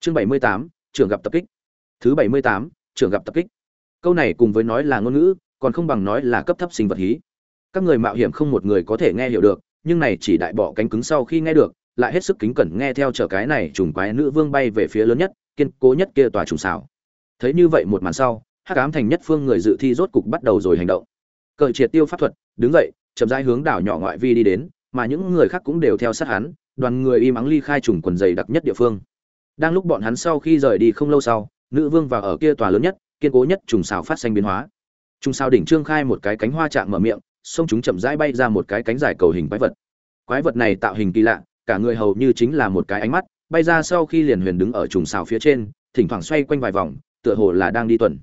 chương bảy mươi tám trưởng gặp tập kích. Thứ bảy mươi tám trưởng gặp tập kích. Câu này cùng với nói là ngôn ngữ, còn không bằng nói là cấp thấp sinh vật hí. Các người mạo hiểm không một người có thể nghe hiểu được, nhưng này chỉ đại bỏ cánh cứng sau khi nghe được, lại hết sức kính cẩn nghe theo trở cái này trùng quái nữ vương bay về phía lớn nhất, kiên cố nhất kia tòa trùng xảo thấy như vậy một màn sau, hắc ám thành nhất phương người dự thi rốt cục bắt đầu rồi hành động. Cờ triệt tiêu pháp thuật, đứng dậy, chậm rãi hướng đảo nhỏ ngoại vi đi đến, mà những người khác cũng đều theo sát hắn, đoàn người im ắng ly khai trùng quần dày đặc nhất địa phương đang lúc bọn hắn sau khi rời đi không lâu sau, nữ vương vào ở kia tòa lớn nhất, kiên cố nhất trùng xào phát sinh biến hóa. Trùng xào đỉnh trương khai một cái cánh hoa chạm mở miệng xông chúng chậm rãi bay ra một cái cánh dài cầu hình quái vật. Quái vật này tạo hình kỳ lạ, cả người hầu như chính là một cái ánh mắt, bay ra sau khi liền huyền đứng ở trùng xào phía trên, thỉnh thoảng xoay quanh vài vòng, tựa hồ là đang đi tuần.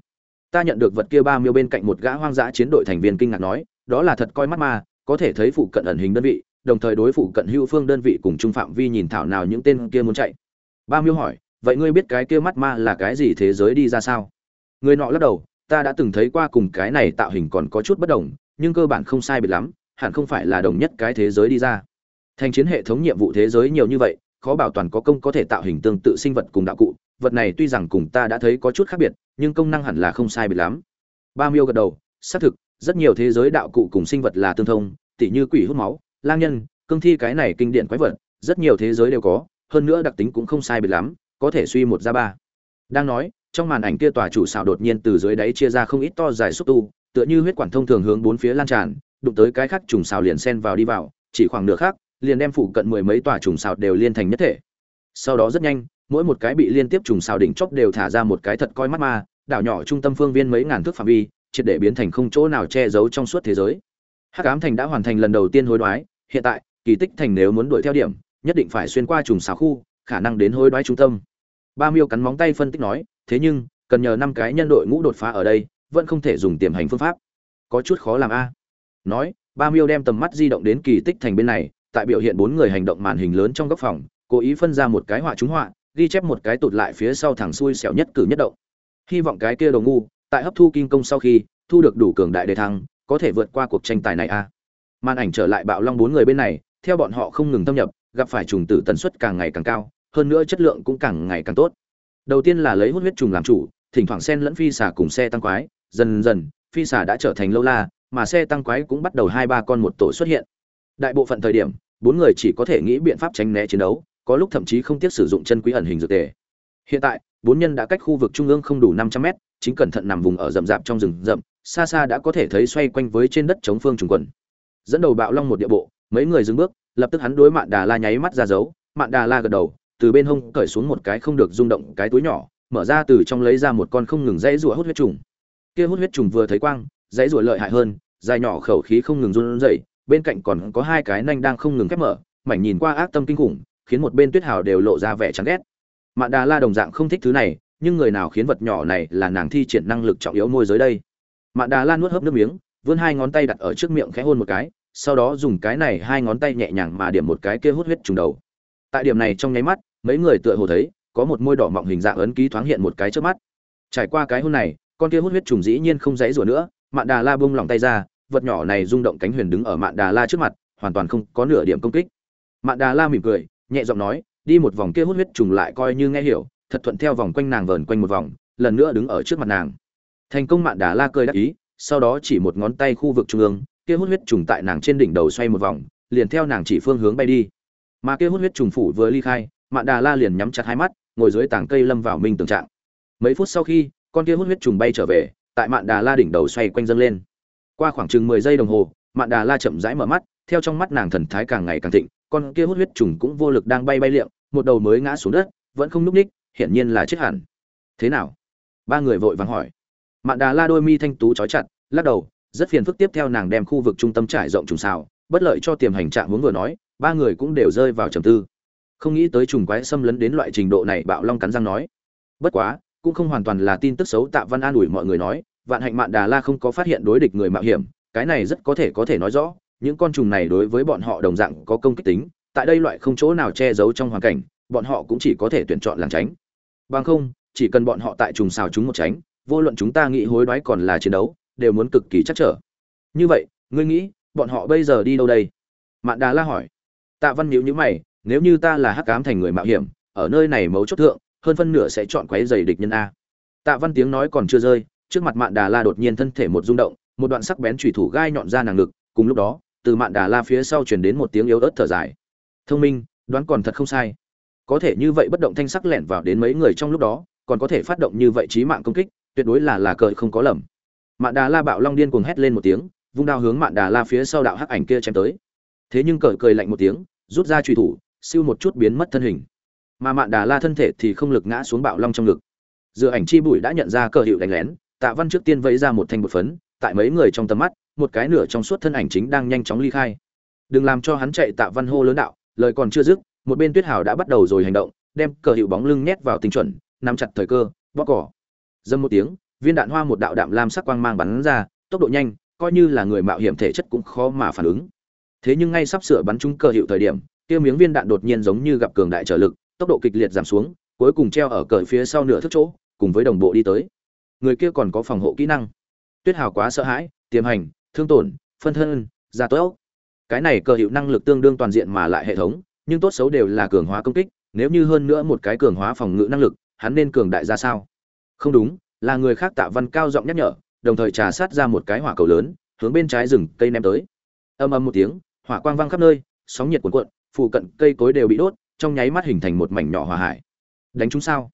Ta nhận được vật kia ba miêu bên cạnh một gã hoang dã chiến đội thành viên kinh ngạc nói, đó là thật coi mắt ma, có thể thấy phụ cận ẩn hình đơn vị, đồng thời đối phụ cận hữu phương đơn vị cùng trung phạm vi nhìn thảo nào những tên kia muốn chạy ba miêu hỏi, vậy ngươi biết cái kia mắt ma là cái gì thế giới đi ra sao? Người nọ lắc đầu, ta đã từng thấy qua cùng cái này tạo hình còn có chút bất đồng, nhưng cơ bản không sai biệt lắm, hẳn không phải là đồng nhất cái thế giới đi ra. Thành chiến hệ thống nhiệm vụ thế giới nhiều như vậy, khó bảo toàn có công có thể tạo hình tương tự sinh vật cùng đạo cụ, vật này tuy rằng cùng ta đã thấy có chút khác biệt, nhưng công năng hẳn là không sai biệt lắm. Ba miêu gật đầu, xác thực, rất nhiều thế giới đạo cụ cùng sinh vật là tương thông, tỉ như quỷ hút máu, lang nhân, cương thi cái này kinh điển quái vật, rất nhiều thế giới đều có hơn nữa đặc tính cũng không sai biệt lắm, có thể suy một ra ba. Đang nói, trong màn ảnh kia tòa chủ xảo đột nhiên từ dưới đáy chia ra không ít to dài xúc tu, tựa như huyết quản thông thường hướng bốn phía lan tràn, đụng tới cái khác trùng xào liền xen vào đi vào, chỉ khoảng nửa khác liền đem phụ cận mười mấy tòa trùng xào đều liên thành nhất thể. Sau đó rất nhanh, mỗi một cái bị liên tiếp trùng xào đỉnh chóp đều thả ra một cái thật coi mắt ma, đảo nhỏ trung tâm phương viên mấy ngàn thước phạm vi, triệt để biến thành không chỗ nào che giấu trong suốt thế giới. Hắc ám thành đã hoàn thành lần đầu tiên hối đoái, hiện tại, kỳ tích thành nếu muốn đuổi theo điểm nhất định phải xuyên qua trùng xào khu, khả năng đến hối đoái trung tâm. Ba miêu cắn móng tay phân tích nói, thế nhưng, cần nhờ năm cái nhân đội ngũ đột phá ở đây, vẫn không thể dùng tiềm hành phương pháp. Có chút khó làm a. Nói, ba miêu đem tầm mắt di động đến kỳ tích thành bên này, tại biểu hiện bốn người hành động màn hình lớn trong góc phòng, cố ý phân ra một cái họa trúng họa, ghi chép một cái tụt lại phía sau thẳng xuôi xẻo nhất cử nhất động. Hy vọng cái kia đồ ngu, tại hấp thu kim công sau khi, thu được đủ cường đại đề thăng, có thể vượt qua cuộc tranh tài này a. Màn ảnh trở lại bạo long bốn người bên này, theo bọn họ không ngừng thâm nhập gặp phải trùng tử tần suất càng ngày càng cao, hơn nữa chất lượng cũng càng ngày càng tốt. Đầu tiên là lấy hút huyết trùng làm chủ, thỉnh thoảng xen lẫn phi xà cùng xe tăng quái, dần dần, phi xà đã trở thành lâu la, mà xe tăng quái cũng bắt đầu hai ba con một tổ xuất hiện. Đại bộ phận thời điểm, bốn người chỉ có thể nghĩ biện pháp tránh né chiến đấu, có lúc thậm chí không tiếc sử dụng chân quý ẩn hình dược tề. Hiện tại, bốn nhân đã cách khu vực trung ương không đủ năm trăm mét, chính cẩn thận nằm vùng ở rậm rạp trong rừng rậm, xa xa đã có thể thấy xoay quanh với trên đất chống phương trùng quần. Dẫn đầu bạo long một địa bộ, mấy người dừng bước lập tức hắn đối mạn đà la nháy mắt ra dấu. Mạn đà la gật đầu, từ bên hông cởi xuống một cái không được rung động cái túi nhỏ, mở ra từ trong lấy ra một con không ngừng dãy rủa hút huyết trùng. Kia hút huyết trùng vừa thấy quang, dãy rủa lợi hại hơn, dài nhỏ khẩu khí không ngừng run rẩy, bên cạnh còn có hai cái nanh đang không ngừng khép mở, mảnh nhìn qua ác tâm kinh khủng, khiến một bên tuyết hào đều lộ ra vẻ chán ghét. Mạn đà la đồng dạng không thích thứ này, nhưng người nào khiến vật nhỏ này là nàng thi triển năng lực trọng yếu môi giới đây. Mạn đà la nuốt hớp nước miếng, vươn hai ngón tay đặt ở trước miệng khẽ hôn một cái sau đó dùng cái này hai ngón tay nhẹ nhàng mà điểm một cái kia hút huyết trùng đầu. Tại điểm này trong nháy mắt, mấy người tựa hồ thấy, có một môi đỏ mọng hình dạng ấn ký thoáng hiện một cái trước mắt. Trải qua cái hôn này, con kia hút huyết trùng dĩ nhiên không dãy rủa nữa, mạn đà la bung lòng tay ra, vật nhỏ này rung động cánh huyền đứng ở mạn đà la trước mặt, hoàn toàn không có nửa điểm công kích. Mạn đà la mỉm cười, nhẹ giọng nói, đi một vòng kia hút huyết trùng lại coi như nghe hiểu, thật thuận theo vòng quanh nàng vờn quanh một vòng, lần nữa đứng ở trước mặt nàng. Thành công mạn đà la cười đắc ý, sau đó chỉ một ngón tay khu vực trung ương kia hút huyết trùng tại nàng trên đỉnh đầu xoay một vòng, liền theo nàng chỉ phương hướng bay đi. Mà kia hút huyết trùng phủ vừa ly khai, mạn đà la liền nhắm chặt hai mắt, ngồi dưới tảng cây lâm vào minh tưởng trạng. Mấy phút sau khi, con kia hút huyết trùng bay trở về, tại mạn đà la đỉnh đầu xoay quanh dâng lên. Qua khoảng chừng mười giây đồng hồ, mạn đà la chậm rãi mở mắt, theo trong mắt nàng thần thái càng ngày càng thịnh, con kia hút huyết trùng cũng vô lực đang bay bay liệng, một đầu mới ngã xuống đất, vẫn không núp ních, hiển nhiên là chết hẳn. Thế nào? Ba người vội vàng hỏi. Mạn đà la đôi mi thanh tú trói chặt, lắc đầu rất phiền phức tiếp theo nàng đem khu vực trung tâm trải rộng trùng xào, bất lợi cho tiềm hành trạng hướng vừa nói, ba người cũng đều rơi vào trầm tư. Không nghĩ tới trùng quái xâm lấn đến loại trình độ này, bạo long cắn răng nói. Bất quá, cũng không hoàn toàn là tin tức xấu tạ văn an ủi mọi người nói, vạn hạnh mạn đà la không có phát hiện đối địch người mạo hiểm, cái này rất có thể có thể nói rõ, những con trùng này đối với bọn họ đồng dạng có công kích tính, tại đây loại không chỗ nào che giấu trong hoàn cảnh, bọn họ cũng chỉ có thể tuyển chọn làng tránh. Bằng không, chỉ cần bọn họ tại trùng xào chúng một tránh, vô luận chúng ta nghĩ hối đoái còn là chiến đấu đều muốn cực kỳ chắc trở. Như vậy, ngươi nghĩ, bọn họ bây giờ đi đâu đây? Mạn đà la hỏi. Tạ văn nhíu nhíu mày, nếu như ta là hắc ám thành người mạo hiểm, ở nơi này mấu chốt thượng, hơn phân nửa sẽ chọn quấy giày địch nhân a. Tạ văn tiếng nói còn chưa rơi, trước mặt mạn đà la đột nhiên thân thể một rung động, một đoạn sắc bén chủy thủ gai nhọn ra nàng ngực, cùng lúc đó, từ mạn đà la phía sau truyền đến một tiếng yếu ớt thở dài. Thông minh, đoán còn thật không sai. Có thể như vậy bất động thanh sắc lẻn vào đến mấy người trong lúc đó, còn có thể phát động như vậy trí mạng công kích, tuyệt đối là là cợi không có lầm mạn đà la bạo long điên cuồng hét lên một tiếng, vung đao hướng mạn đà la phía sau đạo hắc ảnh kia chém tới. Thế nhưng cởi cười lạnh một tiếng, rút ra truy thủ, siêu một chút biến mất thân hình. Mà mạn đà la thân thể thì không lực ngã xuống bạo long trong ngực. Dựa ảnh chi bụi đã nhận ra cờ hiệu đánh lén, tạ văn trước tiên vẫy ra một thanh bột phấn, tại mấy người trong tầm mắt, một cái nửa trong suốt thân ảnh chính đang nhanh chóng ly khai. Đừng làm cho hắn chạy, tạ văn hô lớn đạo, lời còn chưa dứt, một bên tuyết hào đã bắt đầu rồi hành động, đem cờ hiệu bóng lưng nhét vào tinh chuẩn, nắm chặt thời cơ, bóp cỏ. Dâm một tiếng viên đạn hoa một đạo đạm lam sắc quang mang bắn ra, tốc độ nhanh, coi như là người mạo hiểm thể chất cũng khó mà phản ứng. Thế nhưng ngay sắp sửa bắn trúng cơ hiệu thời điểm, kia miếng viên đạn đột nhiên giống như gặp cường đại trở lực, tốc độ kịch liệt giảm xuống, cuối cùng treo ở cờ phía sau nửa thước chỗ, cùng với đồng bộ đi tới. Người kia còn có phòng hộ kỹ năng. Tuyết hào quá sợ hãi, tiềm hành, thương tổn, phân thân, gia tốt cái này cơ hiệu năng lực tương đương toàn diện mà lại hệ thống, nhưng tốt xấu đều là cường hóa công kích, nếu như hơn nữa một cái cường hóa phòng ngự năng lực, hắn nên cường đại ra sao? Không đúng là người khác tạ văn cao giọng nhắc nhở, đồng thời trà sát ra một cái hỏa cầu lớn, hướng bên trái rừng cây ném tới. Âm âm một tiếng, hỏa quang vang khắp nơi, sóng nhiệt cuồn cuộn phụ cận cây cối đều bị đốt, trong nháy mắt hình thành một mảnh nhỏ hỏa hải. Đánh chúng sao?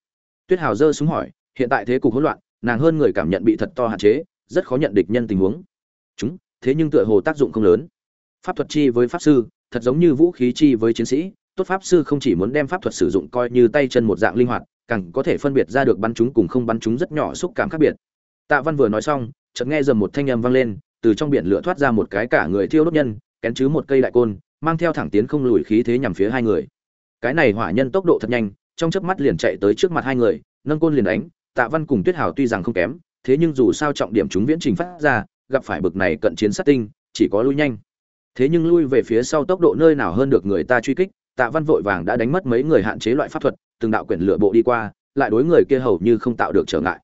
Tuyết hào giơ xuống hỏi, hiện tại thế cục hỗn loạn, nàng hơn người cảm nhận bị thật to hạn chế, rất khó nhận địch nhân tình huống. Chúng, thế nhưng tựa hồ tác dụng không lớn. Pháp thuật chi với pháp sư, thật giống như vũ khí chi với chiến sĩ, tốt pháp sư không chỉ muốn đem pháp thuật sử dụng coi như tay chân một dạng linh hoạt càng có thể phân biệt ra được bắn chúng cùng không bắn chúng rất nhỏ xúc cảm khác biệt. Tạ văn vừa nói xong, chợt nghe dầm một thanh âm vang lên, từ trong biển lửa thoát ra một cái cả người thiêu đốt nhân, kén chứ một cây đại côn, mang theo thẳng tiến không lùi khí thế nhằm phía hai người. Cái này hỏa nhân tốc độ thật nhanh, trong chớp mắt liền chạy tới trước mặt hai người, nâng côn liền đánh, tạ văn cùng tuyết hào tuy rằng không kém, thế nhưng dù sao trọng điểm chúng viễn trình phát ra, gặp phải bực này cận chiến sát tinh, chỉ có lui nhanh. Thế nhưng lui về phía sau tốc độ nơi nào hơn được người ta truy kích tạ văn vội vàng đã đánh mất mấy người hạn chế loại pháp thuật, từng đạo quyển lửa bộ đi qua, lại đối người kia hầu như không tạo được trở ngại.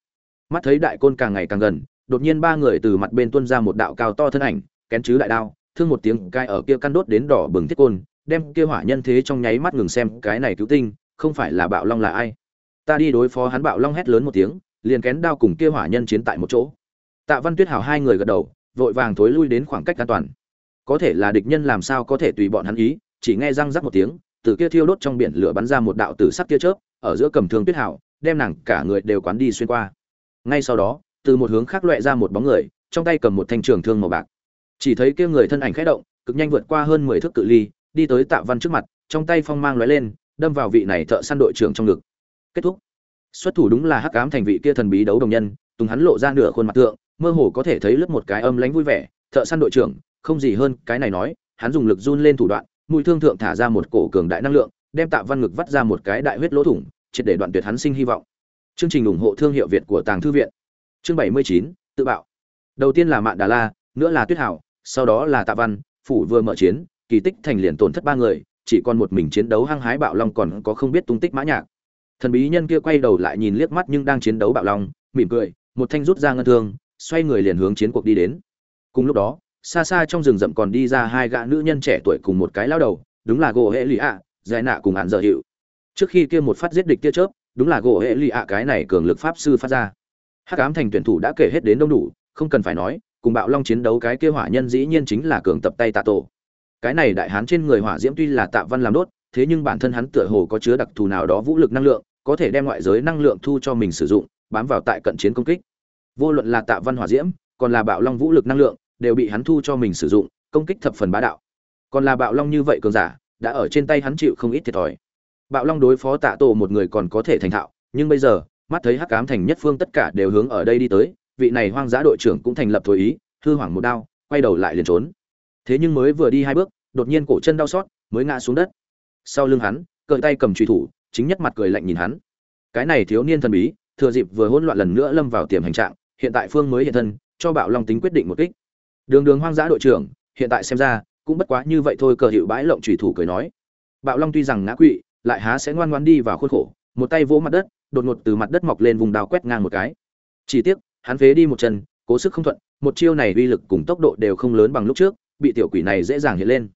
Mắt thấy đại côn càng ngày càng gần, đột nhiên ba người từ mặt bên tuôn ra một đạo cao to thân ảnh, kén chứ đại đao, thương một tiếng cai ở kia căn đốt đến đỏ bừng thiết côn, đem kia hỏa nhân thế trong nháy mắt ngừng xem, cái này cứu tinh, không phải là bạo long là ai? Ta đi đối phó hắn bạo long hét lớn một tiếng, liền kén đao cùng kia hỏa nhân chiến tại một chỗ. Tạ văn tuyết hào hai người gật đầu, vội vàng thối lui đến khoảng cách an toàn. Có thể là địch nhân làm sao có thể tùy bọn hắn ý chỉ nghe răng rắc một tiếng, từ kia thiêu đốt trong biển lửa bắn ra một đạo tử sắc tia chớp, ở giữa cầm thương tuyết hảo, đem nàng cả người đều quán đi xuyên qua. Ngay sau đó, từ một hướng khác loẹ ra một bóng người, trong tay cầm một thanh trường thương màu bạc. Chỉ thấy kia người thân ảnh khẽ động, cực nhanh vượt qua hơn mười thước cự ly, đi tới tạ văn trước mặt, trong tay phong mang lóe lên, đâm vào vị này thợ săn đội trưởng trong ngực. Kết thúc. Xuất thủ đúng là hắc ám thành vị kia thần bí đấu đồng nhân, tùng hắn lộ ra nửa khuôn mặt tượng, mơ hồ có thể thấy lướt một cái âm lánh vui vẻ, thợ săn đội trưởng, không gì hơn cái này nói, hắn dùng lực run lên thủ đoạn mũi thương thượng thả ra một cổ cường đại năng lượng, đem tạ văn ngực vắt ra một cái đại huyết lỗ thủng, triệt để đoạn tuyệt hắn sinh hy vọng. Chương trình ủng hộ thương hiệu việt của tàng thư viện. Chương bảy mươi chín, tự bạo. Đầu tiên là mạn đà la, nữa là tuyết hảo, sau đó là tạ văn, phủ vừa mở chiến, kỳ tích thành liền tổn thất ba người, chỉ còn một mình chiến đấu hăng hái bạo long còn có không biết tung tích mã nhạc. Thần bí nhân kia quay đầu lại nhìn liếc mắt nhưng đang chiến đấu bạo long, mỉm cười, một thanh rút ra ngân thương, xoay người liền hướng chiến cuộc đi đến. Cùng lúc đó xa xa trong rừng rậm còn đi ra hai gã nữ nhân trẻ tuổi cùng một cái lao đầu, đúng là gỗ hệ lì ạ, giải nạ cùng hạn dở hiệu trước khi kia một phát giết địch tia chớp, đúng là gỗ hệ lì ạ cái này cường lực pháp sư phát ra. Hắc ám thành tuyển thủ đã kể hết đến đông đủ, không cần phải nói, cùng bạo long chiến đấu cái kia hỏa nhân dĩ nhiên chính là cường tập tay tạ tổ. Cái này đại hán trên người hỏa diễm tuy là tạ văn làm đốt, thế nhưng bản thân hắn tựa hồ có chứa đặc thù nào đó vũ lực năng lượng, có thể đem ngoại giới năng lượng thu cho mình sử dụng, bám vào tại cận chiến công kích. Vô luận là tạ văn hỏa diễm, còn là bạo long vũ lực năng lượng đều bị hắn thu cho mình sử dụng, công kích thập phần bá đạo. Còn là bạo long như vậy cường giả, đã ở trên tay hắn chịu không ít thiệt thòi. Bạo long đối phó tạ tổ một người còn có thể thành thạo, nhưng bây giờ, mắt thấy hắc ám thành nhất phương tất cả đều hướng ở đây đi tới, vị này hoang dã đội trưởng cũng thành lập thối ý, hư hoảng một đao, quay đầu lại liền trốn. Thế nhưng mới vừa đi hai bước, đột nhiên cổ chân đau xót, mới ngã xuống đất. Sau lưng hắn cởi tay cầm truy thủ, chính nhất mặt cười lạnh nhìn hắn. Cái này thiếu niên thần bí, thừa dịp vừa hỗn loạn lần nữa lâm vào tiềm hành trạng, hiện tại phương mới hiện thân, cho bạo long tính quyết định một kích đường đường hoang dã đội trưởng, hiện tại xem ra, cũng bất quá như vậy thôi, cờ hiệu bãi lộng trùy thủ cười nói. Bạo long tuy rằng ngã quỵ, lại há sẽ ngoan ngoan đi vào khuôn khổ, một tay vỗ mặt đất, đột ngột từ mặt đất mọc lên vùng đào quét ngang một cái. Chỉ tiếc, hắn phế đi một chân, cố sức không thuận, một chiêu này uy lực cùng tốc độ đều không lớn bằng lúc trước, bị tiểu quỷ này dễ dàng hiện lên.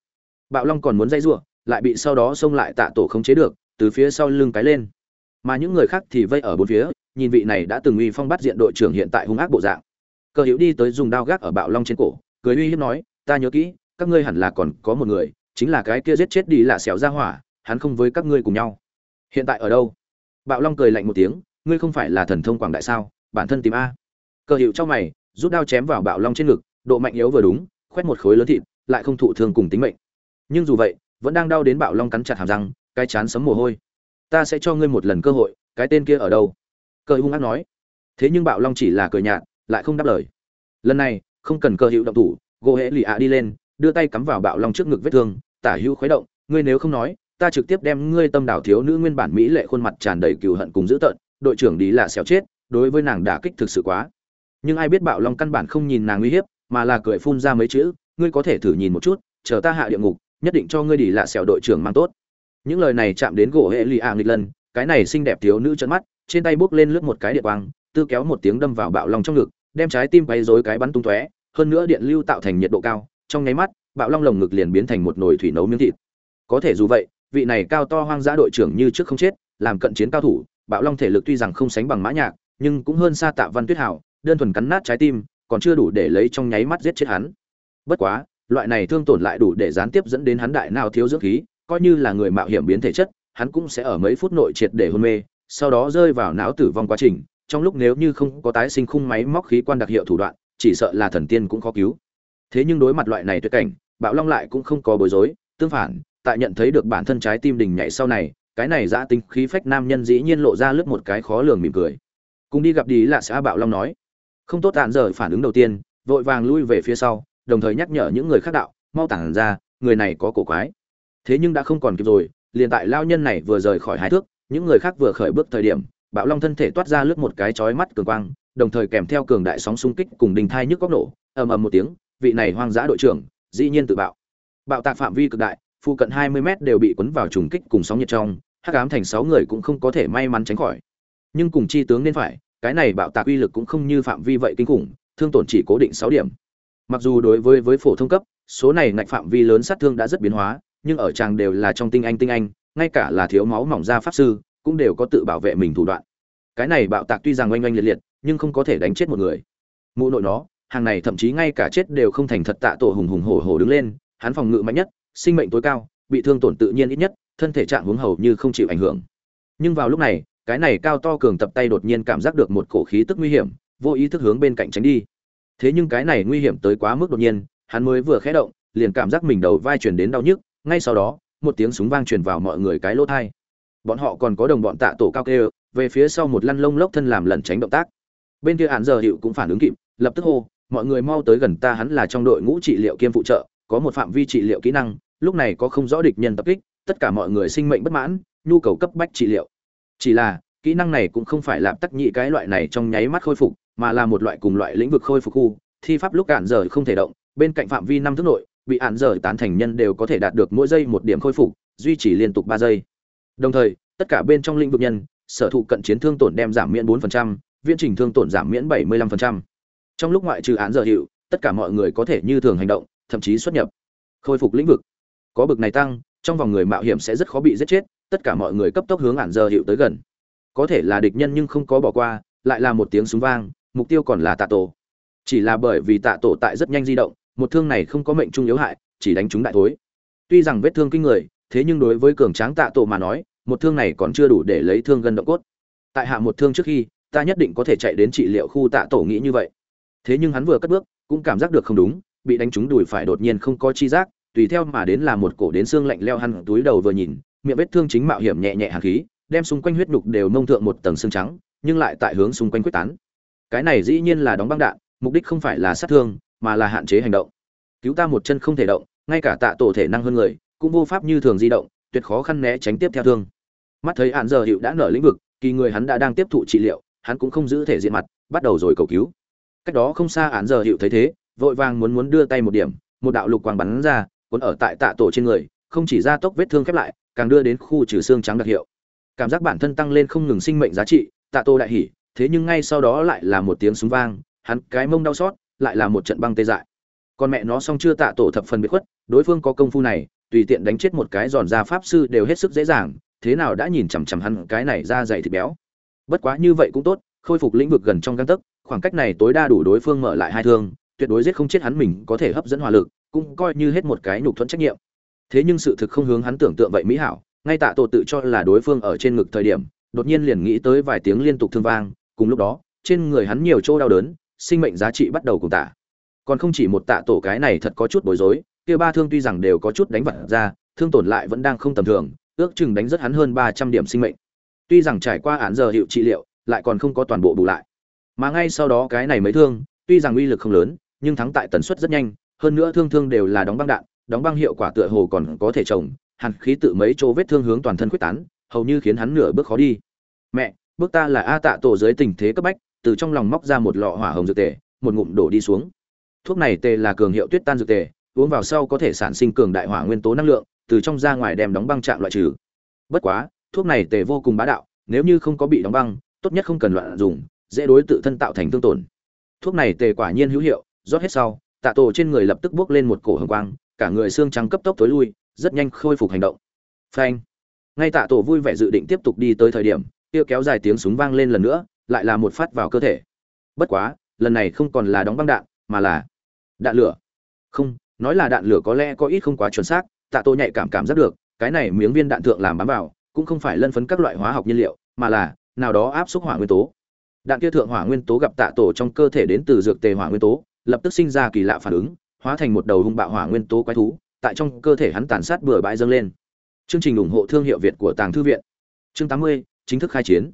Bạo long còn muốn dây giụa lại bị sau đó xông lại tạ tổ không chế được, từ phía sau lưng cái lên. Mà những người khác thì vây ở bốn phía, nhìn vị này đã từng uy phong bắt diện đội trưởng hiện tại hung ác bộ dạng cờ hữu đi tới dùng đao gác ở bạo long trên cổ, cười uy hiếp nói, ta nhớ kỹ, các ngươi hẳn là còn có một người, chính là cái kia giết chết đi là xẻo ra hỏa, hắn không với các ngươi cùng nhau. Hiện tại ở đâu? Bạo long cười lạnh một tiếng, ngươi không phải là thần thông quảng đại sao? Bản thân tìm a. Cờ hiệu trong mày, rút đao chém vào bạo long trên ngực, độ mạnh yếu vừa đúng, khoét một khối lớn thịt, lại không thụ thương cùng tính mệnh. Nhưng dù vậy, vẫn đang đau đến bạo long cắn chặt hàm răng, cái chán sấm mồ hôi. Ta sẽ cho ngươi một lần cơ hội, cái tên kia ở đâu? Cờ hung ác nói. Thế nhưng bạo long chỉ là cười nhạt lại không đáp lời. Lần này, không cần cơ hữu động thủ, gỗ hễ lì ạ đi lên, đưa tay cắm vào bạo long trước ngực vết thương, tả hữu khuấy động, ngươi nếu không nói, ta trực tiếp đem ngươi tâm đảo thiếu nữ nguyên bản mỹ lệ khuôn mặt tràn đầy cừu hận cùng dữ tợn, đội trưởng đi là xéo chết, đối với nàng đả kích thực sự quá. Nhưng ai biết bạo long căn bản không nhìn nàng uy hiếp, mà là cười phun ra mấy chữ, ngươi có thể thử nhìn một chút, chờ ta hạ địa ngục, nhất định cho ngươi đi là xẻo đội trưởng mang tốt. Những lời này chạm đến gỗ hệ lì ạ nghịch lần, cái này xinh đẹp thiếu nữ trợn mắt, trên tay bước lên lướt một cái địa quang tư kéo một tiếng đâm vào bạo long trong ngực, đem trái tim quay rối cái bắn tung tóe, hơn nữa điện lưu tạo thành nhiệt độ cao, trong nháy mắt, bạo long lồng ngực liền biến thành một nồi thủy nấu miếng thịt. Có thể dù vậy, vị này cao to hoang dã đội trưởng như trước không chết, làm cận chiến cao thủ, bạo long thể lực tuy rằng không sánh bằng mã nhạc, nhưng cũng hơn xa tạ văn tuyết hảo, đơn thuần cắn nát trái tim, còn chưa đủ để lấy trong nháy mắt giết chết hắn. Bất quá, loại này thương tổn lại đủ để gián tiếp dẫn đến hắn đại nào thiếu dưỡng khí, coi như là người mạo hiểm biến thể chất, hắn cũng sẽ ở mấy phút nội triệt để hôn mê, sau đó rơi vào não tử vong quá trình trong lúc nếu như không có tái sinh khung máy móc khí quan đặc hiệu thủ đoạn, chỉ sợ là thần tiên cũng khó cứu. Thế nhưng đối mặt loại này tuyệt cảnh, bạo long lại cũng không có bối rối, tương phản, tại nhận thấy được bản thân trái tim đình nhảy sau này, cái này giã tính khí phách nam nhân dĩ nhiên lộ ra lướt một cái khó lường mỉm cười. Cùng đi gặp đi là xã bạo long nói. Không tốt tàn giờ phản ứng đầu tiên, vội vàng lui về phía sau, đồng thời nhắc nhở những người khác đạo, mau tản ra, người này có cổ quái. Thế nhưng đã không còn kịp rồi, liền tại lao nhân này vừa rời khỏi hai thước, những người khác vừa khởi bước thời điểm bạo long thân thể toát ra lướt một cái chói mắt cường quang, đồng thời kèm theo cường đại sóng xung kích cùng đình thai nhức góc nổ, ầm ầm một tiếng, vị này hoang dã đội trưởng, dĩ nhiên tự bạo. Bạo tạc phạm vi cực đại phụ cận 20 mét đều bị cuốn vào trùng kích cùng sóng nhiệt trong, hắc ám thành sáu người cũng không có thể may mắn tránh khỏi. Nhưng cùng chi tướng nên phải, cái này bạo tạc uy lực cũng không như phạm vi vậy kinh khủng, thương tổn chỉ cố định sáu điểm. Mặc dù đối với với phổ thông cấp, số này ngạch phạm vi lớn sát thương đã rất biến hóa, nhưng ở chàng đều là trong tinh anh tinh anh, ngay cả là thiếu máu mỏng da pháp sư cũng đều có tự bảo vệ mình thủ đoạn. Cái này bạo tạc tuy rằng oanh oanh liệt liệt, nhưng không có thể đánh chết một người. Mụ nội nó, hàng này thậm chí ngay cả chết đều không thành thật tạ tổ hùng hùng hổ hổ đứng lên, hắn phòng ngự mạnh nhất, sinh mệnh tối cao, bị thương tổn tự nhiên ít nhất, thân thể trạng hướng hầu như không chịu ảnh hưởng. Nhưng vào lúc này, cái này cao to cường tập tay đột nhiên cảm giác được một cổ khí tức nguy hiểm, vô ý thức hướng bên cạnh tránh đi. Thế nhưng cái này nguy hiểm tới quá mức đột nhiên, hắn mới vừa khé động, liền cảm giác mình đầu vai truyền đến đau nhức, ngay sau đó, một tiếng súng vang truyền vào mọi người cái lỗ thai bọn họ còn có đồng bọn tạ tổ cao kêu về phía sau một lăn lông lốc thân làm lẩn tránh động tác. Bên kia hạn giờ hiệu cũng phản ứng kịp, lập tức hô, mọi người mau tới gần ta, hắn là trong đội ngũ trị liệu kiêm phụ trợ, có một phạm vi trị liệu kỹ năng, lúc này có không rõ địch nhân tập kích, tất cả mọi người sinh mệnh bất mãn, nhu cầu cấp bách trị liệu. Chỉ là, kỹ năng này cũng không phải là tắc nhị cái loại này trong nháy mắt khôi phục, mà là một loại cùng loại lĩnh vực khôi phục khu, thi pháp lúc cản giờ không thể động, bên cạnh phạm vi năm thước nội, bị ạn giờ tán thành nhân đều có thể đạt được mỗi giây một điểm khôi phục, duy trì liên tục ba giây đồng thời tất cả bên trong lĩnh vực nhân sở thụ cận chiến thương tổn đem giảm miễn 4%, viễn trình thương tổn giảm miễn 75%. trong lúc ngoại trừ án giờ hiệu tất cả mọi người có thể như thường hành động thậm chí xuất nhập khôi phục lĩnh vực. Có bực này tăng trong vòng người mạo hiểm sẽ rất khó bị giết chết tất cả mọi người cấp tốc hướng án giờ hiệu tới gần. Có thể là địch nhân nhưng không có bỏ qua lại là một tiếng súng vang mục tiêu còn là tạ tổ. Chỉ là bởi vì tạ tổ tại rất nhanh di động một thương này không có mệnh trung yếu hại chỉ đánh trúng đại thối. Tuy rằng vết thương kinh người thế nhưng đối với cường tráng tạ tổ mà nói, một thương này còn chưa đủ để lấy thương gân động cốt. Tại hạ một thương trước khi, ta nhất định có thể chạy đến trị liệu khu tạ tổ nghĩ như vậy. Thế nhưng hắn vừa cất bước, cũng cảm giác được không đúng, bị đánh trúng đùi phải đột nhiên không có chi giác, tùy theo mà đến là một cổ đến xương lạnh leo hằn túi đầu vừa nhìn, miệng vết thương chính mạo hiểm nhẹ nhẹ hàn khí, đem xung quanh huyết nhục đều nông thượng một tầng xương trắng, nhưng lại tại hướng xung quanh quyết tán. Cái này dĩ nhiên là đóng băng đạn, mục đích không phải là sát thương, mà là hạn chế hành động. Cứu ta một chân không thể động, ngay cả tạ tổ thể năng hơn người cũng vô pháp như thường di động, tuyệt khó khăn né tránh tiếp theo thương. Mắt thấy hạn giờ hiệu đã nở lĩnh vực, kỳ người hắn đã đang tiếp thụ trị liệu, hắn cũng không giữ thể diện mặt, bắt đầu rồi cầu cứu. Cách đó không xa hạn giờ hiệu thấy thế, vội vàng muốn muốn đưa tay một điểm, một đạo lục quang bắn ra, cuốn ở tại tạ tổ trên người, không chỉ ra tốc vết thương khép lại, càng đưa đến khu trừ xương trắng đặc hiệu. Cảm giác bản thân tăng lên không ngừng sinh mệnh giá trị, tạ tổ đại hỉ, thế nhưng ngay sau đó lại là một tiếng súng vang, hắn cái mông đau xót, lại là một trận băng tê dại. Con mẹ nó xong chưa tạ tổ thập phần biệt khuất, đối phương có công phu này tùy tiện đánh chết một cái giòn ra pháp sư đều hết sức dễ dàng, thế nào đã nhìn chằm chằm hắn cái này ra dày thịt béo. Bất quá như vậy cũng tốt, khôi phục lĩnh vực gần trong găng tấc, khoảng cách này tối đa đủ đối phương mở lại hai thương, tuyệt đối giết không chết hắn mình, có thể hấp dẫn hỏa lực, cũng coi như hết một cái nhục thuẫn trách nhiệm. Thế nhưng sự thực không hướng hắn tưởng tượng vậy mỹ hảo, ngay tạ tổ tự cho là đối phương ở trên ngực thời điểm, đột nhiên liền nghĩ tới vài tiếng liên tục thương vang, cùng lúc đó, trên người hắn nhiều chỗ đau đớn, sinh mệnh giá trị bắt đầu cùng tạ. Còn không chỉ một tạ tổ cái này thật có chút bối rối kia ba thương tuy rằng đều có chút đánh vật ra, thương tổn lại vẫn đang không tầm thường, ước chừng đánh rất hắn hơn ba trăm điểm sinh mệnh. Tuy rằng trải qua án giờ hiệu trị liệu, lại còn không có toàn bộ bù lại. Mà ngay sau đó cái này mới thương, tuy rằng uy lực không lớn, nhưng thắng tại tần suất rất nhanh, hơn nữa thương thương đều là đóng băng đạn, đóng băng hiệu quả tựa hồ còn có thể trồng, hàn khí tự mấy chỗ vết thương hướng toàn thân khuếch tán, hầu như khiến hắn nửa bước khó đi. Mẹ, bước ta là a tạ tổ dưới tình thế cấp bách, từ trong lòng móc ra một lọ hỏa hồng dược tề, một ngụm đổ đi xuống. Thuốc này tề là cường hiệu tuyết tan dược tề uống vào sau có thể sản sinh cường đại hỏa nguyên tố năng lượng, từ trong ra ngoài đem đóng băng trạng loại trừ. Bất quá, thuốc này tề vô cùng bá đạo, nếu như không có bị đóng băng, tốt nhất không cần loạn dùng, dễ đối tự thân tạo thành thương tổn. Thuốc này tề quả nhiên hữu hiệu, rót hết sau, tạ tổ trên người lập tức bước lên một cổ hồng quang, cả người xương trắng cấp tốc tối lui, rất nhanh khôi phục hành động. Phanh! Ngay tạ tổ vui vẻ dự định tiếp tục đi tới thời điểm, kia kéo dài tiếng súng vang lên lần nữa, lại là một phát vào cơ thể. Bất quá, lần này không còn là đóng băng đạn, mà là đạn lửa. Không nói là đạn lửa có lẽ có ít không quá chuẩn xác tạ tổ nhạy cảm cảm giác được cái này miếng viên đạn thượng làm bám vào cũng không phải lân phấn các loại hóa học nhiên liệu mà là nào đó áp xúc hỏa nguyên tố. Đạn kia thượng hỏa nguyên tố gặp tạ tổ trong cơ thể đến từ dược tề hỏa nguyên tố lập tức sinh ra kỳ lạ phản ứng hóa thành một đầu hung bạo hỏa nguyên tố quái thú tại trong cơ thể hắn tàn sát bừa bãi dâng lên. Chương trình ủng hộ thương hiệu việt của tàng thư viện. Chương 80, chính thức khai chiến.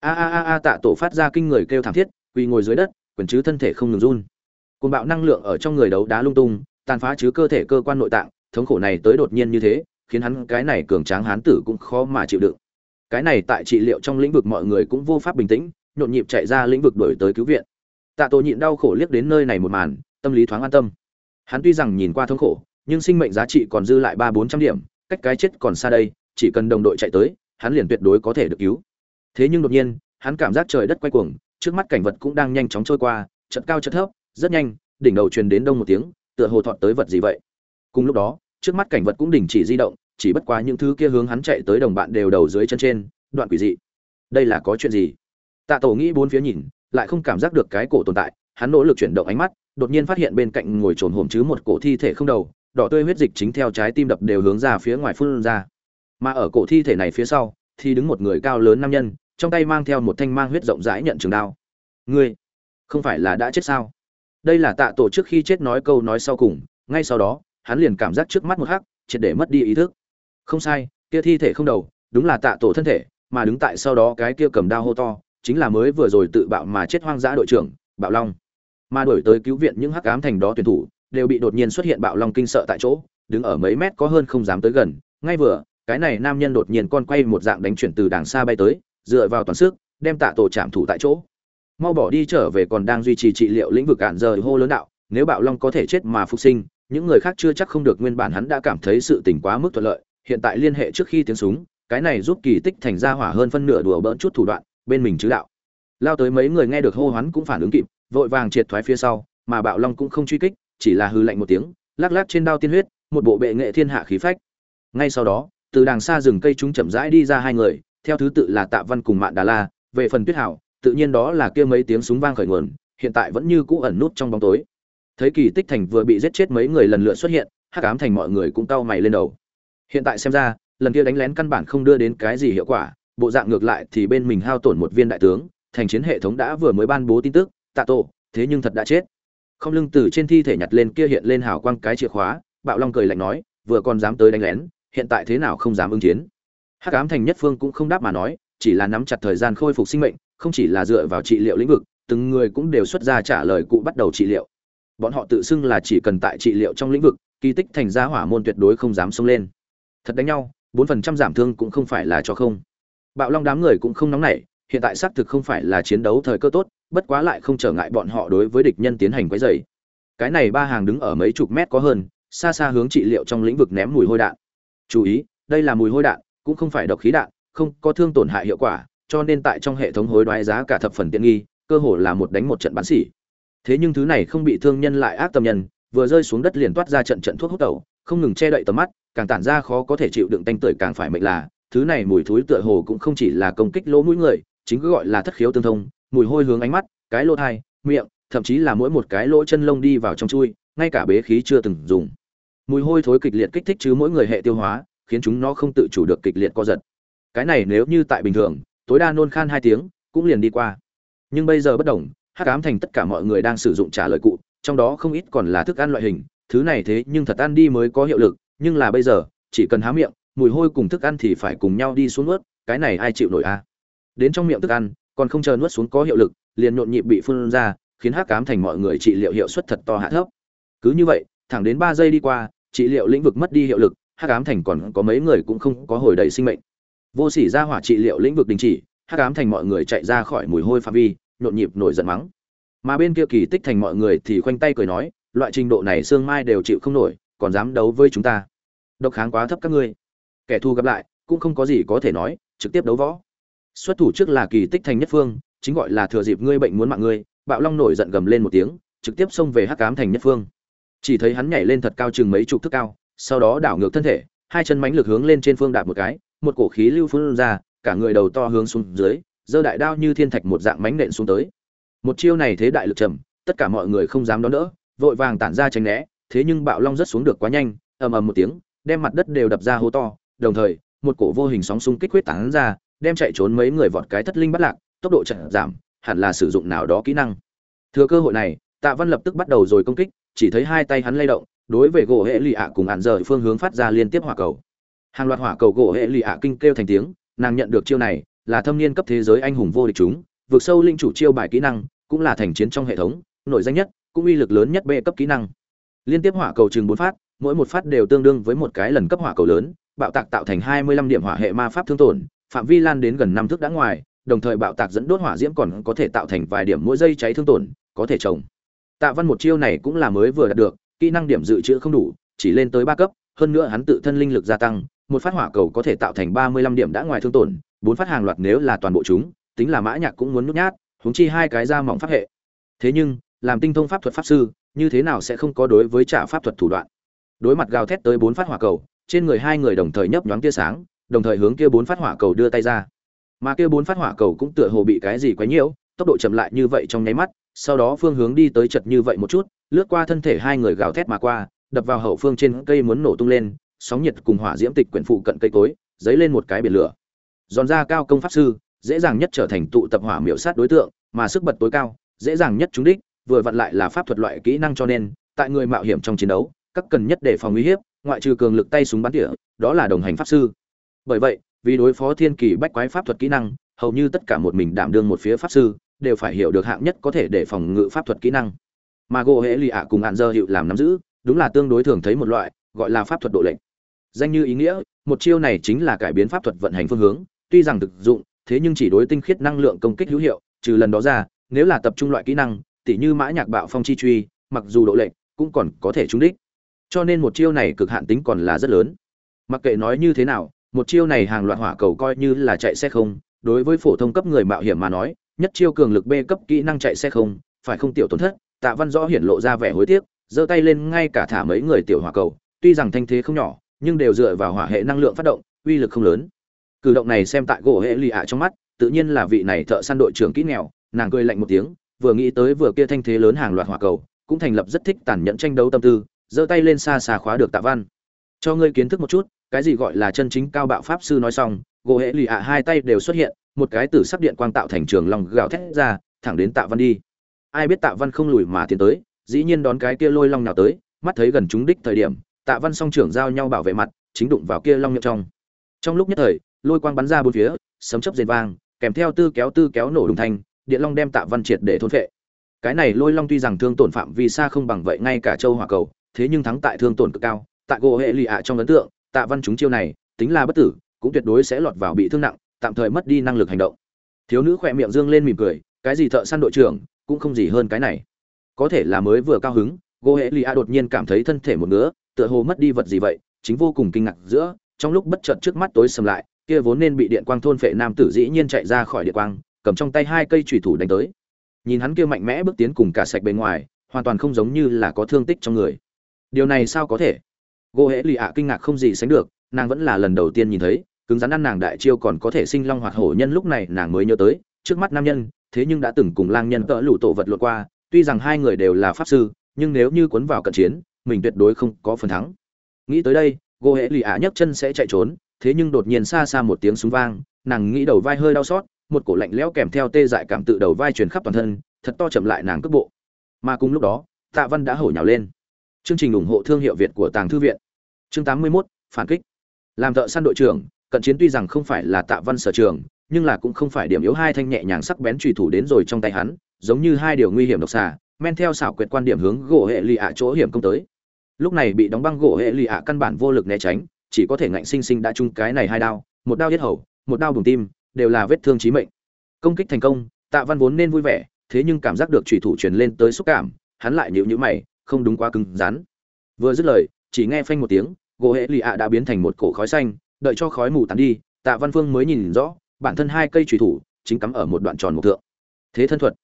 A a a a tạ tổ phát ra kinh người kêu thảm thiết quỳ ngồi dưới đất quần chứ thân thể không ngừng run. Côn bạo năng lượng ở trong người đấu đá lung tung tàn phá chứ cơ thể cơ quan nội tạng, thống khổ này tới đột nhiên như thế, khiến hắn cái này cường tráng hán tử cũng khó mà chịu đựng. Cái này tại trị liệu trong lĩnh vực mọi người cũng vô pháp bình tĩnh, nhộn nhịp chạy ra lĩnh vực đổi tới cứu viện. Tạ tổ nhịn đau khổ liếc đến nơi này một màn, tâm lý thoáng an tâm. Hắn tuy rằng nhìn qua thống khổ, nhưng sinh mệnh giá trị còn dư lại ba bốn trăm điểm, cách cái chết còn xa đây, chỉ cần đồng đội chạy tới, hắn liền tuyệt đối có thể được cứu. Thế nhưng đột nhiên, hắn cảm giác trời đất quay cuồng, trước mắt cảnh vật cũng đang nhanh chóng trôi qua chật cao chật thấp, rất nhanh, đỉnh đầu truyền đến đông một tiếng tựa hồ thọt tới vật gì vậy? Cùng lúc đó, trước mắt cảnh vật cũng đình chỉ di động, chỉ bất quá những thứ kia hướng hắn chạy tới đồng bạn đều đầu dưới chân trên, đoạn quỷ dị. Đây là có chuyện gì? Tạ tổ nghĩ bốn phía nhìn, lại không cảm giác được cái cổ tồn tại, hắn nỗ lực chuyển động ánh mắt, đột nhiên phát hiện bên cạnh ngồi trồn hổm chứ một cổ thi thể không đầu, đỏ tươi huyết dịch chính theo trái tim đập đều hướng ra phía ngoài phun ra. Mà ở cổ thi thể này phía sau, thì đứng một người cao lớn nam nhân, trong tay mang theo một thanh mang huyết rộng rãi nhận trường đao. Ngươi không phải là đã chết sao? Đây là tạ tổ trước khi chết nói câu nói sau cùng, ngay sau đó, hắn liền cảm giác trước mắt một hắc, triệt để mất đi ý thức. Không sai, kia thi thể không đầu, đúng là tạ tổ thân thể, mà đứng tại sau đó cái kia cầm đao hô to, chính là mới vừa rồi tự bạo mà chết hoang dã đội trưởng, bạo long. Mà đổi tới cứu viện những hắc ám thành đó tuyển thủ, đều bị đột nhiên xuất hiện bạo long kinh sợ tại chỗ, đứng ở mấy mét có hơn không dám tới gần. Ngay vừa, cái này nam nhân đột nhiên con quay một dạng đánh chuyển từ đàng xa bay tới, dựa vào toàn sức, đem tạ tổ chạm thủ tại chỗ mau bỏ đi trở về còn đang duy trì trị liệu lĩnh vực cạn giờ hô lớn đạo, nếu bạo long có thể chết mà phục sinh, những người khác chưa chắc không được nguyên bản hắn đã cảm thấy sự tình quá mức thuận lợi, hiện tại liên hệ trước khi tiếng súng, cái này giúp kỳ tích thành ra hỏa hơn phân nửa đùa bỡn chút thủ đoạn, bên mình chứ đạo. Lao tới mấy người nghe được hô hoán cũng phản ứng kịp, vội vàng triệt thoái phía sau, mà bạo long cũng không truy kích, chỉ là hư lạnh một tiếng, lắc lắc trên đao tiên huyết, một bộ bệ nghệ thiên hạ khí phách. Ngay sau đó, từ đàng xa rừng cây chúng chậm rãi đi ra hai người, theo thứ tự là tạ văn cùng mạn đà la, về phần tuyết hảo tự nhiên đó là kia mấy tiếng súng vang khởi nguồn, hiện tại vẫn như cũ ẩn nút trong bóng tối. Thấy kỳ tích thành vừa bị giết chết mấy người lần lượt xuất hiện, hắc ám thành mọi người cũng cau mày lên đầu. Hiện tại xem ra, lần kia đánh lén căn bản không đưa đến cái gì hiệu quả, bộ dạng ngược lại thì bên mình hao tổn một viên đại tướng, thành chiến hệ thống đã vừa mới ban bố tin tức, tạ tổ, thế nhưng thật đã chết. Không lưng từ trên thi thể nhặt lên kia hiện lên hào quang cái chìa khóa, bạo long cười lạnh nói, vừa còn dám tới đánh lén, hiện tại thế nào không dám ứng chiến. Hắc ám thành nhất phương cũng không đáp mà nói, chỉ là nắm chặt thời gian khôi phục sinh mệnh không chỉ là dựa vào trị liệu lĩnh vực, từng người cũng đều xuất ra trả lời cụ bắt đầu trị liệu. Bọn họ tự xưng là chỉ cần tại trị liệu trong lĩnh vực, kỳ tích thành ra hỏa môn tuyệt đối không dám xông lên. Thật đánh nhau, bốn phần trăm giảm thương cũng không phải là cho không. Bạo long đám người cũng không nóng nảy, hiện tại xác thực không phải là chiến đấu thời cơ tốt, bất quá lại không trở ngại bọn họ đối với địch nhân tiến hành quấy rầy. Cái này ba hàng đứng ở mấy chục mét có hơn, xa xa hướng trị liệu trong lĩnh vực ném mùi hôi đạn. Chú ý, đây là mùi hôi đạn, cũng không phải độc khí đạn, không có thương tổn hại hiệu quả cho nên tại trong hệ thống hối đoái giá cả thập phần tiện nghi cơ hồ là một đánh một trận bán xỉ. Thế nhưng thứ này không bị thương nhân lại ác tâm nhân vừa rơi xuống đất liền toát ra trận trận thuốc hút đầu không ngừng che đậy tầm mắt càng tản ra khó có thể chịu đựng tanh tưởi càng phải mệnh là thứ này mùi thối tựa hồ cũng không chỉ là công kích lỗ mũi người chính cứ gọi là thất khiếu tương thông mùi hôi hướng ánh mắt cái lỗ tai, miệng thậm chí là mỗi một cái lỗ chân lông đi vào trong chui ngay cả bế khí chưa từng dùng. Mùi hôi thối kịch liệt kích thích chứ mỗi người hệ tiêu hóa khiến chúng nó không tự chủ được kịch liệt co giật. Cái này nếu như tại bình thường tối đa nôn khan hai tiếng, cũng liền đi qua. Nhưng bây giờ bất đồng, hắc ám thành tất cả mọi người đang sử dụng trả lời cụ, trong đó không ít còn là thức ăn loại hình. Thứ này thế nhưng thật ăn đi mới có hiệu lực, nhưng là bây giờ, chỉ cần há miệng, mùi hôi cùng thức ăn thì phải cùng nhau đi xuống nuốt, cái này ai chịu nổi a? À? đến trong miệng thức ăn, còn không chờ nuốt xuống có hiệu lực, liền nhộn nhịp bị phun ra, khiến hắc ám thành mọi người trị liệu hiệu suất thật to hạ thấp. Cứ như vậy, thẳng đến ba giây đi qua, trị liệu lĩnh vực mất đi hiệu lực, hắc ám thành còn có mấy người cũng không có hồi đầy sinh mệnh vô sỉ ra hỏa trị liệu lĩnh vực đình chỉ, hắc ám thành mọi người chạy ra khỏi mùi hôi phạm vi, nhộn nhịp nổi giận mắng. Mà bên kia kỳ tích thành mọi người thì khoanh tay cười nói, loại trình độ này xương mai đều chịu không nổi, còn dám đấu với chúng ta. Độc kháng quá thấp các ngươi. Kẻ thù gặp lại, cũng không có gì có thể nói, trực tiếp đấu võ. Xuất thủ trước là kỳ tích thành nhất phương, chính gọi là thừa dịp ngươi bệnh muốn mạng ngươi, bạo long nổi giận gầm lên một tiếng, trực tiếp xông về hắc ám thành nhất phương. Chỉ thấy hắn nhảy lên thật cao chừng mấy chục thước cao, sau đó đảo ngược thân thể, hai chân mánh lực hướng lên trên phương đạp một cái một cổ khí lưu phun ra, cả người đầu to hướng xuống dưới, giơ đại đao như thiên thạch một dạng mánh nện xuống tới. Một chiêu này thế đại lực trầm, tất cả mọi người không dám đón đỡ, vội vàng tản ra tránh né, thế nhưng bạo long rất xuống được quá nhanh, ầm ầm một tiếng, đem mặt đất đều đập ra hố to, đồng thời, một cổ vô hình sóng xung kích huyết tán ra, đem chạy trốn mấy người vọt cái thất linh bắt lạc, tốc độ chậm giảm, hẳn là sử dụng nào đó kỹ năng. Thừa cơ hội này, tạ văn lập tức bắt đầu rồi công kích, chỉ thấy hai tay hắn lay động, đối với gỗ hệ lì ạ cùng ản giờ phương hướng phát ra liên tiếp hỏa cầu hàng loạt hỏa cầu gỗ hệ lì ạ kinh kêu thành tiếng, nàng nhận được chiêu này, là thâm niên cấp thế giới anh hùng vô địch chúng, vượt sâu linh chủ chiêu bài kỹ năng, cũng là thành chiến trong hệ thống, nổi danh nhất, cũng uy lực lớn nhất bê cấp kỹ năng. Liên tiếp hỏa cầu chừng bốn phát, mỗi một phát đều tương đương với một cái lần cấp hỏa cầu lớn, bạo tạc tạo thành hai mươi lăm điểm hỏa hệ ma pháp thương tổn, phạm vi lan đến gần năm thước đã ngoài, đồng thời bạo tạc dẫn đốt hỏa diễm còn có thể tạo thành vài điểm mỗi giây cháy thương tổn, có thể trồng. Tạ văn một chiêu này cũng là mới vừa đạt được, kỹ năng điểm dự trữ không đủ, chỉ lên tới ba cấp, hơn nữa hắn tự thân linh lực gia tăng một phát hỏa cầu có thể tạo thành ba mươi lăm điểm đã ngoài thương tổn, bốn phát hàng loạt nếu là toàn bộ chúng, tính là mã nhạc cũng muốn nhút nhát, huống chi hai cái ra mỏng pháp hệ. Thế nhưng, làm tinh thông pháp thuật pháp sư, như thế nào sẽ không có đối với trả pháp thuật thủ đoạn? Đối mặt gào thét tới bốn phát hỏa cầu, trên người hai người đồng thời nhấp nhoáng tia sáng, đồng thời hướng kia bốn phát hỏa cầu đưa tay ra. Mà kia bốn phát hỏa cầu cũng tựa hồ bị cái gì quấy nhiễu, tốc độ chậm lại như vậy trong nháy mắt, sau đó phương hướng đi tới chật như vậy một chút, lướt qua thân thể hai người gào thét mà qua, đập vào hậu phương trên cây muốn nổ tung lên sóng nhiệt cùng hỏa diễm tịch quyển phụ cận cây cối, dấy lên một cái biển lửa. Giòn ra cao công pháp sư, dễ dàng nhất trở thành tụ tập hỏa miểu sát đối tượng, mà sức bật tối cao, dễ dàng nhất trúng đích, vừa vặn lại là pháp thuật loại kỹ năng cho nên, tại người mạo hiểm trong chiến đấu, các cần nhất để phòng uy hiếp, ngoại trừ cường lực tay súng bắn tỉa, đó là đồng hành pháp sư. Bởi vậy, vì đối phó thiên kỳ bách quái pháp thuật kỹ năng, hầu như tất cả một mình đảm đương một phía pháp sư, đều phải hiểu được hạng nhất có thể để phòng ngự pháp thuật kỹ năng. Mà gỗ hệ lì ạ cùng hạn dơ hiệu làm nắm giữ, đúng là tương đối thường thấy một loại, gọi là pháp thuật độ lệnh danh như ý nghĩa, một chiêu này chính là cải biến pháp thuật vận hành phương hướng, tuy rằng thực dụng, thế nhưng chỉ đối tinh khiết năng lượng công kích hữu hiệu, trừ lần đó ra, nếu là tập trung loại kỹ năng, tỉ như mã nhạc bạo phong chi truy, mặc dù độ lệnh cũng còn có thể trúng đích. Cho nên một chiêu này cực hạn tính còn là rất lớn. Mặc kệ nói như thế nào, một chiêu này hàng loạt hỏa cầu coi như là chạy xe không, đối với phổ thông cấp người mạo hiểm mà nói, nhất chiêu cường lực b cấp kỹ năng chạy xe không, phải không tiểu tổn thất, tạ văn rõ hiển lộ ra vẻ hối tiếc, giơ tay lên ngay cả thả mấy người tiểu hỏa cầu, tuy rằng thanh thế không nhỏ nhưng đều dựa vào hỏa hệ năng lượng phát động, uy lực không lớn. Cử động này xem tại gỗ hệ lì ạ trong mắt, tự nhiên là vị này thợ săn đội trưởng kỹ nghèo, nàng cười lạnh một tiếng, vừa nghĩ tới vừa kia thanh thế lớn hàng loạt hỏa cầu, cũng thành lập rất thích tàn nhẫn tranh đấu tâm tư, giơ tay lên xa xa khóa được tạ văn. Cho ngươi kiến thức một chút, cái gì gọi là chân chính cao bạo pháp sư nói xong, gỗ hệ lì ạ hai tay đều xuất hiện, một cái tử sắc điện quang tạo thành trường lòng gào thét ra, thẳng đến tạ văn đi. Ai biết tạ văn không lùi mà tiến tới, dĩ nhiên đón cái kia lôi long nào tới, mắt thấy gần chúng đích thời điểm tạ văn song trưởng giao nhau bảo vệ mặt, chính đụng vào kia long nhậm trong. Trong lúc nhất thời, lôi quang bắn ra bốn phía, sấm chớp rền vang, kèm theo tư kéo tư kéo nổ đùng thanh, điện long đem tạ văn triệt để thôn phệ. Cái này lôi long tuy rằng thương tổn phạm vì xa không bằng vậy ngay cả châu hỏa cầu, thế nhưng thắng tại thương tổn cực cao, tại gỗ hệ lì ạ trong ấn tượng, tạ văn chúng chiêu này, tính là bất tử, cũng tuyệt đối sẽ lọt vào bị thương nặng, tạm thời mất đi năng lực hành động. Thiếu nữ khỏe miệng dương lên mỉm cười, cái gì thợ săn đội trưởng, cũng không gì hơn cái này. Có thể là mới vừa cao hứng, gỗ hệ lì a đột nhiên cảm thấy thân thể một ngứa tựa hồ mất đi vật gì vậy, chính vô cùng kinh ngạc giữa, trong lúc bất chợt trước mắt tối sầm lại, kia vốn nên bị điện quang thôn phệ nam tử dĩ nhiên chạy ra khỏi điện quang, cầm trong tay hai cây chủy thủ đánh tới. Nhìn hắn kia mạnh mẽ bước tiến cùng cả sạch bên ngoài, hoàn toàn không giống như là có thương tích trong người. Điều này sao có thể? Gỗ hễ lì ạ kinh ngạc không gì sánh được, nàng vẫn là lần đầu tiên nhìn thấy, cứng rắn ăn nàng đại chiêu còn có thể sinh long hoạt hổ nhân lúc này nàng mới nhớ tới, trước mắt nam nhân, thế nhưng đã từng cùng lang nhân cỡ lũ tổ vật lộn qua, tuy rằng hai người đều là pháp sư, nhưng nếu như cuốn vào cận chiến mình tuyệt đối không có phần thắng. Nghĩ tới đây gỗ hệ lì ạ nhấc chân sẽ chạy trốn thế nhưng đột nhiên xa xa một tiếng súng vang nàng nghĩ đầu vai hơi đau xót một cổ lạnh lẽo kèm theo tê dại cảm tự đầu vai truyền khắp toàn thân thật to chậm lại nàng cước bộ. Mà cùng lúc đó tạ văn đã hổ nhào lên. Chương trình ủng hộ thương hiệu việt của tàng thư viện. Chương 81, phản kích. Làm thợ săn đội trưởng cận chiến tuy rằng không phải là tạ văn sở trường nhưng là cũng không phải điểm yếu hai thanh nhẹ nhàng sắc bén trùy thủ đến rồi trong tay hắn giống như hai điều nguy hiểm độc xà men theo xảo quyệt quan điểm hướng gỗ hệ lì ạ chỗ hiểm công tới. Lúc này bị đóng băng gỗ hệ lì ạ căn bản vô lực né tránh, chỉ có thể ngạnh sinh sinh đã chung cái này hai đao, một đao yết hầu, một đao bùng tim, đều là vết thương chí mệnh. Công kích thành công, tạ văn vốn nên vui vẻ, thế nhưng cảm giác được thủy thủ truyền lên tới xúc cảm, hắn lại nhịu nhữ mày, không đúng quá cứng rắn. Vừa dứt lời, chỉ nghe phanh một tiếng, gỗ hệ lì ạ đã biến thành một cổ khói xanh, đợi cho khói mù tắn đi, tạ văn phương mới nhìn rõ, bản thân hai cây thủy thủ, chính cắm ở một đoạn tròn mục thượng. Thế thân thuật.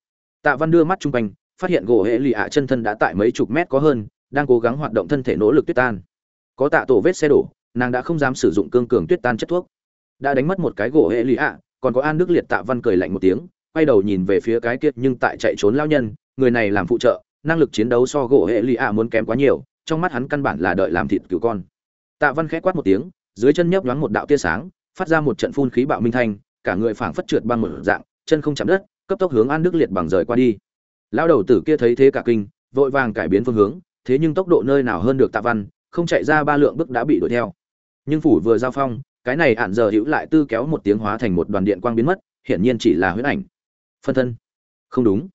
Tạ văn đưa mắt chung quanh phát hiện gỗ hệ lì ạ chân thân đã tại mấy chục mét có hơn, đang cố gắng hoạt động thân thể nỗ lực tuyết tan. Có tạ tổ vết xe đổ, nàng đã không dám sử dụng cương cường tuyết tan chất thuốc. Đã đánh mất một cái gỗ hệ lì ạ, còn có an đức liệt tạ văn cười lạnh một tiếng, quay đầu nhìn về phía cái kiệt nhưng tại chạy trốn lao nhân, người này làm phụ trợ, năng lực chiến đấu so gỗ hệ lì ạ muốn kém quá nhiều, trong mắt hắn căn bản là đợi làm thịt cứu con. Tạ văn khẽ quát một tiếng, dưới chân nhấp nhoáng một đạo tia sáng, phát ra một trận phun khí bạo minh thanh, cả người phảng phất trượt băng một dạng, chân không chạm đất, cấp tốc hướng an đức liệt bằng rời qua đi lão đầu tử kia thấy thế cả kinh, vội vàng cải biến phương hướng, thế nhưng tốc độ nơi nào hơn được tạ văn, không chạy ra ba lượng bước đã bị đuổi theo. Nhưng phủ vừa giao phong, cái này ạn giờ hữu lại tư kéo một tiếng hóa thành một đoàn điện quang biến mất, hiển nhiên chỉ là huyễn ảnh. Phân thân. Không đúng.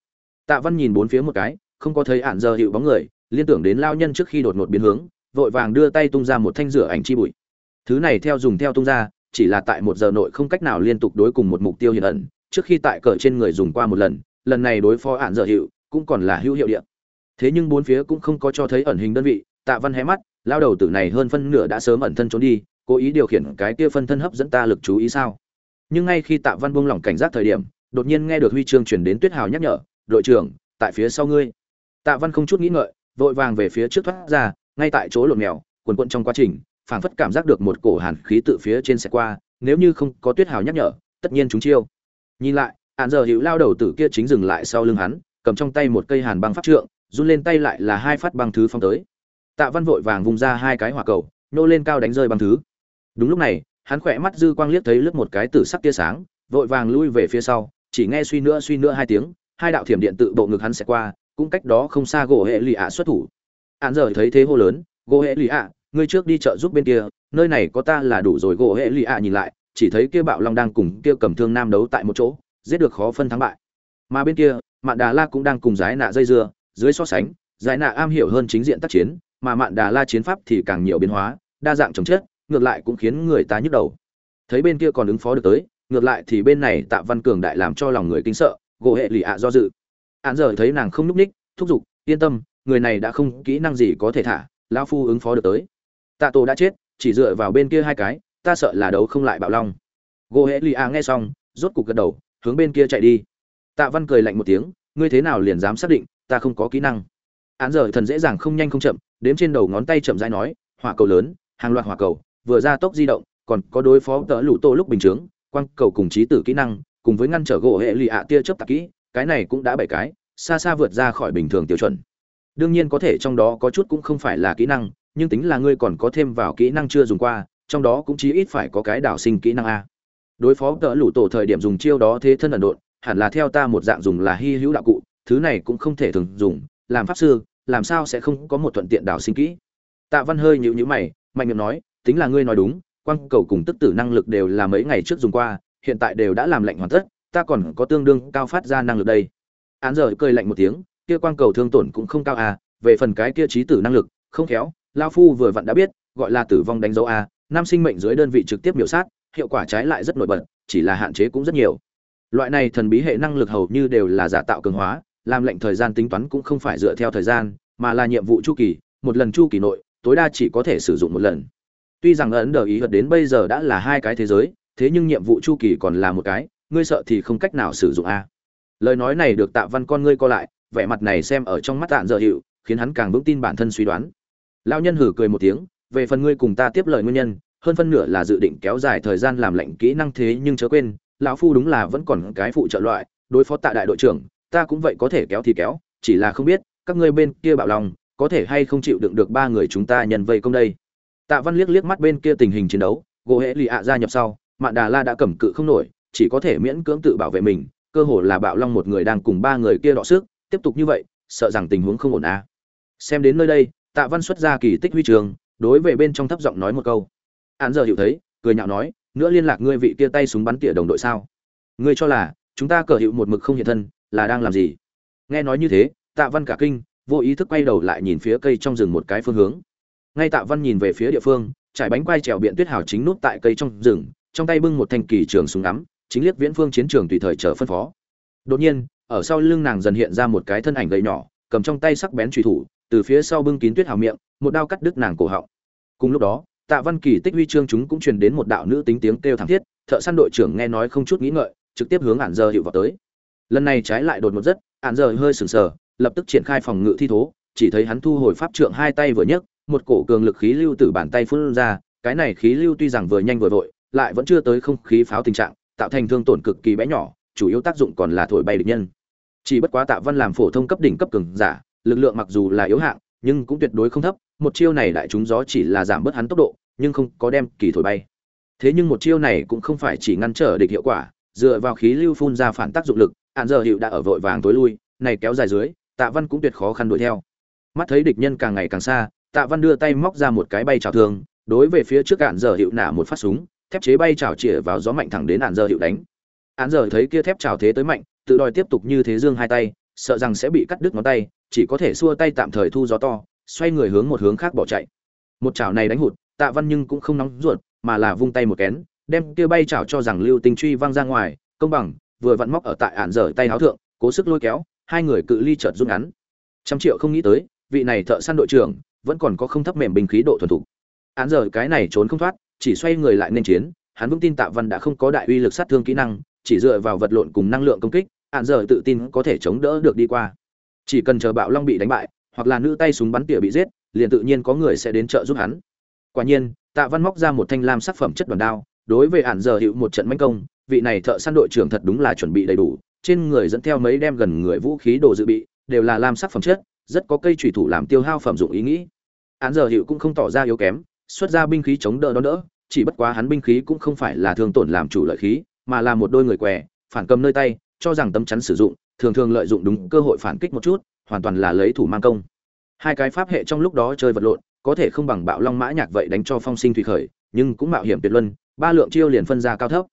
Tạ văn nhìn bốn phía một cái, không có thấy ạn giờ hữu bóng người, liên tưởng đến lao nhân trước khi đột ngột biến hướng, vội vàng đưa tay tung ra một thanh rửa ảnh chi bụi. Thứ này theo dùng theo tung ra, chỉ là tại một giờ nội không cách nào liên tục đối cùng một mục tiêu hiện ẩn, trước khi tại cờ trên người dùng qua một lần lần này đối phó ạn dở hiệu cũng còn là hữu hiệu điện thế nhưng bốn phía cũng không có cho thấy ẩn hình đơn vị, tạ văn hé mắt, lao đầu tử này hơn phân nửa đã sớm ẩn thân trốn đi, cố ý điều khiển cái kia phân thân hấp dẫn ta lực chú ý sao? Nhưng ngay khi tạ văn buông lỏng cảnh giác thời điểm, đột nhiên nghe được huy chương chuyển đến tuyết hào nhắc nhở, đội trưởng, tại phía sau ngươi. Tạ văn không chút nghĩ ngợi, vội vàng về phía trước thoát ra, ngay tại chỗ lộn mèo, quần quận trong quá trình, phảng phất cảm giác được một cổ hàn khí tự phía trên xe qua, nếu như không có tuyết hào nhắc nhở, tất nhiên chúng chiêu. Nhìn lại hạn giờ hữu lao đầu tử kia chính dừng lại sau lưng hắn, cầm trong tay một cây hàn băng pháp trượng, run lên tay lại là hai phát băng thứ phong tới. Tạ văn vội vàng vùng ra hai cái hỏa cầu, nô lên cao đánh rơi băng thứ. Đúng lúc này, hắn khỏe mắt dư quang liếc thấy lướt một cái tử sắc tia sáng, vội vàng lui về phía sau, chỉ nghe suy nữa suy nữa hai tiếng, hai đạo thiểm điện tự bộ ngực hắn sẽ qua, cũng cách đó không xa gỗ hệ lì ạ xuất thủ. Hạn giờ thấy thế hô lớn, gỗ hệ lì ạ, ngươi trước đi chợ giúp bên kia, nơi này có ta là đủ rồi. Gỗ hệ lì ạ nhìn lại, chỉ thấy kia bạo long đang cùng kia cầm thương nam đấu tại một chỗ giết được khó phân thắng bại. Mà bên kia, mạn đà la cũng đang cùng giải nạ dây dưa, dưới so sánh giải nạ am hiểu hơn chính diện tác chiến, mà mạn đà la chiến pháp thì càng nhiều biến hóa, đa dạng chống chết ngược lại cũng khiến người ta nhức đầu. Thấy bên kia còn ứng phó được tới, ngược lại thì bên này tạ văn cường đại làm cho lòng người kinh sợ, gỗ hệ lì ạ do dự. Hạn giờ thấy nàng không núp ních, thúc giục, yên tâm, người này đã không kỹ năng gì có thể thả, lão phu ứng phó được tới. Tạ tổ đã chết, chỉ dựa vào bên kia hai cái, ta sợ là đấu không lại bạo long. Gỗ hệ lì ạ nghe xong, rốt cục gật đầu hướng bên kia chạy đi. Tạ văn cười lạnh một tiếng, ngươi thế nào liền dám xác định, ta không có kỹ năng. Án giờ thần dễ dàng không nhanh không chậm, đếm trên đầu ngón tay chậm rãi nói, hỏa cầu lớn, hàng loạt hỏa cầu, vừa ra tốc di động, còn có đối phó tớ lũ tô lúc bình chướng, quang cầu cùng trí tử kỹ năng, cùng với ngăn trở gỗ hệ lì ạ tia chớp tạc kỹ, cái này cũng đã bảy cái, xa xa vượt ra khỏi bình thường tiêu chuẩn. Đương nhiên có thể trong đó có chút cũng không phải là kỹ năng, nhưng tính là ngươi còn có thêm vào kỹ năng chưa dùng qua, trong đó cũng chí ít phải có cái đảo sinh kỹ năng a đối phó tợ lũ tổ thời điểm dùng chiêu đó thế thân ẩn độn, hẳn là theo ta một dạng dùng là hy hữu đạo cụ, thứ này cũng không thể thường dùng, làm pháp sư, làm sao sẽ không có một thuận tiện đảo sinh kỹ. Tạ văn hơi nhữ nhữ mày, mạnh miệng nói, tính là ngươi nói đúng, quang cầu cùng tức tử năng lực đều là mấy ngày trước dùng qua, hiện tại đều đã làm lạnh hoàn tất, ta còn có tương đương cao phát ra năng lực đây. Án giờ cười lạnh một tiếng, kia quang cầu thương tổn cũng không cao à về phần cái kia trí tử năng lực, không khéo, lao phu vừa vặn đã biết, gọi là tử vong đánh dấu à, a nam sinh mệnh dưới đơn vị trực tiếp biểu sát hiệu quả trái lại rất nổi bật, chỉ là hạn chế cũng rất nhiều. Loại này thần bí hệ năng lực hầu như đều là giả tạo cường hóa, làm lệnh thời gian tính toán cũng không phải dựa theo thời gian, mà là nhiệm vụ chu kỳ, một lần chu kỳ nội, tối đa chỉ có thể sử dụng một lần. Tuy rằng ấn đờ ý hợt đến bây giờ đã là hai cái thế giới, thế nhưng nhiệm vụ chu kỳ còn là một cái, ngươi sợ thì không cách nào sử dụng a. Lời nói này được tạ văn con ngươi co lại, vẻ mặt này xem ở trong mắt tạn dở hiệu khiến hắn càng vững tin bản thân suy đoán. Lao nhân hử cười một tiếng, về phần ngươi cùng ta tiếp lời nguyên nhân hơn phân nửa là dự định kéo dài thời gian làm lệnh kỹ năng thế nhưng chớ quên, lão phu đúng là vẫn còn cái phụ trợ loại, đối phó tạ đại đội trưởng, ta cũng vậy có thể kéo thì kéo, chỉ là không biết, các ngươi bên kia bạo lòng, có thể hay không chịu đựng được ba người chúng ta nhân vây công đây tạ văn liếc liếc mắt bên kia tình hình chiến đấu, gỗ hệ lì ạ gia nhập sau, mạn đà la đã cầm cự không nổi, chỉ có thể miễn cưỡng tự bảo vệ mình, cơ hồ là bạo long một người đang cùng ba người kia đọ sức, tiếp tục như vậy, sợ rằng tình huống không ổn à. xem đến nơi đây, tạ văn xuất ra kỳ tích huy trường đối với bên trong thấp giọng nói một câu hắn giờ hiểu thấy, cười nhạo nói, nữa liên lạc ngươi vị kia tay súng bắn tỉa đồng đội sao? Ngươi cho là, chúng ta cờ hiệu một mực không hiện thân, là đang làm gì? Nghe nói như thế, tạ văn cả kinh, vô ý thức quay đầu lại nhìn phía cây trong rừng một cái phương hướng. Ngay tạ văn nhìn về phía địa phương, trải bánh quay trèo biện tuyết hào chính nút tại cây trong rừng, trong tay bưng một thanh kỳ trường súng ngắm, chính liếc viễn phương chiến trường tùy thời chờ phân phó. Đột nhiên, ở sau lưng nàng dần hiện ra một cái thân ảnh gầy nhỏ, cầm trong tay sắc bén truy thủ, từ phía sau bưng kín tuyết hào miệng, một đao cắt đứt nàng cổ họng. Cùng lúc đó tạ văn kỳ tích huy chương chúng cũng truyền đến một đạo nữ tính tiếng kêu thảm thiết, thợ săn đội trưởng nghe nói không chút nghĩ ngợi, trực tiếp hướng ản giờ hiệu vào tới. Lần này trái lại đột một rất ản giờ hơi sừng sờ, lập tức triển khai phòng ngự thi thố, chỉ thấy hắn thu hồi pháp trượng hai tay vừa nhấc, một cổ cường lực khí lưu từ bàn tay phun ra, cái này khí lưu tuy rằng vừa nhanh vừa vội, lại vẫn chưa tới không khí pháo tình trạng, tạo thành thương tổn cực kỳ bé nhỏ, chủ yếu tác dụng còn là thổi bay địch nhân. Chỉ bất quá tạ văn làm phổ thông cấp đỉnh cấp cường giả, lực lượng mặc dù là yếu hạng nhưng cũng tuyệt đối không thấp, một chiêu này đại chúng gió chỉ là giảm bớt hắn tốc độ, nhưng không có đem kỳ thổi bay. Thế nhưng một chiêu này cũng không phải chỉ ngăn trở địch hiệu quả, dựa vào khí lưu phun ra phản tác dụng lực hạn giờ hiệu đã ở vội vàng tối lui, này kéo dài dưới, tạ văn cũng tuyệt khó khăn đuổi theo. Mắt thấy địch nhân càng ngày càng xa, tạ văn đưa tay móc ra một cái bay trào thương, đối về phía trước hạn giờ hiệu nả một phát súng, thép chế bay trào chĩa vào gió mạnh thẳng đến hạn giờ hiệu đánh. Hạn giờ thấy kia thép trào thế tới mạnh, tự đòi tiếp tục như thế dương hai tay, sợ rằng sẽ bị cắt đứt ngón tay chỉ có thể xua tay tạm thời thu gió to, xoay người hướng một hướng khác bỏ chạy. Một chảo này đánh hụt, tạ văn nhưng cũng không nóng ruột, mà là vung tay một kén, đem kia bay chảo cho rằng lưu tinh truy văng ra ngoài, công bằng, vừa vặn móc ở tại ản dở tay háo thượng, cố sức lôi kéo, hai người cự ly chợt rút ngắn. Trăm triệu không nghĩ tới, vị này thợ săn đội trưởng vẫn còn có không thấp mềm bình khí độ thuần thục. Án giờ cái này trốn không thoát, chỉ xoay người lại nên chiến, hắn vững tin tạ văn đã không có đại uy lực sát thương kỹ năng, chỉ dựa vào vật lộn cùng năng lượng công kích án giờ tự tin có thể chống đỡ được đi qua chỉ cần chờ bạo long bị đánh bại, hoặc là nữ tay súng bắn tỉa bị giết, liền tự nhiên có người sẽ đến trợ giúp hắn. Quả nhiên, tạ văn móc ra một thanh lam sắc phẩm chất đoàn đao, đối với ản giờ hiệu một trận manh công, vị này thợ săn đội trưởng thật đúng là chuẩn bị đầy đủ, trên người dẫn theo mấy đem gần người vũ khí đồ dự bị, đều là lam sắc phẩm chất, rất có cây thủy thủ làm tiêu hao phẩm dụng ý nghĩ. Ản giờ hiệu cũng không tỏ ra yếu kém, xuất ra binh khí chống đỡ đó đỡ, chỉ bất quá hắn binh khí cũng không phải là thường tổn làm chủ lợi khí, mà là một đôi người què, phản cầm nơi tay, cho rằng tấm chắn sử dụng thường thường lợi dụng đúng cơ hội phản kích một chút, hoàn toàn là lấy thủ mang công. Hai cái pháp hệ trong lúc đó chơi vật lộn, có thể không bằng bạo long mã nhạc vậy đánh cho phong sinh thủy khởi, nhưng cũng mạo hiểm tuyệt luân, ba lượng chiêu liền phân ra cao thấp.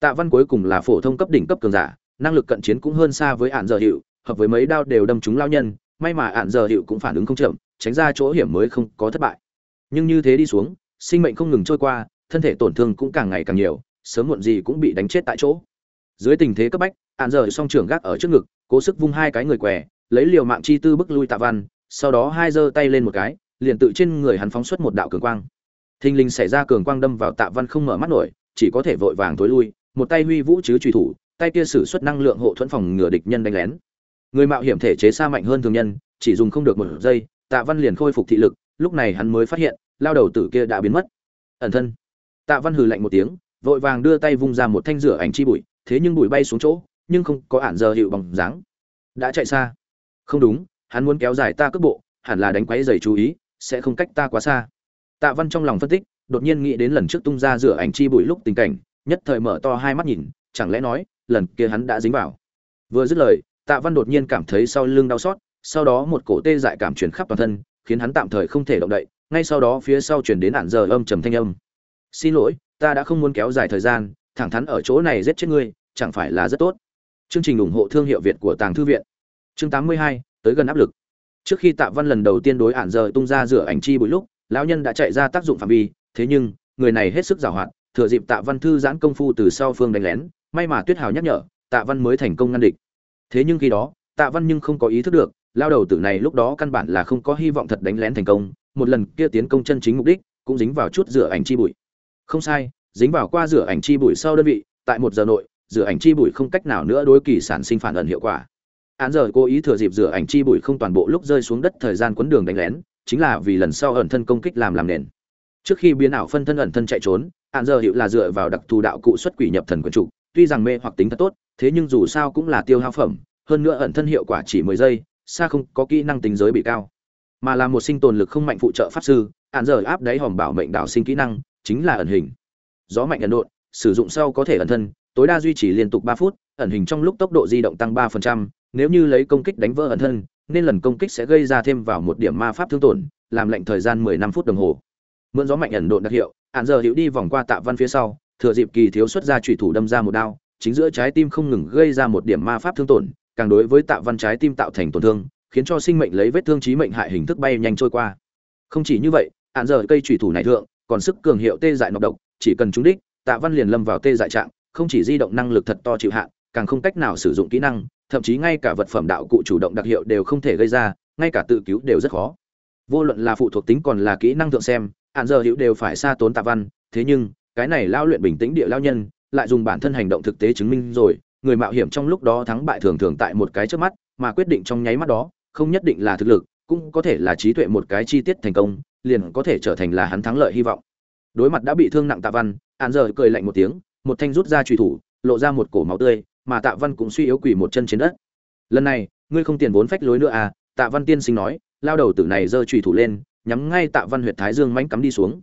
Tạ văn cuối cùng là phổ thông cấp đỉnh cấp cường giả, năng lực cận chiến cũng hơn xa với ản giờ hiệu hợp với mấy đao đều đâm trúng lao nhân, may mà ản giờ hiệu cũng phản ứng không chậm, tránh ra chỗ hiểm mới không có thất bại. Nhưng như thế đi xuống, sinh mệnh không ngừng trôi qua, thân thể tổn thương cũng càng ngày càng nhiều, sớm muộn gì cũng bị đánh chết tại chỗ dưới tình thế cấp bách ạn rời song trưởng gác ở trước ngực, cố sức vung hai cái người què, lấy liều mạng chi tư bức lui tạ văn, sau đó hai giơ tay lên một cái, liền tự trên người hắn phóng xuất một đạo cường quang. Thình lình xảy ra cường quang đâm vào tạ văn không mở mắt nổi, chỉ có thể vội vàng tối lui, một tay huy vũ chứ truy thủ, tay kia sử xuất năng lượng hộ thuẫn phòng ngừa địch nhân đánh lén. Người mạo hiểm thể chế xa mạnh hơn thường nhân, chỉ dùng không được một giây, tạ văn liền khôi phục thị lực, lúc này hắn mới phát hiện, lao đầu tử kia đã biến mất. Ẩn thân. Tạ văn hừ lạnh một tiếng, vội vàng đưa tay vung ra một thanh rửa ảnh chi bụi thế nhưng bụi bay xuống chỗ, nhưng không có ản giờ hiệu bằng dáng. Đã chạy xa. Không đúng, hắn muốn kéo dài ta cước bộ, hẳn là đánh quấy giày chú ý, sẽ không cách ta quá xa. Tạ văn trong lòng phân tích, đột nhiên nghĩ đến lần trước tung ra rửa ảnh chi bụi lúc tình cảnh, nhất thời mở to hai mắt nhìn, chẳng lẽ nói, lần kia hắn đã dính vào. Vừa dứt lời, tạ văn đột nhiên cảm thấy sau lưng đau xót, sau đó một cổ tê dại cảm truyền khắp toàn thân, khiến hắn tạm thời không thể động đậy, ngay sau đó phía sau chuyển đến ản giờ âm trầm thanh âm. Xin lỗi, ta đã không muốn kéo dài thời gian thẳng thắn ở chỗ này giết chết ngươi chẳng phải là rất tốt. Chương trình ủng hộ thương hiệu việt của tàng thư viện. Chương 82, tới gần áp lực. Trước khi tạ văn lần đầu tiên đối án giờ tung ra rửa ảnh chi bụi lúc lão nhân đã chạy ra tác dụng phạm vi thế nhưng người này hết sức giàu hoạt thừa dịp tạ văn thư giãn công phu từ sau phương đánh lén may mà tuyết hào nhắc nhở tạ văn mới thành công ngăn địch. Thế nhưng khi đó tạ văn nhưng không có ý thức được lao đầu tử này lúc đó căn bản là không có hy vọng thật đánh lén thành công một lần kia tiến công chân chính mục đích cũng dính vào chút rửa ảnh chi bụi. Không sai dính vào qua rửa ảnh chi bụi sau đơn vị, tại một giờ nội, rửa ảnh chi bụi không cách nào nữa đối kỳ sản sinh phản ẩn hiệu quả. Án giờ cố ý thừa dịp rửa ảnh chi bụi không toàn bộ lúc rơi xuống đất thời gian quấn đường đánh lén, chính là vì lần sau ẩn thân công kích làm làm nền. Trước khi biến ảo phân thân ẩn thân chạy trốn, án giờ hiệu là dựa vào đặc thù đạo cụ xuất quỷ nhập thần quần trụ tuy rằng mê hoặc tính thật tốt, thế nhưng dù sao cũng là tiêu hao phẩm, hơn nữa ẩn thân hiệu quả chỉ mười giây, xa không có kỹ năng tính giới bị cao. Mà là một sinh tồn lực không mạnh phụ trợ pháp sư, án giờ áp đáy hòm bảo mệnh đảo sinh kỹ năng, chính là ẩn hình gió mạnh ẩn độn, sử dụng sau có thể ẩn thân, tối đa duy trì liên tục ba phút, ẩn hình trong lúc tốc độ di động tăng ba phần trăm, nếu như lấy công kích đánh vỡ ẩn thân, nên lần công kích sẽ gây ra thêm vào một điểm ma pháp thương tổn, làm lệnh thời gian mười năm phút đồng hồ. Mượn gió mạnh ẩn độn đặc hiệu hạn giờ hữu đi vòng qua tạ văn phía sau, thừa dịp kỳ thiếu xuất ra trùy thủ đâm ra một đao, chính giữa trái tim không ngừng gây ra một điểm ma pháp thương tổn, càng đối với tạ văn trái tim tạo thành tổn thương, khiến cho sinh mệnh lấy vết thương chí mệnh hại hình thức bay nhanh trôi qua. Không chỉ như vậy hạn giờ cây trùy thủ này thượng, còn sức cường hiệu tê dại nọc độc chỉ cần trúng đích, tạ văn liền lâm vào tê dại trạng, không chỉ di động năng lực thật to chịu hạn, càng không cách nào sử dụng kỹ năng, thậm chí ngay cả vật phẩm đạo cụ chủ động đặc hiệu đều không thể gây ra, ngay cả tự cứu đều rất khó. Vô luận là phụ thuộc tính còn là kỹ năng thượng xem, hạn giờ hữu đều phải xa tốn tạ văn, thế nhưng, cái này lao luyện bình tĩnh địa lao nhân, lại dùng bản thân hành động thực tế chứng minh rồi, người mạo hiểm trong lúc đó thắng bại thường thường tại một cái trước mắt, mà quyết định trong nháy mắt đó, không nhất định là thực lực, cũng có thể là trí tuệ một cái chi tiết thành công, liền có thể trở thành là hắn thắng lợi hy vọng đối mặt đã bị thương nặng tạ văn, an giờ cười lạnh một tiếng, một thanh rút ra truy thủ, lộ ra một cổ máu tươi, mà tạ văn cũng suy yếu quỳ một chân trên đất. Lần này, ngươi không tiền vốn phách lối nữa à? Tạ văn tiên sinh nói, lao đầu tử này giơ truy thủ lên, nhắm ngay tạ văn huyệt thái dương mánh cắm đi xuống.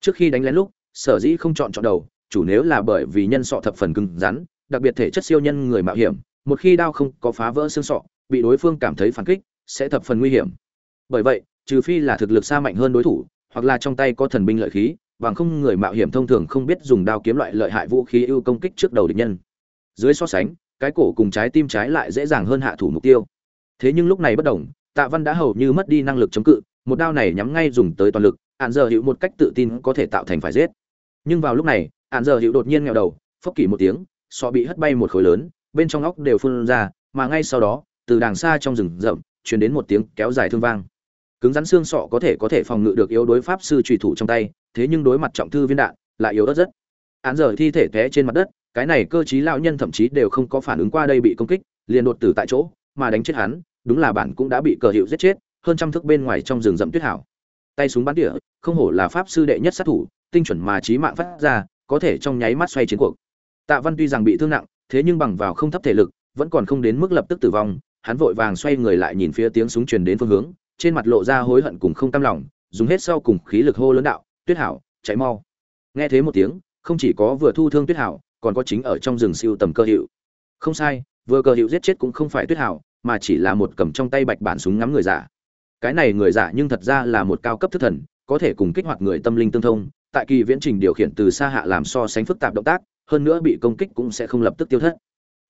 Trước khi đánh lén lúc, sở dĩ không chọn chọn đầu, chủ nếu là bởi vì nhân sọ thập phần cứng rắn, đặc biệt thể chất siêu nhân người mạo hiểm, một khi đao không có phá vỡ xương sọ, bị đối phương cảm thấy phản kích, sẽ thập phần nguy hiểm. Bởi vậy, trừ phi là thực lực xa mạnh hơn đối thủ, hoặc là trong tay có thần binh lợi khí bằng không người mạo hiểm thông thường không biết dùng đao kiếm loại lợi hại vũ khí ưu công kích trước đầu địch nhân. Dưới so sánh, cái cổ cùng trái tim trái lại dễ dàng hơn hạ thủ mục tiêu. Thế nhưng lúc này bất đồng, tạ văn đã hầu như mất đi năng lực chống cự, một đao này nhắm ngay dùng tới toàn lực, án giờ hữu một cách tự tin có thể tạo thành phải giết. Nhưng vào lúc này, án giờ hữu đột nhiên nghèo đầu, phốc kỳ một tiếng sọ bị hất bay một khối lớn, bên trong óc đều phun ra, mà ngay sau đó, từ đàng xa trong rừng rậm, truyền đến một tiếng kéo dài thương vang. Cứng rắn xương sọ có thể có thể phòng ngự được yếu đối pháp sư trùy thủ trong tay thế nhưng đối mặt trọng thư viên đạn, lại yếu ớt rất. Án giờ thi thể té trên mặt đất, cái này cơ chí lão nhân thậm chí đều không có phản ứng qua đây bị công kích, liền đột tử tại chỗ, mà đánh chết hắn, đúng là bản cũng đã bị cờ hiệu giết chết, hơn trăm thước bên ngoài trong rừng rậm tuyết hảo. Tay súng bắn tỉa, không hổ là pháp sư đệ nhất sát thủ, tinh chuẩn mà trí mạng phát ra, có thể trong nháy mắt xoay chiến cuộc. Tạ văn tuy rằng bị thương nặng, thế nhưng bằng vào không thấp thể lực, vẫn còn không đến mức lập tức tử vong, hắn vội vàng xoay người lại nhìn phía tiếng súng truyền đến phương hướng, trên mặt lộ ra hối hận cùng không cam lòng, dùng hết sau cùng khí lực hô lớn đạo tuyết hảo cháy mau. Nghe thế một tiếng, không chỉ có vừa thu thương tuyết hảo, còn có chính ở trong rừng siêu tầm cơ hiệu. Không sai, vừa cơ hiệu giết chết cũng không phải tuyết hảo, mà chỉ là một cầm trong tay bạch bản súng ngắm người giả. Cái này người giả nhưng thật ra là một cao cấp thức thần, có thể cùng kích hoạt người tâm linh tương thông, tại kỳ viễn trình điều khiển từ xa hạ làm so sánh phức tạp động tác, hơn nữa bị công kích cũng sẽ không lập tức tiêu thất.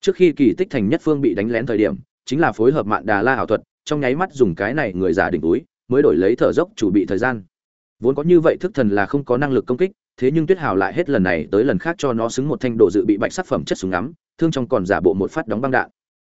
Trước khi kỳ tích thành nhất phương bị đánh lén thời điểm, chính là phối hợp mạn đà la ảo thuật, trong nháy mắt dùng cái này người giả đỉnh túi, mới đổi lấy thở dốc chủ bị thời gian vốn có như vậy thức thần là không có năng lực công kích, thế nhưng tuyết hào lại hết lần này tới lần khác cho nó xứng một thanh đồ dự bị bạch sắc phẩm chất súng ngắm, thương trong còn giả bộ một phát đóng băng đạn.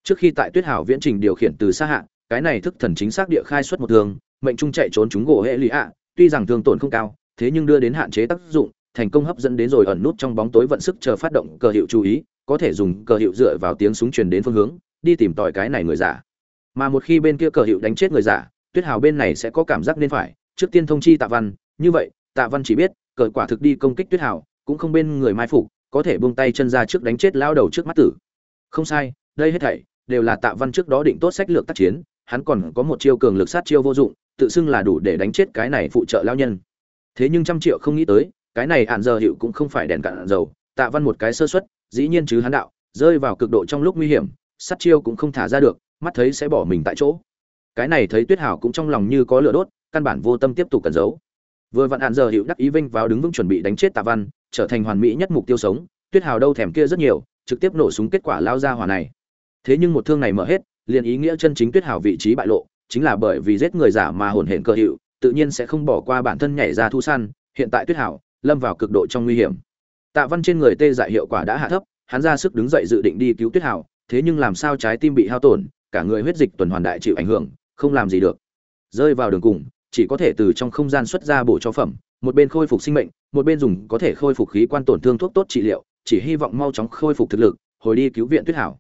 Trước khi tại tuyết hào viễn trình điều khiển từ xa hạ, cái này thức thần chính xác địa khai xuất một thương mệnh trung chạy trốn chúng gỗ hệ lụy ạ, tuy rằng thương tổn không cao, thế nhưng đưa đến hạn chế tác dụng, thành công hấp dẫn đến rồi ẩn nút trong bóng tối vận sức chờ phát động cờ hiệu chú ý, có thể dùng cờ hiệu dựa vào tiếng súng truyền đến phương hướng, đi tìm tòi cái này người giả. Mà một khi bên kia cờ hiệu đánh chết người giả, tuyết hào bên này sẽ có cảm giác nên phải trước tiên thông chi tạ văn, như vậy, tạ văn chỉ biết, cờ quả thực đi công kích tuyết hảo, cũng không bên người mai phục, có thể buông tay chân ra trước đánh chết lao đầu trước mắt tử. Không sai, đây hết thảy, đều là tạ văn trước đó định tốt sách lược tác chiến, hắn còn có một chiêu cường lực sát chiêu vô dụng, tự xưng là đủ để đánh chết cái này phụ trợ lao nhân. Thế nhưng trăm triệu không nghĩ tới, cái này ạn giờ hiệu cũng không phải đèn cạn dầu, tạ văn một cái sơ xuất dĩ nhiên chứ hắn đạo, rơi vào cực độ trong lúc nguy hiểm, sát chiêu cũng không thả ra được, mắt thấy sẽ bỏ mình tại chỗ. Cái này thấy tuyết hảo cũng trong lòng như có lửa đốt căn bản vô tâm tiếp tục cẩn giấu. Vừa vặn hạn giờ hiệu đắc ý vinh vào đứng vững chuẩn bị đánh chết tạ văn, trở thành hoàn mỹ nhất mục tiêu sống, tuyết hào đâu thèm kia rất nhiều, trực tiếp nổ súng kết quả lao ra hỏa này. Thế nhưng một thương này mở hết, liền ý nghĩa chân chính tuyết hào vị trí bại lộ, chính là bởi vì giết người giả mà hồn hển cơ hiệu tự nhiên sẽ không bỏ qua bản thân nhảy ra thu săn, hiện tại tuyết hào lâm vào cực độ trong nguy hiểm. Tạ văn trên người tê dại hiệu quả đã hạ thấp, hắn ra sức đứng dậy dự định đi cứu tuyết hào, thế nhưng làm sao trái tim bị hao tổn, cả người huyết dịch tuần hoàn đại chịu ảnh hưởng, không làm gì được. Rơi vào đường cùng chỉ có thể từ trong không gian xuất ra bổ cho phẩm, một bên khôi phục sinh mệnh, một bên dùng có thể khôi phục khí quan tổn thương thuốc tốt trị liệu, chỉ hy vọng mau chóng khôi phục thực lực, hồi đi cứu viện tuyết hảo.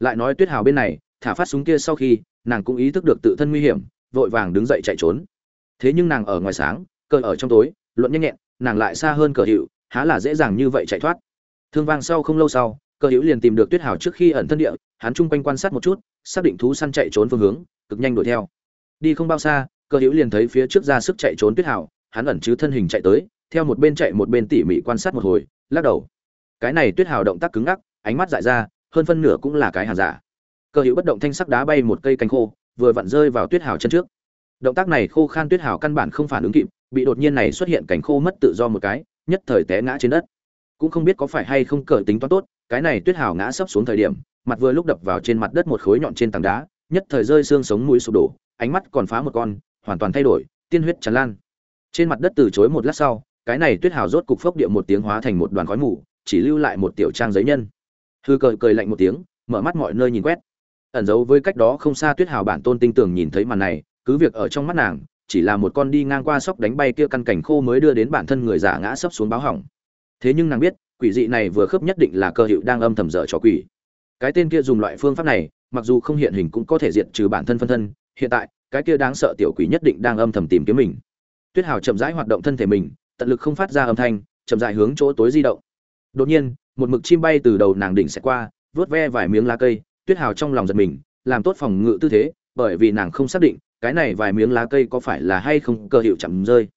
Lại nói tuyết hảo bên này, thả phát súng kia sau khi, nàng cũng ý thức được tự thân nguy hiểm, vội vàng đứng dậy chạy trốn. Thế nhưng nàng ở ngoài sáng, cờ ở trong tối, luận nhanh nhẹn, nàng lại xa hơn cờ hiệu, há là dễ dàng như vậy chạy thoát. Thương vang sau không lâu sau, cờ hữu liền tìm được tuyết hào trước khi ẩn thân địa, hắn chung quanh quan sát một chút, xác định thú săn chạy trốn phương hướng, cực nhanh đuổi theo. Đi không bao xa Cơ hữu liền thấy phía trước ra sức chạy trốn tuyết hào hắn ẩn chứ thân hình chạy tới, theo một bên chạy một bên tỉ mỉ quan sát một hồi, lắc đầu. Cái này tuyết hào động tác cứng ngắc, ánh mắt dại ra, hơn phân nửa cũng là cái hàng giả. Cơ hữu bất động thanh sắc đá bay một cây cánh khô, vừa vặn rơi vào tuyết hào chân trước. Động tác này khô khan tuyết hào căn bản không phản ứng kịp, bị đột nhiên này xuất hiện cảnh khô mất tự do một cái, nhất thời té ngã trên đất. Cũng không biết có phải hay không cờ tính toán tốt, cái này tuyết hào ngã sấp xuống thời điểm, mặt vừa lúc đập vào trên mặt đất một khối nhọn trên tảng đá, nhất thời rơi xương sống mũi sụp đổ, ánh mắt còn phá một con hoàn toàn thay đổi, tiên huyết tràn lan. Trên mặt đất từ chối một lát sau, cái này tuyết hào rốt cục phốc địa một tiếng hóa thành một đoàn khói mù, chỉ lưu lại một tiểu trang giấy nhân. Hư cười cười lạnh một tiếng, mở mắt mọi nơi nhìn quét. Ẩn giấu với cách đó không xa tuyết hào bản tôn tinh tường nhìn thấy màn này, cứ việc ở trong mắt nàng, chỉ là một con đi ngang qua sóc đánh bay kia căn cảnh khô mới đưa đến bản thân người giả ngã sấp xuống báo hỏng. Thế nhưng nàng biết, quỷ dị này vừa khớp nhất định là cơ hiệu đang âm thầm dở trò quỷ. Cái tên kia dùng loại phương pháp này, mặc dù không hiện hình cũng có thể diệt trừ bản thân phân thân, hiện tại cái kia đáng sợ tiểu quỷ nhất định đang âm thầm tìm kiếm mình. Tuyết hào chậm rãi hoạt động thân thể mình, tận lực không phát ra âm thanh, chậm rãi hướng chỗ tối di động. Đột nhiên, một mực chim bay từ đầu nàng đỉnh sẽ qua vớt ve vài miếng lá cây, tuyết hào trong lòng giật mình, làm tốt phòng ngự tư thế, bởi vì nàng không xác định, cái này vài miếng lá cây có phải là hay không cơ hiệu chậm rơi.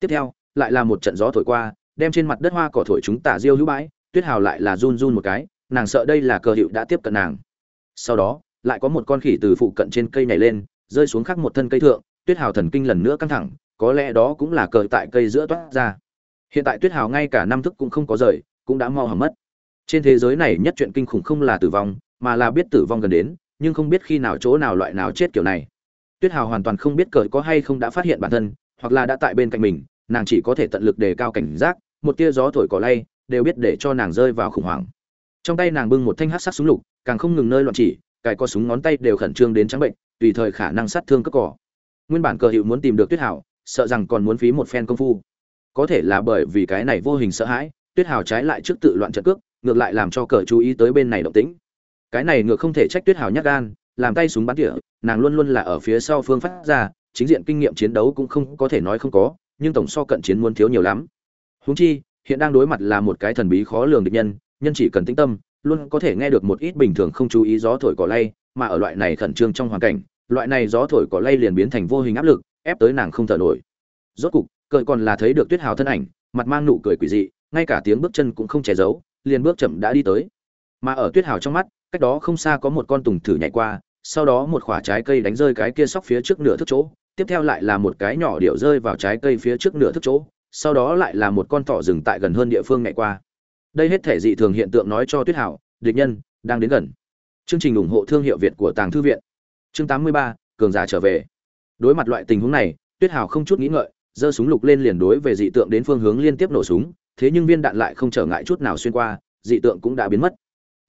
Tiếp theo, lại là một trận gió thổi qua, đem trên mặt đất hoa cỏ thổi chúng tả diêu hữu bãi, tuyết hào lại là run run một cái, nàng sợ đây là cơ hiệu đã tiếp cận nàng. Sau đó, lại có một con khỉ từ phụ cận trên cây nhảy lên rơi xuống khắc một thân cây thượng, tuyết hào thần kinh lần nữa căng thẳng, có lẽ đó cũng là cờ tại cây giữa toát ra. Hiện tại tuyết hào ngay cả năm thức cũng không có rời, cũng đã mau hỏng mất. Trên thế giới này nhất chuyện kinh khủng không là tử vong, mà là biết tử vong gần đến, nhưng không biết khi nào chỗ nào loại nào chết kiểu này. Tuyết hào hoàn toàn không biết cờ có hay không đã phát hiện bản thân, hoặc là đã tại bên cạnh mình, nàng chỉ có thể tận lực đề cao cảnh giác, một tia gió thổi cỏ lay, đều biết để cho nàng rơi vào khủng hoảng. Trong tay nàng bưng một thanh hát sắc súng lục, càng không ngừng nơi loạn chỉ, cài co súng ngón tay đều khẩn trương đến trắng bệnh tùy thời khả năng sát thương cất cỏ. Nguyên bản cờ hiệu muốn tìm được tuyết hảo, sợ rằng còn muốn phí một phen công phu. Có thể là bởi vì cái này vô hình sợ hãi, tuyết Hảo trái lại trước tự loạn trận cước, ngược lại làm cho cờ chú ý tới bên này động tĩnh. Cái này ngược không thể trách tuyết Hảo nhát gan, làm tay súng bắn tỉa, nàng luôn luôn là ở phía sau phương phát ra, chính diện kinh nghiệm chiến đấu cũng không có thể nói không có, nhưng tổng so cận chiến muốn thiếu nhiều lắm. Huống chi, hiện đang đối mặt là một cái thần bí khó lường địch nhân nhân chỉ cần tĩnh tâm, luôn có thể nghe được một ít bình thường không chú ý gió thổi cỏ lay mà ở loại này khẩn trương trong hoàn cảnh, loại này gió thổi cỏ lay liền biến thành vô hình áp lực, ép tới nàng không thở nổi. Rốt cục cợi còn là thấy được tuyết hào thân ảnh, mặt mang nụ cười quỷ dị, ngay cả tiếng bước chân cũng không che giấu, liền bước chậm đã đi tới. Mà ở tuyết hào trong mắt, cách đó không xa có một con tùng thử nhảy qua, sau đó một quả trái cây đánh rơi cái kia sóc phía trước nửa thước chỗ, tiếp theo lại là một cái nhỏ điệu rơi vào trái cây phía trước nửa thước chỗ, sau đó lại là một con thỏ rừng tại gần hơn địa phương nhảy qua. Đây hết thể dị thường hiện tượng nói cho tuyết Hào, địch nhân, đang đến gần chương trình ủng hộ thương hiệu việt của tàng thư viện. Chương 83, cường giả trở về. Đối mặt loại tình huống này tuyết Hào không chút nghĩ ngợi giơ súng lục lên liền đối về dị tượng đến phương hướng liên tiếp nổ súng thế nhưng viên đạn lại không trở ngại chút nào xuyên qua dị tượng cũng đã biến mất.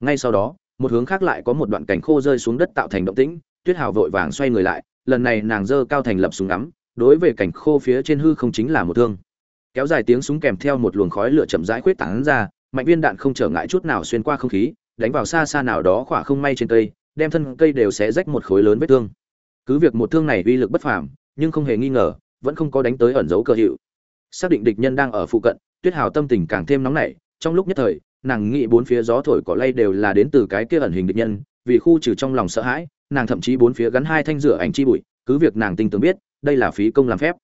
Ngay sau đó một hướng khác lại có một đoạn cảnh khô rơi xuống đất tạo thành động tĩnh tuyết hào vội vàng xoay người lại lần này nàng giơ cao thành lập súng ngắm đối về cảnh khô phía trên hư không chính là một thương. Kéo dài tiếng súng kèm theo một luồng khói lửa chậm rãi khuyết tán ra mạnh viên đạn không trở ngại chút nào xuyên qua không khí đánh vào xa xa nào đó khỏa không may trên cây, đem thân cây đều sẽ rách một khối lớn vết thương. Cứ việc một thương này uy lực bất phàm, nhưng không hề nghi ngờ, vẫn không có đánh tới ẩn dấu cơ hiệu. Xác định địch nhân đang ở phụ cận, tuyết hào tâm tình càng thêm nóng nảy, trong lúc nhất thời, nàng nghĩ bốn phía gió thổi cỏ lay đều là đến từ cái kia ẩn hình địch nhân, vì khu trừ trong lòng sợ hãi, nàng thậm chí bốn phía gắn hai thanh rửa ảnh chi bụi, cứ việc nàng tinh tường biết, đây là phí công làm phép.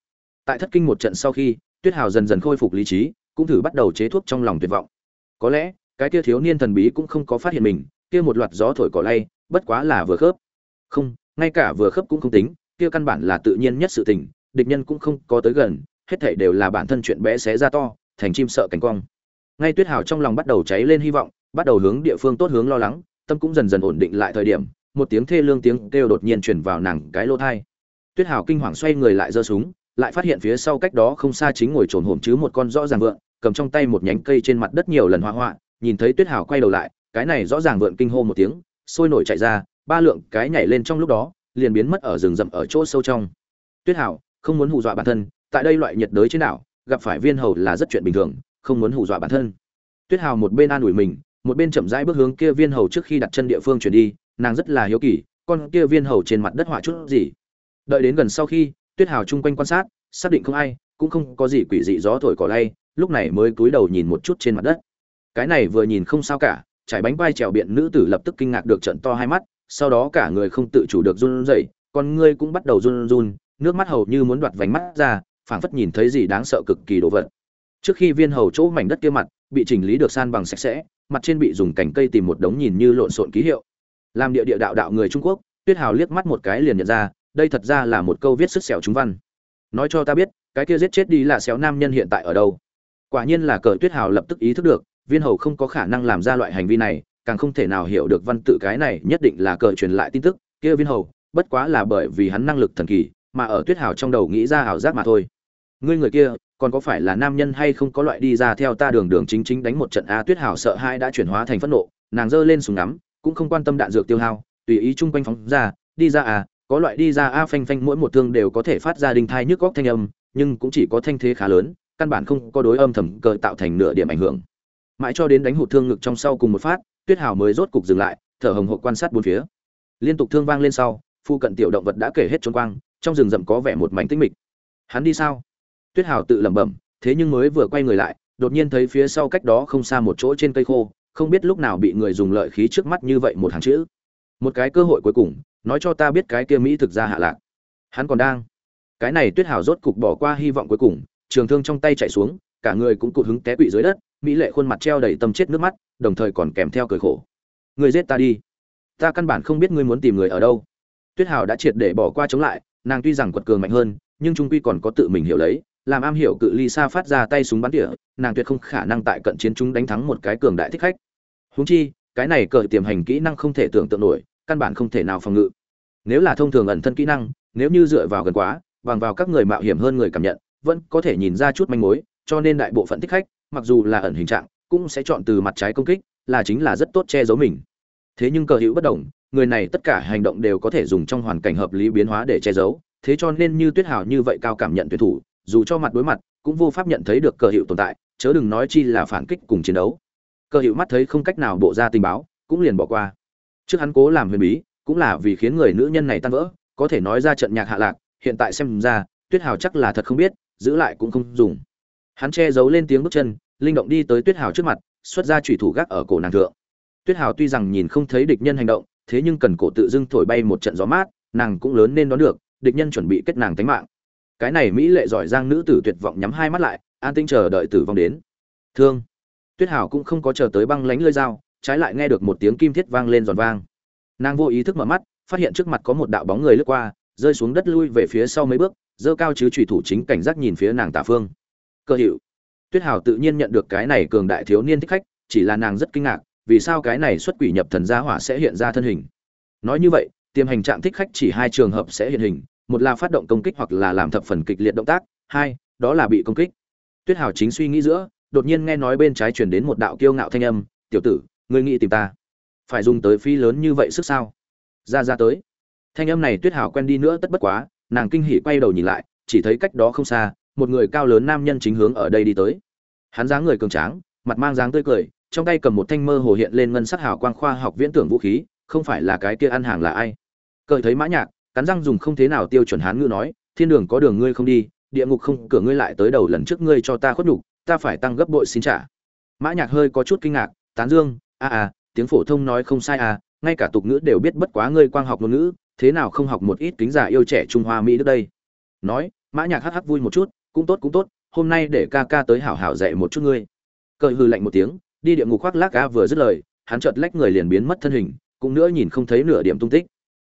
Tại thất kinh một trận sau khi, tuyết hào dần dần khôi phục lý trí, cũng thử bắt đầu chế thuốc trong lòng tuyệt vọng. Có lẽ cái kia thiếu niên thần bí cũng không có phát hiện mình, kia một loạt gió thổi cỏ lay, bất quá là vừa khớp. Không, ngay cả vừa khớp cũng không tính, kia căn bản là tự nhiên nhất sự tình, địch nhân cũng không có tới gần, hết thảy đều là bản thân chuyện bé xé ra to, thành chim sợ cánh cong ngay tuyết hào trong lòng bắt đầu cháy lên hy vọng, bắt đầu hướng địa phương tốt hướng lo lắng, tâm cũng dần dần ổn định lại thời điểm, một tiếng thê lương tiếng kêu đột nhiên truyền vào nàng cái lỗ thai. Tuyết hào kinh hoàng xoay người lại giơ súng, lại phát hiện phía sau cách đó không xa chính ngồi trồn hổm chứ một con rõ ràng vượn, cầm trong tay một nhánh cây trên mặt đất nhiều lần hoa hoa nhìn thấy tuyết hào quay đầu lại, cái này rõ ràng vượn kinh hô một tiếng, sôi nổi chạy ra, ba lượng cái nhảy lên trong lúc đó, liền biến mất ở rừng rậm ở chỗ sâu trong. Tuyết hào, không muốn hù dọa bản thân, tại đây loại nhiệt đới trên đảo, gặp phải viên hầu là rất chuyện bình thường, không muốn hù dọa bản thân. Tuyết hào một bên an ủi mình, một bên chậm rãi bước hướng kia viên hầu trước khi đặt chân địa phương chuyển đi, nàng rất là hiếu kỳ, con kia viên hầu trên mặt đất họa chút gì? Đợi đến gần sau khi, tuyết hào chung quanh quan sát, xác định không ai, cũng không có gì quỷ dị gió thổi cỏ lay, lúc này mới cúi đầu nhìn một chút trên mặt đất cái này vừa nhìn không sao cả, trải bánh vai trèo biện nữ tử lập tức kinh ngạc được trận to hai mắt, sau đó cả người không tự chủ được run rẩy, con ngươi cũng bắt đầu run run, nước mắt hầu như muốn đoạt vành mắt ra, phảng phất nhìn thấy gì đáng sợ cực kỳ đồ vật. Trước khi viên hầu chỗ mảnh đất kia mặt bị chỉnh lý được san bằng sạch sẽ, mặt trên bị dùng cành cây tìm một đống nhìn như lộn xộn ký hiệu. Làm địa địa đạo đạo người trung quốc, tuyết hào liếc mắt một cái liền nhận ra, đây thật ra là một câu viết sức sẹo chúng văn. Nói cho ta biết, cái kia giết chết đi là xéo nam nhân hiện tại ở đâu? Quả nhiên là cờ tuyết hào lập tức ý thức được viên hầu không có khả năng làm ra loại hành vi này, càng không thể nào hiểu được văn tự cái này nhất định là cờ truyền lại tin tức, kia viên hầu, bất quá là bởi vì hắn năng lực thần kỳ, mà ở tuyết hào trong đầu nghĩ ra ảo giác mà thôi. Ngươi người kia, còn có phải là nam nhân hay không có loại đi ra theo ta đường đường chính chính đánh một trận a tuyết hào sợ hai đã chuyển hóa thành phẫn nộ, nàng giơ lên súng ngắm, cũng không quan tâm đạn dược tiêu hao, tùy ý chung quanh phóng ra, đi ra à có loại đi ra a phanh phanh mỗi một thương đều có thể phát ra đinh thai nhức góc thanh âm, nhưng cũng chỉ có thanh thế khá lớn, căn bản không có đối âm thầm cờ tạo thành nửa điểm ảnh hưởng mãi cho đến đánh hụt thương ngực trong sau cùng một phát, tuyết hào mới rốt cục dừng lại, thở hồng hộc quan sát bốn phía. Liên tục thương vang lên sau, phu cận tiểu động vật đã kể hết trốn quang, trong rừng rậm có vẻ một mảnh tĩnh mịch. Hắn đi sao? Tuyết hào tự lẩm bẩm, thế nhưng mới vừa quay người lại, đột nhiên thấy phía sau cách đó không xa một chỗ trên cây khô, không biết lúc nào bị người dùng lợi khí trước mắt như vậy một hàng chữ. Một cái cơ hội cuối cùng, nói cho ta biết cái kia mỹ thực ra hạ lạc. Hắn còn đang. Cái này tuyết hào rốt cục bỏ qua hy vọng cuối cùng, trường thương trong tay chạy xuống, cả người cũng cụt hứng té quỵ dưới đất mỹ lệ khuôn mặt treo đầy tâm chết nước mắt, đồng thời còn kèm theo cười khổ. Người giết ta đi. Ta căn bản không biết ngươi muốn tìm người ở đâu. Tuyết hào đã triệt để bỏ qua chống lại, nàng tuy rằng quật cường mạnh hơn, nhưng trung quy còn có tự mình hiểu lấy, làm am hiểu cự ly xa phát ra tay súng bắn tỉa, nàng tuyệt không khả năng tại cận chiến chúng đánh thắng một cái cường đại thích khách. Húng chi, cái này cờ tiềm hành kỹ năng không thể tưởng tượng nổi, căn bản không thể nào phòng ngự. Nếu là thông thường ẩn thân kỹ năng, nếu như dựa vào gần quá, bằng vào các người mạo hiểm hơn người cảm nhận, vẫn có thể nhìn ra chút manh mối, cho nên đại bộ phận thích khách mặc dù là ẩn hình trạng, cũng sẽ chọn từ mặt trái công kích, là chính là rất tốt che giấu mình. Thế nhưng cờ hữu bất đồng, người này tất cả hành động đều có thể dùng trong hoàn cảnh hợp lý biến hóa để che giấu, thế cho nên như tuyết hào như vậy cao cảm nhận tuyệt thủ, dù cho mặt đối mặt, cũng vô pháp nhận thấy được cờ hiệu tồn tại, chớ đừng nói chi là phản kích cùng chiến đấu. Cờ hiệu mắt thấy không cách nào bộ ra tình báo, cũng liền bỏ qua. Trước hắn cố làm huyền bí, cũng là vì khiến người nữ nhân này tan vỡ, có thể nói ra trận nhạc hạ lạc, hiện tại xem ra, tuyết hào chắc là thật không biết, giữ lại cũng không dùng. Hắn che giấu lên tiếng bước chân linh động đi tới tuyết hào trước mặt, xuất ra chủy thủ gác ở cổ nàng thượng. Tuyết hào tuy rằng nhìn không thấy địch nhân hành động, thế nhưng cần cổ tự dưng thổi bay một trận gió mát, nàng cũng lớn nên đón được, địch nhân chuẩn bị kết nàng tánh mạng. Cái này mỹ lệ giỏi giang nữ tử tuyệt vọng nhắm hai mắt lại, an tinh chờ đợi tử vong đến. Thương. Tuyết hào cũng không có chờ tới băng lánh lơi dao, trái lại nghe được một tiếng kim thiết vang lên giòn vang. Nàng vô ý thức mở mắt, phát hiện trước mặt có một đạo bóng người lướt qua, rơi xuống đất lui về phía sau mấy bước dơ cao chứ trùy thủ chính cảnh giác nhìn phía nàng tả phương. Cơ hiệu tuyết hào tự nhiên nhận được cái này cường đại thiếu niên thích khách, chỉ là nàng rất kinh ngạc, vì sao cái này xuất quỷ nhập thần gia hỏa sẽ hiện ra thân hình. Nói như vậy, tiềm hành trạng thích khách chỉ hai trường hợp sẽ hiện hình, một là phát động công kích hoặc là làm thập phần kịch liệt động tác, hai, đó là bị công kích. Tuyết hào chính suy nghĩ giữa, đột nhiên nghe nói bên trái chuyển đến một đạo kiêu ngạo thanh âm, tiểu tử, ngươi nghĩ tìm ta? Phải dùng tới phi lớn như vậy sức sao? Ra ra tới. Thanh âm này tuyết hào quen đi nữa tất bất quá, nàng kinh hỉ quay đầu nhìn lại, chỉ thấy cách đó không xa một người cao lớn nam nhân chính hướng ở đây đi tới. Hắn dáng người cường tráng, mặt mang dáng tươi cười, trong tay cầm một thanh mơ hồ hiện lên ngân sắc hào quang khoa học viễn tưởng vũ khí, không phải là cái kia ăn hàng là ai. Cởi thấy mã nhạc, cắn răng dùng không thế nào tiêu chuẩn hán ngữ nói, thiên đường có đường ngươi không đi, địa ngục không, cửa ngươi lại tới đầu lần trước ngươi cho ta khuất nhục, ta phải tăng gấp bội xin trả. Mã nhạc hơi có chút kinh ngạc, tán dương, a a, tiếng phổ thông nói không sai à ngay cả tục ngữ đều biết bất quá ngươi quang học ngôn ngữ, thế nào không học một ít kính giả yêu trẻ trung hoa mỹ trước đây? Nói, mã nhạc hắc hắc vui một chút cũng tốt cũng tốt, hôm nay để ca ca tới hảo hảo dạy một chút ngươi. Cởi hư lạnh một tiếng, đi địa ngục khoác lác ca vừa dứt lời, hắn chợt lách người liền biến mất thân hình, cũng nữa nhìn không thấy nửa điểm tung tích.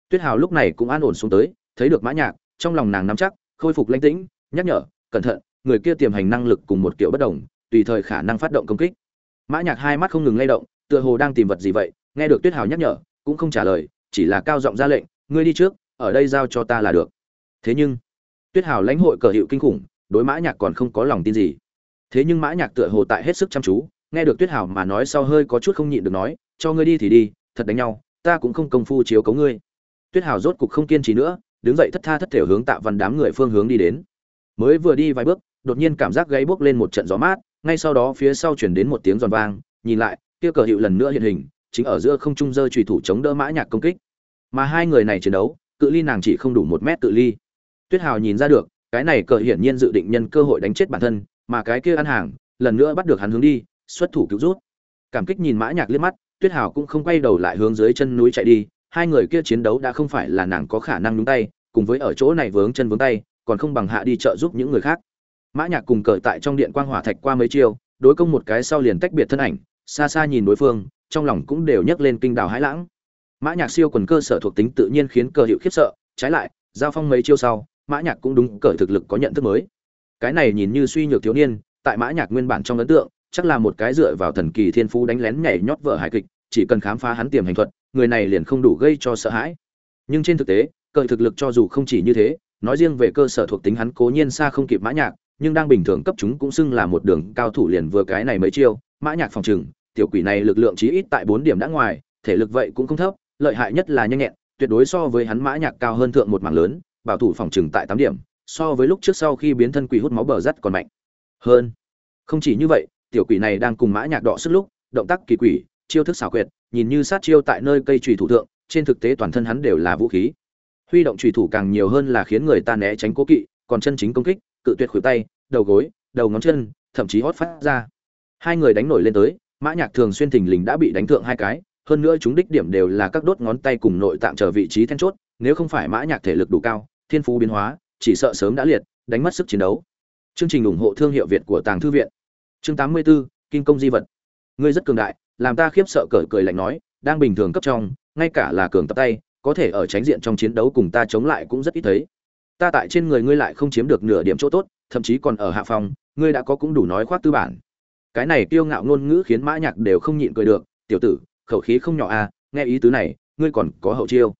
Tuyết hào lúc này cũng an ổn xuống tới, thấy được mã nhạc, trong lòng nàng nắm chắc, khôi phục lãnh tĩnh, nhắc nhở, cẩn thận, người kia tiềm hành năng lực cùng một kiểu bất đồng, tùy thời khả năng phát động công kích. Mã nhạc hai mắt không ngừng lay động, tựa hồ đang tìm vật gì vậy, nghe được tuyết hào nhắc nhở, cũng không trả lời, chỉ là cao giọng ra lệnh, ngươi đi trước, ở đây giao cho ta là được. Thế nhưng, tuyết hào lãnh hội cờ hiệu kinh khủng đối mã nhạc còn không có lòng tin gì. Thế nhưng mã nhạc tựa hồ tại hết sức chăm chú, nghe được tuyết hào mà nói sau hơi có chút không nhịn được nói, cho ngươi đi thì đi, thật đánh nhau, ta cũng không công phu chiếu cấu ngươi. Tuyết hào rốt cục không kiên trì nữa, đứng dậy thất tha thất thểu hướng tạ văn đám người phương hướng đi đến. Mới vừa đi vài bước, đột nhiên cảm giác gáy bốc lên một trận gió mát, ngay sau đó phía sau chuyển đến một tiếng giòn vang, nhìn lại, kia cờ hiệu lần nữa hiện hình, chính ở giữa không trung rơi trùy thủ chống đỡ mã nhạc công kích. Mà hai người này chiến đấu, cự ly nàng chỉ không đủ một mét cự ly. Tuyết hào nhìn ra được cái này cờ hiển nhiên dự định nhân cơ hội đánh chết bản thân, mà cái kia ăn hàng, lần nữa bắt được hắn hướng đi, xuất thủ cứu rút. Cảm kích nhìn mã nhạc liếc mắt, tuyết hào cũng không quay đầu lại hướng dưới chân núi chạy đi, hai người kia chiến đấu đã không phải là nàng có khả năng đúng tay, cùng với ở chỗ này vướng chân vướng tay, còn không bằng hạ đi trợ giúp những người khác. Mã nhạc cùng cờ tại trong điện quang hỏa thạch qua mấy chiêu, đối công một cái sau liền tách biệt thân ảnh, xa xa nhìn đối phương, trong lòng cũng đều nhấc lên kinh đảo hãi lãng. Mã nhạc siêu quần cơ sở thuộc tính tự nhiên khiến cờ hiệu khiếp sợ, trái lại, giao phong mấy chiêu sau mã nhạc cũng đúng cởi thực lực có nhận thức mới. Cái này nhìn như suy nhược thiếu niên, tại mã nhạc nguyên bản trong ấn tượng, chắc là một cái dựa vào thần kỳ thiên phú đánh lén nhảy nhót vợ hài kịch, chỉ cần khám phá hắn tiềm hành thuật, người này liền không đủ gây cho sợ hãi. Nhưng trên thực tế, cởi thực lực cho dù không chỉ như thế, nói riêng về cơ sở thuộc tính hắn cố nhiên xa không kịp mã nhạc, nhưng đang bình thường cấp chúng cũng xưng là một đường cao thủ liền vừa cái này mấy chiêu, mã nhạc phòng trừng, tiểu quỷ này lực lượng chí ít tại bốn điểm đã ngoài, thể lực vậy cũng không thấp, lợi hại nhất là nhanh nhẹn, tuyệt đối so với hắn mã nhạc cao hơn thượng một mảng lớn bảo thủ phòng trừng tại tám điểm, so với lúc trước sau khi biến thân quỷ hút máu bờ rất còn mạnh. Hơn, không chỉ như vậy, tiểu quỷ này đang cùng mã nhạc đọ sức lúc, động tác kỳ quỷ, chiêu thức xảo quyệt, nhìn như sát chiêu tại nơi cây chùy thủ thượng, trên thực tế toàn thân hắn đều là vũ khí. Huy động chùy thủ càng nhiều hơn là khiến người ta né tránh cố kỵ, còn chân chính công kích, cự tuyệt khuỷu tay, đầu gối, đầu ngón chân, thậm chí hót phát ra. Hai người đánh nổi lên tới, mã nhạc thường xuyên thình lình đã bị đánh thượng hai cái, hơn nữa chúng đích điểm đều là các đốt ngón tay cùng nội tạng trở vị trí then chốt, nếu không phải mã nhạc thể lực đủ cao thiên phú biến hóa chỉ sợ sớm đã liệt đánh mất sức chiến đấu. Chương trình ủng hộ thương hiệu việt của tàng thư viện. Chương 84, kinh công di vật. Ngươi rất cường đại làm ta khiếp sợ cởi cười lạnh nói đang bình thường cấp trong ngay cả là cường tập tay có thể ở tránh diện trong chiến đấu cùng ta chống lại cũng rất ít thấy. Ta tại trên người ngươi lại không chiếm được nửa điểm chỗ tốt thậm chí còn ở hạ phòng ngươi đã có cũng đủ nói khoác tư bản. Cái này kiêu ngạo ngôn ngữ khiến mã nhạc đều không nhịn cười được tiểu tử khẩu khí không nhỏ a à, nghe ý tứ này ngươi còn có hậu chiêu.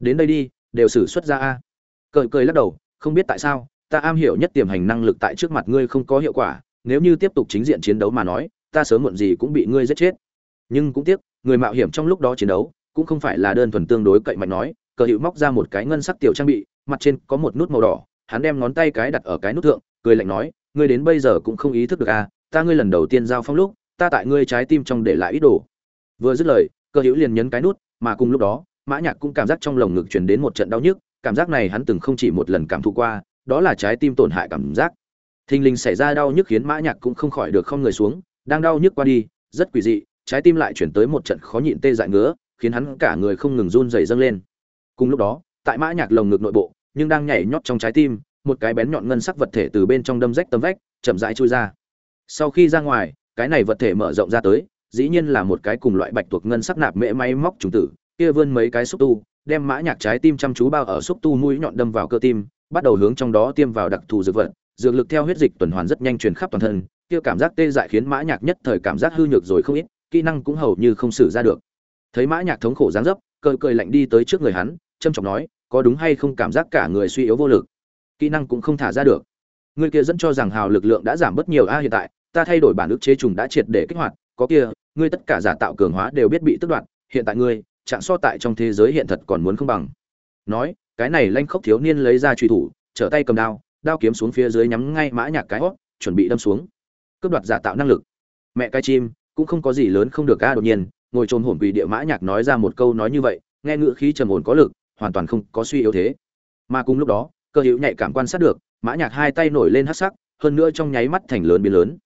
Đến đây đi đều xử xuất ra a. à cười cười lắc đầu, không biết tại sao, ta am hiểu nhất tiềm hành năng lực tại trước mặt ngươi không có hiệu quả, nếu như tiếp tục chính diện chiến đấu mà nói, ta sớm muộn gì cũng bị ngươi giết chết. Nhưng cũng tiếc, người mạo hiểm trong lúc đó chiến đấu, cũng không phải là đơn thuần tương đối cậy mạnh nói, cờ Hữu móc ra một cái ngân sắc tiểu trang bị, mặt trên có một nút màu đỏ, hắn đem ngón tay cái đặt ở cái nút thượng, cười lạnh nói, ngươi đến bây giờ cũng không ý thức được à ta ngươi lần đầu tiên giao phong lúc, ta tại ngươi trái tim trong để lại ít đồ. Vừa dứt lời cơ hữu liền nhấn cái nút, mà cùng lúc đó, mã nhạc cũng cảm giác trong lồng ngực truyền đến một trận đau nhức cảm giác này hắn từng không chỉ một lần cảm thụ qua, đó là trái tim tổn hại cảm giác. Thình lình xảy ra đau nhức khiến mã nhạc cũng không khỏi được không người xuống, đang đau nhức qua đi, rất quỷ dị, trái tim lại chuyển tới một trận khó nhịn tê dại ngứa, khiến hắn cả người không ngừng run rẩy dâng lên. Cùng lúc đó, tại mã nhạc lồng ngực nội bộ, nhưng đang nhảy nhót trong trái tim, một cái bén nhọn ngân sắc vật thể từ bên trong đâm rách tấm vách, chậm rãi chui ra. Sau khi ra ngoài, cái này vật thể mở rộng ra tới, dĩ nhiên là một cái cùng loại bạch tuộc ngân sắc nạp mễ máy móc trùng tử, kia vươn mấy cái xúc tu đem mã nhạc trái tim chăm chú bao ở xúc tu mũi nhọn đâm vào cơ tim, bắt đầu hướng trong đó tiêm vào đặc thù dược vật. Dược lực theo huyết dịch tuần hoàn rất nhanh truyền khắp toàn thân, kia cảm giác tê dại khiến mã nhạc nhất thời cảm giác hư nhược rồi không ít, kỹ năng cũng hầu như không sử ra được. Thấy mã nhạc thống khổ dáng dấp, cười cười lạnh đi tới trước người hắn, trầm trọng nói, có đúng hay không cảm giác cả người suy yếu vô lực? Kỹ năng cũng không thả ra được. Người kia dẫn cho rằng hào lực lượng đã giảm bớt nhiều a à, hiện tại, ta thay đổi bản ức chế trùng đã triệt để kích hoạt, có kia, ngươi tất cả giả tạo cường hóa đều biết bị tức đoạt, hiện tại ngươi trạng so tại trong thế giới hiện thật còn muốn không bằng. Nói, cái này lanh khốc thiếu niên lấy ra truy thủ, trở tay cầm đao đao kiếm xuống phía dưới nhắm ngay mã nhạc cái hót, chuẩn bị đâm xuống. Cướp đoạt giả tạo năng lực. Mẹ cái chim, cũng không có gì lớn không được a, đột nhiên, ngồi trồn hổn quỳ địa mã nhạc nói ra một câu nói như vậy, nghe ngựa khí trầm ổn có lực, hoàn toàn không có suy yếu thế. Mà cùng lúc đó, cơ hữu nhạy cảm quan sát được, mã nhạc hai tay nổi lên hắc sắc, hơn nữa trong nháy mắt thành lớn biến lớn.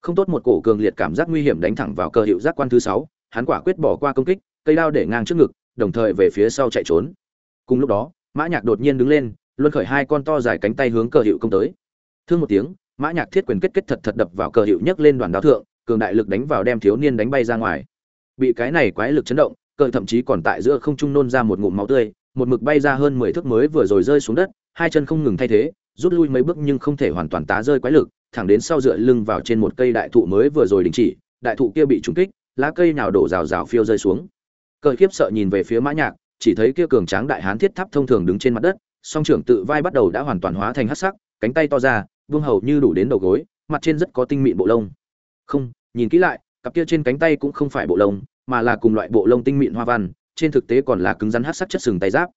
Không tốt một cổ cường liệt cảm giác nguy hiểm đánh thẳng vào cơ hữu giác quan thứ sáu, hắn quả quyết bỏ qua công kích cây đao để ngang trước ngực, đồng thời về phía sau chạy trốn. Cùng lúc đó, mã nhạc đột nhiên đứng lên, luân khởi hai con to dài cánh tay hướng cờ hiệu công tới. Thương một tiếng, mã nhạc thiết quyền kết kết thật thật đập vào cờ hiệu nhấc lên đoàn đao thượng, cường đại lực đánh vào đem thiếu niên đánh bay ra ngoài. Bị cái này quái lực chấn động, cờ thậm chí còn tại giữa không trung nôn ra một ngụm máu tươi, một mực bay ra hơn mười thước mới vừa rồi rơi xuống đất, hai chân không ngừng thay thế, rút lui mấy bước nhưng không thể hoàn toàn tá rơi quái lực, thẳng đến sau dựa lưng vào trên một cây đại thụ mới vừa rồi đình chỉ, đại thụ kia bị trúng kích, lá cây nào đổ rào rào phiêu rơi xuống cởi khiếp sợ nhìn về phía mã nhạc, chỉ thấy kia cường tráng đại hán thiết tháp thông thường đứng trên mặt đất, song trưởng tự vai bắt đầu đã hoàn toàn hóa thành hắc sắc, cánh tay to ra, vương hầu như đủ đến đầu gối, mặt trên rất có tinh mịn bộ lông. Không, nhìn kỹ lại, cặp kia trên cánh tay cũng không phải bộ lông, mà là cùng loại bộ lông tinh mịn hoa văn, trên thực tế còn là cứng rắn hắc sắc chất sừng tay giáp.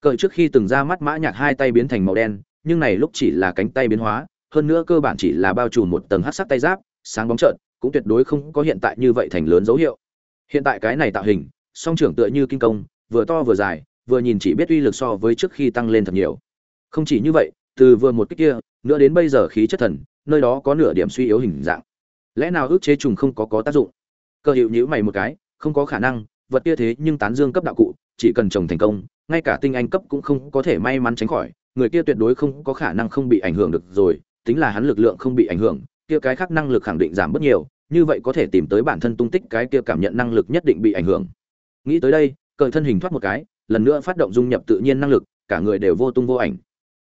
Cởi trước khi từng ra mắt mã nhạc hai tay biến thành màu đen, nhưng này lúc chỉ là cánh tay biến hóa, hơn nữa cơ bản chỉ là bao trùm một tầng hắc sắc tay giáp, sáng bóng trợn, cũng tuyệt đối không có hiện tại như vậy thành lớn dấu hiệu. Hiện tại cái này tạo hình song trưởng tựa như kinh công, vừa to vừa dài, vừa nhìn chỉ biết uy lực so với trước khi tăng lên thật nhiều. Không chỉ như vậy, từ vừa một cách kia, nữa đến bây giờ khí chất thần, nơi đó có nửa điểm suy yếu hình dạng. Lẽ nào ước chế trùng không có có tác dụng? Cơ hiệu nhữ mày một cái, không có khả năng, vật kia thế nhưng tán dương cấp đạo cụ, chỉ cần trồng thành công, ngay cả tinh anh cấp cũng không có thể may mắn tránh khỏi, người kia tuyệt đối không có khả năng không bị ảnh hưởng được rồi, tính là hắn lực lượng không bị ảnh hưởng, kia cái khác năng lực khẳng định giảm bớt nhiều, như vậy có thể tìm tới bản thân tung tích cái kia cảm nhận năng lực nhất định bị ảnh hưởng nghĩ tới đây, cởi thân hình thoát một cái, lần nữa phát động dung nhập tự nhiên năng lực, cả người đều vô tung vô ảnh.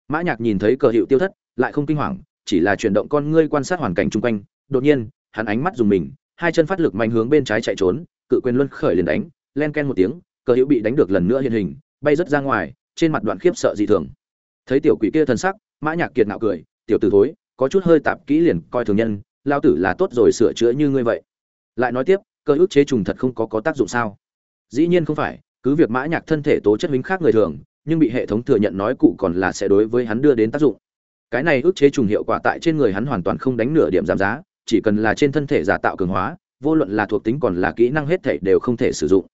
Mã nhạc nhìn thấy cờ hiệu tiêu thất, lại không kinh hoàng, chỉ là chuyển động con ngươi quan sát hoàn cảnh chung quanh. Đột nhiên, hắn ánh mắt dùng mình, hai chân phát lực mạnh hướng bên trái chạy trốn, cự quyền luân khởi liền đánh, len ken một tiếng, cờ hiệu bị đánh được lần nữa hiện hình, bay rất ra ngoài, trên mặt đoạn khiếp sợ dị thường. Thấy tiểu quỷ kia thân sắc, mã nhạc kiệt nạo cười, tiểu tử thối, có chút hơi tạp kỹ liền coi thường nhân, lao tử là tốt rồi sửa chữa như ngươi vậy. Lại nói tiếp, cơ ức chế trùng thật không có có tác dụng sao? Dĩ nhiên không phải, cứ việc mã nhạc thân thể tố chất huynh khác người thường, nhưng bị hệ thống thừa nhận nói cụ còn là sẽ đối với hắn đưa đến tác dụng. Cái này ức chế trùng hiệu quả tại trên người hắn hoàn toàn không đánh nửa điểm giảm giá, chỉ cần là trên thân thể giả tạo cường hóa, vô luận là thuộc tính còn là kỹ năng hết thảy đều không thể sử dụng.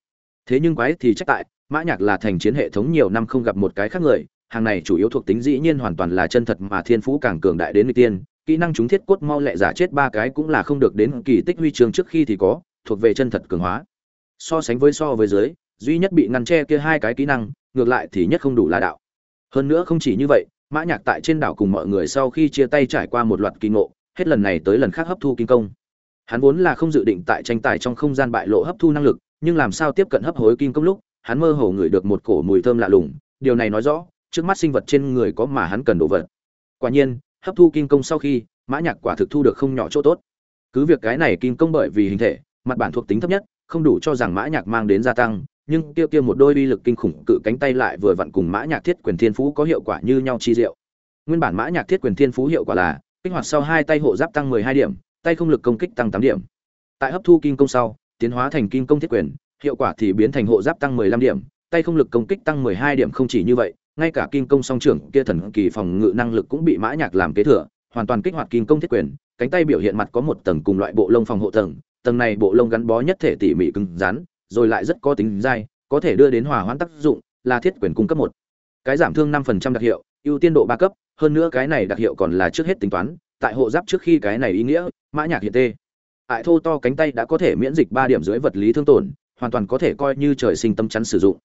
Thế nhưng quái thì trách tại, mã nhạc là thành chiến hệ thống nhiều năm không gặp một cái khác người, hàng này chủ yếu thuộc tính dĩ nhiên hoàn toàn là chân thật mà thiên phú càng cường đại đến người tiên, kỹ năng chúng thiết cốt mau lẹ giả chết ba cái cũng là không được đến kỳ tích huy chương trước khi thì có, thuộc về chân thật cường hóa so sánh với so với dưới, duy nhất bị ngăn che kia hai cái kỹ năng, ngược lại thì nhất không đủ là đạo. Hơn nữa không chỉ như vậy, mã nhạc tại trên đảo cùng mọi người sau khi chia tay trải qua một loạt kỳ ngộ, hết lần này tới lần khác hấp thu kinh công. Hắn vốn là không dự định tại tranh tài trong không gian bại lộ hấp thu năng lực, nhưng làm sao tiếp cận hấp hối kinh công lúc, hắn mơ hồ ngửi được một cổ mùi thơm lạ lùng, điều này nói rõ, trước mắt sinh vật trên người có mà hắn cần đồ vật. Quả nhiên, hấp thu kinh công sau khi, mã nhạc quả thực thu được không nhỏ chỗ tốt. Cứ việc cái này kinh công bởi vì hình thể, mặt bản thuộc tính thấp nhất không đủ cho rằng mã nhạc mang đến gia tăng, nhưng kia kia một đôi uy lực kinh khủng cự cánh tay lại vừa vặn cùng mã nhạc thiết quyền thiên phú có hiệu quả như nhau chi diệu. Nguyên bản mã nhạc thiết quyền thiên phú hiệu quả là, kích hoạt sau hai tay hộ giáp tăng 12 điểm, tay không lực công kích tăng 8 điểm. Tại hấp thu kim công sau, tiến hóa thành kim công thiết quyền, hiệu quả thì biến thành hộ giáp tăng 15 điểm, tay không lực công kích tăng 12 điểm không chỉ như vậy, ngay cả kim công song trưởng kia thần kỳ phòng ngự năng lực cũng bị mã nhạc làm kế thừa, hoàn toàn kích hoạt kim công thiết quyền, cánh tay biểu hiện mặt có một tầng cùng loại bộ lông phòng hộ tầng tầng này bộ lông gắn bó nhất thể tỉ mỉ cứng rắn, rồi lại rất có tính dai, có thể đưa đến hòa hoãn tác dụng, là thiết quyền cung cấp một. Cái giảm thương 5% đặc hiệu, ưu tiên độ ba cấp, hơn nữa cái này đặc hiệu còn là trước hết tính toán, tại hộ giáp trước khi cái này ý nghĩa, mã nhạc hiện tê. Hại thô to cánh tay đã có thể miễn dịch ba điểm dưới vật lý thương tổn, hoàn toàn có thể coi như trời sinh tâm chắn sử dụng.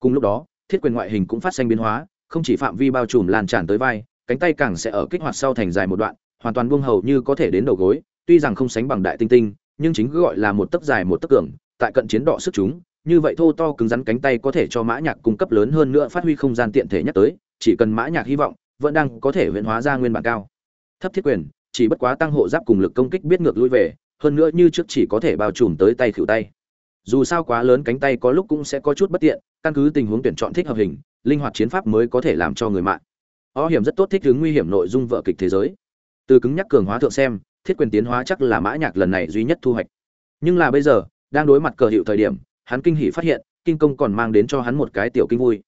Cùng lúc đó, thiết quyền ngoại hình cũng phát sinh biến hóa, không chỉ phạm vi bao trùm lan tràn tới vai, cánh tay càng sẽ ở kích hoạt sau thành dài một đoạn, hoàn toàn buông hầu như có thể đến đầu gối, tuy rằng không sánh bằng đại tinh tinh nhưng chính cứ gọi là một tấc dài một tấc cường, tại cận chiến đọ sức chúng, như vậy thô to cứng rắn cánh tay có thể cho mã nhạc cung cấp lớn hơn nữa phát huy không gian tiện thể nhất tới, chỉ cần mã nhạc hy vọng, vẫn đang có thể huyễn hóa ra nguyên bản cao. Thấp thiết quyền, chỉ bất quá tăng hộ giáp cùng lực công kích biết ngược lui về, hơn nữa như trước chỉ có thể bao trùm tới tay khử tay. Dù sao quá lớn cánh tay có lúc cũng sẽ có chút bất tiện, căn cứ tình huống tuyển chọn thích hợp hình, linh hoạt chiến pháp mới có thể làm cho người mạng. O hiểm rất tốt thích ứng nguy hiểm nội dung vợ kịch thế giới. Từ cứng nhắc cường hóa thượng xem thiết quyền tiến hóa chắc là mã nhạc lần này duy nhất thu hoạch. Nhưng là bây giờ, đang đối mặt cờ hiệu thời điểm, hắn kinh hỉ phát hiện kinh công còn mang đến cho hắn một cái tiểu kinh vui.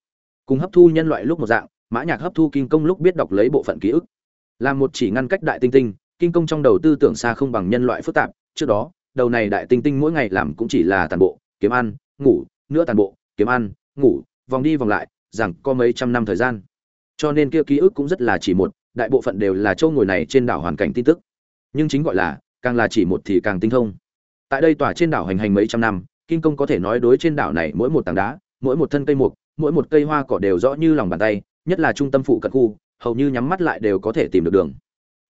Cùng hấp thu nhân loại lúc một dạng, mã nhạc hấp thu kinh công lúc biết đọc lấy bộ phận ký ức. Là một chỉ ngăn cách đại tinh tinh kinh công trong đầu tư tưởng xa không bằng nhân loại phức tạp. Trước đó, đầu này đại tinh tinh mỗi ngày làm cũng chỉ là tàn bộ, kiếm ăn, ngủ nữa tàn bộ, kiếm ăn, ngủ, vòng đi vòng lại, rằng có mấy trăm năm thời gian. Cho nên kia ký ức cũng rất là chỉ một, đại bộ phận đều là châu ngồi này trên đảo hoàn cảnh tin tức nhưng chính gọi là, càng là chỉ một thì càng tinh thông. Tại đây tòa trên đảo hành hành mấy trăm năm kinh công có thể nói đối trên đảo này mỗi một tảng đá, mỗi một thân cây mục, mỗi một cây hoa cỏ đều rõ như lòng bàn tay, nhất là trung tâm phụ cận khu, hầu như nhắm mắt lại đều có thể tìm được đường.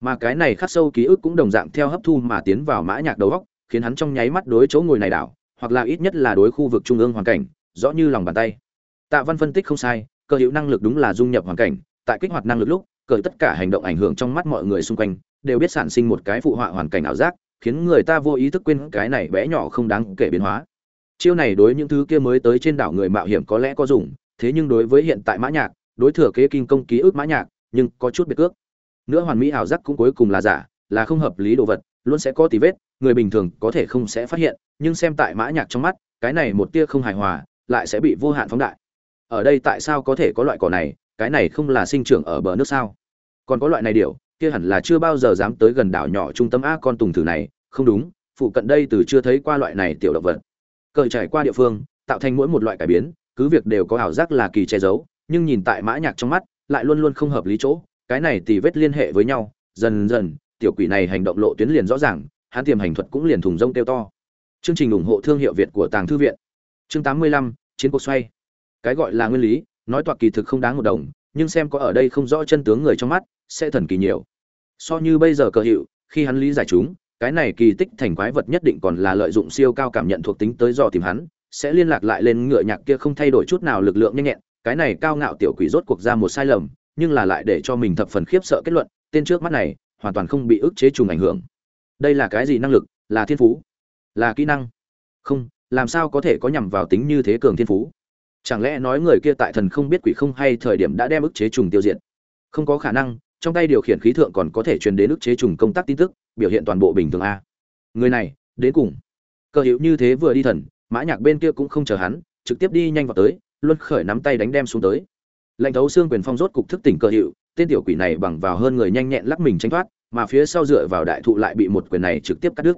Mà cái này khắc sâu ký ức cũng đồng dạng theo hấp thu mà tiến vào mã nhạc đầu góc khiến hắn trong nháy mắt đối chỗ ngồi này đảo, hoặc là ít nhất là đối khu vực trung ương hoàn cảnh, rõ như lòng bàn tay. Tạ văn phân tích không sai, cơ hữu năng lực đúng là dung nhập hoàn cảnh, tại kích hoạt năng lực lúc cởi tất cả hành động ảnh hưởng trong mắt mọi người xung quanh đều biết sản sinh một cái phụ họa hoàn cảnh ảo giác, khiến người ta vô ý thức quên cái này bé nhỏ không đáng kể biến hóa. Chiêu này đối những thứ kia mới tới trên đảo người mạo hiểm có lẽ có dùng, thế nhưng đối với hiện tại mã nhạc, đối thừa kế kinh công ký ức mã nhạc, nhưng có chút biệt cước. Nữa hoàn mỹ ảo giác cũng cuối cùng là giả, là không hợp lý đồ vật, luôn sẽ có tì vết, người bình thường có thể không sẽ phát hiện, nhưng xem tại mã nhạc trong mắt, cái này một tia không hài hòa, lại sẽ bị vô hạn phóng đại. Ở đây tại sao có thể có loại cỏ này, cái này không là sinh trưởng ở bờ nước sao? Còn có loại này điều kia hẳn là chưa bao giờ dám tới gần đảo nhỏ trung tâm a con tùng thử này. Không đúng phụ cận đây từ chưa thấy qua loại này tiểu động vật. Cởi trải qua địa phương tạo thành mỗi một loại cải biến cứ việc đều có ảo giác là kỳ che giấu nhưng nhìn tại mã nhạc trong mắt lại luôn luôn không hợp lý chỗ. Cái này tì vết liên hệ với nhau dần dần tiểu quỷ này hành động lộ tuyến liền rõ ràng hắn tiềm hành thuật cũng liền thùng rông tiêu to. Chương trình ủng hộ thương hiệu việt của tàng thư viện. Chương 85, chiến cuộc xoay. Cái gọi là nguyên lý nói toạc kỳ thực không đáng một đồng nhưng xem có ở đây không rõ chân tướng người trong mắt sẽ thần kỳ nhiều. So như bây giờ cơ hiệu, khi hắn lý giải chúng, cái này kỳ tích thành quái vật nhất định còn là lợi dụng siêu cao cảm nhận thuộc tính tới dò tìm hắn, sẽ liên lạc lại lên ngựa nhạc kia không thay đổi chút nào lực lượng nhanh nhẹn, cái này cao ngạo tiểu quỷ rốt cuộc ra một sai lầm, nhưng là lại để cho mình thập phần khiếp sợ kết luận, tên trước mắt này, hoàn toàn không bị ức chế trùng ảnh hưởng. Đây là cái gì năng lực? Là thiên phú? Là kỹ năng? Không, làm sao có thể có nhằm vào tính như thế cường thiên phú? Chẳng lẽ nói người kia tại thần không biết quỷ không hay thời điểm đã đem ức chế trùng tiêu diệt? Không có khả năng trong tay điều khiển khí thượng còn có thể truyền đến ức chế trùng công tác tin tức, biểu hiện toàn bộ bình thường a. Người này, đến cùng. Cơ hữu như thế vừa đi thần, mã nhạc bên kia cũng không chờ hắn, trực tiếp đi nhanh vào tới, luân khởi nắm tay đánh đem xuống tới. Lệnh thấu xương quyền phong rốt cục thức tỉnh cơ hữu, tên tiểu quỷ này bằng vào hơn người nhanh nhẹn lắc mình tránh thoát, mà phía sau dựa vào đại thụ lại bị một quyền này trực tiếp cắt đứt.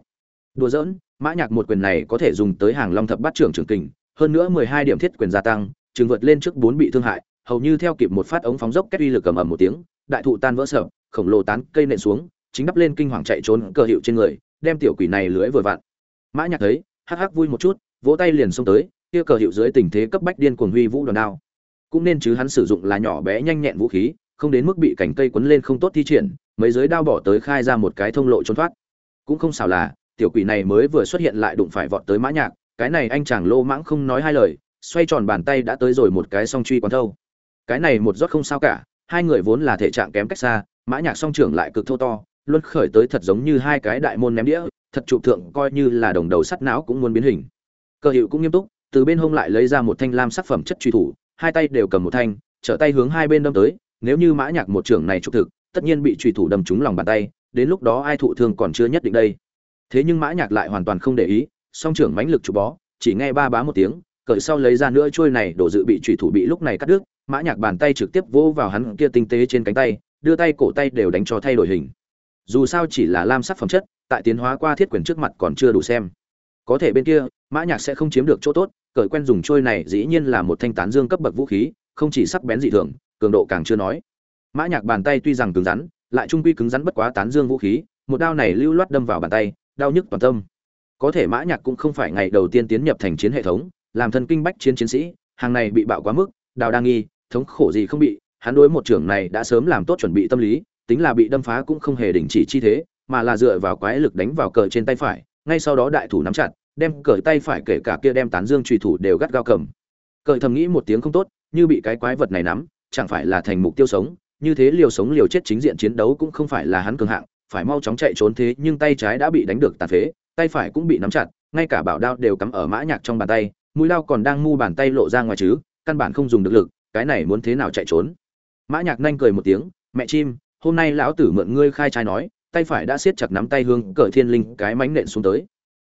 Đùa giỡn, mã nhạc một quyền này có thể dùng tới hàng long thập bát trưởng trưởng kình, hơn nữa mười hai điểm thiết quyền gia tăng, trường vượt lên trước bốn bị thương hại hầu như theo kịp một phát ống phóng dốc kết uy lực cầm ầm một tiếng, đại thụ tan vỡ sập khổng lồ tán cây nện xuống, chính đắp lên kinh hoàng chạy trốn cơ hiệu trên người, đem tiểu quỷ này lưỡi vừa vặn. Mã nhạc thấy, hắc hắc vui một chút, vỗ tay liền xông tới, kia cờ hiệu dưới tình thế cấp bách điên cuồng huy vũ đòn đao. Cũng nên chứ hắn sử dụng là nhỏ bé nhanh nhẹn vũ khí, không đến mức bị cảnh cây quấn lên không tốt thi triển, mấy giới đao bỏ tới khai ra một cái thông lộ trốn thoát. Cũng không xảo là, tiểu quỷ này mới vừa xuất hiện lại đụng phải vọt tới mã nhạc, cái này anh chàng lô mãng không nói hai lời, xoay tròn bàn tay đã tới rồi một cái song truy quán thâu cái này một rót không sao cả, hai người vốn là thể trạng kém cách xa, mã nhạc song trưởng lại cực thô to, luân khởi tới thật giống như hai cái đại môn ném đĩa, thật trụ thượng coi như là đồng đầu sắt não cũng muốn biến hình. Cơ hiệu cũng nghiêm túc, từ bên hông lại lấy ra một thanh lam sắc phẩm chất truy thủ, hai tay đều cầm một thanh, trở tay hướng hai bên đâm tới, nếu như mã nhạc một trưởng này trục thực, tất nhiên bị truy thủ đâm trúng lòng bàn tay, đến lúc đó ai thụ thương còn chưa nhất định đây. Thế nhưng mã nhạc lại hoàn toàn không để ý, song trưởng mãnh lực chụp bó, chỉ nghe ba bá một tiếng, cởi sau lấy ra nữa trôi này đổ dự bị truy thủ bị lúc này cắt đứt mã nhạc bàn tay trực tiếp vỗ vào hắn kia tinh tế trên cánh tay, đưa tay cổ tay đều đánh cho thay đổi hình. Dù sao chỉ là lam sắc phẩm chất, tại tiến hóa qua thiết quyền trước mặt còn chưa đủ xem. Có thể bên kia, mã nhạc sẽ không chiếm được chỗ tốt, cởi quen dùng trôi này dĩ nhiên là một thanh tán dương cấp bậc vũ khí, không chỉ sắc bén dị thường, cường độ càng chưa nói. Mã nhạc bàn tay tuy rằng cứng rắn, lại trung quy cứng rắn bất quá tán dương vũ khí, một đao này lưu loát đâm vào bàn tay, đau nhức toàn tâm. Có thể mã nhạc cũng không phải ngày đầu tiên tiến nhập thành chiến hệ thống, làm thần kinh bách chiến chiến sĩ, hàng này bị bạo quá mức, đào đang nghi thống khổ gì không bị, hắn đối một trưởng này đã sớm làm tốt chuẩn bị tâm lý, tính là bị đâm phá cũng không hề đình chỉ chi thế, mà là dựa vào quái lực đánh vào cờ trên tay phải, ngay sau đó đại thủ nắm chặt, đem cờ tay phải kể cả kia đem tán dương trùy thủ đều gắt gao cầm. Cờ thầm nghĩ một tiếng không tốt, như bị cái quái vật này nắm, chẳng phải là thành mục tiêu sống, như thế liều sống liều chết chính diện chiến đấu cũng không phải là hắn cường hạng, phải mau chóng chạy trốn thế nhưng tay trái đã bị đánh được tàn phế, tay phải cũng bị nắm chặt, ngay cả bảo đao đều cắm ở mã nhạc trong bàn tay, mũi lao còn đang mu bàn tay lộ ra ngoài chứ, căn bản không dùng được lực cái này muốn thế nào chạy trốn? Mã nhạc nhanh cười một tiếng, mẹ chim, hôm nay lão tử mượn ngươi khai trai nói, tay phải đã siết chặt nắm tay hương cờ thiên linh cái mánh nện xuống tới.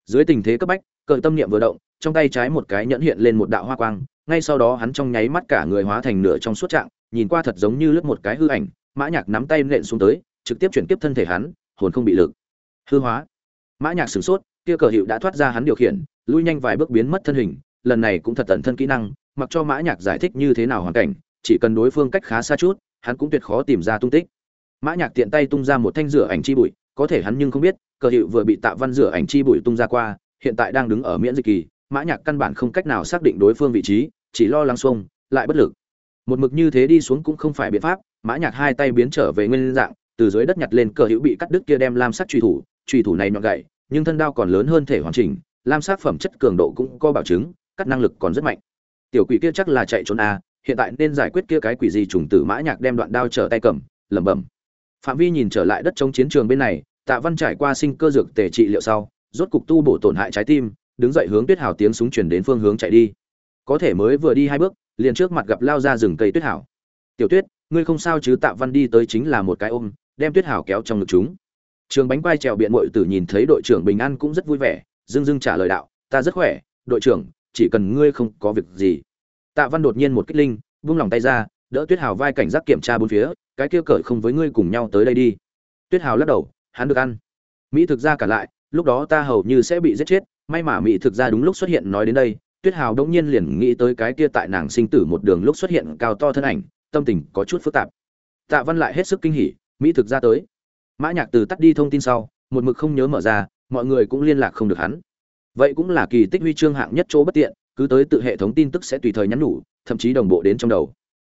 Dưới tình thế cấp bách, cờ tâm niệm vừa động, trong tay trái một cái nhẫn hiện lên một đạo hoa quang, ngay sau đó hắn trong nháy mắt cả người hóa thành nửa trong suốt trạng, nhìn qua thật giống như lướt một cái hư ảnh, mã nhạc nắm tay nện xuống tới, trực tiếp chuyển tiếp thân thể hắn, hồn không bị lực. Hư hóa. Mã nhạc sửng sốt, kia cờ hiệu đã thoát ra hắn điều khiển, lui nhanh vài bước biến mất thân hình, lần này cũng thật tận thân kỹ năng mặc cho mã nhạc giải thích như thế nào hoàn cảnh, chỉ cần đối phương cách khá xa chút, hắn cũng tuyệt khó tìm ra tung tích. Mã nhạc tiện tay tung ra một thanh rửa ảnh chi bụi, có thể hắn nhưng không biết, cờ hiệu vừa bị tạ văn rửa ảnh chi bụi tung ra qua, hiện tại đang đứng ở miễn dịch kỳ, mã nhạc căn bản không cách nào xác định đối phương vị trí, chỉ lo lắng xuông, lại bất lực. Một mực như thế đi xuống cũng không phải biện pháp, mã nhạc hai tay biến trở về nguyên dạng, từ dưới đất nhặt lên cờ hữu bị cắt đứt kia đem lam sắc truy thủ truy thủ này nhọn gậy, nhưng thân đao còn lớn hơn thể hoàn chỉnh, lam sắc phẩm chất cường độ cũng có bảo chứng, cắt năng lực còn rất mạnh tiểu quỷ kia chắc là chạy trốn à? hiện tại nên giải quyết kia cái quỷ gì trùng tử mã nhạc đem đoạn đao trở tay cầm, lẩm bẩm. Phạm vi nhìn trở lại đất chống chiến trường bên này, tạ văn trải qua sinh cơ dược tề trị liệu sau, rốt cục tu bổ tổn hại trái tim, đứng dậy hướng tuyết Hảo tiếng súng truyền đến phương hướng chạy đi. Có thể mới vừa đi hai bước, liền trước mặt gặp lao ra rừng cây tuyết hảo. Tiểu tuyết, ngươi không sao chứ? Tạ văn đi tới chính là một cái ôm, đem tuyết hảo kéo trong ngực chúng. Trường bánh quai trèo biện muội tử nhìn thấy đội trưởng bình an cũng rất vui vẻ, dưng dưng trả lời đạo, ta rất khỏe, đội trưởng chỉ cần ngươi không có việc gì. Tạ văn đột nhiên một kích linh, vung lòng tay ra, đỡ tuyết hào vai cảnh giác kiểm tra bốn phía, cái kia cởi không với ngươi cùng nhau tới đây đi. Tuyết hào lắc đầu, hắn được ăn. Mỹ thực ra cả lại, lúc đó ta hầu như sẽ bị giết chết, may mà mỹ thực ra đúng lúc xuất hiện nói đến đây, tuyết hào đống nhiên liền nghĩ tới cái kia tại nàng sinh tử một đường lúc xuất hiện cao to thân ảnh, tâm tình có chút phức tạp. Tạ văn lại hết sức kinh hỉ, mỹ thực ra tới. Mã nhạc từ tắt đi thông tin sau, một mực không nhớ mở ra, mọi người cũng liên lạc không được hắn vậy cũng là kỳ tích huy chương hạng nhất chỗ bất tiện, cứ tới tự hệ thống tin tức sẽ tùy thời nhắn nhủ, thậm chí đồng bộ đến trong đầu.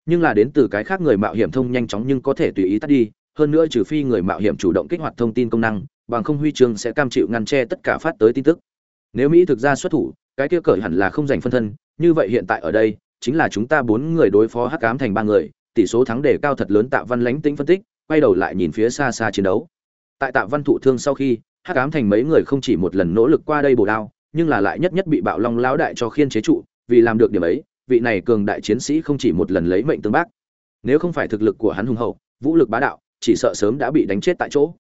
Nhưng là đến từ cái khác người mạo hiểm thông nhanh chóng nhưng có thể tùy ý tắt đi, hơn nữa trừ phi người mạo hiểm chủ động kích hoạt thông tin công năng, bằng không huy chương sẽ cam chịu ngăn che tất cả phát tới tin tức. Nếu mỹ thực ra xuất thủ, cái kia cởi hẳn là không giành phân thân, như vậy hiện tại ở đây, chính là chúng ta bốn người đối phó hắc ám thành ba người, tỷ số thắng đề cao thật lớn tạ văn lánh tĩnh phân tích, quay đầu lại nhìn phía xa xa chiến đấu. Tại tạ văn thụ thương sau khi hắc ám thành mấy người không chỉ một lần nỗ lực qua đây bổ đao, nhưng là lại nhất nhất bị bạo long lão đại cho khiên chế trụ, vì làm được điểm ấy, vị này cường đại chiến sĩ không chỉ một lần lấy mệnh tương bác. Nếu không phải thực lực của hắn hùng hậu, vũ lực bá đạo, chỉ sợ sớm đã bị đánh chết tại chỗ.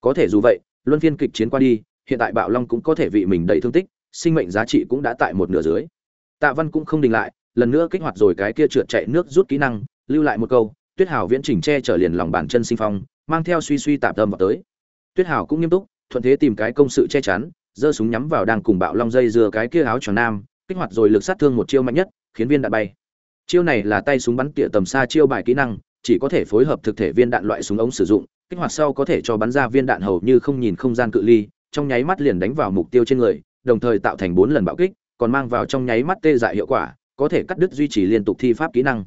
Có thể dù vậy, luân phiên kịch chiến qua đi, hiện tại bạo long cũng có thể vị mình đầy thương tích, sinh mệnh giá trị cũng đã tại một nửa dưới. Tạ văn cũng không đình lại, lần nữa kích hoạt rồi cái kia trượt chạy nước rút kỹ năng, lưu lại một câu, tuyết hào viễn chỉnh che trở liền lòng bàn chân sinh phong, mang theo suy suy tạp tâm vào tới. Tuyết hào cũng nghiêm túc thuận thế tìm cái công sự che chắn, giơ súng nhắm vào đang cùng bạo long dây dừa cái kia áo tròn nam, kích hoạt rồi lực sát thương một chiêu mạnh nhất, khiến viên đạn bay. Chiêu này là tay súng bắn tỉa tầm xa chiêu bài kỹ năng, chỉ có thể phối hợp thực thể viên đạn loại súng ống sử dụng, kích hoạt sau có thể cho bắn ra viên đạn hầu như không nhìn không gian cự ly, trong nháy mắt liền đánh vào mục tiêu trên người, đồng thời tạo thành bốn lần bạo kích, còn mang vào trong nháy mắt tê dại hiệu quả, có thể cắt đứt duy trì liên tục thi pháp kỹ năng.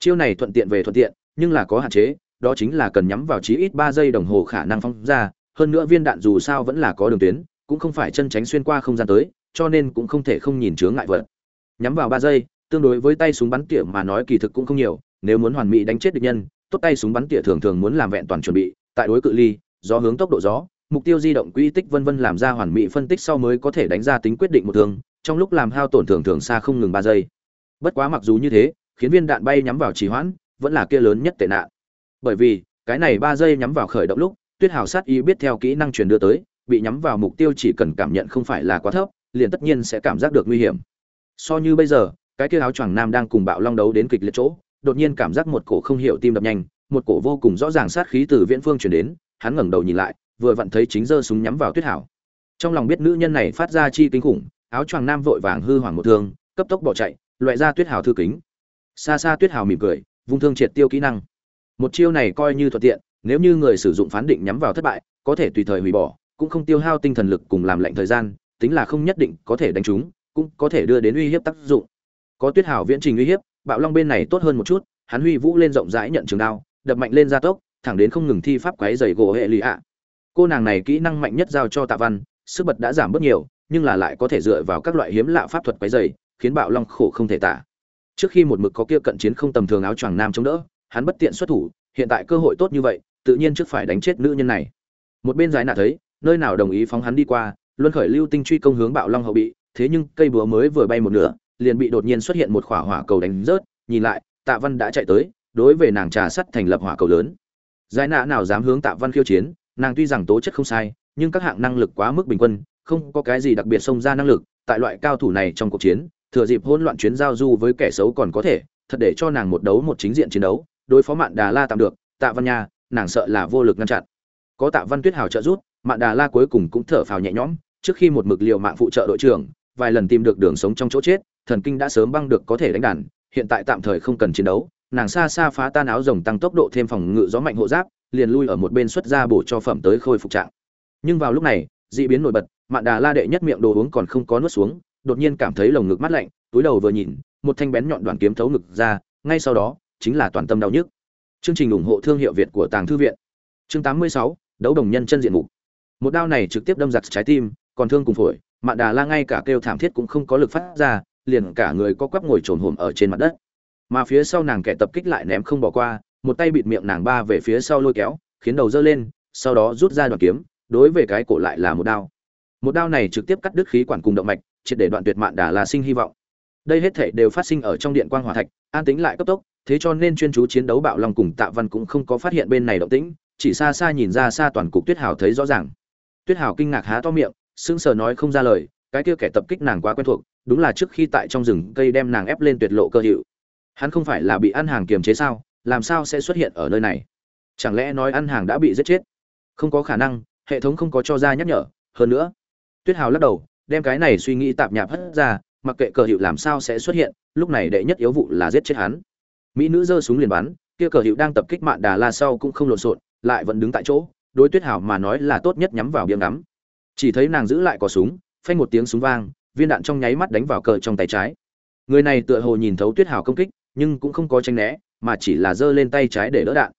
Chiêu này thuận tiện về thuận tiện, nhưng là có hạn chế, đó chính là cần nhắm vào chí ít ba giây đồng hồ khả năng phóng ra hơn nữa viên đạn dù sao vẫn là có đường tuyến, cũng không phải chân tránh xuyên qua không gian tới, cho nên cũng không thể không nhìn chướng ngại vật. Nhắm vào ba giây, tương đối với tay súng bắn tỉa mà nói kỳ thực cũng không nhiều, nếu muốn hoàn mỹ đánh chết địch nhân, tốt tay súng bắn tỉa thường thường muốn làm vẹn toàn chuẩn bị, tại đối cự ly do hướng tốc độ gió, mục tiêu di động quỹ tích vân vân làm ra hoàn mỹ phân tích sau mới có thể đánh ra tính quyết định một thương trong lúc làm hao tổn thường thường xa không ngừng ba giây. Bất quá mặc dù như thế, khiến viên đạn bay nhắm vào trì hoãn, vẫn là kia lớn nhất tệ nạn. Bởi vì, cái này ba giây nhắm vào khởi động lúc tuyết hào sát y biết theo kỹ năng truyền đưa tới, bị nhắm vào mục tiêu chỉ cần cảm nhận không phải là quá thấp, liền tất nhiên sẽ cảm giác được nguy hiểm. So như bây giờ, cái kia áo choàng nam đang cùng bạo long đấu đến kịch liệt chỗ, đột nhiên cảm giác một cổ không hiểu tim đập nhanh, một cổ vô cùng rõ ràng sát khí từ viễn phương truyền đến, hắn ngẩng đầu nhìn lại, vừa vặn thấy chính giơ súng nhắm vào tuyết hảo trong lòng biết nữ nhân này phát ra chi kinh khủng, áo choàng nam vội vàng hư hoảng một thương, cấp tốc bỏ chạy, loại ra tuyết hảo thư kính. Xa xa tuyết hảo mỉm cười, vung thương triệt tiêu kỹ năng. Một chiêu này coi như thuận tiện nếu như người sử dụng phán định nhắm vào thất bại, có thể tùy thời hủy bỏ, cũng không tiêu hao tinh thần lực cùng làm lệnh thời gian, tính là không nhất định có thể đánh trúng, cũng có thể đưa đến uy hiếp tác dụng. Có tuyết hảo viễn trình uy hiếp, bạo long bên này tốt hơn một chút, hắn huy vũ lên rộng rãi nhận trường đao, đập mạnh lên gia tốc, thẳng đến không ngừng thi pháp quái dày gỗ hệ lì ạ. Cô nàng này kỹ năng mạnh nhất giao cho tạ văn, sức bật đã giảm bớt nhiều, nhưng là lại có thể dựa vào các loại hiếm lạ pháp thuật quái dày khiến bạo long khổ không thể tả. Trước khi một mực có kia cận chiến không tầm thường áo choàng nam chống đỡ, hắn bất tiện xuất thủ, hiện tại cơ hội tốt như vậy tự nhiên trước phải đánh chết nữ nhân này. Một bên giải nạ thấy, nơi nào đồng ý phóng hắn đi qua, luân khởi lưu tinh truy công hướng bạo long hậu bị, thế nhưng cây búa mới vừa bay một nửa, liền bị đột nhiên xuất hiện một khỏa hỏa cầu đánh rớt, nhìn lại, tạ văn đã chạy tới, đối với nàng trà sắt thành lập hỏa cầu lớn. Giải nạ nào dám hướng tạ văn khiêu chiến, nàng tuy rằng tố chất không sai, nhưng các hạng năng lực quá mức bình quân, không có cái gì đặc biệt xông ra năng lực, tại loại cao thủ này trong cuộc chiến, thừa dịp hỗn loạn chuyến giao du với kẻ xấu còn có thể, thật để cho nàng một đấu một chính diện chiến đấu, đối phó mạn đà la tạm được, tạ văn nha nàng sợ là vô lực ngăn chặn. Có tạ văn tuyết hào trợ giúp, mạn đà la cuối cùng cũng thở phào nhẹ nhõm, trước khi một mực liều mạng phụ trợ đội trưởng, vài lần tìm được đường sống trong chỗ chết, thần kinh đã sớm băng được có thể đánh đàn, hiện tại tạm thời không cần chiến đấu, nàng xa xa phá tan áo rồng tăng tốc độ thêm phòng ngự gió mạnh hộ giáp, liền lui ở một bên xuất ra bổ cho phẩm tới khôi phục trạng. Nhưng vào lúc này dị biến nổi bật, mạn đà la đệ nhất miệng đồ uống còn không có nuốt xuống, đột nhiên cảm thấy lồng ngực mát lạnh, túi đầu vừa nhìn, một thanh bén nhọn đoàn kiếm thấu ngực ra, ngay sau đó, chính là toàn tâm đau nhức chương trình ủng hộ thương hiệu việt của tàng thư viện. Chương 86, đấu đồng nhân chân diện mục. Một đao này trực tiếp đâm giật trái tim còn thương cùng phổi mạn đà la ngay cả kêu thảm thiết cũng không có lực phát ra liền cả người có quắp ngồi trồn hổm ở trên mặt đất. Mà phía sau nàng kẻ tập kích lại ném không bỏ qua một tay bịt miệng nàng ba về phía sau lôi kéo khiến đầu dơ lên sau đó rút ra đoạn kiếm đối về cái cổ lại là một đao. Một đao này trực tiếp cắt đứt khí quản cùng động mạch triệt để đoạn tuyệt mạn đà la sinh hy vọng đây hết thể đều phát sinh ở trong điện quang hỏa thạch, an tính lại cấp tốc, thế cho nên chuyên chú chiến đấu bạo long cùng tạ văn cũng không có phát hiện bên này động tĩnh, chỉ xa xa nhìn ra xa toàn cục tuyết hào thấy rõ ràng. Tuyết hào kinh ngạc há to miệng, sững sờ nói không ra lời, cái kia kẻ tập kích nàng quá quen thuộc, đúng là trước khi tại trong rừng cây đem nàng ép lên tuyệt lộ cơ hiệu. Hắn không phải là bị ăn hàng kiềm chế sao, làm sao sẽ xuất hiện ở nơi này? Chẳng lẽ nói ăn hàng đã bị giết chết? Không có khả năng, hệ thống không có cho ra nhắc nhở, hơn nữa, tuyết hào lắc đầu, đem cái này suy nghĩ tạp nhạp hất ra mặc kệ cờ hiệu làm sao sẽ xuất hiện, lúc này đệ nhất yếu vụ là giết chết hắn. Mỹ nữ giơ súng liền bắn, kia cờ hiệu đang tập kích mạn đà la sau cũng không lộn xộn, lại vẫn đứng tại chỗ, đối tuyết hảo mà nói là tốt nhất nhắm vào biếng ngắm. Chỉ thấy nàng giữ lại cò súng, phanh một tiếng súng vang, viên đạn trong nháy mắt đánh vào cờ trong tay trái. Người này tựa hồ nhìn thấu tuyết hảo công kích, nhưng cũng không có tranh né, mà chỉ là giơ lên tay trái để đỡ đạn.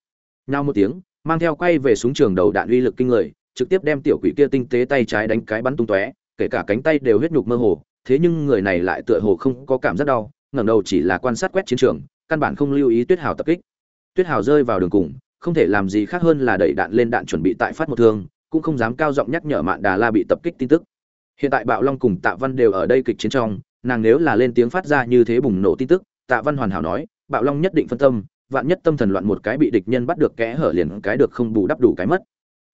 Nhau một tiếng, mang theo quay về súng trường đầu đạn uy lực kinh người, trực tiếp đem tiểu quỷ kia tinh tế tay trái đánh cái bắn tung tóe, kể cả cánh tay đều huyết nhục mơ hồ thế nhưng người này lại tựa hồ không có cảm giác đau, ngẩng đầu chỉ là quan sát quét chiến trường, căn bản không lưu ý tuyết hào tập kích. Tuyết hào rơi vào đường cùng, không thể làm gì khác hơn là đẩy đạn lên đạn chuẩn bị tại phát một thương, cũng không dám cao giọng nhắc nhở mạn đà la bị tập kích tin tức. Hiện tại bạo long cùng tạ văn đều ở đây kịch chiến trong, nàng nếu là lên tiếng phát ra như thế bùng nổ tin tức, tạ văn hoàn hảo nói, bạo long nhất định phân tâm, vạn nhất tâm thần loạn một cái bị địch nhân bắt được kẽ hở liền cái được không bù đắp đủ cái mất.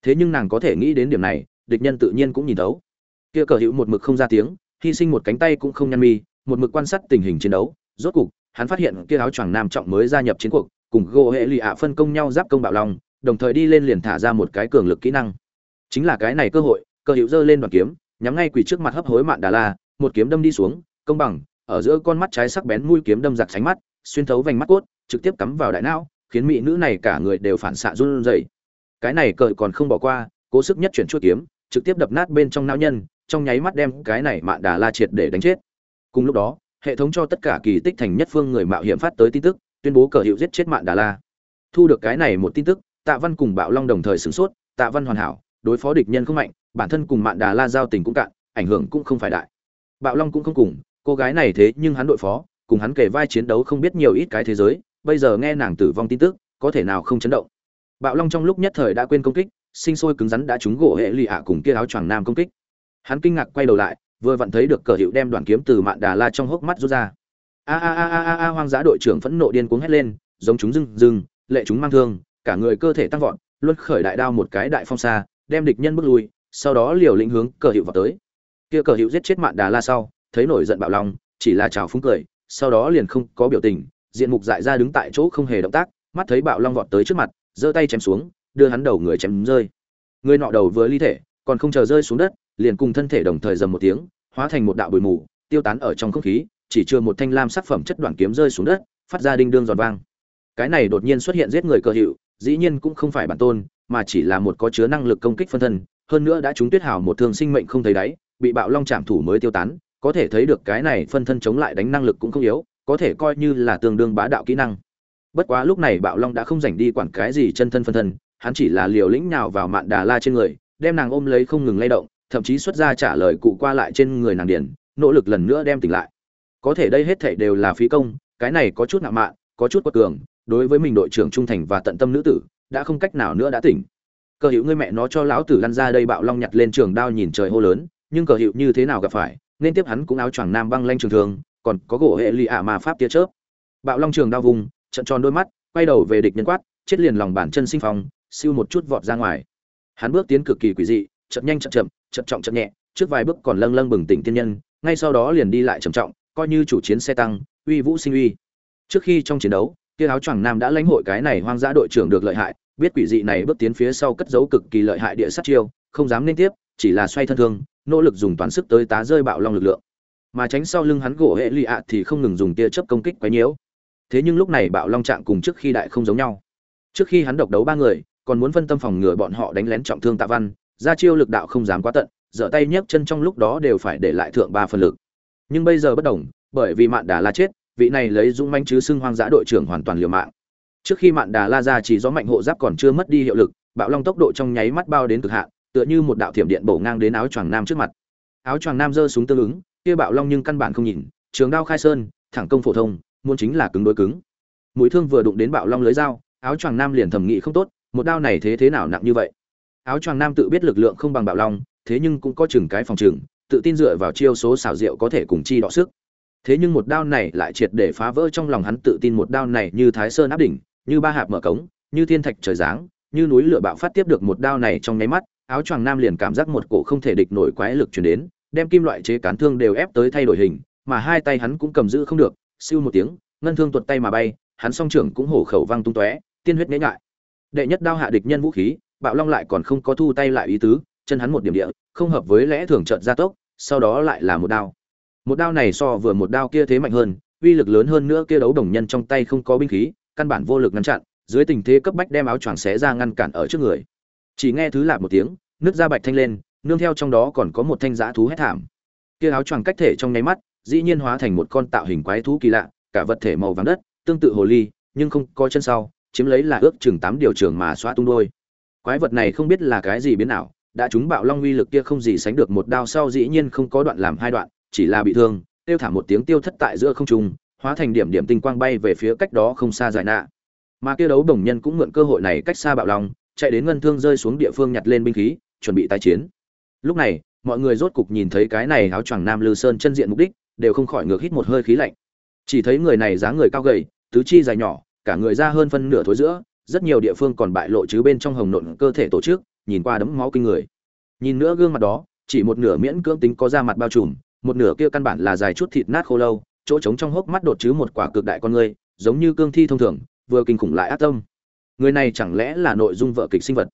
Thế nhưng nàng có thể nghĩ đến điểm này, địch nhân tự nhiên cũng nhìn thấu. Kia cờ hữu một mực không ra tiếng hy sinh một cánh tay cũng không nhăn mi, một mực quan sát tình hình chiến đấu. Rốt cục, hắn phát hiện kia áo choàng nam trọng mới gia nhập chiến cuộc, cùng gỗ hệ lì ạ phân công nhau giáp công bạo long, đồng thời đi lên liền thả ra một cái cường lực kỹ năng. Chính là cái này cơ hội, Cơ hữu dơ lên đoàn kiếm, nhắm ngay quỳ trước mặt hấp hối mạn đà la, một kiếm đâm đi xuống, công bằng, ở giữa con mắt trái sắc bén mũi kiếm đâm giặc sánh mắt, xuyên thấu vành mắt cốt, trực tiếp cắm vào đại não, khiến mỹ nữ này cả người đều phản xạ run rẩy. Cái này cờ còn không bỏ qua, cố sức nhất chuyển chuôi kiếm, trực tiếp đập nát bên trong não nhân trong nháy mắt đem cái này mạn đà la triệt để đánh chết. Cùng lúc đó, hệ thống cho tất cả kỳ tích thành nhất phương người mạo hiểm phát tới tin tức, tuyên bố cờ hiệu giết chết mạn đà la. Thu được cái này một tin tức, tạ văn cùng bạo long đồng thời sửng sốt, tạ văn hoàn hảo, đối phó địch nhân không mạnh, bản thân cùng mạn đà la giao tình cũng cạn, ảnh hưởng cũng không phải đại. Bạo long cũng không cùng, cô gái này thế nhưng hắn đội phó, cùng hắn kể vai chiến đấu không biết nhiều ít cái thế giới, bây giờ nghe nàng tử vong tin tức, có thể nào không chấn động. Bạo long trong lúc nhất thời đã quên công kích, sinh sôi cứng rắn đã trúng gỗ hệ lụy ạ cùng kia áo choàng nam công kích hắn kinh ngạc quay đầu lại, vừa vặn thấy được cờ hiệu đem đoàn kiếm từ mạn đà la trong hốc mắt rút ra. A a a a a a, hoang dã đội trưởng phẫn nộ điên cuống hét lên, giống chúng rừng rừng lệ chúng mang thương, cả người cơ thể tăng vọt, luân khởi đại đao một cái đại phong xa, đem địch nhân bước lui, sau đó liều lĩnh hướng cờ hiệu vào tới. Kia cờ hiệu giết chết mạn đà la sau, thấy nổi giận bạo long chỉ là chào phúng cười, sau đó liền không có biểu tình, diện mục dại ra đứng tại chỗ không hề động tác, mắt thấy bạo long vọt tới trước mặt, giơ tay chém xuống, đưa hắn đầu người chém rơi. Người nọ đầu vừa ly thể, còn không chờ rơi xuống đất liền cùng thân thể đồng thời dầm một tiếng, hóa thành một đạo bụi mù, tiêu tán ở trong không khí, chỉ chưa một thanh lam sắc phẩm chất đoạn kiếm rơi xuống đất, phát ra đinh đương giòn vang. Cái này đột nhiên xuất hiện giết người cơ hiệu, dĩ nhiên cũng không phải bản tôn, mà chỉ là một có chứa năng lực công kích phân thân, hơn nữa đã trúng tuyết hào một thương sinh mệnh không thấy đáy, bị bạo long chạm thủ mới tiêu tán, có thể thấy được cái này phân thân chống lại đánh năng lực cũng không yếu, có thể coi như là tương đương bá đạo kỹ năng. Bất quá lúc này bạo long đã không dành đi quản cái gì chân thân phân thân, hắn chỉ là liều lĩnh nhào vào mạn đà la trên người, đem nàng ôm lấy không ngừng lay động thậm chí xuất ra trả lời cụ qua lại trên người nàng điển, nỗ lực lần nữa đem tỉnh lại. Có thể đây hết thảy đều là phí công, cái này có chút nặng mạn, có chút quật cường, đối với mình đội trưởng trung thành và tận tâm nữ tử, đã không cách nào nữa đã tỉnh. Cờ hiệu ngươi mẹ nó cho lão tử lăn ra đây bạo long nhặt lên trường đao nhìn trời hô lớn, nhưng cờ hiệu như thế nào gặp phải, nên tiếp hắn cũng áo choàng nam băng lanh trường thường, còn có gỗ hệ lì ạ mà pháp tia chớp. Bạo long trường đao vùng, trận tròn đôi mắt, quay đầu về địch nhân quát, chết liền lòng bàn chân sinh phong, siêu một chút vọt ra ngoài. Hắn bước tiến cực kỳ quỷ dị, chậm nhanh chậm chậm chậm trọng chậm nhẹ, trước vài bước còn lâng lâng bừng tỉnh tiên nhân, ngay sau đó liền đi lại trầm trọng, coi như chủ chiến xe tăng, uy vũ sinh uy. Trước khi trong chiến đấu, kia áo choàng nam đã lãnh hội cái này hoang dã đội trưởng được lợi hại, biết quỷ dị này bước tiến phía sau cất giấu cực kỳ lợi hại địa sát chiêu, không dám lên tiếp, chỉ là xoay thân thương, nỗ lực dùng toàn sức tới tá rơi bạo long lực lượng. Mà tránh sau lưng hắn gỗ hệ lì ạ thì không ngừng dùng tia chớp công kích quấy nhiễu. Thế nhưng lúc này bạo long trạng cùng trước khi đại không giống nhau. Trước khi hắn độc đấu ba người, còn muốn phân tâm phòng ngừa bọn họ đánh lén trọng thương tạ văn ra chiêu lực đạo không dám quá tận giở tay nhấc chân trong lúc đó đều phải để lại thượng ba phần lực. Nhưng bây giờ bất đồng, bởi vì mạn đà la chết, vị này lấy dũng manh chứ xưng hoang dã đội trưởng hoàn toàn liều mạng. Trước khi mạn đà la ra chỉ gió mạnh hộ giáp còn chưa mất đi hiệu lực, bạo long tốc độ trong nháy mắt bao đến cực hạn, tựa như một đạo thiểm điện bổ ngang đến áo choàng nam trước mặt. Áo choàng nam giơ súng tương ứng, kia bạo long nhưng căn bản không nhìn, trường đao khai sơn, thẳng công phổ thông, muốn chính là cứng đối cứng. Mũi thương vừa đụng đến bạo long lưới dao, áo choàng nam liền thầm nghĩ không tốt, một đao này thế thế nào nặng như vậy? Áo choàng nam tự biết lực lượng không bằng bạo long, thế nhưng cũng có chừng cái phòng chừng, tự tin dựa vào chiêu số xảo diệu có thể cùng chi đọ sức. Thế nhưng một đao này lại triệt để phá vỡ trong lòng hắn tự tin một đao này như thái sơn áp đỉnh, như ba hạp mở cống, như thiên thạch trời giáng, như núi lửa bạo phát tiếp được một đao này trong nháy mắt, áo choàng nam liền cảm giác một cổ không thể địch nổi quái lực chuyển đến, đem kim loại chế cán thương đều ép tới thay đổi hình, mà hai tay hắn cũng cầm giữ không được, siêu một tiếng, ngân thương tuột tay mà bay, hắn song trưởng cũng hổ khẩu văng tung tóe, tiên huyết nhễ ngại. Đệ nhất đao hạ địch nhân vũ khí bạo long lại còn không có thu tay lại ý tứ, chân hắn một điểm địa, không hợp với lẽ thường trợn gia tốc, sau đó lại là một đao. Một đao này so vừa một đao kia thế mạnh hơn, uy lực lớn hơn nữa kia đấu đồng nhân trong tay không có binh khí, căn bản vô lực ngăn chặn, dưới tình thế cấp bách đem áo choàng xé ra ngăn cản ở trước người. Chỉ nghe thứ lạp một tiếng, nước da bạch thanh lên, nương theo trong đó còn có một thanh giã thú hét thảm. Kia áo choàng cách thể trong nháy mắt, dĩ nhiên hóa thành một con tạo hình quái thú kỳ lạ, cả vật thể màu vàng đất, tương tự hồ ly, nhưng không có chân sau, chiếm lấy là ước chừng tám điều trường mà xóa tung đôi quái vật này không biết là cái gì biến nào đã chúng bạo long uy lực kia không gì sánh được một đao sau dĩ nhiên không có đoạn làm hai đoạn, chỉ là bị thương, tiêu thả một tiếng tiêu thất tại giữa không trung, hóa thành điểm điểm tinh quang bay về phía cách đó không xa giải nạ. Mà kia đấu đồng nhân cũng mượn cơ hội này cách xa bạo long, chạy đến ngân thương rơi xuống địa phương nhặt lên binh khí, chuẩn bị tái chiến. Lúc này, mọi người rốt cục nhìn thấy cái này áo choàng nam lư sơn chân diện mục đích, đều không khỏi ngược hít một hơi khí lạnh. Chỉ thấy người này dáng người cao gầy, tứ chi dài nhỏ, cả người ra hơn phân nửa thối giữa rất nhiều địa phương còn bại lộ chứ bên trong hồng nộn cơ thể tổ chức, nhìn qua đấm máu kinh người. Nhìn nữa gương mặt đó, chỉ một nửa miễn cưỡng tính có da mặt bao trùm, một nửa kia căn bản là dài chút thịt nát khô lâu, chỗ trống trong hốc mắt đột chứ một quả cực đại con người, giống như cương thi thông thường, vừa kinh khủng lại ác tâm. Người này chẳng lẽ là nội dung vợ kịch sinh vật?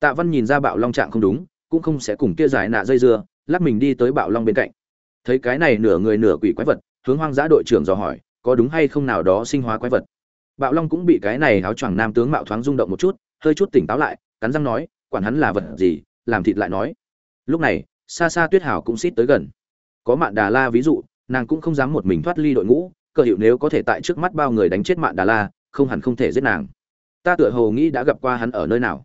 Tạ văn nhìn ra bạo long trạng không đúng, cũng không sẽ cùng kia giải nạ dây dưa, lắc mình đi tới bạo long bên cạnh. Thấy cái này nửa người nửa quỷ quái vật, hướng hoang dã đội trưởng dò hỏi, có đúng hay không nào đó sinh hóa quái vật? Bạo long cũng bị cái này áo choàng nam tướng mạo thoáng rung động một chút, hơi chút tỉnh táo lại, cắn răng nói, quản hắn là vật gì, làm thịt lại nói. Lúc này xa xa tuyết hảo cũng xít tới gần. Có mạn đà la ví dụ, nàng cũng không dám một mình thoát ly đội ngũ cơ hiệu nếu có thể tại trước mắt bao người đánh chết mạn đà la, không hẳn không thể giết nàng. Ta tựa hồ nghĩ đã gặp qua hắn ở nơi nào.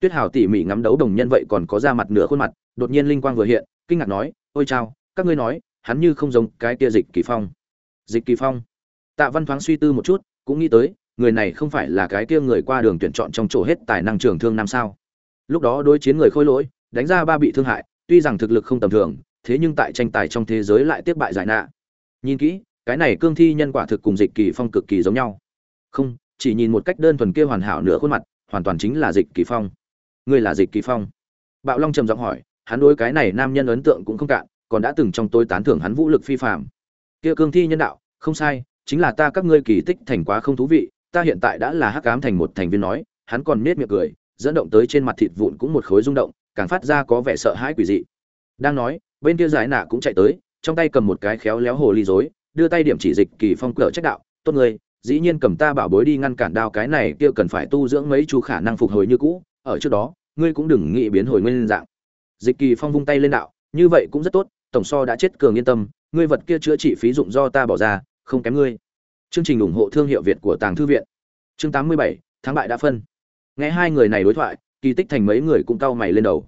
Tuyết hảo tỉ mỉ ngắm đấu đồng nhân vậy còn có ra mặt nửa khuôn mặt, đột nhiên linh quang vừa hiện, kinh ngạc nói, ôi chao, các ngươi nói, hắn như không giống cái kia dịch kỳ phong. Dịch kỳ phong. Tạ văn thoáng suy tư một chút cũng nghĩ tới, người này không phải là cái kia người qua đường tuyển chọn trong chỗ hết tài năng trường thương năm sao. Lúc đó đối chiến người khôi lỗi, đánh ra ba bị thương hại, tuy rằng thực lực không tầm thường, thế nhưng tại tranh tài trong thế giới lại tiếp bại giải nạ. Nhìn kỹ, cái này cương thi nhân quả thực cùng dịch kỳ phong cực kỳ giống nhau. Không, chỉ nhìn một cách đơn thuần kia hoàn hảo nửa khuôn mặt, hoàn toàn chính là dịch kỳ phong. Ngươi là dịch kỳ phong? Bạo long trầm giọng hỏi, hắn đối cái này nam nhân ấn tượng cũng không cạn, còn đã từng trong tôi tán thưởng hắn vũ lực phi phạm kia cương thi nhân đạo, không sai chính là ta các ngươi kỳ tích thành quá không thú vị, ta hiện tại đã là hắc ám thành một thành viên nói, hắn còn nết miệng cười, dẫn động tới trên mặt thịt vụn cũng một khối rung động, càng phát ra có vẻ sợ hãi quỷ dị. Đang nói, bên kia giải nạ cũng chạy tới, trong tay cầm một cái khéo léo hồ ly dối đưa tay điểm chỉ dịch kỳ phong cỡ trách đạo, tốt người dĩ nhiên cầm ta bảo bối đi ngăn cản đao cái này kia cần phải tu dưỡng mấy chú khả năng phục hồi như cũ, ở trước đó, ngươi cũng đừng nghĩ biến hồi nguyên dạng. Dịch kỳ phong vung tay lên đạo, như vậy cũng rất tốt, tổng so đã chết cường yên tâm, ngươi vật kia chữa trị phí dụng do ta bỏ ra không kém ngươi. Chương trình ủng hộ thương hiệu việt của tàng thư viện. Chương 87, tháng bại đã phân. Nghe hai người này đối thoại kỳ tích thành mấy người cũng cau mày lên đầu.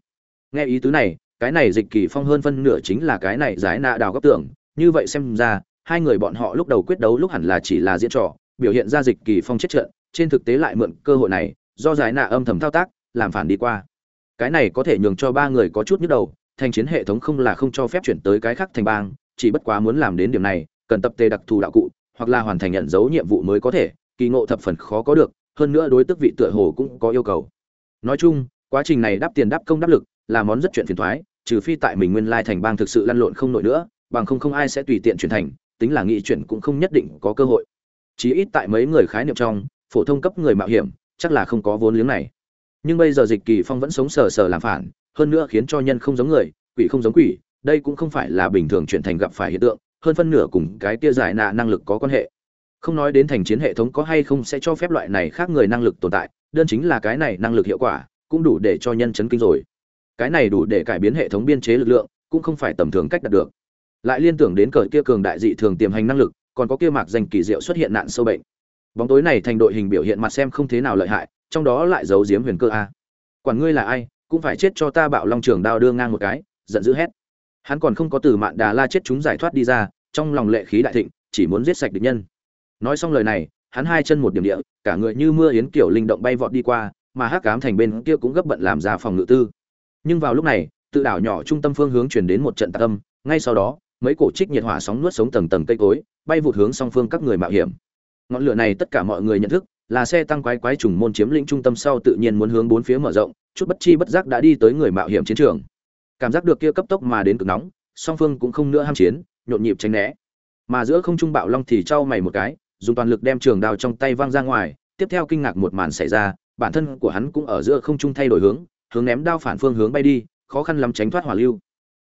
Nghe ý tứ này cái này dịch kỳ phong hơn phân nửa chính là cái này giải nạ đào góc tưởng. Như vậy xem ra hai người bọn họ lúc đầu quyết đấu lúc hẳn là chỉ là diễn trò biểu hiện ra dịch kỳ phong chết trận trên thực tế lại mượn cơ hội này do giải nạ âm thầm thao tác làm phản đi qua. Cái này có thể nhường cho ba người có chút nhức đầu thành chiến hệ thống không là không cho phép chuyển tới cái khác thành bang chỉ bất quá muốn làm đến điểm này cần tập tề đặc thù đạo cụ, hoặc là hoàn thành nhận dấu nhiệm vụ mới có thể, kỳ ngộ thập phần khó có được, hơn nữa đối tức vị tựa hồ cũng có yêu cầu. Nói chung, quá trình này đáp tiền đáp công đáp lực, là món rất chuyện phiền thoái, trừ phi tại mình nguyên lai thành bang thực sự lăn lộn không nổi nữa, bằng không không ai sẽ tùy tiện chuyển thành, tính là nghị chuyển cũng không nhất định có cơ hội. Chí ít tại mấy người khái niệm trong, phổ thông cấp người mạo hiểm, chắc là không có vốn liếng này. Nhưng bây giờ dịch kỳ phong vẫn sống sờ sờ làm phản, hơn nữa khiến cho nhân không giống người, quỷ không giống quỷ, đây cũng không phải là bình thường chuyển thành gặp phải hiện tượng hơn phân nửa cùng cái kia giải nạ năng lực có quan hệ. Không nói đến thành chiến hệ thống có hay không sẽ cho phép loại này khác người năng lực tồn tại, đơn chính là cái này năng lực hiệu quả, cũng đủ để cho nhân chấn kinh rồi. Cái này đủ để cải biến hệ thống biên chế lực lượng, cũng không phải tầm thường cách đạt được. Lại liên tưởng đến cờ kia cường đại dị thường tiềm hành năng lực, còn có kia mạc danh kỳ diệu xuất hiện nạn sâu bệnh. Bóng tối này thành đội hình biểu hiện mặt xem không thế nào lợi hại, trong đó lại giấu giếm huyền cơ a. Quản ngươi là ai, cũng phải chết cho ta bạo long trường đao đưa ngang một cái, giận dữ hét hắn còn không có từ mạn đà la chết chúng giải thoát đi ra, trong lòng lệ khí đại thịnh, chỉ muốn giết sạch địch nhân. Nói xong lời này, hắn hai chân một điểm địa, cả người như mưa yến kiểu linh động bay vọt đi qua, mà hắc cám thành bên kia cũng gấp bận làm ra phòng ngự tư. Nhưng vào lúc này, tự đảo nhỏ trung tâm phương hướng chuyển đến một trận tạc âm, ngay sau đó, mấy cổ trích nhiệt hỏa sóng nuốt sống tầng tầng cây cối, bay vụt hướng song phương các người mạo hiểm. Ngọn lửa này tất cả mọi người nhận thức, là xe tăng quái quái trùng môn chiếm lĩnh trung tâm sau tự nhiên muốn hướng bốn phía mở rộng, chút bất chi bất giác đã đi tới người mạo hiểm chiến trường cảm giác được kia cấp tốc mà đến cực nóng, song phương cũng không nữa ham chiến, nhộn nhịp tránh né. Mà giữa không trung bạo long thì trao mày một cái, dùng toàn lực đem trường đao trong tay văng ra ngoài, tiếp theo kinh ngạc một màn xảy ra, bản thân của hắn cũng ở giữa không trung thay đổi hướng hướng ném đao phản phương hướng bay đi, khó khăn lắm tránh thoát hỏa lưu.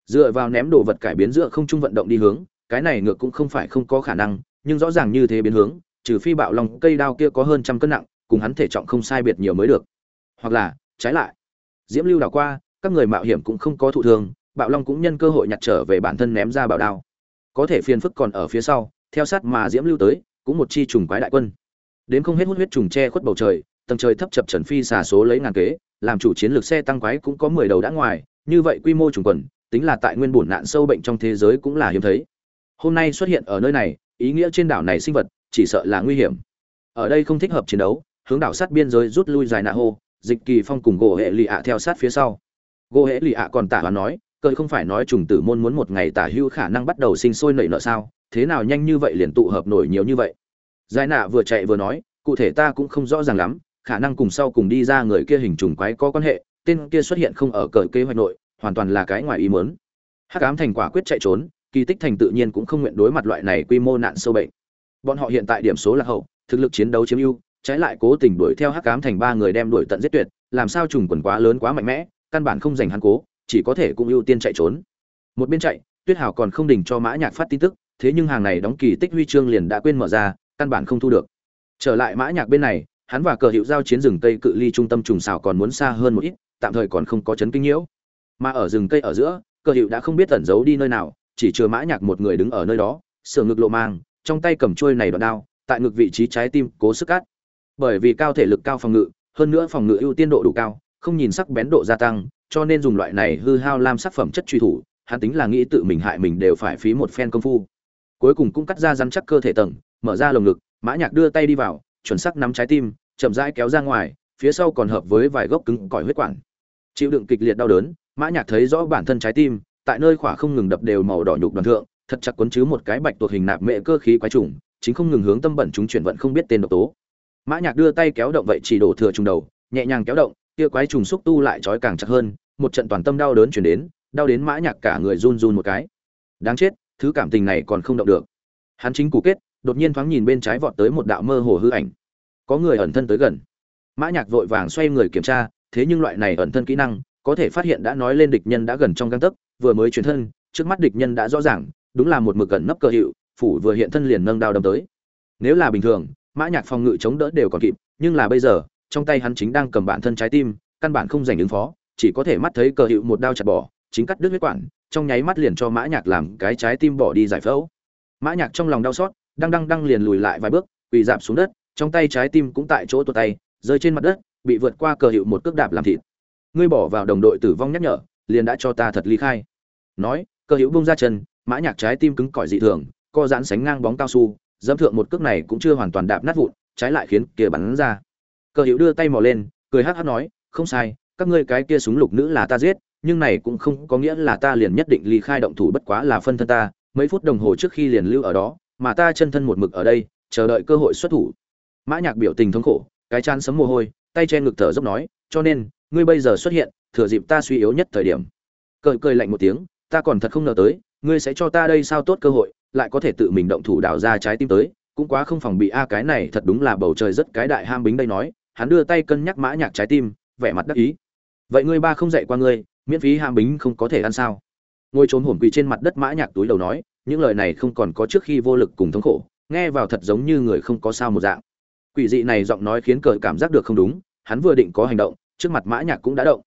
Dựa vào ném đồ vật cải biến giữa không trung vận động đi hướng, cái này ngược cũng không phải không có khả năng, nhưng rõ ràng như thế biến hướng, trừ phi bạo long cây đao kia có hơn trăm cân nặng, cùng hắn thể trọng không sai biệt nhiều mới được. Hoặc là, trái lại, diễm lưu đảo qua các người mạo hiểm cũng không có thụ thương, bạo long cũng nhân cơ hội nhặt trở về bản thân ném ra bảo đao. Có thể phiền phức còn ở phía sau, theo sát mà diễm lưu tới, cũng một chi trùng quái đại quân. Đến không hết hút huyết trùng che khuất bầu trời, tầng trời thấp chập trần phi xả số lấy ngàn kế, làm chủ chiến lược xe tăng quái cũng có mười đầu đã ngoài, như vậy quy mô trùng quần, tính là tại nguyên bổn nạn sâu bệnh trong thế giới cũng là hiếm thấy. Hôm nay xuất hiện ở nơi này, ý nghĩa trên đảo này sinh vật, chỉ sợ là nguy hiểm. Ở đây không thích hợp chiến đấu, hướng đảo sát biên giới rút lui dài nạ hô, dịch kỳ phong cùng gỗ hệ lì ạ theo sát phía sau gỗ Hễ lì ạ còn tả và nói cơ không phải nói trùng tử môn muốn một ngày tả hưu khả năng bắt đầu sinh sôi nảy nợ sao? Thế nào nhanh như vậy liền tụ hợp nổi nhiều như vậy? Giải nạ vừa chạy vừa nói, cụ thể ta cũng không rõ ràng lắm, khả năng cùng sau cùng đi ra người kia hình trùng quái có quan hệ, tên kia xuất hiện không ở cờ kế hoạch nội, hoàn toàn là cái ngoài ý muốn. Hắc ám thành quả quyết chạy trốn, kỳ tích thành tự nhiên cũng không nguyện đối mặt loại này quy mô nạn sâu bệnh. Bọn họ hiện tại điểm số là hậu, thực lực chiến đấu chiếm ưu, trái lại cố tình đuổi theo hắc ám thành ba người đem đuổi tận giết tuyệt, làm sao trùng quần quá lớn quá mạnh mẽ căn bản không dành hắn cố, chỉ có thể cũng ưu tiên chạy trốn. Một bên chạy, tuyết hào còn không đình cho mã nhạc phát tin tức, thế nhưng hàng này đóng kỳ tích huy chương liền đã quên mở ra, căn bản không thu được. Trở lại mã nhạc bên này, hắn và cờ hiệu giao chiến rừng tây cự ly trung tâm trùng xào còn muốn xa hơn một ít, tạm thời còn không có chấn kinh nhiễu. Mà ở rừng cây ở giữa, cờ hiệu đã không biết tẩn giấu đi nơi nào, chỉ chừa mã nhạc một người đứng ở nơi đó, sửa ngực lộ mang, trong tay cầm chuôi này đoạn đao, tại ngực vị trí trái tim cố sức cắt bởi vì cao thể lực cao phòng ngự, hơn nữa phòng ngự ưu tiên độ đủ cao không nhìn sắc bén độ gia tăng, cho nên dùng loại này hư hao lam sắc phẩm chất truy thủ, hắn tính là nghĩ tự mình hại mình đều phải phí một phen công phu. Cuối cùng cũng cắt ra rắn chắc cơ thể tầng, mở ra lồng ngực, mã nhạc đưa tay đi vào, chuẩn xác nắm trái tim, chậm rãi kéo ra ngoài, phía sau còn hợp với vài gốc cứng cỏi huyết quản. Chịu đựng kịch liệt đau đớn, mã nhạc thấy rõ bản thân trái tim, tại nơi khỏa không ngừng đập đều màu đỏ nhục đoàn thượng, thật chặt quấn chứ một cái bạch tuộc hình nạp mẹ cơ khí quái trùng, chính không ngừng hướng tâm bẩn chúng chuyển vận không biết tên độc tố. Mã nhạc đưa tay kéo động vậy chỉ đổ thừa trùng đầu, nhẹ nhàng kéo động kia quái trùng xúc tu lại trói càng chặt hơn, một trận toàn tâm đau đớn chuyển đến, đau đến mã nhạc cả người run run một cái. Đáng chết, thứ cảm tình này còn không động được. Hắn chính củ kết, đột nhiên thoáng nhìn bên trái vọt tới một đạo mơ hồ hư ảnh. Có người ẩn thân tới gần. Mã nhạc vội vàng xoay người kiểm tra, thế nhưng loại này ẩn thân kỹ năng, có thể phát hiện đã nói lên địch nhân đã gần trong gang tấc, vừa mới chuyển thân, trước mắt địch nhân đã rõ ràng, đúng là một mực gần nấp cơ hiệu, phủ vừa hiện thân liền nâng đao đâm tới. Nếu là bình thường, mã nhạc phòng ngự chống đỡ đều còn kịp, nhưng là bây giờ trong tay hắn chính đang cầm bản thân trái tim, căn bản không giành ứng phó, chỉ có thể mắt thấy cờ hiệu một đao chặt bỏ, chính cắt đứt huyết quản, trong nháy mắt liền cho mã nhạc làm cái trái tim bỏ đi giải phẫu. Mã nhạc trong lòng đau xót, đang đang đang liền lùi lại vài bước, quỳ dạp xuống đất, trong tay trái tim cũng tại chỗ tuột tay, rơi trên mặt đất, bị vượt qua cờ hiệu một cước đạp làm thịt. Ngươi bỏ vào đồng đội tử vong nhắc nhở, liền đã cho ta thật ly khai. Nói, cờ hiệu buông ra chân, mã nhạc trái tim cứng cỏi dị thường, co giãn sánh ngang bóng cao su, dẫm thượng một cước này cũng chưa hoàn toàn đạp nát vụn, trái lại khiến kia bắn ra cờ hiệu đưa tay mò lên, cười hắc hắc nói, không sai, các ngươi cái kia súng lục nữ là ta giết, nhưng này cũng không có nghĩa là ta liền nhất định ly khai động thủ bất quá là phân thân ta, mấy phút đồng hồ trước khi liền lưu ở đó, mà ta chân thân một mực ở đây, chờ đợi cơ hội xuất thủ. Mã nhạc biểu tình thống khổ, cái chán sấm mồ hôi, tay che ngực thở dốc nói, cho nên, ngươi bây giờ xuất hiện, thừa dịp ta suy yếu nhất thời điểm. Cười cười lạnh một tiếng, ta còn thật không ngờ tới, ngươi sẽ cho ta đây sao tốt cơ hội, lại có thể tự mình động thủ đào ra trái tim tới, cũng quá không phòng bị a, cái này thật đúng là bầu trời rất cái đại ham bính đây nói hắn đưa tay cân nhắc mã nhạc trái tim, vẻ mặt đắc ý. Vậy ngươi ba không dạy qua ngươi, miễn phí ham bính không có thể ăn sao? Ngồi trốn hổm quỳ trên mặt đất mã nhạc túi đầu nói, những lời này không còn có trước khi vô lực cùng thống khổ, nghe vào thật giống như người không có sao một dạng. Quỷ dị này giọng nói khiến cờ cảm giác được không đúng, hắn vừa định có hành động, trước mặt mã nhạc cũng đã động.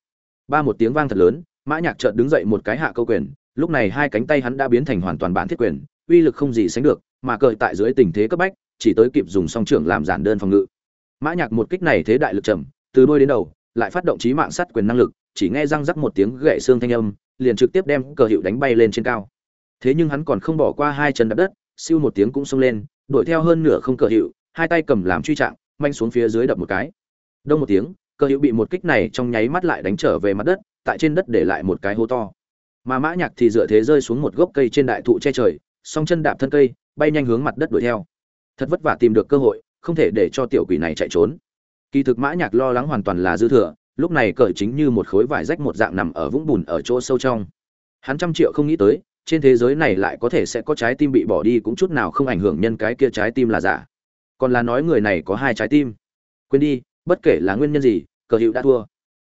Ba một tiếng vang thật lớn, mã nhạc chợt đứng dậy một cái hạ câu quyền, lúc này hai cánh tay hắn đã biến thành hoàn toàn bản thiết quyền, uy lực không gì sánh được, mà cờ tại dưới tình thế cấp bách, chỉ tới kịp dùng song trưởng làm giản đơn phòng ngự mã nhạc một kích này thế đại lực trầm, từ đuôi đến đầu, lại phát động chí mạng sát quyền năng lực, chỉ nghe răng rắc một tiếng gãy xương thanh âm, liền trực tiếp đem cờ hiệu đánh bay lên trên cao. Thế nhưng hắn còn không bỏ qua hai chân đạp đất, siêu một tiếng cũng xông lên, đuổi theo hơn nửa không cờ hiệu, hai tay cầm làm truy trạng, manh xuống phía dưới đập một cái. Đông một tiếng, cờ hiệu bị một kích này trong nháy mắt lại đánh trở về mặt đất, tại trên đất để lại một cái hố to. Mà mã nhạc thì dựa thế rơi xuống một gốc cây trên đại thụ che trời, song chân đạp thân cây, bay nhanh hướng mặt đất đuổi theo. Thật vất vả tìm được cơ hội không thể để cho tiểu quỷ này chạy trốn. Kỳ thực mã nhạc lo lắng hoàn toàn là dư thừa, lúc này cờ chính như một khối vải rách một dạng nằm ở vũng bùn ở chỗ sâu trong. Hắn trăm triệu không nghĩ tới, trên thế giới này lại có thể sẽ có trái tim bị bỏ đi cũng chút nào không ảnh hưởng nhân cái kia trái tim là giả. Còn là nói người này có hai trái tim. Quên đi, bất kể là nguyên nhân gì, cờ hữu đã thua.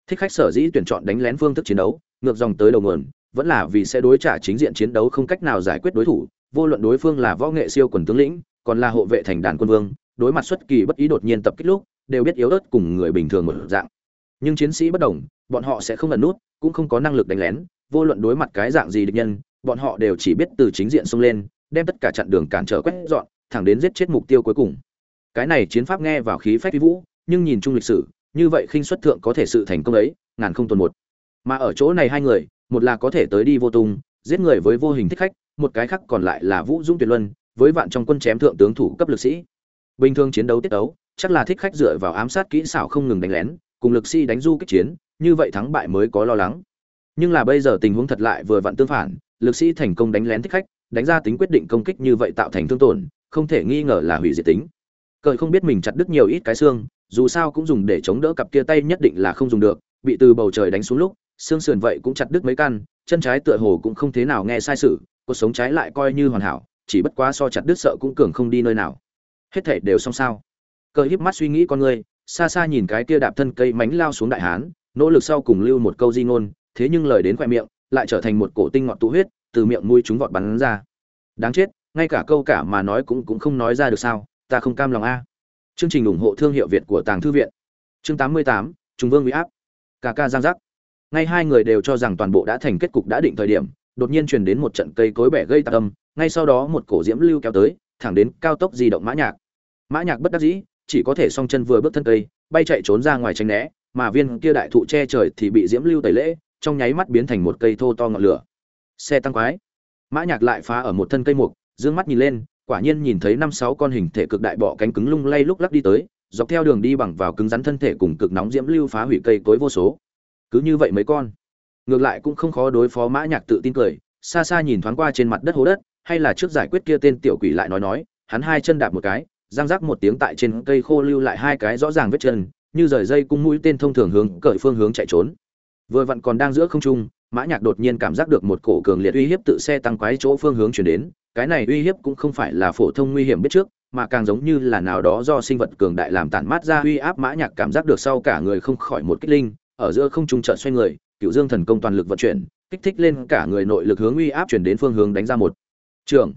Thích khách sở dĩ tuyển chọn đánh lén phương thức chiến đấu, ngược dòng tới đầu nguồn, vẫn là vì sẽ đối trả chính diện chiến đấu không cách nào giải quyết đối thủ, vô luận đối phương là võ nghệ siêu quần tướng lĩnh còn là hộ vệ thành đàn quân vương, đối mặt xuất kỳ bất ý đột nhiên tập kích lúc, đều biết yếu ớt cùng người bình thường một dạng. Nhưng chiến sĩ bất đồng, bọn họ sẽ không ẩn nút, cũng không có năng lực đánh lén, vô luận đối mặt cái dạng gì địch nhân, bọn họ đều chỉ biết từ chính diện xông lên, đem tất cả chặn đường cản trở quét dọn, thẳng đến giết chết mục tiêu cuối cùng. Cái này chiến pháp nghe vào khí phách vi vũ, nhưng nhìn chung lịch sử, như vậy khinh xuất thượng có thể sự thành công ấy, ngàn không tuần một. Mà ở chỗ này hai người, một là có thể tới đi vô tung, giết người với vô hình thích khách, một cái khác còn lại là vũ dũng tuyệt luân với vạn trong quân chém thượng tướng thủ cấp lực sĩ. Bình thường chiến đấu tiết đấu chắc là thích khách dựa vào ám sát kỹ xảo không ngừng đánh lén, cùng lực sĩ đánh du kích chiến, như vậy thắng bại mới có lo lắng. Nhưng là bây giờ tình huống thật lại vừa vặn tương phản, lực sĩ thành công đánh lén thích khách, đánh ra tính quyết định công kích như vậy tạo thành thương tổn, không thể nghi ngờ là hủy diệt tính. Cởi không biết mình chặt đứt nhiều ít cái xương, dù sao cũng dùng để chống đỡ cặp kia tay nhất định là không dùng được, bị từ bầu trời đánh xuống lúc, xương sườn vậy cũng chặt đứt mấy căn, chân trái tựa hồ cũng không thế nào nghe sai sự, cuộc sống trái lại coi như hoàn hảo chỉ bất quá so chặt đứt sợ cũng cường không đi nơi nào. Hết thảy đều xong sao? Cờ híp mắt suy nghĩ con ngươi xa xa nhìn cái kia đạp thân cây mánh lao xuống đại hán nỗ lực sau cùng lưu một câu di ngôn thế nhưng lời đến khoe miệng lại trở thành một cổ tinh ngọt tụ huyết từ miệng mũi chúng vọt bắn ra. Đáng chết ngay cả câu cả mà nói cũng cũng không nói ra được sao ta không cam lòng a. Chương trình ủng hộ thương hiệu việt của tàng thư viện. Chương 88, trung vương uy áp. Ca ca giang giác. Ngay hai người đều cho rằng toàn bộ đã thành kết cục đã định thời điểm đột nhiên truyền đến một trận cây cối bẻ gây tạc âm, ngay sau đó một cổ diễm lưu kéo tới, thẳng đến cao tốc di động mã nhạc. Mã nhạc bất đắc dĩ, chỉ có thể song chân vừa bước thân cây, bay chạy trốn ra ngoài tránh né, mà viên kia đại thụ che trời thì bị diễm lưu tẩy lễ, trong nháy mắt biến thành một cây thô to ngọn lửa. Xe tăng quái. Mã nhạc lại phá ở một thân cây mục, dương mắt nhìn lên, quả nhiên nhìn thấy năm sáu con hình thể cực đại bọ cánh cứng lung lay lúc lắc đi tới, dọc theo đường đi bằng vào cứng rắn thân thể cùng cực nóng diễm lưu phá hủy cây cối vô số. Cứ như vậy mấy con ngược lại cũng không khó đối phó mã nhạc tự tin cười, xa xa nhìn thoáng qua trên mặt đất hố đất, hay là trước giải quyết kia tên tiểu quỷ lại nói nói, hắn hai chân đạp một cái giang rắc một tiếng tại trên cây khô lưu lại hai cái rõ ràng vết chân, như rời dây cung mũi tên thông thường hướng cởi phương hướng chạy trốn. Vừa vặn còn đang giữa không trung, mã nhạc đột nhiên cảm giác được một cổ cường liệt uy hiếp tự xe tăng quái chỗ phương hướng chuyển đến, cái này uy hiếp cũng không phải là phổ thông nguy hiểm biết trước, mà càng giống như là nào đó do sinh vật cường đại làm tản mát ra uy áp mã nhạc cảm giác được sau cả người không khỏi một kích linh, ở giữa không trung chợt xoay người cựu dương thần công toàn lực vận chuyển, kích thích lên cả người nội lực hướng uy áp chuyển đến phương hướng đánh ra một. Trường.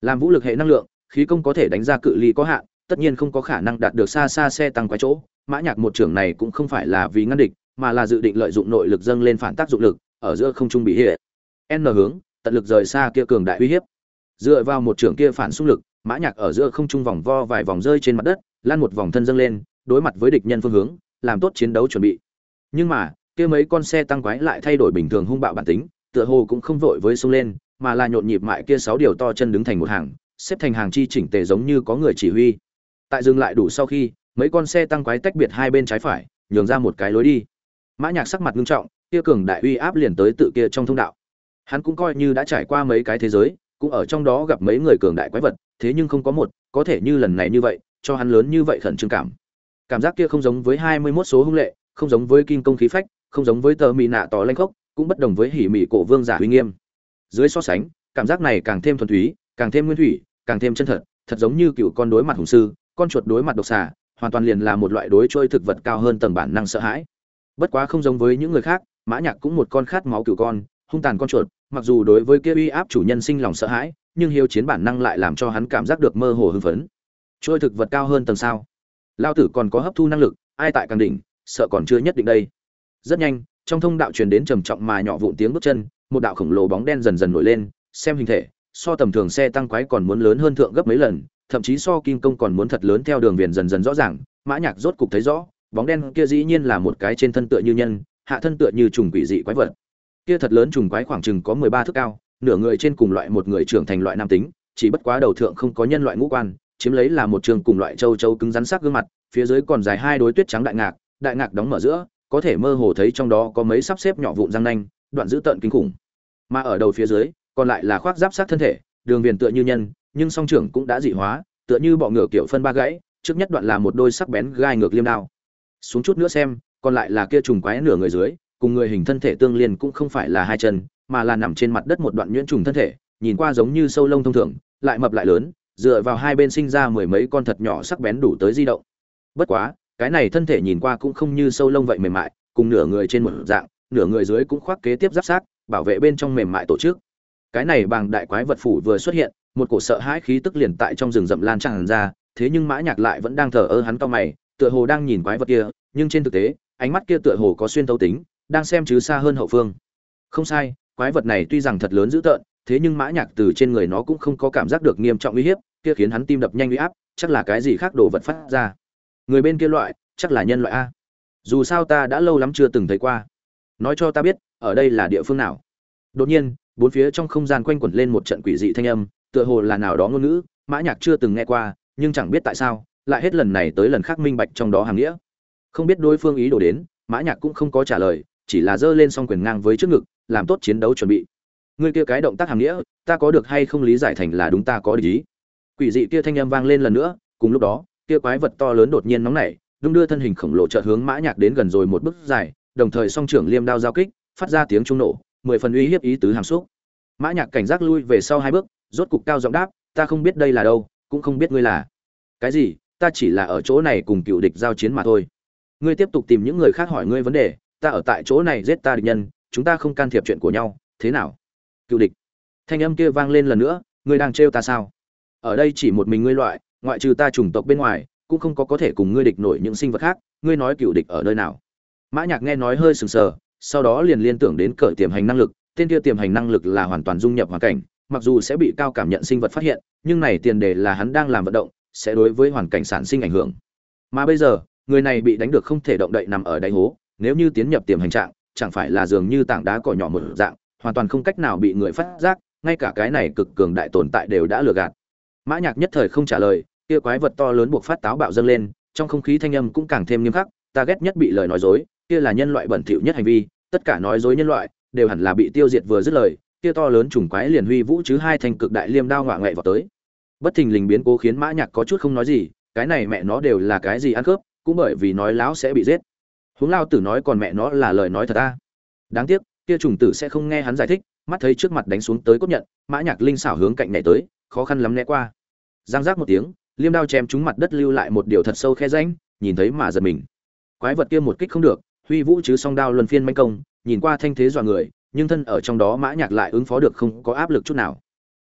Làm vũ lực hệ năng lượng, khí công có thể đánh ra cự ly có hạn, tất nhiên không có khả năng đạt được xa xa xe tăng quái chỗ. Mã nhạc một trường này cũng không phải là vì ngăn địch, mà là dự định lợi dụng nội lực dâng lên phản tác dụng lực, ở giữa không trung bị hệ. N hướng, tận lực rời xa kia cường đại uy hiếp. Dựa vào một trường kia phản xung lực, mã nhạc ở giữa không trung vòng vo vài vòng rơi trên mặt đất lan một vòng thân dâng lên, đối mặt với địch nhân phương hướng, làm tốt chiến đấu chuẩn bị. Nhưng mà kia mấy con xe tăng quái lại thay đổi bình thường hung bạo bản tính, tựa hồ cũng không vội với xông lên, mà là nhộn nhịp mại kia sáu điều to chân đứng thành một hàng, xếp thành hàng chi chỉnh tề giống như có người chỉ huy. Tại dừng lại đủ sau khi, mấy con xe tăng quái tách biệt hai bên trái phải, nhường ra một cái lối đi. Mã nhạc sắc mặt nghiêm trọng, kia cường đại uy áp liền tới tự kia trong thông đạo. Hắn cũng coi như đã trải qua mấy cái thế giới, cũng ở trong đó gặp mấy người cường đại quái vật, thế nhưng không có một, có thể như lần này như vậy, cho hắn lớn như vậy khẩn trương cảm. Cảm giác kia không giống với hai mươi 21 số hung lệ, không giống với kim công khí phách không giống với tờ mì nạ tỏ lanh khốc, cũng bất đồng với hỉ mị cổ vương giả uy nghiêm. Dưới so sánh, cảm giác này càng thêm thuần túy, càng thêm nguyên thủy, càng thêm chân thật thật giống như cựu con đối mặt hùng sư, con chuột đối mặt độc xà, hoàn toàn liền là một loại đối trôi thực vật cao hơn tầng bản năng sợ hãi. Bất quá không giống với những người khác, mã nhạc cũng một con khát máu cựu con, hung tàn con chuột, mặc dù đối với kia uy áp chủ nhân sinh lòng sợ hãi, nhưng hiếu chiến bản năng lại làm cho hắn cảm giác được mơ hồ hưng phấn. Trôi thực vật cao hơn tầng sao? Lao tử còn có hấp thu năng lực, ai tại càng đỉnh, sợ còn chưa nhất định đây rất nhanh, trong thông đạo truyền đến trầm trọng mà nhỏ vụn tiếng bước chân, một đạo khổng lồ bóng đen dần dần nổi lên, xem hình thể, so tầm thường xe tăng quái còn muốn lớn hơn thượng gấp mấy lần, thậm chí so kim công còn muốn thật lớn theo đường viền dần dần rõ ràng, mã nhạc rốt cục thấy rõ, bóng đen kia dĩ nhiên là một cái trên thân tựa như nhân, hạ thân tựa như trùng quỷ dị quái vật. Kia thật lớn trùng quái khoảng chừng có mười ba thước cao, nửa người trên cùng loại một người trưởng thành loại nam tính, chỉ bất quá đầu thượng không có nhân loại ngũ quan, chiếm lấy là một trường cùng loại châu châu cứng rắn sắc gương mặt, phía dưới còn dài hai đối tuyết trắng đại ngạc đại ngạc đóng mở giữa có thể mơ hồ thấy trong đó có mấy sắp xếp nhỏ vụn răng nanh, đoạn dữ tợn kinh khủng. Mà ở đầu phía dưới, còn lại là khoác giáp sát thân thể, đường viền tựa như nhân, nhưng song trưởng cũng đã dị hóa, tựa như bọ ngựa kiểu phân ba gãy, trước nhất đoạn là một đôi sắc bén gai ngược liêm đao. Xuống chút nữa xem, còn lại là kia trùng quái nửa người dưới, cùng người hình thân thể tương liên cũng không phải là hai chân, mà là nằm trên mặt đất một đoạn nhuyễn trùng thân thể, nhìn qua giống như sâu lông thông thường, lại mập lại lớn, dựa vào hai bên sinh ra mười mấy con thật nhỏ sắc bén đủ tới di động. Bất quá cái này thân thể nhìn qua cũng không như sâu lông vậy mềm mại, cùng nửa người trên một dạng, nửa người dưới cũng khoác kế tiếp giáp sát, bảo vệ bên trong mềm mại tổ chức. Cái này bằng đại quái vật phủ vừa xuất hiện, một cổ sợ hãi khí tức liền tại trong rừng rậm lan tràn ra, thế nhưng mã nhạc lại vẫn đang thờ ơ hắn cao mày, tựa hồ đang nhìn quái vật kia, nhưng trên thực tế, ánh mắt kia tựa hồ có xuyên thấu tính, đang xem chứ xa hơn hậu phương. Không sai, quái vật này tuy rằng thật lớn dữ tợn, thế nhưng mã nhạc từ trên người nó cũng không có cảm giác được nghiêm trọng uy hiếp, kia khiến hắn tim đập nhanh uy áp, chắc là cái gì khác đồ vật phát ra người bên kia loại, chắc là nhân loại a. Dù sao ta đã lâu lắm chưa từng thấy qua. Nói cho ta biết, ở đây là địa phương nào? Đột nhiên, bốn phía trong không gian quanh quẩn lên một trận quỷ dị thanh âm, tựa hồ là nào đó ngôn ngữ, mã nhạc chưa từng nghe qua, nhưng chẳng biết tại sao, lại hết lần này tới lần khác minh bạch trong đó hàng nghĩa. Không biết đối phương ý đồ đến, mã nhạc cũng không có trả lời, chỉ là giơ lên song quyền ngang với trước ngực, làm tốt chiến đấu chuẩn bị. Người kia cái động tác hàng nghĩa, ta có được hay không lý giải thành là đúng ta có địch ý. Quỷ dị kia thanh âm vang lên lần nữa, cùng lúc đó kia quái vật to lớn đột nhiên nóng nảy, đung đưa thân hình khổng lồ chợt hướng mã nhạc đến gần rồi một bước dài, đồng thời song trưởng liêm đao giao kích, phát ra tiếng trung nổ, mười phần uy hiếp ý tứ hàm xúc. Mã nhạc cảnh giác lui về sau hai bước, rốt cục cao giọng đáp, ta không biết đây là đâu, cũng không biết ngươi là. Cái gì? Ta chỉ là ở chỗ này cùng cựu địch giao chiến mà thôi. Ngươi tiếp tục tìm những người khác hỏi ngươi vấn đề, ta ở tại chỗ này giết ta địch nhân, chúng ta không can thiệp chuyện của nhau, thế nào? Cựu địch. Thanh âm kia vang lên lần nữa, ngươi đang trêu ta sao? Ở đây chỉ một mình ngươi loại ngoại trừ ta chủng tộc bên ngoài, cũng không có có thể cùng ngươi địch nổi những sinh vật khác, ngươi nói cựu địch ở nơi nào? Mã nhạc nghe nói hơi sừng sờ, sau đó liền liên tưởng đến cởi tiềm hành năng lực, tên kia tiềm hành năng lực là hoàn toàn dung nhập hoàn cảnh, mặc dù sẽ bị cao cảm nhận sinh vật phát hiện, nhưng này tiền đề là hắn đang làm vận động, sẽ đối với hoàn cảnh sản sinh ảnh hưởng. Mà bây giờ, người này bị đánh được không thể động đậy nằm ở đáy hố, nếu như tiến nhập tiềm hành trạng, chẳng phải là dường như tảng đá cỏ nhỏ một dạng, hoàn toàn không cách nào bị người phát giác, ngay cả cái này cực cường đại tồn tại đều đã lừa gạt. Mã nhạc nhất thời không trả lời kia quái vật to lớn buộc phát táo bạo dâng lên trong không khí thanh âm cũng càng thêm nghiêm khắc ta ghét nhất bị lời nói dối kia là nhân loại bẩn thỉu nhất hành vi tất cả nói dối nhân loại đều hẳn là bị tiêu diệt vừa dứt lời kia to lớn trùng quái liền huy vũ chứ hai thanh cực đại liêm đao ngoạ ngoại vào tới. Bất thình lình biến cố khiến mã nhạc có chút không nói gì cái này mẹ nó đều là cái gì ăn cướp cũng bởi vì nói láo sẽ bị giết. Huống lao tử nói còn mẹ nó là lời nói thật ta, đáng tiếc kia trùng tử sẽ không nghe hắn giải thích mắt thấy trước mặt đánh xuống tới cốt nhận mã nhạc linh xảo hướng cạnh này tới khó khăn lắm né qua. Giang giác một tiếng liêm đao chém trúng mặt đất lưu lại một điều thật sâu khe rãnh, nhìn thấy mà giật mình. Quái vật kia một kích không được, huy vũ chứ song đao luân phiên manh công, nhìn qua thanh thế dọa người, nhưng thân ở trong đó mã nhạc lại ứng phó được không có áp lực chút nào.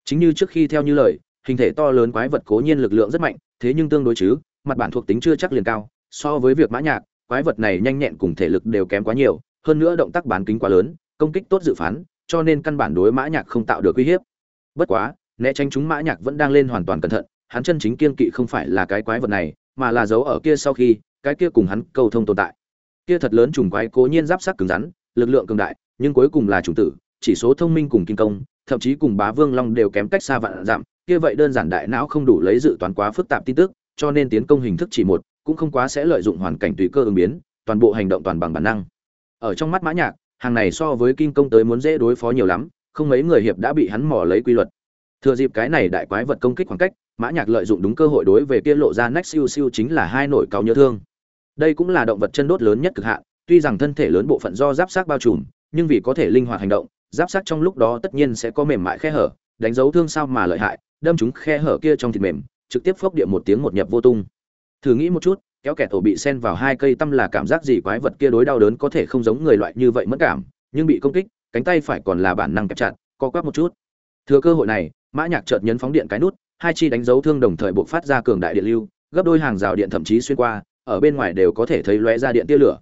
Chính như trước khi theo như lời, hình thể to lớn quái vật cố nhiên lực lượng rất mạnh, thế nhưng tương đối chứ, mặt bản thuộc tính chưa chắc liền cao, so với việc mã nhạc, quái vật này nhanh nhẹn cùng thể lực đều kém quá nhiều, hơn nữa động tác bán kính quá lớn, công kích tốt dự phán, cho nên căn bản đối mã nhạc không tạo được uy hiếp. Bất quá, né tránh chúng mã nhạc vẫn đang lên hoàn toàn cẩn thận hắn chân chính kiên kỵ không phải là cái quái vật này, mà là giấu ở kia sau khi, cái kia cùng hắn câu thông tồn tại. Kia thật lớn trùng quái cố nhiên giáp sắc cứng rắn, lực lượng cường đại, nhưng cuối cùng là chủ tử, chỉ số thông minh cùng kinh công, thậm chí cùng bá vương long đều kém cách xa vạn dặm, kia vậy đơn giản đại não không đủ lấy dự toán quá phức tạp tin tức, cho nên tiến công hình thức chỉ một, cũng không quá sẽ lợi dụng hoàn cảnh tùy cơ ứng biến, toàn bộ hành động toàn bằng bản năng. Ở trong mắt mã nhạc, hàng này so với kinh công tới muốn dễ đối phó nhiều lắm, không mấy người hiệp đã bị hắn mò lấy quy luật. Thừa dịp cái này đại quái vật công kích khoảng cách mã nhạc lợi dụng đúng cơ hội đối về kia lộ ra nách siêu siêu chính là hai nổi cao nhớ thương. Đây cũng là động vật chân đốt lớn nhất cực hạn, tuy rằng thân thể lớn bộ phận do giáp xác bao trùm, nhưng vì có thể linh hoạt hành động, giáp xác trong lúc đó tất nhiên sẽ có mềm mại khe hở, đánh dấu thương sao mà lợi hại, đâm chúng khe hở kia trong thịt mềm, trực tiếp phốc địa một tiếng một nhập vô tung. Thử nghĩ một chút, kéo kẻ tổ bị sen vào hai cây tâm là cảm giác gì quái vật kia đối đau đớn có thể không giống người loại như vậy mất cảm, nhưng bị công kích, cánh tay phải còn là bản năng kẹp chặt, co quắp một chút. Thừa cơ hội này, mã nhạc chợt nhấn phóng điện cái nút hai chi đánh dấu thương đồng thời buộc phát ra cường đại điện lưu, gấp đôi hàng rào điện thậm chí xuyên qua, ở bên ngoài đều có thể thấy lóe ra điện tia lửa.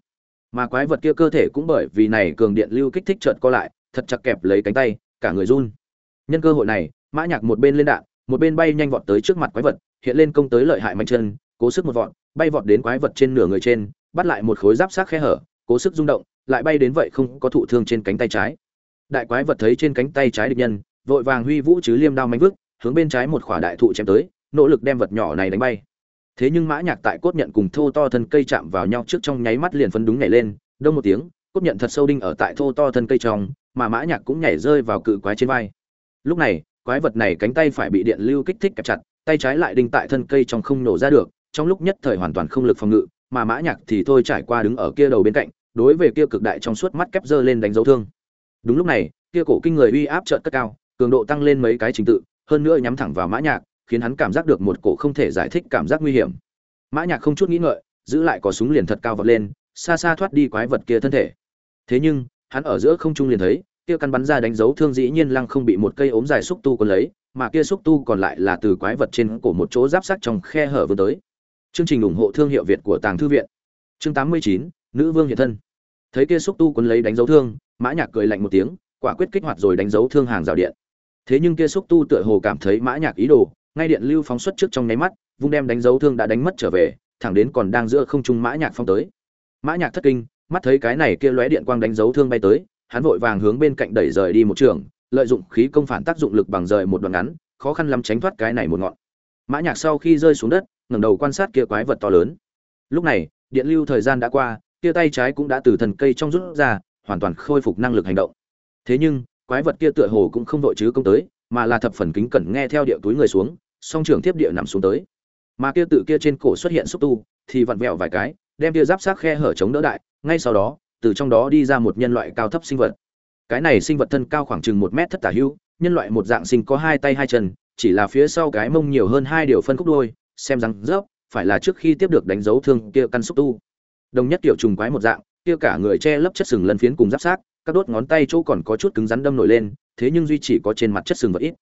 Mà quái vật kia cơ thể cũng bởi vì này cường điện lưu kích thích chợt co lại, thật chặt kẹp lấy cánh tay, cả người run. Nhân cơ hội này, mã nhạc một bên lên đạn, một bên bay nhanh vọt tới trước mặt quái vật, hiện lên công tới lợi hại mạnh chân, cố sức một vọt, bay vọt đến quái vật trên nửa người trên, bắt lại một khối giáp sát khe hở, cố sức rung động, lại bay đến vậy không có thụ thương trên cánh tay trái. Đại quái vật thấy trên cánh tay trái địch nhân, vội vàng huy vũ chứ liêm đao mánh vứt hướng bên trái một khỏa đại thụ chém tới, nỗ lực đem vật nhỏ này đánh bay. Thế nhưng mã nhạc tại cốt nhận cùng thô to thân cây chạm vào nhau trước trong nháy mắt liền phấn đúng nhảy lên, đông một tiếng, cốt nhận thật sâu đinh ở tại thô to thân cây trong, mà mã nhạc cũng nhảy rơi vào cự quái trên vai. Lúc này, quái vật này cánh tay phải bị điện lưu kích thích kẹp chặt, tay trái lại đinh tại thân cây trong không nổ ra được, trong lúc nhất thời hoàn toàn không lực phòng ngự, mà mã nhạc thì thôi trải qua đứng ở kia đầu bên cạnh, đối về kia cực đại trong suốt mắt kép dơ lên đánh dấu thương. Đúng lúc này, kia cổ kinh người uy áp chợt cất cao, cường độ tăng lên mấy cái trình tự hơn nữa nhắm thẳng vào mã nhạc khiến hắn cảm giác được một cổ không thể giải thích cảm giác nguy hiểm mã nhạc không chút nghĩ ngợi giữ lại cò súng liền thật cao vọt lên xa xa thoát đi quái vật kia thân thể thế nhưng hắn ở giữa không trung liền thấy kia căn bắn ra đánh dấu thương dĩ nhiên lăng không bị một cây ốm dài xúc tu còn lấy mà kia xúc tu còn lại là từ quái vật trên cổ một chỗ giáp sắt trong khe hở vừa tới Chương trình ủng hộ thương hiệu Việt của Tàng thư viện. Chương 89, nữ vương hiện thân. Thấy kia xúc tu cuốn lấy đánh dấu thương, Mã Nhạc cười lạnh một tiếng, quả quyết kích hoạt rồi đánh dấu thương hàng rào điện. Thế nhưng kia xúc tu tựa hồ cảm thấy Mã Nhạc ý đồ, ngay điện lưu phóng xuất trước trong nháy mắt, vung đem đánh dấu thương đã đánh mất trở về, thẳng đến còn đang giữa không trung Mã Nhạc phong tới. Mã Nhạc thất kinh, mắt thấy cái này kia lóe điện quang đánh dấu thương bay tới, hắn vội vàng hướng bên cạnh đẩy rời đi một trường, lợi dụng khí công phản tác dụng lực bằng rời một đoạn ngắn, khó khăn lắm tránh thoát cái này một ngọn. Mã Nhạc sau khi rơi xuống đất, ngẩng đầu quan sát kia quái vật to lớn. Lúc này, điện lưu thời gian đã qua, kia tay trái cũng đã từ thần cây trong rút ra, hoàn toàn khôi phục năng lực hành động. Thế nhưng, quái vật kia tựa hồ cũng không vội chứ công tới, mà là thập phần kính cẩn nghe theo điệu túi người xuống, song trưởng tiếp địa nằm xuống tới. Mà kia tự kia trên cổ xuất hiện xúc tu, thì vặn vẹo vài cái, đem kia giáp xác khe hở chống đỡ đại, ngay sau đó, từ trong đó đi ra một nhân loại cao thấp sinh vật. Cái này sinh vật thân cao khoảng chừng một mét thất tả hưu, nhân loại một dạng sinh có hai tay hai chân, chỉ là phía sau cái mông nhiều hơn hai điều phân khúc đuôi, xem rằng rớp, phải là trước khi tiếp được đánh dấu thương kia căn xúc tu. Đồng nhất tiểu trùng quái một dạng, kia cả người che lấp chất sừng lân phiến cùng giáp xác, các đốt ngón tay chỗ còn có chút cứng rắn đâm nổi lên, thế nhưng duy chỉ có trên mặt chất sừng vật ít.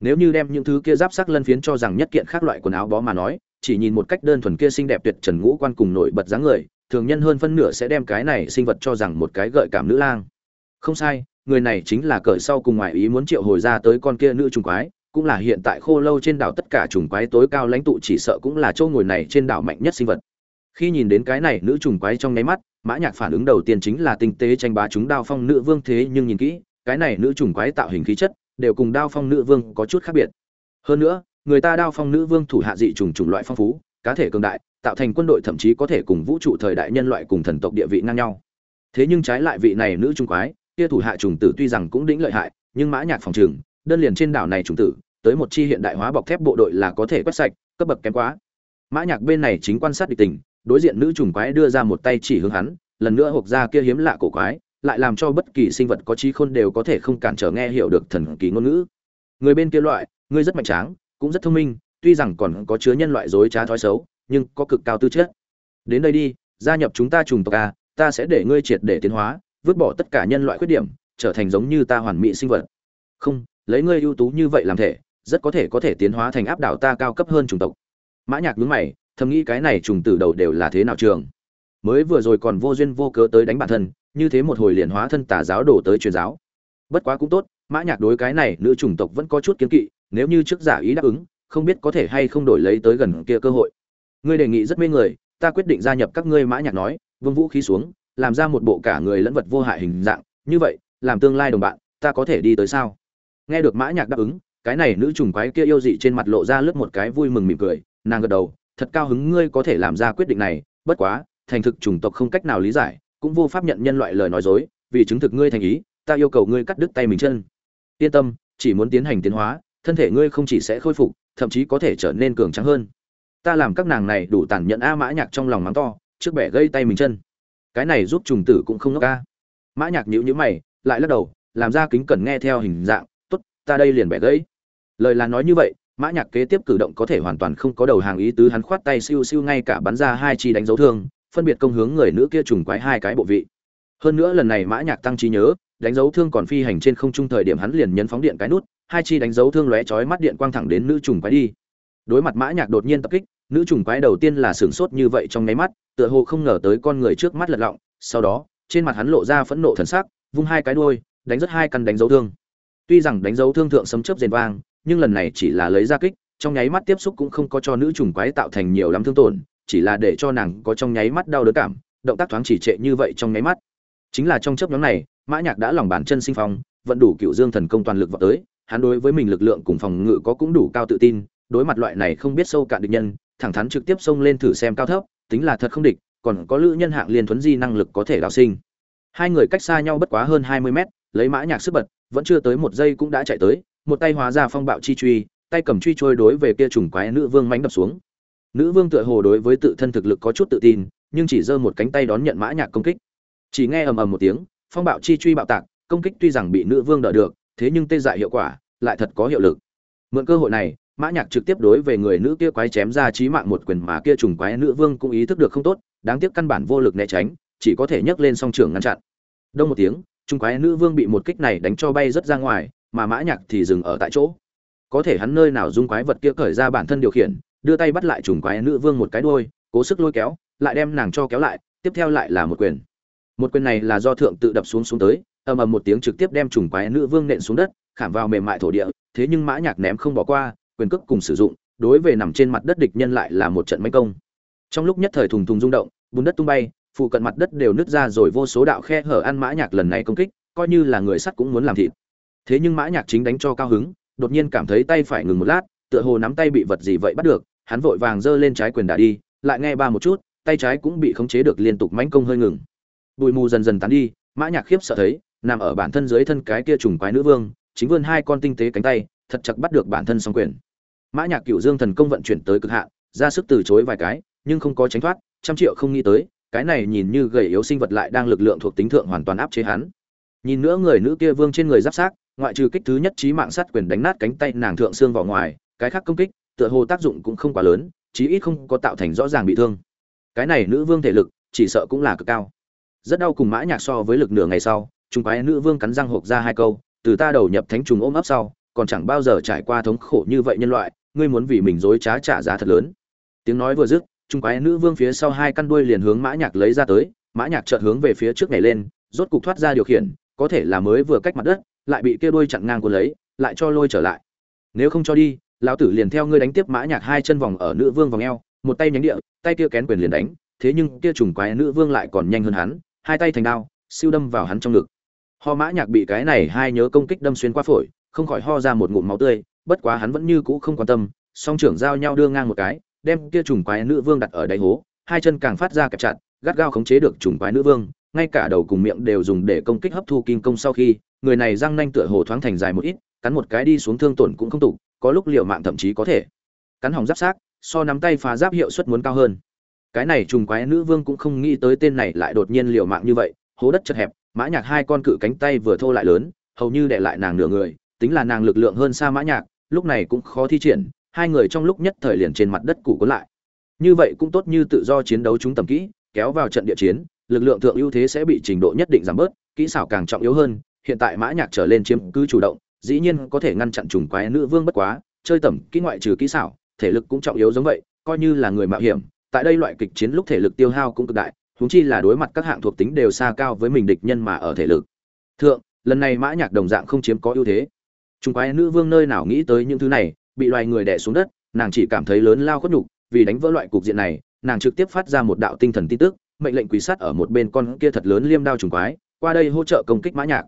Nếu như đem những thứ kia giáp sắc lân phiến cho rằng nhất kiện khác loại quần áo bó mà nói, chỉ nhìn một cách đơn thuần kia xinh đẹp tuyệt trần ngũ quan cùng nổi bật dáng người, thường nhân hơn phân nửa sẽ đem cái này sinh vật cho rằng một cái gợi cảm nữ lang. Không sai, người này chính là cởi sau cùng ngoại ý muốn triệu hồi ra tới con kia nữ trùng quái, cũng là hiện tại khô lâu trên đảo tất cả trùng quái tối cao lãnh tụ chỉ sợ cũng là châu ngồi này trên đảo mạnh nhất sinh vật. Khi nhìn đến cái này nữ trùng quái trong nháy mắt, Mã Nhạc phản ứng đầu tiên chính là tinh tế tranh bá chúng đao phong nữ vương thế nhưng nhìn kỹ, cái này nữ trùng quái tạo hình khí chất đều cùng đao phong nữ vương có chút khác biệt. Hơn nữa, người ta đao phong nữ vương thủ hạ dị trùng trùng loại phong phú, cá thể cường đại, tạo thành quân đội thậm chí có thể cùng vũ trụ thời đại nhân loại cùng thần tộc địa vị ngang nhau. Thế nhưng trái lại vị này nữ trùng quái, kia thủ hạ trùng tử tuy rằng cũng đỉnh lợi hại, nhưng Mã Nhạc phòng trường, đơn liền trên đảo này trùng tử, tới một chi hiện đại hóa bọc thép bộ đội là có thể quét sạch, cấp bậc kém quá. Mã Nhạc bên này chính quan sát địch tình, đối diện nữ trùng quái đưa ra một tay chỉ hướng hắn, lần nữa hộc ra kia hiếm lạ cổ quái, lại làm cho bất kỳ sinh vật có trí khôn đều có thể không cản trở nghe hiểu được thần kỳ ngôn ngữ. Người bên kia loại, ngươi rất mạnh tráng, cũng rất thông minh, tuy rằng còn có chứa nhân loại dối trá thói xấu, nhưng có cực cao tư chất. Đến đây đi, gia nhập chúng ta trùng tộc a, ta sẽ để ngươi triệt để tiến hóa, vứt bỏ tất cả nhân loại khuyết điểm, trở thành giống như ta hoàn mỹ sinh vật. Không, lấy ngươi ưu tú như vậy làm thể, rất có thể có thể tiến hóa thành áp đảo ta cao cấp hơn chủng tộc. Mã Nhạc nhướng mày, thầm nghĩ cái này trùng tử đầu đều là thế nào trường. Mới vừa rồi còn vô duyên vô cớ tới đánh bản thân, như thế một hồi liền hóa thân tà giáo đổ tới truyền giáo. Bất quá cũng tốt, Mã Nhạc đối cái này nữ chủng tộc vẫn có chút kiến kỵ, nếu như trước giả ý đáp ứng, không biết có thể hay không đổi lấy tới gần kia cơ hội. Ngươi đề nghị rất mê người, ta quyết định gia nhập các ngươi Mã Nhạc nói, vương vũ khí xuống, làm ra một bộ cả người lẫn vật vô hại hình dạng, như vậy, làm tương lai đồng bạn, ta có thể đi tới sao? Nghe được Mã Nhạc đáp ứng, cái này nữ trùng quái kia yêu dị trên mặt lộ ra lướt một cái vui mừng mỉm cười, nàng gật đầu, thật cao hứng ngươi có thể làm ra quyết định này, bất quá, thành thực chủng tộc không cách nào lý giải, cũng vô pháp nhận nhân loại lời nói dối, vì chứng thực ngươi thành ý, ta yêu cầu ngươi cắt đứt tay mình chân. Yên tâm, chỉ muốn tiến hành tiến hóa, thân thể ngươi không chỉ sẽ khôi phục, thậm chí có thể trở nên cường tráng hơn. Ta làm các nàng này đủ tàn nhẫn a mã nhạc trong lòng mắng to, trước bẻ gây tay mình chân. Cái này giúp trùng tử cũng không ngốc ca Mã nhạc nhíu nhíu mày, lại lắc đầu, làm ra kính cẩn nghe theo hình dạng, tốt, ta đây liền bẻ gãy. Lời là nói như vậy, Mã Nhạc kế tiếp cử động có thể hoàn toàn không có đầu hàng ý tứ hắn khoát tay siêu siêu ngay cả bắn ra hai chi đánh dấu thương, phân biệt công hướng người nữ kia trùng quái hai cái bộ vị. Hơn nữa lần này Mã Nhạc tăng trí nhớ, đánh dấu thương còn phi hành trên không trung thời điểm hắn liền nhấn phóng điện cái nút, hai chi đánh dấu thương lóe chói mắt điện quang thẳng đến nữ trùng quái đi. Đối mặt Mã Nhạc đột nhiên tập kích, nữ trùng quái đầu tiên là sửng sốt như vậy trong nháy mắt, tựa hồ không ngờ tới con người trước mắt lật lọng, sau đó, trên mặt hắn lộ ra phẫn nộ thần sắc, vung hai cái đuôi, đánh rất hai căn đánh dấu thương. Tuy rằng đánh dấu thương thượng sấm chớp rền vang, nhưng lần này chỉ là lấy ra kích, trong nháy mắt tiếp xúc cũng không có cho nữ trùng quái tạo thành nhiều lắm thương tổn, chỉ là để cho nàng có trong nháy mắt đau đớn cảm, động tác thoáng chỉ trệ như vậy trong nháy mắt. Chính là trong chớp nhoáng này, Mã Nhạc đã lòng bàn chân sinh phong, vận đủ cựu dương thần công toàn lực vọt tới, hắn đối với mình lực lượng cùng phòng ngự có cũng đủ cao tự tin, đối mặt loại này không biết sâu cạn địch nhân, thẳng thắn trực tiếp xông lên thử xem cao thấp, tính là thật không địch, còn có lữ nhân hạng liên thuấn di năng lực có thể đào sinh. Hai người cách xa nhau bất quá hơn 20 mét, lấy Mã Nhạc sức bật, vẫn chưa tới một giây cũng đã chạy tới, một tay hóa ra phong bạo chi truy, tay cầm truy trôi đối về kia trùng quái nữ vương mãnh đập xuống. Nữ vương tựa hồ đối với tự thân thực lực có chút tự tin, nhưng chỉ giơ một cánh tay đón nhận mã nhạc công kích. Chỉ nghe ầm ầm một tiếng, phong bạo chi truy bạo tạc, công kích tuy rằng bị nữ vương đỡ được, thế nhưng tê dại hiệu quả lại thật có hiệu lực. Mượn cơ hội này, mã nhạc trực tiếp đối về người nữ kia quái chém ra chí mạng một quyền mà kia trùng quái nữ vương cũng ý thức được không tốt, đáng tiếc căn bản vô lực né tránh, chỉ có thể nhấc lên song trường ngăn chặn. Đông một tiếng, trùng quái nữ vương bị một kích này đánh cho bay rất ra ngoài, mà mã nhạc thì dừng ở tại chỗ. Có thể hắn nơi nào dung quái vật kia cởi ra bản thân điều khiển đưa tay bắt lại trùng quái nữ vương một cái đuôi cố sức lôi kéo lại đem nàng cho kéo lại tiếp theo lại là một quyền. Một quyền này là do thượng tự đập xuống xuống tới ầm ầm một tiếng trực tiếp đem trùng quái nữ vương nện xuống đất khảm vào mềm mại thổ địa thế nhưng mã nhạc ném không bỏ qua quyền cước cùng sử dụng đối về nằm trên mặt đất địch nhân lại là một trận mấy công. Trong lúc nhất thời thùng thùng rung động bùn đất tung bay phụ cận mặt đất đều nứt ra rồi vô số đạo khe hở ăn mã nhạc lần này công kích, coi như là người sắt cũng muốn làm thịt. Thế nhưng mã nhạc chính đánh cho cao hứng, đột nhiên cảm thấy tay phải ngừng một lát, tựa hồ nắm tay bị vật gì vậy bắt được, hắn vội vàng giơ lên trái quyền đả đi, lại nghe ba một chút, tay trái cũng bị khống chế được liên tục mãnh công hơi ngừng. Bụi mù dần dần tán đi, mã nhạc khiếp sợ thấy, nằm ở bản thân dưới thân cái kia trùng quái nữ vương, chính vươn hai con tinh tế cánh tay, thật chặt bắt được bản thân song quyền. Mã nhạc cựu dương thần công vận chuyển tới cực hạn, ra sức từ chối vài cái, nhưng không có tránh thoát, trăm triệu không nghĩ tới cái này nhìn như gầy yếu sinh vật lại đang lực lượng thuộc tính thượng hoàn toàn áp chế hắn. Nhìn nữa người nữ kia vương trên người giáp sát, ngoại trừ kích thứ nhất trí mạng sát quyền đánh nát cánh tay nàng thượng xương vào ngoài, cái khác công kích, tựa hồ tác dụng cũng không quá lớn, chí ít không có tạo thành rõ ràng bị thương. Cái này nữ vương thể lực, chỉ sợ cũng là cực cao. Rất đau cùng mã nhạc so với lực nửa ngày sau trùng quái nữ vương cắn răng hộc ra hai câu, từ ta đầu nhập thánh trùng ôm ấp sau, còn chẳng bao giờ trải qua thống khổ như vậy nhân loại, ngươi muốn vì mình dối trá trả giá thật lớn. Tiếng nói vừa dứt trung quái nữ vương phía sau hai căn đuôi liền hướng mã nhạc lấy ra tới, mã nhạc chợt hướng về phía trước nhảy lên, rốt cục thoát ra điều khiển, có thể là mới vừa cách mặt đất, lại bị kia đuôi chặn ngang cuốn lấy, lại cho lôi trở lại. Nếu không cho đi, lão tử liền theo ngươi đánh tiếp mã nhạc hai chân vòng ở nữ vương vòng eo, một tay nhánh địa, tay kia kén quyền liền đánh, thế nhưng kia trùng quái nữ vương lại còn nhanh hơn hắn, hai tay thành đao, siêu đâm vào hắn trong ngực. Ho mã nhạc bị cái này hai nhớ công kích đâm xuyên qua phổi, không khỏi ho ra một ngụm máu tươi, bất quá hắn vẫn như cũ không quan tâm, song trưởng giao nhau đưa ngang một cái đem kia trùng quái nữ vương đặt ở đáy hố, hai chân càng phát ra kẹp chặt, gắt gao khống chế được trùng quái nữ vương, ngay cả đầu cùng miệng đều dùng để công kích hấp thu kim công sau khi, người này răng nanh tựa hồ thoáng thành dài một ít, cắn một cái đi xuống thương tổn cũng không tục có lúc liều mạng thậm chí có thể. Cắn hỏng giáp xác, so nắm tay phá giáp hiệu suất muốn cao hơn. Cái này trùng quái nữ vương cũng không nghĩ tới tên này lại đột nhiên liều mạng như vậy, hố đất chật hẹp, mã nhạc hai con cự cánh tay vừa thô lại lớn, hầu như đè lại nàng nửa người, tính là nàng lực lượng hơn xa mã nhạc, lúc này cũng khó thi triển hai người trong lúc nhất thời liền trên mặt đất củ cuốn lại. Như vậy cũng tốt như tự do chiến đấu chúng tầm kỹ, kéo vào trận địa chiến, lực lượng thượng ưu thế sẽ bị trình độ nhất định giảm bớt, kỹ xảo càng trọng yếu hơn, hiện tại mã nhạc trở lên chiếm cứ chủ động, dĩ nhiên có thể ngăn chặn trùng quái nữ vương bất quá, chơi tầm kỹ ngoại trừ kỹ xảo, thể lực cũng trọng yếu giống vậy, coi như là người mạo hiểm, tại đây loại kịch chiến lúc thể lực tiêu hao cũng cực đại, huống chi là đối mặt các hạng thuộc tính đều xa cao với mình địch nhân mà ở thể lực. Thượng, lần này mã nhạc đồng dạng không chiếm có ưu thế. Trùng quái nữ vương nơi nào nghĩ tới những thứ này bị loài người đè xuống đất, nàng chỉ cảm thấy lớn lao khuất nhục, vì đánh vỡ loại cục diện này, nàng trực tiếp phát ra một đạo tinh thần tin tức, mệnh lệnh quỷ sát ở một bên con kia thật lớn liêm đao trùng quái, qua đây hỗ trợ công kích mã nhạc.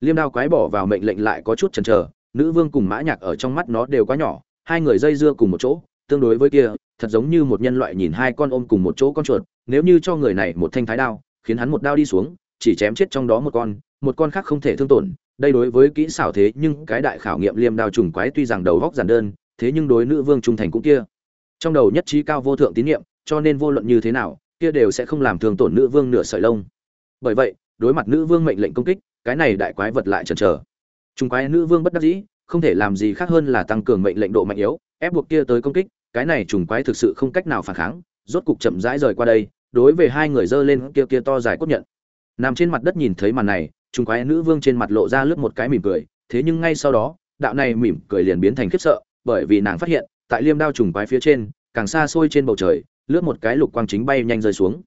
Liêm đao quái bỏ vào mệnh lệnh lại có chút chần chờ, nữ vương cùng mã nhạc ở trong mắt nó đều quá nhỏ, hai người dây dưa cùng một chỗ, tương đối với kia, thật giống như một nhân loại nhìn hai con ôm cùng một chỗ con chuột, nếu như cho người này một thanh thái đao, khiến hắn một đao đi xuống, chỉ chém chết trong đó một con một con khác không thể thương tổn đây đối với kỹ xảo thế nhưng cái đại khảo nghiệm liêm đao trùng quái tuy rằng đầu góc giản đơn, thế nhưng đối nữ vương trung thành cũng kia. Trong đầu nhất trí cao vô thượng tín nhiệm cho nên vô luận như thế nào, kia đều sẽ không làm thương tổn nữ vương nửa sợi lông. Bởi vậy, đối mặt nữ vương mệnh lệnh công kích, cái này đại quái vật lại chần chờ. Trùng quái nữ vương bất đắc dĩ, không thể làm gì khác hơn là tăng cường mệnh lệnh độ mạnh yếu, ép buộc kia tới công kích, cái này trùng quái thực sự không cách nào phản kháng, rốt cục chậm rãi rời qua đây, đối với hai người dơ lên kia kia to dài cốt nhận. Nằm trên mặt đất nhìn thấy màn này trùng quái nữ vương trên mặt lộ ra lướt một cái mỉm cười, thế nhưng ngay sau đó, đạo này mỉm cười liền biến thành khiếp sợ, bởi vì nàng phát hiện, tại liêm đao trùng quái phía trên, càng xa xôi trên bầu trời, lướt một cái lục quang chính bay nhanh rơi xuống.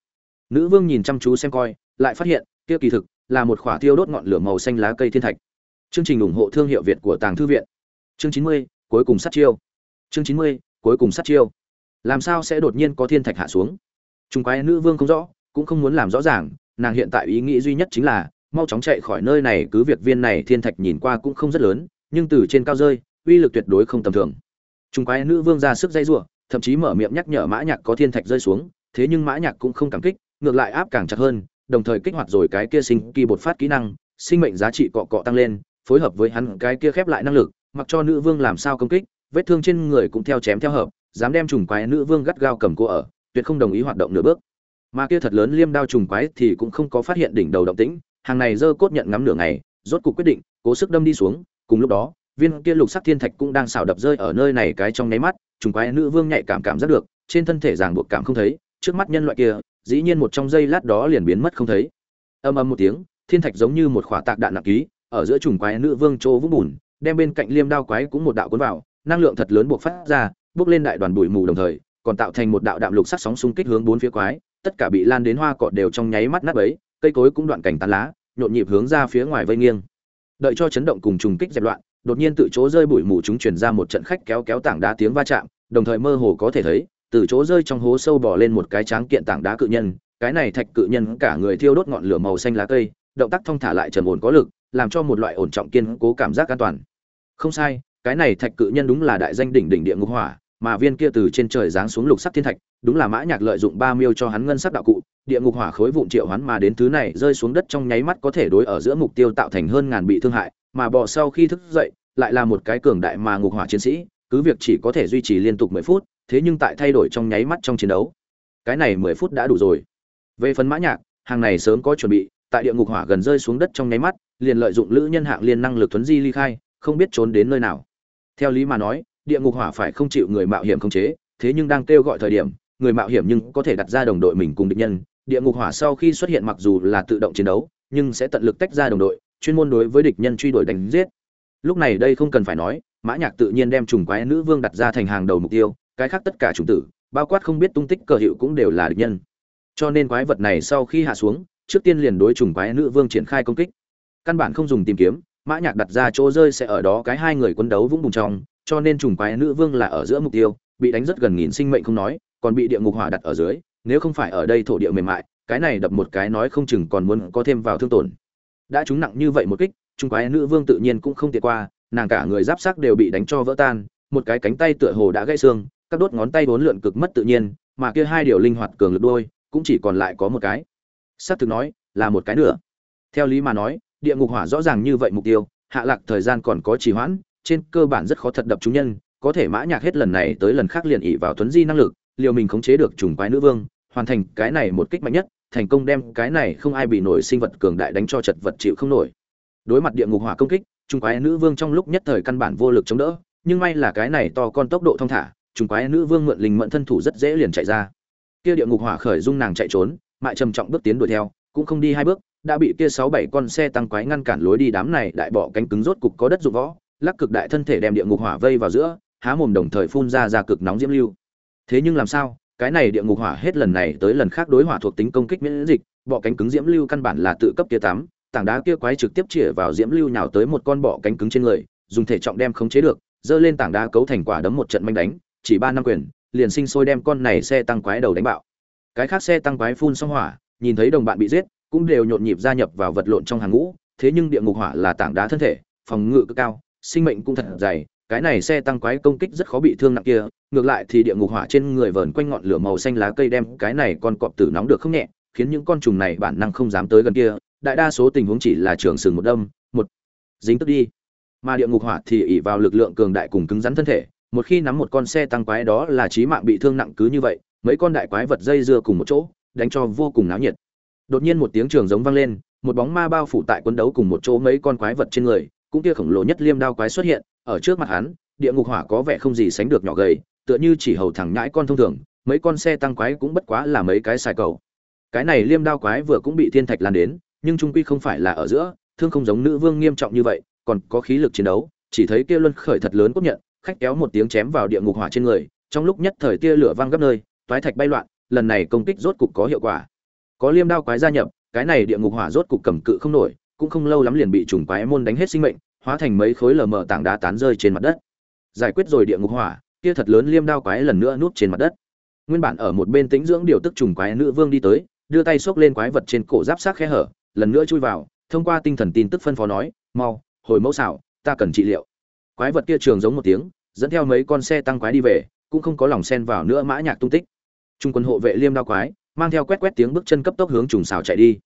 Nữ vương nhìn chăm chú xem coi, lại phát hiện, kia kỳ thực, là một khỏa tiêu đốt ngọn lửa màu xanh lá cây thiên thạch. Chương trình ủng hộ thương hiệu việt của tàng thư viện. Chương chín mươi, cuối cùng sát chiêu. Chương chín mươi, cuối cùng sát chiêu. Làm sao sẽ đột nhiên có thiên thạch hạ xuống? Trùng quái nữ vương không rõ, cũng không muốn làm rõ ràng, nàng hiện tại ý nghĩ duy nhất chính là mau chóng chạy khỏi nơi này cứ việc viên này thiên thạch nhìn qua cũng không rất lớn nhưng từ trên cao rơi uy lực tuyệt đối không tầm thường chúng quái nữ vương ra sức dây rủa, thậm chí mở miệng nhắc nhở Mã Nhạc có thiên thạch rơi xuống, thế nhưng Mã Nhạc cũng không cảm kích, ngược lại áp càng chặt hơn, đồng thời kích hoạt rồi cái kia sinh kỳ bột phát kỹ năng, sinh mệnh giá trị cọ cọ tăng lên, phối hợp với hắn cái kia khép lại năng lực, mặc cho nữ vương làm sao công kích, vết thương trên người cũng theo chém theo hợp, dám đem trùng quái nữ vương gắt gao cầm cô ở, tuyệt không đồng ý hoạt động nửa bước. Mà kia thật lớn liêm đao trùng quái thì cũng không có phát hiện đỉnh đầu động tĩnh, hàng này dơ cốt nhận ngắm nửa ngày, rốt cục quyết định, cố sức đâm đi xuống, cùng lúc đó, viên kia lục sắc thiên thạch cũng đang xảo đập rơi ở nơi này cái trong nháy mắt trùng quái nữ vương nhạy cảm cảm giác được trên thân thể ràng buộc cảm không thấy trước mắt nhân loại kia dĩ nhiên một trong giây lát đó liền biến mất không thấy. Âm âm một tiếng thiên thạch giống như một khỏa tạc đạn nặng ký ở giữa trùng quái nữ vương chỗ vũng bùn đem bên cạnh liêm đao quái cũng một đạo cuốn vào năng lượng thật lớn buộc phát ra bước lên đại đoàn bụi mù đồng thời còn tạo thành một đạo đạm lục sắc sóng xung kích hướng bốn phía quái tất cả bị lan đến hoa cọt đều trong nháy mắt nát bấy cây cối cũng đoạn cảnh tán lá, nhộn nhịp hướng ra phía ngoài vây nghiêng. Đợi cho chấn động cùng trùng kích dẹp loạn, đột nhiên tự chỗ rơi bụi mù chúng truyền ra một trận khách kéo kéo tảng đá tiếng va chạm, đồng thời mơ hồ có thể thấy, từ chỗ rơi trong hố sâu bỏ lên một cái tráng kiện tảng đá cự nhân, cái này thạch cự nhân cả người thiêu đốt ngọn lửa màu xanh lá cây, động tác thong thả lại trầm ổn có lực, làm cho một loại ổn trọng kiên cố cảm giác an toàn. Không sai, cái này thạch cự nhân đúng là đại danh đỉnh đỉnh địa ngục hỏa, mà viên kia từ trên trời giáng xuống lục sắc thiên thạch, đúng là mã nhạc lợi dụng ba miêu cho hắn ngân sắc đạo cụ địa ngục hỏa khối vụn triệu hoán mà đến thứ này rơi xuống đất trong nháy mắt có thể đối ở giữa mục tiêu tạo thành hơn ngàn bị thương hại, mà bò sau khi thức dậy, lại là một cái cường đại mà ngục hỏa chiến sĩ, cứ việc chỉ có thể duy trì liên tục mười phút, thế nhưng tại thay đổi trong nháy mắt trong chiến đấu, cái này mười phút đã đủ rồi. Về phần mã nhạc, hàng này sớm có chuẩn bị, tại địa ngục hỏa gần rơi xuống đất trong nháy mắt, liền lợi dụng lữ nhân hạng liên năng lực tuấn di ly khai, không biết trốn đến nơi nào. Theo lý mà nói, địa ngục hỏa phải không chịu người mạo hiểm khống chế, thế nhưng đang kêu gọi thời điểm, người mạo hiểm nhưng có thể đặt ra đồng đội mình cùng địch nhân địa ngục hỏa sau khi xuất hiện mặc dù là tự động chiến đấu, nhưng sẽ tận lực tách ra đồng đội, chuyên môn đối với địch nhân truy đuổi đánh giết. Lúc này đây không cần phải nói, mã nhạc tự nhiên đem trùng quái nữ vương đặt ra thành hàng đầu mục tiêu, cái khác tất cả chủng tử, bao quát không biết tung tích cờ hiệu cũng đều là địch nhân. Cho nên quái vật này sau khi hạ xuống, trước tiên liền đối trùng quái nữ vương triển khai công kích. Căn bản không dùng tìm kiếm, mã nhạc đặt ra chỗ rơi sẽ ở đó cái hai người quân đấu vũng bùng trong, cho nên trùng quái nữ vương là ở giữa mục tiêu, bị đánh rất gần nghìn sinh mệnh không nói, còn bị địa ngục hỏa đặt ở dưới nếu không phải ở đây thổ địa mềm mại, cái này đập một cái nói không chừng còn muốn có thêm vào thương tổn. Đã trúng nặng như vậy một kích, trung quái nữ vương tự nhiên cũng không tiện qua, nàng cả người giáp sắc đều bị đánh cho vỡ tan, một cái cánh tay tựa hồ đã gãy xương, các đốt ngón tay vốn lượn cực mất tự nhiên, mà kia hai điều linh hoạt cường lực đôi, cũng chỉ còn lại có một cái. Xác thực nói, là một cái nữa theo lý mà nói, địa ngục hỏa rõ ràng như vậy mục tiêu, hạ lạc thời gian còn có trì hoãn, trên cơ bản rất khó thật đập chúng nhân, có thể mã nhạc hết lần này tới lần khác liền ỉ vào tuấn di năng lực, liều mình khống chế được trùng quái nữ vương hoàn thành cái này một kích mạnh nhất, thành công đem cái này không ai bị nổi sinh vật cường đại đánh cho chật vật chịu không nổi. Đối mặt địa ngục hỏa công kích trùng quái nữ vương trong lúc nhất thời căn bản vô lực chống đỡ, nhưng may là cái này to con tốc độ thông thả trùng quái nữ vương mượn linh mẫn thân thủ rất dễ liền chạy ra. Kia địa ngục hỏa khởi dung nàng chạy trốn, mại trầm trọng bước tiến đuổi theo, cũng không đi hai bước, đã bị kia sáu bảy con xe tăng quái ngăn cản lối đi đám này đại bỏ cánh cứng rốt cục có đất dụng võ, lắc cực đại thân thể đem địa ngục hỏa vây vào giữa, há mồm đồng thời phun ra ra cực nóng diễm lưu. Thế nhưng làm sao? Cái này địa ngục hỏa hết lần này tới lần khác đối hỏa thuộc tính công kích miễn dịch, bọ cánh cứng diễm lưu căn bản là tự cấp kia tám, tảng đá kia quái trực tiếp chĩa vào diễm lưu nhào tới một con bọ cánh cứng trên người, dùng thể trọng đem khống chế được dơ lên tảng đá cấu thành quả đấm một trận manh đánh, chỉ ba năm quyền, liền sinh sôi đem con này xe tăng quái đầu đánh bạo. Cái khác xe tăng quái phun xong hỏa, nhìn thấy đồng bạn bị giết, cũng đều nhộn nhịp gia nhập vào vật lộn trong hàng ngũ, thế nhưng địa ngục hỏa là tảng đá thân thể, phòng ngự cực cao, sinh mệnh cũng thật dày cái này xe tăng quái công kích rất khó bị thương nặng kia, ngược lại thì địa ngục hỏa trên người vờn quanh ngọn lửa màu xanh lá cây đem cái này con cọp tử nóng được không nhẹ, khiến những con trùng này bản năng không dám tới gần kia. Đại đa số tình huống chỉ là trường sừng một đâm, một dính tức đi. Mà địa ngục hỏa thì ỉ vào lực lượng cường đại cùng cứng rắn thân thể, một khi nắm một con xe tăng quái đó là chí mạng bị thương nặng cứ như vậy, mấy con đại quái vật dây dưa cùng một chỗ, đánh cho vô cùng náo nhiệt. Đột nhiên một tiếng trường giống vang lên, một bóng ma bao phủ tại quân đấu cùng một chỗ mấy con quái vật trên người, cũng kia khổng lồ nhất liêm đao quái xuất hiện ở trước mặt hắn, địa ngục hỏa có vẻ không gì sánh được nhỏ gầy, tựa như chỉ hầu thẳng nhãi con thông thường, mấy con xe tăng quái cũng bất quá là mấy cái xài cầu. Cái này liêm đao quái vừa cũng bị thiên thạch lan đến, nhưng trung quy không phải là ở giữa, thương không giống nữ vương nghiêm trọng như vậy, còn có khí lực chiến đấu, chỉ thấy kia luân khởi thật lớn cốt nhận, khách kéo một tiếng chém vào địa ngục hỏa trên người, trong lúc nhất thời tia lửa văng gấp nơi, toái thạch bay loạn, lần này công kích rốt cục có hiệu quả. Có liêm đao quái gia nhập, cái này địa ngục hỏa rốt cục cầm cự không nổi, cũng không lâu lắm liền bị trùng quái môn đánh hết sinh mệnh hóa thành mấy khối lờ mờ tảng đá tán rơi trên mặt đất. Giải quyết rồi địa ngục hỏa, kia thật lớn liêm đao quái lần nữa núp trên mặt đất. Nguyên bản ở một bên tĩnh dưỡng điều tức trùng quái nữ vương đi tới, đưa tay xốc lên quái vật trên cổ giáp sát khe hở, lần nữa chui vào, thông qua tinh thần tin tức phân phó nói, mau, hồi mẫu xảo, ta cần trị liệu. Quái vật kia trường giống một tiếng, dẫn theo mấy con xe tăng quái đi về, cũng không có lòng xen vào nữa mã nhạc tung tích. Trung quân hộ vệ liêm đao quái, mang theo quét quét tiếng bước chân cấp tốc hướng trùng xào chạy đi.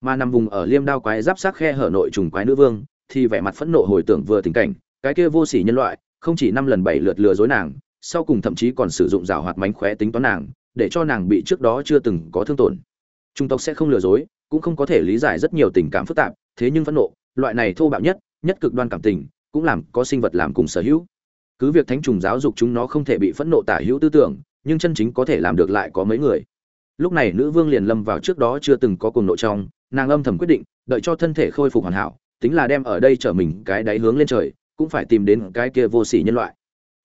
Mà nằm vùng ở liêm đao quái giáp sát khe hở nội trùng quái nữ vương thì vẻ mặt phẫn nộ hồi tưởng vừa tình cảnh, cái kia vô sỉ nhân loại, không chỉ năm lần bảy lượt lừa dối nàng, sau cùng thậm chí còn sử dụng rào hoạt mánh khóe tính toán nàng, để cho nàng bị trước đó chưa từng có thương tổn. Trung tộc sẽ không lừa dối, cũng không có thể lý giải rất nhiều tình cảm phức tạp, thế nhưng phẫn nộ, loại này thô bạo nhất nhất cực đoan cảm tình, cũng làm có sinh vật làm cùng sở hữu. Cứ việc thánh trùng giáo dục chúng nó không thể bị phẫn nộ tả hữu tư tưởng, nhưng chân chính có thể làm được lại có mấy người. Lúc này nữ vương liền lâm vào trước đó chưa từng có cùng nội trong, nàng âm thầm quyết định, đợi cho thân thể khôi phục hoàn hảo tính là đem ở đây trở mình cái đáy hướng lên trời, cũng phải tìm đến cái kia vô sỉ nhân loại.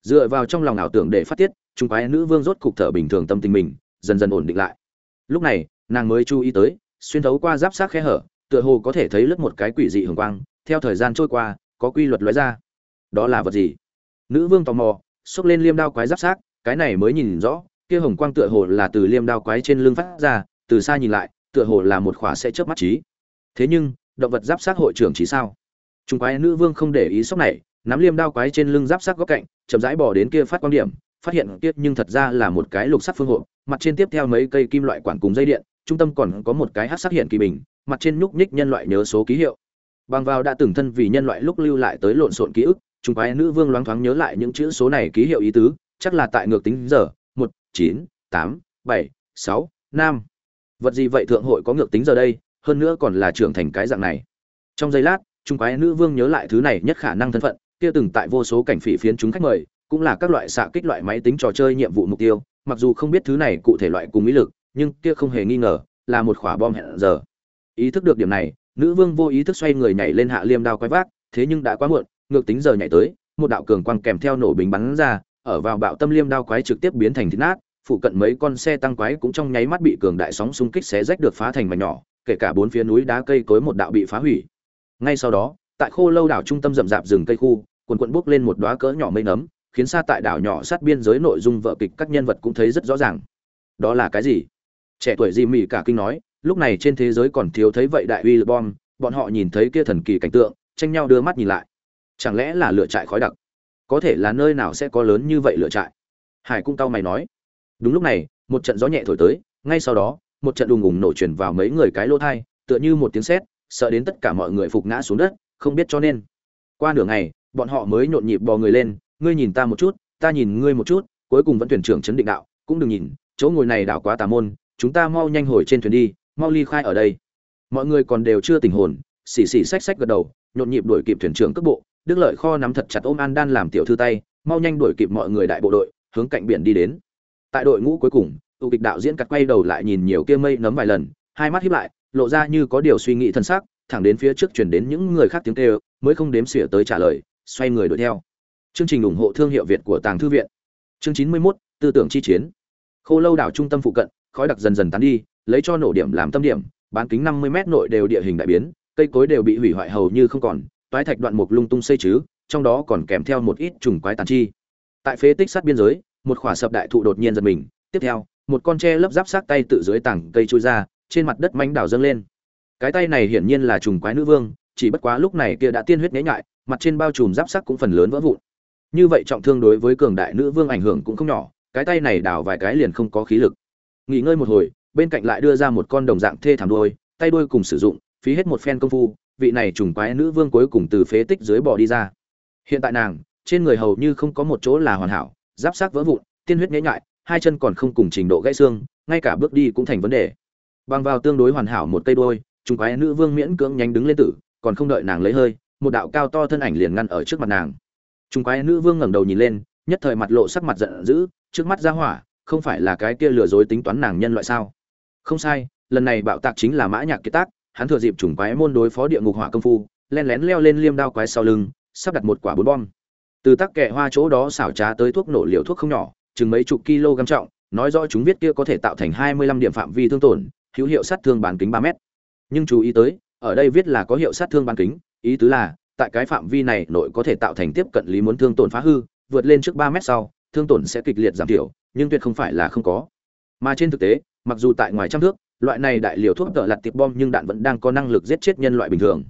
Dựa vào trong lòng ảo tưởng để phát tiết, chúng quái nữ vương rốt cục thở bình thường tâm tình mình, dần dần ổn định lại. Lúc này, nàng mới chú ý tới, xuyên thấu qua giáp sát khe hở, tựa hồ có thể thấy lướt một cái quỷ dị hưởng quang, theo thời gian trôi qua, có quy luật lóe ra. Đó là vật gì? Nữ vương tò mò, xốc lên liêm đao quái giáp sát, cái này mới nhìn rõ, kia hồng quang tựa hồ là từ liêm đao quái trên lưng phát ra, từ xa nhìn lại, tựa hồ là một khỏa sẽ chớp mắt trí thế nhưng động vật giáp sát hội trưởng trí sao. Trung quái nữ vương không để ý sốc này, nắm liêm đao quái trên lưng giáp sát góc cạnh, chậm rãi bỏ đến kia phát quan điểm, phát hiện tiếp nhưng thật ra là một cái lục sắc phương hộ, mặt trên tiếp theo mấy cây kim loại quản cùng dây điện, trung tâm còn có một cái hát sắc hiện kỳ bình, mặt trên nhúc nhích nhân loại nhớ số ký hiệu. Bằng vào đã từng thân vì nhân loại lúc lưu lại tới lộn xộn ký ức, trung quái nữ vương loáng thoáng nhớ lại những chữ số này ký hiệu ý tứ, chắc là tại ngược tính giờ, một, chín, tám, bảy, sáu, năm. Vật gì vậy thượng hội có ngược tính giờ đây? Hơn nữa còn là trưởng thành cái dạng này. Trong giây lát, trung quái nữ vương nhớ lại thứ này nhất khả năng thân phận, kia từng tại vô số cảnh phỉ phiến chúng khách mời, cũng là các loại xạ kích loại máy tính trò chơi nhiệm vụ mục tiêu, mặc dù không biết thứ này cụ thể loại cùng ý lực, nhưng kia không hề nghi ngờ, là một quả bom hẹn giờ. Ý thức được điểm này, nữ vương vô ý thức xoay người nhảy lên hạ liêm đao quái vác, thế nhưng đã quá muộn, ngược tính giờ nhảy tới, một đạo cường quang kèm theo nổ bình bắn ra, ở vào bạo tâm liêm đao quái trực tiếp biến thành thịt nát, phụ cận mấy con xe tăng quái cũng trong nháy mắt bị cường đại sóng xung kích xé rách được phá thành mảnh nhỏ kể cả bốn phía núi đá cây cối một đạo bị phá hủy. Ngay sau đó, tại khô lâu đảo trung tâm rậm rạp rừng cây khu, quần quần bốc lên một đóa cỡ nhỏ mây nấm, khiến xa tại đảo nhỏ sát biên giới nội dung vợ kịch các nhân vật cũng thấy rất rõ ràng. Đó là cái gì? Trẻ tuổi gì mỉ cả kinh nói, lúc này trên thế giới còn thiếu thấy vậy đại uy bom, bọn họ nhìn thấy kia thần kỳ cảnh tượng, tranh nhau đưa mắt nhìn lại. Chẳng lẽ là lửa trại khói đặc? Có thể là nơi nào sẽ có lớn như vậy lửa trại? Hải cung tao mày nói. Đúng lúc này, một trận gió nhẹ thổi tới, ngay sau đó một trận đùng ùng nổ truyền vào mấy người cái lỗ thai, tựa như một tiếng sét, sợ đến tất cả mọi người phục ngã xuống đất, không biết cho nên. Qua nửa ngày, bọn họ mới nhộn nhịp bò người lên, ngươi nhìn ta một chút, ta nhìn ngươi một chút, cuối cùng vẫn thuyền trưởng chấn định đạo, cũng đừng nhìn, chỗ ngồi này đảo quá tà môn, chúng ta mau nhanh hồi trên thuyền đi, mau ly khai ở đây. Mọi người còn đều chưa tỉnh hồn, xì xì xách xách gật đầu, nhộn nhịp đuổi kịp thuyền trưởng cước bộ, đức lợi kho nắm thật chặt ôm an đan làm tiểu thư tay, mau nhanh đuổi kịp mọi người đại bộ đội, hướng cạnh biển đi đến. Tại đội ngũ cuối cùng tụ kịch đạo diễn cắt quay đầu lại nhìn nhiều kia mây nấm vài lần hai mắt híp lại lộ ra như có điều suy nghĩ thân xác thẳng đến phía trước chuyển đến những người khác tiếng kêu mới không đếm xỉa tới trả lời xoay người đuổi theo. Chương trình ủng hộ thương hiệu việt của tàng thư viện. Chương chín mươi 91, tư tưởng chi chiến. Khô lâu đảo trung tâm phụ cận khói đặc dần dần tán đi lấy cho nổ điểm làm tâm điểm bán kính năm mươi mét nội đều địa hình đại biến cây cối đều bị hủy hoại hầu như không còn toái thạch đoạn mục lung tung xây chứ trong đó còn kèm theo một ít trùng quái tàn chi. Tại phế tích sát biên giới một khỏa sập đại thụ đột nhiên giật mình tiếp theo một con tre lấp giáp sát tay tự dưới tảng cây trôi ra, trên mặt đất mánh đảo dâng lên. Cái tay này hiển nhiên là trùng quái nữ vương, chỉ bất quá lúc này kia đã tiên huyết nhễ nhại, mặt trên bao trùm giáp sắc cũng phần lớn vỡ vụn. Như vậy trọng thương đối với cường đại nữ vương ảnh hưởng cũng không nhỏ, cái tay này đào vài cái liền không có khí lực. Nghỉ ngơi một hồi, bên cạnh lại đưa ra một con đồng dạng thê thảm đôi tay đôi cùng sử dụng, phí hết một phen công phu, vị này trùng quái nữ vương cuối cùng từ phế tích dưới bò đi ra. Hiện tại nàng, trên người hầu như không có một chỗ là hoàn hảo, giáp sắc vỡ vụn, tiên huyết nhễ nhại hai chân còn không cùng trình độ gãy xương, ngay cả bước đi cũng thành vấn đề. Bằng vào tương đối hoàn hảo một cây đôi trùng quái nữ vương miễn cưỡng nhanh đứng lên tử, còn không đợi nàng lấy hơi, một đạo cao to thân ảnh liền ngăn ở trước mặt nàng. Trùng quái nữ vương ngẩng đầu nhìn lên, nhất thời mặt lộ sắc mặt giận dữ, trước mắt ra hỏa, không phải là cái kia lừa dối tính toán nàng nhân loại sao? Không sai, lần này bạo tạc chính là mã nhạc kiệt tác, hắn thừa dịp trùng quái môn đối phó địa ngục hỏa công phu, len lén leo lên liêm đao quái sau lưng, sắp đặt một quả bốn bom. Từ tắc kẹ hoa chỗ đó xảo trá tới thuốc nổ liều thuốc không nhỏ chừng mấy chục kg trọng, nói rõ chúng viết kia có thể tạo thành hai mươi lăm điểm phạm vi thương tổn, hữu hiệu sát thương bán kính 3 mét. nhưng chú ý tới, ở đây viết là có hiệu sát thương bán kính, ý tứ là, tại cái phạm vi này nội có thể tạo thành tiếp cận lý muốn thương tổn phá hư, vượt lên trước 3 mét sau, thương tổn sẽ kịch liệt giảm thiểu, nhưng tuyệt không phải là không có mà trên thực tế, mặc dù tại ngoài trăm thước, loại này đại liều thuốc tợ lật tiệp bom nhưng đạn vẫn đang có năng lực giết chết nhân loại bình thường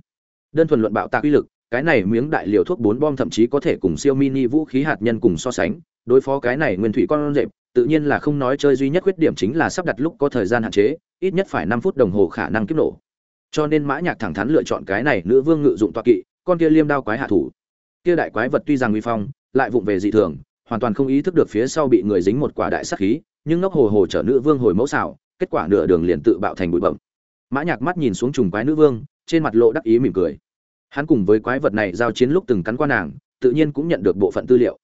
đơn thuần luận bạo tạc uy lực, cái này miếng đại liều thuốc bốn bom thậm chí có thể cùng siêu mini vũ khí hạt nhân cùng so sánh đối phó cái này nguyên thủy con rệp, tự nhiên là không nói chơi duy nhất khuyết điểm chính là sắp đặt lúc có thời gian hạn chế, ít nhất phải năm phút đồng hồ khả năng kiếp nổ. Cho nên mã nhạc thẳng thắn lựa chọn cái này nữ vương ngự dụng toa kỵ, con kia liêm đao quái hạ thủ. Kia đại quái vật tuy rằng uy phong, lại vụng về dị thường, hoàn toàn không ý thức được phía sau bị người dính một quả đại sát khí, nhưng ngốc hồ hồ chở nữ vương hồi mẫu xảo, kết quả nửa đường liền tự bạo thành bụi bậm mã nhạc mắt nhìn xuống trùng quái nữ vương, trên mặt lộ đắc ý mỉm cười. Hắn cùng với quái vật này giao chiến lúc từng cắn qua nàng, tự nhiên cũng nhận được bộ phận tư liệu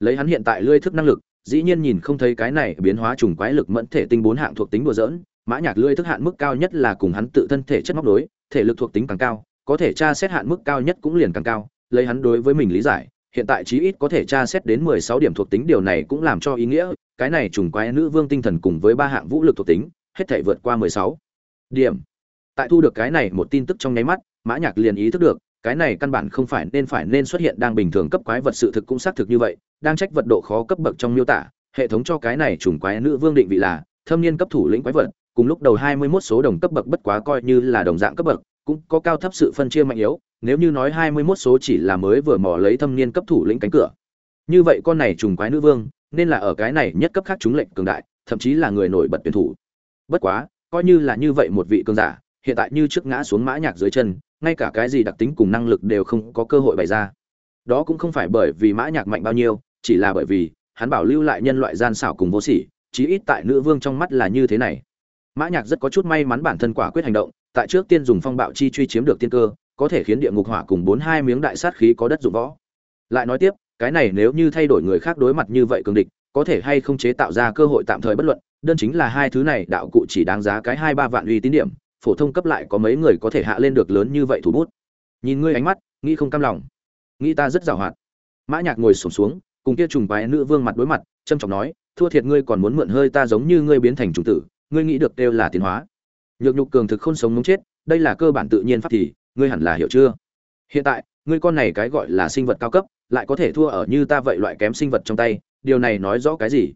lấy hắn hiện tại lưỡi thức năng lực, dĩ nhiên nhìn không thấy cái này biến hóa trùng quái lực mẫn thể tinh bốn hạng thuộc tính đùa dỡn mã nhạc lưỡi thức hạn mức cao nhất là cùng hắn tự thân thể chất móc đối, thể lực thuộc tính càng cao, có thể tra xét hạn mức cao nhất cũng liền càng cao, lấy hắn đối với mình lý giải, hiện tại chí ít có thể tra xét đến mười sáu điểm thuộc tính, điều này cũng làm cho ý nghĩa, cái này trùng quái nữ vương tinh thần cùng với ba hạng vũ lực thuộc tính, hết thể vượt qua mười sáu điểm. Tại thu được cái này một tin tức trong nháy mắt, mã nhạc liền ý thức được cái này căn bản không phải nên phải nên xuất hiện đang bình thường cấp quái vật sự thực cũng xác thực như vậy, đang trách vật độ khó cấp bậc trong miêu tả, hệ thống cho cái này trùng quái nữ vương định vị là thâm niên cấp thủ lĩnh quái vật, cùng lúc đầu hai mươi 21 số đồng cấp bậc bất quá coi như là đồng dạng cấp bậc, cũng có cao thấp sự phân chia mạnh yếu, nếu như nói hai mươi 21 số chỉ là mới vừa mò lấy thâm niên cấp thủ lĩnh cánh cửa. Như vậy con này trùng quái nữ vương, nên là ở cái này nhất cấp khác chúng lệnh cường đại, thậm chí là người nổi bật tuyển thủ. Bất quá, coi như là như vậy một vị cường giả, hiện tại như trước ngã xuống mã nhạc dưới chân ngay cả cái gì đặc tính cùng năng lực đều không có cơ hội bày ra. Đó cũng không phải bởi vì mã nhạc mạnh bao nhiêu, chỉ là bởi vì, hắn bảo lưu lại nhân loại gian xảo cùng vô sỉ, chí ít tại nữ vương trong mắt là như thế này. Mã nhạc rất có chút may mắn bản thân quả quyết hành động, tại trước tiên dùng phong bạo chi truy chiếm được tiên cơ, có thể khiến địa ngục hỏa cùng bốn hai miếng đại sát khí có đất dụng võ. Lại nói tiếp, cái này nếu như thay đổi người khác đối mặt như vậy cường địch, có thể hay không chế tạo ra cơ hội tạm thời bất luận, đơn chính là hai thứ này đạo cụ chỉ đáng giá cái hai ba vạn uy tín điểm phổ thông cấp lại có mấy người có thể hạ lên được lớn như vậy thủ bút. Nhìn ngươi ánh mắt nghĩ không cam lòng. Nghĩ ta rất giàu hoạt. Mã nhạc ngồi sụp xuống, xuống cùng kia trùng quái nữ vương mặt đối mặt trâm trọng nói thua thiệt ngươi còn muốn mượn hơi ta giống như ngươi biến thành trùng tử ngươi nghĩ được đều là tiến hóa. Nhược nhục cường thực không sống muốn chết đây là cơ bản tự nhiên pháp thì ngươi hẳn là hiểu chưa? Hiện tại ngươi con này cái gọi là sinh vật cao cấp lại có thể thua ở như ta vậy loại kém sinh vật trong tay điều này nói rõ cái gì?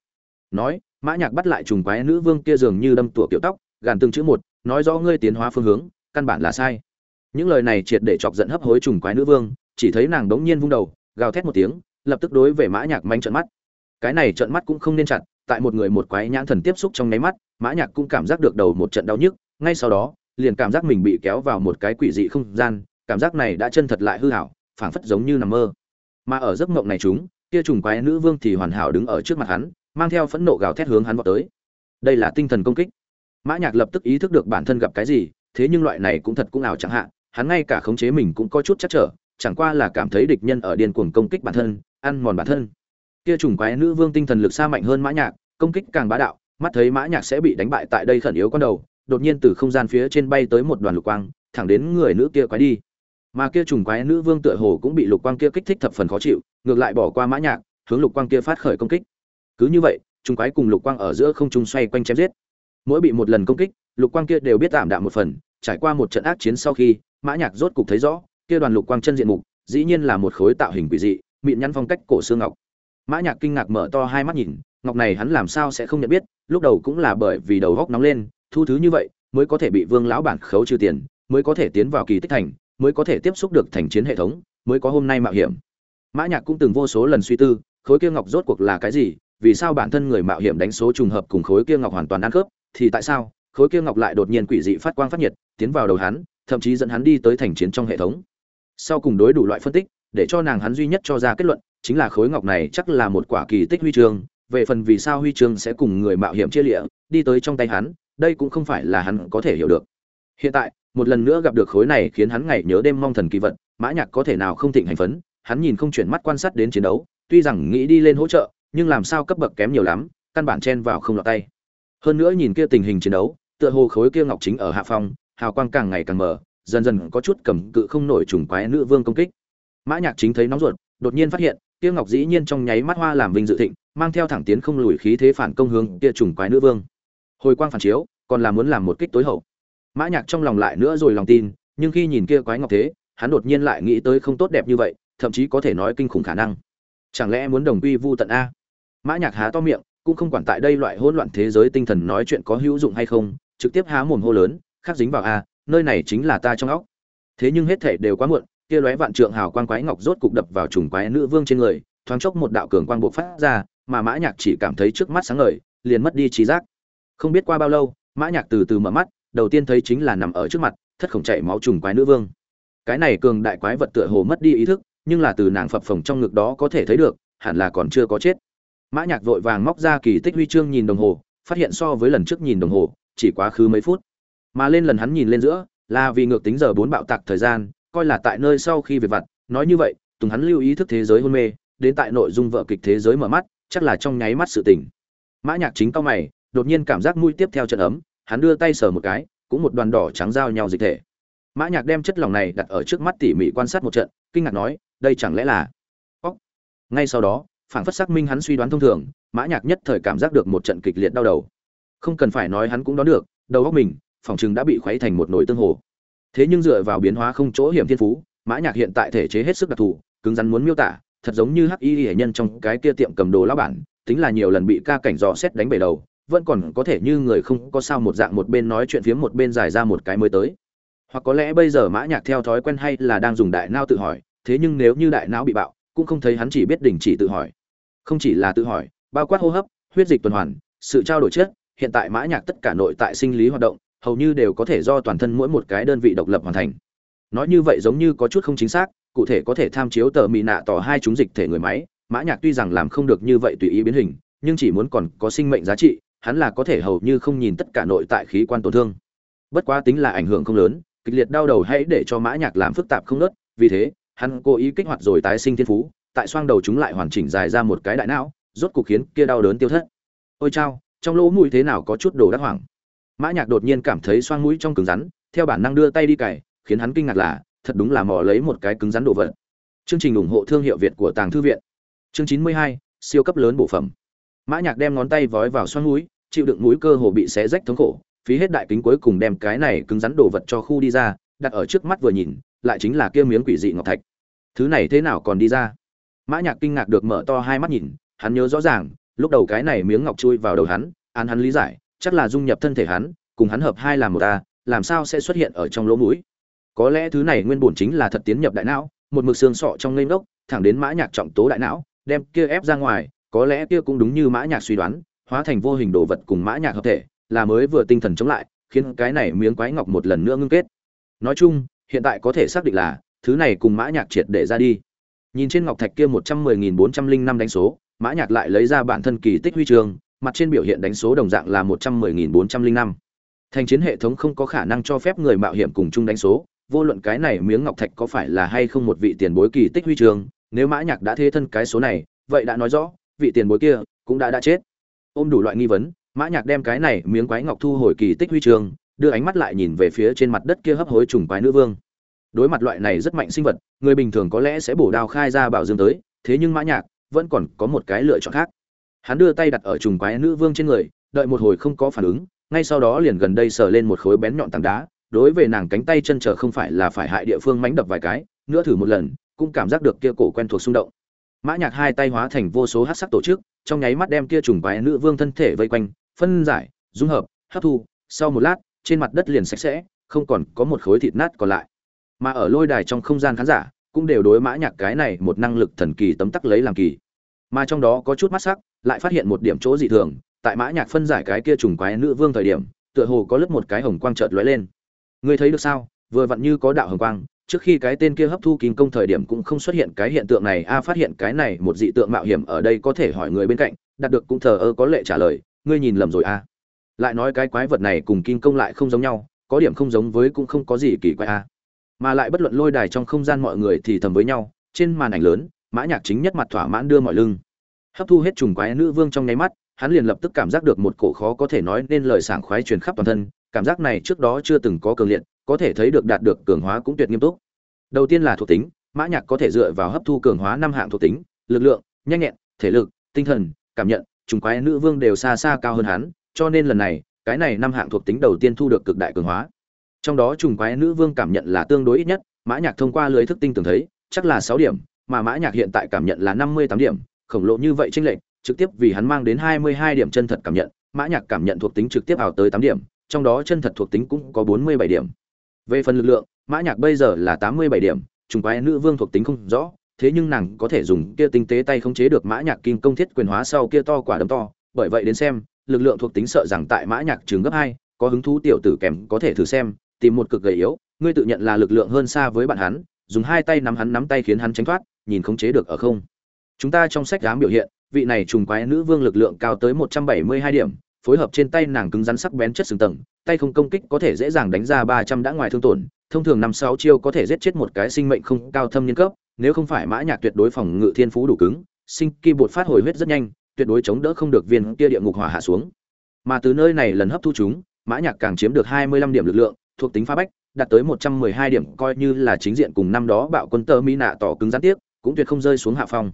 Nói mã nhạc bắt lại trùng quái nữ vương kia dường như đâm tủa kiểu tóc gàn từng chữ một nói rõ ngươi tiến hóa phương hướng, căn bản là sai. Những lời này triệt để chọc giận hấp hối trùng quái nữ vương, chỉ thấy nàng đống nhiên vung đầu, gào thét một tiếng, lập tức đối về mã nhạc manh trợn mắt. Cái này trợn mắt cũng không nên chặt, tại một người một quái nhãn thần tiếp xúc trong nháy mắt, mã nhạc cũng cảm giác được đầu một trận đau nhức, ngay sau đó, liền cảm giác mình bị kéo vào một cái quỷ dị không gian, cảm giác này đã chân thật lại hư ảo phảng phất giống như nằm mơ. Mà ở giấc mộng này chúng, kia trùng quái nữ vương thì hoàn hảo đứng ở trước mặt hắn, mang theo phẫn nộ gào thét hướng hắn vọt tới. Đây là tinh thần công kích mã nhạc lập tức ý thức được bản thân gặp cái gì, thế nhưng loại này cũng thật cũng ảo chẳng hạn hắn ngay cả khống chế mình cũng có chút chắc trở, chẳng qua là cảm thấy địch nhân ở điên cuồng công kích bản thân, ăn mòn bản thân. Kia trùng quái nữ vương tinh thần lực xa mạnh hơn mã nhạc, công kích càng bá đạo, mắt thấy mã nhạc sẽ bị đánh bại tại đây khẩn yếu con đầu, đột nhiên từ không gian phía trên bay tới một đoàn lục quang, thẳng đến người nữ kia quái đi. Mà kia trùng quái nữ vương tựa hồ cũng bị lục quang kia kích thích thập phần khó chịu, ngược lại bỏ qua mã nhạc, hướng lục quang kia phát khởi công kích. Cứ như vậy, trùng quái cùng lục quang ở giữa không trung xoay quanh chém giết mỗi bị một lần công kích, lục quang kia đều biết tạm đạm một phần, trải qua một trận ác chiến sau khi, mã nhạc rốt cục thấy rõ, kia đoàn lục quang chân diện mục, dĩ nhiên là một khối tạo hình quỷ dị, mịn nhăn phong cách cổ xương ngọc. Mã nhạc kinh ngạc mở to hai mắt nhìn, ngọc này hắn làm sao sẽ không nhận biết, lúc đầu cũng là bởi vì đầu góc nóng lên, thu thứ như vậy, mới có thể bị vương lão bản khấu trừ tiền, mới có thể tiến vào kỳ tích thành, mới có thể tiếp xúc được thành chiến hệ thống, mới có hôm nay mạo hiểm. Mã nhạc cũng từng vô số lần suy tư, khối kia ngọc rốt cuộc là cái gì, vì sao bản thân người mạo hiểm đánh số trùng hợp cùng khối kia ngọc hoàn toàn ăn khớp thì tại sao khối kia ngọc lại đột nhiên quỷ dị phát quang phát nhiệt, tiến vào đầu hắn, thậm chí dẫn hắn đi tới thành chiến trong hệ thống. Sau cùng đối đủ loại phân tích, để cho nàng hắn duy nhất cho ra kết luận, chính là khối ngọc này chắc là một quả kỳ tích huy chương, về phần vì sao huy chương sẽ cùng người mạo hiểm chia lịa, đi tới trong tay hắn, đây cũng không phải là hắn có thể hiểu được. Hiện tại, một lần nữa gặp được khối này khiến hắn ngày nhớ đêm mong thần kỳ vật, mã nhạc có thể nào không thịnh hành phấn, hắn nhìn không chuyển mắt quan sát đến chiến đấu, tuy rằng nghĩ đi lên hỗ trợ, nhưng làm sao cấp bậc kém nhiều lắm, căn bản chen vào không lọt tay hơn nữa nhìn kia tình hình chiến đấu, tựa hồ khối kia ngọc chính ở hạ phong, hào quang càng ngày càng mở dần dần có chút cầm cự không nổi trùng quái nữ vương công kích. Mã nhạc chính thấy nóng ruột, đột nhiên phát hiện, kia ngọc dĩ nhiên trong nháy mắt hoa làm vinh dự thịnh, mang theo thẳng tiến không lùi khí thế phản công hướng kia trùng quái nữ vương. Hồi quang phản chiếu, còn là muốn làm một kích tối hậu. Mã nhạc trong lòng lại nữa rồi lòng tin, nhưng khi nhìn kia quái ngọc thế, hắn đột nhiên lại nghĩ tới không tốt đẹp như vậy, thậm chí có thể nói kinh khủng khả năng. Chẳng lẽ muốn đồng quy vu tận a? Mã nhạc há to miệng cũng không quản tại đây loại hỗn loạn thế giới tinh thần nói chuyện có hữu dụng hay không, trực tiếp há mồm hô lớn, khắc dính vào a nơi này chính là ta trong óc. Thế nhưng hết thảy đều quá muộn, kia lóe vạn trượng hào quang quái ngọc rốt cục đập vào trùng quái nữ vương trên người, thoáng chốc một đạo cường quang bộc phát ra, mà mã nhạc chỉ cảm thấy trước mắt sáng ngời, liền mất đi trí giác. Không biết qua bao lâu, mã nhạc từ từ mở mắt, đầu tiên thấy chính là nằm ở trước mặt, thất khổng chảy máu trùng quái nữ vương. Cái này cường đại quái vật tựa hồ mất đi ý thức, nhưng là từ nàng phập phồng trong ngực đó có thể thấy được, hẳn là còn chưa có chết mã nhạc vội vàng móc ra kỳ tích huy chương nhìn đồng hồ, phát hiện so với lần trước nhìn đồng hồ, chỉ quá khứ mấy phút. Mà lên lần hắn nhìn lên giữa, là vì ngược tính giờ bốn bạo tạc thời gian, coi là tại nơi sau khi về vặt. Nói như vậy, tùng hắn lưu ý thức thế giới hôn mê, đến tại nội dung vợ kịch thế giới mở mắt, chắc là trong nháy mắt sự tỉnh. Mã nhạc chính cao mày, đột nhiên cảm giác mũi tiếp theo trận ấm, hắn đưa tay sờ một cái, cũng một đoàn đỏ trắng giao nhau dịch thể. Mã nhạc đem chất lỏng này đặt ở trước mắt tỉ mỉ quan sát một trận, kinh ngạc nói, đây chẳng lẽ là? Óc ngay sau đó phảng phất xác minh hắn suy đoán thông thường, mã nhạc nhất thời cảm giác được một trận kịch liệt đau đầu. Không cần phải nói hắn cũng đoán được, đầu óc mình, phòng chừng đã bị khuấy thành một nồi tương hồ. Thế nhưng dựa vào biến hóa không chỗ hiểm thiên phú, mã nhạc hiện tại thể chế hết sức đặc thù, cứng rắn muốn miêu tả, thật giống như hắc y hệ nhân trong cái kia tiệm cầm đồ lão bản, tính là nhiều lần bị ca cảnh dò xét đánh bể đầu, vẫn còn có thể như người không có sao một dạng một bên nói chuyện phiếm một bên giải ra một cái mới tới. Hoặc có lẽ bây giờ mã nhạc theo thói quen hay là đang dùng đại não tự hỏi, thế nhưng nếu như đại não bị bạo, cũng không thấy hắn chỉ biết đình chỉ tự hỏi không chỉ là tự hỏi, bao quát hô hấp, huyết dịch tuần hoàn, sự trao đổi chất, hiện tại mã nhạc tất cả nội tại sinh lý hoạt động, hầu như đều có thể do toàn thân mỗi một cái đơn vị độc lập hoàn thành. Nói như vậy giống như có chút không chính xác, cụ thể có thể tham chiếu tờ mị nạ tỏ hai chúng dịch thể người máy, mã nhạc tuy rằng làm không được như vậy tùy ý biến hình, nhưng chỉ muốn còn có sinh mệnh giá trị, hắn là có thể hầu như không nhìn tất cả nội tại khí quan tổn thương. Bất quá tính là ảnh hưởng không lớn, kịch liệt đau đầu hãy để cho mã nhạc làm phức tạp không nớt, vì thế, hắn cố ý kích hoạt rồi tái sinh thiên phú tại xoang đầu chúng lại hoàn chỉnh dài ra một cái đại não, rốt cục khiến kia đau đớn tiêu thất. Ôi chao, trong lỗ mũi thế nào có chút đồ đắc hoảng? Mã nhạc đột nhiên cảm thấy xoang mũi trong cứng rắn, theo bản năng đưa tay đi cày khiến hắn kinh ngạc là, thật đúng là mò lấy một cái cứng rắn đồ vật. Chương trình ủng hộ thương hiệu việt của tàng thư viện. Chương chín mươi hai, siêu cấp lớn bộ phẩm. Mã nhạc đem ngón tay vói vào xoang mũi, chịu đựng mũi cơ hồ bị xé rách thống khổ, phí hết đại kính cuối cùng đem cái này cứng rắn đồ vật cho khu đi ra, đặt ở trước mắt vừa nhìn, lại chính là kia miếng quỷ dị ngọc thạch. Thứ này thế nào còn đi ra? Mã nhạc kinh ngạc được mở to hai mắt nhìn, hắn nhớ rõ ràng, lúc đầu cái này miếng ngọc chui vào đầu hắn, án hắn lý giải, chắc là dung nhập thân thể hắn, cùng hắn hợp hai làm một ta làm sao sẽ xuất hiện ở trong lỗ mũi? Có lẽ thứ này nguyên bổn chính là thật tiến nhập đại não, một mực xương sọ trong lên ngốc, thẳng đến mã nhạc trọng tố đại não, đem kia ép ra ngoài, có lẽ kia cũng đúng như mã nhạc suy đoán, hóa thành vô hình đồ vật cùng mã nhạc hợp thể, là mới vừa tinh thần chống lại, khiến cái này miếng quái ngọc một lần nữa ngưng kết. Nói chung, hiện tại có thể xác định là, thứ này cùng mã nhạc triệt để ra đi nhìn trên ngọc thạch kia một trăm mười nghìn bốn trăm linh năm đánh số, mã nhạc lại lấy ra bản thân kỳ tích huy chương, mặt trên biểu hiện đánh số đồng dạng là một trăm mười nghìn bốn trăm linh năm. Thành chiến hệ thống không có khả năng cho phép người mạo hiểm cùng chung đánh số, vô luận cái này miếng ngọc thạch có phải là hay không một vị tiền bối kỳ tích huy chương, nếu mã nhạc đã thế thân cái số này, vậy đã nói rõ, vị tiền bối kia cũng đã đã chết. Ôm đủ loại nghi vấn, mã nhạc đem cái này miếng quái ngọc thu hồi kỳ tích huy chương, đưa ánh mắt lại nhìn về phía trên mặt đất kia hấp hối trùng quái nữ vương đối mặt loại này rất mạnh sinh vật, người bình thường có lẽ sẽ bổ đao khai ra bảo dương tới, thế nhưng mã nhạc vẫn còn có một cái lựa chọn khác. Hắn đưa tay đặt ở trùng quái nữ vương trên người, đợi một hồi không có phản ứng, ngay sau đó liền gần đây sờ lên một khối bén nhọn tảng đá, đối với nàng cánh tay chân trở không phải là phải hại địa phương mánh đập vài cái, nữa thử một lần, cũng cảm giác được kia cổ quen thuộc xung động. Mã nhạc hai tay hóa thành vô số hắc sắc tổ chức, trong nháy mắt đem kia trùng quái nữ vương thân thể vây quanh, phân giải, dung hợp, hấp thu, sau một lát, trên mặt đất liền sạch sẽ, không còn có một khối thịt nát còn lại mà ở lôi đài trong không gian khán giả cũng đều đối mã nhạc cái này một năng lực thần kỳ tấm tắc lấy làm kỳ. Mà trong đó có chút mắt sắc, lại phát hiện một điểm chỗ dị thường, tại mã nhạc phân giải cái kia trùng quái nữ vương thời điểm, tựa hồ có lướt một cái hồng quang chợt lóe lên. Ngươi thấy được sao? Vừa vặn như có đạo hồng quang, trước khi cái tên kia hấp thu kim công thời điểm cũng không xuất hiện cái hiện tượng này, a, phát hiện cái này một dị tượng mạo hiểm ở đây có thể hỏi người bên cạnh, đạt được cũng thờ ơ có lệ trả lời, ngươi nhìn lầm rồi, a. Lại nói cái quái vật này cùng kim công lại không giống nhau, có điểm không giống với cũng không có gì kỳ quái, a mà lại bất luận lôi đài trong không gian mọi người thì thầm với nhau, trên màn ảnh lớn, mã nhạc chính nhất mặt thỏa mãn đưa mọi lưng. Hấp thu hết trùng quái nữ vương trong nháy mắt, hắn liền lập tức cảm giác được một cổ khó có thể nói nên lời sảng khoái truyền khắp toàn thân, cảm giác này trước đó chưa từng có cường liệt, có thể thấy được đạt được cường hóa cũng tuyệt nghiêm túc. Đầu tiên là thuộc tính, mã nhạc có thể dựa vào hấp thu cường hóa năm hạng thuộc tính, lực lượng, nhanh nhẹn, thể lực, tinh thần, cảm nhận, trùng quái nữ vương đều xa xa cao hơn hắn, cho nên lần này, cái này năm hạng thuộc tính đầu tiên thu được cực đại cường hóa trong đó trùng quái nữ vương cảm nhận là tương đối ít nhất, mã nhạc thông qua lưới thức tinh tưởng thấy, chắc là sáu điểm, mà mã nhạc hiện tại cảm nhận là năm mươi tám điểm, khổng lồ như vậy chênh lệch, trực tiếp vì hắn mang đến hai mươi hai điểm chân thật cảm nhận, mã nhạc cảm nhận thuộc tính trực tiếp ảo tới tám điểm, trong đó chân thật thuộc tính cũng có bốn mươi bảy điểm. Về phần lực lượng, mã nhạc bây giờ là tám mươi bảy điểm, trùng quái nữ vương thuộc tính không rõ, thế nhưng nàng có thể dùng kia tinh tế tay khống chế được mã nhạc kim công thiết quyền hóa sau kia to quả đấm to, bởi vậy đến xem, lực lượng thuộc tính sợ rằng tại mã nhạc trường gấp hai, có hứng thú tiểu tử kèm có thể thử xem tìm một cực gầy yếu, ngươi tự nhận là lực lượng hơn xa với bạn hắn, dùng hai tay nắm hắn nắm tay khiến hắn tránh thoát, nhìn khống chế được ở không? Chúng ta trong sách dám biểu hiện, vị này trùng quái nữ vương lực lượng cao tới một trăm bảy mươi hai điểm, phối hợp trên tay nàng cứng rắn sắc bén chất sừng tầng, tay không công kích có thể dễ dàng đánh ra ba trăm đã ngoài thương tổn, thông thường năm sáu chiêu có thể giết chết một cái sinh mệnh không cao thâm nhân cấp, nếu không phải mã nhạc tuyệt đối phòng ngự thiên phú đủ cứng, sinh kỳ bột phát hồi huyết rất nhanh, tuyệt đối chống đỡ không được viên kia địa ngục hỏa hạ xuống. Mà từ nơi này lần hấp thu chúng, mã nhạc càng chiếm được hai mươi lăm điểm lực lượng thuộc tính phá bách, đạt tới một trăm mười hai điểm, coi như là chính diện cùng năm đó bạo quân tơ mỹ nạ tỏ cứng gián tiếp, cũng tuyệt không rơi xuống hạ phong.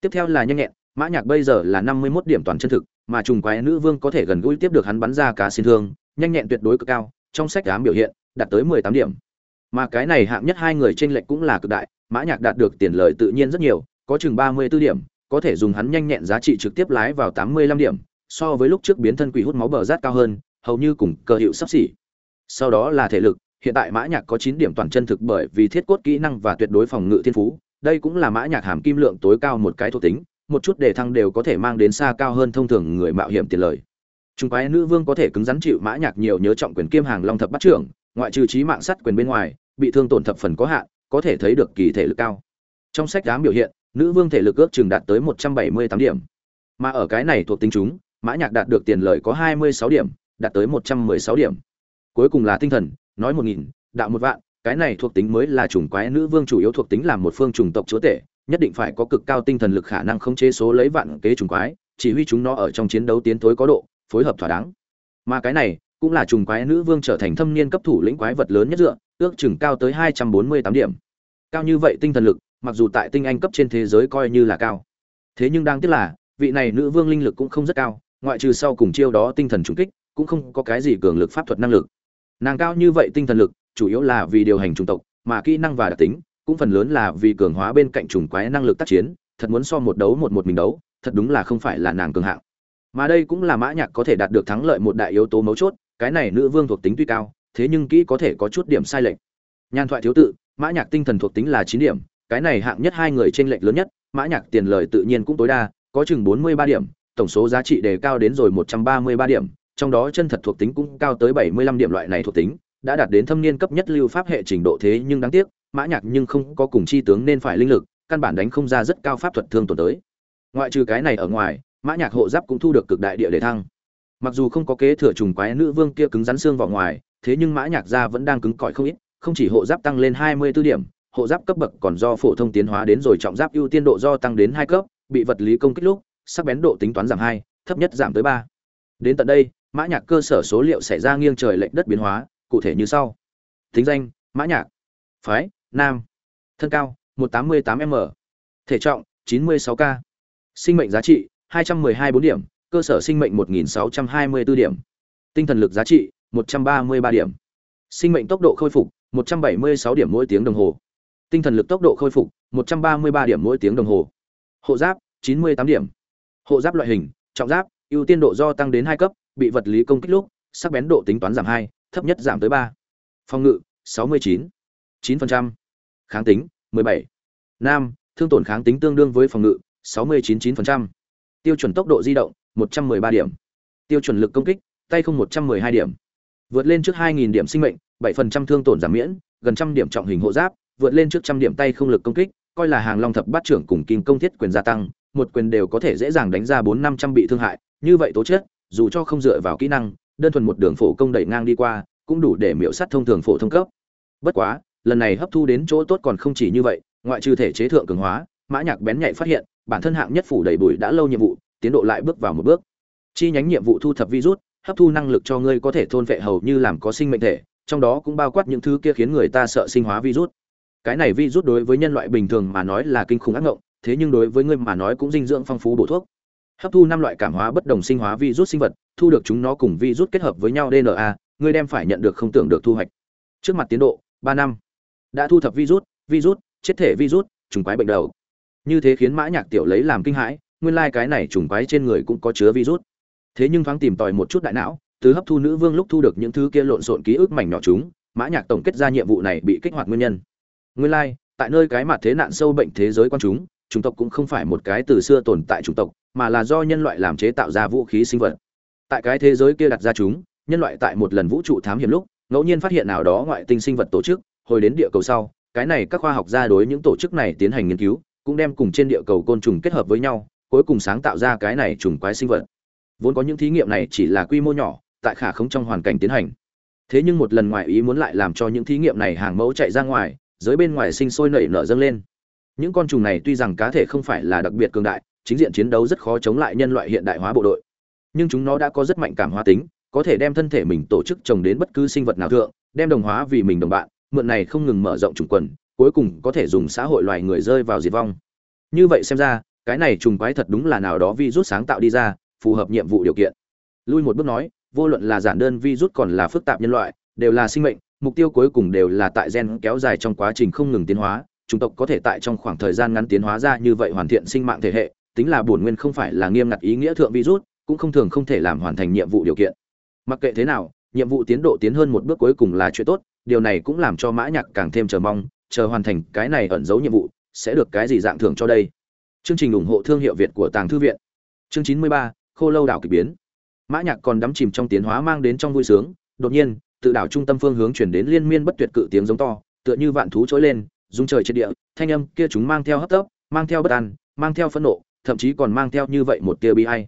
Tiếp theo là nhanh nhẹn, mã nhạc bây giờ là 51 điểm toàn chân thực, mà trùng quái nữ vương có thể gần gũi tiếp được hắn bắn ra cả xin thương, nhanh nhẹn tuyệt đối cực cao, trong sách ám biểu hiện, đạt tới mười tám điểm. Mà cái này hạng nhất hai người trên lệch cũng là cực đại, mã nhạc đạt được tiền lợi tự nhiên rất nhiều, có chừng 34 điểm, có thể dùng hắn nhanh nhẹn giá trị trực tiếp lái vào tám mươi lăm điểm, so với lúc trước biến thân quỷ hút máu bờ rát cao hơn, hầu như cùng cơ hiệu sắp xỉ sau đó là thể lực hiện tại mã nhạc có chín điểm toàn chân thực bởi vì thiết cốt kỹ năng và tuyệt đối phòng ngự thiên phú đây cũng là mã nhạc hàm kim lượng tối cao một cái thuộc tính một chút đề thăng đều có thể mang đến xa cao hơn thông thường người mạo hiểm tiền lời Trung quái nữ vương có thể cứng rắn chịu mã nhạc nhiều nhớ trọng quyền kiêm hàng long thập bắt trưởng, ngoại trừ trí mạng sắt quyền bên ngoài, bị thương tổn thập phần có hạn, có thể thấy được kỳ thể lực cao. Trong sách đám biểu hiện, nữ vương thể lực ước chừng đạt tới 178 điểm. Mà ở cái này thuộc tính chúng, mã nhạc đạt được tiền lợi có 26 điểm, đạt tới 116 điểm. Cuối cùng là tinh thần, nói 1000, đạo một vạn, cái này thuộc tính mới là chủng quái nữ vương chủ yếu thuộc tính làm một phương chủng tộc chúa tể, nhất định phải có cực cao tinh thần lực khả năng khống chế số lấy vạn kế chủng quái, chỉ huy chúng nó ở trong chiến đấu tiến thối có độ, phối hợp thỏa đáng. Mà cái này cũng là trùng quái nữ vương trở thành thâm niên cấp thủ lĩnh quái vật lớn nhất dựa, ước chừng cao tới 248 điểm. Cao như vậy tinh thần lực, mặc dù tại tinh anh cấp trên thế giới coi như là cao. Thế nhưng đáng tiếc là, vị này nữ vương linh lực cũng không rất cao, ngoại trừ sau cùng chiêu đó tinh thần trùng kích, cũng không có cái gì cường lực pháp thuật năng lực. Nàng cao như vậy tinh thần lực, chủ yếu là vì điều hành chủng tộc, mà kỹ năng và đặc tính cũng phần lớn là vì cường hóa bên cạnh trùng quái năng lực tác chiến, thật muốn so một đấu một một mình đấu, thật đúng là không phải là nàng cường hạng. Mà đây cũng là Mã Nhạc có thể đạt được thắng lợi một đại yếu tố mấu chốt, cái này nữ vương thuộc tính tuy cao, thế nhưng kỹ có thể có chút điểm sai lệch. Nhan thoại thiếu tự, Mã Nhạc tinh thần thuộc tính là chín điểm, cái này hạng nhất hai người trên lệch lớn nhất, Mã Nhạc tiền lời tự nhiên cũng tối đa, có chừng 43 điểm, tổng số giá trị đề cao đến rồi 133 điểm, trong đó chân thật thuộc tính cũng cao tới 75 điểm loại này thuộc tính, đã đạt đến thâm niên cấp nhất lưu pháp hệ trình độ thế nhưng đáng tiếc, Mã Nhạc nhưng không có cùng chi tướng nên phải linh lực, căn bản đánh không ra rất cao pháp thuật thương tổn tới. Ngoại trừ cái này ở ngoài, Mã Nhạc hộ giáp cũng thu được cực đại địa để thăng. Mặc dù không có kế thừa trùng quái nữ vương kia cứng rắn xương vào ngoài, thế nhưng Mã Nhạc gia vẫn đang cứng cỏi không ít, không chỉ hộ giáp tăng lên 24 điểm, hộ giáp cấp bậc còn do phổ thông tiến hóa đến rồi trọng giáp ưu tiên độ do tăng đến 2 cấp, bị vật lý công kích lúc, sắc bén độ tính toán giảm 2, thấp nhất giảm tới 3. Đến tận đây, Mã Nhạc cơ sở số liệu xảy ra nghiêng trời lệch đất biến hóa, cụ thể như sau: Tính danh: Mã Nhạc, phái: Nam, thân cao: 188m, thể trọng: 96k, sinh mệnh giá trị: 212 4 điểm, cơ sở sinh mệnh 1624 điểm. Tinh thần lực giá trị 133 điểm. Sinh mệnh tốc độ khôi phục 176 điểm mỗi tiếng đồng hồ. Tinh thần lực tốc độ khôi phục 133 điểm mỗi tiếng đồng hồ. Hộ giáp 98 điểm. Hộ giáp loại hình, trọng giáp, ưu tiên độ do tăng đến 2 cấp, bị vật lý công kích lúc, sắc bén độ tính toán giảm 2, thấp nhất giảm tới 3. Phòng ngự 69, 9%. Kháng tính 17. Nam, thương tổn kháng tính tương đương với phòng ngự 69-9% tiêu chuẩn tốc độ di động 113 điểm tiêu chuẩn lực công kích tay không 112 điểm vượt lên trước 2.000 điểm sinh mệnh 7% thương tổn giảm miễn gần trăm điểm trọng hình hộ giáp vượt lên trước trăm điểm tay không lực công kích coi là hàng long thập bát trưởng cùng kim công thiết quyền gia tăng một quyền đều có thể dễ dàng đánh ra bốn năm trăm bị thương hại như vậy tố chất, dù cho không dựa vào kỹ năng, đơn thuần một đường phổ công đẩy ngang đi qua, cũng đủ để miễu sát thông thường phổ thông cấp. Bất quá, lần này hấp thu đến chỗ tốt còn không chỉ như vậy, ngoại trừ thể chế thượng cường hóa, mã nhạc bén nhạy phát hiện, bản thân hạng nhất phủ đầy bụi đã lâu nhiệm vụ, tiến độ lại bước vào một bước. Chi nhánh nhiệm vụ thu thập virus, hấp thu năng lực cho ngươi có thể thôn vệ hầu như làm có sinh mệnh thể, trong đó cũng bao quát những thứ kia khiến người ta sợ sinh hóa virus. Cái này virus đối với nhân loại bình thường mà nói là kinh khủng ác ngộng, thế nhưng đối với ngươi mà nói cũng dinh dưỡng phong phú bổ thuốc hấp thu năm loại cảm hóa bất đồng sinh hóa virus sinh vật thu được chúng nó cùng virus kết hợp với nhau dna ngươi đem phải nhận được không tưởng được thu hoạch. Trước mặt tiến độ ba năm. Đã thu thập virus virus chết thể virus trùng quái bệnh đầu. Như thế khiến mã nhạc tiểu lấy làm kinh hãi nguyên lai like cái này trùng quái trên người cũng có chứa virus. Thế nhưng thoáng tìm tòi một chút đại não từ hấp thu nữ vương lúc thu được những thứ kia lộn xộn ký ức mảnh nhỏ chúng mã nhạc tổng kết ra nhiệm vụ này bị kích hoạt nguyên nhân. Nguyên lai like, tại nơi cái mặt thế nạn sâu bệnh thế giới quan chúng chủng tộc cũng không phải một cái từ xưa tồn tại chủng tộc, mà là do nhân loại làm chế tạo ra vũ khí sinh vật. Tại cái thế giới kia đặt ra chúng, nhân loại tại một lần vũ trụ thám hiểm lúc, ngẫu nhiên phát hiện nào đó ngoại tinh sinh vật tổ chức, hồi đến địa cầu sau, cái này các khoa học gia đối những tổ chức này tiến hành nghiên cứu, cũng đem cùng trên địa cầu côn trùng kết hợp với nhau, cuối cùng sáng tạo ra cái này trùng quái sinh vật. Vốn có những thí nghiệm này chỉ là quy mô nhỏ, tại khả không trong hoàn cảnh tiến hành. Thế nhưng một lần ngoài ý muốn lại làm cho những thí nghiệm này hàng mẫu chạy ra ngoài dưới bên ngoài sinh sôi nảy nở dâng lên những con trùng này tuy rằng cá thể không phải là đặc biệt cường đại, chính diện chiến đấu rất khó chống lại nhân loại hiện đại hóa bộ đội. Nhưng chúng nó đã có rất mạnh cảm hóa tính, có thể đem thân thể mình tổ chức trồng đến bất cứ sinh vật nào thượng, đem đồng hóa vì mình đồng bạn, mượn này không ngừng mở rộng chủng quần, cuối cùng có thể dùng xã hội loài người rơi vào diệt vong. Như vậy xem ra, cái này trùng quái thật đúng là nào đó virus sáng tạo đi ra, phù hợp nhiệm vụ điều kiện. Lui một bước nói, vô luận là giản đơn virus còn là phức tạp nhân loại, đều là sinh mệnh, mục tiêu cuối cùng đều là tại gen kéo dài trong quá trình không ngừng tiến hóa chủng tộc có thể tại trong khoảng thời gian ngắn tiến hóa ra như vậy hoàn thiện sinh mạng thể hệ, tính là bổn nguyên không phải là nghiêm ngặt ý nghĩa thượng virus, cũng không thường không thể làm hoàn thành nhiệm vụ điều kiện. Mặc kệ thế nào, nhiệm vụ tiến độ tiến hơn một bước cuối cùng là chuyện tốt, điều này cũng làm cho mã nhạc càng thêm chờ mong, chờ hoàn thành cái này ẩn giấu nhiệm vụ, sẽ được cái gì dạng thưởng cho đây. Chương trình ủng hộ thương hiệu việt của tàng thư viện. Chương chín mươi ba, khô lâu đảo kỳ biến. Mã nhạc còn đắm chìm trong tiến hóa mang đến trong vui sướng, đột nhiên, tự đảo trung tâm phương hướng chuyển đến liên miên bất tuyệt cự tiếng giống to, tựa như vạn thú trỗi lên rung trời trên địa, thanh âm kia chúng mang theo hấp tấp, mang theo bất an, mang theo phẫn nộ, thậm chí còn mang theo như vậy một tia bi ai.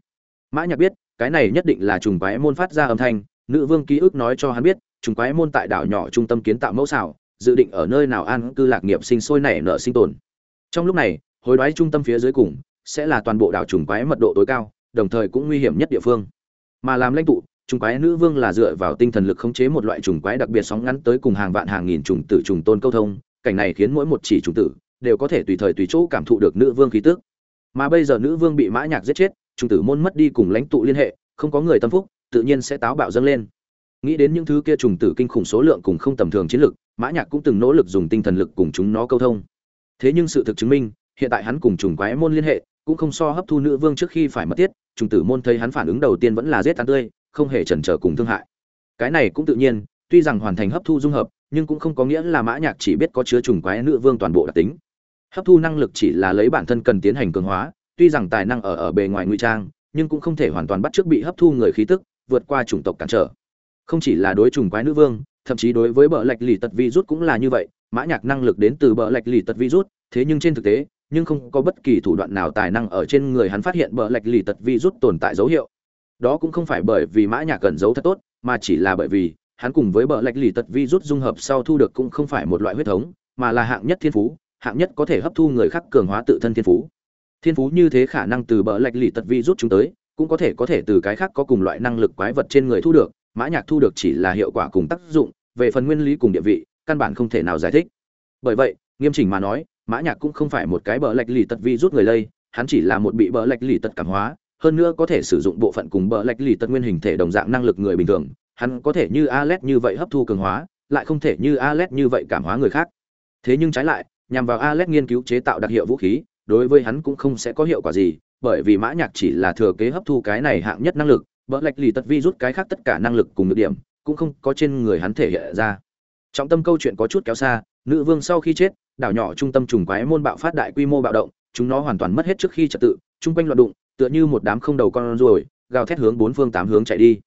Mã nhạc biết, cái này nhất định là trùng quái môn phát ra âm thanh, nữ vương ký ức nói cho hắn biết, trùng quái môn tại đảo nhỏ trung tâm kiến tạo mẫu xảo, dự định ở nơi nào an cư lạc nghiệp sinh sôi nảy nở sinh tồn. Trong lúc này, hối đoái trung tâm phía dưới cùng, sẽ là toàn bộ đảo trùng quái mật độ tối cao, đồng thời cũng nguy hiểm nhất địa phương. Mà làm lãnh tụ, trùng quái nữ vương là dựa vào tinh thần lực khống chế một loại trùng quái đặc biệt sóng ngắn tới cùng hàng vạn hàng nghìn trùng tử trùng tôn câu thông cảnh này khiến mỗi một chỉ trùng tử đều có thể tùy thời tùy chỗ cảm thụ được nữ vương khí tức. Mà bây giờ nữ vương bị mã nhạc giết chết trùng tử môn mất đi cùng lãnh tụ liên hệ, không có người tâm phúc, tự nhiên sẽ táo bạo dâng lên. Nghĩ đến những thứ kia trùng tử kinh khủng số lượng cùng không tầm thường chiến lực, mã nhạc cũng từng nỗ lực dùng tinh thần lực cùng chúng nó câu thông. Thế nhưng sự thực chứng minh, hiện tại hắn cùng trùng quái môn liên hệ, cũng không so hấp thu nữ vương trước khi phải mất tiết trùng tử môn thấy hắn phản ứng đầu tiên vẫn là giết tàn tươi, không hề chần chờ cùng thương hại. Cái này cũng tự nhiên, tuy rằng hoàn thành hấp thu dung hợp nhưng cũng không có nghĩa là mã nhạc chỉ biết có chứa trùng quái nữ vương toàn bộ đặc tính. Hấp thu năng lực chỉ là lấy bản thân cần tiến hành cường hóa, tuy rằng tài năng ở ở bề ngoài ngụy trang, nhưng cũng không thể hoàn toàn bắt trước bị hấp thu người khí tức, vượt qua chủng tộc cản trở. Không chỉ là đối trùng quái nữ vương, thậm chí đối với bờ lệch lì tật virus cũng là như vậy, mã nhạc năng lực đến từ bờ lệch lì tật virus thế nhưng trên thực tế, nhưng không có bất kỳ thủ đoạn nào tài năng ở trên người hắn phát hiện bờ lệch lì tật virus tồn tại dấu hiệu. Đó cũng không phải bởi vì mã nhạc cẩn giấu thật tốt, mà chỉ là bởi vì hắn cùng với bờ lạch lì tật vi rút dung hợp sau thu được cũng không phải một loại huyết thống, mà là hạng nhất thiên phú, hạng nhất có thể hấp thu người khác cường hóa tự thân thiên phú. Thiên phú như thế khả năng từ bờ lạch lì tật vi rút chúng tới, cũng có thể có thể từ cái khác có cùng loại năng lực quái vật trên người thu được, mã nhạc thu được chỉ là hiệu quả cùng tác dụng, về phần nguyên lý cùng địa vị, căn bản không thể nào giải thích. Bởi vậy, nghiêm chỉnh mà nói, mã nhạc cũng không phải một cái bờ lạch lì tật vi rút người lây, hắn chỉ là một bị bờ lạch lì tật cảm hóa, hơn nữa có thể sử dụng bộ phận cùng bờ lạch lì tật nguyên hình thể đồng dạng năng lực người bình thường hắn có thể như Alet như vậy hấp thu cường hóa, lại không thể như Alet như vậy cảm hóa người khác. Thế nhưng trái lại, nhằm vào Alet nghiên cứu chế tạo đặc hiệu vũ khí, đối với hắn cũng không sẽ có hiệu quả gì, bởi vì mã nhạc chỉ là thừa kế hấp thu cái này hạng nhất năng lực bỡ lệch lì tật vi rút cái khác tất cả năng lực cùng nhược điểm, cũng không có trên người hắn thể hiện ra. Trọng tâm câu chuyện có chút kéo xa, nữ vương sau khi chết, đảo nhỏ trung tâm trùng quái môn bạo phát đại quy mô bạo động, chúng nó hoàn toàn mất hết trước khi trật tự trung quanh loạn đụng, tựa như một đám không đầu con ruồi, gào thét hướng bốn phương tám hướng chạy đi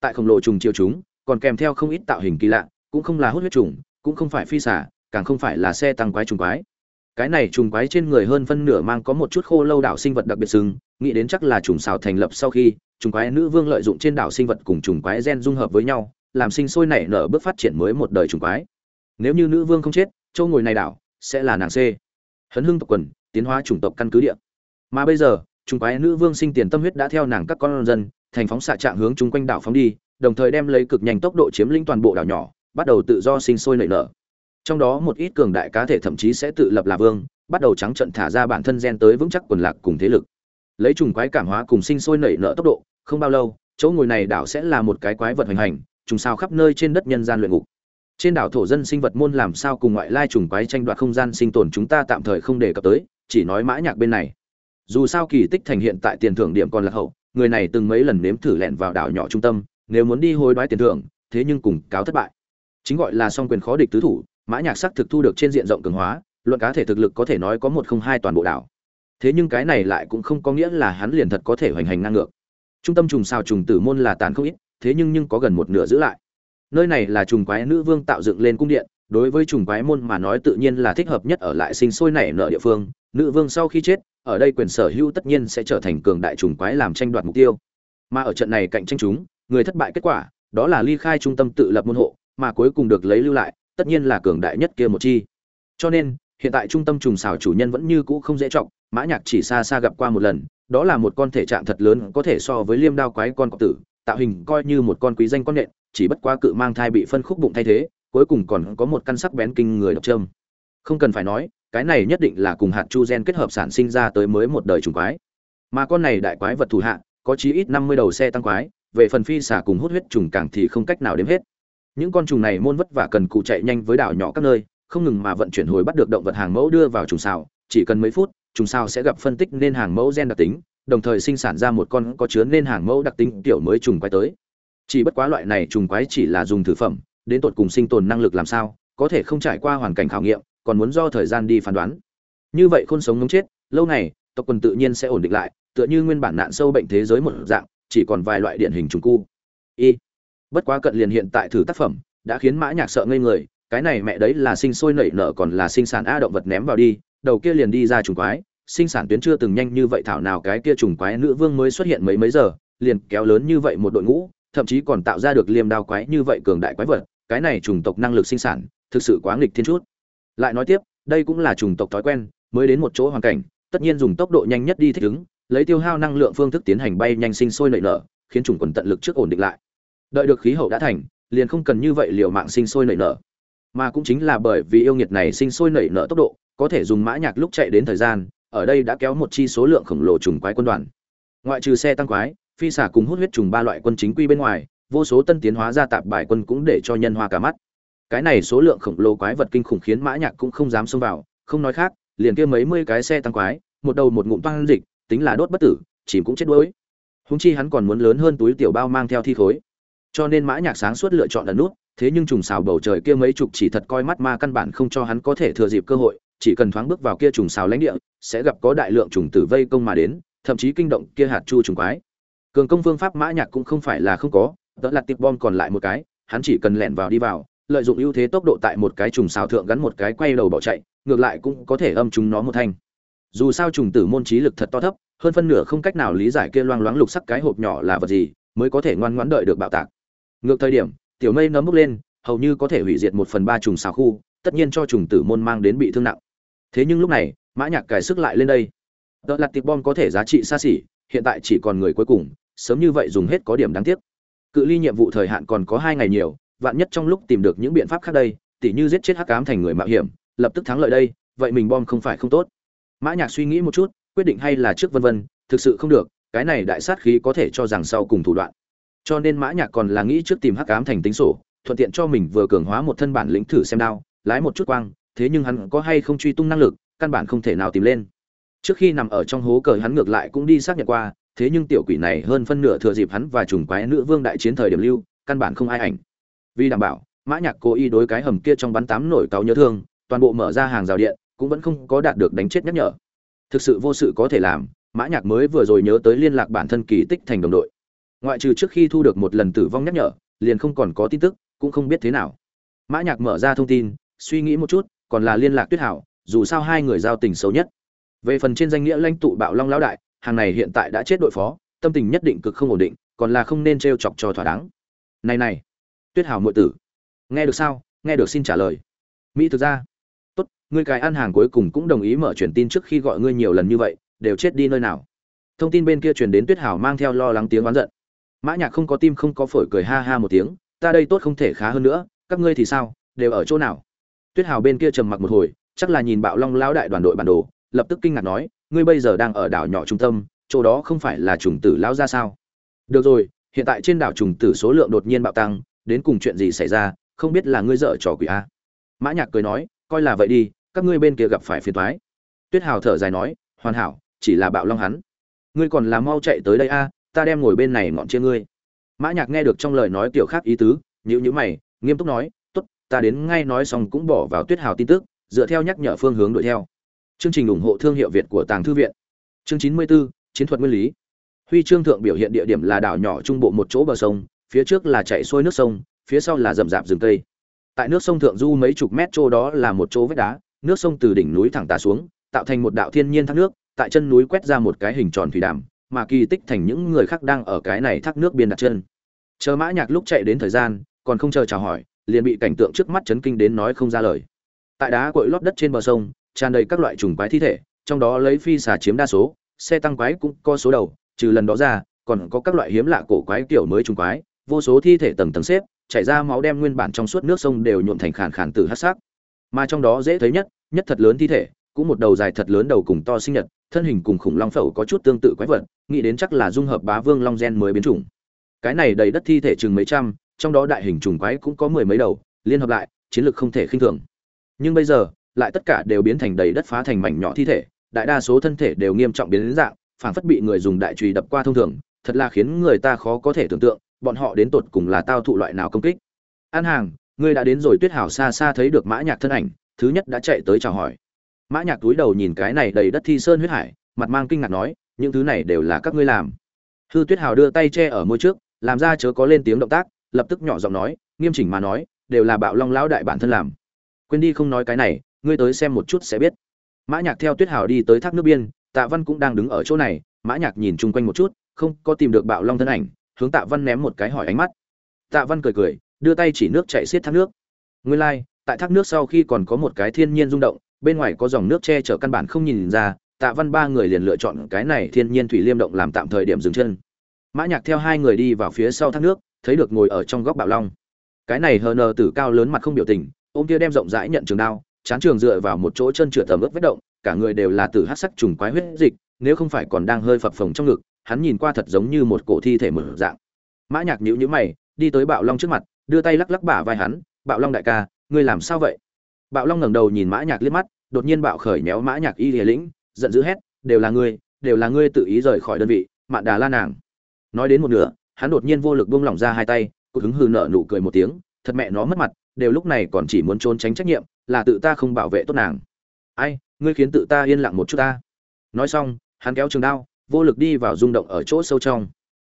tại khổng lồ trùng chiều chúng, còn kèm theo không ít tạo hình kỳ lạ, cũng không là hút huyết trùng, cũng không phải phi xả càng không phải là xe tăng quái trùng quái. Cái này trùng quái trên người hơn phân nửa mang có một chút khô lâu đảo sinh vật đặc biệt sừng nghĩ đến chắc là trùng xào thành lập sau khi, trùng quái nữ vương lợi dụng trên đảo sinh vật cùng trùng quái gen dung hợp với nhau, làm sinh sôi nảy nở bước phát triển mới một đời trùng quái. Nếu như nữ vương không chết châu ngồi này đảo sẽ là nàng c. Hấn hưng tộc quần, tiến hóa chủng tộc căn cứ địa. Mà bây giờ, trùng quái nữ vương sinh tiền tâm huyết đã theo nàng các con dân thành phóng xạ trạng hướng chung quanh đảo phóng đi, đồng thời đem lấy cực nhanh tốc độ chiếm lĩnh toàn bộ đảo nhỏ, bắt đầu tự do sinh sôi nảy nở. Trong đó một ít cường đại cá thể thậm chí sẽ tự lập là vương, bắt đầu trắng trận thả ra bản thân gen tới vững chắc quần lạc cùng thế lực. Lấy trùng quái cảm hóa cùng sinh sôi nảy nở tốc độ, không bao lâu, chỗ ngồi này đảo sẽ là một cái quái vật hoành hành, trùng sao khắp nơi trên đất nhân gian luyện ngục. Trên đảo thổ dân sinh vật môn làm sao cùng ngoại lai trùng quái tranh đoạt không gian sinh tồn chúng ta tạm thời không đề cập tới, chỉ nói mã nhạc bên này. Dù sao kỳ tích thành hiện tại tiền thưởng điểm còn là hậu người này từng mấy lần nếm thử lẻn vào đảo nhỏ trung tâm, nếu muốn đi hối đoái tiền thưởng, thế nhưng cùng cáo thất bại. Chính gọi là song quyền khó địch tứ thủ, mã nhạc sắc thực thu được trên diện rộng cường hóa, luận cá thể thực lực có thể nói có một không hai toàn bộ đảo. Thế nhưng cái này lại cũng không có nghĩa là hắn liền thật có thể hoành hành ngang ngược. Trung tâm trùng sao trùng tử môn là tàn không ít, thế nhưng nhưng có gần một nửa giữ lại. Nơi này là trùng quái nữ vương tạo dựng lên cung điện, đối với trùng quái môn mà nói tự nhiên là thích hợp nhất ở lại sinh sôi nảy nở địa phương, nữ vương sau khi chết ở đây quyền sở hữu tất nhiên sẽ trở thành cường đại trùng quái làm tranh đoạt mục tiêu. Mà ở trận này cạnh tranh chúng, người thất bại kết quả, đó là ly khai trung tâm tự lập môn hộ, mà cuối cùng được lấy lưu lại, tất nhiên là cường đại nhất kia một chi. Cho nên, hiện tại trung tâm trùng xảo chủ nhân vẫn như cũ không dễ trọng mã nhạc chỉ xa xa gặp qua một lần, đó là một con thể trạng thật lớn có thể so với liêm đao quái con cọp tử, tạo hình coi như một con quý danh con nện, chỉ bất quá cự mang thai bị phân khúc bụng thay thế, cuối cùng còn có một căn sắc bén kinh người độc trâm không cần phải nói cái này nhất định là cùng hạt chu gen kết hợp sản sinh ra tới mới một đời trùng quái. Mà con này đại quái vật thủ hạ, có chí ít năm mươi đầu xe tăng quái, về phần phi xả cùng hút huyết trùng càng thì không cách nào đếm hết. Những con trùng này môn vất vả cần cụ chạy nhanh với đảo nhỏ các nơi, không ngừng mà vận chuyển hồi bắt được động vật hàng mẫu đưa vào trùng xào, chỉ cần mấy phút, trùng xào sẽ gặp phân tích nên hàng mẫu gen đặc tính, đồng thời sinh sản ra một con có chứa nên hàng mẫu đặc tính tiểu mới trùng quái tới. Chỉ bất quá loại này trùng quái chỉ là dùng thử phẩm, đến tột cùng sinh tồn năng lực làm sao, có thể không trải qua hoàn cảnh khảo nghiệm còn muốn do thời gian đi phán đoán. Như vậy khôn sống ngấm chết, lâu này tộc quần tự nhiên sẽ ổn định lại, tựa như nguyên bản nạn sâu bệnh thế giới một dạng, chỉ còn vài loại điển hình trùng cu. Y bất quá cận liền hiện tại thử tác phẩm, đã khiến mã nhạc sợ ngây người, cái này mẹ đấy là sinh sôi nảy nở còn là sinh sản a động vật ném vào đi, đầu kia liền đi ra trùng quái, sinh sản tuyến chưa từng nhanh như vậy thảo nào cái kia trùng quái nữ vương mới xuất hiện mấy mấy giờ, liền kéo lớn như vậy một đội ngũ, thậm chí còn tạo ra được liêm đao quái như vậy cường đại quái vật, cái này trùng tộc năng lực sinh sản, thực sự quá nghịch thiên chút lại nói tiếp, đây cũng là chủng tộc thói quen, mới đến một chỗ hoàn cảnh, tất nhiên dùng tốc độ nhanh nhất đi thích ứng, lấy tiêu hao năng lượng phương thức tiến hành bay nhanh sinh sôi nảy nở, khiến chủng quần tận lực trước ổn định lại. Đợi được khí hậu đã thành, liền không cần như vậy liều mạng sinh sôi nảy nở. Mà cũng chính là bởi vì yêu nghiệt này sinh sôi nảy nở tốc độ, có thể dùng mã nhạc lúc chạy đến thời gian, ở đây đã kéo một chi số lượng khổng lồ trùng quái quân đoàn. Ngoại trừ xe tăng quái, phi xả cùng hút huyết trùng ba loại quân chính quy bên ngoài, vô số tân tiến hóa ra tạp bài quân cũng để cho nhân hoa cả mắt cái này số lượng khổng lồ quái vật kinh khủng khiến mã nhạc cũng không dám xông vào, không nói khác, liền kia mấy mươi cái xe tăng quái, một đầu một ngụm toan dịch, tính là đốt bất tử, chìm cũng chết đuối. Húng chi hắn còn muốn lớn hơn túi tiểu bao mang theo thi khối. Cho nên mã nhạc sáng suốt lựa chọn ẩn nút, thế nhưng trùng xào bầu trời kia mấy chục chỉ thật coi mắt ma căn bản không cho hắn có thể thừa dịp cơ hội, chỉ cần thoáng bước vào kia trùng xào lãnh địa, sẽ gặp có đại lượng trùng tử vây công mà đến, thậm chí kinh động kia hạt chu trùng quái. Cường công phương pháp mã nhạc cũng không phải là không có đó là tiệp bom còn lại một cái, hắn chỉ cần lẻn vào đi vào lợi dụng ưu thế tốc độ tại một cái trùng xào thượng gắn một cái quay đầu bỏ chạy, ngược lại cũng có thể âm chúng nó một thanh. Dù sao trùng tử môn trí lực thật to thấp, hơn phân nửa không cách nào lý giải kia loang loáng lục sắc cái hộp nhỏ là vật gì, mới có thể ngoan ngoãn đợi được bạo tạc. Ngược thời điểm, tiểu mây nấm bốc lên, hầu như có thể hủy diệt một phần ba trùng xào khu, tất nhiên cho trùng tử môn mang đến bị thương nặng. Thế nhưng lúc này, mã nhạc cài sức lại lên đây. Đợt lạt tiệp bom có thể giá trị xa xỉ, hiện tại chỉ còn người cuối cùng, sớm như vậy dùng hết có điểm đáng tiếc. Cự ly nhiệm vụ thời hạn còn có hai ngày nhiều vạn nhất trong lúc tìm được những biện pháp khác đây, tỉ như giết chết hắc ám thành người mạo hiểm, lập tức thắng lợi đây, vậy mình bom không phải không tốt. Mã nhạc suy nghĩ một chút, quyết định hay là trước vân vân, thực sự không được, cái này đại sát khí có thể cho rằng sau cùng thủ đoạn. Cho nên mã nhạc còn là nghĩ trước tìm hắc ám thành tính sổ, thuận tiện cho mình vừa cường hóa một thân bản lĩnh thử xem đao, lái một chút quang, thế nhưng hắn có hay không truy tung năng lực, căn bản không thể nào tìm lên. Trước khi nằm ở trong hố cờ hắn ngược lại cũng đi xác nhận qua, thế nhưng tiểu quỷ này hơn phân nửa thừa dịp hắn và trùng quái nữ vương đại chiến thời điểm lưu, căn bản không ai ảnh vì đảm bảo, mã nhạc cố ý đối cái hầm kia trong bắn tám nổi cáo nhớ thương, toàn bộ mở ra hàng rào điện, cũng vẫn không có đạt được đánh chết nhắc nhở. Thực sự vô sự có thể làm, mã nhạc mới vừa rồi nhớ tới liên lạc bản thân kỳ tích thành đồng đội. Ngoại trừ trước khi thu được một lần tử vong nhắc nhở, liền không còn có tin tức, cũng không biết thế nào. Mã nhạc mở ra thông tin, suy nghĩ một chút, còn là liên lạc tuyết hảo, dù sao hai người giao tình xấu nhất. Về phần trên danh nghĩa lãnh tụ bạo long lão đại, hàng này hiện tại đã chết đội phó, tâm tình nhất định cực không ổn định, còn là không nên treo chọc cho thỏa đáng. Này này tuyết hảo muội tử. Nghe được sao? Nghe được xin trả lời. Mỹ thực ra. Tốt, ngươi cái ăn hàng cuối cùng cũng đồng ý mở truyền tin trước khi gọi ngươi nhiều lần như vậy, đều chết đi nơi nào? Thông tin bên kia truyền đến tuyết hảo mang theo lo lắng tiếng oán giận. Mã nhạc không có tim không có phổi cười ha ha một tiếng, ta đây tốt không thể khá hơn nữa, các ngươi thì sao, đều ở chỗ nào? Tuyết hảo bên kia trầm mặc một hồi, chắc là nhìn bạo long lão đại đoàn đội bản đồ, lập tức kinh ngạc nói, ngươi bây giờ đang ở đảo nhỏ trung tâm, chỗ đó không phải là trùng tử lão ra sao? Được rồi, hiện tại trên đảo trùng tử số lượng đột nhiên bạo tăng đến cùng chuyện gì xảy ra không biết là ngươi dợ trò quỷ a. Mã nhạc cười nói coi là vậy đi các ngươi bên kia gặp phải phiền toái. Tuyết hào thở dài nói hoàn hảo chỉ là bạo long hắn. Ngươi còn là mau chạy tới đây a ta đem ngồi bên này ngọn chia ngươi. Mã nhạc nghe được trong lời nói tiểu khác ý tứ nhíu nhíu mày nghiêm túc nói tốt ta đến ngay nói xong cũng bỏ vào tuyết hào tin tức dựa theo nhắc nhở phương hướng đuổi theo. Chương trình ủng hộ thương hiệu việt của tàng thư viện. Chương 94, chiến thuật nguyên lý. Huy chương thượng biểu hiện địa điểm là đảo nhỏ trung bộ một chỗ bờ sông phía trước là chạy xuôi nước sông, phía sau là rậm rạp rừng cây. Tại nước sông thượng du mấy chục mét chỗ đó là một chỗ vách đá, nước sông từ đỉnh núi thẳng tà xuống, tạo thành một đạo thiên nhiên thác nước, tại chân núi quét ra một cái hình tròn thủy đàm, mà kỳ tích thành những người khác đang ở cái này thác nước biên đặt chân. Chờ mã nhạc lúc chạy đến thời gian, còn không chờ chào hỏi, liền bị cảnh tượng trước mắt chấn kinh đến nói không ra lời. Tại đá cội lót đất trên bờ sông, tràn đầy các loại trùng quái thi thể, trong đó lấy phi xà chiếm đa số, xe tăng quái cũng có số đầu, trừ lần đó ra, còn có các loại hiếm lạ cổ quái kiểu mới trùng quái vô số thi thể tầng tầng xếp, chảy ra máu đem nguyên bản trong suốt nước sông đều nhuộm thành khàn khàn từ hắc sắc. Mà trong đó dễ thấy nhất nhất thật lớn thi thể, cũng một đầu dài thật lớn đầu cùng to sinh nhật, thân hình cùng khủng long phẩu có chút tương tự quái vật, nghĩ đến chắc là dung hợp bá vương long gen mới biến chủng. Cái này đầy đất thi thể chừng mấy trăm, trong đó đại hình trùng quái cũng có mười mấy đầu, liên hợp lại, chiến lược không thể khinh thường. Nhưng bây giờ, lại tất cả đều biến thành đầy đất phá thành mảnh nhỏ thi thể, đại đa số thân thể đều nghiêm trọng biến đến dạng, phảng phất bị người dùng đại chùy đập qua thông thường, thật là khiến người ta khó có thể tưởng tượng bọn họ đến tột cùng là tao thụ loại nào công kích. An hàng, ngươi đã đến rồi tuyết hảo xa xa thấy được mã nhạc thân ảnh, thứ nhất đã chạy tới chào hỏi. Mã nhạc túi đầu nhìn cái này đầy đất thi sơn huyết hải, mặt mang kinh ngạc nói, những thứ này đều là các ngươi làm. Hư tuyết hảo đưa tay che ở môi trước, làm ra chớ có lên tiếng động tác, lập tức nhỏ giọng nói, nghiêm chỉnh mà nói, đều là bạo long lão đại bản thân làm. Quên đi không nói cái này, ngươi tới xem một chút sẽ biết. Mã nhạc theo tuyết hảo đi tới thác nước biên, tạ văn cũng đang đứng ở chỗ này, mã nhạc nhìn chung quanh một chút, không có tìm được bạo long thân ảnh hướng tạ văn ném một cái hỏi ánh mắt. Tạ văn cười cười đưa tay chỉ nước chảy xiết thác nước. Nguyên lai like, tại thác nước sau khi còn có một cái thiên nhiên rung động bên ngoài có dòng nước che chở căn bản không nhìn ra tạ văn ba người liền lựa chọn cái này thiên nhiên thủy liêm động làm tạm thời điểm dừng chân. Mã nhạc theo hai người đi vào phía sau thác nước thấy được ngồi ở trong góc bạo long. Cái này hờn tử cao lớn mặt không biểu tình ôm kia đem rộng rãi nhận trường đao chán trường dựa vào một chỗ chân trượt tầm ướt vết động cả người đều là tử hắc sắc trùng quái huyết dịch nếu không phải còn đang hơi phập phồng trong ngực hắn nhìn qua thật giống như một cổ thi thể mở dạng. Mã nhạc nhíu nhíu mày, đi tới bạo long trước mặt, đưa tay lắc lắc bả vai hắn, bạo long đại ca, ngươi làm sao vậy? Bạo long ngẩng đầu nhìn mã nhạc liếc mắt, đột nhiên bạo khởi méo mã nhạc y lìa lĩnh, giận dữ hét, đều là ngươi, đều là ngươi tự ý rời khỏi đơn vị, mạn đà la nàng. Nói đến một nửa, hắn đột nhiên vô lực buông lỏng ra hai tay cô hứng hừ nở nụ cười một tiếng, thật mẹ nó mất mặt, đều lúc này còn chỉ muốn trốn tránh trách nhiệm, là tự ta không bảo vệ tốt nàng. Ai, ngươi khiến tự ta yên lặng một chút ta. Nói xong, hắn kéo trường đao vô lực đi vào rung động ở chỗ sâu trong.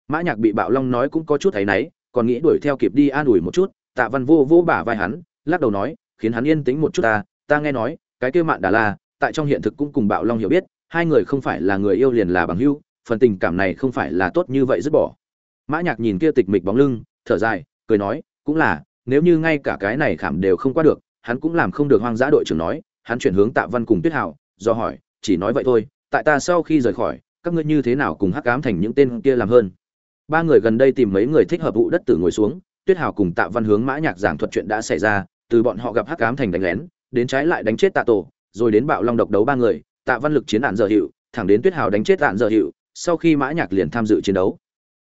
Mã nhạc bị bạo long nói cũng có chút thấy nấy còn nghĩ đuổi theo kịp đi an ủi một chút, tạ văn vô vô bả vai hắn, lắc đầu nói, khiến hắn yên tĩnh một chút ta ta nghe nói, cái kia mạn đà la, tại trong hiện thực cũng cùng bạo long hiểu biết, hai người không phải là người yêu liền là bằng hữu, phần tình cảm này không phải là tốt như vậy dứt bỏ. Mã nhạc nhìn kia tịch mịch bóng lưng, thở dài, cười nói, cũng là, nếu như ngay cả cái này khảm đều không qua được, hắn cũng làm không được hoang dã đội trưởng nói, hắn chuyển hướng tạ văn cùng tuyết hảo, do hỏi, chỉ nói vậy thôi, tại ta sau khi rời khỏi các ngươi như thế nào cùng hắc ám thành những tên kia làm hơn? Ba người gần đây tìm mấy người thích hợp vụ đất tử ngồi xuống, tuyết hảo cùng tạ văn hướng mã nhạc giảng thuật chuyện đã xảy ra, từ bọn họ gặp hắc ám thành đánh lén, đến trái lại đánh chết tạ tổ, rồi đến bạo long độc đấu ba người, tạ văn lực chiến đạn dở hiệu, thẳng đến tuyết hào đánh chết đạn dở hiệu, sau khi mã nhạc liền tham dự chiến đấu.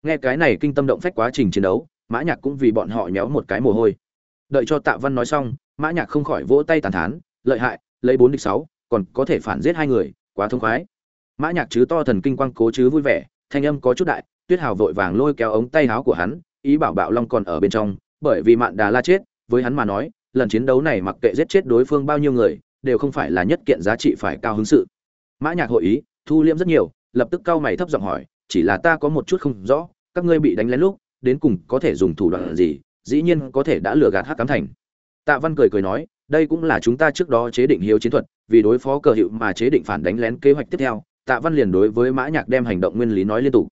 Nghe cái này kinh tâm động phách quá trình chiến đấu, mã nhạc cũng vì bọn họ nhéo một cái mồ hôi. Đợi cho tạ văn nói xong, mã nhạc không khỏi vỗ tay tàn thán, lợi hại, lấy bốn địch sáu, còn có thể phản giết hai người, quá thông khoái mã nhạc chứ to thần kinh quang cố chứ vui vẻ, thanh âm có chút đại, tuyết hào vội vàng lôi kéo ống tay áo của hắn, ý bảo bạo long còn ở bên trong, bởi vì mạn đà la chết, với hắn mà nói, lần chiến đấu này mặc kệ giết chết đối phương bao nhiêu người, đều không phải là nhất kiện giá trị phải cao hứng sự. Mã nhạc hội ý, thu liễm rất nhiều, lập tức cao mày thấp giọng hỏi, chỉ là ta có một chút không rõ, các ngươi bị đánh lén lúc, đến cùng có thể dùng thủ đoạn gì, dĩ nhiên có thể đã lừa gạt hắc cám thành. Tạ văn cười cười nói, đây cũng là chúng ta trước đó chế định hiếu chiến thuật, vì đối phó cờ hiệu mà chế định phản đánh lén kế hoạch tiếp theo tạ văn liền đối với mã nhạc đem hành động nguyên lý nói liên tục.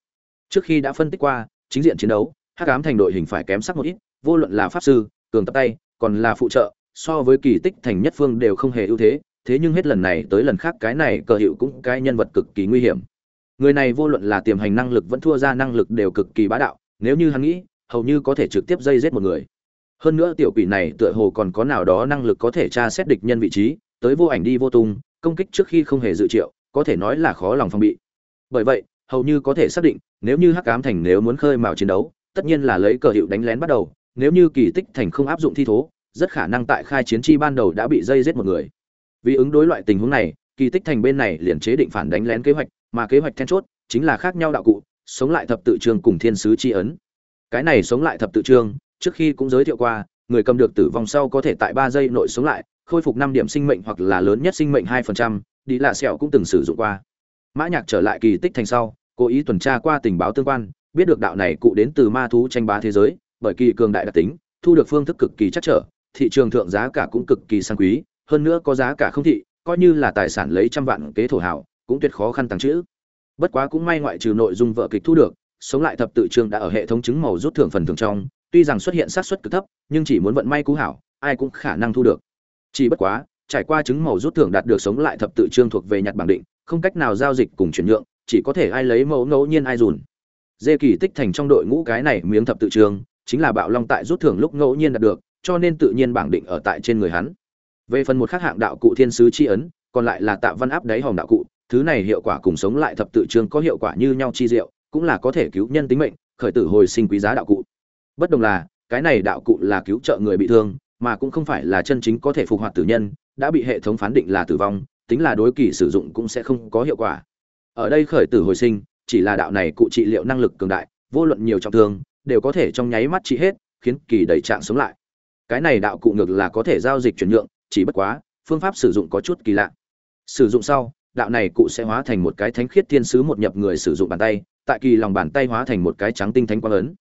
Trước khi đã phân tích qua, chính diện chiến đấu, hắc ám thành đội hình phải kém sắc một ít, vô luận là pháp sư, cường tập tay, còn là phụ trợ, so với kỳ tích thành nhất phương đều không hề ưu thế thế nhưng hết lần này tới lần khác cái này cờ hiệu cũng cái nhân vật cực kỳ nguy hiểm. Người này vô luận là tiềm hành năng lực vẫn thua ra năng lực đều cực kỳ bá đạo, nếu như hắn nghĩ, hầu như có thể trực tiếp dây giết một người. Hơn nữa tiểu quỷ này tựa hồ còn có nào đó năng lực có thể tra xét địch nhân vị trí, tới vô ảnh đi vô tung, công kích trước khi không hề dự triệu có thể nói là khó lòng phòng bị. Bởi vậy, hầu như có thể xác định, nếu như hắc ám thành nếu muốn khơi mào chiến đấu, tất nhiên là lấy cờ hiệu đánh lén bắt đầu, nếu như kỳ tích thành không áp dụng thi thố, rất khả năng tại khai chiến chi ban đầu đã bị dây giết một người. Vì ứng đối loại tình huống này, kỳ tích thành bên này liền chế định phản đánh lén kế hoạch, mà kế hoạch then chốt chính là khác nhau đạo cụ, sống lại thập tự trường cùng thiên sứ chi ấn. Cái này sống lại thập tự trường, trước khi cũng giới thiệu qua, người cầm được tử vong sau có thể tại ba giây nội sống lại, khôi phục năm điểm sinh mệnh hoặc là lớn nhất sinh mệnh hai phần trăm đi lạ sẹo cũng từng sử dụng qua mã nhạc trở lại kỳ tích thành sau cố ý tuần tra qua tình báo tương quan biết được đạo này cụ đến từ ma thú tranh bá thế giới bởi kỳ cường đại đặc tính thu được phương thức cực kỳ chắc trở thị trường thượng giá cả cũng cực kỳ sang quý, hơn nữa có giá cả không thị, coi như là tài sản lấy trăm vạn kế thổ hảo, cũng tuyệt khó khăn tăng chữ. Bất quá cũng may ngoại trừ nội dung vợ kịch thu được, sống lại thập tự trường đã ở hệ thống chứng màu rút thưởng phần thưởng trong, tuy rằng xuất hiện sát suất cực thấp, nhưng chỉ muốn vận may cú hảo, ai cũng khả năng thu được. Chỉ bất quá, trải qua chứng màu rút thưởng đạt được sống lại thập tự trương thuộc về nhặt bảng định, không cách nào giao dịch cùng chuyển nhượng, chỉ có thể ai lấy mẫu ngẫu nhiên ai dùn. Dê kỳ tích thành trong đội ngũ cái này miếng thập tự trương, chính là bạo long tại rút thưởng lúc ngẫu nhiên đạt được, cho nên tự nhiên bảng định ở tại trên người hắn. Về phần một khác hạng đạo cụ thiên sứ chi ấn, còn lại là tạ văn áp đáy hòm đạo cụ thứ này hiệu quả cùng sống lại thập tự trương có hiệu quả như nhau chi diệu cũng là có thể cứu nhân tính mệnh khởi tử hồi sinh quý giá đạo cụ bất đồng là cái này đạo cụ là cứu trợ người bị thương mà cũng không phải là chân chính có thể phục hoạt tử nhân đã bị hệ thống phán định là tử vong, tính là đối kỳ sử dụng cũng sẽ không có hiệu quả. Ở đây khởi tử hồi sinh, chỉ là đạo này cụ trị liệu năng lực cường đại, vô luận nhiều trọng thương, đều có thể trong nháy mắt trị hết, khiến kỳ đầy trạng sống lại. Cái này đạo cụ ngược là có thể giao dịch chuyển nhượng, chỉ bất quá, phương pháp sử dụng có chút kỳ lạ. Sử dụng sau, đạo này cụ sẽ hóa thành một cái thánh khiết thiên sứ một nhập người sử dụng bàn tay, tại kỳ lòng bàn tay hóa thành một cái trắng tinh thánh quang ấn.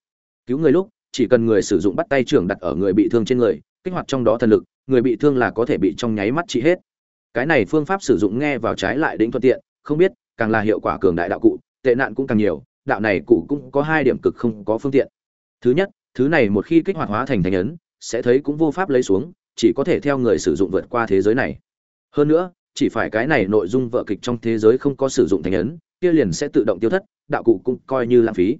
Cứu người lúc, chỉ cần người sử dụng bắt tay trưởng đặt ở người bị thương trên người, kích hoạt trong đó thần lực người bị thương là có thể bị trong nháy mắt trị hết. Cái này phương pháp sử dụng nghe vào trái lại đỉnh thuận tiện, không biết, càng là hiệu quả cường đại đạo cụ, tệ nạn cũng càng nhiều, đạo này cụ cũng có hai điểm cực không có phương tiện. Thứ nhất, thứ này một khi kích hoạt hóa thành thánh ấn, sẽ thấy cũng vô pháp lấy xuống, chỉ có thể theo người sử dụng vượt qua thế giới này. Hơn nữa, chỉ phải cái này nội dung vợ kịch trong thế giới không có sử dụng thánh ấn, kia liền sẽ tự động tiêu thất, đạo cụ cũng coi như lãng phí.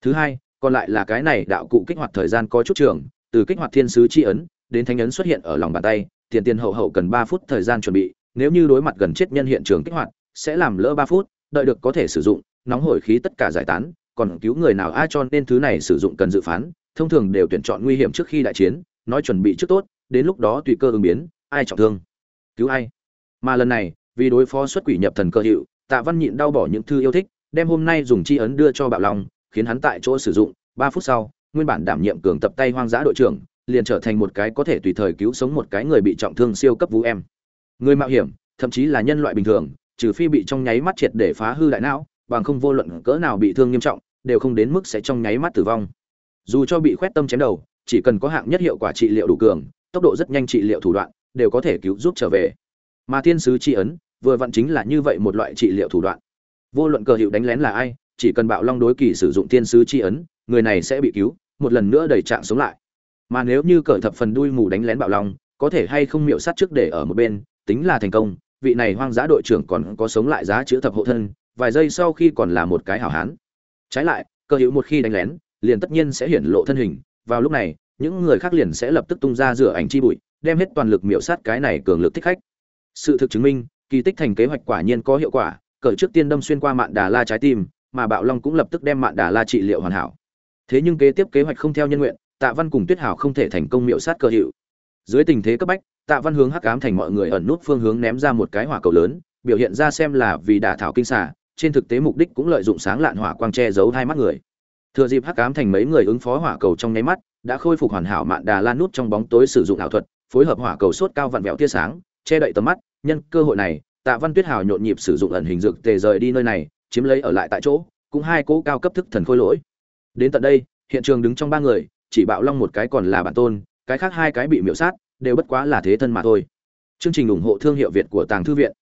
Thứ hai, còn lại là cái này đạo cụ kích hoạt thời gian có chút trường, từ kích hoạt thiên sứ chi ấn đến thánh ấn xuất hiện ở lòng bàn tay, tiền tiền hậu hậu cần ba phút thời gian chuẩn bị, nếu như đối mặt gần chết nhân hiện trường kích hoạt, sẽ làm lỡ ba phút, đợi được có thể sử dụng, nóng hổi khí tất cả giải tán, còn cứu người nào ai cho nên thứ này sử dụng cần dự phán, thông thường đều tuyển chọn nguy hiểm trước khi đại chiến, nói chuẩn bị trước tốt, đến lúc đó tùy cơ ứng biến, ai trọng thương, cứu ai. Mà lần này, vì đối phó xuất quỷ nhập thần cơ hiệu, tạ văn nhịn đau bỏ những thư yêu thích, đem hôm nay dùng chi ấn đưa cho bạo long, khiến hắn tại chỗ sử dụng, ba phút sau, nguyên bản đảm nhiệm cường tập tay hoang dã đội trưởng liền trở thành một cái có thể tùy thời cứu sống một cái người bị trọng thương siêu cấp vũ em. Người mạo hiểm, thậm chí là nhân loại bình thường, trừ phi bị trong nháy mắt triệt để phá hư đại não, bằng không vô luận cỡ nào bị thương nghiêm trọng, đều không đến mức sẽ trong nháy mắt tử vong. Dù cho bị khoét tâm chém đầu, chỉ cần có hạng nhất hiệu quả trị liệu đủ cường, tốc độ rất nhanh trị liệu thủ đoạn, đều có thể cứu giúp trở về. Mà thiên sứ tri ấn, vừa vặn chính là như vậy một loại trị liệu thủ đoạn. Vô luận cờ hiệu đánh lén là ai, chỉ cần bạo long đối kỳ sử dụng thiên sứ tri ấn, người này sẽ bị cứu, một lần nữa đầy trạng sống lại mà nếu như cởi thập phần đuôi mù đánh lén bạo long, có thể hay không miệu sát trước để ở một bên, tính là thành công, vị này hoang dã đội trưởng còn có sống lại giá chữ thập hộ thân, vài giây sau khi còn là một cái hảo hán. Trái lại cơ hữu một khi đánh lén, liền tất nhiên sẽ hiển lộ thân hình, vào lúc này, những người khác liền sẽ lập tức tung ra rửa ảnh chi bụi, đem hết toàn lực miệu sát cái này cường lực thích khách. Sự thực chứng minh, kỳ tích thành kế hoạch quả nhiên có hiệu quả cởi trước tiên đâm xuyên qua mạn đà la trái tim, mà bạo long cũng lập tức đem mạn đà la trị liệu hoàn hảo. Thế nhưng kế tiếp kế hoạch không theo nhân nguyện tạ văn cùng tuyết hảo không thể thành công miệu sát cơ hiệu. Dưới tình thế cấp bách, tạ văn hướng hắc ám thành mọi người ẩn nút phương hướng ném ra một cái hỏa cầu lớn, biểu hiện ra xem là vì đả thảo kinh xà. trên thực tế mục đích cũng lợi dụng sáng lạn hỏa quang che giấu hai mắt người. Thừa dịp hắc ám thành mấy người ứng phó hỏa cầu trong nháy mắt, đã khôi phục hoàn hảo mạn đà lan nút trong bóng tối sử dụng ảo thuật, phối hợp hỏa cầu sốt cao vặn vẹo tia sáng, che đậy tầm mắt. Nhân cơ hội này, tạ văn tuyết hào nhộn nhịp sử dụng ẩn hình dược tề rời đi nơi này, chiếm lấy ở lại tại chỗ, cũng hai cố cao cấp thức thần khôi lỗi. Đến tận đây, hiện trường đứng trong ba người chỉ bạo long một cái còn là bản tôn, cái khác hai cái bị miễu sát, đều bất quá là thế thân mà thôi. Chương trình ủng hộ thương hiệu việt của tàng thư viện.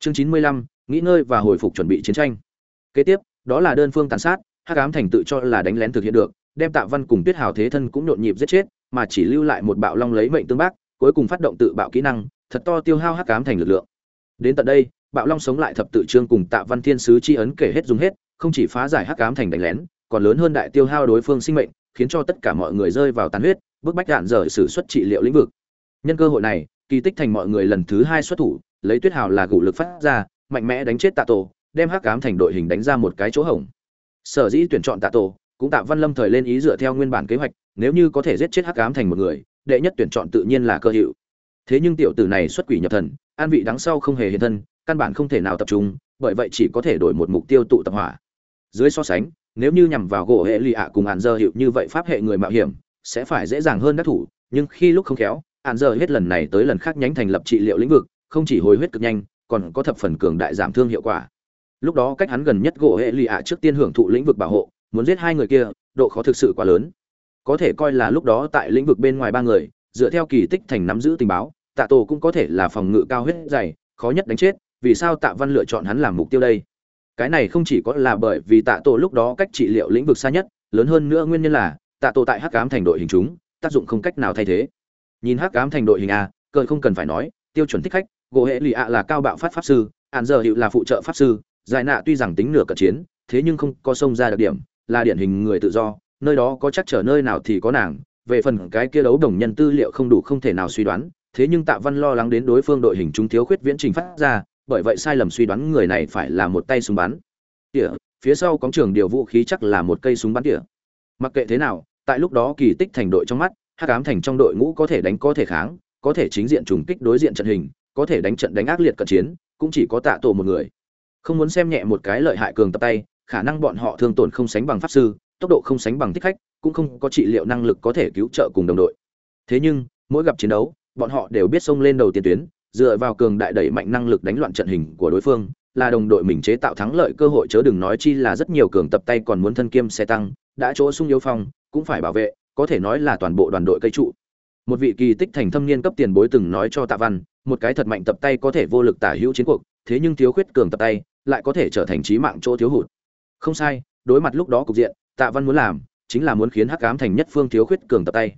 Chương chín mươi lăm, nghỉ ngơi và hồi phục chuẩn bị chiến tranh. Kế tiếp, đó là đơn phương tàn sát, hắc ám thành tự cho là đánh lén thực hiện được, đem tạ văn cùng tuyết hào thế thân cũng nhộn nhịp giết chết, mà chỉ lưu lại một bạo long lấy mệnh tương bác, cuối cùng phát động tự bạo kỹ năng, thật to tiêu hao hắc ám thành lực lượng. Đến tận đây, bạo long sống lại thập tự trương cùng tạ văn thiên sứ chi ấn kể hết dùng hết, không chỉ phá giải hắc ám thành đánh lén, còn lớn hơn đại tiêu hao đối phương sinh mệnh khiến cho tất cả mọi người rơi vào tàn huyết, bức bách đạn dở sử xuất trị liệu lĩnh vực. Nhân cơ hội này, kỳ tích thành mọi người lần thứ hai xuất thủ, lấy tuyết hào là gụ lực phát ra, mạnh mẽ đánh chết tạ tổ, đem hắc ám thành đội hình đánh ra một cái chỗ hổng. Sở dĩ tuyển chọn tạ tổ, cũng tạ văn lâm thời lên ý dựa theo nguyên bản kế hoạch, nếu như có thể giết chết hắc ám thành một người, đệ nhất tuyển chọn tự nhiên là cơ hiệu. Thế nhưng tiểu tử này xuất quỷ nhập thần, an vị đằng sau không hề hiện thân, căn bản không thể nào tập trung, bởi vậy chỉ có thể đổi một mục tiêu tụ tập hỏa. Dưới so sánh nếu như nhằm vào gỗ hệ lì ạ cùng hạn dơ hiệu như vậy pháp hệ người mạo hiểm, sẽ phải dễ dàng hơn đắc thủ, nhưng khi lúc không khéo hạn dơ hết lần này tới lần khác nhánh thành lập trị liệu lĩnh vực, không chỉ hồi huyết cực nhanh, còn có thập phần cường đại giảm thương hiệu quả. Lúc đó cách hắn gần nhất gỗ hệ lì ạ trước tiên hưởng thụ lĩnh vực bảo hộ, muốn giết hai người kia, độ khó thực sự quá lớn. Có thể coi là lúc đó tại lĩnh vực bên ngoài ba người, dựa theo kỳ tích thành nắm giữ tình báo, tạ tổ cũng có thể là phòng ngự cao huyết dày, khó nhất đánh chết, vì sao tạ văn lựa chọn hắn làm mục tiêu đây? Cái này không chỉ có là bởi vì tạ tổ lúc đó cách trị liệu lĩnh vực xa nhất, lớn hơn nữa nguyên nhân là, tạ tổ tại hắc ám thành đội hình chúng, tác dụng không cách nào thay thế. Nhìn hắc ám thành đội hình a cơn không cần phải nói, tiêu chuẩn thích khách, gỗ hệ lì ạ là cao bạo phát pháp sư hạn giờ hiệu là phụ trợ pháp sư, giải nạ tuy rằng tính nửa cận chiến, thế nhưng không có sông ra đặc điểm, là điển hình người tự do, nơi đó có chắc trở nơi nào thì có nàng, về phần cái kia đấu đồng nhân tư liệu không đủ không thể nào suy đoán, thế nhưng tạ văn lo lắng đến đối phương đội hình chúng thiếu khuyết viễn trình phát ra bởi vậy sai lầm suy đoán người này phải là một tay súng bắn. Tỉa, phía sau có trường điều vũ khí chắc là một cây súng bắn tỉa. Mặc kệ thế nào, tại lúc đó kỳ tích thành đội trong mắt, hắc ám thành trong đội ngũ có thể đánh có thể kháng, có thể chính diện trùng kích đối diện trận hình, có thể đánh trận đánh ác liệt cận chiến, cũng chỉ có tạ tổ một người. Không muốn xem nhẹ một cái lợi hại cường tập tay, khả năng bọn họ thương tổn không sánh bằng pháp sư, tốc độ không sánh bằng thích khách, cũng không có trị liệu năng lực có thể cứu trợ cùng đồng đội. Thế nhưng, mỗi gặp chiến đấu, bọn họ đều biết xông lên đầu tiền tuyến dựa vào cường đại đẩy mạnh năng lực đánh loạn trận hình của đối phương, là đồng đội mình chế tạo thắng lợi cơ hội chớ đừng nói chi là rất nhiều cường tập tay còn muốn thân kiêm xe tăng, đã chỗ sung yếu phong, cũng phải bảo vệ, có thể nói là toàn bộ đoàn đội cây trụ. Một vị kỳ tích thành thâm niên cấp tiền bối từng nói cho tạ văn, một cái thật mạnh tập tay có thể vô lực tả hữu chiến cuộc, thế nhưng thiếu khuyết cường tập tay, lại có thể trở thành trí mạng chỗ thiếu hụt. Không sai, đối mặt lúc đó cục diện, tạ văn muốn làm, chính là muốn khiến hắc ám thành nhất phương thiếu khuyết cường tập tay.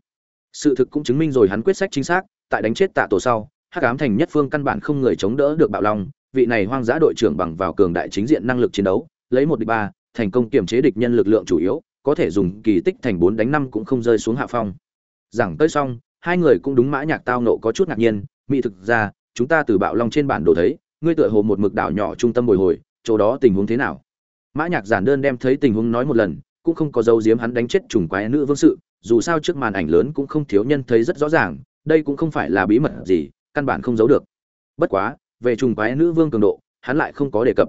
Sự thực cũng chứng minh rồi hắn quyết sách chính xác, tại đánh chết tạ tổ sau hắc ám thành nhất phương căn bản không người chống đỡ được bạo long, vị này hoang dã đội trưởng bằng vào cường đại chính diện năng lực chiến đấu, lấy một địch ba, thành công kiềm chế địch nhân lực lượng chủ yếu, có thể dùng kỳ tích thành bốn đánh năm cũng không rơi xuống hạ phong. Giảng tới xong, hai người cũng đúng mã nhạc tao nộ có chút ngạc nhiên mỹ thực ra, chúng ta từ bạo long trên bản đồ thấy, ngươi tựa hồ một mực đảo nhỏ trung tâm bồi hồi, chỗ đó tình huống thế nào? Mã nhạc giản đơn đem thấy tình huống nói một lần, cũng không có dấu diếm hắn đánh chết trùng quái nữ vương sự, dù sao trước màn ảnh lớn cũng không thiếu nhân thấy rất rõ ràng, đây cũng không phải là bí mật gì căn bản không giấu được. Bất quá, về trùng quái nữ vương cường độ, hắn lại không có đề cập.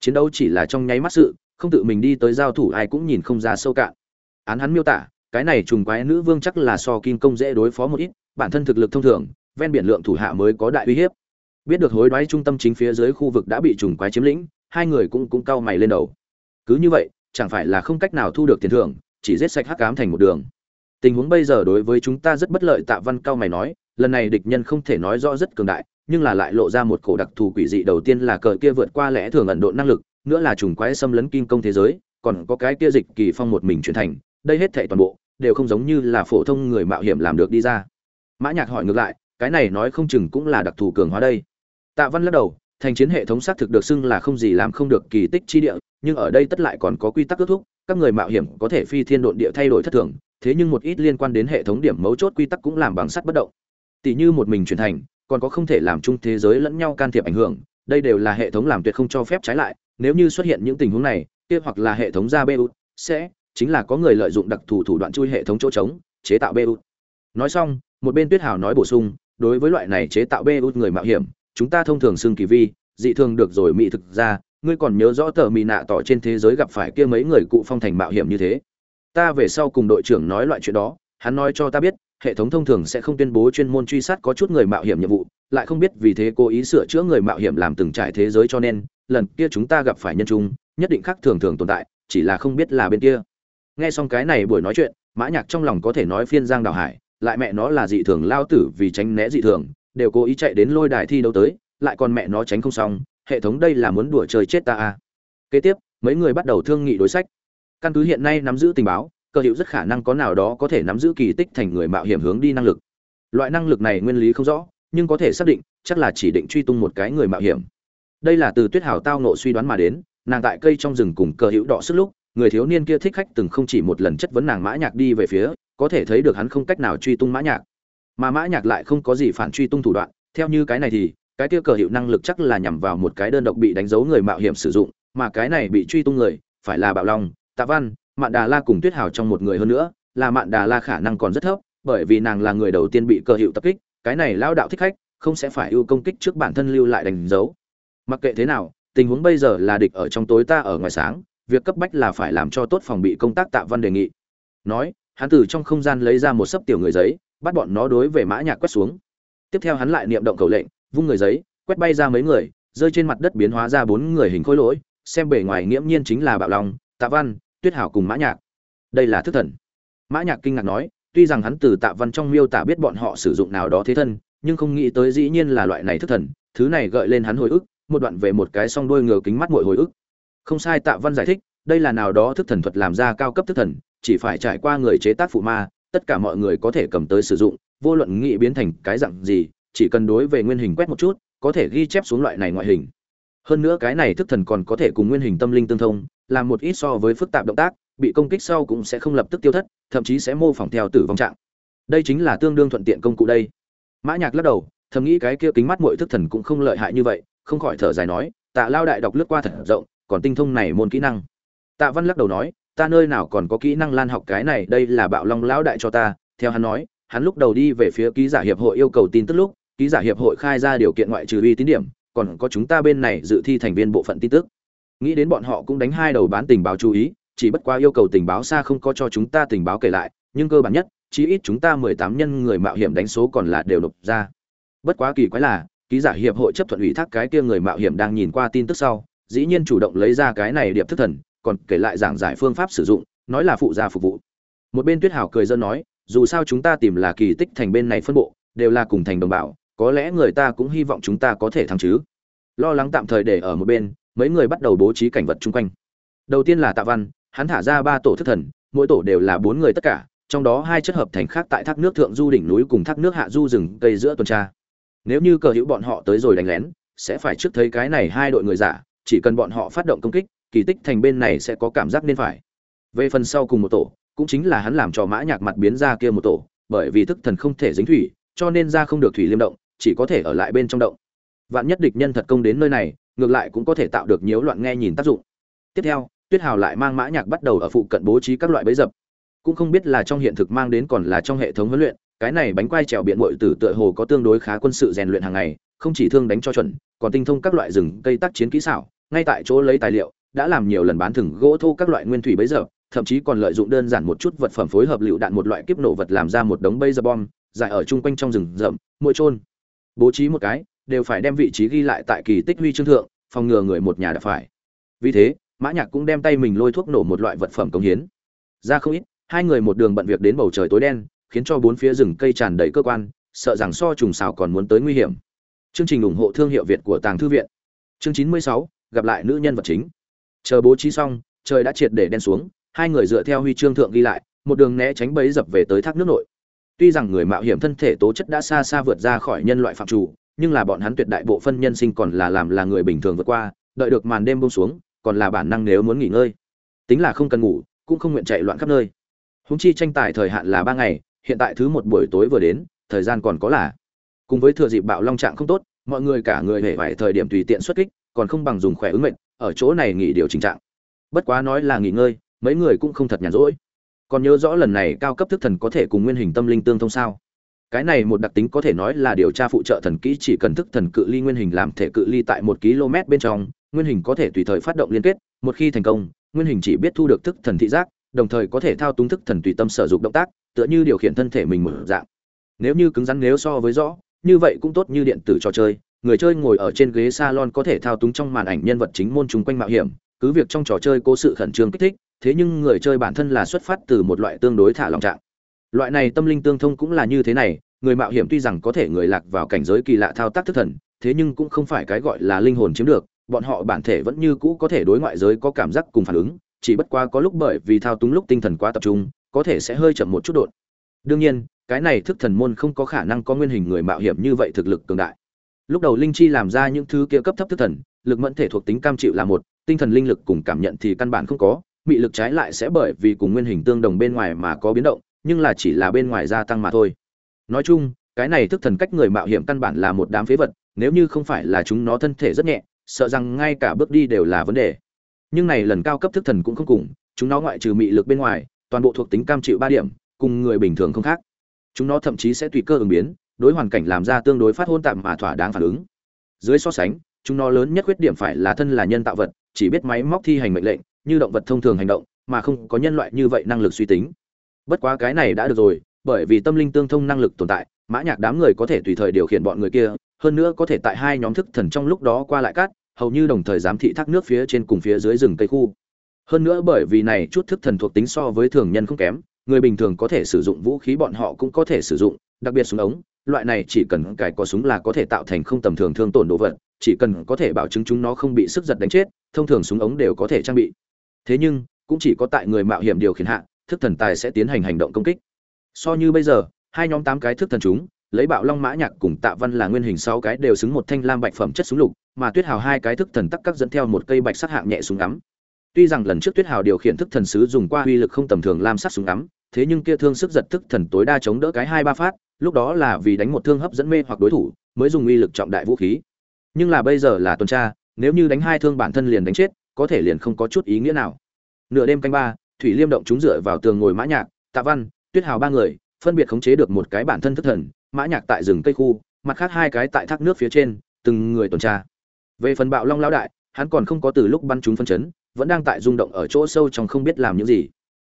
Chiến đấu chỉ là trong nháy mắt sự, không tự mình đi tới giao thủ ai cũng nhìn không ra sâu cạn. Án hắn miêu tả, cái này trùng quái nữ vương chắc là so kim công dễ đối phó một ít, bản thân thực lực thông thường, ven biển lượng thủ hạ mới có đại uy hiếp. Biết được hối đoái trung tâm chính phía dưới khu vực đã bị trùng quái chiếm lĩnh, hai người cũng cũng cau mày lên đầu. Cứ như vậy, chẳng phải là không cách nào thu được tiền thưởng, chỉ giết sạch hắc ám thành một đường. Tình huống bây giờ đối với chúng ta rất bất lợi, tạ văn cao mày nói lần này địch nhân không thể nói rõ rất cường đại, nhưng là lại lộ ra một cổ đặc thù quỷ dị đầu tiên là cờ kia vượt qua lẽ thường ẩn độ năng lực, nữa là trùng quái xâm lấn kim công thế giới, còn có cái kia dịch kỳ phong một mình chuyển thành, đây hết thệ toàn bộ, đều không giống như là phổ thông người mạo hiểm làm được đi ra. Mã nhạc hỏi ngược lại, cái này nói không chừng cũng là đặc thù cường hóa đây. Tạ văn lắc đầu, thành chiến hệ thống xác thực được xưng là không gì làm không được kỳ tích chi địa, nhưng ở đây tất lại còn có quy tắc kết thúc, các người mạo hiểm có thể phi thiên độn địa thay đổi thất thường, thế nhưng một ít liên quan đến hệ thống điểm mấu chốt quy tắc cũng làm bằng sắt bất động tỷ như một mình chuyển thành, còn có không thể làm chung thế giới lẫn nhau can thiệp ảnh hưởng, đây đều là hệ thống làm tuyệt không cho phép trái lại, nếu như xuất hiện những tình huống này, kia hoặc là hệ thống ra bê sẽ chính là có người lợi dụng đặc thù thủ đoạn chui hệ thống chỗ trống, chế tạo bê nói xong, một bên tuyết hào nói bổ sung, đối với loại này chế tạo bê người mạo hiểm, chúng ta thông thường xưng kỳ vi, dị thường được rồi mỹ thực ra, ngươi còn nhớ rõ tờ mì nạ tỏ trên thế giới gặp phải kia mấy người cụ phong thành mạo hiểm như thế. Ta về sau cùng đội trưởng nói loại chuyện đó, hắn nói cho ta biết hệ thống thông thường sẽ không tuyên bố chuyên môn truy sát có chút người mạo hiểm nhiệm vụ, lại không biết vì thế cố ý sửa chữa người mạo hiểm làm từng trải thế giới cho nên, lần kia chúng ta gặp phải nhân trung, nhất định khác thường thường tồn tại, chỉ là không biết là bên kia. Nghe xong cái này buổi nói chuyện, mã nhạc trong lòng có thể nói phiên giang đào hải, lại mẹ nó là dị thường lao tử vì tránh né dị thường, đều cố ý chạy đến lôi đài thi đấu tới, lại còn mẹ nó tránh không xong, hệ thống đây là muốn đùa chơi chết ta à. Kế tiếp, mấy người bắt đầu thương nghị đối sách. Căn cứ hiện nay nắm giữ tình báo cơ hữu rất khả năng có nào đó có thể nắm giữ kỳ tích thành người mạo hiểm hướng đi năng lực. Loại năng lực này nguyên lý không rõ, nhưng có thể xác định, chắc là chỉ định truy tung một cái người mạo hiểm. Đây là từ tuyết hảo tao nộ suy đoán mà đến, nàng tại cây trong rừng cùng cơ hữu đỏ sức lúc, người thiếu niên kia thích khách từng không chỉ một lần chất vấn nàng mã nhạc đi về phía, có thể thấy được hắn không cách nào truy tung mã nhạc. Mà mã nhạc lại không có gì phản truy tung thủ đoạn, theo như cái này thì, cái kia cờ hiệu năng lực chắc là nhằm vào một cái đơn độc bị đánh dấu người mạo hiểm sử dụng, mà cái này bị truy tung người, phải là bạo long, tạ văn mạn đà la cùng tuyết hào trong một người hơn nữa, là mạn đà la khả năng còn rất thấp, bởi vì nàng là người đầu tiên bị cơ hiệu tập kích, cái này lao đạo thích khách, không sẽ phải ưu công kích trước bản thân lưu lại đánh dấu. Mặc kệ thế nào, tình huống bây giờ là địch ở trong tối ta ở ngoài sáng, việc cấp bách là phải làm cho tốt phòng bị công tác tạ văn đề nghị. Nói, hắn từ trong không gian lấy ra một sấp tiểu người giấy, bắt bọn nó đối về mã nhạc quét xuống. Tiếp theo hắn lại niệm động cầu lệnh, vung người giấy, quét bay ra mấy người, rơi trên mặt đất biến hóa ra bốn người hình khối lỗi, xem bề ngoài nghiễm nhiên chính là bạo long, tạ văn tuyết hảo cùng mã nhạc. Đây là thức thần. Mã nhạc kinh ngạc nói, tuy rằng hắn từ tạ văn trong miêu tả biết bọn họ sử dụng nào đó thế thân, nhưng không nghĩ tới dĩ nhiên là loại này thức thần, thứ này gợi lên hắn hồi ức, một đoạn về một cái song đuôi ngờ kính mắt muội hồi ức. Không sai, tạ văn giải thích, đây là nào đó thức thần thuật làm ra cao cấp thức thần, chỉ phải trải qua người chế tác phụ ma, tất cả mọi người có thể cầm tới sử dụng, vô luận nghĩ biến thành cái dạng gì, chỉ cần đối về nguyên hình quét một chút, có thể ghi chép xuống loại này ngoại hình. Hơn nữa cái này thức thần còn có thể cùng nguyên hình tâm linh tương thông làm một ít so với phức tạp động tác, bị công kích sau cũng sẽ không lập tức tiêu thất, thậm chí sẽ mô phỏng theo tử vong trạng. Đây chính là tương đương thuận tiện công cụ đây. Mã nhạc lắc đầu, thầm nghĩ cái kia kính mắt muội thức thần cũng không lợi hại như vậy, không khỏi thở dài nói, tạ lao đại đọc lướt qua thật rộng, còn tinh thông này môn kỹ năng. Tạ văn lắc đầu nói, ta nơi nào còn có kỹ năng lan học cái này, đây là bạo long lão đại cho ta. Theo hắn nói, hắn lúc đầu đi về phía ký giả hiệp hội yêu cầu tin tức lúc, ký giả hiệp hội khai ra điều kiện ngoại trừ uy tín điểm, còn có chúng ta bên này dự thi thành viên bộ phận tin tức nghĩ đến bọn họ cũng đánh hai đầu bán tình báo chú ý, chỉ bất qua yêu cầu tình báo xa không có cho chúng ta tình báo kể lại, nhưng cơ bản nhất, chí ít chúng ta mười tám nhân người mạo hiểm đánh số còn là đều nộp ra. Bất quá kỳ quái là, ký giả hiệp hội chấp thuận ủy thác cái kia người mạo hiểm đang nhìn qua tin tức sau, dĩ nhiên chủ động lấy ra cái này điệp thức thần, còn kể lại giảng giải phương pháp sử dụng, nói là phụ gia phục vụ. Một bên tuyết hảo cười dân nói, dù sao chúng ta tìm là kỳ tích thành bên này phân bộ, đều là cùng thành đồng bào, có lẽ người ta cũng hy vọng chúng ta có thể thắng chứ. Lo lắng tạm thời để ở một bên mấy người bắt đầu bố trí cảnh vật chung quanh. Đầu tiên là tạ văn, hắn thả ra ba tổ thức thần, mỗi tổ đều là bốn người tất cả, trong đó hai chất hợp thành khác tại thác nước thượng du đỉnh núi cùng thác nước hạ du rừng cây giữa tuần tra. Nếu như cờ hữu bọn họ tới rồi đánh lén, sẽ phải trước thấy cái này hai đội người giả, chỉ cần bọn họ phát động công kích, kỳ tích thành bên này sẽ có cảm giác nên phải. Về phần sau cùng một tổ, cũng chính là hắn làm cho mã nhạc mặt biến ra kia một tổ, bởi vì thức thần không thể dính thủy, cho nên ra không được thủy liêm động, chỉ có thể ở lại bên trong động. Vạn nhất địch nhân thật công đến nơi này ngược lại cũng có thể tạo được nhiễu loạn nghe nhìn tác dụng. Tiếp theo, tuyết hào lại mang mã nhạc bắt đầu ở phụ cận bố trí các loại bẫy dập. Cũng không biết là trong hiện thực mang đến còn là trong hệ thống huấn luyện, cái này bánh quai trèo biện muội tử tựa hồ có tương đối khá quân sự rèn luyện hàng ngày, không chỉ thương đánh cho chuẩn, còn tinh thông các loại rừng, cây tác chiến kỹ xảo, ngay tại chỗ lấy tài liệu, đã làm nhiều lần bán thừng gỗ thô các loại nguyên thủy bấy giờ thậm chí còn lợi dụng đơn giản một chút vật phẩm phối hợp liệu đạn một loại kiếp nổ vật làm ra một đống bây giờ bom dài ở chung quanh trong rừng rậm mỗi trôn bố trí một cái đều phải đem vị trí ghi lại tại kỳ tích huy chương thượng, phòng ngừa người một nhà đã phải. Vì thế, mã nhạc cũng đem tay mình lôi thuốc nổ một loại vật phẩm công hiến. Ra không ít, hai người một đường bận việc đến bầu trời tối đen, khiến cho bốn phía rừng cây tràn đầy cơ quan, sợ rằng so trùng xào còn muốn tới nguy hiểm. Chương trình ủng hộ thương hiệu việt của tàng thư viện. Chương chín mươi sáu, gặp lại nữ nhân vật chính. Chờ bố trí xong, trời đã triệt để đen xuống, hai người dựa theo huy chương thượng ghi lại, một đường né tránh bấy dập về tới thác nước nội. Tuy rằng người mạo hiểm thân thể tố chất đã xa xa vượt ra khỏi nhân loại phạm chủ nhưng là bọn hắn tuyệt đại bộ phân nhân sinh còn là làm là người bình thường vượt qua, đợi được màn đêm buông xuống, còn là bản năng nếu muốn nghỉ ngơi. Tính là không cần ngủ, cũng không nguyện chạy loạn khắp nơi. Hùng chi tranh tài thời hạn là ba ngày, hiện tại thứ một buổi tối vừa đến, thời gian còn có là. Cùng với thừa dịp bạo long trạng không tốt, mọi người cả người hề phải thời điểm tùy tiện xuất kích, còn không bằng dùng khỏe ứng mệnh, ở chỗ này nghỉ điều chỉnh trạng. Bất quá nói là nghỉ ngơi, mấy người cũng không thật nhàn rỗi. Còn nhớ rõ lần này cao cấp thức thần có thể cùng nguyên hình tâm linh tương thông sao? Cái này một đặc tính có thể nói là điều tra phụ trợ thần kỹ chỉ cần thức thần cự ly nguyên hình làm thể cự ly tại một km bên trong, nguyên hình có thể tùy thời phát động liên kết, một khi thành công, nguyên hình chỉ biết thu được thức thần thị giác, đồng thời có thể thao túng thức thần tùy tâm sử dụng động tác, tựa như điều khiển thân thể mình một dạng. Nếu như cứng rắn nếu so với rõ, như vậy cũng tốt như điện tử trò chơi, người chơi ngồi ở trên ghế salon có thể thao túng trong màn ảnh nhân vật chính môn chúng quanh mạo hiểm, cứ việc trong trò chơi cố sự khẩn trương kích thích, thế nhưng người chơi bản thân là xuất phát từ một loại tương đối thả lòng trạng loại này tâm linh tương thông cũng là như thế này, người mạo hiểm tuy rằng có thể người lạc vào cảnh giới kỳ lạ thao tác thức thần, thế nhưng cũng không phải cái gọi là linh hồn chiếm được, bọn họ bản thể vẫn như cũ có thể đối ngoại giới có cảm giác cùng phản ứng, chỉ bất qua có lúc bởi vì thao túng lúc tinh thần quá tập trung, có thể sẽ hơi chậm một chút đột. Đương nhiên, cái này thức thần môn không có khả năng có nguyên hình người mạo hiểm như vậy thực lực cường đại. Lúc đầu linh chi làm ra những thứ kia cấp thấp thức thần, lực mẫn thể thuộc tính cam chịu là một, tinh thần linh lực cùng cảm nhận thì căn bản không có bị lực trái lại sẽ bởi vì cùng nguyên hình tương đồng bên ngoài mà có biến động nhưng là chỉ là bên ngoài gia tăng mà thôi. Nói chung, cái này thức thần cách người mạo hiểm căn bản là một đám phế vật, nếu như không phải là chúng nó thân thể rất nhẹ, sợ rằng ngay cả bước đi đều là vấn đề. Nhưng này lần cao cấp thức thần cũng không cùng, chúng nó ngoại trừ mị lực bên ngoài, toàn bộ thuộc tính cam chịu ba điểm, cùng người bình thường không khác. Chúng nó thậm chí sẽ tùy cơ ứng biến, đối hoàn cảnh làm ra tương đối phát hôn tạm mà thỏa đáng phản ứng. Dưới so sánh, chúng nó lớn nhất khuyết điểm phải là thân là nhân tạo vật, chỉ biết máy móc thi hành mệnh lệnh, như động vật thông thường hành động, mà không có nhân loại như vậy năng lực suy tính bất quá cái này đã được rồi bởi vì tâm linh tương thông năng lực tồn tại mã nhạc đám người có thể tùy thời điều khiển bọn người kia hơn nữa có thể tại hai nhóm thức thần trong lúc đó qua lại cát, hầu như đồng thời giám thị thác nước phía trên cùng phía dưới rừng cây khu. Hơn nữa bởi vì này chút thức thần thuộc tính so với thường nhân không kém người bình thường có thể sử dụng vũ khí bọn họ cũng có thể sử dụng đặc biệt súng ống loại này chỉ cần cài có súng là có thể tạo thành không tầm thường thương tổn đồ vật chỉ cần có thể bảo chứng chúng nó không bị sức giật đánh chết thông thường súng ống đều có thể trang bị. Thế nhưng cũng chỉ có tại người mạo hiểm điều khiển hạ thức thần tài sẽ tiến hành hành động công kích. So như bây giờ, hai nhóm tám cái thức thần chúng, lấy bạo long mã nhạc cùng tạ văn là nguyên hình sáu cái đều xứng một thanh lam bạch phẩm chất súng lục, mà tuyết hào hai cái thức thần tắc các dẫn theo một cây bạch sắc hạng nhẹ súng ngắm. Tuy rằng lần trước tuyết hào điều khiển thức thần sứ dùng qua uy lực không tầm thường lam sắc súng ngắm, thế nhưng kia thương sức giật thức thần tối đa chống đỡ cái hai ba phát, lúc đó là vì đánh một thương hấp dẫn mê hoặc đối thủ, mới dùng uy lực trọng đại vũ khí. Nhưng là bây giờ là tuần tra, nếu như đánh hai thương bản thân liền đánh chết, có thể liền không có chút ý nghĩa nào. Nửa đêm canh ba thủy liêm động chúng dựa vào tường ngồi mã nhạc, tạ văn, tuyết hào ba người, phân biệt khống chế được một cái bản thân thất thần, mã nhạc tại rừng cây khu, mặt khác hai cái tại thác nước phía trên, từng người tuần tra. Về phần bạo long lão đại, hắn còn không có từ lúc bắn chúng phân chấn, vẫn đang tại rung động ở chỗ sâu trong không biết làm những gì.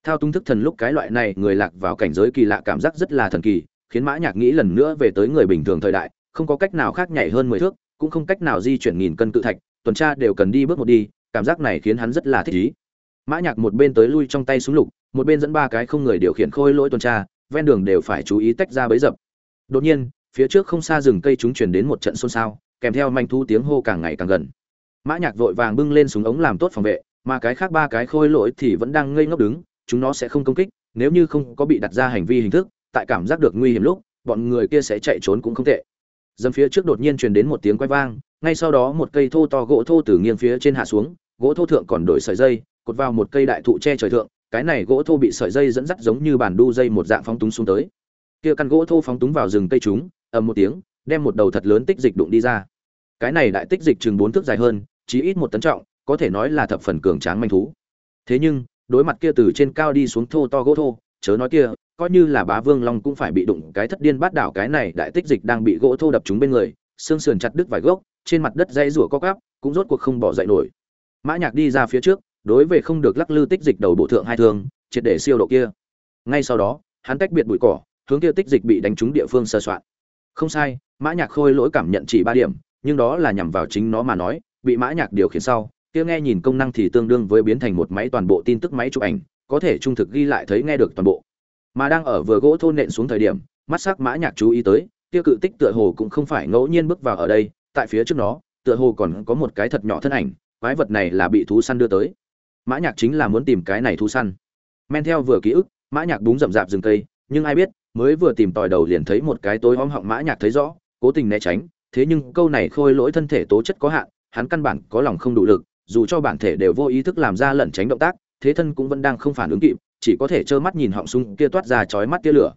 Thao tung thức thần lúc cái loại này, người lạc vào cảnh giới kỳ lạ cảm giác rất là thần kỳ, khiến mã nhạc nghĩ lần nữa về tới người bình thường thời đại, không có cách nào khác nhảy hơn mười thước, cũng không cách nào di chuyển nghìn cân cự thạch, tuần tra đều cần đi bước một đi, cảm giác này khiến hắn rất là thích ý mã nhạc một bên tới lui trong tay súng lục, một bên dẫn ba cái không người điều khiển khôi lỗi tuần tra, ven đường đều phải chú ý tách ra bấy dập. Đột nhiên, phía trước không xa rừng cây chúng truyền đến một trận xôn xao, kèm theo manh thu tiếng hô càng ngày càng gần. Mã nhạc vội vàng bưng lên súng ống làm tốt phòng vệ, mà cái khác ba cái khôi lỗi thì vẫn đang ngây ngốc đứng, chúng nó sẽ không công kích, nếu như không có bị đặt ra hành vi hình thức, tại cảm giác được nguy hiểm lúc, bọn người kia sẽ chạy trốn cũng không tệ. Dầm phía trước đột nhiên truyền đến một tiếng quay vang, ngay sau đó một cây thô to gỗ thô từ nghiêng phía trên hạ xuống, gỗ thô thượng còn đổi sợi dây cột vào một cây đại thụ che trời thượng, cái này gỗ thô bị sợi dây dẫn dắt giống như bàn đu dây một dạng phóng túng xuống tới. Kia căn gỗ thô phóng túng vào rừng cây chúng, ầm một tiếng, đem một đầu thật lớn tích dịch đụng đi ra. Cái này đại tích dịch chừng bốn thước dài hơn, chí ít một tấn trọng, có thể nói là thập phần cường tráng manh thú. Thế nhưng, đối mặt kia từ trên cao đi xuống thô to gỗ thô, chớ nói kia, coi như là bá vương long cũng phải bị đụng cái thất điên bát đảo cái này đại tích dịch đang bị gỗ thô đập trúng bên người, xương sườn chặt đứt vài gốc, trên mặt đất dây rủa co cắp cũng rốt cuộc không bỏ dậy nổi. Mã nhạc đi ra phía trước đối về không được lắc lư tích dịch đầu bộ thượng hai thương, triệt để siêu độ kia. Ngay sau đó, hắn tách biệt bụi cỏ, hướng kia tích dịch bị đánh trúng địa phương sơ soạn. Không sai, mã nhạc khôi lỗi cảm nhận chỉ ba điểm, nhưng đó là nhằm vào chính nó mà nói, bị mã nhạc điều khiển sau, kia nghe nhìn công năng thì tương đương với biến thành một máy toàn bộ tin tức máy chụp ảnh, có thể trung thực ghi lại thấy nghe được toàn bộ. Mà đang ở vừa gỗ thôn nện xuống thời điểm, mắt sắc mã nhạc chú ý tới, kia cự tích tựa hồ cũng không phải ngẫu nhiên bước vào ở đây, tại phía trước nó, tựa hồ còn có một cái thật nhỏ thân ảnh, quái vật này là bị thú săn đưa tới mã nhạc chính là muốn tìm cái này thú săn. Men theo vừa ký ức, mã nhạc búng rậm rạp rừng cây, nhưng ai biết, mới vừa tìm tòi đầu liền thấy một cái tối om họng mã nhạc thấy rõ, cố tình né tránh, thế nhưng câu này khôi lỗi thân thể tố chất có hạn, hắn căn bản có lòng không đủ lực, dù cho bản thể đều vô ý thức làm ra lẩn tránh động tác, thế thân cũng vẫn đang không phản ứng kịp, chỉ có thể trơ mắt nhìn họng súng kia toát ra chói mắt tia lửa.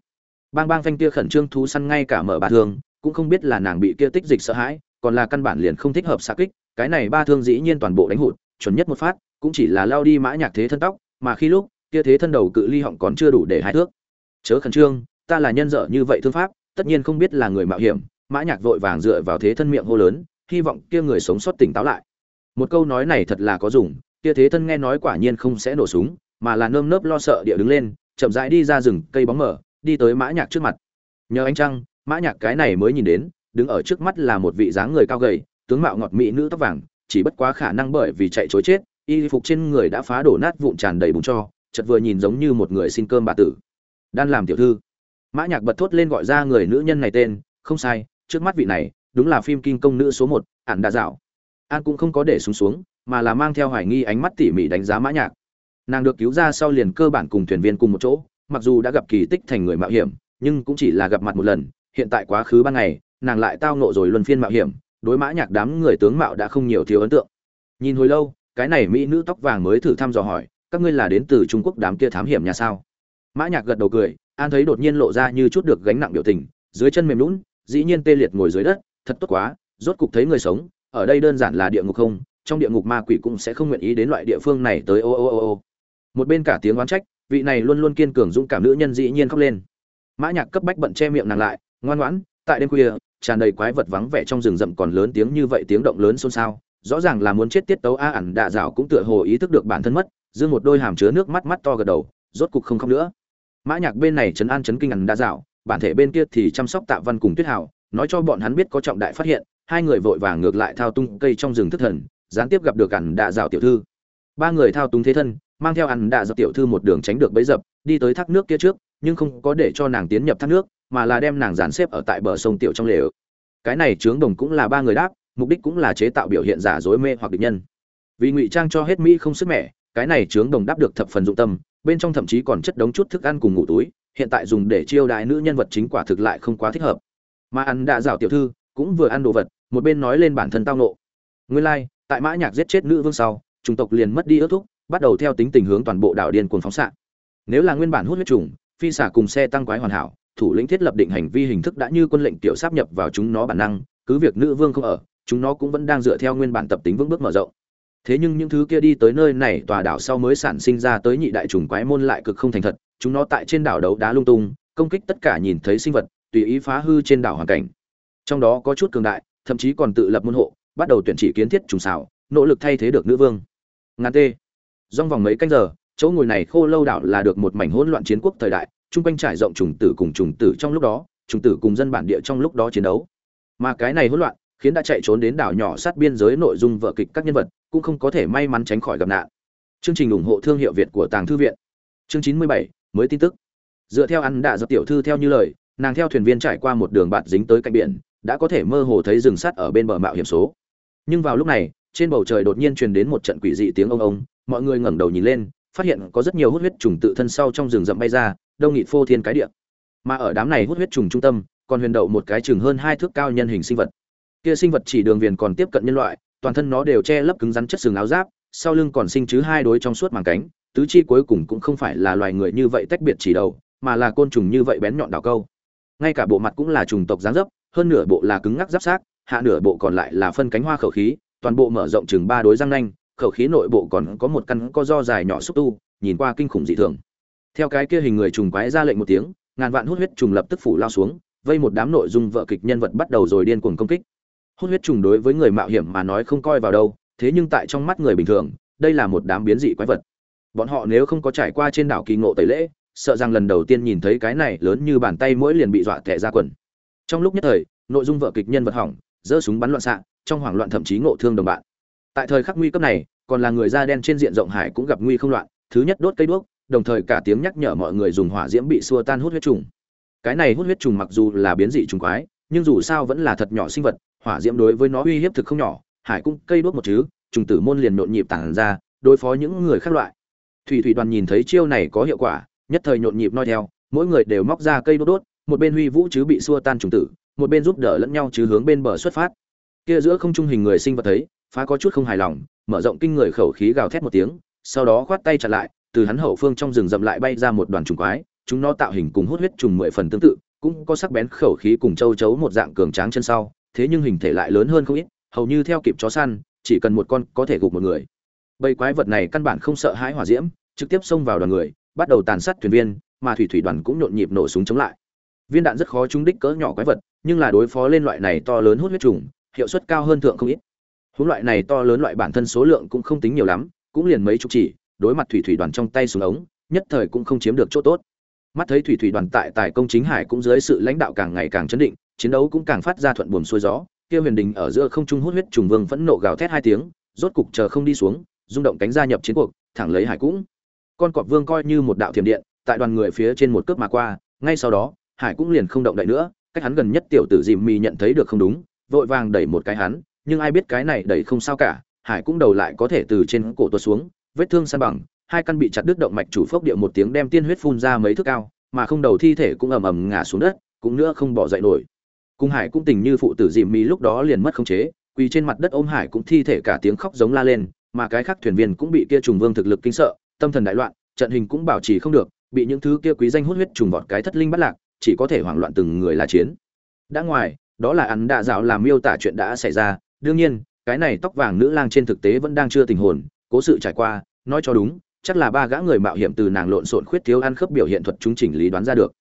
Bang bang phanh kia khẩn trương thú săn ngay cả mở bà thương, cũng không biết là nàng bị kia tích dịch sợ hãi, còn là căn bản liền không thích hợp xạ kích, cái này ba thương dĩ nhiên toàn bộ đánh hụt, chuẩn nhất một phát cũng chỉ là lao đi mã nhạc thế thân tóc, mà khi lúc, kia thế thân đầu cự ly họng còn chưa đủ để hai thước. Chớ khẩn trương, ta là nhân dở như vậy thương pháp, tất nhiên không biết là người mạo hiểm, mã nhạc vội vàng dựa vào thế thân miệng hô lớn, hy vọng kia người sống sót tỉnh táo lại. Một câu nói này thật là có dùng, kia thế thân nghe nói quả nhiên không sẽ nổ súng, mà là nơm nớp lo sợ địa đứng lên, chậm rãi đi ra rừng cây bóng mở, đi tới mã nhạc trước mặt. Nhờ ánh trăng, mã nhạc cái này mới nhìn đến, đứng ở trước mắt là một vị dáng người cao gầy, tướng mạo ngọt mỹ nữ tóc vàng, chỉ bất quá khả năng bởi vì chạy trối chết y phục trên người đã phá đổ nát vụn tràn đầy bùn cho, chợt vừa nhìn giống như một người xin cơm bà tử. Đan làm tiểu thư. Mã nhạc bật thốt lên gọi ra người nữ nhân này tên, không sai, trước mắt vị này, đúng là phim kinh công nữ số một, ản đa dạo. An cũng không có để xuống xuống, mà là mang theo hoài nghi ánh mắt tỉ mỉ đánh giá mã nhạc. Nàng được cứu ra sau liền cơ bản cùng thuyền viên cùng một chỗ, mặc dù đã gặp kỳ tích thành người mạo hiểm, nhưng cũng chỉ là gặp mặt một lần, hiện tại quá khứ ban ngày, nàng lại tao nộ rồi luân phiên mạo hiểm, đối mã nhạc đám người tướng mạo đã không nhiều thiếu ấn tượng. Nhìn hồi lâu cái này mỹ nữ tóc vàng mới thử thăm dò hỏi, các ngươi là đến từ trung quốc đám kia thám hiểm nhà sao? Mã nhạc gật đầu cười, an thấy đột nhiên lộ ra như chút được gánh nặng biểu tình, dưới chân mềm lún dĩ nhiên tê liệt ngồi dưới đất, thật tốt quá, rốt cục thấy người sống, ở đây đơn giản là địa ngục không, trong địa ngục ma quỷ cũng sẽ không nguyện ý đến loại địa phương này tới, ô ô ô ô. Một bên cả tiếng oán trách, vị này luôn luôn kiên cường dũng cảm nữ nhân dĩ nhiên khóc lên. Mã nhạc cấp bách bận che miệng nàng lại, ngoan ngoãn, tại đêm khuya, tràn đầy quái vật vắng vẻ trong rừng rậm còn lớn tiếng như vậy tiếng động lớn xôn xao rõ ràng là muốn chết tiết tấu a ẩn đạ dạo cũng tựa hồ ý thức được bản thân mất dương một đôi hàm chứa nước mắt mắt to gật đầu, rốt cục không khóc nữa. Mã nhạc bên này chấn an chấn kinh ẩn đạ dạo bản thể bên kia thì chăm sóc tạ văn cùng tuyết hảo, nói cho bọn hắn biết có trọng đại phát hiện, hai người vội vàng ngược lại thao tung cây trong rừng thất thần, gián tiếp gặp được ẩn đạ dạo tiểu thư. Ba người thao túng thế thân, mang theo ẩn đạ dạo tiểu thư một đường tránh được bẫy dập, đi tới thác nước kia trước, nhưng không có để cho nàng tiến nhập thác nước, mà là đem nàng dàn xếp ở tại bờ sông tiểu trong lều. Cái này trướng đồng cũng là ba người đáp mục đích cũng là chế tạo biểu hiện giả dối mê hoặc địch nhân. Vì ngụy trang cho hết mỹ không sức mẻ, cái này chướng đồng đáp được thập phần dụng tâm, bên trong thậm chí còn chất đống chút thức ăn cùng ngủ túi, hiện tại dùng để chiêu đại nữ nhân vật chính quả thực lại không quá thích hợp. Mà ăn đã rào tiểu thư, cũng vừa ăn đồ vật, một bên nói lên bản thân tao nộ nguyên lai, tại mã nhạc giết chết nữ vương sau, chủng tộc liền mất đi ước thúc, bắt đầu theo tính tình hướng toàn bộ đảo điên cuồng phóng xạ. Nếu là nguyên bản hút huyết trùng, phi xả cùng xe tăng quái hoàn hảo, thủ lĩnh thiết lập định hành vi hình thức đã như quân lệnh tiểu sáp nhập vào chúng nó bản năng, cứ việc nữ vương không ở chúng nó cũng vẫn đang dựa theo nguyên bản tập tính vững bước mở rộng. Thế nhưng những thứ kia đi tới nơi này tòa đảo sau mới sản sinh ra tới nhị đại trùng quái môn lại cực không thành thật, chúng nó tại trên đảo đấu đá lung tung, công kích tất cả nhìn thấy sinh vật, tùy ý phá hư trên đảo hoàn cảnh. Trong đó có chút cường đại, thậm chí còn tự lập môn hộ, bắt đầu tuyển chỉ kiến thiết trùng xảo, nỗ lực thay thế được nữ vương. Ngàn tê. Trong vòng mấy canh giờ, chỗ ngồi này khô lâu đảo là được một mảnh hỗn loạn chiến quốc thời đại, chung quanh trải rộng trùng tử cùng trùng tử trong lúc đó, trùng tử cùng dân bản địa trong lúc đó chiến đấu. Mà cái này hỗn loạn khiến đã chạy trốn đến đảo nhỏ sát biên giới nội dung vở kịch các nhân vật, cũng không có thể may mắn tránh khỏi gặp nạn. Chương trình ủng hộ thương hiệu việt của tàng thư viện. Chương chín mươi bảy, mới tin tức. Dựa theo ăn đã giúp tiểu thư theo như lời, nàng theo thuyền viên trải qua một đường bạt dính tới cạnh biển, đã có thể mơ hồ thấy rừng sắt ở bên bờ mạo hiểm số. Nhưng vào lúc này, trên bầu trời đột nhiên truyền đến một trận quỷ dị tiếng ông ông, mọi người ngẩng đầu nhìn lên, phát hiện có rất nhiều hút huyết trùng tự thân sau trong rừng rậm bay ra, đông nghịt phô thiên cái địa. Mà ở đám này hút huyết trùng trung tâm, còn huyền đậu một cái chừng hơn hai thước cao nhân hình sinh vật kia sinh vật chỉ đường viền còn tiếp cận nhân loại, toàn thân nó đều che lấp cứng rắn chất sừng áo giáp, sau lưng còn sinh chứ hai đối trong suốt màng cánh, tứ chi cuối cùng cũng không phải là loài người như vậy tách biệt chỉ đầu, mà là côn trùng như vậy bén nhọn đào câu. Ngay cả bộ mặt cũng là trùng tộc dáng dấp, hơn nửa bộ là cứng ngắc giáp sát hạ nửa bộ còn lại là phân cánh hoa khẩu khí, toàn bộ mở rộng chừng ba đối răng nanh, khẩu khí nội bộ còn có một căn co do dài nhỏ xúc tu, nhìn qua kinh khủng dị thường. Theo cái kia hình người trùng quái ra lệnh một tiếng, ngàn vạn hút huyết trùng lập tức phủ lao xuống, vây một đám nội dung vợ kịch nhân vật bắt đầu rồi điên cuồng công kích hút huyết trùng đối với người mạo hiểm mà nói không coi vào đâu, thế nhưng tại trong mắt người bình thường, đây là một đám biến dị quái vật. Bọn họ nếu không có trải qua trên đảo kỳ ngộ tẩy lễ, sợ rằng lần đầu tiên nhìn thấy cái này lớn như bàn tay mỗi liền bị dọa tẻ ra quần. Trong lúc nhất thời, nội dung vợ kịch nhân vật hỏng, giơ súng bắn loạn xạ, trong hoảng loạn thậm chí ngộ thương đồng bạn. Tại thời khắc nguy cấp này, còn là người da đen trên diện rộng hải cũng gặp nguy không loạn, thứ nhất đốt cây đuốc, đồng thời cả tiếng nhắc nhở mọi người dùng hỏa diễm bị xua tan hút huyết trùng. Cái này hút huyết trùng mặc dù là biến dị trùng quái, nhưng dù sao vẫn là thật nhỏ sinh vật hỏa diễm đối với nó uy hiếp thực không nhỏ, hải cũng cây đuốc một chứ, trùng tử môn liền nhộn nhịp tản ra, đối phó những người khác loại. Thủy thủy đoàn nhìn thấy chiêu này có hiệu quả, nhất thời nhộn nhịp noi theo, mỗi người đều móc ra cây đốt đốt, một bên huy vũ chứ bị xua tan trùng tử, một bên giúp đỡ lẫn nhau chứ hướng bên bờ xuất phát. Kia giữa không trung hình người sinh vật thấy, phá có chút không hài lòng, mở rộng kinh người khẩu khí gào thét một tiếng, sau đó khoát tay chặn lại, từ hắn hậu phương trong rừng rậm lại bay ra một đoàn trùng quái, chúng nó tạo hình cùng hút huyết trùng mười phần tương tự, cũng có sắc bén khẩu khí cùng châu chấu một dạng cường tráng chân sau thế nhưng hình thể lại lớn hơn không ít, hầu như theo kịp chó săn, chỉ cần một con có thể gục một người. Bầy quái vật này căn bản không sợ hãi hỏa diễm, trực tiếp xông vào đoàn người, bắt đầu tàn sát thuyền viên, mà thủy thủy đoàn cũng nhộn nhịp nổ súng chống lại. Viên đạn rất khó trúng đích cỡ nhỏ quái vật, nhưng là đối phó lên loại này to lớn hút huyết trùng, hiệu suất cao hơn thượng không ít. Huống loại này to lớn loại bản thân số lượng cũng không tính nhiều lắm, cũng liền mấy chục chỉ, đối mặt thủy thủy đoàn trong tay súng ống, nhất thời cũng không chiếm được chỗ tốt. Mắt thấy thủy thủy đoàn tại tài công chính hải cũng dưới sự lãnh đạo càng ngày càng chấn định chiến đấu cũng càng phát ra thuận buồm xuôi gió, kia huyền đình ở giữa không trung hút huyết trùng vương phẫn nộ gào thét hai tiếng, rốt cục chờ không đi xuống, rung động cánh gia nhập chiến cuộc, thẳng lấy hải cũng. Con cọp vương coi như một đạo thiểm điện, tại đoàn người phía trên một cướp mà qua, ngay sau đó, hải cũng liền không động đậy nữa, cách hắn gần nhất tiểu tử dìm mì nhận thấy được không đúng, vội vàng đẩy một cái hắn, nhưng ai biết cái này đẩy không sao cả, hải cũng đầu lại có thể từ trên cổ tuột xuống, vết thương san bằng, hai căn bị chặt đứt động mạch chủ phốc địa một tiếng đem tiên huyết phun ra mấy thước cao, mà không đầu thi thể cũng ầm ầm ngã xuống đất, cũng nữa không bỏ dậy nổi cung hải cũng tình như phụ tử dìm mỹ lúc đó liền mất khống chế, quỳ trên mặt đất ôm hải cũng thi thể cả tiếng khóc giống la lên, mà cái khác thuyền viên cũng bị kia trùng vương thực lực kinh sợ, tâm thần đại loạn, trận hình cũng bảo trì không được, bị những thứ kia quý danh hút huyết trùng vọt cái thất linh bắt lạc, chỉ có thể hoảng loạn từng người là chiến. Đã ngoài, đó là ăn đạ dạo làm miêu tả chuyện đã xảy ra, đương nhiên, cái này tóc vàng nữ lang trên thực tế vẫn đang chưa tình hồn, cố sự trải qua, nói cho đúng, chắc là ba gã người mạo hiểm từ nàng lộn xộn khuyết thiếu ăn khớp biểu hiện thuật chúng chỉnh lý đoán ra được.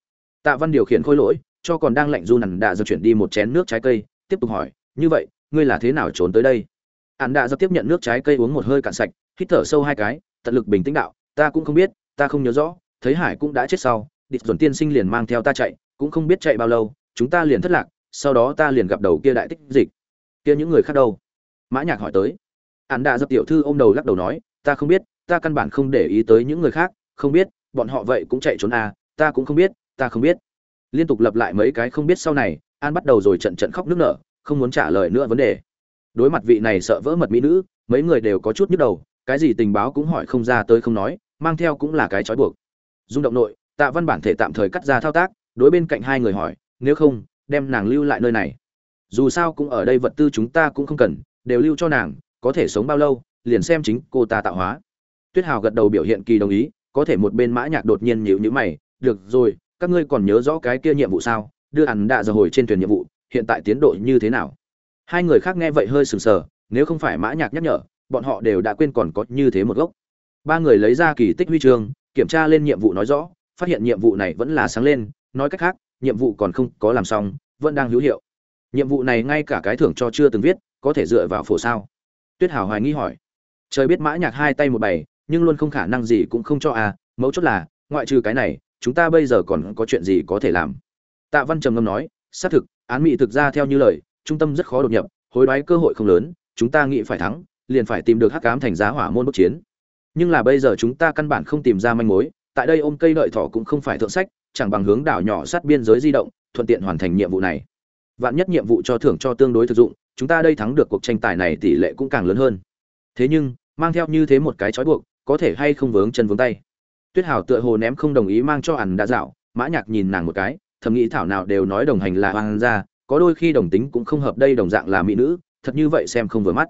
Tạ văn điều khiển khôi lỗi cho còn đang lạnh du nằn đạ dập chuyển đi một chén nước trái cây, tiếp tục hỏi, như vậy, ngươi là thế nào trốn tới đây? Ạn đạ dập tiếp nhận nước trái cây uống một hơi cạn sạch, hít thở sâu hai cái, tận lực bình tĩnh đạo, ta cũng không biết, ta không nhớ rõ, thấy hải cũng đã chết sau, địch dồn tiên sinh liền mang theo ta chạy, cũng không biết chạy bao lâu, chúng ta liền thất lạc, sau đó ta liền gặp đầu kia đại tích dịch. Kia những người khác đâu? Mã nhạc hỏi tới. Ạn đạ dập tiểu thư ôm đầu lắc đầu nói, ta không biết, ta căn bản không để ý tới những người khác, không biết, bọn họ vậy cũng chạy trốn à ta cũng không biết, ta không biết liên tục lặp lại mấy cái không biết sau này, an bắt đầu rồi trận trận khóc nức nở, không muốn trả lời nữa vấn đề. Đối mặt vị này sợ vỡ mật mỹ nữ, mấy người đều có chút nhức đầu, cái gì tình báo cũng hỏi không ra tới không nói, mang theo cũng là cái trói buộc. Rung động nội, tạ văn bản thể tạm thời cắt ra thao tác, đối bên cạnh hai người hỏi, nếu không, đem nàng lưu lại nơi này. Dù sao cũng ở đây vật tư chúng ta cũng không cần, đều lưu cho nàng, có thể sống bao lâu, liền xem chính cô ta tạo hóa. Tuyết hào gật đầu biểu hiện kỳ đồng ý, có thể một bên mã nhạc đột nhiên nhíu nhíu mày, được rồi các ngươi còn nhớ rõ cái kia nhiệm vụ sao? Đưa ăn đạ giờ hồi trên thuyền nhiệm vụ, hiện tại tiến độ như thế nào? Hai người khác nghe vậy hơi sừng sờ, nếu không phải mã nhạc nhắc nhở, bọn họ đều đã quên còn có như thế một gốc. Ba người lấy ra kỳ tích huy chương, kiểm tra lên nhiệm vụ nói rõ, phát hiện nhiệm vụ này vẫn là sáng lên, nói cách khác, nhiệm vụ còn không có làm xong, vẫn đang hữu hiệu. Nhiệm vụ này ngay cả cái thưởng cho chưa từng viết, có thể dựa vào phổ sao? Tuyết hào hoài nghi hỏi. Trời biết mã nhạc hai tay một bày, nhưng luôn không khả năng gì cũng không cho à mấu chốt là, ngoại trừ cái này chúng ta bây giờ còn có chuyện gì có thể làm? Tạ văn trầm ngâm nói, xác thực, án mỹ thực ra theo như lời, trung tâm rất khó đột nhập, hối đoái cơ hội không lớn, chúng ta nghĩ phải thắng, liền phải tìm được hắc cám thành giá hỏa môn bốc chiến. Nhưng là bây giờ chúng ta căn bản không tìm ra manh mối, tại đây ôm cây lợi thỏ cũng không phải thượng sách, chẳng bằng hướng đảo nhỏ sát biên giới di động, thuận tiện hoàn thành nhiệm vụ này. Vạn nhất nhiệm vụ cho thưởng cho tương đối thực dụng, chúng ta đây thắng được cuộc tranh tài này tỷ lệ cũng càng lớn hơn. Thế nhưng, mang theo như thế một cái trói buộc, có thể hay không vướng chân vướng tay? Tuyết hảo tựa hồ ném không đồng ý mang cho ẩn đã dạo, mã nhạc nhìn nàng một cái, thầm nghĩ thảo nào đều nói đồng hành là hoang gia, có đôi khi đồng tính cũng không hợp đây đồng dạng là mỹ nữ, thật như vậy xem không vừa mắt.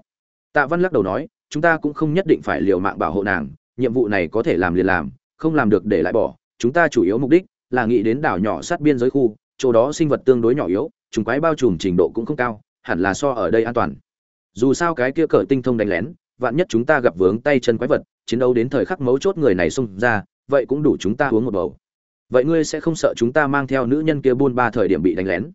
Tạ văn lắc đầu nói, chúng ta cũng không nhất định phải liều mạng bảo hộ nàng, nhiệm vụ này có thể làm liền làm, không làm được để lại bỏ, chúng ta chủ yếu mục đích là nghĩ đến đảo nhỏ sát biên giới khu, chỗ đó sinh vật tương đối nhỏ yếu chúng quái bao trùm trình độ cũng không cao, hẳn là so ở đây an toàn. Dù sao cái kia cờ tinh thông đánh lén, vạn nhất chúng ta gặp vướng tay chân quái vật, chiến đấu đến thời khắc mấu chốt người này xông ra vậy cũng đủ chúng ta uống một bầu. Vậy ngươi sẽ không sợ chúng ta mang theo nữ nhân kia buôn ba thời điểm bị đánh lén?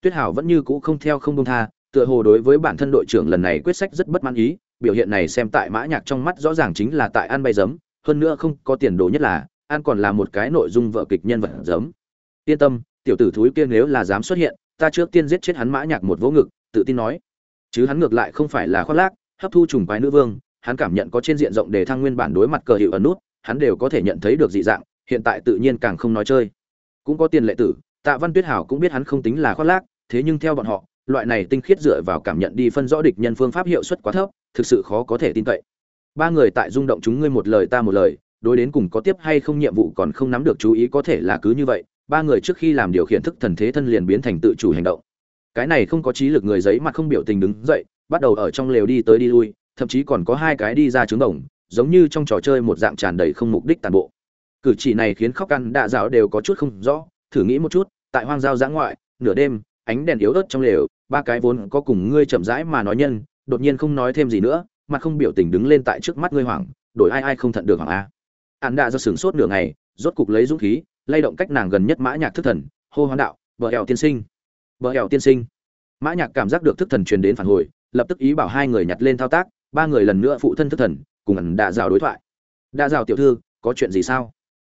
Tuyết hảo vẫn như cũ không theo không buông tha, tựa hồ đối với bản thân đội trưởng lần này quyết sách rất bất mãn ý, biểu hiện này xem tại mã nhạc trong mắt rõ ràng chính là tại ăn bay giấm, hơn nữa không có tiền đồ nhất là an còn là một cái nội dung vợ kịch nhân vật giấm. Yên tâm, tiểu tử thúi kia nếu là dám xuất hiện, ta trước tiên giết chết hắn mã nhạc một vỗ ngực, tự tin nói. Chứ hắn ngược lại không phải là khoác lác, hấp thu trùng quái nữ vương, hắn cảm nhận có trên diện rộng để thăng nguyên bản đối mặt cờ hiệu ẩn nút hắn đều có thể nhận thấy được dị dạng, hiện tại tự nhiên càng không nói chơi. Cũng có tiền lệ tử, tạ văn tuyết hảo cũng biết hắn không tính là khoác lác, thế nhưng theo bọn họ, loại này tinh khiết dựa vào cảm nhận đi phân rõ địch nhân phương pháp hiệu suất quá thấp, thực sự khó có thể tin cậy. Ba người tại rung động chúng ngươi một lời ta một lời, đối đến cùng có tiếp hay không nhiệm vụ còn không nắm được chú ý có thể là cứ như vậy, ba người trước khi làm điều khiển thức thần thế thân liền biến thành tự chủ hành động. Cái này không có trí lực người giấy mặt không biểu tình đứng dậy, bắt đầu ở trong lều đi tới đi lui, thậm chí còn có hai cái đi ra trứng đồng giống như trong trò chơi một dạng tràn đầy không mục đích tàn bộ. Cử chỉ này khiến khóc ăn đạ dạo đều có chút không rõ, thử nghĩ một chút, tại hoang giao giã ngoại, nửa đêm, ánh đèn yếu ớt trong lều, ba cái vốn có cùng ngươi chậm rãi mà nói nhân, đột nhiên không nói thêm gì nữa, mặt không biểu tình đứng lên tại trước mắt ngươi hoảng, đổi ai ai không thận được hoàng a. Ăn đạ do sửng sốt nửa ngày, rốt cục lấy dũng khí, lay động cách nàng gần nhất mã nhạc thức thần, hô hoán đạo vợ hẹo tiên sinh vợ hẹo tiên sinh. Mã nhạc cảm giác được thức thần truyền đến phản hồi, lập tức ý bảo hai người nhặt lên thao tác, ba người lần nữa phụ thân thức thần cùng ẩn đạ rào đối thoại. Đạ rào tiểu thư, có chuyện gì sao?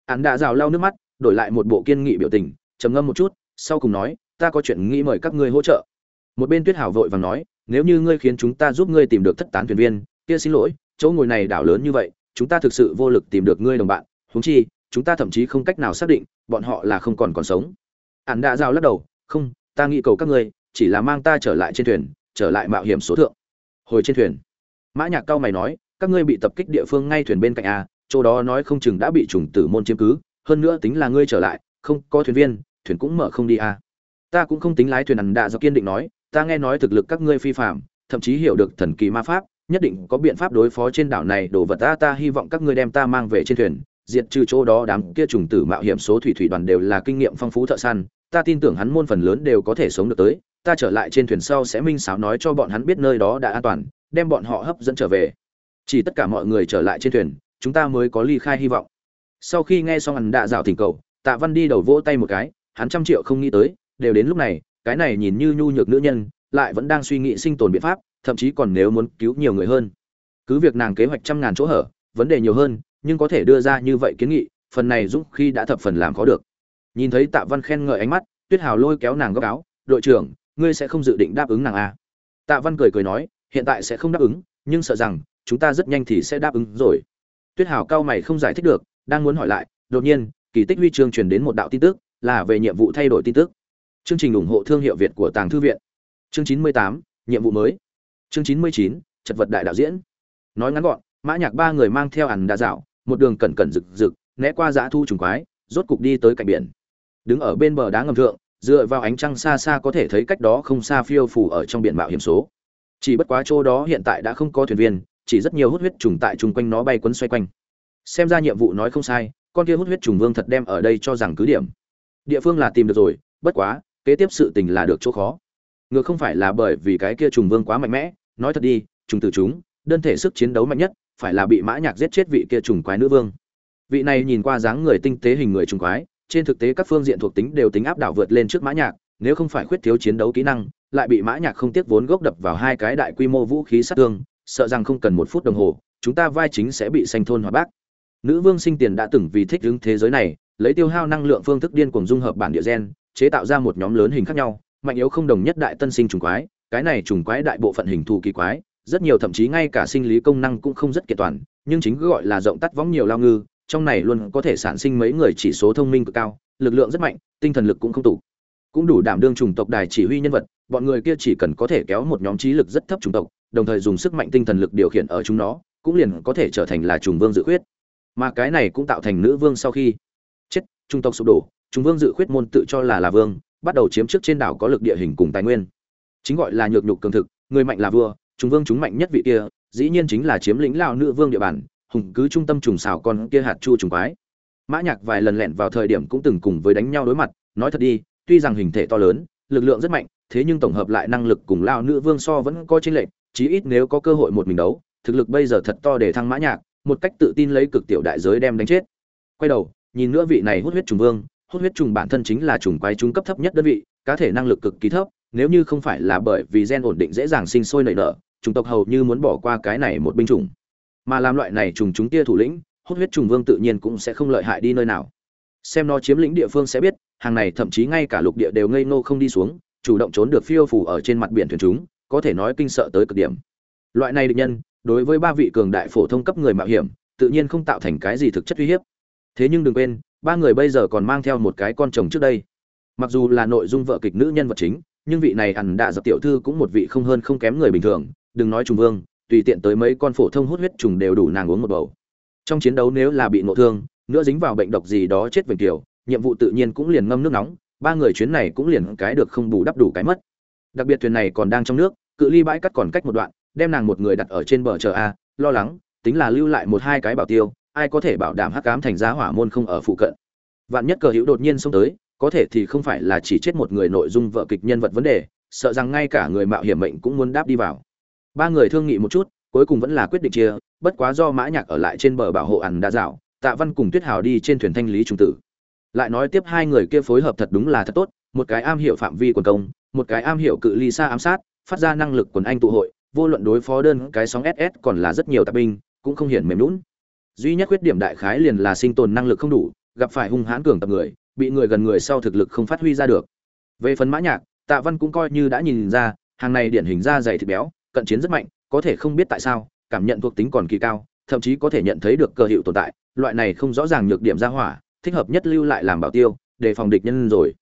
Ẩn đạ rào lau nước mắt, đổi lại một bộ kiên nghị biểu tình, trầm ngâm một chút, sau cùng nói, ta có chuyện nghĩ mời các ngươi hỗ trợ. Một bên tuyết hảo vội vàng nói, nếu như ngươi khiến chúng ta giúp ngươi tìm được thất tán thuyền viên, kia xin lỗi, chỗ ngồi này đảo lớn như vậy, chúng ta thực sự vô lực tìm được ngươi đồng bạn, huống chi, chúng ta thậm chí không cách nào xác định, bọn họ là không còn còn sống. Ản đã giao lắc đầu, không, ta nghĩ cầu các ngươi, chỉ là mang ta trở lại trên thuyền, trở lại mạo hiểm số thượng. Hồi trên thuyền. Mã nhạc cao mày nói các ngươi bị tập kích địa phương ngay thuyền bên cạnh a chỗ đó nói không chừng đã bị trùng tử môn chiếm cứ, hơn nữa tính là ngươi trở lại, không có thuyền viên, thuyền cũng mở không đi a ta cũng không tính lái thuyền ẩn đạ do kiên định nói, ta nghe nói thực lực các ngươi phi phạm, thậm chí hiểu được thần kỳ ma pháp, nhất định có biện pháp đối phó trên đảo này, đồ vật ta ta hy vọng các ngươi đem ta mang về trên thuyền, diệt trừ chỗ đó đám kia trùng tử mạo hiểm số thủy thủy đoàn đều là kinh nghiệm phong phú thợ săn, ta tin tưởng hắn môn phần lớn đều có thể sống được tới, ta trở lại trên thuyền sau sẽ minh sáo nói cho bọn hắn biết nơi đó đã an toàn, đem bọn họ hấp dẫn trở về chỉ tất cả mọi người trở lại trên thuyền, chúng ta mới có ly khai hy vọng. Sau khi nghe xong hắn đạ dạo thỉnh cầu, tạ văn đi đầu vỗ tay một cái, hắn trăm triệu không nghĩ tới, đều đến lúc này, cái này nhìn như nhu nhược nữ nhân, lại vẫn đang suy nghĩ sinh tồn biện pháp, thậm chí còn nếu muốn cứu nhiều người hơn. Cứ việc nàng kế hoạch trăm ngàn chỗ hở, vấn đề nhiều hơn, nhưng có thể đưa ra như vậy kiến nghị, phần này dũng khi đã thập phần làm khó được. Nhìn thấy tạ văn khen ngợi ánh mắt, tuyết hào lôi kéo nàng góc áo, đội trưởng, ngươi sẽ không dự định đáp ứng nàng à. tạ văn cười cười nói, hiện tại sẽ không đáp ứng, nhưng sợ rằng chúng ta rất nhanh thì sẽ đáp ứng rồi. Tuyết hào cao mày không giải thích được, đang muốn hỏi lại, đột nhiên, kỳ tích huy chương truyền đến một đạo tin tức, là về nhiệm vụ thay đổi tin tức. Chương trình ủng hộ thương hiệu việt của tàng thư viện. Chương chín mươi tám, nhiệm vụ mới. Chương chín mươi chín, chật vật đại đạo diễn. Nói ngắn gọn, mã nhạc ba người mang theo ẩn đa dạo, một đường cẩn cẩn rực rực, né qua dã thu trùng quái, rốt cục đi tới cạnh biển. Đứng ở bên bờ đá ngầm thượng, dựa vào ánh trăng xa xa có thể thấy cách đó không xa phiêu phủ ở trong biển mạo hiểm số. Chỉ bất quá chỗ đó hiện tại đã không có thuyền viên chỉ rất nhiều hút huyết trùng tại chung quanh nó bay quấn xoay quanh. Xem ra nhiệm vụ nói không sai, con kia hút huyết trùng vương thật đem ở đây cho rằng cứ điểm. Địa phương là tìm được rồi, bất quá, kế tiếp sự tình là được chỗ khó. Ngược không phải là bởi vì cái kia trùng vương quá mạnh mẽ, nói thật đi, trùng tử chúng, đơn thể sức chiến đấu mạnh nhất, phải là bị mã nhạc giết chết vị kia trùng quái nữ vương. Vị này nhìn qua dáng người tinh tế hình người trùng quái, trên thực tế các phương diện thuộc tính đều tính áp đảo vượt lên trước mã nhạc, nếu không phải khuyết thiếu chiến đấu kỹ năng, lại bị mã nhạc không tiếc vốn gốc đập vào hai cái đại quy mô vũ khí sát thương sợ rằng không cần một phút đồng hồ, chúng ta vai chính sẽ bị xanh thôn hóa bác. Nữ vương sinh tiền đã từng vì thích ứng thế giới này, lấy tiêu hao năng lượng phương thức điên cuồng dung hợp bản địa gen, chế tạo ra một nhóm lớn hình khác nhau, mạnh yếu không đồng nhất đại tân sinh trùng quái. Cái này trùng quái đại bộ phận hình thù kỳ quái, rất nhiều thậm chí ngay cả sinh lý công năng cũng không rất kiện toàn, nhưng chính gọi là rộng tắt võng nhiều lao ngư, trong này luôn có thể sản sinh mấy người chỉ số thông minh cực cao, lực lượng rất mạnh, tinh thần lực cũng không tủ cũng đủ đảm đương chủng tộc đài chỉ huy nhân vật, bọn người kia chỉ cần có thể kéo một nhóm trí lực rất thấp chủng tộc, đồng thời dùng sức mạnh tinh thần lực điều khiển ở chúng nó, cũng liền có thể trở thành là trùng vương dự khuyết. Mà cái này cũng tạo thành nữ vương sau khi chết trung tộc sụp đổ trùng vương dự khuyết môn tự cho là là vương, bắt đầu chiếm trước trên đảo có lực địa hình cùng tài nguyên. Chính gọi là nhược nhục cường thực, người mạnh là vua trùng vương chúng mạnh nhất vị kia, dĩ nhiên chính là chiếm lĩnh lao nữ vương địa bàn, hùng cứ trung tâm trùng xảo con kia hạt chu trùng quái. Mã nhạc vài lần lẹn vào thời điểm cũng từng cùng với đánh nhau đối mặt, nói thật đi tuy rằng hình thể to lớn, lực lượng rất mạnh, thế nhưng tổng hợp lại năng lực cùng lao nữ vương so vẫn có chênh lệch, chí ít nếu có cơ hội một mình đấu, thực lực bây giờ thật to để thăng mã nhạc, một cách tự tin lấy cực tiểu đại giới đem đánh chết. Quay đầu, nhìn nữa vị này hút huyết trùng vương, hút huyết trùng bản thân chính là trùng quái trung cấp thấp nhất đơn vị, cá thể năng lực cực kỳ thấp, nếu như không phải là bởi vì gen ổn định dễ dàng sinh sôi nảy nở, chủng tộc hầu như muốn bỏ qua cái này một binh chủng. Mà làm loại này trùng chúng tia thủ lĩnh, hút huyết trùng vương tự nhiên cũng sẽ không lợi hại đi nơi nào. Xem nó chiếm lĩnh địa phương sẽ biết hàng này thậm chí ngay cả lục địa đều ngây ngô không đi xuống, chủ động trốn được phiêu phủ ở trên mặt biển thuyền chúng, có thể nói kinh sợ tới cực điểm. Loại này địch nhân, đối với ba vị cường đại phổ thông cấp người mạo hiểm, tự nhiên không tạo thành cái gì thực chất uy hiếp. Thế nhưng đừng quên, ba người bây giờ còn mang theo một cái con chồng trước đây. Mặc dù là nội dung vợ kịch nữ nhân vật chính, nhưng vị này ẩn đạ dập tiểu thư cũng một vị không hơn không kém người bình thường, đừng nói trùng vương, tùy tiện tới mấy con phổ thông hút huyết trùng đều đủ nàng uống một bầu. Trong chiến đấu nếu là bị ngộ thương, nữa dính vào bệnh độc gì đó chết về kiểu nhiệm vụ tự nhiên cũng liền ngâm nước nóng, ba người chuyến này cũng liền cái được không bù đắp đủ cái mất. Đặc biệt thuyền này còn đang trong nước, cự ly bãi cắt còn cách một đoạn, đem nàng một người đặt ở trên bờ chờ a, lo lắng, tính là lưu lại một hai cái bảo tiêu, ai có thể bảo đảm hắc cám thành giá hỏa môn không ở phụ cận. Vạn nhất cờ hữu đột nhiên xông tới, có thể thì không phải là chỉ chết một người nội dung vợ kịch nhân vật vấn đề, sợ rằng ngay cả người mạo hiểm mệnh cũng muốn đáp đi vào. Ba người thương nghị một chút, cuối cùng vẫn là quyết định chia, bất quá do mã nhạc ở lại trên bờ bảo hộ ẩn đa dạo, tạ văn cùng tuyết hào đi trên thuyền thanh lý trung tử lại nói tiếp hai người kia phối hợp thật đúng là thật tốt, một cái am hiểu phạm vi quần công, một cái am hiểu cự ly xa ám sát, phát ra năng lực quần anh tụ hội, vô luận đối phó đơn cái sóng ss còn là rất nhiều tạp binh, cũng không hiển mềm lún duy nhất khuyết điểm đại khái liền là sinh tồn năng lực không đủ, gặp phải hung hãn cường tập người, bị người gần người sau thực lực không phát huy ra được. Về phần mã nhạc, tạ văn cũng coi như đã nhìn ra, hàng này điển hình ra dày thịt béo, cận chiến rất mạnh, có thể không biết tại sao, cảm nhận thuộc tính còn kỳ cao, thậm chí có thể nhận thấy được cơ hiệu tồn tại, loại này không rõ ràng nhược điểm ra hỏa thích hợp nhất lưu lại làm bảo tiêu để phòng địch nhân rồi.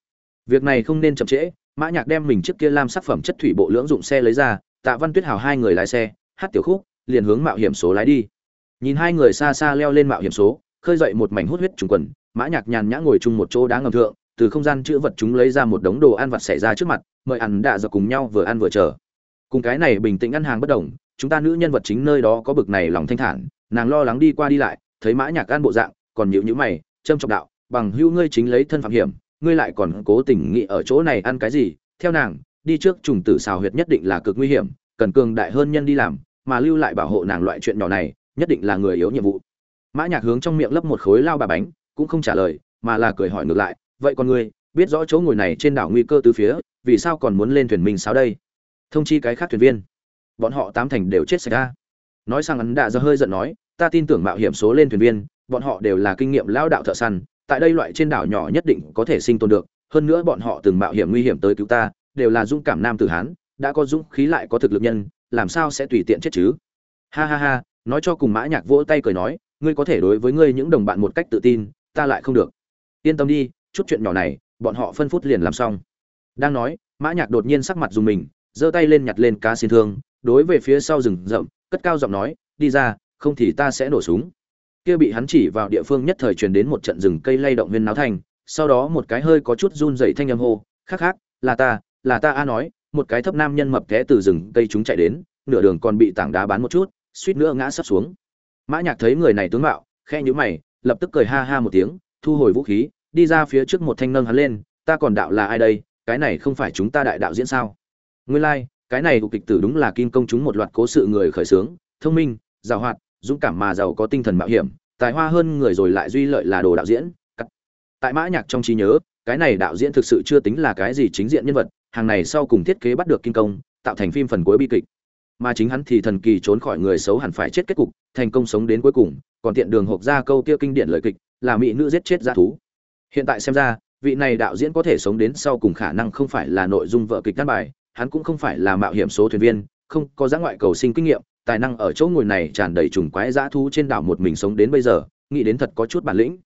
Việc này không nên chậm trễ, mã nhạc đem mình trước kia lam sắc phẩm chất thủy bộ lưỡng dụng xe lấy ra, tạ văn tuyết hào hai người lái xe, hát tiểu khúc, liền hướng mạo hiểm số lái đi. Nhìn hai người xa xa leo lên mạo hiểm số, khơi dậy một mảnh hút huyết trùng quần, mã nhạc nhàn nhã ngồi chung một chỗ đá ngầm thượng, từ không gian chứa vật chúng lấy ra một đống đồ ăn vặt xảy ra trước mặt, mời ăn đã giờ cùng nhau vừa ăn vừa chờ. Cùng cái này bình tĩnh ăn hàng bất động chúng ta nữ nhân vật chính nơi đó có bực này lòng thanh thản, nàng lo lắng đi qua đi lại, thấy mã nhạc ăn bộ dạng, còn nhíu nhíu mày trâm trọng đạo, bằng hữu ngươi chính lấy thân phạm hiểm, ngươi lại còn cố tình nghĩ ở chỗ này ăn cái gì, theo nàng, đi trước trùng tử xào huyệt nhất định là cực nguy hiểm, cần cường đại hơn nhân đi làm, mà lưu lại bảo hộ nàng loại chuyện nhỏ này, nhất định là người yếu nhiệm vụ. Mã nhạc hướng trong miệng lấp một khối lao bà bánh, cũng không trả lời, mà là cười hỏi ngược lại, vậy con ngươi, biết rõ chỗ ngồi này trên đảo nguy cơ tứ phía, vì sao còn muốn lên thuyền mình sao đây? Thông chi cái khác thuyền viên. Bọn họ tám thành đều chết sạch ra. Nói sang ấn đạ giờ hơi giận nói, ta tin tưởng mạo hiểm số lên thuyền viên bọn họ đều là kinh nghiệm lao đạo thợ săn, tại đây loại trên đảo nhỏ nhất định có thể sinh tồn được, hơn nữa bọn họ từng mạo hiểm nguy hiểm tới cứu ta, đều là dũng cảm nam tử hán, đã có dũng khí lại có thực lực nhân, làm sao sẽ tùy tiện chết chứ? Ha ha ha, nói cho cùng mã nhạc vỗ tay cười nói, ngươi có thể đối với ngươi những đồng bạn một cách tự tin, ta lại không được. Yên tâm đi, chút chuyện nhỏ này, bọn họ phân phút liền làm xong. Đang nói, mã nhạc đột nhiên sắc mặt dùng mình, giơ tay lên nhặt lên cá xin thương, đối về phía sau rừng rậm, cất cao giọng nói, đi ra, không thì ta sẽ nổ súng kia bị hắn chỉ vào địa phương nhất thời truyền đến một trận rừng cây lay động viên náo thành sau đó một cái hơi có chút run rẩy thanh âm hô khác khác là ta là ta a nói một cái thấp nam nhân mập té từ rừng cây chúng chạy đến nửa đường còn bị tảng đá bắn một chút suýt nữa ngã sắp xuống. Mã nhạc thấy người này tướng mạo khẽ nhíu mày lập tức cười ha ha một tiếng thu hồi vũ khí đi ra phía trước một thanh nâng hắn lên ta còn đạo là ai đây? Cái này không phải chúng ta đại đạo diễn sao? Nguyên lai、like, cái này của kịch tử đúng là kim công chúng một loạt cố sự người khởi sướng thông minh giàu hoạt dũng cảm mà giàu có tinh thần mạo hiểm, tài hoa hơn người rồi lại duy lợi là đồ đạo diễn. Tại mã nhạc trong trí nhớ, cái này đạo diễn thực sự chưa tính là cái gì chính diện nhân vật, hàng này sau cùng thiết kế bắt được kinh công tạo thành phim phần cuối bi kịch. Mà chính hắn thì thần kỳ trốn khỏi người xấu hẳn phải chết kết cục, thành công sống đến cuối cùng, còn tiện đường hộp ra câu kia kinh điển lời kịch, là mỹ nữ giết chết gia thú. Hiện tại xem ra, vị này đạo diễn có thể sống đến sau cùng khả năng không phải là nội dung vợ kịch đan bài, hắn cũng không phải là mạo hiểm số thuyền viên, không có giã ngoại cầu sinh kinh nghiệm tài năng ở chỗ ngồi này tràn đầy trùng quái dã thú trên đảo một mình sống đến bây giờ, nghĩ đến thật có chút bản lĩnh.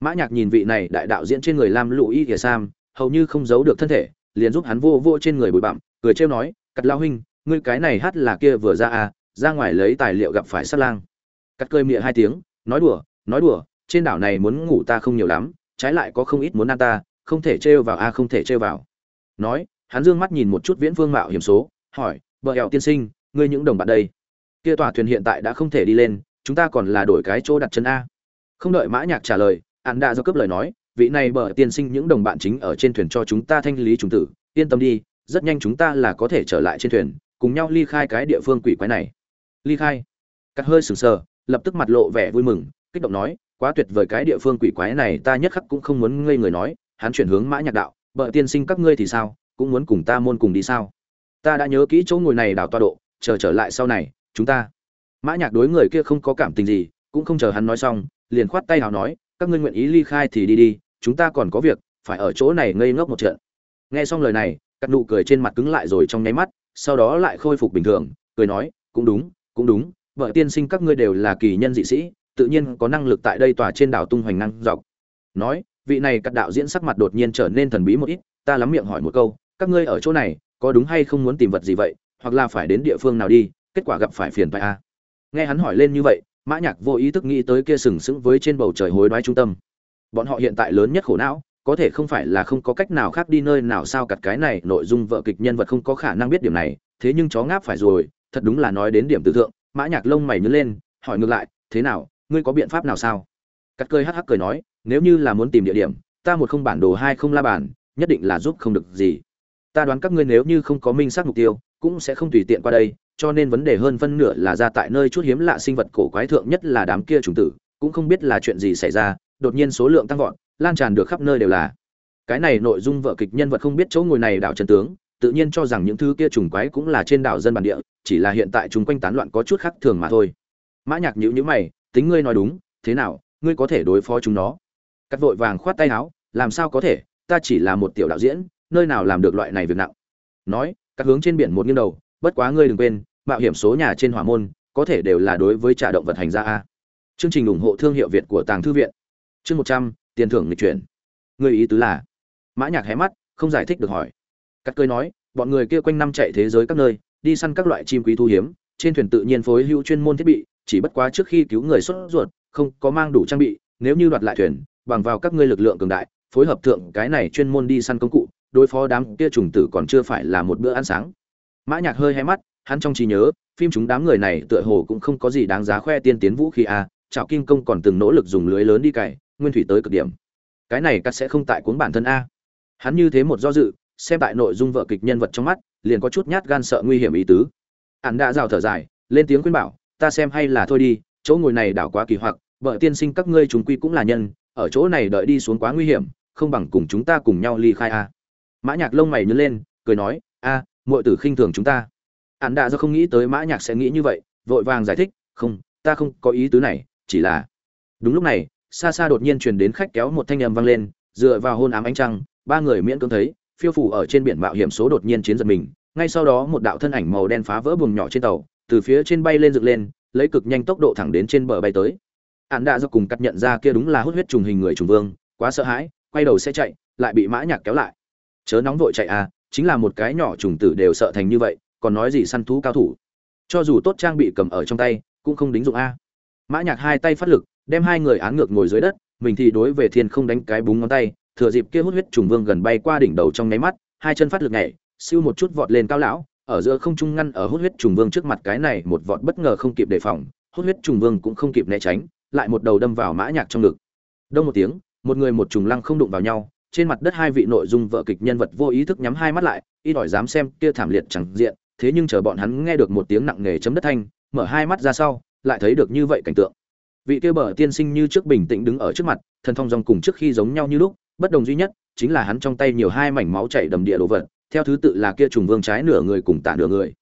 Mã nhạc nhìn vị này đại đạo diễn trên người lam lũ y kìa sam, hầu như không giấu được thân thể, liền giúp hắn vô vô trên người bụi bặm, cười trêu nói, cắt lao huynh, ngươi cái này hát là kia vừa ra à ra ngoài lấy tài liệu gặp phải sát lang. Cắt cơi miệng hai tiếng, nói đùa nói đùa, trên đảo này muốn ngủ ta không nhiều lắm, trái lại có không ít muốn ăn ta, không thể trêu vào a không thể trêu vào. Nói, hắn dương mắt nhìn một chút viễn vương mạo hiểm số, hỏi vợ hẹo tiên sinh, ngươi những đồng bạn đây? Kia tòa thuyền hiện tại đã không thể đi lên, chúng ta còn là đổi cái chỗ đặt chân a. Không đợi mã nhạc trả lời, an đã do cấp lời nói, vị này bờ tiên sinh những đồng bạn chính ở trên thuyền cho chúng ta thanh lý chúng tử, yên tâm đi, rất nhanh chúng ta là có thể trở lại trên thuyền, cùng nhau ly khai cái địa phương quỷ quái này. Ly khai. Cắt hơi sừng sờ, lập tức mặt lộ vẻ vui mừng, kích động nói, quá tuyệt vời cái địa phương quỷ quái này ta nhất khắc cũng không muốn ngây người nói, hắn chuyển hướng mã nhạc đạo, bờ tiên sinh các ngươi thì sao, cũng muốn cùng ta môn cùng đi sao? Ta đã nhớ kỹ chỗ ngồi này đào toa độ, chờ trở lại sau này chúng ta. Mã nhạc đối người kia không có cảm tình gì, cũng không chờ hắn nói xong, liền khoát tay hào nói, các ngươi nguyện ý ly khai thì đi đi, chúng ta còn có việc, phải ở chỗ này ngây ngốc một trận. Nghe xong lời này cắt nụ cười trên mặt cứng lại rồi trong nháy mắt, sau đó lại khôi phục bình thường, cười nói, cũng đúng cũng đúng, vợ tiên sinh các ngươi đều là kỳ nhân dị sĩ, tự nhiên có năng lực tại đây tòa trên đảo tung hoành năng dọc. Nói, vị này cắt đạo diễn sắc mặt đột nhiên trở nên thần bí một ít, ta lắm miệng hỏi một câu, các ngươi ở chỗ này, có đúng hay không muốn tìm vật gì vậy, hoặc là phải đến địa phương nào đi kết quả gặp phải phiền phải a. Nghe hắn hỏi lên như vậy, mã nhạc vô ý thức nghĩ tới kia sừng sững với trên bầu trời hối đoái trung tâm. Bọn họ hiện tại lớn nhất khổ não, có thể không phải là không có cách nào khác đi nơi nào sao cặt cái này, nội dung vợ kịch nhân vật không có khả năng biết điểm này, thế nhưng chó ngáp phải rồi, thật đúng là nói đến điểm tự thượng, mã nhạc lông mày nhướng lên, hỏi ngược lại, thế nào, ngươi có biện pháp nào sao? Cắt cười hắc hắc cười nói, nếu như là muốn tìm địa điểm, ta một không bản đồ hai không la bản nhất định là giúp không được gì. Ta đoán các ngươi nếu như không có minh xác mục tiêu, cũng sẽ không tùy tiện qua đây cho nên vấn đề hơn phân nửa là ra tại nơi chút hiếm lạ sinh vật cổ quái thượng nhất là đám kia trùng tử, cũng không biết là chuyện gì xảy ra, đột nhiên số lượng tăng vọt, lan tràn được khắp nơi đều là. Cái này nội dung vợ kịch nhân vật không biết chỗ ngồi này đảo trần tướng, tự nhiên cho rằng những thứ kia trùng quái cũng là trên đảo dân bản địa, chỉ là hiện tại chúng quanh tán loạn có chút khác thường mà thôi. Mã nhạc nhíu nhíu mày, tính ngươi nói đúng, thế nào, ngươi có thể đối phó chúng nó? Cắt vội vàng khoát tay áo, làm sao có thể, ta chỉ là một tiểu đạo diễn, nơi nào làm được loại này việc nặng? Nói các hướng trên biển một nghiêng đầu bất quá ngươi đừng quên, mạo hiểm số nhà trên hỏa môn, có thể đều là đối với trả động vật hành gia a. Chương trình ủng hộ thương hiệu việt của tàng thư viện. Chương một trăm, tiền thưởng nghịch chuyển. Người ý tứ là? Mã nhạc hé mắt, không giải thích được hỏi. Cắt cười nói, bọn người kia quanh năm chạy thế giới các nơi, đi săn các loại chim quý thu hiếm, trên thuyền tự nhiên phối hữu chuyên môn thiết bị, chỉ bất quá trước khi cứu người xuất ruột, không có mang đủ trang bị, nếu như đoạt lại thuyền, bằng vào các ngươi lực lượng cường đại, phối hợp thượng cái này chuyên môn đi săn công cụ, đối phó đám kia trùng tử còn chưa phải là một bữa ăn sáng mã nhạc hơi hé mắt hắn trong trí nhớ phim chúng đám người này tựa hồ cũng không có gì đáng giá khoe tiên tiến vũ khí a à, trạo kim công còn từng nỗ lực dùng lưới lớn đi cày nguyên thủy tới cực điểm. Cái này cắt sẽ không tại cuốn bản thân a. Hắn như thế một do dự xem tại nội dung vợ kịch nhân vật trong mắt liền có chút nhát gan sợ nguy hiểm ý tứ. Hắn đã rào thở dài lên tiếng khuyên bảo ta xem hay là thôi đi chỗ ngồi này đảo quá kỳ hoặc vợ tiên sinh các ngươi chúng quy cũng là nhân ở chỗ này đợi đi xuống quá nguy hiểm không bằng cùng chúng ta cùng nhau ly khai a. Mã nhạc lông mày nhướng lên cười nói a muội tử khinh thường chúng ta. Hắn đã do không nghĩ tới mã nhạc sẽ nghĩ như vậy, vội vàng giải thích, không, ta không có ý tứ này, chỉ là đúng lúc này, xa xa đột nhiên truyền đến khách kéo một thanh âm vang lên, dựa vào hôn ám ánh trăng, ba người miễn cưỡng thấy, phiêu phủ ở trên biển mạo hiểm số đột nhiên chiến giật mình, ngay sau đó một đạo thân ảnh màu đen phá vỡ buồng nhỏ trên tàu, từ phía trên bay lên dựng lên, lấy cực nhanh tốc độ thẳng đến trên bờ bay tới. Hắn đã do cùng cắt nhận ra kia đúng là hút huyết trùng hình người trùng vương, quá sợ hãi, quay đầu sẽ chạy, lại bị mã nhạc kéo lại. Chớ nóng vội chạy à chính là một cái nhỏ trùng tử đều sợ thành như vậy, còn nói gì săn thú cao thủ. Cho dù tốt trang bị cầm ở trong tay, cũng không đính dụng a. Mã nhạc hai tay phát lực, đem hai người án ngược ngồi dưới đất, mình thì đối về thiên không đánh cái búng ngón tay, thừa dịp kia hút huyết trùng vương gần bay qua đỉnh đầu trong nháy mắt, hai chân phát lực nhảy, siêu một chút vọt lên cao lão, ở giữa không trung ngăn ở hút huyết trùng vương trước mặt cái này một vọt bất ngờ không kịp đề phòng, hút huyết trùng vương cũng không kịp né tránh, lại một đầu đâm vào mã nhạc trong ngực. Đông một tiếng, một người một trùng lăng không đụng vào nhau trên mặt đất hai vị nội dung vợ kịch nhân vật vô ý thức nhắm hai mắt lại, y đòi dám xem kia thảm liệt chẳng diện, thế nhưng chờ bọn hắn nghe được một tiếng nặng nề chấm đất thanh, mở hai mắt ra sau, lại thấy được như vậy cảnh tượng. Vị kia bờ tiên sinh như trước bình tĩnh đứng ở trước mặt, thần thông dòng cùng trước khi giống nhau như lúc, bất đồng duy nhất chính là hắn trong tay nhiều hai mảnh máu chảy đầm địa đồ vật, theo thứ tự là kia trùng vương trái nửa người cùng tả nửa người.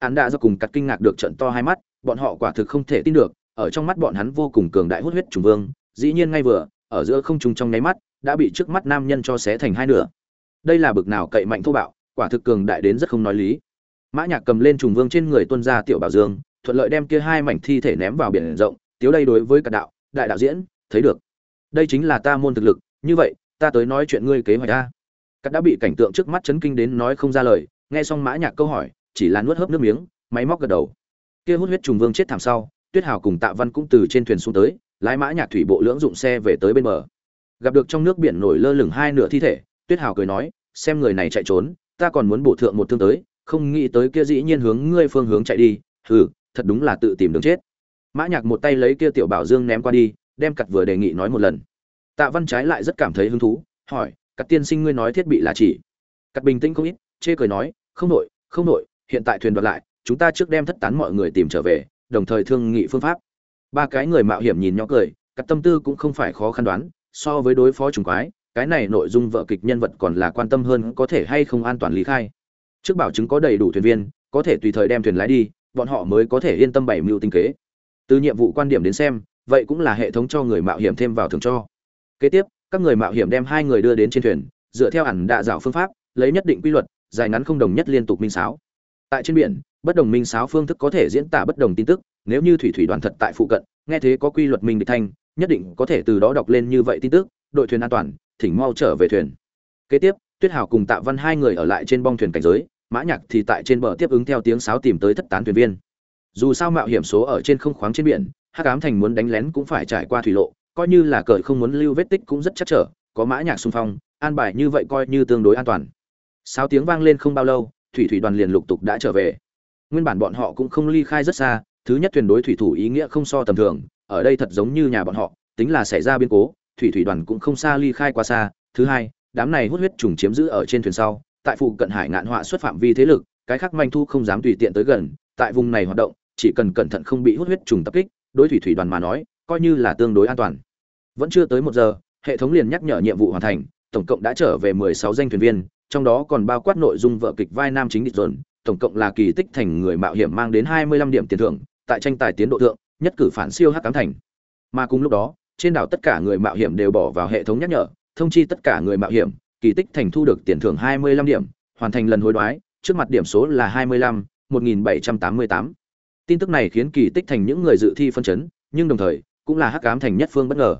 Hắn đã do cùng cắt kinh ngạc được trận to hai mắt, bọn họ quả thực không thể tin được, ở trong mắt bọn hắn vô cùng cường đại hút huyết trùng vương, dĩ nhiên ngay vừa, ở giữa không trùng trong nháy mắt đã bị trước mắt nam nhân cho xé thành hai nửa. Đây là bực nào cậy mạnh thô bạo, quả thực cường đại đến rất không nói lý. Mã nhạc cầm lên trùng vương trên người tuân ra tiểu bảo dương, thuận lợi đem kia hai mảnh thi thể ném vào biển rộng, tiếu đây đối với cả đạo, đại đạo diễn, thấy được. Đây chính là ta môn thực lực, như vậy, ta tới nói chuyện ngươi kế hoạch a. Cắt đã bị cảnh tượng trước mắt chấn kinh đến nói không ra lời, nghe xong mã nhạc câu hỏi, chỉ là nuốt hớp nước miếng, máy móc gật đầu. Kia hút huyết trùng vương chết thảm sau, tuyết hào cùng tạ văn cũng từ trên thuyền xuống tới, lái mã nhạc thủy bộ lưỡng dụng xe về tới bên bờ gặp được trong nước biển nổi lơ lửng hai nửa thi thể, tuyết hào cười nói, xem người này chạy trốn, ta còn muốn bổ thượng một thương tới, không nghĩ tới kia dĩ nhiên hướng ngươi phương hướng chạy đi, hừ, thật đúng là tự tìm đường chết. Mã nhạc một tay lấy kia tiểu bảo dương ném qua đi, đem cặt vừa đề nghị nói một lần. Tạ văn trái lại rất cảm thấy hứng thú, hỏi, cặt tiên sinh ngươi nói thiết bị là chỉ? Cặt bình tĩnh không ít, chê cười nói, không nội không nội hiện tại thuyền đoạt lại, chúng ta trước đem thất tán mọi người tìm trở về, đồng thời thương nghị phương pháp. Ba cái người mạo hiểm nhìn nhỏ cười, cặt tâm tư cũng không phải khó khăn đoán so với đối phó trùng quái, cái này nội dung vợ kịch nhân vật còn là quan tâm hơn có thể hay không an toàn lý khai. Trước bảo chứng có đầy đủ thuyền viên, có thể tùy thời đem thuyền lái đi, bọn họ mới có thể yên tâm bảy mưu tinh kế. Từ nhiệm vụ quan điểm đến xem, vậy cũng là hệ thống cho người mạo hiểm thêm vào thường cho. Kế tiếp, các người mạo hiểm đem hai người đưa đến trên thuyền, dựa theo hẳn đạ dạo phương pháp, lấy nhất định quy luật, dài ngắn không đồng nhất liên tục minh sáo. Tại trên biển, bất đồng minh sáo phương thức có thể diễn tả bất đồng tin tức, nếu như thủy thủy đoàn thật tại phụ cận, nghe thế có quy luật minh địch thanh nhất định có thể từ đó đọc lên như vậy tin tức, đội thuyền an toàn, thỉnh mau trở về thuyền. Kế tiếp, tuyết hào cùng tạ văn hai người ở lại trên bong thuyền cảnh giới, mã nhạc thì tại trên bờ tiếp ứng theo tiếng sáo tìm tới thất tán thuyền viên. Dù sao mạo hiểm số ở trên không khoáng trên biển, hắc ám thành muốn đánh lén cũng phải trải qua thủy lộ, coi như là cởi không muốn lưu vết tích cũng rất chắc trở, có mã nhạc xung phong, an bài như vậy coi như tương đối an toàn. Sáu tiếng vang lên không bao lâu, thủy thủy đoàn liền lục tục đã trở về. Nguyên bản bọn họ cũng không ly khai rất xa, thứ nhất thuyền đối thủy thủ ý nghĩa không so tầm thường ở đây thật giống như nhà bọn họ, tính là xảy ra biến cố, thủy thủy đoàn cũng không xa ly khai quá xa. Thứ hai, đám này hút huyết trùng chiếm giữ ở trên thuyền sau, tại phụ cận hải ngạn họa xuất phạm vi thế lực, cái khác manh thu không dám tùy tiện tới gần, tại vùng này hoạt động, chỉ cần cẩn thận không bị hút huyết trùng tập kích, đối thủy thủy đoàn mà nói, coi như là tương đối an toàn. Vẫn chưa tới một giờ, hệ thống liền nhắc nhở nhiệm vụ hoàn thành, tổng cộng đã trở về mười sáu danh thuyền viên, trong đó còn bao quát nội dung vợ kịch vai nam chính địch dồn, tổng cộng là kỳ tích thành người mạo hiểm mang đến hai mươi lăm điểm tiền thưởng, tại tranh tài tiến độ thượng nhất cử phản siêu hắc cám thành. Mà cùng lúc đó, trên đảo tất cả người mạo hiểm đều bỏ vào hệ thống nhắc nhở, thông chi tất cả người mạo hiểm, kỳ tích thành thu được tiền thưởng hai mươi lăm điểm, hoàn thành lần hối đoái, trước mặt điểm số là hai mươi lăm, một nghìn bảy trăm tám mươi tám. Tin tức này khiến kỳ tích thành những người dự thi phân chấn, nhưng đồng thời, cũng là hắc ám thành nhất phương bất ngờ.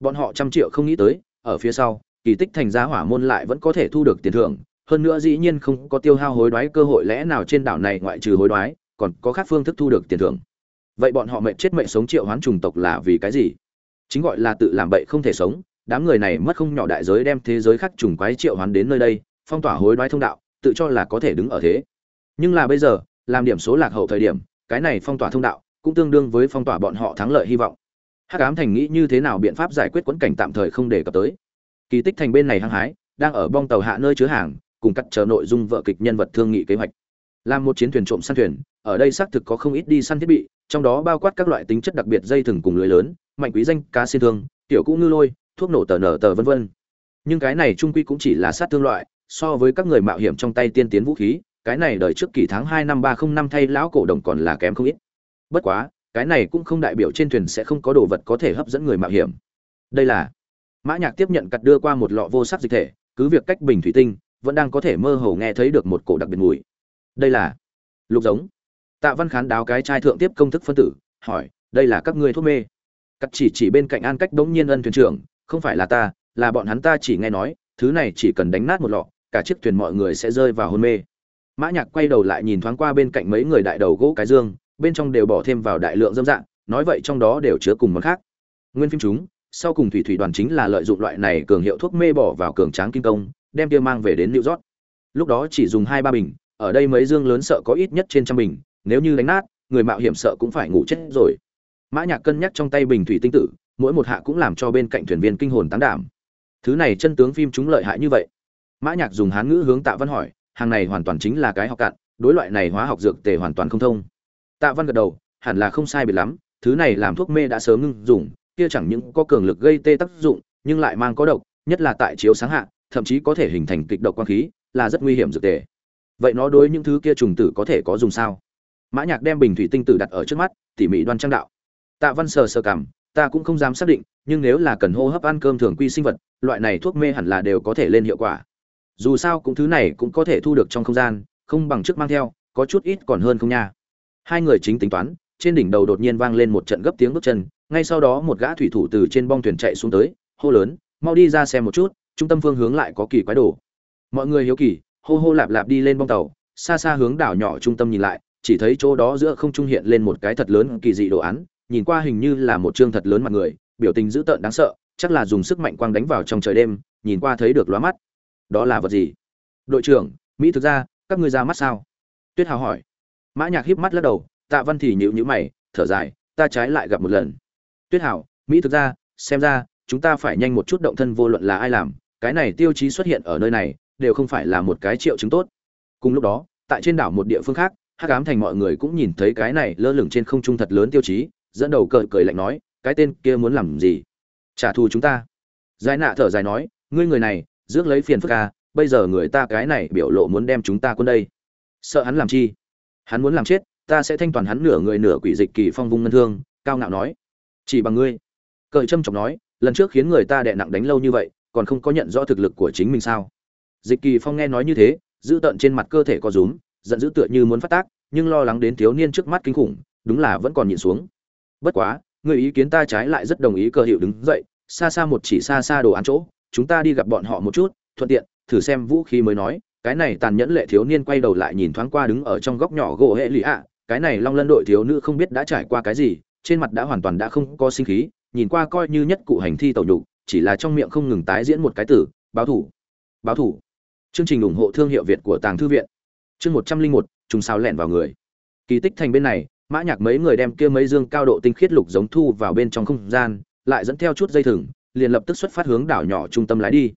Bọn họ trăm triệu không nghĩ tới, ở phía sau, kỳ tích thành giá hỏa môn lại vẫn có thể thu được tiền thưởng, hơn nữa dĩ nhiên không có tiêu hao hối đoái cơ hội lẽ nào trên đảo này ngoại trừ hối đoái, còn có khác phương thức thu được tiền thưởng vậy bọn họ mệnh chết mệnh sống triệu hoán trùng tộc là vì cái gì? Chính gọi là tự làm bậy không thể sống, đám người này mất không nhỏ đại giới đem thế giới khác trùng quái triệu hoán đến nơi đây, phong tỏa hối đoái thông đạo, tự cho là có thể đứng ở thế. Nhưng là bây giờ, làm điểm số lạc hậu thời điểm, cái này phong tỏa thông đạo cũng tương đương với phong tỏa bọn họ thắng lợi hy vọng. Hắc ám thành nghĩ như thế nào biện pháp giải quyết quẫn cảnh tạm thời không để cập tới. Kỳ tích thành bên này hăng hái, đang ở bong tàu hạ nơi chứa hàng, cùng cắt chờ nội dung vợ kịch nhân vật thương nghị kế hoạch. Làm một chiến thuyền trộm săn thuyền, ở đây xác thực có không ít đi săn thiết bị trong đó bao quát các loại tính chất đặc biệt dây thừng cùng lưới lớn, mạnh quý danh, cá xin thương, tiểu cũ ngư lôi, thuốc nổ tờ nở tờ vân vân. Nhưng cái này trung quy cũng chỉ là sát thương loại, so với các người mạo hiểm trong tay tiên tiến vũ khí, cái này đời trước kỳ tháng hai năm ba không năm thay lão cổ đồng còn là kém không ít. Bất quá, cái này cũng không đại biểu trên thuyền sẽ không có đồ vật có thể hấp dẫn người mạo hiểm. Đây là, mã nhạc tiếp nhận cặt đưa qua một lọ vô sắc dịch thể, cứ việc cách bình thủy tinh, vẫn đang có thể mơ hồ nghe thấy được một cổ đặc biệt mùi. Đây là, lục giống tạ văn khán đáo cái chai thượng tiếp công thức phân tử hỏi đây là các ngươi thuốc mê? Cắt chỉ chỉ bên cạnh an cách đống nhiên ân thuyền trưởng không phải là ta là bọn hắn ta chỉ nghe nói thứ này chỉ cần đánh nát một lọ cả chiếc thuyền mọi người sẽ rơi vào hôn mê. Mã nhạc quay đầu lại nhìn thoáng qua bên cạnh mấy người đại đầu gỗ cái dương bên trong đều bỏ thêm vào đại lượng dâm dạng nói vậy trong đó đều chứa cùng món khác. Nguyên phim chúng sau cùng thủy thủy đoàn chính là lợi dụng loại này cường hiệu thuốc mê bỏ vào cường tráng kim công đem kia mang về đến New York. Lúc đó chỉ dùng hai ba bình, ở đây mấy dương lớn sợ có ít nhất trên trăm bình, nếu như đánh nát, người mạo hiểm sợ cũng phải ngủ chết rồi. mã nhạc cân nhắc trong tay bình thủy tinh tử mỗi một hạ cũng làm cho bên cạnh thuyền viên kinh hồn tán đảm. Thứ này chân tướng phim chúng lợi hại như vậy. Mã nhạc dùng hán ngữ hướng tạ văn hỏi hàng này hoàn toàn chính là cái học cạn đối loại này hóa học dược tề hoàn toàn không thông. Tạ văn gật đầu hẳn là không sai biệt lắm thứ này làm thuốc mê đã sớm ngưng dùng kia chẳng những có cường lực gây tê tác dụng nhưng lại mang có độc nhất là tại chiếu sáng hạ thậm chí có thể hình thành kịch độc quang khí là rất nguy hiểm dược tề. Vậy nó đối những thứ kia trùng tử có thể có dùng sao? Mã nhạc đem bình thủy tinh tử đặt ở trước mắt, tỉ mỉ đoan trang đạo. Tạ văn sờ sờ cảm, ta cũng không dám xác định, nhưng nếu là cần hô hấp ăn cơm thường quy sinh vật, loại này thuốc mê hẳn là đều có thể lên hiệu quả. Dù sao cũng thứ này cũng có thể thu được trong không gian, không bằng trước mang theo, có chút ít còn hơn không nha. Hai người chính tính toán, trên đỉnh đầu đột nhiên vang lên một trận gấp tiếng bước chân, ngay sau đó một gã thủy thủ từ trên bong thuyền chạy xuống tới, hô lớn, mau đi ra xem một chút, trung tâm phương hướng lại có kỳ quái đồ. Mọi người hiếu kỳ, hô hô lạp lạp đi lên bong tàu, xa xa hướng đảo nhỏ trung tâm nhìn lại chỉ thấy chỗ đó giữa không trung hiện lên một cái thật lớn kỳ dị đồ án, nhìn qua hình như là một trương thật lớn mặt người, biểu tình dữ tợn đáng sợ, chắc là dùng sức mạnh quang đánh vào trong trời đêm, nhìn qua thấy được lóa mắt. Đó là vật gì? Đội trưởng, mỹ thực ra các ngươi ra mắt sao? Tuyết hào hỏi. Mã nhạc híp mắt lắc đầu, tạ văn thì nhíu nhíu mày, thở dài, ta trái lại gặp một lần. Tuyết hào, mỹ thực ra xem ra, chúng ta phải nhanh một chút động thân vô luận là ai làm, cái này tiêu chí xuất hiện ở nơi này, đều không phải là một cái triệu chứng tốt. Cùng lúc đó, tại trên đảo một địa phương khác hắc ám thành mọi người cũng nhìn thấy cái này lơ lửng trên không trung thật lớn tiêu chí, dẫn đầu cợt cười lạnh nói, cái tên kia muốn làm gì? Trả thù chúng ta. Giải nạ thở dài nói, ngươi người này, rước lấy phiền phức à bây giờ người ta cái này biểu lộ muốn đem chúng ta quân đây. Sợ hắn làm chi? Hắn muốn làm chết, ta sẽ thanh toàn hắn nửa người nửa quỷ dịch kỳ phong vung ngân thương, cao ngạo nói. Chỉ bằng ngươi. Cợt trâm trọng nói, lần trước khiến người ta đè nặng đánh lâu như vậy, còn không có nhận rõ thực lực của chính mình sao? Dịch kỳ phong nghe nói như thế, giữ tận trên mặt cơ thể có rúm giận dữ tựa như muốn phát tác, nhưng lo lắng đến thiếu niên trước mắt kinh khủng, đúng là vẫn còn nhìn xuống. Bất quá, người ý kiến ta trái lại rất đồng ý cơ hiệu đứng dậy, xa xa một chỉ xa xa đồ án chỗ, chúng ta đi gặp bọn họ một chút, thuận tiện, thử xem vũ khí mới nói, cái này tàn nhẫn lệ thiếu niên quay đầu lại nhìn thoáng qua đứng ở trong góc nhỏ gỗ hệ lì ạ, cái này long lân đội thiếu nữ không biết đã trải qua cái gì, trên mặt đã hoàn toàn đã không có sinh khí, nhìn qua coi như nhất cụ hành thi tẩu nhục, chỉ là trong miệng không ngừng tái diễn một cái tử báo thủ báo thủ. Chương trình ủng hộ thương hiệu việt của tàng thư viện chương một trăm linh một chúng sao lẹn vào người. Kỳ tích thành bên này, mã nhạc mấy người đem kia mấy dương cao độ tinh khiết lục giống thu vào bên trong không gian, lại dẫn theo chút dây thừng, liền lập tức xuất phát hướng đảo nhỏ trung tâm lái đi.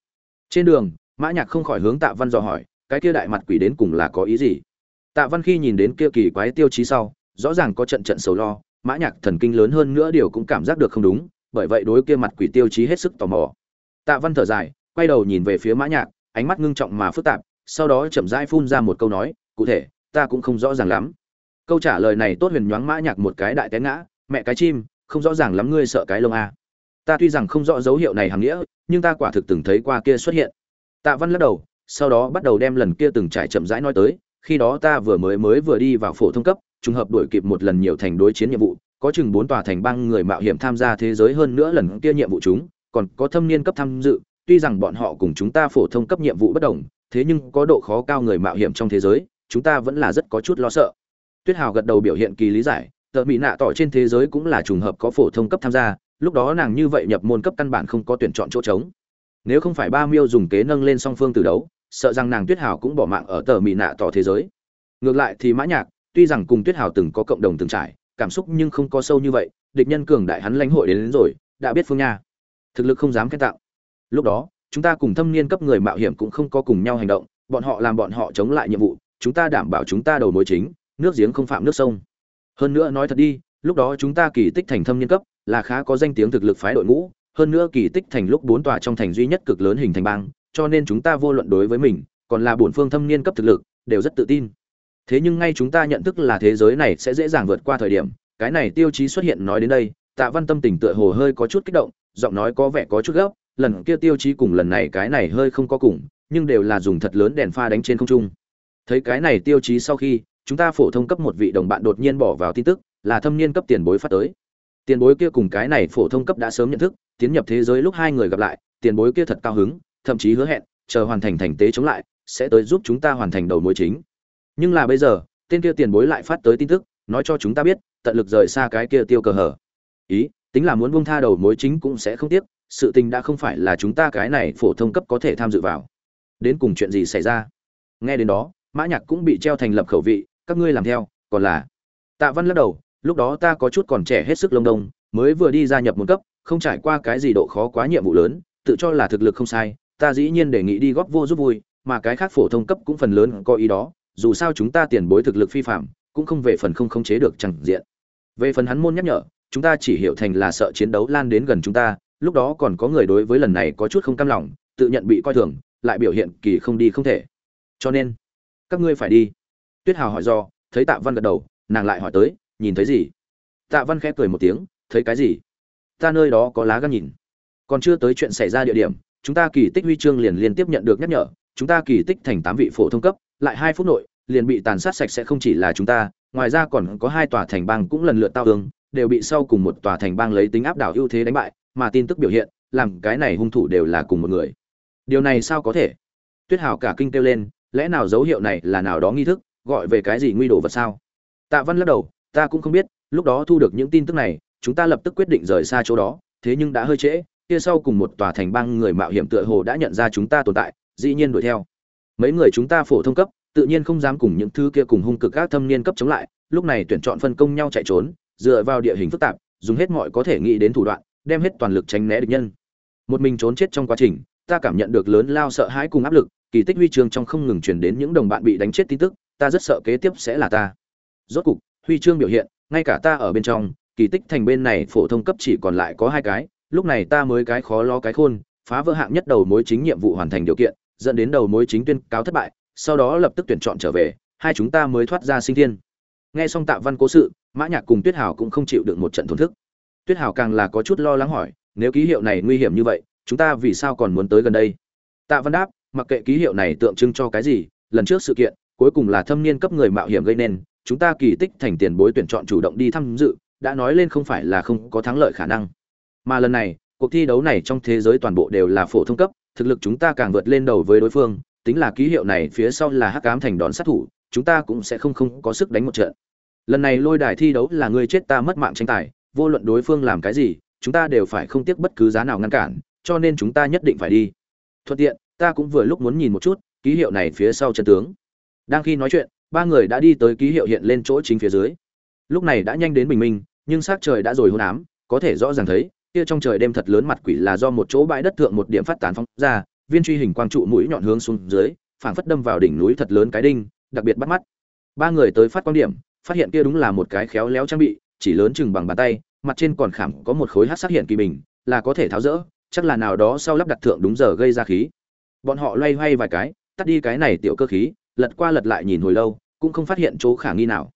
Trên đường, mã nhạc không khỏi hướng tạ văn dò hỏi, cái kia đại mặt quỷ đến cùng là có ý gì? Tạ văn khi nhìn đến kia kỳ quái tiêu chí sau, rõ ràng có trận trận sầu lo, mã nhạc thần kinh lớn hơn nữa điều cũng cảm giác được không đúng, bởi vậy đối kia mặt quỷ tiêu chí hết sức tò mò. Tạ văn thở dài, quay đầu nhìn về phía mã nhạc, ánh mắt ngưng trọng mà phức tạp sau đó chậm rãi phun ra một câu nói, cụ thể, ta cũng không rõ ràng lắm câu trả lời này tốt huyền nhoáng mã nhạc một cái đại té ngã, mẹ cái chim, không rõ ràng lắm ngươi sợ cái lông à. ta tuy rằng không rõ dấu hiệu này hằng nghĩa, nhưng ta quả thực từng thấy qua kia xuất hiện tạ văn lắc đầu, sau đó bắt đầu đem lần kia từng trải chậm rãi nói tới, khi đó ta vừa mới mới vừa đi vào phổ thông cấp, trùng hợp đuổi kịp một lần nhiều thành đối chiến nhiệm vụ, có chừng bốn tòa thành bang người mạo hiểm tham gia thế giới hơn nữa lần kia nhiệm vụ chúng, còn có thâm niên cấp tham dự, tuy rằng bọn họ cùng chúng ta phổ thông cấp nhiệm vụ bất đồng thế nhưng có độ khó cao người mạo hiểm trong thế giới chúng ta vẫn là rất có chút lo sợ. Tuyết hào gật đầu biểu hiện kỳ lý giải tờ mỹ nạ tỏ trên thế giới cũng là trùng hợp có phổ thông cấp tham gia lúc đó nàng như vậy nhập môn cấp căn bản không có tuyển chọn chỗ trống. Nếu không phải ba miêu dùng kế nâng lên song phương từ đấu sợ rằng nàng tuyết hào cũng bỏ mạng ở tờ mỹ nạ tỏ thế giới. Ngược lại thì mã nhạc tuy rằng cùng tuyết hào từng có cộng đồng từng trải cảm xúc nhưng không có sâu như vậy địch nhân cường đại hắn lãnh hội đến, đến rồi đã biết phương nha. Thực lực không dám khen tặng. lúc đó chúng ta cùng thâm niên cấp người mạo hiểm cũng không có cùng nhau hành động, bọn họ làm bọn họ chống lại nhiệm vụ, chúng ta đảm bảo chúng ta đầu mối chính, nước giếng không phạm nước sông. Hơn nữa nói thật đi, lúc đó chúng ta kỳ tích thành thâm niên cấp, là khá có danh tiếng thực lực phái đội ngũ, hơn nữa kỳ tích thành lúc bốn tòa trong thành duy nhất cực lớn hình thành bang, cho nên chúng ta vô luận đối với mình, còn là bổn phương thâm niên cấp thực lực, đều rất tự tin. Thế nhưng ngay chúng ta nhận thức là thế giới này sẽ dễ dàng vượt qua thời điểm, cái này tiêu chí xuất hiện nói đến đây, tạ văn tâm tình tựa hồ hơi có chút kích động, giọng nói có vẻ có chút gấp lần kia tiêu chí cùng lần này cái này hơi không có cùng, nhưng đều là dùng thật lớn đèn pha đánh trên không trung. Thấy cái này tiêu chí sau khi, chúng ta phổ thông cấp một vị đồng bạn đột nhiên bỏ vào tin tức, là thâm niên cấp tiền bối phát tới. Tiền bối kia cùng cái này phổ thông cấp đã sớm nhận thức, tiến nhập thế giới lúc hai người gặp lại, tiền bối kia thật cao hứng, thậm chí hứa hẹn, chờ hoàn thành thành tế chống lại, sẽ tới giúp chúng ta hoàn thành đầu mối chính. Nhưng là bây giờ, tên kia tiền bối lại phát tới tin tức, nói cho chúng ta biết, tận lực rời xa cái kia tiêu cờ hở. Ý, tính là muốn buông tha đầu mối chính cũng sẽ không tiếc sự tình đã không phải là chúng ta cái này phổ thông cấp có thể tham dự vào. Đến cùng chuyện gì xảy ra? Nghe đến đó, mã nhạc cũng bị treo thành lập khẩu vị, các ngươi làm theo, còn là tạ văn lắc đầu, lúc đó ta có chút còn trẻ hết sức lông đông, mới vừa đi gia nhập một cấp, không trải qua cái gì độ khó quá nhiệm vụ lớn, tự cho là thực lực không sai, ta dĩ nhiên đề nghị đi góp vô giúp vui, mà cái khác phổ thông cấp cũng phần lớn có ý đó, dù sao chúng ta tiền bối thực lực phi phạm, cũng không về phần không khống chế được chẳng diện. Về phần hắn môn nhắc nhở, chúng ta chỉ hiểu thành là sợ chiến đấu lan đến gần chúng ta lúc đó còn có người đối với lần này có chút không cam lòng, tự nhận bị coi thường, lại biểu hiện kỳ không đi không thể. Cho nên, các ngươi phải đi. Tuyết hào hỏi do, thấy tạ văn gật đầu, nàng lại hỏi tới, nhìn thấy gì? Tạ văn khẽ cười một tiếng, thấy cái gì? Ta nơi đó có lá gan nhìn. Còn chưa tới chuyện xảy ra địa điểm, chúng ta kỳ tích huy chương liền liên tiếp nhận được nhắc nhở, chúng ta kỳ tích thành tám vị phổ thông cấp, lại hai phút nội, liền bị tàn sát sạch sẽ không chỉ là chúng ta, ngoài ra còn có hai tòa thành bang cũng lần lượt tao ương đều bị sau cùng một tòa thành bang lấy tính áp đảo ưu thế đánh bại mà tin tức biểu hiện, làm cái này hung thủ đều là cùng một người. Điều này sao có thể? Tuyết hào cả kinh kêu lên, lẽ nào dấu hiệu này là nào đó nghi thức, gọi về cái gì nguy đồ vật sao? Tạ văn lắc đầu, ta cũng không biết, lúc đó thu được những tin tức này, chúng ta lập tức quyết định rời xa chỗ đó, thế nhưng đã hơi trễ, kia sau cùng một tòa thành bang người mạo hiểm tựa hồ đã nhận ra chúng ta tồn tại, dĩ nhiên đuổi theo. Mấy người chúng ta phổ thông cấp, tự nhiên không dám cùng những thứ kia cùng hung cực các thâm niên cấp chống lại, lúc này tuyển chọn phân công nhau chạy trốn, dựa vào địa hình phức tạp, dùng hết mọi có thể nghĩ đến thủ đoạn đem hết toàn lực tránh né địch nhân. Một mình trốn chết trong quá trình, ta cảm nhận được lớn lao sợ hãi cùng áp lực, kỳ tích huy chương trong không ngừng truyền đến những đồng bạn bị đánh chết tin tức, ta rất sợ kế tiếp sẽ là ta. Rốt cục, huy chương biểu hiện, ngay cả ta ở bên trong, kỳ tích thành bên này phổ thông cấp chỉ còn lại có hai cái, lúc này ta mới cái khó lo cái khôn, phá vỡ hạng nhất đầu mối chính nhiệm vụ hoàn thành điều kiện, dẫn đến đầu mối chính tuyên cáo thất bại, sau đó lập tức tuyển chọn trở về, hai chúng ta mới thoát ra sinh thiên. Nghe xong tạ văn cố sự, mã nhạc cùng tuyết hào cũng không chịu được một trận thổn thức tuyết hào càng là có chút lo lắng hỏi, nếu ký hiệu này nguy hiểm như vậy, chúng ta vì sao còn muốn tới gần đây? Tạ văn đáp, mặc kệ ký hiệu này tượng trưng cho cái gì, lần trước sự kiện, cuối cùng là thâm niên cấp người mạo hiểm gây nên, chúng ta kỳ tích thành tiền bối tuyển chọn chủ động đi tham dự, đã nói lên không phải là không có thắng lợi khả năng. Mà lần này, cuộc thi đấu này trong thế giới toàn bộ đều là phổ thông cấp, thực lực chúng ta càng vượt lên đầu với đối phương, tính là ký hiệu này phía sau là hắc ám thành đòn sát thủ, chúng ta cũng sẽ không không có sức đánh một trận. Lần này lôi đài thi đấu là người chết ta mất mạng tranh tài vô luận đối phương làm cái gì, chúng ta đều phải không tiếc bất cứ giá nào ngăn cản, cho nên chúng ta nhất định phải đi. Thuận tiện, ta cũng vừa lúc muốn nhìn một chút, ký hiệu này phía sau chân tướng. Đang khi nói chuyện, ba người đã đi tới ký hiệu hiện lên chỗ chính phía dưới. Lúc này đã nhanh đến bình minh, nhưng s trời đã rồi hôn ám, có thể rõ ràng thấy, kia trong trời đêm thật lớn mặt quỷ là do một chỗ bãi đất thượng một điểm phát tán phóng ra, viên truy hình quang trụ mũi nhọn hướng xuống dưới, phảng phất đâm vào đỉnh núi thật lớn cái đinh, đặc biệt bắt mắt. Ba người tới phát quan điểm, phát hiện kia đúng là một cái khéo léo trang bị chỉ lớn chừng bằng bàn tay, mặt trên còn khảm có một khối hát sắc hiện kỳ bình, là có thể tháo rỡ, chắc là nào đó sau lắp đặt thượng đúng giờ gây ra khí. Bọn họ loay hoay vài cái, tắt đi cái này tiểu cơ khí, lật qua lật lại nhìn hồi lâu, cũng không phát hiện chỗ khả nghi nào.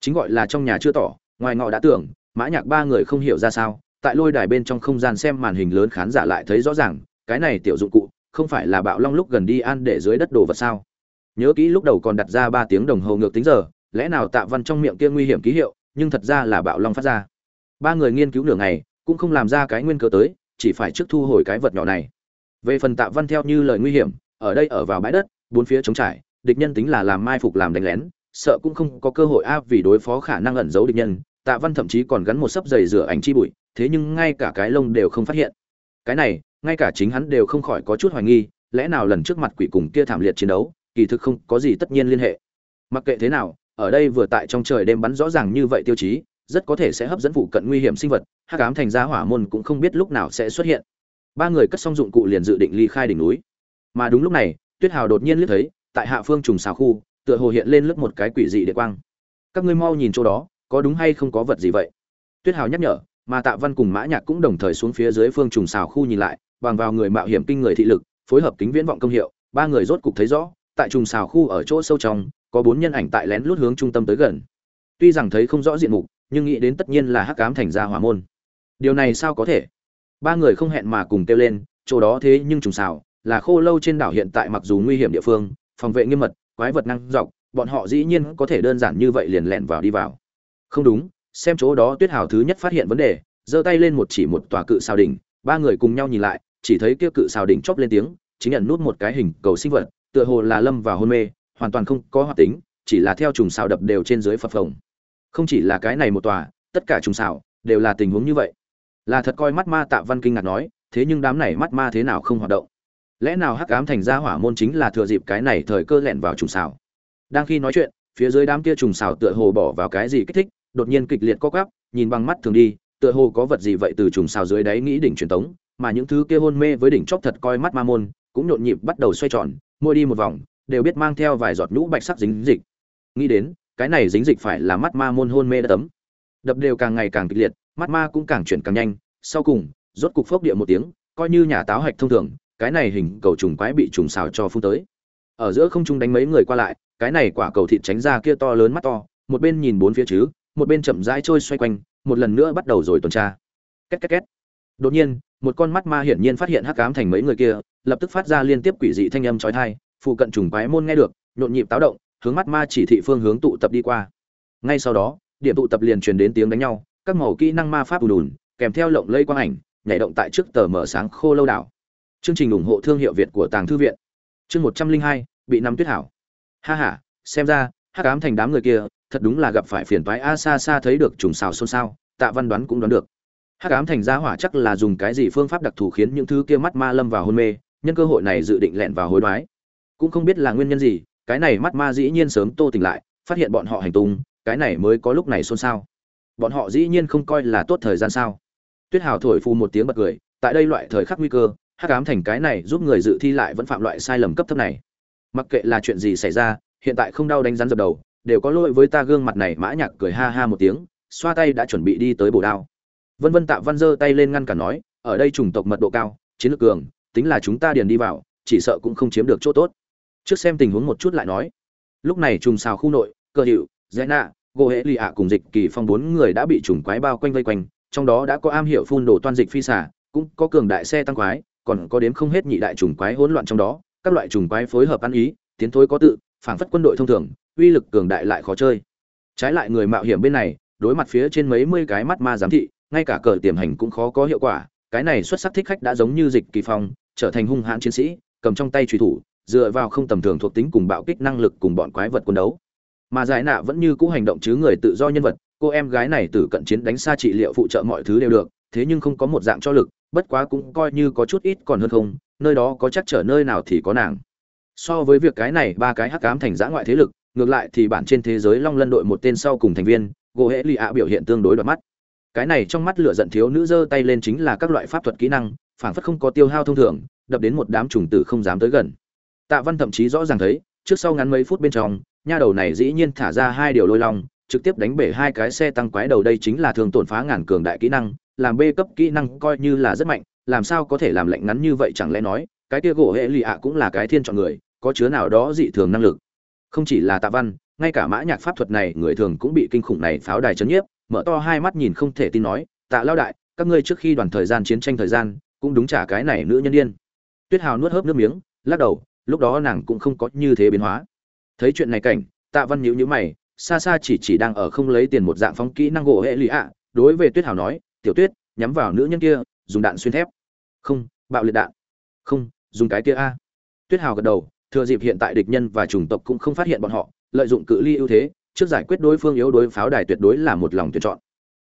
Chính gọi là trong nhà chưa tỏ, ngoài ngọ đã tưởng, mã nhạc ba người không hiểu ra sao, tại lôi đài bên trong không gian xem màn hình lớn khán giả lại thấy rõ ràng, cái này tiểu dụng cụ, không phải là bạo long lúc gần đi ăn để dưới đất đồ vật sao. Nhớ kỹ lúc đầu còn đặt ra ba tiếng đồng hồ ngược tính giờ, lẽ nào tạ văn trong miệng kia nguy hiểm ký hiệu nhưng thật ra là bạo long phát ra. Ba người nghiên cứu nửa ngày, cũng không làm ra cái nguyên cớ tới, chỉ phải trước thu hồi cái vật nhỏ này. Về phần tạ văn theo như lời nguy hiểm, ở đây ở vào bãi đất, bốn phía trống trải, địch nhân tính là làm mai phục làm đánh lén, sợ cũng không có cơ hội áp vì đối phó khả năng ẩn giấu địch nhân, tạ văn thậm chí còn gắn một sấp giày rửa ảnh chi bụi, thế nhưng ngay cả cái lông đều không phát hiện. Cái này, ngay cả chính hắn đều không khỏi có chút hoài nghi, lẽ nào lần trước mặt quỷ cùng kia thảm liệt chiến đấu, kỳ thực không có gì tất nhiên liên hệ. Mặc kệ thế nào ở đây vừa tại trong trời đêm bắn rõ ràng như vậy tiêu chí, rất có thể sẽ hấp dẫn phụ cận nguy hiểm sinh vật hát cám thành ra hỏa môn cũng không biết lúc nào sẽ xuất hiện. Ba người cất xong dụng cụ liền dự định ly khai đỉnh núi. Mà đúng lúc này, tuyết hào đột nhiên liếc thấy, tại hạ phương trùng xào khu, tựa hồ hiện lên lướt một cái quỷ dị địa quang. Các ngươi mau nhìn chỗ đó, có đúng hay không có vật gì vậy? Tuyết hào nhắc nhở, mà tạ văn cùng mã nhạc cũng đồng thời xuống phía dưới phương trùng xào khu nhìn lại, bằng vào người mạo hiểm kinh người thị lực, phối hợp kính viễn vọng công hiệu, ba người rốt cục thấy rõ, tại trùng xào khu ở chỗ sâu trong có bốn nhân ảnh tại lén lút hướng trung tâm tới gần. Tuy rằng thấy không rõ diện mục, nhưng nghĩ đến tất nhiên là hắc ám thành ra hỏa môn. Điều này sao có thể? Ba người không hẹn mà cùng kêu lên, chỗ đó thế nhưng trùng xào, là khô lâu trên đảo hiện tại mặc dù nguy hiểm địa phương, phòng vệ nghiêm mật, quái vật năng dọc, bọn họ dĩ nhiên có thể đơn giản như vậy liền lẹn vào đi vào. Không đúng, xem chỗ đó tuyết hào thứ nhất phát hiện vấn đề, giơ tay lên một chỉ một tòa cự xào đỉnh, ba người cùng nhau nhìn lại, chỉ thấy kia cự xào đỉnh chóp lên tiếng, chính nhận nút một cái hình cầu sinh vật, tựa hồ là lâm vào hôn mê hoàn toàn không có hoạt tính, chỉ là theo trùng xào đập đều trên dưới phập phồng. Không chỉ là cái này một tòa, tất cả trùng xào đều là tình huống như vậy. Là thật coi mắt ma tạ văn kinh ngạc nói, thế nhưng đám này mắt ma thế nào không hoạt động? Lẽ nào hắc ám thành ra hỏa môn chính là thừa dịp cái này thời cơ lẹn vào trùng xào? Đang khi nói chuyện, phía dưới đám kia trùng xào tựa hồ bỏ vào cái gì kích thích, đột nhiên kịch liệt co quắp, nhìn bằng mắt thường đi, tựa hồ có vật gì vậy từ trùng xào dưới đáy nghĩ đỉnh truyền tống, mà những thứ kia hôn mê với đỉnh chóp thật coi mắt ma môn, cũng nhộn nhịp bắt đầu xoay tròn môi đi một vòng đều biết mang theo vài giọt nhũ bạch sắc dính dịch. Nghĩ đến, cái này dính dịch phải là mắt ma môn hôn mê đã tấm. Đập đều càng ngày càng kịch liệt, mắt ma cũng càng chuyển càng nhanh. Sau cùng, rốt cục phốc địa một tiếng, coi như nhà táo hạch thông thường, cái này hình cầu trùng quái bị trùng xào cho phun tới. Ở giữa không trung đánh mấy người qua lại, cái này quả cầu thịt tránh ra kia to lớn mắt to, một bên nhìn bốn phía chứ, một bên chậm rãi trôi xoay quanh, một lần nữa bắt đầu rồi tuần tra. Két két két. Đột nhiên, một con mắt ma hiển nhiên phát hiện hắc ám thành mấy người kia, lập tức phát ra liên tiếp quỷ dị thanh âm chói tai phụ cận trùng quái môn nghe được, nhộn nhịp táo động, hướng mắt ma chỉ thị phương hướng tụ tập đi qua. Ngay sau đó, điểm tụ tập liền truyền đến tiếng đánh nhau, các màu kỹ năng ma pháp ùn ùn, kèm theo lộng lây quang ảnh, nhảy động tại trước tờ mở sáng khô lâu đảo. Chương trình ủng hộ thương hiệu việt của tàng thư viện. Chương một trăm linh hai, bị nắm tuyết hảo. Ha ha, xem ra, hắc ám thành đám người kia, thật đúng là gặp phải phiền toái a xa xa thấy được trùng xào xôn xao, tạ văn đoán cũng đoán được. Hắc ám thành gia hỏa chắc là dùng cái gì phương pháp đặc thù khiến những thứ kia mắt ma lâm vào hôn mê, nhân cơ hội này dự định lẹn vào hối đoái cũng không biết là nguyên nhân gì, cái này mắt ma dĩ nhiên sớm tô tỉnh lại, phát hiện bọn họ hành tung, cái này mới có lúc này xôn xao. Bọn họ dĩ nhiên không coi là tốt thời gian sao? Tuyết hào thổi phù một tiếng bật cười, tại đây loại thời khắc nguy cơ, hắc ám thành cái này giúp người dự thi lại vẫn phạm loại sai lầm cấp thấp này. Mặc kệ là chuyện gì xảy ra, hiện tại không đau đánh rắn dập đầu, đều có lỗi với ta gương mặt này mã nhạc cười ha ha một tiếng, xoa tay đã chuẩn bị đi tới bổ đao. Vân vân tạ văn giơ tay lên ngăn cản nói, ở đây chủng tộc mật độ cao, chiến lược cường, tính là chúng ta điền đi vào, chỉ sợ cũng không chiếm được chỗ tốt trước xem tình huống một chút lại nói. Lúc này trùng xào khu nội, cơ hiệu, dễ nạ, gỗ hệ lì ạ cùng dịch kỳ phong bốn người đã bị trùng quái bao quanh vây quanh, trong đó đã có am hiểu phun đồ toan dịch phi xả, cũng có cường đại xe tăng quái, còn có đếm không hết nhị đại trùng quái hỗn loạn trong đó, các loại trùng quái phối hợp ăn ý, tiến thối có tự phảng phất quân đội thông thường, uy lực cường đại lại khó chơi. Trái lại người mạo hiểm bên này, đối mặt phía trên mấy mươi cái mắt ma giám thị, ngay cả cờ tiềm hành cũng khó có hiệu quả, cái này xuất sắc thích khách đã giống như dịch kỳ phong, trở thành hung hãn chiến sĩ, cầm trong tay truy thủ dựa vào không tầm thường thuộc tính cùng bạo kích năng lực cùng bọn quái vật quân đấu. Mà giải nạ vẫn như cũ hành động chứ người tự do nhân vật, cô em gái này từ cận chiến đánh xa trị liệu phụ trợ mọi thứ đều được, thế nhưng không có một dạng cho lực, bất quá cũng coi như có chút ít còn hơn không, nơi đó có chắc trở nơi nào thì có nàng. So với việc cái này, ba cái hắc ám thành giã ngoại thế lực, ngược lại thì bản trên thế giới long lân đội một tên sau cùng thành viên, gỗ hễ lì ạ biểu hiện tương đối đoạt mắt. Cái này trong mắt lửa giận thiếu nữ giơ tay lên chính là các loại pháp thuật kỹ năng, phảng phất không có tiêu hao thông thường, đập đến một đám trùng tử không dám tới gần tạ văn thậm chí rõ ràng thấy, trước sau ngắn mấy phút bên trong, nha đầu này dĩ nhiên thả ra hai điều lôi long, trực tiếp đánh bể hai cái xe tăng quái đầu đây chính là thường tổn phá ngàn cường đại kỹ năng, làm b cấp kỹ năng coi như là rất mạnh, làm sao có thể làm lệnh ngắn như vậy chẳng lẽ nói, cái kia gỗ hệ lì ạ cũng là cái thiên chọn người, có chứa nào đó dị thường năng lực. Không chỉ là tạ văn, ngay cả mã nhạc pháp thuật này, người thường cũng bị kinh khủng này pháo đài chấn nhiếp, mở to hai mắt nhìn không thể tin nói, tạ lao đại, các ngươi trước khi đoàn thời gian chiến tranh thời gian, cũng đúng trả cái này nữ nhân điên. Tuyết hào nuốt hớp nước miếng, lắc đầu lúc đó nàng cũng không có như thế biến hóa. Thấy chuyện này cảnh, tạ văn nhữ nhữ mày, xa xa chỉ chỉ đang ở không lấy tiền một dạng phóng kỹ năng gỗ hệ lụy ạ, đối về tuyết hào nói, tiểu tuyết, nhắm vào nữ nhân kia, dùng đạn xuyên thép. Không, bạo liệt đạn. Không, dùng cái kia a. Tuyết hào gật đầu, thừa dịp hiện tại địch nhân và chủng tộc cũng không phát hiện bọn họ, lợi dụng cự ly ưu thế, trước giải quyết đối phương yếu đối pháo đài tuyệt đối là một lòng tuyển chọn.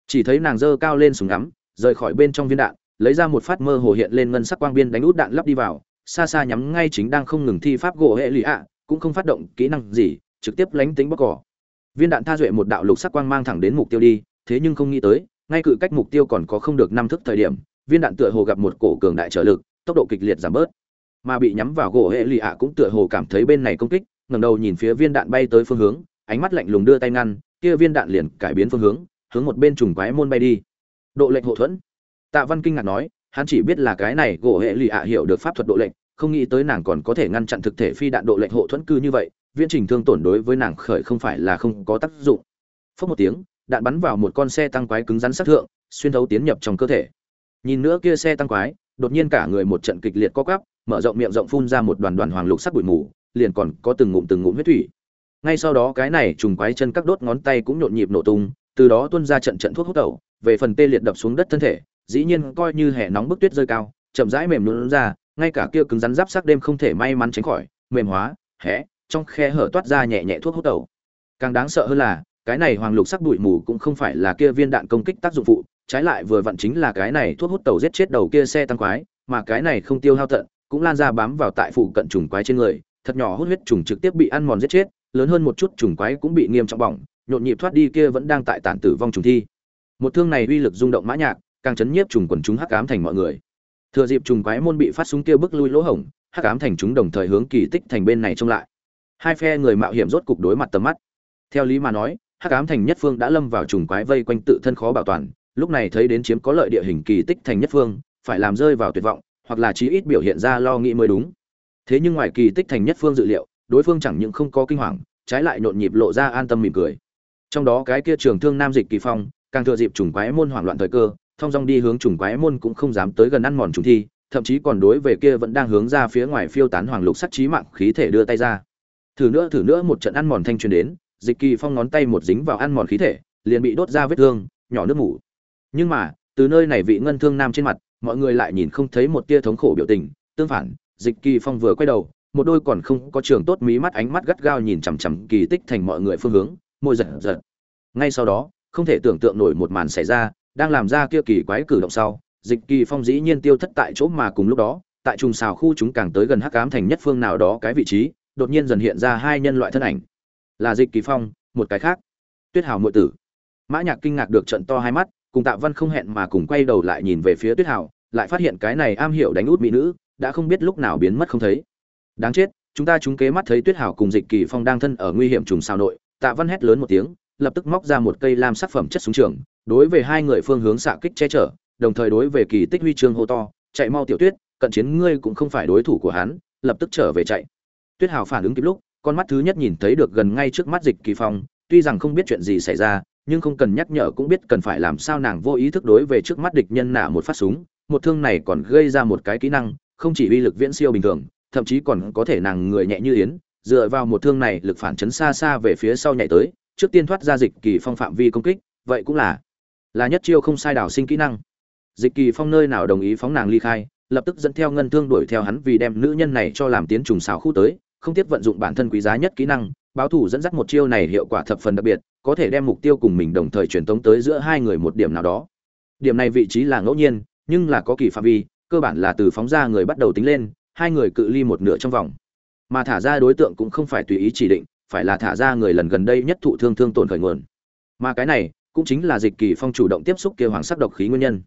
Chỉ thấy nàng dơ cao lên súng ngắm, rời khỏi bên trong viên đạn, lấy ra một phát mơ hồ hiện lên ngân sắc quang biên đánh út đạn lắp đi vào xa xa nhắm ngay chính đang không ngừng thi pháp gỗ hệ lụy ạ, cũng không phát động kỹ năng gì, trực tiếp lánh tính bóc cỏ. Viên đạn tha duệ một đạo lục sắc quang mang thẳng đến mục tiêu đi, thế nhưng không nghĩ tới, ngay cự cách mục tiêu còn có không được năm thức thời điểm, viên đạn tựa hồ gặp một cổ cường đại trở lực, tốc độ kịch liệt giảm bớt. Mà bị nhắm vào gỗ hệ lụy ạ cũng tựa hồ cảm thấy bên này công kích, ngẩng đầu nhìn phía viên đạn bay tới phương hướng, ánh mắt lạnh lùng đưa tay ngăn, kia viên đạn liền cải biến phương hướng hướng một bên trùng quái môn bay đi. Độ lệnh hộ thuẫn. Tạ văn kinh ngạc nói hắn chỉ biết là cái này gỗ hệ lì ạ hiểu được pháp thuật độ lệnh, không nghĩ tới nàng còn có thể ngăn chặn thực thể phi đạn độ lệnh hộ thuẫn cư như vậy, viễn trình thương tổn đối với nàng khởi không phải là không có tác dụng. Phốc một tiếng, đạn bắn vào một con xe tăng quái cứng rắn sát thượng, xuyên thấu tiến nhập trong cơ thể. Nhìn nữa kia xe tăng quái, đột nhiên cả người một trận kịch liệt co quắp, mở rộng miệng rộng phun ra một đoàn đoàn hoàng lục sắc bụi mù, liền còn có từng ngụm từng ngụm huyết thủy. Ngay sau đó cái này trùng quái chân các đốt ngón tay cũng nhộn nhịp nổ tung, từ đó tuôn ra trận trận thuốc hút tẩu về phần tê liệt đập xuống đất thân thể dĩ nhiên coi như hè nóng bức tuyết rơi cao, chậm rãi mềm lún ra, ngay cả kia cứng rắn giáp sắc đêm không thể may mắn tránh khỏi, mềm hóa hẽ trong khe hở toát ra nhẹ nhẹ thuốc hút tẩu càng đáng sợ hơn là, cái này hoàng lục sắc bụi mù cũng không phải là kia viên đạn công kích tác dụng phụ, trái lại vừa vặn chính là cái này thuốc hút tẩu giết chết đầu kia xe tăng quái, mà cái này không tiêu hao tận, cũng lan ra bám vào tại phụ cận trùng quái trên người, thật nhỏ hút huyết trùng trực tiếp bị ăn mòn giết chết, lớn hơn một chút trùng quái cũng bị nghiêm trọng bỏng, nhộn nhịp thoát đi kia vẫn đang tại tản tử vong trùng thi. Một thương này uy lực rung động mã nhạc càng chấn nhiếp trùng quần chúng hắc ám thành mọi người. Thừa dịp trùng quái môn bị phát súng kia bước lui lỗ hổng, hắc ám thành chúng đồng thời hướng kỳ tích thành bên này trông lại. Hai phe người mạo hiểm rốt cục đối mặt tầm mắt. Theo lý mà nói, hắc ám thành nhất phương đã lâm vào trùng quái vây quanh tự thân khó bảo toàn, lúc này thấy đến chiếm có lợi địa hình kỳ tích thành nhất phương, phải làm rơi vào tuyệt vọng, hoặc là chí ít biểu hiện ra lo nghĩ mới đúng. Thế nhưng ngoài kỳ tích thành nhất phương dự liệu, đối phương chẳng những không có kinh hoàng, trái lại nhộn nhịp lộ ra an tâm mỉm cười. Trong đó cái kia trường thương nam dịch kỳ phong, càng thừa dịp trùng quái môn hoảng loạn thời cơ thông dong đi hướng trùng quái môn cũng không dám tới gần ăn mòn trùng thi, thậm chí còn đối về kia vẫn đang hướng ra phía ngoài phiêu tán hoàng lục sắc trí mạng khí thể đưa tay ra thử nữa thử nữa, một trận ăn mòn thanh truyền đến, dịch kỳ phong ngón tay một dính vào ăn mòn khí thể, liền bị đốt ra vết thương, nhỏ nước mủ. nhưng mà, từ nơi này vị ngân thương nam trên mặt, mọi người lại nhìn không thấy một tia thống khổ biểu tình, tương phản, dịch kỳ phong vừa quay đầu, một đôi còn không có trường tốt mí mắt ánh mắt gắt gao nhìn chằm chằm kỳ tích thành mọi người phương hướng, môi giật giật ngay sau đó, không thể tưởng tượng nổi một màn xảy ra đang làm ra kia kỳ quái cử động sau, dịch kỳ phong dĩ nhiên tiêu thất tại chỗ mà cùng lúc đó, tại trùng xào khu chúng càng tới gần hắc ám thành nhất phương nào đó cái vị trí, đột nhiên dần hiện ra hai nhân loại thân ảnh. Là dịch kỳ phong, một cái khác, tuyết hào muội tử. Mã nhạc kinh ngạc được trận to hai mắt, cùng tạ văn không hẹn mà cùng quay đầu lại nhìn về phía tuyết hào, lại phát hiện cái này am hiểu đánh út mỹ nữ, đã không biết lúc nào biến mất không thấy. Đáng chết, chúng ta chúng kế mắt thấy tuyết hào cùng dịch kỳ phong đang thân ở nguy hiểm trùng xào nội, tạ văn hét lớn một tiếng lập tức móc ra một cây lam sắc phẩm chất súng trường, đối về hai người phương hướng xạ kích che chở, đồng thời đối về kỳ tích huy chương hô to, chạy mau tiểu tuyết, cận chiến ngươi cũng không phải đối thủ của hắn, lập tức trở về chạy. Tuyết hào phản ứng kịp lúc, con mắt thứ nhất nhìn thấy được gần ngay trước mắt dịch kỳ phong, tuy rằng không biết chuyện gì xảy ra, nhưng không cần nhắc nhở cũng biết cần phải làm sao nàng vô ý thức đối về trước mắt địch nhân nả một phát súng, một thương này còn gây ra một cái kỹ năng, không chỉ uy lực viễn siêu bình thường, thậm chí còn có thể nàng người nhẹ như yến, dựa vào một thương này lực phản chấn xa xa về phía sau nhảy tới trước tiên thoát ra dịch kỳ phong phạm vi công kích, vậy cũng là là nhất chiêu không sai đảo sinh kỹ năng. Dịch kỳ phong nơi nào đồng ý phóng nàng ly khai, lập tức dẫn theo ngân thương đuổi theo hắn vì đem nữ nhân này cho làm tiến trùng xào khu tới, không tiếc vận dụng bản thân quý giá nhất kỹ năng, báo thủ dẫn dắt một chiêu này hiệu quả thập phần đặc biệt, có thể đem mục tiêu cùng mình đồng thời truyền tống tới giữa hai người một điểm nào đó. Điểm này vị trí là ngẫu nhiên, nhưng là có kỳ phạm vi, cơ bản là từ phóng ra người bắt đầu tính lên, hai người cự ly một nửa trong vòng. Mà thả ra đối tượng cũng không phải tùy ý chỉ định phải là thả ra người lần gần đây nhất thụ thương thương tổn khởi nguồn. Mà cái này cũng chính là dịch kỳ phong chủ động tiếp xúc kia hoàng sắc độc khí nguyên nhân.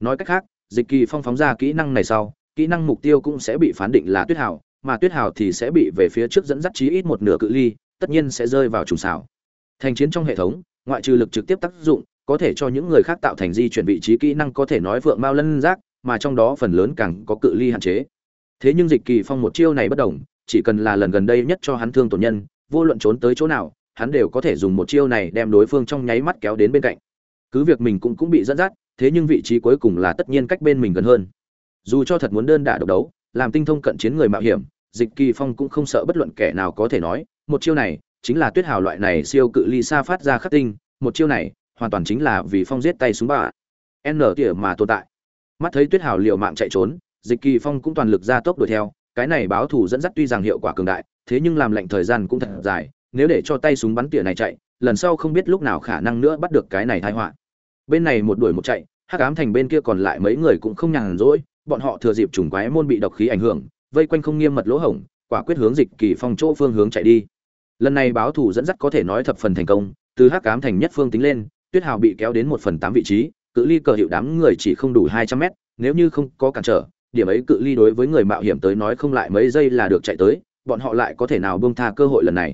Nói cách khác, dịch kỳ phong phóng ra kỹ năng này sau, kỹ năng mục tiêu cũng sẽ bị phán định là tuyết hào, mà tuyết hào thì sẽ bị về phía trước dẫn dắt chí ít một nửa cự ly, tất nhiên sẽ rơi vào trùng xảo. Thành chiến trong hệ thống, ngoại trừ lực trực tiếp tác dụng, có thể cho những người khác tạo thành di chuyển vị trí kỹ năng có thể nói vượng mao lân giác, mà trong đó phần lớn càng có cự ly hạn chế. Thế nhưng dịch kỳ phong một chiêu này bất đồng, chỉ cần là lần gần đây nhất cho hắn thương tổn nhân vô luận trốn tới chỗ nào, hắn đều có thể dùng một chiêu này đem đối phương trong nháy mắt kéo đến bên cạnh. Cứ việc mình cũng cũng bị dẫn dắt, thế nhưng vị trí cuối cùng là tất nhiên cách bên mình gần hơn. Dù cho thật muốn đơn đả độc đấu, làm tinh thông cận chiến người mạo hiểm, dịch kỳ phong cũng không sợ bất luận kẻ nào có thể nói, một chiêu này chính là tuyết hào loại này siêu cự ly xa phát ra khắc tinh, một chiêu này hoàn toàn chính là vì phong giết tay súng bạ. N tỉa mà tồn tại. Mắt thấy tuyết hào liều mạng chạy trốn, dịch kỳ phong cũng toàn lực ra tốc đuổi theo, cái này báo thủ dẫn dắt tuy rằng hiệu quả cường đại thế nhưng làm lệnh thời gian cũng thật dài, nếu để cho tay súng bắn tỉa này chạy, lần sau không biết lúc nào khả năng nữa bắt được cái này tai họa. Bên này một đuổi một chạy, hắc ám thành bên kia còn lại mấy người cũng không nhàn rỗi, bọn họ thừa dịp trùng quái môn bị độc khí ảnh hưởng, vây quanh không nghiêm mật lỗ hổng, quả quyết hướng dịch kỳ phong chỗ phương hướng chạy đi. Lần này báo thủ dẫn dắt có thể nói thập phần thành công, từ hắc ám thành nhất phương tính lên, tuyết hào bị kéo đến một phần tám vị trí, cự ly cờ hiệu đám người chỉ không đủ hai trăm mét, nếu như không có cản trở, điểm ấy cự ly đối với người mạo hiểm tới nói không lại mấy giây là được chạy tới bọn họ lại có thể nào buông tha cơ hội lần này?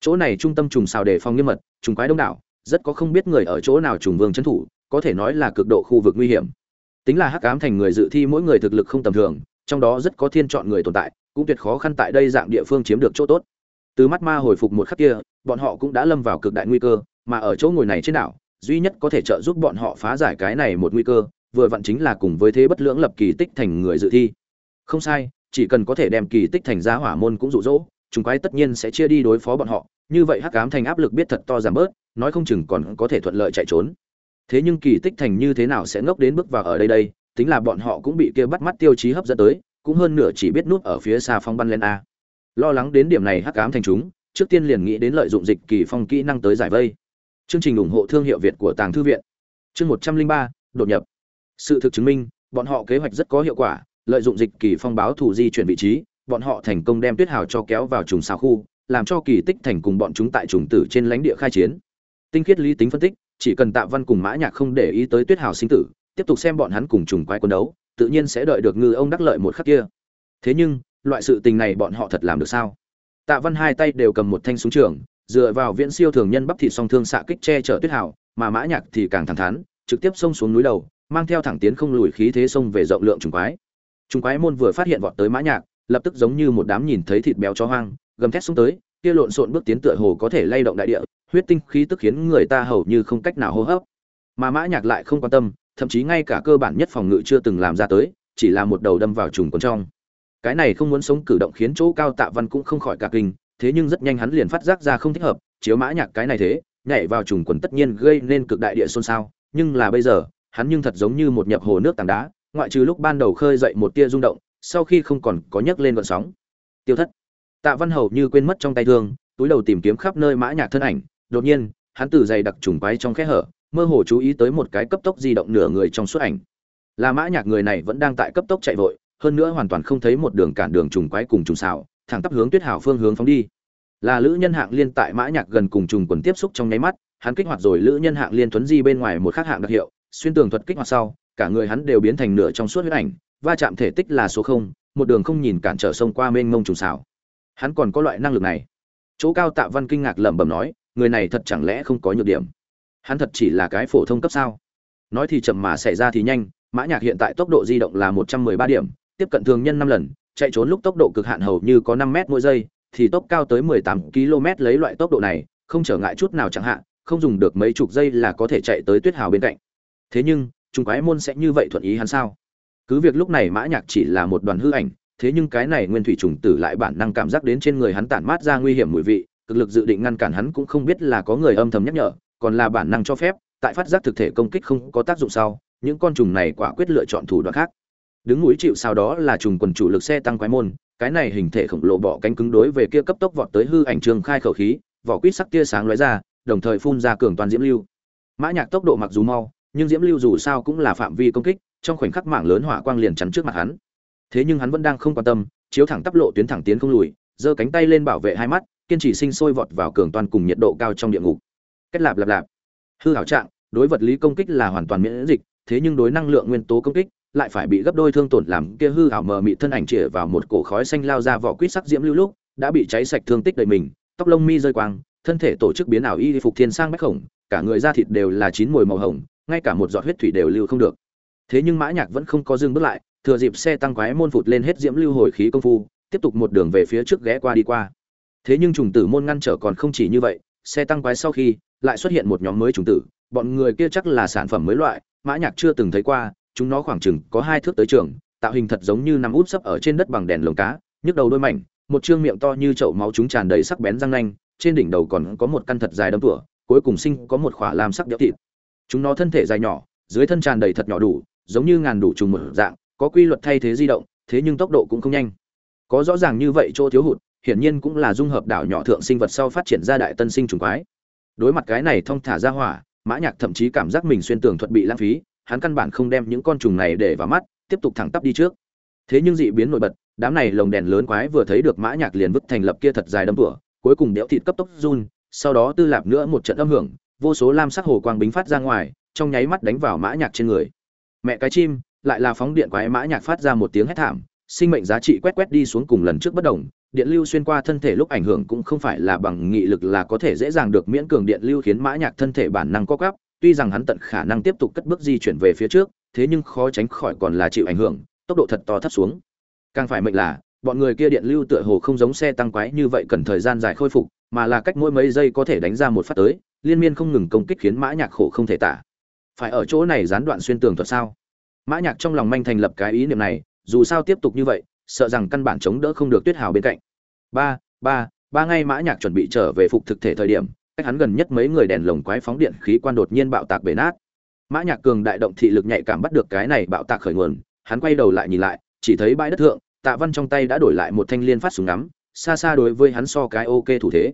Chỗ này trung tâm trùng xào đề phòng nghiêm mật, trùng quái đông đảo, rất có không biết người ở chỗ nào trùng vương trấn thủ, có thể nói là cực độ khu vực nguy hiểm. Tính là hắc ám thành người dự thi mỗi người thực lực không tầm thường, trong đó rất có thiên chọn người tồn tại, cũng tuyệt khó khăn tại đây dạng địa phương chiếm được chỗ tốt. Từ mắt ma hồi phục một khắc kia, bọn họ cũng đã lâm vào cực đại nguy cơ, mà ở chỗ ngồi này trên đảo, duy nhất có thể trợ giúp bọn họ phá giải cái này một nguy cơ, vừa vặn chính là cùng với thế bất lưỡng lập kỳ tích thành người dự thi. Không sai chỉ cần có thể đem kỳ tích thành ra hỏa môn cũng rụ rỗ chúng quái tất nhiên sẽ chia đi đối phó bọn họ. Như vậy hắc ám thành áp lực biết thật to giảm bớt, nói không chừng còn có thể thuận lợi chạy trốn. Thế nhưng kỳ tích thành như thế nào sẽ ngốc đến bước vào ở đây đây, tính là bọn họ cũng bị kia bắt mắt tiêu chí hấp dẫn tới, cũng hơn nửa chỉ biết nút ở phía xa phong bắn lên a. Lo lắng đến điểm này hắc ám thành chúng, trước tiên liền nghĩ đến lợi dụng dịch kỳ phong kỹ năng tới giải vây. Chương trình ủng hộ thương hiệu việt của tàng thư viện. Chương một trăm linh ba, đột nhập. Sự thực chứng minh, bọn họ kế hoạch rất có hiệu quả lợi dụng dịch kỳ phong báo thủ di chuyển vị trí, bọn họ thành công đem tuyết hào cho kéo vào trùng sao khu, làm cho kỳ tích thành cùng bọn chúng tại trùng tử trên lãnh địa khai chiến. Tinh khiết lý tính phân tích, chỉ cần tạ văn cùng mã nhạc không để ý tới tuyết hào sinh tử, tiếp tục xem bọn hắn cùng trùng quái quân đấu, tự nhiên sẽ đợi được ngư ông đắc lợi một khắc kia. Thế nhưng, loại sự tình này bọn họ thật làm được sao? Tạ văn hai tay đều cầm một thanh súng trường, dựa vào viễn siêu thường nhân bắp thịt song thương xạ kích che chở tuyết hào, mà mã nhạc thì càng thẳng thắn, trực tiếp xông xuống núi đầu, mang theo thẳng tiến không lùi khí thế xông về rộng lượng trùng quái trùng quái môn vừa phát hiện vọt tới mã nhạc, lập tức giống như một đám nhìn thấy thịt béo chó hoang, gầm thét xuống tới, kia lộn xộn bước tiến tựa hồ có thể lay động đại địa, huyết tinh khí tức khiến người ta hầu như không cách nào hô hấp. Mà mã nhạc lại không quan tâm, thậm chí ngay cả cơ bản nhất phòng ngự chưa từng làm ra tới, chỉ là một đầu đâm vào trùng quần trong. Cái này không muốn sống cử động khiến chỗ cao tạ văn cũng không khỏi cả kinh, thế nhưng rất nhanh hắn liền phát giác ra không thích hợp, chiếu mã nhạc cái này thế, nhảy vào trùng quần tất nhiên gây nên cực đại địa xôn xao, nhưng là bây giờ, hắn nhưng thật giống như một nhập hồ nước tảng đá ngoại trừ lúc ban đầu khơi dậy một tia rung động, sau khi không còn có nhấc lên gợn sóng. Tiêu thất. Tạ văn hầu như quên mất trong tay thương, túi đầu tìm kiếm khắp nơi mã nhạc thân ảnh. Đột nhiên, hắn từ dày đặc trùng quái trong khe hở, mơ hồ chú ý tới một cái cấp tốc di động nửa người trong suốt ảnh. Là mã nhạc người này vẫn đang tại cấp tốc chạy vội, hơn nữa hoàn toàn không thấy một đường cản đường trùng quái cùng trùng xào, thẳng tắp hướng tuyết hảo phương hướng phóng đi. Là lữ nhân hạng liên tại mã nhạc gần cùng trùng quần tiếp xúc trong nháy mắt, hắn kích hoạt rồi lữ nhân hạng liên tuấn di bên ngoài một khắc hạng đặc hiệu, xuyên tường thuật kích hoạt sau cả người hắn đều biến thành nửa trong suốt huyết ảnh, va chạm thể tích là số không, một đường không nhìn cản trở sông qua mênh mông trùng xảo. Hắn còn có loại năng lực này. Chỗ cao tạ văn kinh ngạc lẩm bẩm nói, người này thật chẳng lẽ không có nhược điểm? Hắn thật chỉ là cái phổ thông cấp sao? Nói thì chậm mà xảy ra thì nhanh, mã nhạc hiện tại tốc độ di động là một trăm mười ba điểm, tiếp cận thường nhân năm lần, chạy trốn lúc tốc độ cực hạn hầu như có năm mét mỗi giây, thì tốc cao tới mười tám km lấy loại tốc độ này, không trở ngại chút nào chẳng hạn, không dùng được mấy chục giây là có thể chạy tới tuyết hào bên cạnh. Thế nhưng trùng quái môn sẽ như vậy thuận ý hắn sao? Cứ việc lúc này mã nhạc chỉ là một đoàn hư ảnh, thế nhưng cái này nguyên thủy trùng tử lại bản năng cảm giác đến trên người hắn tản mát ra nguy hiểm mùi vị, cực lực dự định ngăn cản hắn cũng không biết là có người âm thầm nhắc nhở, còn là bản năng cho phép, tại phát giác thực thể công kích không có tác dụng sau, những con trùng này quả quyết lựa chọn thủ đoạn khác. Đứng núi chịu sao đó là trùng quần chủ lực xe tăng quái môn, cái này hình thể khổng lồ bỏ cánh cứng đối về kia cấp tốc vọt tới hư ảnh trường khai khẩu khí, vỏ quýt sắc tia sáng lóe ra, đồng thời phun ra cường toàn diễm lưu. Mã nhạc tốc độ mặc dù mau nhưng diễm lưu dù sao cũng là phạm vi công kích, trong khoảnh khắc mảng lớn hỏa quang liền chắn trước mặt hắn. Thế nhưng hắn vẫn đang không quan tâm, chiếu thẳng tắp lộ tuyến thẳng tiến không lùi, giơ cánh tay lên bảo vệ hai mắt, kiên trì sinh sôi vọt vào cường toàn cùng nhiệt độ cao trong địa ngục. Kết lạp lạp lạp. Hư hảo trạng, đối vật lý công kích là hoàn toàn miễn dịch, thế nhưng đối năng lượng nguyên tố công kích, lại phải bị gấp đôi thương tổn làm kia hư hảo mờ mị thân ảnh chĩa vào một cổ khói xanh lao ra vỏ quýt sắc diễm lưu lúc, đã bị cháy sạch thương tích đầy mình, tóc lông mi rơi quang, thân thể tổ chức biến ảo y phục thiên sang bách khổng, cả người da thịt đều là chín mùi màu hồng ngay cả một giọt huyết thủy đều lưu không được. Thế nhưng mã nhạc vẫn không có dừng bước lại, thừa dịp xe tăng quái môn phụt lên hết diễm lưu hồi khí công phu, tiếp tục một đường về phía trước ghé qua đi qua. Thế nhưng trùng tử môn ngăn trở còn không chỉ như vậy, xe tăng quái sau khi lại xuất hiện một nhóm mới trùng tử, bọn người kia chắc là sản phẩm mới loại, mã nhạc chưa từng thấy qua, chúng nó khoảng chừng có hai thước tới trường, tạo hình thật giống như nằm úp sấp ở trên đất bằng đèn lồng cá, nhức đầu đôi mảnh, một trương miệng to như chậu máu chúng tràn đầy sắc bén răng nanh, trên đỉnh đầu còn có một căn thật dài đâm tủa, cuối cùng sinh có một khỏa lam sắc đẽo thịt chúng nó thân thể dài nhỏ, dưới thân tràn đầy thật nhỏ đủ, giống như ngàn đủ trùng một dạng, có quy luật thay thế di động, thế nhưng tốc độ cũng không nhanh. Có rõ ràng như vậy chỗ thiếu hụt, hiển nhiên cũng là dung hợp đảo nhỏ thượng sinh vật sau phát triển ra đại tân sinh trùng quái. Đối mặt cái này thông thả ra hỏa, mã nhạc thậm chí cảm giác mình xuyên tường thuật bị lãng phí, hắn căn bản không đem những con trùng này để vào mắt, tiếp tục thẳng tắp đi trước. Thế nhưng dị biến nổi bật, đám này lồng đèn lớn quái vừa thấy được mã nhạc liền vứt thành lập kia thật dài đâm tủa, cuối cùng đẽo thịt cấp tốc run, sau đó tư lạp nữa một trận âm hưởng vô số lam sắc hồ quang bính phát ra ngoài, trong nháy mắt đánh vào mã nhạc trên người. Mẹ cái chim, lại là phóng điện quái mã nhạc phát ra một tiếng hét thảm, sinh mệnh giá trị quét quét đi xuống cùng lần trước bất động điện lưu xuyên qua thân thể lúc ảnh hưởng cũng không phải là bằng nghị lực là có thể dễ dàng được miễn cường điện lưu khiến mã nhạc thân thể bản năng co quắp, tuy rằng hắn tận khả năng tiếp tục cất bước di chuyển về phía trước, thế nhưng khó tránh khỏi còn là chịu ảnh hưởng, tốc độ thật to thấp xuống. Càng phải mệnh là, bọn người kia điện lưu tựa hồ không giống xe tăng quái như vậy cần thời gian dài khôi phục mà là cách mỗi mấy giây có thể đánh ra một phát tới, liên miên không ngừng công kích khiến mã nhạc khổ không thể tả. Phải ở chỗ này gián đoạn xuyên tường thuật sao? Mã nhạc trong lòng manh thành lập cái ý niệm này, dù sao tiếp tục như vậy, sợ rằng căn bản chống đỡ không được tuyết hào bên cạnh. Ba ba ba ngay mã nhạc chuẩn bị trở về phục thực thể thời điểm, cách hắn gần nhất mấy người đèn lồng quái phóng điện khí quan đột nhiên bạo tạc bể nát. Mã nhạc cường đại động thị lực nhạy cảm bắt được cái này bạo tạc khởi nguồn, hắn quay đầu lại nhìn lại, chỉ thấy bãi đất thượng, tạ văn trong tay đã đổi lại một thanh liên phát súng ngắm xa xa đối với hắn so cái ok thủ thế.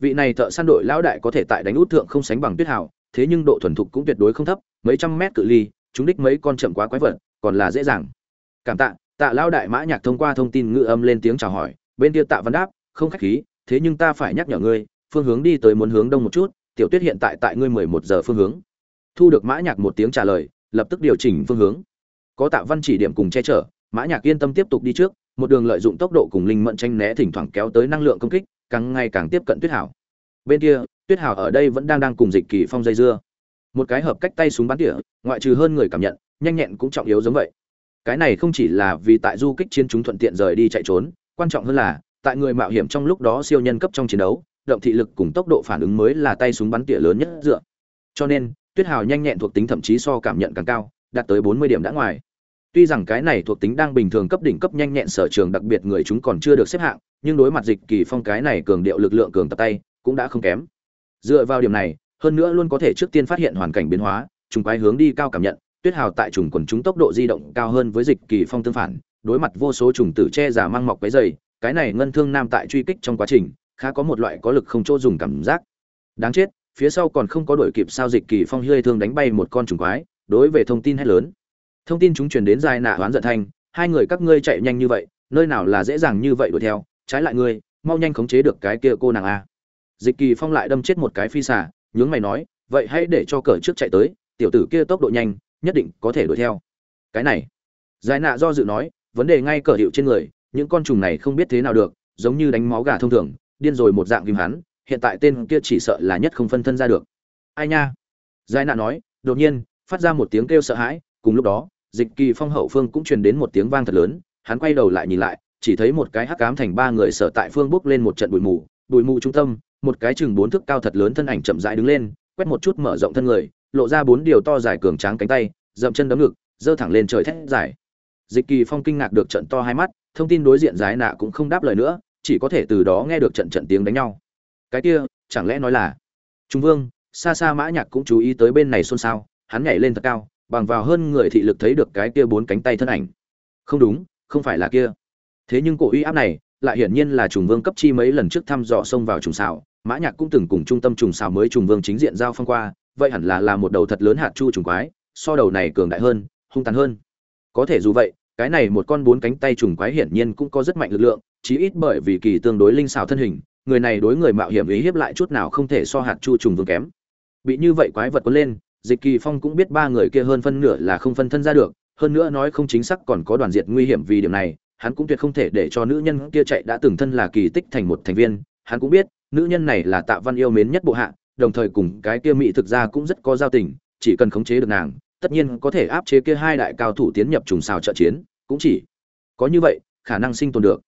Vị này thợ săn đội lão đại có thể tại đánh út thượng không sánh bằng tuyết hào, thế nhưng độ thuần thục cũng tuyệt đối không thấp, mấy trăm mét cự ly, chúng đích mấy con chậm quá quái vật, còn là dễ dàng. Cảm tạ tạ lão đại mã nhạc thông qua thông tin ngữ âm lên tiếng chào hỏi, bên kia tạ văn đáp, không khách khí, thế nhưng ta phải nhắc nhở ngươi, phương hướng đi tới muốn hướng đông một chút, tiểu tuyết hiện tại tại ngươi mười một giờ phương hướng. Thu được mã nhạc một tiếng trả lời, lập tức điều chỉnh phương hướng. Có tạ văn chỉ điểm cùng che chở, mã nhạc yên tâm tiếp tục đi trước một đường lợi dụng tốc độ cùng linh mẫn tranh né thỉnh thoảng kéo tới năng lượng công kích, càng ngày càng tiếp cận tuyết hảo. Bên kia, tuyết hảo ở đây vẫn đang đang cùng dịch kỳ phong dây dưa. Một cái hợp cách tay súng bắn tỉa, ngoại trừ hơn người cảm nhận, nhanh nhẹn cũng trọng yếu giống vậy. Cái này không chỉ là vì tại du kích chiến chúng thuận tiện rời đi chạy trốn, quan trọng hơn là, tại người mạo hiểm trong lúc đó siêu nhân cấp trong chiến đấu, động thị lực cùng tốc độ phản ứng mới là tay súng bắn tỉa lớn nhất dựa. Cho nên, tuyết hào nhanh nhẹn thuộc tính thậm chí so cảm nhận càng cao, đạt tới bốn mươi điểm đã ngoài tuy rằng cái này thuộc tính đang bình thường cấp đỉnh cấp nhanh nhẹn sở trường, đặc biệt người chúng còn chưa được xếp hạng, nhưng đối mặt dịch kỳ phong cái này cường điệu lực lượng cường tập tay, cũng đã không kém. Dựa vào điểm này, hơn nữa luôn có thể trước tiên phát hiện hoàn cảnh biến hóa, trùng quái hướng đi cao cảm nhận, tuyết hào tại trùng quần chúng tốc độ di động cao hơn với dịch kỳ phong tương phản, đối mặt vô số trùng tử che giả mang mọc cái dày, cái này ngân thương nam tại truy kích trong quá trình, khá có một loại có lực không chỗ dùng cảm giác. Đáng chết, phía sau còn không có đuổi kịp sao dịch kỳ phong hơi thương đánh bay một con trùng quái, đối về thông tin hay lớn thông tin chúng truyền đến dài nạ hoán giận thanh hai người các ngươi chạy nhanh như vậy, nơi nào là dễ dàng như vậy đuổi theo, trái lại ngươi, mau nhanh khống chế được cái kia cô nàng a. Dịch kỳ phong lại đâm chết một cái phi xà, nhướng mày nói, vậy hãy để cho cờ trước chạy tới, tiểu tử kia tốc độ nhanh, nhất định có thể đuổi theo. Cái này giải nạ do dự nói, vấn đề ngay cờ hiệu trên người, những con trùng này không biết thế nào được, giống như đánh máu gà thông thường, điên rồi một dạng kim hắn, hiện tại tên kia chỉ sợ là nhất không phân thân ra được. Ai nha? Giải nạ nói, đột nhiên, phát ra một tiếng kêu sợ hãi cùng lúc đó, dịch kỳ phong hậu phương cũng truyền đến một tiếng vang thật lớn, hắn quay đầu lại nhìn lại, chỉ thấy một cái hắc cám thành ba người sở tại phương bước lên một trận bụi mù bụi mù trung tâm, một cái chừng bốn thước cao thật lớn thân ảnh chậm rãi đứng lên, quét một chút mở rộng thân người, lộ ra bốn điều to dài cường tráng cánh tay, dậm chân đấm ngực, giơ thẳng lên trời thét dài. Dịch kỳ phong kinh ngạc được trận to hai mắt, thông tin đối diện giái nạ cũng không đáp lời nữa, chỉ có thể từ đó nghe được trận trận tiếng đánh nhau. Cái kia, chẳng lẽ nói là trung vương xa xa mã nhạc cũng chú ý tới bên này xôn xao, hắn nhảy lên thật cao bằng vào hơn người thị lực thấy được cái kia bốn cánh tay thân ảnh. Không đúng, không phải là kia. Thế nhưng cổ uy áp này lại hiển nhiên là trùng vương cấp chi mấy lần trước thăm dò xông vào trùng xào mã nhạc cũng từng cùng trung tâm trùng xào mới trùng vương chính diện giao phong qua, vậy hẳn là là một đầu thật lớn hạt chu trùng quái, so đầu này cường đại hơn, hung tàn hơn. Có thể dù vậy, cái này một con bốn cánh tay trùng quái hiển nhiên cũng có rất mạnh lực lượng, chí ít bởi vì kỳ tương đối linh xào thân hình, người này đối người mạo hiểm ý hiếp lại chút nào không thể so hạt chu trùng vương kém. Bị như vậy quái vật cuốn lên dịch kỳ phong cũng biết ba người kia hơn phân nửa là không phân thân ra được, hơn nữa nói không chính xác còn có đoàn diệt nguy hiểm vì điểm này, hắn cũng tuyệt không thể để cho nữ nhân kia chạy đã từng thân là kỳ tích thành một thành viên hắn cũng biết, nữ nhân này là tạ văn yêu mến nhất bộ hạ, đồng thời cùng cái kia mỹ thực ra cũng rất có giao tình, chỉ cần khống chế được nàng, tất nhiên có thể áp chế kia hai đại cao thủ tiến nhập trùng xào trợ chiến, cũng chỉ có như vậy, khả năng sinh tồn được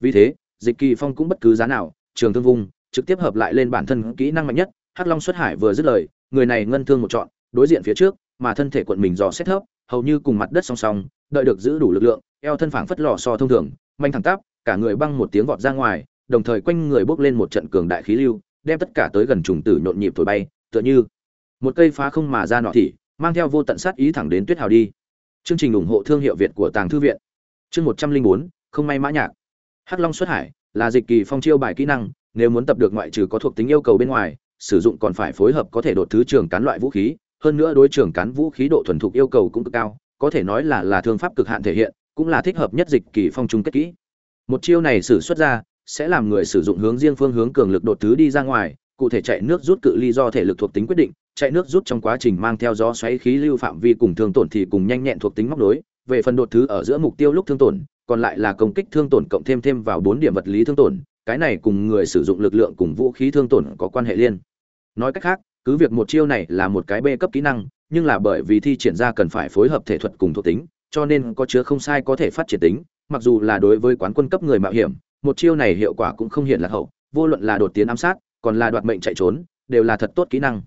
vì thế, dịch kỳ phong cũng bất cứ giá nào, trường thương vung, trực tiếp hợp lại lên bản thân kỹ năng mạnh nhất, hắc long xuất hải vừa dứt lời, người này ngân thương một chọn đối diện phía trước, mà thân thể quận mình dò xét thấp, hầu như cùng mặt đất song song, đợi được giữ đủ lực lượng, eo thân phảng phất lò so thông thường, manh thẳng tắp, cả người băng một tiếng vọt ra ngoài, đồng thời quanh người bốc lên một trận cường đại khí lưu, đem tất cả tới gần trùng tử nhộn nhịp thổi bay, tựa như một cây phá không mà ra nọ thị, mang theo vô tận sát ý thẳng đến tuyết hào đi. Chương trình ủng hộ thương hiệu việt của tàng thư viện. Chương một trăm linh bốn, không may mã nhạc. Hắc long xuất hải là dịch kỳ phong chiêu bài kỹ năng, nếu muốn tập được ngoại trừ có thuộc tính yêu cầu bên ngoài, sử dụng còn phải phối hợp có thể đột thứ trường cán loại vũ khí hơn nữa đối trưởng cán vũ khí độ thuần thục yêu cầu cũng cực cao, có thể nói là là thương pháp cực hạn thể hiện, cũng là thích hợp nhất dịch kỳ phong trung kết kỹ. Một chiêu này sử xuất ra, sẽ làm người sử dụng hướng riêng phương hướng cường lực đột thứ đi ra ngoài, cụ thể chạy nước rút cự ly do thể lực thuộc tính quyết định, chạy nước rút trong quá trình mang theo gió xoáy khí lưu phạm vi cùng thương tổn thì cùng nhanh nhẹn thuộc tính móc đối về phần đột thứ ở giữa mục tiêu lúc thương tổn, còn lại là công kích thương tổn cộng thêm thêm vào bốn điểm vật lý thương tổn, cái này cùng người sử dụng lực lượng cùng vũ khí thương tổn có quan hệ liên. Nói cách khác cứ việc một chiêu này là một cái b cấp kỹ năng, nhưng là bởi vì thi triển ra cần phải phối hợp thể thuật cùng thuộc tính, cho nên có chứa không sai có thể phát triển tính, mặc dù là đối với quán quân cấp người mạo hiểm, một chiêu này hiệu quả cũng không hiện là hậu, vô luận là đột tiến ám sát, còn là đoạt mệnh chạy trốn, đều là thật tốt kỹ năng.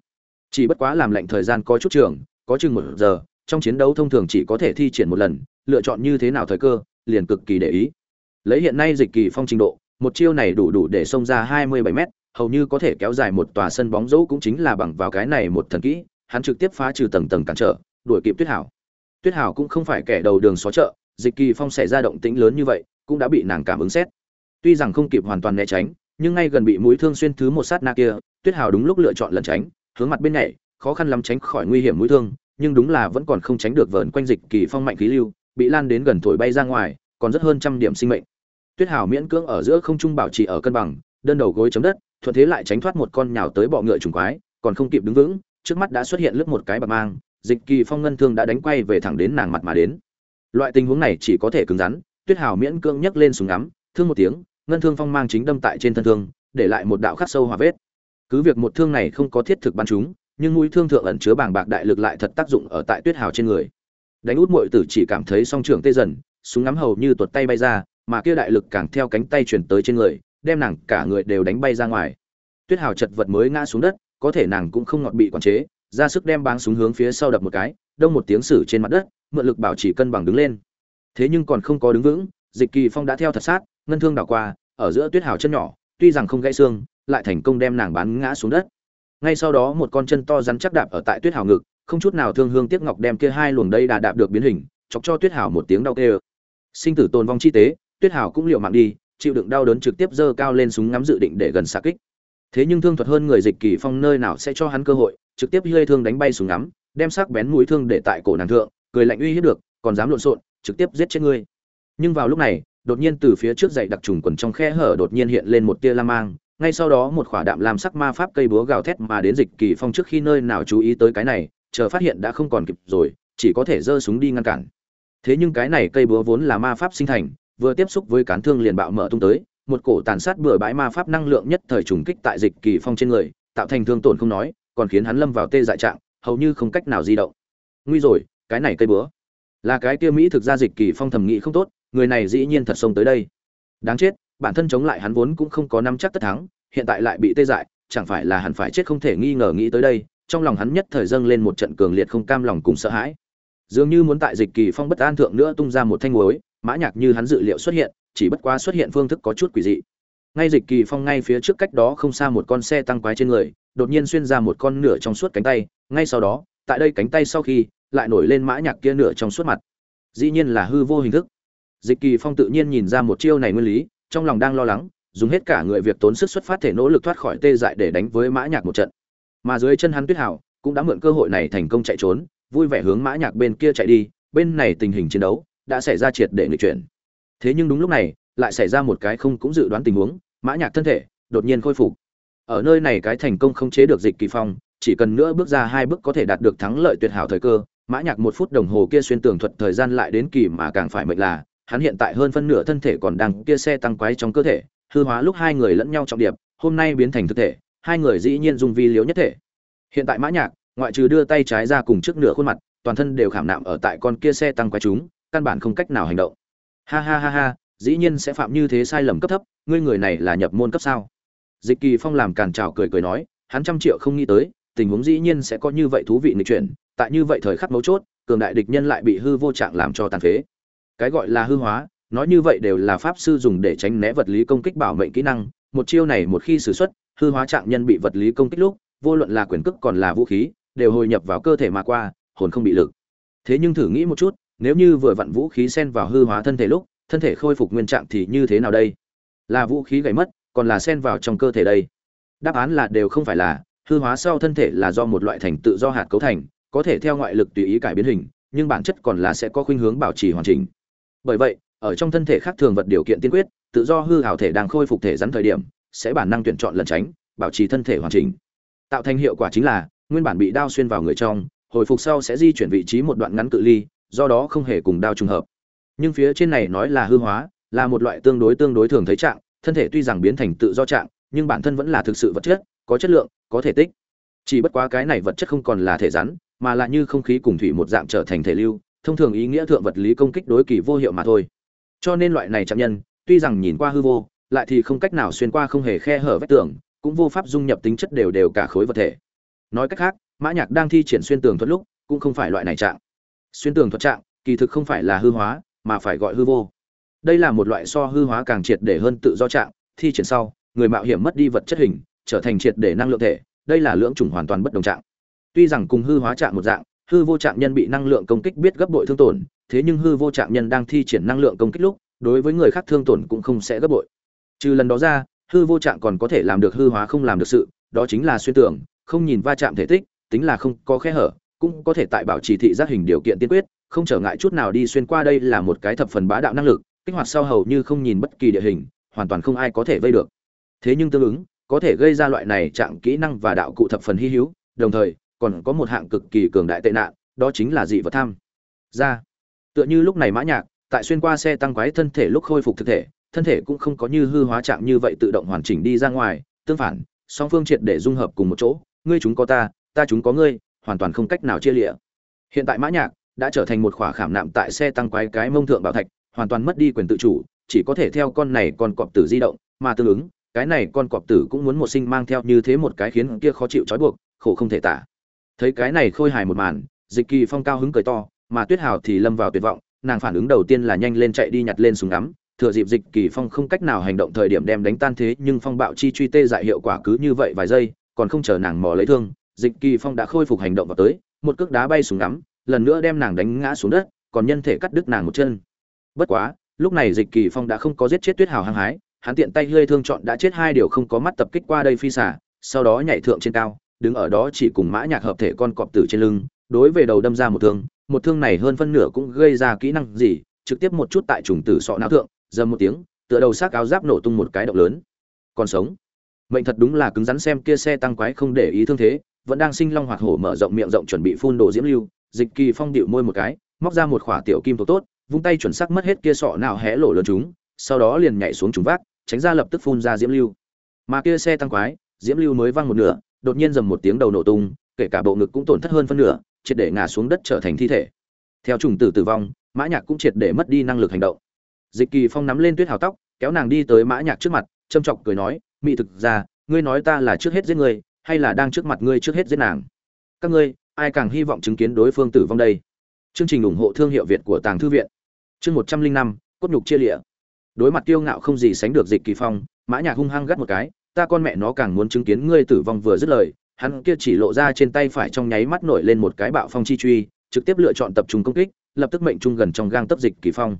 Chỉ bất quá làm lệnh thời gian có chút trường, có chừng một giờ, trong chiến đấu thông thường chỉ có thể thi triển một lần, lựa chọn như thế nào thời cơ, liền cực kỳ để ý. Lấy hiện nay dịch kỳ phong trình độ, một chiêu này đủ đủ để xông ra 27 mét hầu như có thể kéo dài một tòa sân bóng rổ cũng chính là bằng vào cái này một thần kỹ, hắn trực tiếp phá trừ tầng tầng cản trở, đuổi kịp tuyết hảo. Tuyết hảo cũng không phải kẻ đầu đường xó chợ, dịch kỳ phong xảy ra động tĩnh lớn như vậy, cũng đã bị nàng cảm ứng xét. Tuy rằng không kịp hoàn toàn né tránh, nhưng ngay gần bị mũi thương xuyên thứ một sát na kia, tuyết hảo đúng lúc lựa chọn lẩn tránh, hướng mặt bên nhảy, khó khăn lắm tránh khỏi nguy hiểm mũi thương, nhưng đúng là vẫn còn không tránh được vờn quanh dịch kỳ phong mạnh khí lưu, bị lan đến gần thổi bay ra ngoài, còn rất hơn trăm điểm sinh mệnh. Tuyết hảo miễn cưỡng ở giữa không trung bảo trì ở cân bằng, đơn đầu gối chấm đất thuận thế lại tránh thoát một con nhào tới bọ ngựa trùng quái, còn không kịp đứng vững, trước mắt đã xuất hiện lướt một cái bạc mang, dịch kỳ phong ngân thương đã đánh quay về thẳng đến nàng mặt mà đến. Loại tình huống này chỉ có thể cứng rắn, tuyết hào miễn cưỡng nhấc lên súng ngắm, thương một tiếng, ngân thương phong mang chính đâm tại trên thân thương, để lại một đạo khắc sâu hòa vết. Cứ việc một thương này không có thiết thực bắn chúng, nhưng mũi thương thượng ẩn chứa bàng bạc đại lực lại thật tác dụng ở tại tuyết hào trên người. Đánh út muội tử chỉ cảm thấy song trưởng tê dần, súng ngắm hầu như tuột tay bay ra, mà kia đại lực càng theo cánh tay chuyển tới trên người đem nàng cả người đều đánh bay ra ngoài. Tuyết hào chật vật mới ngã xuống đất, có thể nàng cũng không ngọt bị quản chế, ra sức đem báng súng hướng phía sau đập một cái, đông một tiếng sử trên mặt đất, mượn lực bảo trì cân bằng đứng lên. Thế nhưng còn không có đứng vững, dịch kỳ phong đã theo thật sát, ngân thương đảo qua, ở giữa tuyết hào chân nhỏ, tuy rằng không gãy xương, lại thành công đem nàng bán ngã xuống đất. Ngay sau đó một con chân to rắn chắc đạp ở tại tuyết hào ngực, không chút nào thương hương tiếc ngọc đem kia hai luồng đây đà đạp được biến hình, chọc cho tuyết hào một tiếng đau kêu. Sinh tử tồn vong chi tế, tuyết hào cũng liệu mạng đi chịu đựng đau đớn trực tiếp giơ cao lên súng ngắm dự định để gần xạ kích. Thế nhưng thương thuật hơn người dịch kỳ phong nơi nào sẽ cho hắn cơ hội, trực tiếp hơi thương đánh bay súng ngắm, đem sắc bén mũi thương để tại cổ nàng thượng, cười lạnh uy hiếp được, còn dám lộn xộn, trực tiếp giết chết ngươi. Nhưng vào lúc này, đột nhiên từ phía trước dậy đặc trùng quần trong khe hở đột nhiên hiện lên một tia lam mang, ngay sau đó một khỏa đạm làm sắc ma pháp cây búa gào thét mà đến dịch kỳ phong trước khi nơi nào chú ý tới cái này, chờ phát hiện đã không còn kịp rồi, chỉ có thể giơ súng đi ngăn cản. Thế nhưng cái này cây búa vốn là ma pháp sinh thành vừa tiếp xúc với cán thương liền bạo mở tung tới, một cổ tàn sát bừa bãi ma pháp năng lượng nhất thời trùng kích tại dịch kỳ phong trên người, tạo thành thương tổn không nói, còn khiến hắn lâm vào tê dại trạng, hầu như không cách nào di động. Nguy rồi, cái này cây búa là cái kia mỹ thực ra dịch kỳ phong thẩm nghĩ không tốt, người này dĩ nhiên thật xông tới đây. Đáng chết, bản thân chống lại hắn vốn cũng không có nắm chắc tất thắng, hiện tại lại bị tê dại, chẳng phải là hẳn phải chết không thể nghi ngờ nghĩ tới đây, trong lòng hắn nhất thời dâng lên một trận cường liệt không cam lòng cùng sợ hãi. Dường như muốn tại dịch kỳ phong bất an thượng nữa tung ra một thanh muối mã nhạc như hắn dự liệu xuất hiện, chỉ bất quá xuất hiện phương thức có chút quỷ dị. Ngay dịch kỳ phong ngay phía trước cách đó không xa một con xe tăng quái trên người, đột nhiên xuyên ra một con nửa trong suốt cánh tay, ngay sau đó, tại đây cánh tay sau khi, lại nổi lên mã nhạc kia nửa trong suốt mặt. Dĩ nhiên là hư vô hình thức. Dịch kỳ phong tự nhiên nhìn ra một chiêu này nguyên lý, trong lòng đang lo lắng, dùng hết cả người việc tốn sức xuất phát thể nỗ lực thoát khỏi tê dại để đánh với mã nhạc một trận. Mà dưới chân hắn tuyết hảo, cũng đã mượn cơ hội này thành công chạy trốn, vui vẻ hướng mã nhạc bên kia chạy đi, bên này tình hình chiến đấu đã xảy ra triệt để nghịch chuyển. Thế nhưng đúng lúc này, lại xảy ra một cái không cũng dự đoán tình huống, mã nhạc thân thể đột nhiên khôi phục. Ở nơi này cái thành công không chế được dịch kỳ phong, chỉ cần nữa bước ra hai bước có thể đạt được thắng lợi tuyệt hảo thời cơ, mã nhạc một phút đồng hồ kia xuyên tường thuật thời gian lại đến kỳ mà càng phải mệnh là, hắn hiện tại hơn phân nửa thân thể còn đang kia xe tăng quái trong cơ thể, hư hóa lúc hai người lẫn nhau trọng điệp, hôm nay biến thành thực thể, hai người dĩ nhiên dung vi liếu nhất thể. Hiện tại mã nhạc, ngoại trừ đưa tay trái ra cùng trước nửa khuôn mặt, toàn thân đều khảm nạm ở tại con kia xe tăng quái chúng căn bản không cách nào hành động. Ha ha ha ha, dĩ nhiên sẽ phạm như thế sai lầm cấp thấp, ngươi người này là nhập môn cấp sao? Dịch kỳ phong làm càn trào cười cười nói, hắn trăm triệu không nghĩ tới, tình huống dĩ nhiên sẽ có như vậy thú vị nghịch chuyển, tại như vậy thời khắc mấu chốt, cường đại địch nhân lại bị hư vô trạng làm cho tàn phế. Cái gọi là hư hóa, nói như vậy đều là pháp sư dùng để tránh né vật lý công kích bảo mệnh kỹ năng, một chiêu này một khi sử xuất, hư hóa trạng nhân bị vật lý công kích lúc, vô luận là quyền cước còn là vũ khí, đều hồi nhập vào cơ thể mà qua, hồn không bị lực. Thế nhưng thử nghĩ một chút nếu như vừa vặn vũ khí xen vào hư hóa thân thể lúc, thân thể khôi phục nguyên trạng thì như thế nào đây? Là vũ khí gãy mất, còn là xen vào trong cơ thể đây? Đáp án là đều không phải là, hư hóa sau thân thể là do một loại thành tự do hạt cấu thành, có thể theo ngoại lực tùy ý cải biến hình, nhưng bản chất còn là sẽ có khuynh hướng bảo trì hoàn chỉnh. Bởi vậy, ở trong thân thể khác thường vật điều kiện tiên quyết, tự do hư hảo thể đang khôi phục thể rắn thời điểm, sẽ bản năng tuyển chọn lẩn tránh, bảo trì thân thể hoàn chỉnh. Tạo thành hiệu quả chính là, nguyên bản bị đao xuyên vào người trong, hồi phục sau sẽ di chuyển vị trí một đoạn ngắn cự ly do đó không hề cùng đao trùng hợp. Nhưng phía trên này nói là hư hóa, là một loại tương đối tương đối thường thấy trạng, thân thể tuy rằng biến thành tự do trạng, nhưng bản thân vẫn là thực sự vật chất, có chất lượng, có thể tích. Chỉ bất quá cái này vật chất không còn là thể rắn, mà là như không khí cùng thủy một dạng trở thành thể lưu, thông thường ý nghĩa thượng vật lý công kích đối kỳ vô hiệu mà thôi. Cho nên loại này chạm nhân, tuy rằng nhìn qua hư vô, lại thì không cách nào xuyên qua không hề khe hở vách tường, cũng vô pháp dung nhập tính chất đều đều cả khối vật thể. Nói cách khác, mã nhạc đang thi triển xuyên tường thuật lúc, cũng không phải loại này trạng xuyên tường thuật trạng, kỳ thực không phải là hư hóa, mà phải gọi hư vô. Đây là một loại so hư hóa càng triệt để hơn tự do trạng, thi triển sau, người mạo hiểm mất đi vật chất hình, trở thành triệt để năng lượng thể, đây là lưỡng chủng hoàn toàn bất đồng trạng. Tuy rằng cùng hư hóa trạng một dạng, hư vô trạng nhân bị năng lượng công kích biết gấp bội thương tổn, thế nhưng hư vô trạng nhân đang thi triển năng lượng công kích lúc, đối với người khác thương tổn cũng không sẽ gấp bội. Trừ lần đó ra, hư vô trạng còn có thể làm được hư hóa không làm được sự, đó chính là xuyên tưởng không nhìn va chạm thể tích, tính là không có khe hở cũng có thể tại bảo trì thị giác hình điều kiện tiên quyết, không trở ngại chút nào đi xuyên qua đây là một cái thập phần bá đạo năng lực, kích hoạt sau hầu như không nhìn bất kỳ địa hình, hoàn toàn không ai có thể vây được. Thế nhưng tương ứng, có thể gây ra loại này trạng kỹ năng và đạo cụ thập phần hy hữu, đồng thời, còn có một hạng cực kỳ cường đại tệ nạn, đó chính là dị vật tham. Ra, tựa như lúc này mã nhạc, tại xuyên qua xe tăng quái thân thể lúc khôi phục thực thể, thân thể cũng không có như hư hóa trạng như vậy tự động hoàn chỉnh đi ra ngoài, tương phản, song phương triệt để dung hợp cùng một chỗ, ngươi chúng có ta ta chúng có ngươi hoàn toàn không cách nào chia lịa. Hiện tại mã nhạc đã trở thành một khỏa khảm nạm tại xe tăng quái cái mông thượng bảo thạch, hoàn toàn mất đi quyền tự chủ, chỉ có thể theo con này con cọp tử di động mà tương ứng, cái này con cọp tử cũng muốn một sinh mang theo như thế một cái khiến kia khó chịu trói buộc, khổ không thể tả. Thấy cái này khôi hài một màn, dịch kỳ phong cao hứng cười to, mà tuyết hào thì lâm vào tuyệt vọng, nàng phản ứng đầu tiên là nhanh lên chạy đi nhặt lên súng ngắm, thừa dịp dịch kỳ phong không cách nào hành động thời điểm đem đánh tan thế, nhưng phong bạo chi truy tê dại hiệu quả cứ như vậy vài giây, còn không chờ nàng mò lấy thương dịch kỳ phong đã khôi phục hành động vào tới, một cước đá bay súng ngắm, lần nữa đem nàng đánh ngã xuống đất, còn nhân thể cắt đứt nàng một chân. Bất quá, lúc này dịch kỳ phong đã không có giết chết tuyết hào hăng hái, hắn tiện tay hơi thương chọn đã chết hai điều không có mắt tập kích qua đây phi xả, sau đó nhảy thượng trên cao, đứng ở đó chỉ cùng mã nhạc hợp thể con cọp tử trên lưng, đối về đầu đâm ra một thương một thương này hơn phân nửa cũng gây ra kỹ năng gì, trực tiếp một chút tại trùng tử sọ não thượng, dầm một tiếng, tựa đầu xác áo giáp nổ tung một cái động lớn. Còn sống. Mệnh thật đúng là cứng rắn xem kia xe tăng quái không để ý thương thế vẫn đang sinh long hoạt hổ mở rộng miệng rộng chuẩn bị phun đồ diễm lưu, dịch kỳ phong điệu môi một cái, móc ra một khỏa tiểu kim tố tốt, vung tay chuẩn xác mất hết kia sọ nào hé lỗ lớn chúng, sau đó liền nhảy xuống trúng vác, tránh ra lập tức phun ra diễm lưu. Mà kia xe tăng quái, diễm lưu mới văng một nửa, đột nhiên dầm một tiếng đầu nổ tung, kể cả bộ ngực cũng tổn thất hơn phân nửa, triệt để ngã xuống đất trở thành thi thể. Theo trùng tử tử vong, mã nhạc cũng triệt để mất đi năng lực hành động. Dịch kỳ phong nắm lên tuyết hào tóc, kéo nàng đi tới mã nhạc trước mặt, châm chọc cười nói mỹ thực ra, ngươi nói ta là trước hết giết ngươi hay là đang trước mặt ngươi trước hết giết nàng? Các ngươi, ai càng hy vọng chứng kiến đối phương tử vong đây? Chương trình ủng hộ thương hiệu việt của tàng thư viện. Chương một trăm linh năm, cốt nhục chia lịa. Đối mặt tiêu ngạo không gì sánh được dịch kỳ phong, mã nhạc hung hăng gắt một cái, ta con mẹ nó càng muốn chứng kiến ngươi tử vong vừa dứt lời. Hắn kia chỉ lộ ra trên tay phải trong nháy mắt nổi lên một cái bạo phong chi truy, trực tiếp lựa chọn tập trung công kích, lập tức mệnh trung gần trong gang tấp dịch kỳ phong.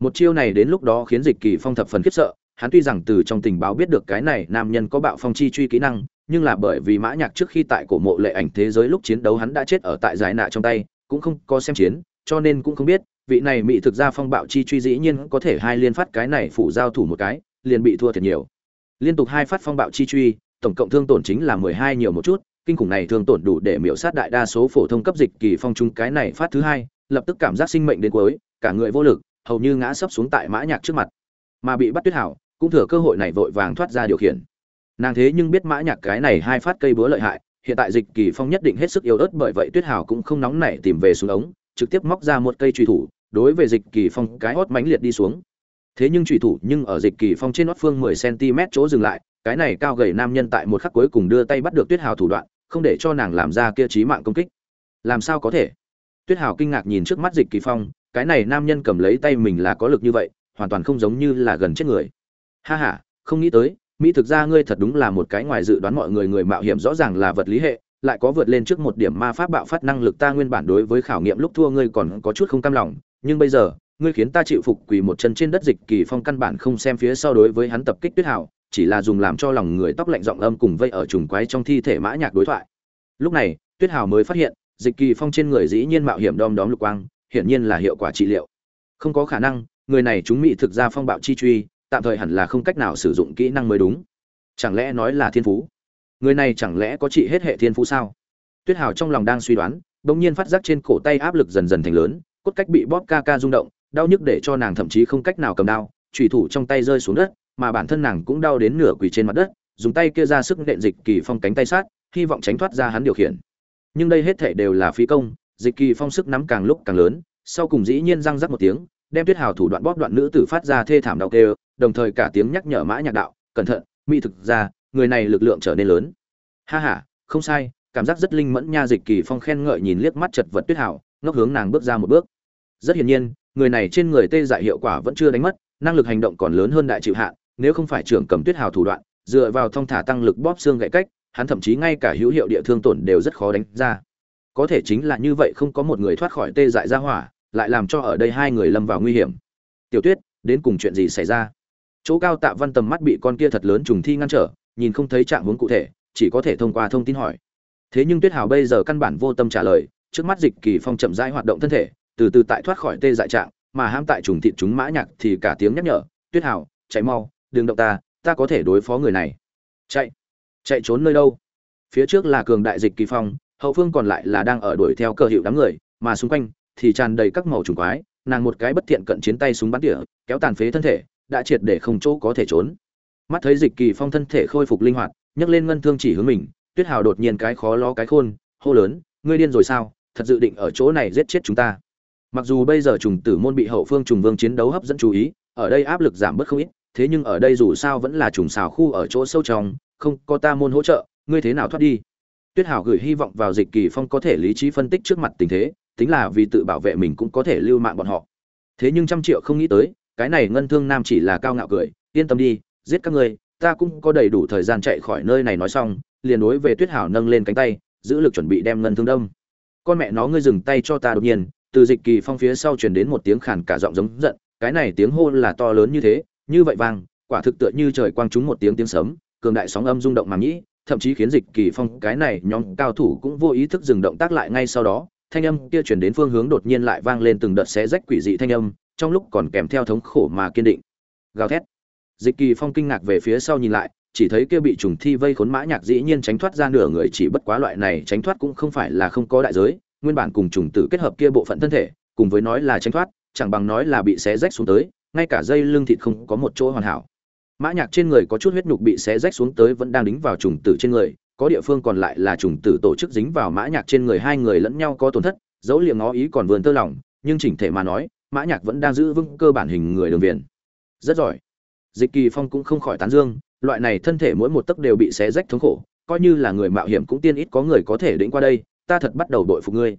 Một chiêu này đến lúc đó khiến dịch kỳ phong thập phần khiếp sợ hắn tuy rằng từ trong tình báo biết được cái này nam nhân có bạo phong chi truy kỹ năng, nhưng là bởi vì mã nhạc trước khi tại cổ mộ lệ ảnh thế giới lúc chiến đấu hắn đã chết ở tại giải nạ trong tay, cũng không có xem chiến, cho nên cũng không biết, vị này mỹ thực ra phong bạo chi truy dĩ nhiên có thể hai liên phát cái này phủ giao thủ một cái, liền bị thua thiệt nhiều. Liên tục hai phát phong bạo chi truy, tổng cộng thương tổn chính là mười hai nhiều một chút, kinh khủng này thương tổn đủ để miểu sát đại đa số phổ thông cấp dịch kỳ phong trung cái này phát thứ hai, lập tức cảm giác sinh mệnh đến cuối, cả người vô lực, hầu như ngã sấp xuống tại mã nhạc trước mặt. Mà bị bắt tuyết hảo cũng thừa cơ hội này vội vàng thoát ra điều khiển. Nàng thế nhưng biết mã nhạc cái này hai phát cây búa lợi hại, hiện tại dịch kỳ phong nhất định hết sức yếu ớt bởi vậy tuyết hào cũng không nóng nảy tìm về xuống ống, trực tiếp móc ra một cây truy thủ, đối với dịch kỳ phong cái hót mãnh liệt đi xuống. Thế nhưng truy thủ nhưng ở dịch kỳ phong trên nót phương 10 cm chỗ dừng lại, cái này cao gầy nam nhân tại một khắc cuối cùng đưa tay bắt được tuyết hào thủ đoạn, không để cho nàng làm ra kia chí mạng công kích. Làm sao có thể? Tuyết hào kinh ngạc nhìn trước mắt dịch kỳ phong, cái này nam nhân cầm lấy tay mình là có lực như vậy, hoàn toàn không giống như là gần chết người ha ha, không nghĩ tới, mỹ thực ra ngươi thật đúng là một cái ngoài dự đoán mọi người người mạo hiểm rõ ràng là vật lý hệ, lại có vượt lên trước một điểm ma pháp bạo phát năng lực ta nguyên bản đối với khảo nghiệm lúc thua ngươi còn có chút không cam lòng, nhưng bây giờ, ngươi khiến ta chịu phục quỳ một chân trên đất dịch kỳ phong căn bản không xem phía sau đối với hắn tập kích tuyết hảo, chỉ là dùng làm cho lòng người tóc lạnh giọng âm cùng vây ở trùng quái trong thi thể mã nhạc đối thoại. Lúc này, tuyết hảo mới phát hiện, dịch kỳ phong trên người dĩ nhiên mạo hiểm đom đóm lục quang, hiển nhiên là hiệu quả trị liệu. Không có khả năng, người này chúng mỹ thực ra phong bạo chi truy tạm thời hẳn là không cách nào sử dụng kỹ năng mới đúng. Chẳng lẽ nói là thiên phú? Người này chẳng lẽ có trị hết hệ thiên phú sao? Tuyết hào trong lòng đang suy đoán, bỗng nhiên phát giác trên cổ tay áp lực dần dần thành lớn, cốt cách bị bóp ca ca rung động, đau nhức để cho nàng thậm chí không cách nào cầm đao trùy thủ trong tay rơi xuống đất, mà bản thân nàng cũng đau đến nửa quỳ trên mặt đất, dùng tay kia ra sức nện dịch kỳ phong cánh tay sát, hy vọng tránh thoát ra hắn điều khiển. Nhưng đây hết thể đều là phí công, dịch kỳ phong sức nắm càng lúc càng lớn, sau cùng dĩ nhiên răng rắc một tiếng, đem tuyết hào thủ đoạn bóp đoạn nữ tử phát ra thê thảm đau kêu đồng thời cả tiếng nhắc nhở mã nhạc đạo, cẩn thận, mỹ thực ra người này lực lượng trở nên lớn. Ha ha, không sai, cảm giác rất linh mẫn nha. Dịch kỳ phong khen ngợi nhìn liếc mắt chật vật tuyết hào ngốc hướng nàng bước ra một bước. Rất hiển nhiên, người này trên người tê dại hiệu quả vẫn chưa đánh mất, năng lực hành động còn lớn hơn đại chịu hạ, nếu không phải trưởng cầm tuyết hào thủ đoạn, dựa vào thông thả tăng lực bóp xương gãy cách, hắn thậm chí ngay cả hữu hiệu địa thương tổn đều rất khó đánh ra. Có thể chính là như vậy không có một người thoát khỏi tê dại ra hỏa, lại làm cho ở đây hai người lâm vào nguy hiểm. Tiểu tuyết, đến cùng chuyện gì xảy ra? Chỗ cao tạ văn tầm mắt bị con kia thật lớn trùng thi ngăn trở, nhìn không thấy trạng huống cụ thể, chỉ có thể thông qua thông tin hỏi. Thế nhưng tuyết hào bây giờ căn bản vô tâm trả lời, trước mắt dịch kỳ phong chậm rãi hoạt động thân thể, từ từ tại thoát khỏi tê dại trạng, mà ham tại trùng thịt chúng mã nhạc thì cả tiếng nhắc nhở, tuyết hào, chạy mau, đừng động ta ta có thể đối phó người này. Chạy chạy trốn nơi đâu? Phía trước là cường đại dịch kỳ phong, hậu phương còn lại là đang ở đuổi theo cờ hiệu đám người, mà xung quanh thì tràn đầy các màu trùng quái, nàng một cái bất thiện cận chiến tay súng bắn tỉa, kéo tàn phế thân thể đã triệt để không chỗ có thể trốn. Mắt thấy dịch kỳ phong thân thể khôi phục linh hoạt, nhấc lên ngân thương chỉ hướng mình, tuyết hào đột nhiên cái khó lo cái khôn, hô lớn, ngươi điên rồi sao? Thật dự định ở chỗ này giết chết chúng ta. Mặc dù bây giờ trùng tử môn bị hậu phương trùng vương chiến đấu hấp dẫn chú ý, ở đây áp lực giảm bớt không ít, thế nhưng ở đây dù sao vẫn là trùng xào khu ở chỗ sâu trong, không có ta môn hỗ trợ, ngươi thế nào thoát đi? Tuyết Hào gửi hy vọng vào dịch kỳ phong có thể lý trí phân tích trước mặt tình thế, tính là vì tự bảo vệ mình cũng có thể lưu mạng bọn họ. Thế nhưng trăm triệu không nghĩ tới cái này ngân thương nam chỉ là cao ngạo cười, yên tâm đi, giết các ngươi, ta cũng có đầy đủ thời gian chạy khỏi nơi này nói xong, liền đối về tuyết hảo nâng lên cánh tay, giữ lực chuẩn bị đem ngân thương đông con mẹ nó, ngươi dừng tay cho ta đột nhiên, từ dịch kỳ phong phía sau truyền đến một tiếng khàn cả giọng giống giận, cái này tiếng hô là to lớn như thế, như vậy vang, quả thực tựa như trời quang trúng một tiếng tiếng sấm, cường đại sóng âm rung động mà nhĩ thậm chí khiến dịch kỳ phong, cái này nhóm cao thủ cũng vô ý thức dừng động tác lại ngay sau đó, thanh âm kia chuyển đến phương hướng đột nhiên lại vang lên từng đợt xé rách quỷ dị thanh âm trong lúc còn kèm theo thống khổ mà kiên định. Gào thét. Dịch kỳ phong kinh ngạc về phía sau nhìn lại, chỉ thấy kia bị trùng thi vây khốn mã nhạc dĩ nhiên tránh thoát ra nửa người chỉ bất quá loại này tránh thoát cũng không phải là không có đại giới, nguyên bản cùng trùng tử kết hợp kia bộ phận thân thể, cùng với nói là tránh thoát, chẳng bằng nói là bị xé rách xuống tới, ngay cả dây lưng thịt không có một chỗ hoàn hảo. Mã nhạc trên người có chút huyết nhục bị xé rách xuống tới vẫn đang đính vào trùng tử trên người, có địa phương còn lại là trùng tử tổ chức dính vào mã nhạc trên người hai người lẫn nhau có tổn thất, dấu liệng ngó ý còn vườn tơ lỏng nhưng chỉnh thể mà nói mã nhạc vẫn đang giữ vững cơ bản hình người đường viền. Rất giỏi. Dịch kỳ phong cũng không khỏi tán dương, loại này thân thể mỗi một tấc đều bị xé rách thống khổ, coi như là người mạo hiểm cũng tiên ít có người có thể đến qua đây, ta thật bắt đầu đội phục ngươi.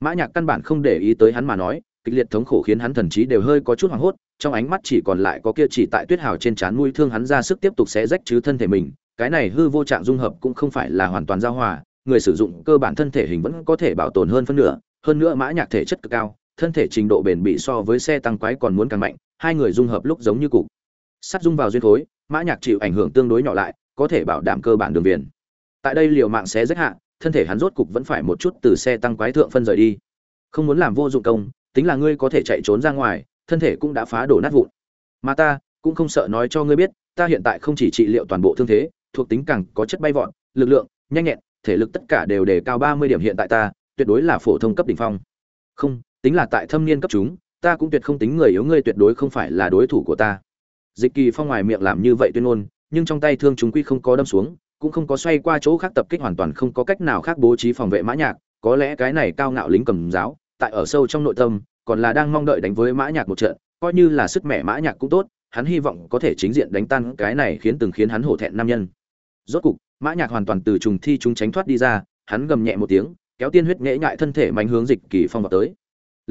Mã nhạc căn bản không để ý tới hắn mà nói, kịch liệt thống khổ khiến hắn thần trí đều hơi có chút hoảng hốt, trong ánh mắt chỉ còn lại có kia chỉ tại tuyết hào trên trán nuôi thương hắn ra sức tiếp tục xé rách chứ thân thể mình, cái này hư vô trạng dung hợp cũng không phải là hoàn toàn giao hòa, người sử dụng cơ bản thân thể hình vẫn có thể bảo tồn hơn phân nửa, hơn nữa mã nhạc thể chất cực cao thân thể trình độ bền bị so với xe tăng quái còn muốn càng mạnh, hai người dung hợp lúc giống như cục. Sắt dung vào duyên khối mã nhạc chịu ảnh hưởng tương đối nhỏ lại, có thể bảo đảm cơ bản đường viền. Tại đây liều mạng xé rách hạ, thân thể hắn rốt cục vẫn phải một chút từ xe tăng quái thượng phân rời đi. Không muốn làm vô dụng công, tính là ngươi có thể chạy trốn ra ngoài, thân thể cũng đã phá đổ nát vụn. Mà ta, cũng không sợ nói cho ngươi biết, ta hiện tại không chỉ trị liệu toàn bộ thương thế, thuộc tính càng có chất bay vọt, lực lượng, nhanh nhẹn, thể lực tất cả đều đề cao ba mươi điểm hiện tại ta, tuyệt đối là phổ thông cấp đỉnh phong. Không tính là tại thâm niên cấp chúng, ta cũng tuyệt không tính người yếu ngươi tuyệt đối không phải là đối thủ của ta. Dịch kỳ phong ngoài miệng làm như vậy tuyên ngôn, nhưng trong tay thương chúng quy không có đâm xuống, cũng không có xoay qua chỗ khác tập kích hoàn toàn không có cách nào khác bố trí phòng vệ mã nhạc, có lẽ cái này cao ngạo lính cầm giáo, tại ở sâu trong nội tâm, còn là đang mong đợi đánh với mã nhạc một trận, coi như là sức mẹ mã nhạc cũng tốt, hắn hy vọng có thể chính diện đánh tan cái này khiến từng khiến hắn hổ thẹn nam nhân. Rốt cục, mã nhạc hoàn toàn từ trùng thi chúng tránh thoát đi ra, hắn gầm nhẹ một tiếng, kéo tiên huyết nhễ nhại thân thể mạnh hướng dịch kỳ phong vào tới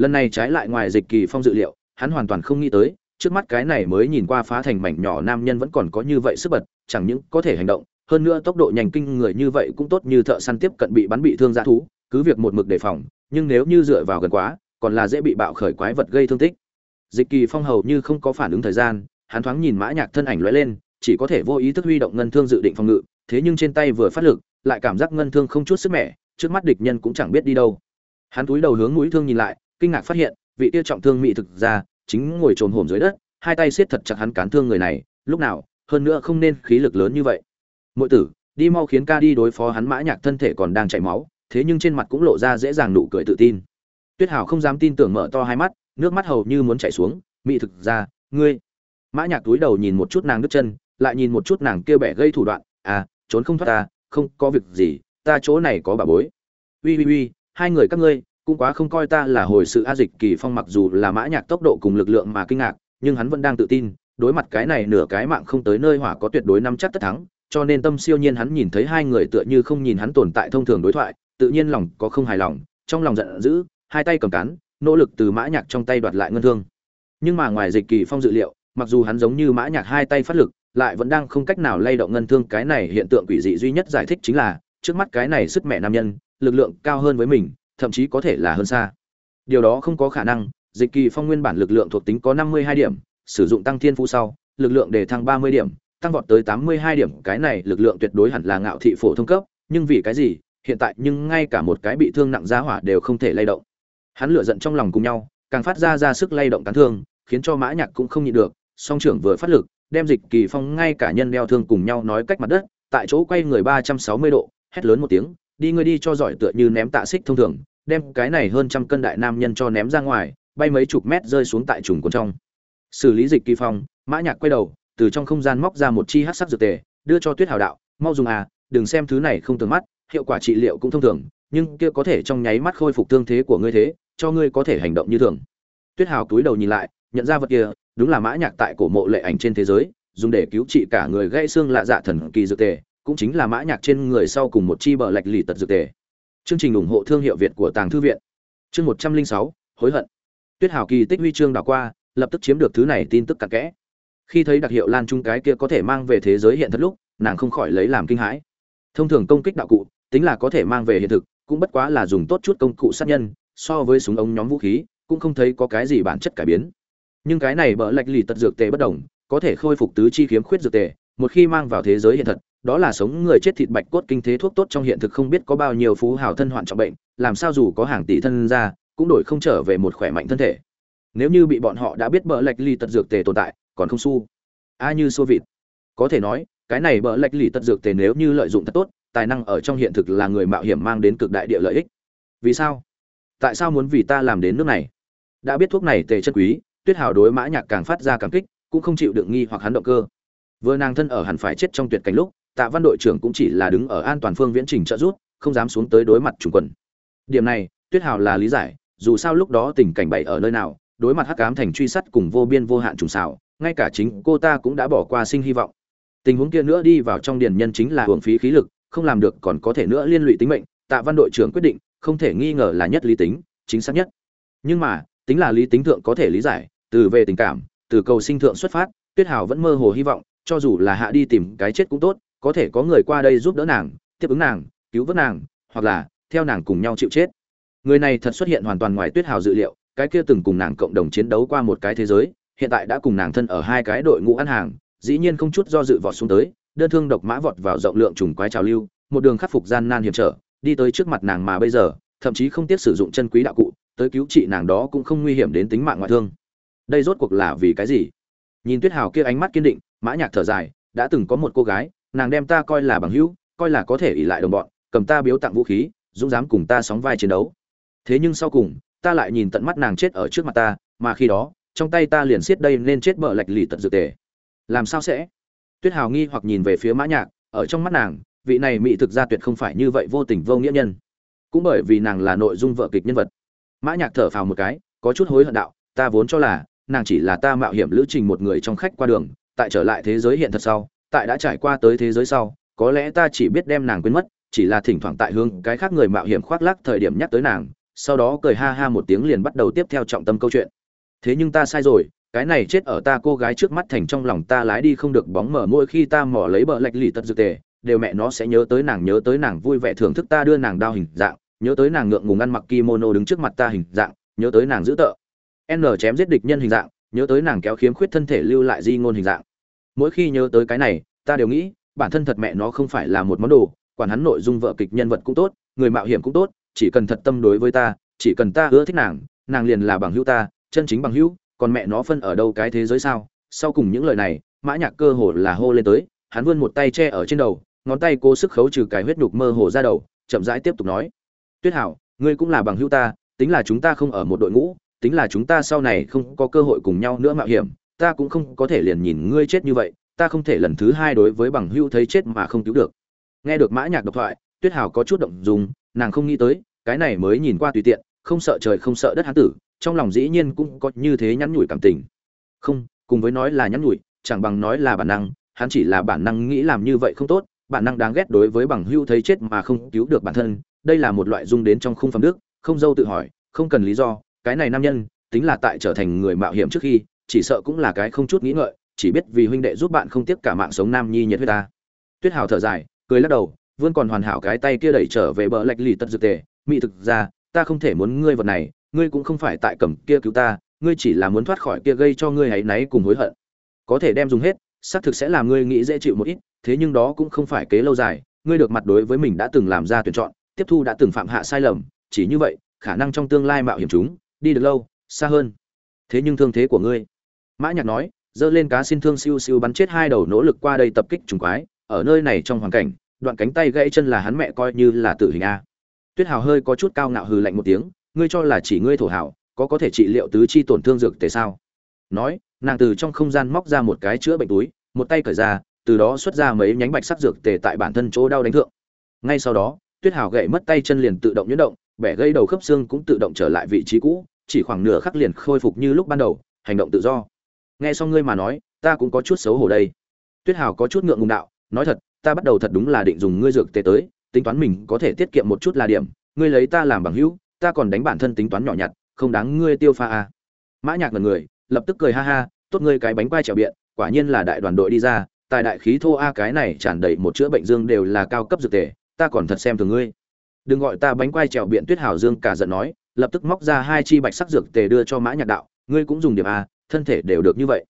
lần này trái lại ngoài dịch kỳ phong dự liệu, hắn hoàn toàn không nghĩ tới, trước mắt cái này mới nhìn qua phá thành mảnh nhỏ nam nhân vẫn còn có như vậy sức bật, chẳng những có thể hành động, hơn nữa tốc độ nhanh kinh người như vậy cũng tốt như thợ săn tiếp cận bị bắn bị thương dã thú, cứ việc một mực đề phòng, nhưng nếu như dựa vào gần quá, còn là dễ bị bạo khởi quái vật gây thương tích. Dịch kỳ phong hầu như không có phản ứng thời gian, hắn thoáng nhìn mã nhạc thân ảnh lóe lên, chỉ có thể vô ý thức huy động ngân thương dự định phòng ngự, thế nhưng trên tay vừa phát lực, lại cảm giác ngân thương không chút sức mẻ, trước mắt địch nhân cũng chẳng biết đi đâu. Hắn cúi đầu hướng mũi thương nhìn lại kinh ngạc phát hiện, vị tiêu trọng thương mỹ thực ra chính ngồi trồn hổm dưới đất, hai tay siết thật chặt hắn cán thương người này, lúc nào, hơn nữa không nên khí lực lớn như vậy. Muội tử, đi mau khiến ca đi đối phó hắn mã nhạc thân thể còn đang chảy máu, thế nhưng trên mặt cũng lộ ra dễ dàng nụ cười tự tin. Tuyết hảo không dám tin tưởng mở to hai mắt, nước mắt hầu như muốn chảy xuống, mỹ thực ra ngươi mã nhạc túi đầu nhìn một chút nàng đứt chân, lại nhìn một chút nàng kia bẻ gây thủ đoạn à trốn không thoát ta, không có việc gì, ta chỗ này có bà bối. Uy uy uy, hai người các ngươi cũng quá không coi ta là hồi sự a dịch kỳ phong mặc dù là mã nhạc tốc độ cùng lực lượng mà kinh ngạc, nhưng hắn vẫn đang tự tin, đối mặt cái này nửa cái mạng không tới nơi hỏa có tuyệt đối nắm chắc tất thắng, cho nên tâm siêu nhiên hắn nhìn thấy hai người tựa như không nhìn hắn tồn tại thông thường đối thoại, tự nhiên lòng có không hài lòng, trong lòng giận dữ, hai tay cầm cán, nỗ lực từ mã nhạc trong tay đoạt lại ngân thương. Nhưng mà ngoài dịch kỳ phong dự liệu, mặc dù hắn giống như mã nhạc hai tay phát lực, lại vẫn đang không cách nào lay động ngân thương, cái này hiện tượng quỷ dị duy nhất giải thích chính là, trước mắt cái này sức mẹ nam nhân, lực lượng cao hơn với mình thậm chí có thể là hơn xa. Điều đó không có khả năng, dịch kỳ phong nguyên bản lực lượng thuộc tính có năm mươi hai điểm, sử dụng tăng thiên phú sau, lực lượng để thăng ba mươi điểm, tăng vọt tới tám mươi hai điểm. Cái này lực lượng tuyệt đối hẳn là ngạo thị phổ thông cấp, nhưng vì cái gì? Hiện tại nhưng ngay cả một cái bị thương nặng giá hỏa đều không thể lay động. Hắn lửa giận trong lòng cùng nhau, càng phát ra ra sức lay động tán thương, khiến cho mã nhạc cũng không nhịn được, song trưởng vừa phát lực, đem dịch kỳ phong ngay cả nhân đeo thương cùng nhau nói cách mặt đất, tại chỗ quay người ba trăm sáu mươi độ, hét lớn một tiếng đi ngươi đi cho giỏi tựa như ném tạ xích thông thường, đem cái này hơn trăm cân đại nam nhân cho ném ra ngoài, bay mấy chục mét rơi xuống tại trùng cuốn trong. Xử lý dịch kỳ phong, mã nhạc quay đầu, từ trong không gian móc ra một chi hắc sắc dược tề, đưa cho tuyết hào đạo, mau dùng à đừng xem thứ này không thường mắt, hiệu quả trị liệu cũng thông thường, nhưng kia có thể trong nháy mắt khôi phục thương thế của ngươi thế, cho ngươi có thể hành động như thường. Tuyết hào cúi đầu nhìn lại, nhận ra vật kia, đúng là mã nhạc tại cổ mộ lệ ảnh trên thế giới, dùng để cứu trị cả người gãy xương lạ dạ thần kỳ dược tề cũng chính là mã nhạc trên người sau cùng một chi bờ lạch lì tật dược tề. Chương trình ủng hộ thương hiệu việt của tàng thư viện. Chương một trăm linh sáu, hối hận. Tuyết hảo kỳ tích huy chương đảo qua, lập tức chiếm được thứ này tin tức cặn kẽ. Khi thấy đặc hiệu lan trung cái kia có thể mang về thế giới hiện thật lúc, nàng không khỏi lấy làm kinh hãi. Thông thường công kích đạo cụ, tính là có thể mang về hiện thực, cũng bất quá là dùng tốt chút công cụ sát nhân, so với súng ống nhóm vũ khí, cũng không thấy có cái gì bản chất cải biến. Nhưng cái này bỡ lạch lì tật dược tề bất đồng, có thể khôi phục tứ chi kiếm khuyết dược tề, một khi mang vào thế giới hiện thật đó là sống người chết thịt bạch cốt kinh thế thuốc tốt trong hiện thực không biết có bao nhiêu phú hào thân hoạn trọng bệnh, làm sao dù có hàng tỷ thân ra, cũng đổi không trở về một khỏe mạnh thân thể. Nếu như bị bọn họ đã biết bỡ lạch ly tật dược tề tồn tại, còn không su. A như xua vịt. Có thể nói, cái này bỡ lạch ly tật dược tề nếu như lợi dụng thật tốt, tài năng ở trong hiện thực là người mạo hiểm mang đến cực đại địa lợi ích. Vì sao? Tại sao muốn vì ta làm đến nước này? Đã biết thuốc này tề chân quý, tuyết hào đối mã nhạc càng phát ra cảm kích, cũng không chịu đựng nghi hoặc hắn động cơ. Vừa nàng thân ở hẳn phải chết trong tuyệt cảnh lúc tạ văn đội trưởng cũng chỉ là đứng ở an toàn phương viễn trình trợ rút không dám xuống tới đối mặt trùng quần. Điểm này, tuyết hào là lý giải, dù sao lúc đó tình cảnh bậy ở nơi nào, đối mặt hắc ám thành truy sát cùng vô biên vô hạn trùng xảo, ngay cả chính cô ta cũng đã bỏ qua sinh hy vọng. Tình huống kia nữa đi vào trong điền nhân chính là hưởng phí khí lực, không làm được còn có thể nữa liên lụy tính mệnh, tạ văn đội trưởng quyết định, không thể nghi ngờ là nhất lý tính, chính xác nhất. Nhưng mà, tính là lý tính thượng có thể lý giải, từ về tình cảm, từ cầu sinh thượng xuất phát, tuyết hào vẫn mơ hồ hy vọng, cho dù là hạ đi tìm cái chết cũng tốt có thể có người qua đây giúp đỡ nàng, tiếp ứng nàng, cứu vớt nàng, hoặc là theo nàng cùng nhau chịu chết. Người này thật xuất hiện hoàn toàn ngoài tuyết hào dự liệu, cái kia từng cùng nàng cộng đồng chiến đấu qua một cái thế giới, hiện tại đã cùng nàng thân ở hai cái đội ngũ ăn hàng, dĩ nhiên không chút do dự vọt xuống tới, đơn thương độc mã vọt vào rộng lượng trùng quái trào lưu, một đường khắc phục gian nan hiểm trở, đi tới trước mặt nàng mà bây giờ, thậm chí không tiếc sử dụng chân quý đạo cụ, tới cứu trị nàng đó cũng không nguy hiểm đến tính mạng ngoại thương. Đây rốt cuộc là vì cái gì? Nhìn tuyết hào kia ánh mắt kiên định, mã nhạc thở dài, đã từng có một cô gái nàng đem ta coi là bằng hữu, coi là có thể ỉ lại đồng bọn, cầm ta biếu tặng vũ khí, dũng dám cùng ta sóng vai chiến đấu. Thế nhưng sau cùng, ta lại nhìn tận mắt nàng chết ở trước mặt ta, mà khi đó, trong tay ta liền xiết đây nên chết bợ lạch lì tận dược tề. Làm sao sẽ? Tuyết hào nghi hoặc nhìn về phía mã nhạc, ở trong mắt nàng, vị này mỹ thực ra tuyệt không phải như vậy vô tình vô nghĩa nhân. Cũng bởi vì nàng là nội dung vợ kịch nhân vật. Mã nhạc thở phào một cái, có chút hối hận đạo, ta vốn cho là, nàng chỉ là ta mạo hiểm lữ trình một người trong khách qua đường, tại trở lại thế giới hiện thật sau tại đã trải qua tới thế giới sau, có lẽ ta chỉ biết đem nàng quên mất, chỉ là thỉnh thoảng tại hương cái khác người mạo hiểm khoác lác thời điểm nhắc tới nàng, sau đó cười ha ha một tiếng liền bắt đầu tiếp theo trọng tâm câu chuyện. Thế nhưng ta sai rồi, cái này chết ở ta cô gái trước mắt thành trong lòng ta lái đi không được bóng mở, mỗi khi ta mò lấy bờ lạch lì tật dược tề, đều mẹ nó sẽ nhớ tới nàng, nhớ tới nàng vui vẻ thưởng thức ta đưa nàng đao hình dạng, nhớ tới nàng ngượng ngùng ăn mặc kimono đứng trước mặt ta hình dạng, nhớ tới nàng giữ tợ. N chém giết địch nhân hình dạng, nhớ tới nàng kéo khiếm khuyết thân thể lưu lại di ngôn hình dạng mỗi khi nhớ tới cái này, ta đều nghĩ, bản thân thật mẹ nó không phải là một món đồ, quản hắn nội dung vợ kịch nhân vật cũng tốt, người mạo hiểm cũng tốt, chỉ cần thật tâm đối với ta, chỉ cần ta ưa thích nàng nàng liền là bằng hữu ta, chân chính bằng hữu, còn mẹ nó phân ở đâu cái thế giới sao? Sau cùng những lời này, mã nhạc cơ hồ là hô lên tới, hắn vươn một tay che ở trên đầu, ngón tay cố sức khấu trừ cái huyết nhục mơ hồ ra đầu, chậm rãi tiếp tục nói. Tuyết hảo, ngươi cũng là bằng hữu ta, tính là chúng ta không ở một đội ngũ, tính là chúng ta sau này không có cơ hội cùng nhau nữa mạo hiểm ta cũng không có thể liền nhìn ngươi chết như vậy, ta không thể lần thứ hai đối với bằng hữu thấy chết mà không cứu được. Nghe được mã nhạc độc thoại, tuyết hào có chút động dung, nàng không nghĩ tới, cái này mới nhìn qua tùy tiện, không sợ trời không sợ đất hán tử, trong lòng dĩ nhiên cũng có như thế nhắn nhủi cảm tình. Không, cùng với nói là nhắn nhủi, chẳng bằng nói là bản năng, hắn chỉ là bản năng nghĩ làm như vậy không tốt, bản năng đáng ghét đối với bằng hưu thấy chết mà không cứu được bản thân, đây là một loại dung đến trong khung phẩm đức, không dâu tự hỏi, không cần lý do, cái này nam nhân, tính là tại trở thành người mạo hiểm trước khi chỉ sợ cũng là cái không chút nghĩ ngợi, chỉ biết vì huynh đệ giúp bạn không tiếc cả mạng sống nam nhi nhiệt huyết ta. Tuyết hào thở dài, cười lắc đầu, vươn còn hoàn hảo cái tay kia đẩy trở về bờ lạch lì tật dược tề. Mỹ thực ra, ta không thể muốn ngươi vật này, ngươi cũng không phải tại cầm kia cứu ta, ngươi chỉ là muốn thoát khỏi kia gây cho ngươi hãy náy cùng hối hận. Có thể đem dùng hết, xác thực sẽ làm ngươi nghĩ dễ chịu một ít, thế nhưng đó cũng không phải kế lâu dài, ngươi được mặt đối với mình đã từng làm ra tuyển chọn, tiếp thu đã từng phạm hạ sai lầm, chỉ như vậy, khả năng trong tương lai mạo hiểm chúng, đi được lâu, xa hơn. Thế nhưng thương thế của ngươi mã nhạc nói dơ lên cá xin thương siêu siêu bắn chết hai đầu nỗ lực qua đây tập kích trùng quái, ở nơi này trong hoàn cảnh, đoạn cánh tay gãy chân là hắn mẹ coi như là tử hình a. Tuyết hào hơi có chút cao ngạo hừ lạnh một tiếng, ngươi cho là chỉ ngươi thổ hảo, có có thể trị liệu tứ chi tổn thương dược tề sao? Nói, nàng từ trong không gian móc ra một cái chữa bệnh túi, một tay cởi ra, từ đó xuất ra mấy nhánh bạch sắc dược tề tại bản thân chỗ đau đánh thượng. Ngay sau đó, tuyết hào gậy mất tay chân liền tự động nhuyễn động, bẻ gây đầu khớp xương cũng tự động trở lại vị trí cũ, chỉ khoảng nửa khắc liền khôi phục như lúc ban đầu, hành động tự do nghe xong ngươi mà nói, ta cũng có chút xấu hổ đây tuyết hào có chút ngượng ngùng đạo, nói thật, ta bắt đầu thật đúng là định dùng ngươi dược tề tới, tính toán mình có thể tiết kiệm một chút là điểm, ngươi lấy ta làm bằng hữu, ta còn đánh bản thân tính toán nhỏ nhặt, không đáng ngươi tiêu pha à. mã nhạc ngần người, lập tức cười ha ha, tốt ngươi cái bánh quai trèo biện, quả nhiên là đại đoàn đội đi ra, tài đại khí thô a, cái này tràn đầy một chữa bệnh dương đều là cao cấp dược tề, ta còn thật xem thường ngươi đừng gọi ta bánh quai trèo biện tuyết hào dương cả giận nói, lập tức móc ra hai chi bạch sắc dược tề đưa cho mã nhạc đạo, ngươi cũng dùng điểm a thân thể đều được như vậy.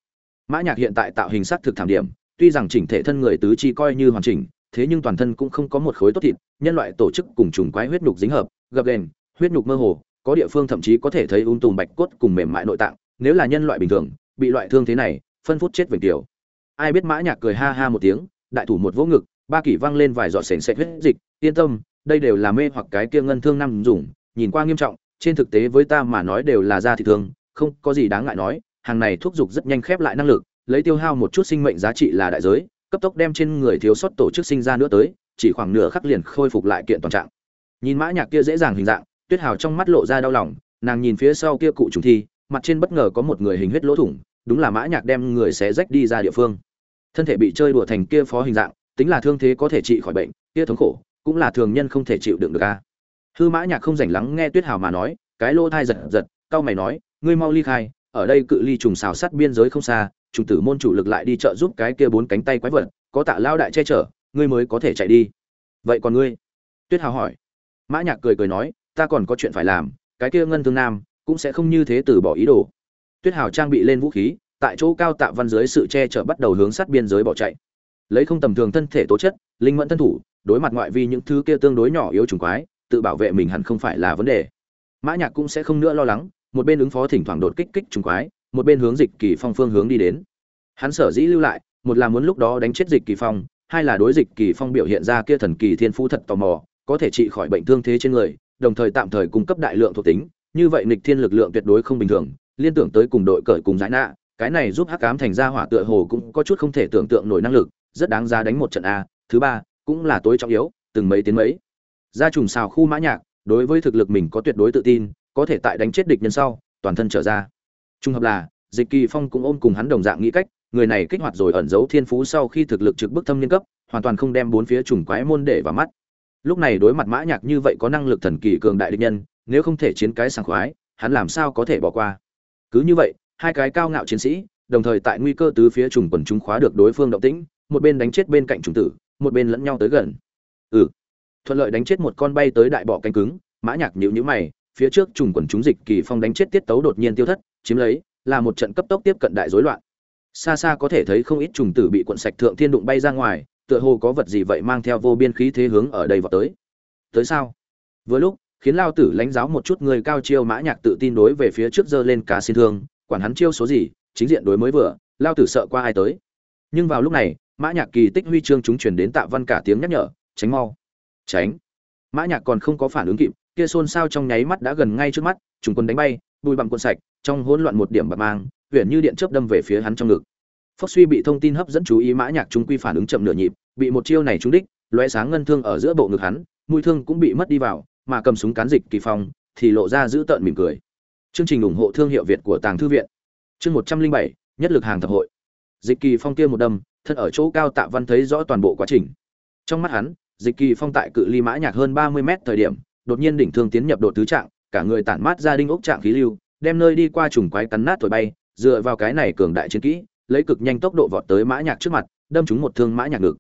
Mã nhạc hiện tại tạo hình sắc thực thảm điểm, tuy rằng chỉnh thể thân người tứ chi coi như hoàn chỉnh, thế nhưng toàn thân cũng không có một khối tốt thịt, nhân loại tổ chức cùng trùng quái huyết nhục dính hợp, gập ghềnh, huyết nhục mơ hồ, có địa phương thậm chí có thể thấy ung tùm bạch cốt cùng mềm mại nội tạng, nếu là nhân loại bình thường, bị loại thương thế này, phân phút chết vĩnh tiểu. Ai biết mã nhạc cười ha ha một tiếng, đại thủ một vỗ ngực, ba kỷ văng lên vài giọt sền sệt huyết dịch, yên tâm, đây đều là mê hoặc cái kia ngân thương năm dùng, nhìn qua nghiêm trọng, trên thực tế với ta mà nói đều là da thị thương, không có gì đáng ngại nói hàng này thuốc dục rất nhanh khép lại năng lực, lấy tiêu hao một chút sinh mệnh giá trị là đại giới, cấp tốc đem trên người thiếu sót tổ chức sinh ra nữa tới, chỉ khoảng nửa khắc liền khôi phục lại kiện toàn trạng. Nhìn mã nhạc kia dễ dàng hình dạng, tuyết hào trong mắt lộ ra đau lòng, nàng nhìn phía sau kia cụ trùng thi, mặt trên bất ngờ có một người hình huyết lỗ thủng, đúng là mã nhạc đem người xé rách đi ra địa phương. Thân thể bị chơi đùa thành kia phó hình dạng, tính là thương thế có thể trị khỏi bệnh, kia thống khổ, cũng là thường nhân không thể chịu đựng được a. Hư mã nhạc không rảnh lắng nghe tuyết hào mà nói, cái lô thai giật giật cao mày nói, ngươi mau ly khai ở đây cự ly trùng xào sát biên giới không xa, trùng tử môn chủ lực lại đi chợ giúp cái kia bốn cánh tay quái vật, có tạ lao đại che chở, ngươi mới có thể chạy đi. Vậy còn ngươi? Tuyết hào hỏi. Mã nhạc cười cười nói, ta còn có chuyện phải làm, cái kia ngân thương nam cũng sẽ không như thế từ bỏ ý đồ. Tuyết hào trang bị lên vũ khí, tại chỗ cao tạ văn dưới sự che chở bắt đầu hướng sát biên giới bỏ chạy. Lấy không tầm thường thân thể tố chất, linh mẫn thân thủ, đối mặt ngoại vi những thứ kia tương đối nhỏ yếu trùng quái, tự bảo vệ mình hẳn không phải là vấn đề. Mã nhạc cũng sẽ không nữa lo lắng một bên ứng phó thỉnh thoảng đột kích kích trùng quái, một bên hướng dịch kỳ phong phương hướng đi đến. Hắn sở dĩ lưu lại, một là muốn lúc đó đánh chết dịch kỳ phong, hai là đối dịch kỳ phong biểu hiện ra kia thần kỳ thiên phú thật tò mò, có thể trị khỏi bệnh thương thế trên người, đồng thời tạm thời cung cấp đại lượng thuộc tính. Như vậy nghịch thiên lực lượng tuyệt đối không bình thường, liên tưởng tới cùng đội cởi cùng giải nạ, cái này giúp hắc ám thành ra hỏa tựa hồ cũng có chút không thể tưởng tượng nổi năng lực, rất đáng giá đánh một trận a. Thứ ba, cũng là tối trọng yếu, từng mấy tiến mấy. Gia trùng xào khu mã nhạc, đối với thực lực mình có tuyệt đối tự tin có thể tại đánh chết địch nhân sau, toàn thân trở ra. Trung hợp là, dịch kỳ phong cũng ôm cùng hắn đồng dạng nghĩ cách, người này kích hoạt rồi ẩn giấu thiên phú sau khi thực lực trực bức thâm niên cấp, hoàn toàn không đem bốn phía trùng quái môn để vào mắt. Lúc này đối mặt mã nhạc như vậy có năng lực thần kỳ cường đại địch nhân, nếu không thể chiến cái sảng khoái, hắn làm sao có thể bỏ qua? Cứ như vậy, hai cái cao ngạo chiến sĩ, đồng thời tại nguy cơ tứ phía trùng quần chúng khóa được đối phương động tĩnh, một bên đánh chết bên cạnh trùng tử, một bên lẫn nhau tới gần. Ừ. Thuận lợi đánh chết một con bay tới đại bọ cánh cứng, mã nhạc nhíu nhíu mày phía trước trùng quần chúng dịch kỳ phong đánh chết tiết tấu đột nhiên tiêu thất, chiếm lấy, là một trận cấp tốc tiếp cận đại rối loạn. Xa xa có thể thấy không ít trùng tử bị cuộn sạch thượng thiên đụng bay ra ngoài, tựa hồ có vật gì vậy mang theo vô biên khí thế hướng ở đây vào tới. Tới sao? Vừa lúc, khiến lao tử lãnh giáo một chút người cao chiêu mã nhạc tự tin đối về phía trước giơ lên cá xin thương, quản hắn chiêu số gì, chính diện đối mới vừa, lao tử sợ qua ai tới. Nhưng vào lúc này, mã nhạc kỳ tích huy chương chúng truyền đến tạ văn cả tiếng nhắc nhở, tránh mau. Tránh? Mã nhạc còn không có phản ứng kịp kia xôn xao trong nháy mắt đã gần ngay trước mắt, trùng quân đánh bay, bùi bằng cuộn sạch, trong hỗn loạn một điểm bạc mang, huyền như điện chớp đâm về phía hắn trong ngực. Phốc suy bị thông tin hấp dẫn chú ý mã nhạc trung quy phản ứng chậm nửa nhịp, bị một chiêu này trúng đích, lóe sáng ngân thương ở giữa bộ ngực hắn, mũi thương cũng bị mất đi vào, mà cầm súng cán dịch kỳ phong, thì lộ ra giữ tợn mỉm cười. Chương trình ủng hộ thương hiệu việt của tàng thư viện. Chương một trăm linh bảy, nhất lực hàng thập hội. Dịch kỳ phong kia một đâm, thân ở chỗ cao tạ văn thấy rõ toàn bộ quá trình. Trong mắt hắn, dịch kỳ phong tại cự ly mã nhạc hơn ba mươi mét thời điểm đột nhiên đỉnh thương tiến nhập độ tứ trạng, cả người tản mát ra đinh ốc trạng khí lưu, đem nơi đi qua trùng quái cắn nát thổi bay, dựa vào cái này cường đại chiến kỹ, lấy cực nhanh tốc độ vọt tới mã nhạc trước mặt, đâm trúng một thương mã nhạc ngực.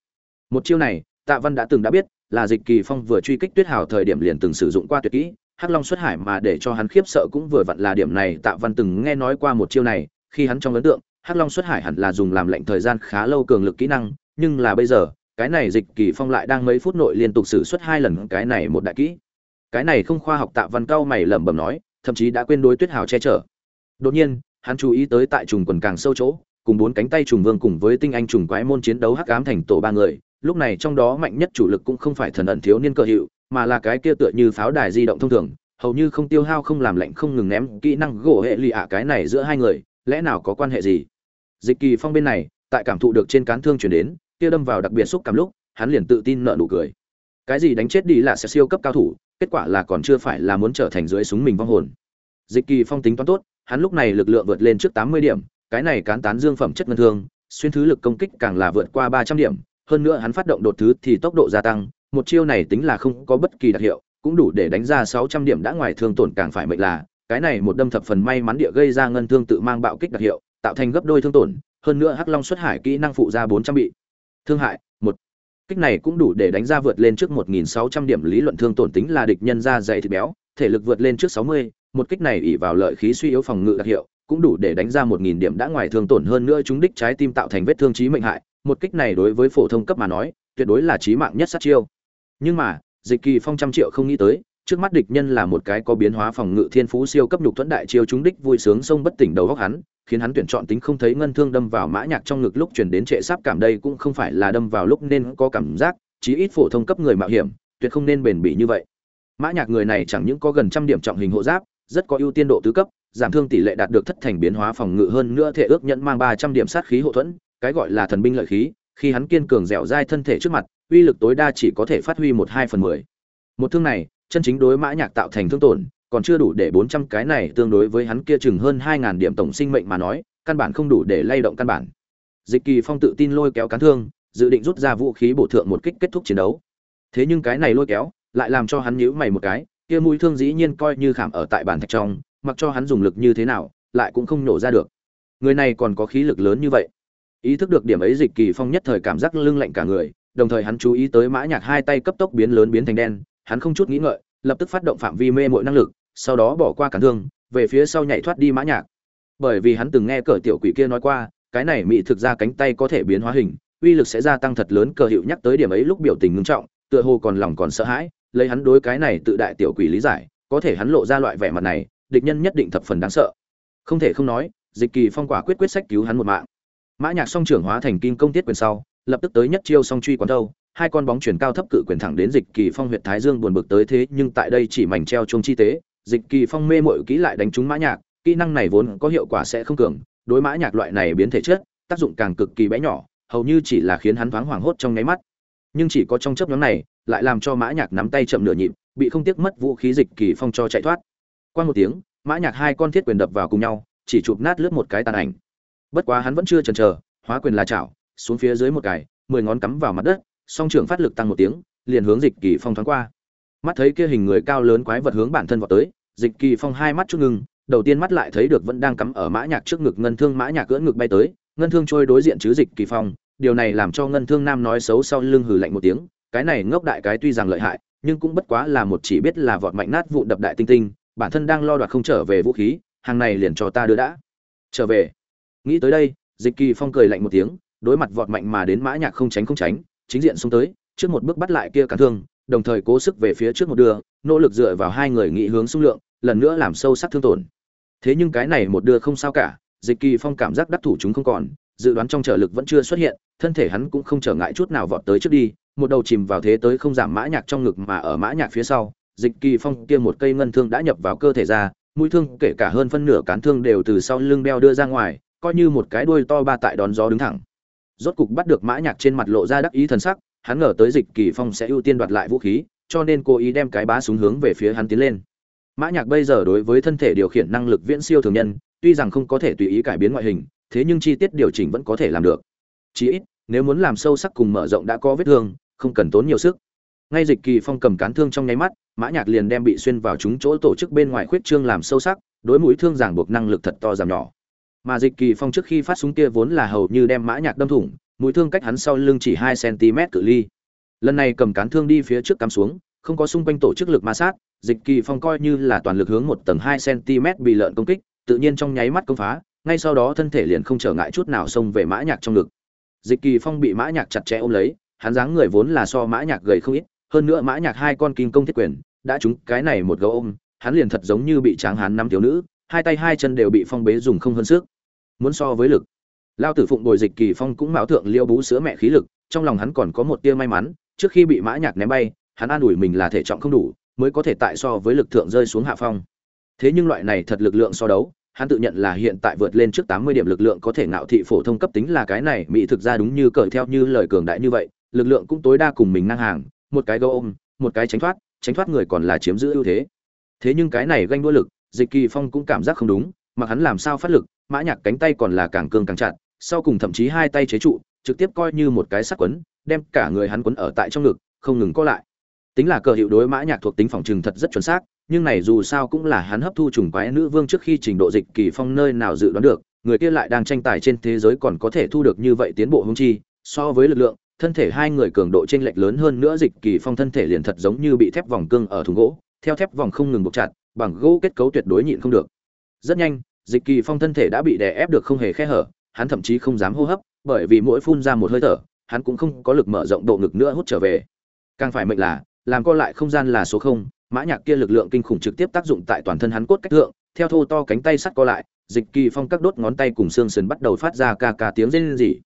Một chiêu này, tạ văn đã từng đã biết, là dịch kỳ phong vừa truy kích tuyết hào thời điểm liền từng sử dụng qua tuyệt kỹ, hắc long xuất hải mà để cho hắn khiếp sợ cũng vừa vặn là điểm này, tạ văn từng nghe nói qua một chiêu này, khi hắn trong ấn tượng, hắc long xuất hải hẳn là dùng làm lệnh thời gian khá lâu cường lực kỹ năng, nhưng là bây giờ, cái này dịch kỳ phong lại đang mấy phút nội liên tục sử xuất hai lần cái này một đại kỹ cái này không khoa học tạ văn cao mày lẩm bẩm nói, thậm chí đã quên đối tuyết hào che chở. Đột nhiên, hắn chú ý tới tại trùng quần càng sâu chỗ, cùng bốn cánh tay trùng vương cùng với tinh anh trùng quái môn chiến đấu hắc ám thành tổ ba người, lúc này trong đó mạnh nhất chủ lực cũng không phải thần ẩn thiếu niên cơ hiệu, mà là cái kia tựa như pháo đài di động thông thường, hầu như không tiêu hao không làm lạnh không ngừng ném kỹ năng gỗ hệ lì ạ cái này giữa hai người, lẽ nào có quan hệ gì? Dịch kỳ phong bên này, tại cảm thụ được trên cán thương chuyển đến, kia đâm vào đặc biệt xúc cảm lúc, hắn liền tự tin nợ nụ cười. Cái gì đánh chết đi là sẽ siêu cấp cao thủ kết quả là còn chưa phải là muốn trở thành dưới súng mình vong hồn. Dịch kỳ phong tính toán tốt, hắn lúc này lực lượng vượt lên trước tám mươi điểm, cái này cán tán dương phẩm chất ngân thương, xuyên thứ lực công kích càng là vượt qua ba trăm điểm, hơn nữa hắn phát động đột thứ thì tốc độ gia tăng, một chiêu này tính là không có bất kỳ đặc hiệu, cũng đủ để đánh ra sáu trăm điểm đã ngoài thương tổn càng phải mệnh là, cái này một đâm thập phần may mắn địa gây ra ngân thương tự mang bạo kích đặc hiệu, tạo thành gấp đôi thương tổn, hơn nữa hắc long xuất hải kỹ năng phụ ra bốn trăm bị. Thương hại kích này cũng đủ để đánh ra vượt lên trước một nghìn sáu trăm điểm lý luận thương tổn tính là địch nhân ra dày thịt béo, thể lực vượt lên trước sáu mươi, một kích này ỷ vào lợi khí suy yếu phòng ngự đặc hiệu, cũng đủ để đánh ra một nghìn điểm đã ngoài thương tổn hơn nữa chúng đích trái tim tạo thành vết thương chí mệnh hại, một kích này đối với phổ thông cấp mà nói, tuyệt đối là chí mạng nhất sát chiêu. Nhưng mà, dịch kỳ phong trăm triệu không nghĩ tới, trước mắt địch nhân là một cái có biến hóa phòng ngự thiên phú siêu cấp nhục thuẫn đại chiêu chúng đích vui sướng sông bất tỉnh đầu góc hắn khiến hắn tuyển chọn tính không thấy ngân thương đâm vào mã nhạc trong ngực lúc truyền đến trệ sáp cảm đây cũng không phải là đâm vào lúc nên có cảm giác, chí ít phổ thông cấp người mạo hiểm, tuyệt không nên bền bỉ như vậy. Mã nhạc người này chẳng những có gần trăm điểm trọng hình hộ giáp, rất có ưu tiên độ tứ cấp, giảm thương tỷ lệ đạt được thất thành biến hóa phòng ngự hơn nữa thể ước nhận mang ba trăm điểm sát khí hộ thuẫn, cái gọi là thần binh lợi khí, khi hắn kiên cường dẻo dai thân thể trước mặt, uy lực tối đa chỉ có thể phát huy một hai phần mười. Một thương này, chân chính đối mã nhạc tạo thành thương tổn còn chưa đủ để bốn trăm cái này tương đối với hắn kia chừng hơn hai ngàn điểm tổng sinh mệnh mà nói, căn bản không đủ để lay động căn bản. Dịch kỳ phong tự tin lôi kéo cán thương, dự định rút ra vũ khí bổ thượng một kích kết thúc chiến đấu. Thế nhưng cái này lôi kéo lại làm cho hắn nhíu mày một cái, kia mũi thương dĩ nhiên coi như khảm ở tại bàn thạch trong, mặc cho hắn dùng lực như thế nào, lại cũng không nổ ra được. Người này còn có khí lực lớn như vậy. Ý thức được điểm ấy, dịch kỳ phong nhất thời cảm giác lưng lạnh cả người, đồng thời hắn chú ý tới mã nhạc hai tay cấp tốc biến lớn biến thành đen, hắn không chút nghĩ ngợi lập tức phát động phạm vi mê muội năng lực, sau đó bỏ qua cản thương, về phía sau nhảy thoát đi mã nhạc. Bởi vì hắn từng nghe cờ tiểu quỷ kia nói qua, cái này mị thực ra cánh tay có thể biến hóa hình, uy lực sẽ gia tăng thật lớn, cờ hiệu nhắc tới điểm ấy lúc biểu tình ngưng trọng, tựa hồ còn lòng còn sợ hãi, lấy hắn đối cái này tự đại tiểu quỷ lý giải, có thể hắn lộ ra loại vẻ mặt này, địch nhân nhất định thập phần đáng sợ. Không thể không nói, dịch kỳ phong quả quyết quyết sách cứu hắn một mạng. Mã nhạc song trưởng hóa thành kim công tiết quyền sau, lập tức tới nhất chiêu song truy quán đâu hai con bóng chuyển cao thấp cự quyền thẳng đến dịch kỳ phong huyện thái dương buồn bực tới thế, nhưng tại đây chỉ mảnh treo chung chi tế, dịch kỳ phong mê mội kỹ lại đánh trúng mã nhạc, kỹ năng này vốn có hiệu quả sẽ không cường, đối mã nhạc loại này biến thể chất, tác dụng càng cực kỳ bé nhỏ, hầu như chỉ là khiến hắn thoáng hoảng hốt trong nháy mắt. Nhưng chỉ có trong chớp nhoáng này, lại làm cho mã nhạc nắm tay chậm nửa nhịp, bị không tiếc mất vũ khí dịch kỳ phong cho chạy thoát. Qua một tiếng, mã nhạc hai con thiết quyền đập vào cùng nhau, chỉ chụp nát lướt một cái tàn ảnh. Bất quá hắn vẫn chưa chần chờ, hóa quyền là chảo, xuống phía dưới một cái, mười ngón cắm vào mặt đất song trưởng phát lực tăng một tiếng, liền hướng dịch kỳ phong thoáng qua. Mắt thấy kia hình người cao lớn quái vật hướng bản thân vọt tới, dịch kỳ phong hai mắt chút ngưng, đầu tiên mắt lại thấy được vẫn đang cắm ở mã nhạc trước ngực ngân thương mã nhạc cưỡng ngực bay tới, ngân thương trôi đối diện chứ dịch kỳ phong, điều này làm cho ngân thương nam nói xấu sau lưng hừ lạnh một tiếng, cái này ngốc đại cái tuy rằng lợi hại, nhưng cũng bất quá là một chỉ biết là vọt mạnh nát vụ đập đại tinh tinh, bản thân đang lo đoạt không trở về vũ khí, hàng này liền cho ta đưa đã. Trở về. Nghĩ tới đây, dịch kỳ phong cười lạnh một tiếng, đối mặt vọt mạnh mà đến mã nhạc không tránh không tránh chính diện xông tới, trước một bước bắt lại kia cản thương, đồng thời cố sức về phía trước một đưa, nỗ lực dựa vào hai người nghị hướng xung lượng, lần nữa làm sâu sắc thương tổn. Thế nhưng cái này một đưa không sao cả, dịch kỳ phong cảm giác đắc thủ chúng không còn, dự đoán trong trở lực vẫn chưa xuất hiện, thân thể hắn cũng không trở ngại chút nào vọt tới trước đi, một đầu chìm vào thế tới không giảm mã nhạc trong ngực mà ở mã nhạc phía sau, dịch kỳ phong kia một cây ngân thương đã nhập vào cơ thể ra, mũi thương kể cả hơn phân nửa cán thương đều từ sau lưng đeo đưa ra ngoài, coi như một cái đuôi to ba tại đón gió đứng thẳng rốt cục bắt được mã nhạc trên mặt lộ ra đắc ý thần sắc, hắn ngờ tới dịch kỳ phong sẽ ưu tiên đoạt lại vũ khí, cho nên cố ý đem cái bá súng hướng về phía hắn tiến lên. Mã nhạc bây giờ đối với thân thể điều khiển năng lực viễn siêu thường nhân, tuy rằng không có thể tùy ý cải biến ngoại hình, thế nhưng chi tiết điều chỉnh vẫn có thể làm được. Chí ít, nếu muốn làm sâu sắc cùng mở rộng đã có vết thương, không cần tốn nhiều sức. Ngay dịch kỳ phong cầm cán thương trong nháy mắt, mã nhạc liền đem bị xuyên vào chúng chỗ tổ chức bên ngoài khuyết trương làm sâu sắc, đối mũi thương giảng buộc năng lực thật to giảm nhỏ mà dịch kỳ phong trước khi phát súng kia vốn là hầu như đem mã nhạc đâm thủng, mũi thương cách hắn sau lưng chỉ hai cm cự ly. Lần này cầm cán thương đi phía trước cắm xuống, không có xung quanh tổ chức lực ma sát, dịch kỳ phong coi như là toàn lực hướng một tầng hai cm bị lợn công kích, tự nhiên trong nháy mắt công phá, ngay sau đó thân thể liền không trở ngại chút nào xông về mã nhạc trong ngực. Dịch kỳ phong bị mã nhạc chặt chẽ ôm lấy, hắn dáng người vốn là so mã nhạc gầy không ít, hơn nữa mã nhạc hai con kim công thiết quyền, đã trúng cái này một gấu ôm, hắn liền thật giống như bị tráng hán năm thiếu nữ, hai tay hai chân đều bị phong bế dùng không hơn sức muốn so với lực. Lao tử phụng bồi dịch kỳ phong cũng mạo thượng liêu bú sữa mẹ khí lực, trong lòng hắn còn có một tia may mắn, trước khi bị mã nhạc ném bay, hắn an ủi mình là thể trọng không đủ, mới có thể tại so với lực thượng rơi xuống hạ phong. Thế nhưng loại này thật lực lượng so đấu, hắn tự nhận là hiện tại vượt lên trước 80 điểm lực lượng có thể ngạo thị phổ thông cấp tính là cái này, mỹ thực ra đúng như cởi theo như lời cường đại như vậy, lực lượng cũng tối đa cùng mình ngang hàng, một cái gấu ôm, một cái tránh thoát tránh thoát người còn là chiếm giữ ưu thế. Thế nhưng cái này ganh đua lực, dịch kỳ phong cũng cảm giác không đúng mà hắn làm sao phát lực, mã nhạc cánh tay còn là càng cương càng chặt, sau cùng thậm chí hai tay chế trụ, trực tiếp coi như một cái sắt quấn, đem cả người hắn quấn ở tại trong ngực, không ngừng co lại. Tính là cờ hiệu đối mã nhạc thuộc tính phòng trừng thật rất chuẩn xác, nhưng này dù sao cũng là hắn hấp thu trùng quái nữ vương trước khi trình độ dịch kỳ phong nơi nào dự đoán được, người kia lại đang tranh tài trên thế giới còn có thể thu được như vậy tiến bộ hướng chi, so với lực lượng, thân thể hai người cường độ chênh lệch lớn hơn nữa dịch kỳ phong thân thể liền thật giống như bị thép vòng cương ở thùng gỗ, theo thép vòng không ngừng buộc chặt, bằng gỗ kết cấu tuyệt đối nhịn không được rất nhanh, dịch kỳ phong thân thể đã bị đè ép được không hề khe hở, hắn thậm chí không dám hô hấp, bởi vì mỗi phun ra một hơi thở, hắn cũng không có lực mở rộng độ ngực nữa hút trở về. Càng phải mệnh là, làm co lại không gian là số không, mã nhạc kia lực lượng kinh khủng trực tiếp tác dụng tại toàn thân hắn cốt cách thượng, theo thô to cánh tay sắt co lại, dịch kỳ phong các đốt ngón tay cùng xương sườn bắt đầu phát ra ca ca tiếng rên rỉ.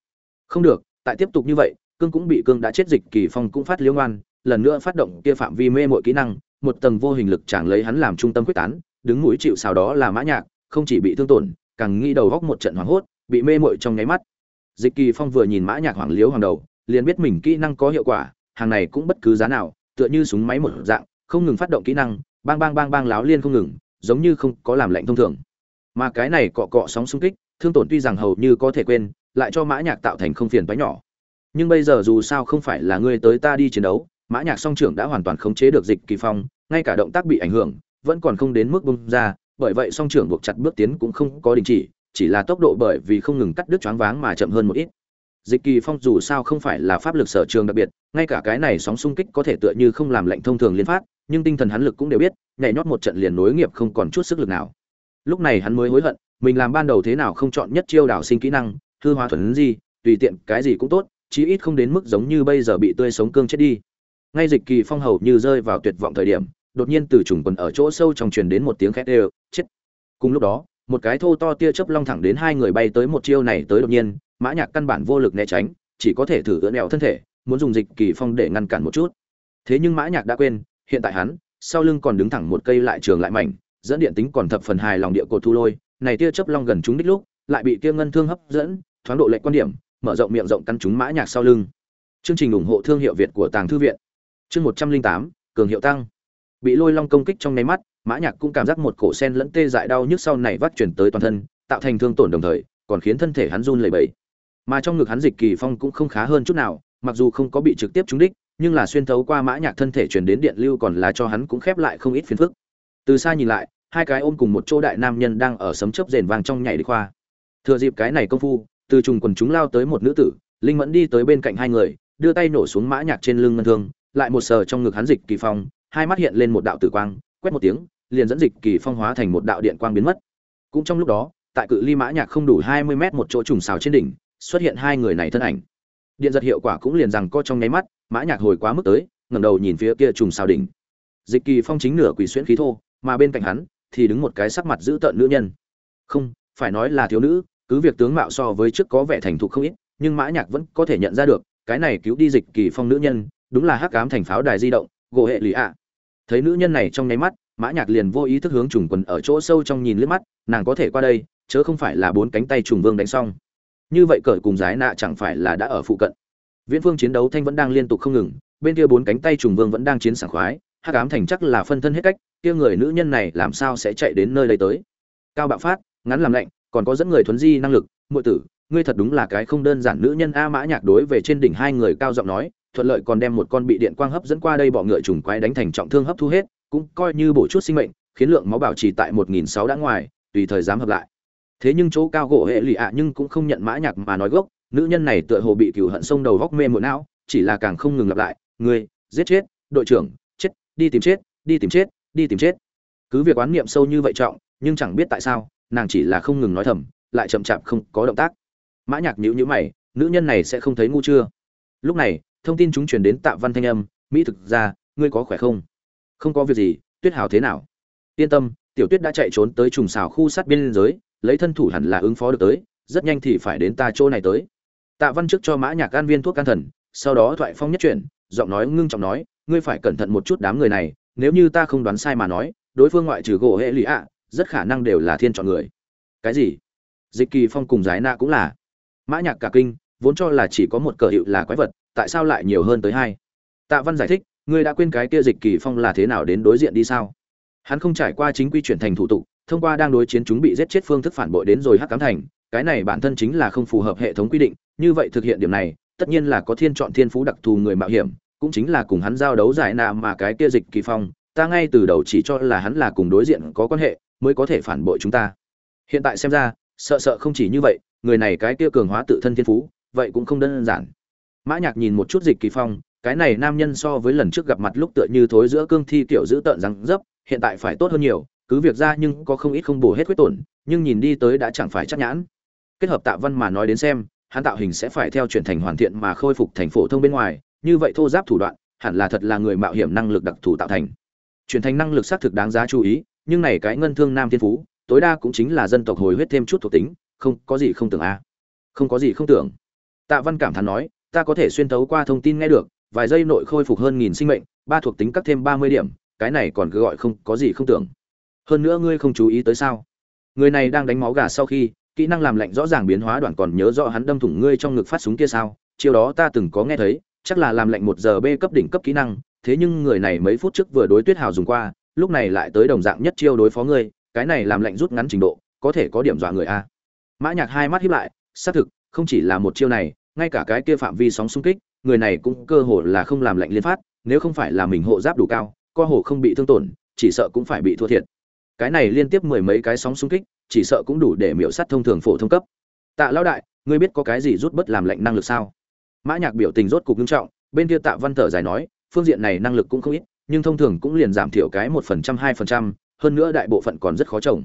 Không được, tại tiếp tục như vậy, cương cũng bị cương đã chết, dịch kỳ phong cũng phát liêu ngoan, lần nữa phát động kia phạm vi mê muội kỹ năng, một tầng vô hình lực chẳng lấy hắn làm trung tâm quyết tán đứng mũi chịu sào đó là mã nhạc, không chỉ bị thương tổn, càng nghĩ đầu góc một trận hoảng hốt, bị mê muội trong nháy mắt. Dịch kỳ phong vừa nhìn mã nhạc hoàng liếu hoàng đầu, liền biết mình kỹ năng có hiệu quả, hàng này cũng bất cứ giá nào, tựa như súng máy một dạng, không ngừng phát động kỹ năng, bang bang bang bang láo liên không ngừng, giống như không có làm lạnh thông thường. Mà cái này cọ cọ sóng xung kích, thương tổn tuy rằng hầu như có thể quên, lại cho mã nhạc tạo thành không phiền toái nhỏ. Nhưng bây giờ dù sao không phải là ngươi tới ta đi chiến đấu, mã nhạc song trưởng đã hoàn toàn khống chế được dịch kỳ phong, ngay cả động tác bị ảnh hưởng vẫn còn không đến mức bung ra, bởi vậy song trưởng buộc chặt bước tiến cũng không có đình chỉ chỉ là tốc độ bởi vì không ngừng cắt đứt choáng váng mà chậm hơn một ít. Dịch kỳ phong dù sao không phải là pháp lực sở trường đặc biệt, ngay cả cái này sóng xung kích có thể tựa như không làm lệnh thông thường liên phát, nhưng tinh thần hắn lực cũng đều biết, nhảy nhót một trận liền nối nghiệp không còn chút sức lực nào. Lúc này hắn mới hối hận, mình làm ban đầu thế nào không chọn nhất chiêu đảo sinh kỹ năng, hư hóa thuần gì tùy tiện cái gì cũng tốt, chí ít không đến mức giống như bây giờ bị tươi sống cương chết đi. Ngay dịch kỳ phong hầu như rơi vào tuyệt vọng thời điểm đột nhiên từ trùng quần ở chỗ sâu trong truyền đến một tiếng khét đều, chết. Cùng lúc đó, một cái thô to tia chớp long thẳng đến hai người bay tới một chiêu này tới đột nhiên, mã nhạc căn bản vô lực né tránh, chỉ có thể thử ưỡn nẹo thân thể, muốn dùng dịch kỳ phong để ngăn cản một chút. Thế nhưng mã nhạc đã quên, hiện tại hắn, sau lưng còn đứng thẳng một cây lại trường lại mảnh, dẫn điện tính còn thập phần hài lòng địa cột thu lôi, này tia chớp long gần chúng đích lúc, lại bị kia ngân thương hấp dẫn, thoáng độ lệch quan điểm, mở rộng miệng rộng căn chúng mã nhạc sau lưng. Chương trình ủng hộ thương hiệu việt của tàng thư viện. Chương một trăm linh tám, cường hiệu tăng bị lôi long công kích trong nháy mắt, mã nhạc cũng cảm giác một cổ sen lẫn tê dại đau nhức sau này vắt chuyển tới toàn thân, tạo thành thương tổn đồng thời, còn khiến thân thể hắn run lẩy bẩy. Mà trong ngực hắn dịch kỳ phong cũng không khá hơn chút nào, mặc dù không có bị trực tiếp trúng đích, nhưng là xuyên thấu qua mã nhạc thân thể truyền đến điện lưu còn là cho hắn cũng khép lại không ít phiền phức. Từ xa nhìn lại, hai cái ôm cùng một chỗ đại nam nhân đang ở sấm chớp rền vang trong nhảy đi khoa thừa dịp cái này công phu, từ trùng quần chúng lao tới một nữ tử, linh mẫn đi tới bên cạnh hai người, đưa tay nổ xuống mã nhạc trên lưng ngân thương, lại một sờ trong ngực hắn dịch kỳ phong hai mắt hiện lên một đạo tử quang, quét một tiếng, liền dẫn dịch kỳ phong hóa thành một đạo điện quang biến mất. Cũng trong lúc đó, tại cự ly mã nhạc không đủ hai mươi mét một chỗ trùng xào trên đỉnh, xuất hiện hai người này thân ảnh. Điện giật hiệu quả cũng liền rằng co trong nháy mắt, mã nhạc hồi quá mức tới, ngẩng đầu nhìn phía kia trùng xào đỉnh. Dịch kỳ phong chính nửa quỷ xuyên khí thô, mà bên cạnh hắn thì đứng một cái sắc mặt dữ tợn nữ nhân. Không, phải nói là thiếu nữ, cứ việc tướng mạo so với trước có vẻ thành thục không ít, nhưng mã nhạc vẫn có thể nhận ra được, cái này cứu đi dịch kỳ phong nữ nhân, đúng là hắc ám thành pháo đài di động, gỗ hệ lý ạ thấy nữ nhân này trong nháy mắt, mã nhạc liền vô ý thức hướng trùng quần ở chỗ sâu trong nhìn liếc mắt, nàng có thể qua đây, chớ không phải là bốn cánh tay trùng vương đánh xong. Như vậy cởi cùng giải nạ chẳng phải là đã ở phụ cận. Viễn phương chiến đấu thanh vẫn đang liên tục không ngừng, bên kia bốn cánh tay trùng vương vẫn đang chiến sảng khoái, hắc ám thành chắc là phân thân hết cách, kia người nữ nhân này làm sao sẽ chạy đến nơi đây tới? Cao bạo phát, ngắn làm lạnh, còn có dẫn người thuấn di năng lực, muội tử, ngươi thật đúng là cái không đơn giản nữ nhân a mã nhạc đối về trên đỉnh hai người cao giọng nói thuận lợi còn đem một con bị điện quang hấp dẫn qua đây bọ ngựa trùng quái đánh thành trọng thương hấp thu hết, cũng coi như bổ chút sinh mệnh, khiến lượng máu bảo trì tại một nghìn sáu đã ngoài, tùy thời dám hợp lại. Thế nhưng chỗ cao gỗ hệ lì ạ nhưng cũng không nhận mã nhạc mà nói gốc, nữ nhân này tựa hồ bị cừu hận sông đầu góc mê muội não, chỉ là càng không ngừng lặp lại, ngươi, giết chết, đội trưởng, chết, đi tìm chết, đi tìm chết, đi tìm chết. Cứ việc oán niệm sâu như vậy trọng, nhưng chẳng biết tại sao, nàng chỉ là không ngừng nói thầm, lại chậm chạp không có động tác. Mã nhạc nhíu nhíu mày, nữ nhân này sẽ không thấy ngu chưa? Lúc này thông tin chúng truyền đến tạ văn thanh âm, mỹ thực ra, ngươi có khỏe không? Không có việc gì, tuyết hào thế nào? Yên tâm, tiểu tuyết đã chạy trốn tới trùng xào khu sát biên giới, lấy thân thủ hẳn là ứng phó được tới, rất nhanh thì phải đến ta chỗ này tới. Tạ văn trước cho mã nhạc an viên thuốc can thần, sau đó thoại phong nhất chuyển, giọng nói ngưng trọng nói, ngươi phải cẩn thận một chút đám người này, nếu như ta không đoán sai mà nói, đối phương ngoại trừ gỗ hệ lụy ạ, rất khả năng đều là thiên chọn người. Cái gì? Dịch kỳ phong cùng giải nạ cũng là. Mã nhạc cả kinh vốn cho là chỉ có một cờ hiệu là quái vật, tại sao lại nhiều hơn tới hai? Tạ văn giải thích, ngươi đã quên cái kia dịch kỳ phong là thế nào đến đối diện đi sao? Hắn không trải qua chính quy chuyển thành thủ tục, thông qua đang đối chiến chúng bị giết chết phương thức phản bội đến rồi hắc cám thành, cái này bản thân chính là không phù hợp hệ thống quy định, như vậy thực hiện điểm này, tất nhiên là có thiên chọn thiên phú đặc thù người mạo hiểm, cũng chính là cùng hắn giao đấu giải nạ mà cái kia dịch kỳ phong, ta ngay từ đầu chỉ cho là hắn là cùng đối diện có quan hệ, mới có thể phản bội chúng ta. Hiện tại xem ra, sợ sợ không chỉ như vậy, người này cái kia cường hóa tự thân thiên phú vậy cũng không đơn giản. Mã nhạc nhìn một chút dịch kỳ phong, cái này nam nhân so với lần trước gặp mặt lúc tựa như thối giữa cương thi tiểu giữ tợn răng dấp, hiện tại phải tốt hơn nhiều, cứ việc ra nhưng có không ít không bổ hết khuyết tổn, nhưng nhìn đi tới đã chẳng phải chắc nhãn. Kết hợp tạ văn mà nói đến xem, hắn tạo hình sẽ phải theo chuyển thành hoàn thiện mà khôi phục thành phổ thông bên ngoài, như vậy thô giáp thủ đoạn, hẳn là thật là người mạo hiểm năng lực đặc thù tạo thành. Chuyển thành năng lực xác thực đáng giá chú ý, nhưng này cái ngân thương nam thiên phú, tối đa cũng chính là dân tộc hồi huyết thêm chút thuộc tính, không, có gì không tưởng a. Không có gì không tưởng tạ văn cảm thán nói, ta có thể xuyên tấu qua thông tin nghe được, vài giây nội khôi phục hơn nghìn sinh mệnh, ba thuộc tính cắt thêm ba mươi điểm, cái này còn cứ gọi không, có gì không tưởng. Hơn nữa ngươi không chú ý tới sao? Người này đang đánh máu gà sau khi, kỹ năng làm lạnh rõ ràng biến hóa đoạn còn nhớ rõ hắn đâm thủng ngươi trong ngực phát súng kia sao? Chiêu đó ta từng có nghe thấy, chắc là làm lạnh một giờ b cấp đỉnh cấp kỹ năng, thế nhưng người này mấy phút trước vừa đối tuyết hào dùng qua, lúc này lại tới đồng dạng nhất chiêu đối phó ngươi, cái này làm lạnh rút ngắn trình độ, có thể có điểm dọa người a. Mã nhạc hai mắt híp lại, xác thực, không chỉ là một chiêu này ngay cả cái kia phạm vi sóng xung kích, người này cũng cơ hồ là không làm lạnh liên phát, nếu không phải là mình hộ giáp đủ cao, co hồ không bị thương tổn, chỉ sợ cũng phải bị thua thiệt. Cái này liên tiếp mười mấy cái sóng xung kích, chỉ sợ cũng đủ để miểu sát thông thường phổ thông cấp. Tạ lão đại, ngươi biết có cái gì rút bất làm lạnh năng lực sao? Mã nhạc biểu tình rốt cục nghiêm trọng, bên kia tạ văn thở dài nói, phương diện này năng lực cũng không ít, nhưng thông thường cũng liền giảm thiểu cái một phần trăm, hai phần trăm, hơn nữa đại bộ phận còn rất khó trồng.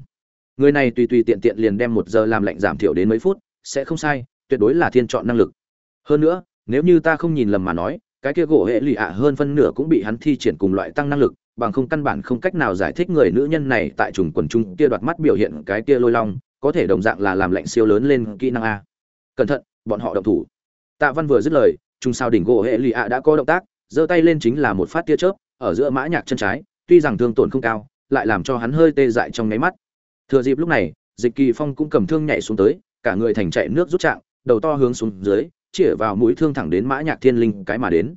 Người này tùy tùy tiện tiện liền đem một giờ làm lạnh giảm thiểu đến mấy phút, sẽ không sai tuyệt đối là thiên chọn năng lực. Hơn nữa, nếu như ta không nhìn lầm mà nói, cái kia gỗ hệ lì ạ hơn phân nửa cũng bị hắn thi triển cùng loại tăng năng lực, bằng không căn bản không cách nào giải thích người nữ nhân này tại trùng quần trung kia đoạt mắt biểu hiện cái kia lôi long, có thể đồng dạng là làm lệnh siêu lớn lên kỹ năng a. Cẩn thận, bọn họ động thủ. Tạ văn vừa dứt lời trung sao đỉnh gỗ hệ lì ạ đã có động tác, giơ tay lên chính là một phát tia chớp, ở giữa mã nhạc chân trái, tuy rằng thương tổn không cao, lại làm cho hắn hơi tê dại trong nháy mắt. Thừa dịp lúc này, dịch kỳ phong cũng cầm thương nhảy xuống tới, cả người thành chạy nước rút trạng đầu to hướng xuống dưới, chĩa vào mũi thương thẳng đến mã nhạc thiên linh cái mà đến.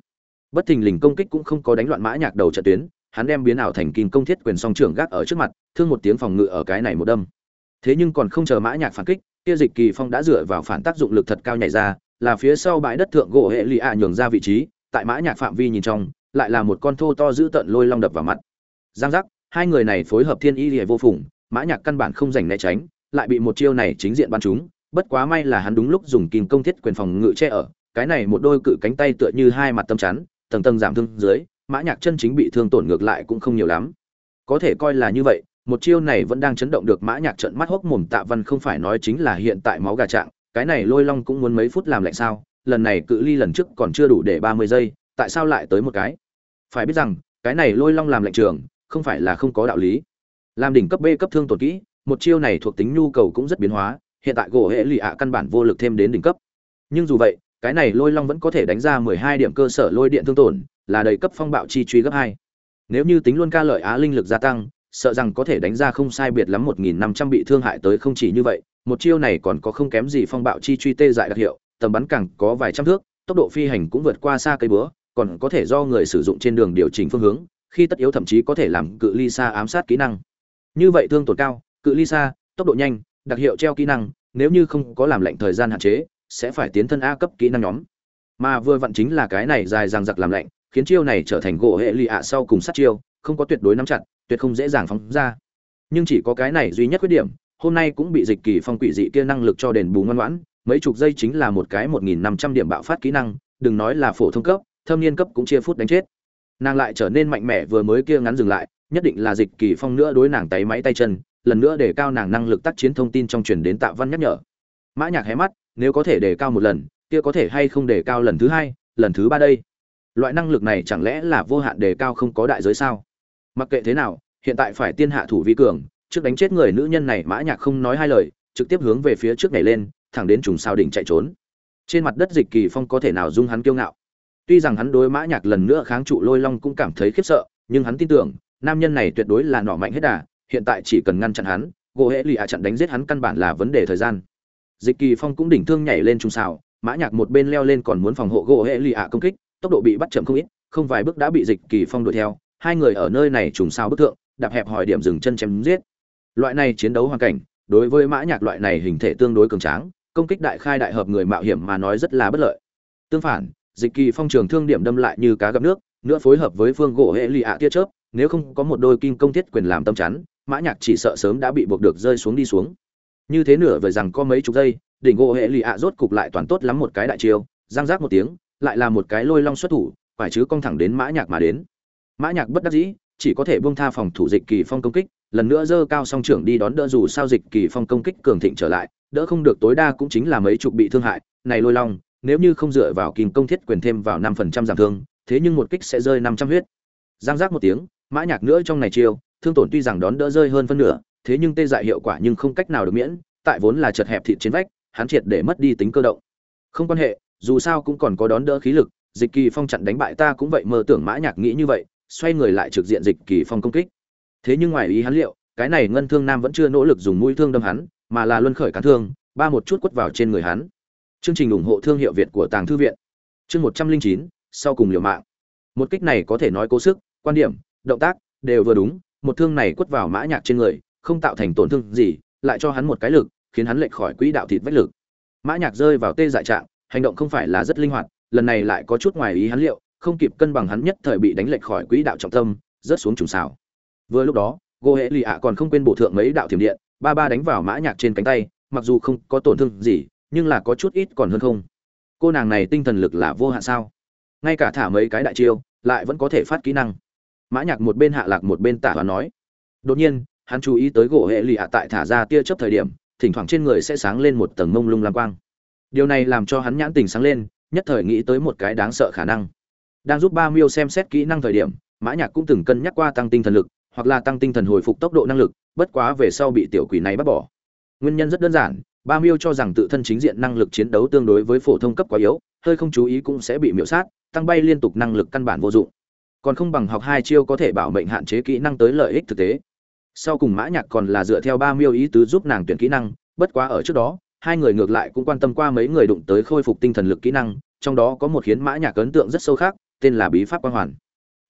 Bất thình lình công kích cũng không có đánh loạn mã nhạc đầu trận tuyến, hắn đem biến ảo thành kim công thiết quyền song trưởng gác ở trước mặt, thương một tiếng phòng ngự ở cái này một đâm. Thế nhưng còn không chờ mã nhạc phản kích, kia dịch kỳ phong đã dựa vào phản tác dụng lực thật cao nhảy ra, là phía sau bãi đất thượng gỗ hệ lì ạ nhường ra vị trí, tại mã nhạc phạm vi nhìn trong, lại là một con thô to dữ tận lôi long đập vào mặt. Giang giác, hai người này phối hợp thiên y lìa vô phùng, mã nhạc căn bản không giành né tránh, lại bị một chiêu này chính diện bắn trúng bất quá may là hắn đúng lúc dùng kim công thiết quyền phòng ngự che ở, cái này một đôi cự cánh tay tựa như hai mặt tâm chắn, tầng tầng giảm thương dưới, mã nhạc chân chính bị thương tổn ngược lại cũng không nhiều lắm. Có thể coi là như vậy, một chiêu này vẫn đang chấn động được mã nhạc trợn mắt hốc mồm tạ văn không phải nói chính là hiện tại máu gà trạng, cái này lôi long cũng muốn mấy phút làm lạnh sao, lần này cự ly lần trước còn chưa đủ để ba mươi giây, tại sao lại tới một cái? Phải biết rằng, cái này lôi long làm lạnh trường, không phải là không có đạo lý. Làm đỉnh cấp b cấp thương tổn kỹ, một chiêu này thuộc tính nhu cầu cũng rất biến hóa hiện tại gỗ hệ lì ạ căn bản vô lực thêm đến đỉnh cấp. Nhưng dù vậy, cái này lôi long vẫn có thể đánh ra mười hai điểm cơ sở lôi điện thương tổn, là đầy cấp phong bạo chi truy gấp hai. Nếu như tính luôn ca lợi á linh lực gia tăng, sợ rằng có thể đánh ra không sai biệt lắm một nghìn năm trăm bị thương hại tới không chỉ như vậy, một chiêu này còn có không kém gì phong bạo chi truy tê dại đặc hiệu, tầm bắn càng có vài trăm thước, tốc độ phi hành cũng vượt qua xa cây búa, còn có thể do người sử dụng trên đường điều chỉnh phương hướng, khi tất yếu thậm chí có thể làm cự ly xa ám sát kỹ năng. Như vậy thương tổn cao, cự ly xa, tốc độ nhanh đặc hiệu treo kỹ năng, nếu như không có làm lệnh thời gian hạn chế, sẽ phải tiến thân a cấp kỹ năng nhóm. Mà vừa vặn chính là cái này dài dằng dặc làm lệnh khiến chiêu này trở thành gỗ hệ lụy ạ sau cùng sát chiêu, không có tuyệt đối nắm chặt, tuyệt không dễ dàng phóng ra. Nhưng chỉ có cái này duy nhất khuyết điểm, hôm nay cũng bị dịch kỳ phong quỷ dị kia năng lực cho đền bù ngoan ngoãn, mấy chục giây chính là một cái một nghìn năm trăm điểm bạo phát kỹ năng, đừng nói là phổ thông cấp, thâm niên cấp cũng chia phút đánh chết. Nàng lại trở nên mạnh mẽ vừa mới kia ngắn dừng lại, nhất định là dịch kỳ phong nữa đối nàng tay máy tay chân lần nữa để cao nàng năng lực tác chiến thông tin trong truyền đến tạ văn nhắc nhở. Mã nhạc hé mắt, nếu có thể để cao một lần, kia có thể hay không để cao lần thứ hai, lần thứ ba đây? Loại năng lực này chẳng lẽ là vô hạn đề cao không có đại giới sao? Mặc kệ thế nào, hiện tại phải tiên hạ thủ vi cường, trước đánh chết người nữ nhân này mã nhạc không nói hai lời, trực tiếp hướng về phía trước nhảy lên, thẳng đến trùng sao đỉnh chạy trốn. Trên mặt đất dịch kỳ phong có thể nào dung hắn kiêu ngạo? Tuy rằng hắn đối mã nhạc lần nữa kháng trụ lôi long cũng cảm thấy khiếp sợ, nhưng hắn tin tưởng, nam nhân này tuyệt đối là nọ mạnh hết đà hiện tại chỉ cần ngăn chặn hắn, gỗ hệ lì ạ chặn đánh giết hắn căn bản là vấn đề thời gian. Dịch kỳ phong cũng đỉnh thương nhảy lên trung xào, mã nhạc một bên leo lên còn muốn phòng hộ gỗ hệ lì ạ công kích, tốc độ bị bắt chậm không ít, không vài bước đã bị dịch kỳ phong đuổi theo, hai người ở nơi này trùng sao bức thượng, đạp hẹp hỏi điểm dừng chân chém giết. Loại này chiến đấu hoàn cảnh, đối với mã nhạc loại này hình thể tương đối cường tráng, công kích đại khai đại hợp người mạo hiểm mà nói rất là bất lợi. Tương phản, dịch kỳ phong trường thương điểm đâm lại như cá gặp nước, nữa phối hợp với phương gỗ hệ lì ạ tia chớp, nếu không có một đôi kim công thiết quyền làm tâm chắn mã nhạc chỉ sợ sớm đã bị buộc được rơi xuống đi xuống. Như thế nửa vời rằng có mấy chục giây, đỉnh gỗ hệ lì ạ rốt cục lại toàn tốt lắm một cái đại chiêu giang giác một tiếng, lại là một cái lôi long xuất thủ, phải chứ cong thẳng đến mã nhạc mà đến. Mã nhạc bất đắc dĩ, chỉ có thể buông tha phòng thủ dịch kỳ phong công kích, lần nữa dơ cao song trưởng đi đón đỡ dù sao dịch kỳ phong công kích cường thịnh trở lại, đỡ không được tối đa cũng chính là mấy chục bị thương hại. Này lôi long, nếu như không dựa vào kim công thiết quyền thêm vào năm phần trăm giảm thương, thế nhưng một kích sẽ rơi năm trăm huyết. Giang giác một tiếng, mã nhạc nữa trong này chiêu thương tổn tuy rằng đón đỡ rơi hơn phân nửa, thế nhưng tê dại hiệu quả nhưng không cách nào được miễn, tại vốn là chật hẹp thịt trên vách, hắn triệt để mất đi tính cơ động. Không quan hệ, dù sao cũng còn có đón đỡ khí lực, dịch kỳ phong chặn đánh bại ta cũng vậy, mơ tưởng mã nhạc nghĩ như vậy, xoay người lại trực diện dịch kỳ phong công kích. Thế nhưng ngoài ý hắn liệu, cái này ngân thương nam vẫn chưa nỗ lực dùng mũi thương đâm hắn, mà là luân khởi cán thương, ba một chút quất vào trên người hắn. Chương trình ủng hộ thương hiệu việt của tàng thư viện. Chương một trăm linh chín, sau cùng liều mạng. Một kích này có thể nói cố sức, quan điểm, động tác đều vừa đúng một thương này quất vào mã nhạc trên người, không tạo thành tổn thương gì, lại cho hắn một cái lực, khiến hắn lệch khỏi quỹ đạo thịt vách lực. Mã nhạc rơi vào tê dại trạng, hành động không phải là rất linh hoạt, lần này lại có chút ngoài ý hắn liệu, không kịp cân bằng hắn nhất thời bị đánh lệch khỏi quỹ đạo trọng tâm, rớt xuống trùng xào. Vừa lúc đó gỗ hệ lì ạ còn không quên bổ thượng mấy đạo thiểm điện, ba ba đánh vào mã nhạc trên cánh tay, mặc dù không có tổn thương gì, nhưng là có chút ít còn hơn không. Cô nàng này tinh thần lực là vô hạn sao? Ngay cả thả mấy cái đại chiêu, lại vẫn có thể phát kỹ năng mã nhạc một bên hạ lạc một bên tả hoán nói. Đột nhiên, hắn chú ý tới gỗ hệ lì ạ tại thả ra tia chớp thời điểm, thỉnh thoảng trên người sẽ sáng lên một tầng mông lung lam quang. Điều này làm cho hắn nhãn tình sáng lên, nhất thời nghĩ tới một cái đáng sợ khả năng. Đang giúp ba miêu xem xét kỹ năng thời điểm, mã nhạc cũng từng cân nhắc qua tăng tinh thần lực, hoặc là tăng tinh thần hồi phục tốc độ năng lực, bất quá về sau bị tiểu quỷ này bắt bỏ. Nguyên nhân rất đơn giản, ba miêu cho rằng tự thân chính diện năng lực chiến đấu tương đối với phổ thông cấp quá yếu, hơi không chú ý cũng sẽ bị miểu sát, tăng bay liên tục năng lực căn bản vô dụng còn không bằng học hai chiêu có thể bảo mệnh hạn chế kỹ năng tới lợi ích thực tế. Sau cùng mã nhạc còn là dựa theo ba miêu ý tứ giúp nàng tuyển kỹ năng, bất quá ở trước đó, hai người ngược lại cũng quan tâm qua mấy người đụng tới khôi phục tinh thần lực kỹ năng, trong đó có một khiến mã nhạc ấn tượng rất sâu khác, tên là bí pháp quang hoàn.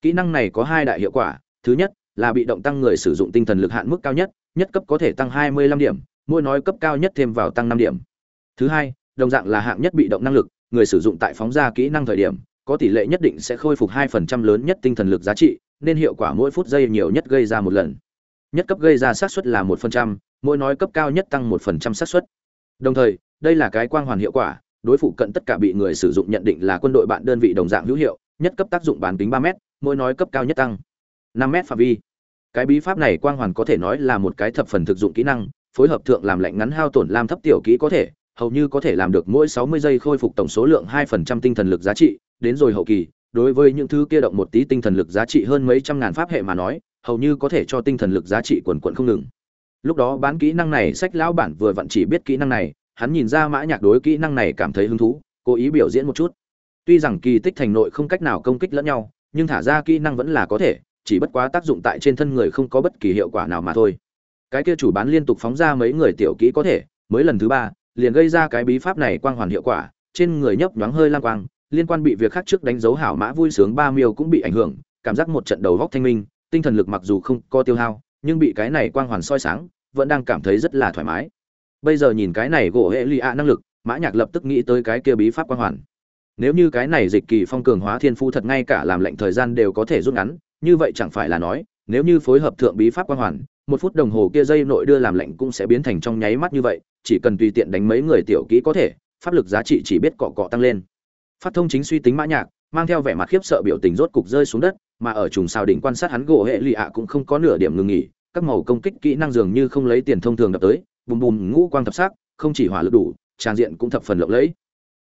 Kỹ năng này có hai đại hiệu quả, thứ nhất là bị động tăng người sử dụng tinh thần lực hạn mức cao nhất nhất cấp có thể tăng 25 điểm, mỗi nói cấp cao nhất thêm vào tăng 5 điểm. Thứ hai, đồng dạng là hạng nhất bị động năng lực, người sử dụng tại phóng ra kỹ năng thời điểm có tỷ lệ nhất định sẽ khôi phục 2% lớn nhất tinh thần lực giá trị nên hiệu quả mỗi phút giây nhiều nhất gây ra một lần. Nhất cấp gây ra xác suất là 1%, mỗi nói cấp cao nhất tăng 1% xác suất. Đồng thời đây là cái quang hoàn hiệu quả đối phụ cận tất cả bị người sử dụng nhận định là quân đội bạn đơn vị đồng dạng hữu hiệu nhất cấp tác dụng bán kính 3 m mỗi nói cấp cao nhất tăng 5 m phạm vi. Cái bí pháp này quang hoàn có thể nói là một cái thập phần thực dụng kỹ năng phối hợp thượng làm lạnh ngắn hao tổn làm thấp tiểu kỹ có thể hầu như có thể làm được mỗi 60 giây khôi phục tổng số lượng 2% tinh thần lực giá trị, đến rồi hậu kỳ, đối với những thứ kia động một tí tinh thần lực giá trị hơn mấy trăm ngàn pháp hệ mà nói, hầu như có thể cho tinh thần lực giá trị quần quần không ngừng. Lúc đó bán kỹ năng này, sách lão bản vừa vặn chỉ biết kỹ năng này, hắn nhìn ra mã nhạc đối kỹ năng này cảm thấy hứng thú, cố ý biểu diễn một chút. Tuy rằng kỳ tích thành nội không cách nào công kích lẫn nhau, nhưng thả ra kỹ năng vẫn là có thể, chỉ bất quá tác dụng tại trên thân người không có bất kỳ hiệu quả nào mà thôi. Cái kia chủ bán liên tục phóng ra mấy người tiểu kỹ có thể, mới lần thứ ba liền gây ra cái bí pháp này quang hoàn hiệu quả, trên người nhấp nhoáng hơi lang quang, liên quan bị việc khác trước đánh dấu hảo mã vui sướng ba miêu cũng bị ảnh hưởng, cảm giác một trận đầu góc thanh minh, tinh thần lực mặc dù không có tiêu hao, nhưng bị cái này quang hoàn soi sáng, vẫn đang cảm thấy rất là thoải mái. Bây giờ nhìn cái này gỗ hệ lụy ạ năng lực, mã nhạc lập tức nghĩ tới cái kia bí pháp quang hoàn. Nếu như cái này dịch kỳ phong cường hóa thiên phu thật ngay cả làm lệnh thời gian đều có thể rút ngắn, như vậy chẳng phải là nói, nếu như phối hợp thượng bí pháp quang hoàn, một phút đồng hồ kia dây nội đưa làm lệnh cũng sẽ biến thành trong nháy mắt như vậy chỉ cần tùy tiện đánh mấy người tiểu kỹ có thể, pháp lực giá trị chỉ biết cọ cọ tăng lên. Phát thông chính suy tính mã nhạc, mang theo vẻ mặt khiếp sợ biểu tình rốt cục rơi xuống đất, mà ở trùng sao đỉnh quan sát hắn gỗ hệ lì ạ cũng không có nửa điểm ngừng nghỉ, các màu công kích kỹ năng dường như không lấy tiền thông thường đập tới, bùm bùm ngũ quang thập sắc, không chỉ hỏa lực đủ trang diện cũng thập phần lộng lẫy.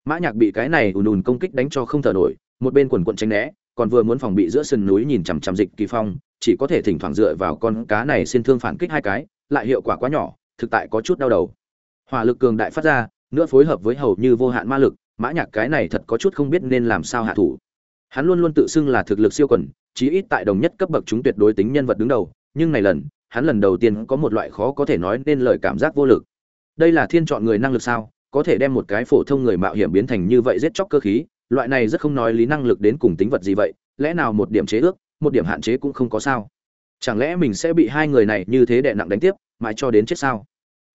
Mã nhạc bị cái này ùn ùn công kích đánh cho không thở nổi, một bên quần quần tránh né, còn vừa muốn phòng bị giữa sườn núi nhìn chằm chằm dịch kỳ phong, chỉ có thể thỉnh thoảng dựa vào con cá này xin thương phản kích hai cái, lại hiệu quả quá nhỏ, thực tại có chút đau đầu hỏa lực cường đại phát ra, nữa phối hợp với hầu như vô hạn ma lực, mã nhạc cái này thật có chút không biết nên làm sao hạ thủ. Hắn luôn luôn tự xưng là thực lực siêu quần, chí ít tại đồng nhất cấp bậc chúng tuyệt đối tính nhân vật đứng đầu, nhưng này lần, hắn lần đầu tiên có một loại khó có thể nói nên lời cảm giác vô lực. Đây là thiên chọn người năng lực sao, có thể đem một cái phổ thông người mạo hiểm biến thành như vậy giết chóc cơ khí, loại này rất không nói lý năng lực đến cùng tính vật gì vậy, lẽ nào một điểm chế ước, một điểm hạn chế cũng không có sao. Chẳng lẽ mình sẽ bị hai người này như thế đè nặng đánh tiếp, mãi cho đến chết sao?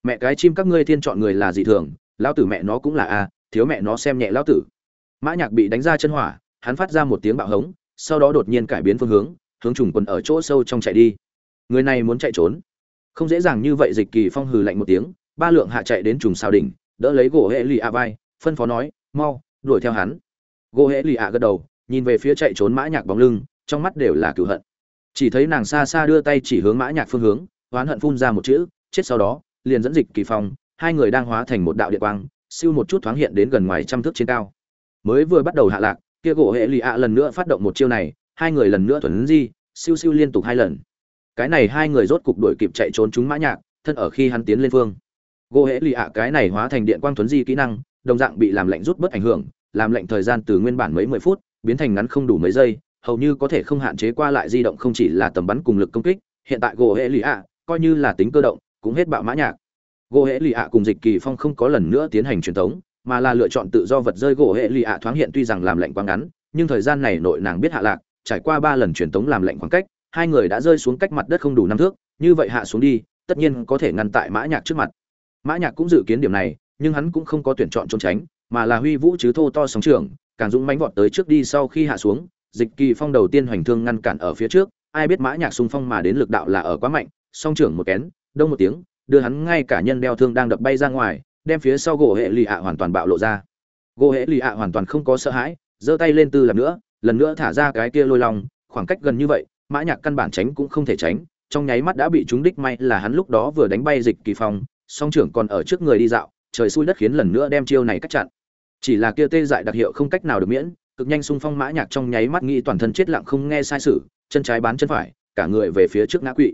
Mẹ cái chim các ngươi thiên chọn người là gì thường, lão tử mẹ nó cũng là a, thiếu mẹ nó xem nhẹ lão tử. Mã nhạc bị đánh ra chân hỏa, hắn phát ra một tiếng bạo hống, sau đó đột nhiên cải biến phương hướng hướng trùng quần ở chỗ sâu trong chạy đi. Người này muốn chạy trốn. Không dễ dàng như vậy, dịch kỳ phong hừ lạnh một tiếng, ba lượng hạ chạy đến trùng sao đỉnh, đỡ lấy gỗ hệ lì a vai, phân phó nói, mau, đuổi theo hắn. Gỗ hệ lì a gật đầu, nhìn về phía chạy trốn mã nhạc bóng lưng, trong mắt đều là cửu hận. Chỉ thấy nàng xa xa đưa tay chỉ hướng mã nhạc phương hướng, oán hận phun ra một chữ, chết sau đó liền dẫn dịch kỳ phong, hai người đang hóa thành một đạo điện quang, siêu một chút thoáng hiện đến gần ngoài trăm thước trên cao. Mới vừa bắt đầu hạ lạc, kia gỗ hệ lì ạ lần nữa phát động một chiêu này, hai người lần nữa thuần di, siêu siêu liên tục hai lần. Cái này hai người rốt cục đuổi kịp chạy trốn chúng mã nhạc, thân ở khi hắn tiến lên phương. Gỗ hệ lì ạ cái này hóa thành điện quang thuần di kỹ năng, đồng dạng bị làm lệnh rút bớt ảnh hưởng, làm lệnh thời gian từ nguyên bản mấy mười phút, biến thành ngắn không đủ mấy giây, hầu như có thể không hạn chế qua lại di động không chỉ là tầm bắn cùng lực công kích, hiện tại gỗ hệ lì ạ coi như là tính cơ động cũng hết bạo mã nhạc. Gỗ hệ lì ạ cùng dịch kỳ phong không có lần nữa tiến hành truyền thống, mà là lựa chọn tự do vật rơi gỗ hệ lì ạ thoáng hiện tuy rằng làm lệnh quá ngắn, nhưng thời gian này nội nàng biết hạ lạc, trải qua ba lần truyền thống làm lệnh khoảng cách, hai người đã rơi xuống cách mặt đất không đủ năm thước, như vậy hạ xuống đi, tất nhiên có thể ngăn tại mã nhạc trước mặt. Mã nhạc cũng dự kiến điểm này, nhưng hắn cũng không có tuyển chọn trốn tránh, mà là huy vũ chứ thô to sóng trường, càng dũng mãnh vọt tới trước đi sau khi hạ xuống, dịch kỳ phong đầu tiên hoành thương ngăn cản ở phía trước, ai biết mã nhạc xung phong mà đến lực đạo là ở quá mạnh, song trưởng một kén đông một tiếng, đưa hắn ngay cả nhân đeo thương đang đập bay ra ngoài, đem phía sau gỗ hệ lì ạ hoàn toàn bạo lộ ra. Gỗ hệ lì ạ hoàn toàn không có sợ hãi, giơ tay lên tư làm nữa, lần nữa thả ra cái kia lôi long, khoảng cách gần như vậy, mã nhạc căn bản tránh cũng không thể tránh, trong nháy mắt đã bị trúng đích may là hắn lúc đó vừa đánh bay dịch kỳ phong, song trưởng còn ở trước người đi dạo, trời xui đất khiến lần nữa đem chiêu này cắt chặn. Chỉ là kia tê dại đặc hiệu không cách nào được miễn, cực nhanh xung phong mã nhạc trong nháy mắt nghĩ toàn thân chết lặng không nghe sai sự, chân trái bán chân phải, cả người về phía trước ngã quỵ.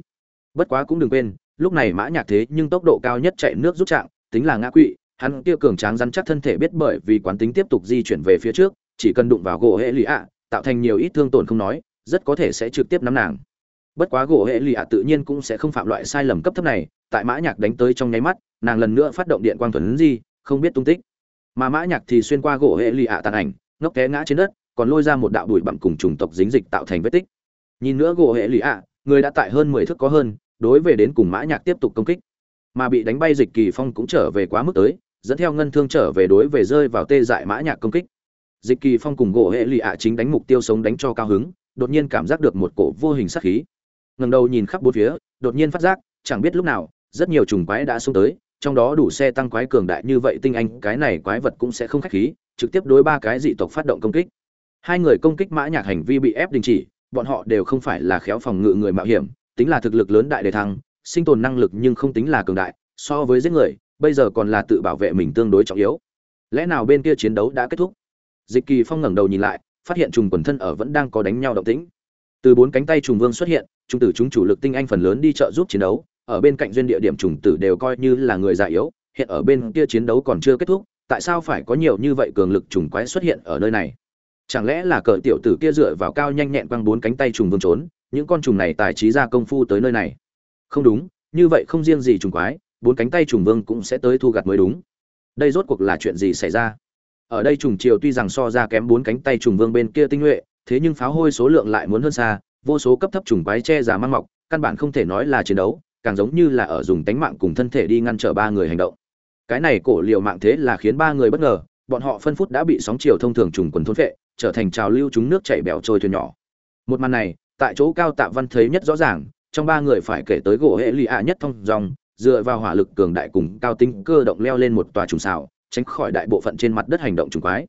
Bất quá cũng đừng quên lúc này mã nhạc thế nhưng tốc độ cao nhất chạy nước rút trạng, tính là ngã quỵ, hắn kia cường tráng rắn chắc thân thể biết bởi vì quán tính tiếp tục di chuyển về phía trước, chỉ cần đụng vào gỗ hệ lì ạ, tạo thành nhiều ít thương tổn không nói, rất có thể sẽ trực tiếp nắm nàng. Bất quá gỗ hệ lì ạ tự nhiên cũng sẽ không phạm loại sai lầm cấp thấp này, tại mã nhạc đánh tới trong nháy mắt, nàng lần nữa phát động điện quang thuần di, không biết tung tích. Mà mã nhạc thì xuyên qua gỗ hệ lì ạ tàn ảnh, ngốc té ngã trên đất, còn lôi ra một đạo bụi bặm cùng trùng tộc dính dịch tạo thành vết tích. Nhìn nữa gỗ hệ lì ạ, người đã tại hơn mười thước có hơn đối về đến cùng mã nhạc tiếp tục công kích. Mà bị đánh bay dịch kỳ phong cũng trở về quá mức tới, dẫn theo ngân thương trở về đối về rơi vào tê dại mã nhạc công kích. Dịch kỳ phong cùng gỗ hệ lì ạ chính đánh mục tiêu sống đánh cho cao hứng, đột nhiên cảm giác được một cổ vô hình sát khí. Ngẩng đầu nhìn khắp bốn phía, đột nhiên phát giác, chẳng biết lúc nào, rất nhiều trùng quái đã xuống tới, trong đó đủ xe tăng quái cường đại như vậy tinh anh, cái này quái vật cũng sẽ không khách khí, trực tiếp đối ba cái dị tộc phát động công kích. Hai người công kích mã nhạc hành vi bị ép đình chỉ, bọn họ đều không phải là khéo phòng ngự người mạo hiểm tính là thực lực lớn đại đề thăng, sinh tồn năng lực nhưng không tính là cường đại, so với giết người, bây giờ còn là tự bảo vệ mình tương đối trọng yếu. Lẽ nào bên kia chiến đấu đã kết thúc? Dịch kỳ phong ngẩng đầu nhìn lại, phát hiện trùng quần thân ở vẫn đang có đánh nhau động tĩnh. Từ bốn cánh tay trùng vương xuất hiện trung tử chúng chủ lực tinh anh phần lớn đi trợ giúp chiến đấu, ở bên cạnh duyên địa điểm trùng tử đều coi như là người già yếu, hiện ở bên kia chiến đấu còn chưa kết thúc, tại sao phải có nhiều như vậy cường lực trùng quái xuất hiện ở nơi này? Chẳng lẽ là cờ tiểu tử kia dựa vào cao nhanh nhẹn quăng bốn cánh tay trùng vương trốn những con trùng này tài trí ra công phu tới nơi này. Không đúng, như vậy không riêng gì trùng quái, bốn cánh tay trùng vương cũng sẽ tới thu gặt mới đúng. Đây rốt cuộc là chuyện gì xảy ra? Ở đây trùng triều tuy rằng so ra kém bốn cánh tay trùng vương bên kia tinh nhuệ, thế nhưng pháo hôi số lượng lại muốn hơn xa, vô số cấp thấp trùng quái che giả mang mọc, căn bản không thể nói là chiến đấu, càng giống như là ở dùng tánh mạng cùng thân thể đi ngăn trở ba người hành động. Cái này cổ liệu mạng thế là khiến ba người bất ngờ, bọn họ phân phút đã bị sóng chiều thông thường trùng quần thôn phệ, trở thành trào lưu chúng nước chảy bèo trôi thuyền nhỏ. Một màn này tại chỗ cao tạ văn thấy nhất rõ ràng, trong ba người phải kể tới gỗ hệ lụy ạ nhất thông dòng, dựa vào hỏa lực cường đại cùng cao tinh cơ động leo lên một tòa trùng xào, tránh khỏi đại bộ phận trên mặt đất hành động trùng quái.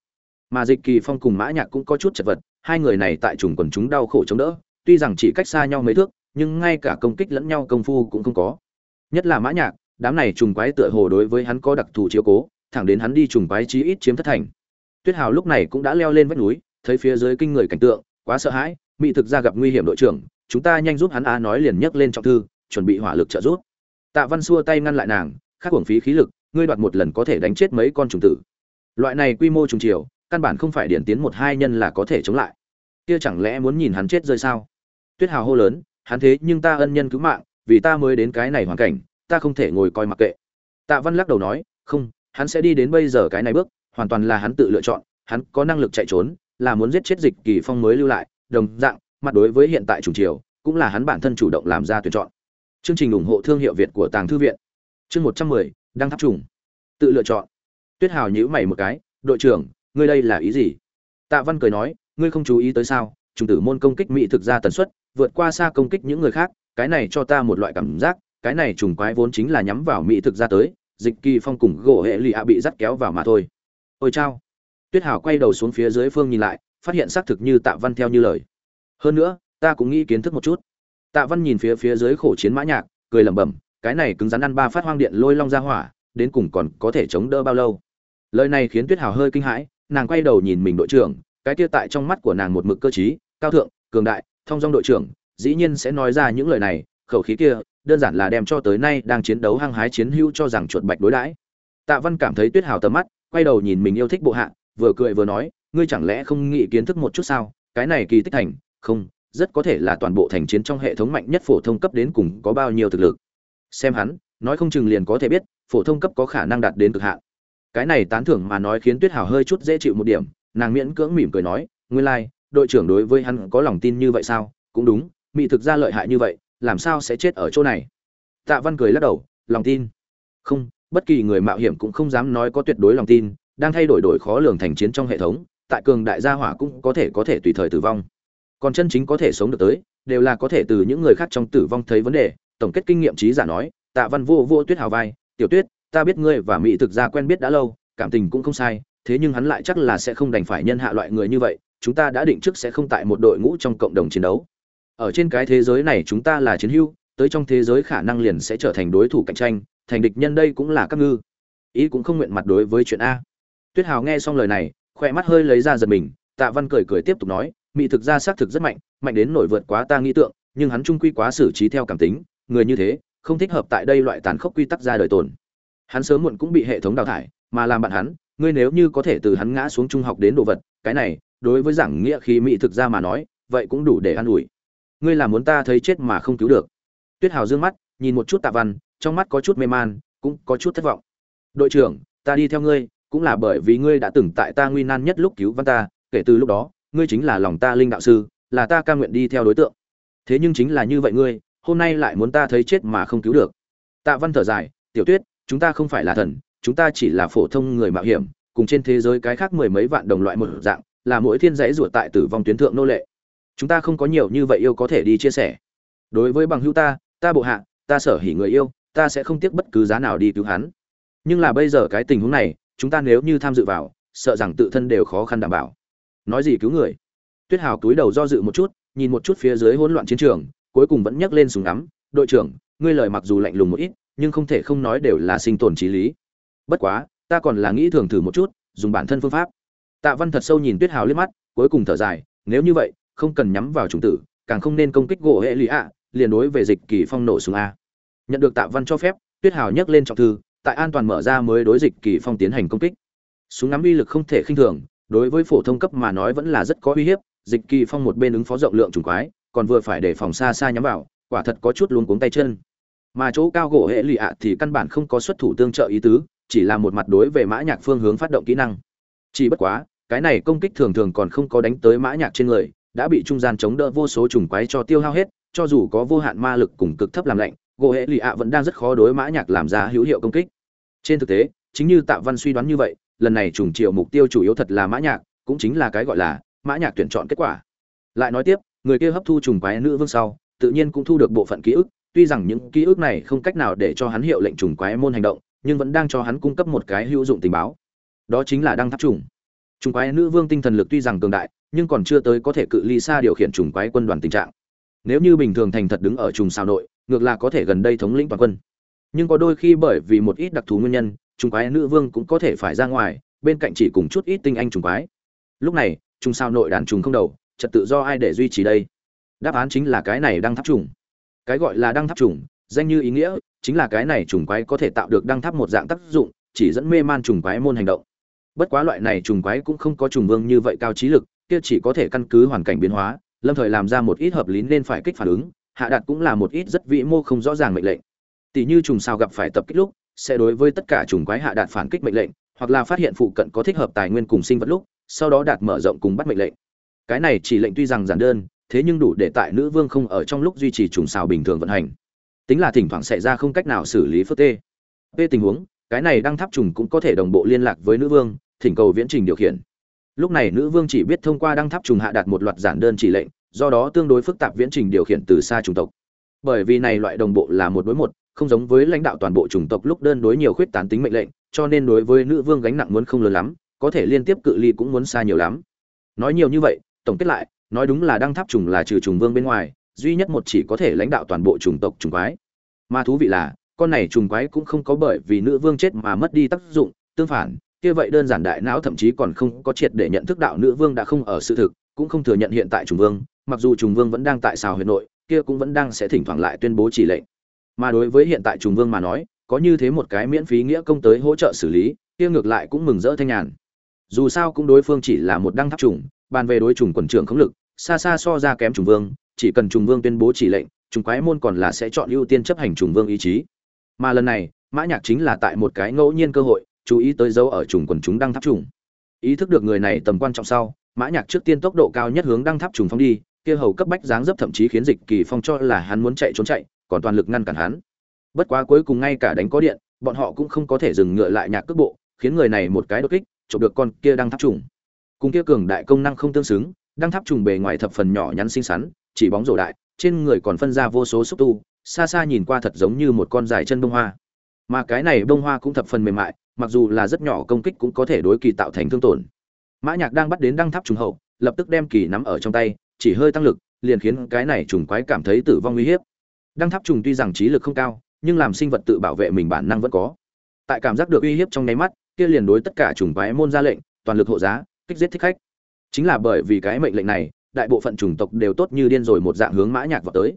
Mà dịch kỳ phong cùng mã nhạc cũng có chút chật vật, hai người này tại trùng quần chúng đau khổ chống đỡ, tuy rằng chỉ cách xa nhau mấy thước, nhưng ngay cả công kích lẫn nhau công phu cũng không có. Nhất là mã nhạc, đám này trùng quái tựa hồ đối với hắn có đặc thù chiếu cố, thẳng đến hắn đi trùng quái chí ít chiếm thất thành. Tuyết hào lúc này cũng đã leo lên vách núi, thấy phía dưới kinh người cảnh tượng, quá sợ hãi mỹ thực ra gặp nguy hiểm đội trưởng, chúng ta nhanh giúp hắn a nói liền nhấc lên trọng thư, chuẩn bị hỏa lực trợ giúp. Tạ văn xua tay ngăn lại nàng, khắc hưởng phí khí lực, ngươi đoạt một lần có thể đánh chết mấy con trùng tử. Loại này quy mô trùng chiều, căn bản không phải điển tiến một hai nhân là có thể chống lại. Kia chẳng lẽ muốn nhìn hắn chết rơi sao? Tuyết hào hô lớn, hắn thế nhưng ta ân nhân cứu mạng, vì ta mới đến cái này hoàn cảnh, ta không thể ngồi coi mặc kệ. Tạ văn lắc đầu nói, không, hắn sẽ đi đến bây giờ cái này bước, hoàn toàn là hắn tự lựa chọn, hắn có năng lực chạy trốn, là muốn giết chết dịch kỳ phong mới lưu lại đồng dạng, mặt đối với hiện tại chủ triều, cũng là hắn bản thân chủ động làm ra tuyển chọn. Chương trình ủng hộ thương hiệu việt của tàng thư viện. Chương một trăm mười đang tháp trùng. Tự lựa chọn. Tuyết hào nhíu mày một cái, đội trưởng, ngươi đây là ý gì? Tạ văn cười nói, ngươi không chú ý tới sao, trùng tử môn công kích mỹ thực ra tần suất, vượt qua xa công kích những người khác, cái này cho ta một loại cảm giác, cái này trùng quái vốn chính là nhắm vào mỹ thực ra tới, dịch kỳ phong cùng gỗ hệ lì ạ bị dắt kéo vào mà thôi. Ôi chao. Tuyết hảo quay đầu xuống phía dưới phương nhìn lại phát hiện xác thực như tạ văn theo như lời. Hơn nữa, ta cũng nghĩ kiến thức một chút. Tạ văn nhìn phía phía dưới khổ chiến mã nhạc, cười lẩm bẩm, cái này cứng rắn ăn ba phát hoang điện lôi long ra hỏa, đến cùng còn có thể chống đỡ bao lâu? Lời này khiến tuyết hảo hơi kinh hãi, nàng quay đầu nhìn mình đội trưởng, cái kia tại trong mắt của nàng một mực cơ trí, cao thượng, cường đại, thông dong đội trưởng, dĩ nhiên sẽ nói ra những lời này, khẩu khí kia, đơn giản là đem cho tới nay đang chiến đấu hăng hái chiến hữu cho rằng chuột bạch đối đãi. Tạ văn cảm thấy tuyết hào tầm mắt, quay đầu nhìn mình yêu thích bộ hạ, vừa cười vừa nói ngươi chẳng lẽ không nghĩ kiến thức một chút sao? Cái này kỳ tích thành, không, rất có thể là toàn bộ thành chiến trong hệ thống mạnh nhất phổ thông cấp đến cùng có bao nhiêu thực lực. Xem hắn, nói không chừng liền có thể biết, phổ thông cấp có khả năng đạt đến cực hạn. Cái này tán thưởng mà nói khiến tuyết hào hơi chút dễ chịu một điểm, nàng miễn cưỡng mỉm cười nói, nguyên lai, đội trưởng đối với hắn có lòng tin như vậy sao? Cũng đúng, mỹ thực ra lợi hại như vậy, làm sao sẽ chết ở chỗ này? Tạ văn cười lắc đầu, lòng tin. Không, bất kỳ người mạo hiểm cũng không dám nói có tuyệt đối lòng tin, đang thay đổi đổi khó lường thành chiến trong hệ thống tại cường đại gia hỏa cũng có thể có thể tùy thời tử vong. Còn chân chính có thể sống được tới, đều là có thể từ những người khác trong tử vong thấy vấn đề. Tổng kết kinh nghiệm trí giả nói, tạ văn vô vô tuyết hào vai, tiểu tuyết, ta biết ngươi và mỹ thực ra quen biết đã lâu, cảm tình cũng không sai, thế nhưng hắn lại chắc là sẽ không đành phải nhân hạ loại người như vậy, chúng ta đã định trước sẽ không tại một đội ngũ trong cộng đồng chiến đấu. Ở trên cái thế giới này chúng ta là chiến hữu, tới trong thế giới khả năng liền sẽ trở thành đối thủ cạnh tranh, thành địch nhân đây cũng là các ngư. Ý cũng không nguyện mặt đối với chuyện a. Tuyết hào nghe xong lời này khoe mắt hơi lấy ra giật mình, tạ văn cười cười tiếp tục nói mỹ thực ra xác thực rất mạnh mạnh đến nổi vượt quá ta nghĩ tượng, nhưng hắn trung quy quá xử trí theo cảm tính, người như thế, không thích hợp tại đây loại tàn khốc quy tắc ra đời tồn. Hắn sớm muộn cũng bị hệ thống đào thải, mà làm bạn hắn, ngươi nếu như có thể từ hắn ngã xuống trung học đến đồ vật, cái này, đối với giảng nghĩa khí mỹ thực ra mà nói, vậy cũng đủ để an ủi. Ngươi là muốn ta thấy chết mà không cứu được. Tuyết hào dương mắt, nhìn một chút tạ văn, trong mắt có chút mê man, cũng có chút thất vọng. Đội trưởng, ta đi theo ngươi cũng là bởi vì ngươi đã từng tại ta nguy nan nhất lúc cứu văn ta, kể từ lúc đó, ngươi chính là lòng ta linh đạo sư, là ta ca nguyện đi theo đối tượng. Thế nhưng chính là như vậy ngươi, hôm nay lại muốn ta thấy chết mà không cứu được. Tạ văn thở dài, tiểu tuyết, chúng ta không phải là thần, chúng ta chỉ là phổ thông người mạo hiểm, cùng trên thế giới cái khác mười mấy vạn đồng loại một dạng, là mỗi thiên dãy ruột tại tử vong tuyến thượng nô lệ. Chúng ta không có nhiều như vậy yêu có thể đi chia sẻ. Đối với bằng hữu ta ta bộ hạ, ta sở hỉ người yêu, ta sẽ không tiếc bất cứ giá nào đi cứu hắn. Nhưng là bây giờ cái tình huống này chúng ta nếu như tham dự vào, sợ rằng tự thân đều khó khăn đảm bảo. Nói gì cứu người? Tuyết hào túi đầu do dự một chút, nhìn một chút phía dưới hỗn loạn chiến trường, cuối cùng vẫn nhấc lên súng ngắm. Đội trưởng, ngươi lời mặc dù lạnh lùng một ít, nhưng không thể không nói đều là sinh tồn trí lý. Bất quá, ta còn là nghĩ thường thử một chút, dùng bản thân phương pháp. Tạ văn thật sâu nhìn tuyết hào liếc mắt, cuối cùng thở dài, nếu như vậy, không cần nhắm vào chủng tử, càng không nên công kích gỗ hệ lụy ạ, liền đối về dịch kỳ phong nổ súng a. Nhận được tạ văn cho phép, tuyết hào nhấc lên trọng thư tại an toàn mở ra mới đối dịch kỳ phong tiến hành công kích. Súng ngắm uy lực không thể khinh thường, đối với phổ thông cấp mà nói vẫn là rất có uy hiếp, dịch kỳ phong một bên ứng phó rộng lượng trùng quái, còn vừa phải để phòng xa xa nhắm vào, quả thật có chút luống cuống tay chân. Mà chỗ cao gỗ hệ lụy ạ thì căn bản không có xuất thủ tương trợ ý tứ, chỉ là một mặt đối về mã nhạc phương hướng phát động kỹ năng. Chỉ bất quá, cái này công kích thường thường còn không có đánh tới mã nhạc trên người, đã bị trung gian chống đỡ vô số trùng quái cho tiêu hao hết, cho dù có vô hạn ma lực cùng cực thấp làm lạnh gỗ hệ lì ạ vẫn đang rất khó đối mã nhạc làm ra hữu hiệu công kích. Trên thực tế, chính như tạ văn suy đoán như vậy, lần này trùng triệu mục tiêu chủ yếu thật là mã nhạc, cũng chính là cái gọi là mã nhạc tuyển chọn kết quả. Lại nói tiếp, người kia hấp thu trùng quái nữ vương sau, tự nhiên cũng thu được bộ phận ký ức, tuy rằng những ký ức này không cách nào để cho hắn hiệu lệnh trùng quái môn hành động, nhưng vẫn đang cho hắn cung cấp một cái hữu dụng tình báo. Đó chính là đăng tháp trùng. Trùng quái nữ vương tinh thần lực tuy rằng cường đại, nhưng còn chưa tới có thể cự ly xa điều khiển trùng quái quân đoàn tình trạng. Nếu như bình thường thành thật đứng ở trùng sao nội ngược là có thể gần đây thống lĩnh toàn quân. Nhưng có đôi khi bởi vì một ít đặc thù nguyên nhân, trùng quái nữ vương cũng có thể phải ra ngoài, bên cạnh chỉ cùng chút ít tinh anh trùng quái. Lúc này, trùng sao nội đàn trùng không đầu, trật tự do ai để duy trì đây? Đáp án chính là cái này đang tháp trùng. Cái gọi là đăng tháp trùng, danh như ý nghĩa, chính là cái này trùng quái có thể tạo được đăng tháp một dạng tác dụng, chỉ dẫn mê man trùng quái môn hành động. Bất quá loại này trùng quái cũng không có trùng vương như vậy cao trí lực, kia chỉ có thể căn cứ hoàn cảnh biến hóa, lâm thời làm ra một ít hợp lý nên phải kích phản ứng hạ đạt cũng là một ít rất vĩ mô không rõ ràng mệnh lệnh. Tỷ như trùng sao gặp phải tập kích lúc, sẽ đối với tất cả trùng quái hạ đạt phản kích mệnh lệnh, hoặc là phát hiện phụ cận có thích hợp tài nguyên cùng sinh vật lúc, sau đó đạt mở rộng cùng bắt mệnh lệnh. Cái này chỉ lệnh tuy rằng giản đơn, thế nhưng đủ để tại nữ vương không ở trong lúc duy trì trùng xào bình thường vận hành. Tính là thỉnh thoảng xảy ra không cách nào xử lý phức tê. P tình huống, cái này đăng tháp trùng cũng có thể đồng bộ liên lạc với nữ vương, thỉnh cầu viễn trình điều khiển. Lúc này nữ vương chỉ biết thông qua đăng tháp trùng hạ đạt một loạt giản đơn chỉ lệnh do đó tương đối phức tạp viễn trình điều khiển từ xa chủng tộc. Bởi vì này loại đồng bộ là một đối một, không giống với lãnh đạo toàn bộ chủng tộc lúc đơn đối nhiều khuyết tán tính mệnh lệnh, cho nên đối với nữ vương gánh nặng muốn không lớn lắm, có thể liên tiếp cự ly cũng muốn xa nhiều lắm. Nói nhiều như vậy, tổng kết lại, nói đúng là đăng tháp trùng là trừ trùng vương bên ngoài, duy nhất một chỉ có thể lãnh đạo toàn bộ chủng tộc trùng quái. Mà thú vị là, con này trùng quái cũng không có bởi vì nữ vương chết mà mất đi tác dụng, tương phản, kia vậy đơn giản đại não thậm chí còn không có triệt để nhận thức đạo nữ vương đã không ở sự thực, cũng không thừa nhận hiện tại trùng vương mặc dù trùng vương vẫn đang tại xào huyệt nội, kia cũng vẫn đang sẽ thỉnh thoảng lại tuyên bố chỉ lệnh. Mà đối với hiện tại trùng vương mà nói, có như thế một cái miễn phí nghĩa công tới hỗ trợ xử lý, kia ngược lại cũng mừng rỡ thanh nhàn. Dù sao cũng đối phương chỉ là một đăng tháp trùng, bàn về đối trùng quần trưởng không lực, xa xa so ra kém trùng vương, chỉ cần trùng vương tuyên bố chỉ lệnh, trùng quái môn còn là sẽ chọn ưu tiên chấp hành trùng vương ý chí. Mà lần này, mã nhạc chính là tại một cái ngẫu nhiên cơ hội, chú ý tới dấu ở trùng quần chúng đăng tháp trùng. Ý thức được người này tầm quan trọng sau, mã nhạc trước tiên tốc độ cao nhất hướng đăng tháp trùng phóng đi kia hầu cấp bách dáng dấp thậm chí khiến dịch kỳ phong cho là hắn muốn chạy trốn chạy, còn toàn lực ngăn cản hắn. Bất quá cuối cùng ngay cả đánh có điện, bọn họ cũng không có thể dừng ngựa lại nhạc cước bộ, khiến người này một cái đột kích, chụp được con kia đăng tháp trùng. Cùng kia cường đại công năng không tương xứng đăng tháp trùng bề ngoài thập phần nhỏ nhắn xinh xắn, chỉ bóng rổ đại, trên người còn phân ra vô số xúc tu, xa xa nhìn qua thật giống như một con dài chân bông hoa. Mà cái này bông hoa cũng thập phần mềm mại, mặc dù là rất nhỏ công kích cũng có thể đối kỳ tạo thành thương tổn. Mã nhạc đang bắt đến đăng tháp trùng hậu, lập tức đem kỳ nắm ở trong tay chỉ hơi tăng lực, liền khiến cái này trùng quái cảm thấy tử vong nguy hiểm đăng tháp trùng tuy rằng trí lực không cao, nhưng làm sinh vật tự bảo vệ mình bản năng vẫn có. Tại cảm giác được uy hiếp trong nháy mắt, kia liền đối tất cả trùng quái môn ra lệnh, toàn lực hộ giá, kích giết thích khách. Chính là bởi vì cái mệnh lệnh này, đại bộ phận chủng tộc đều tốt như điên rồi một dạng hướng mã nhạc vào tới.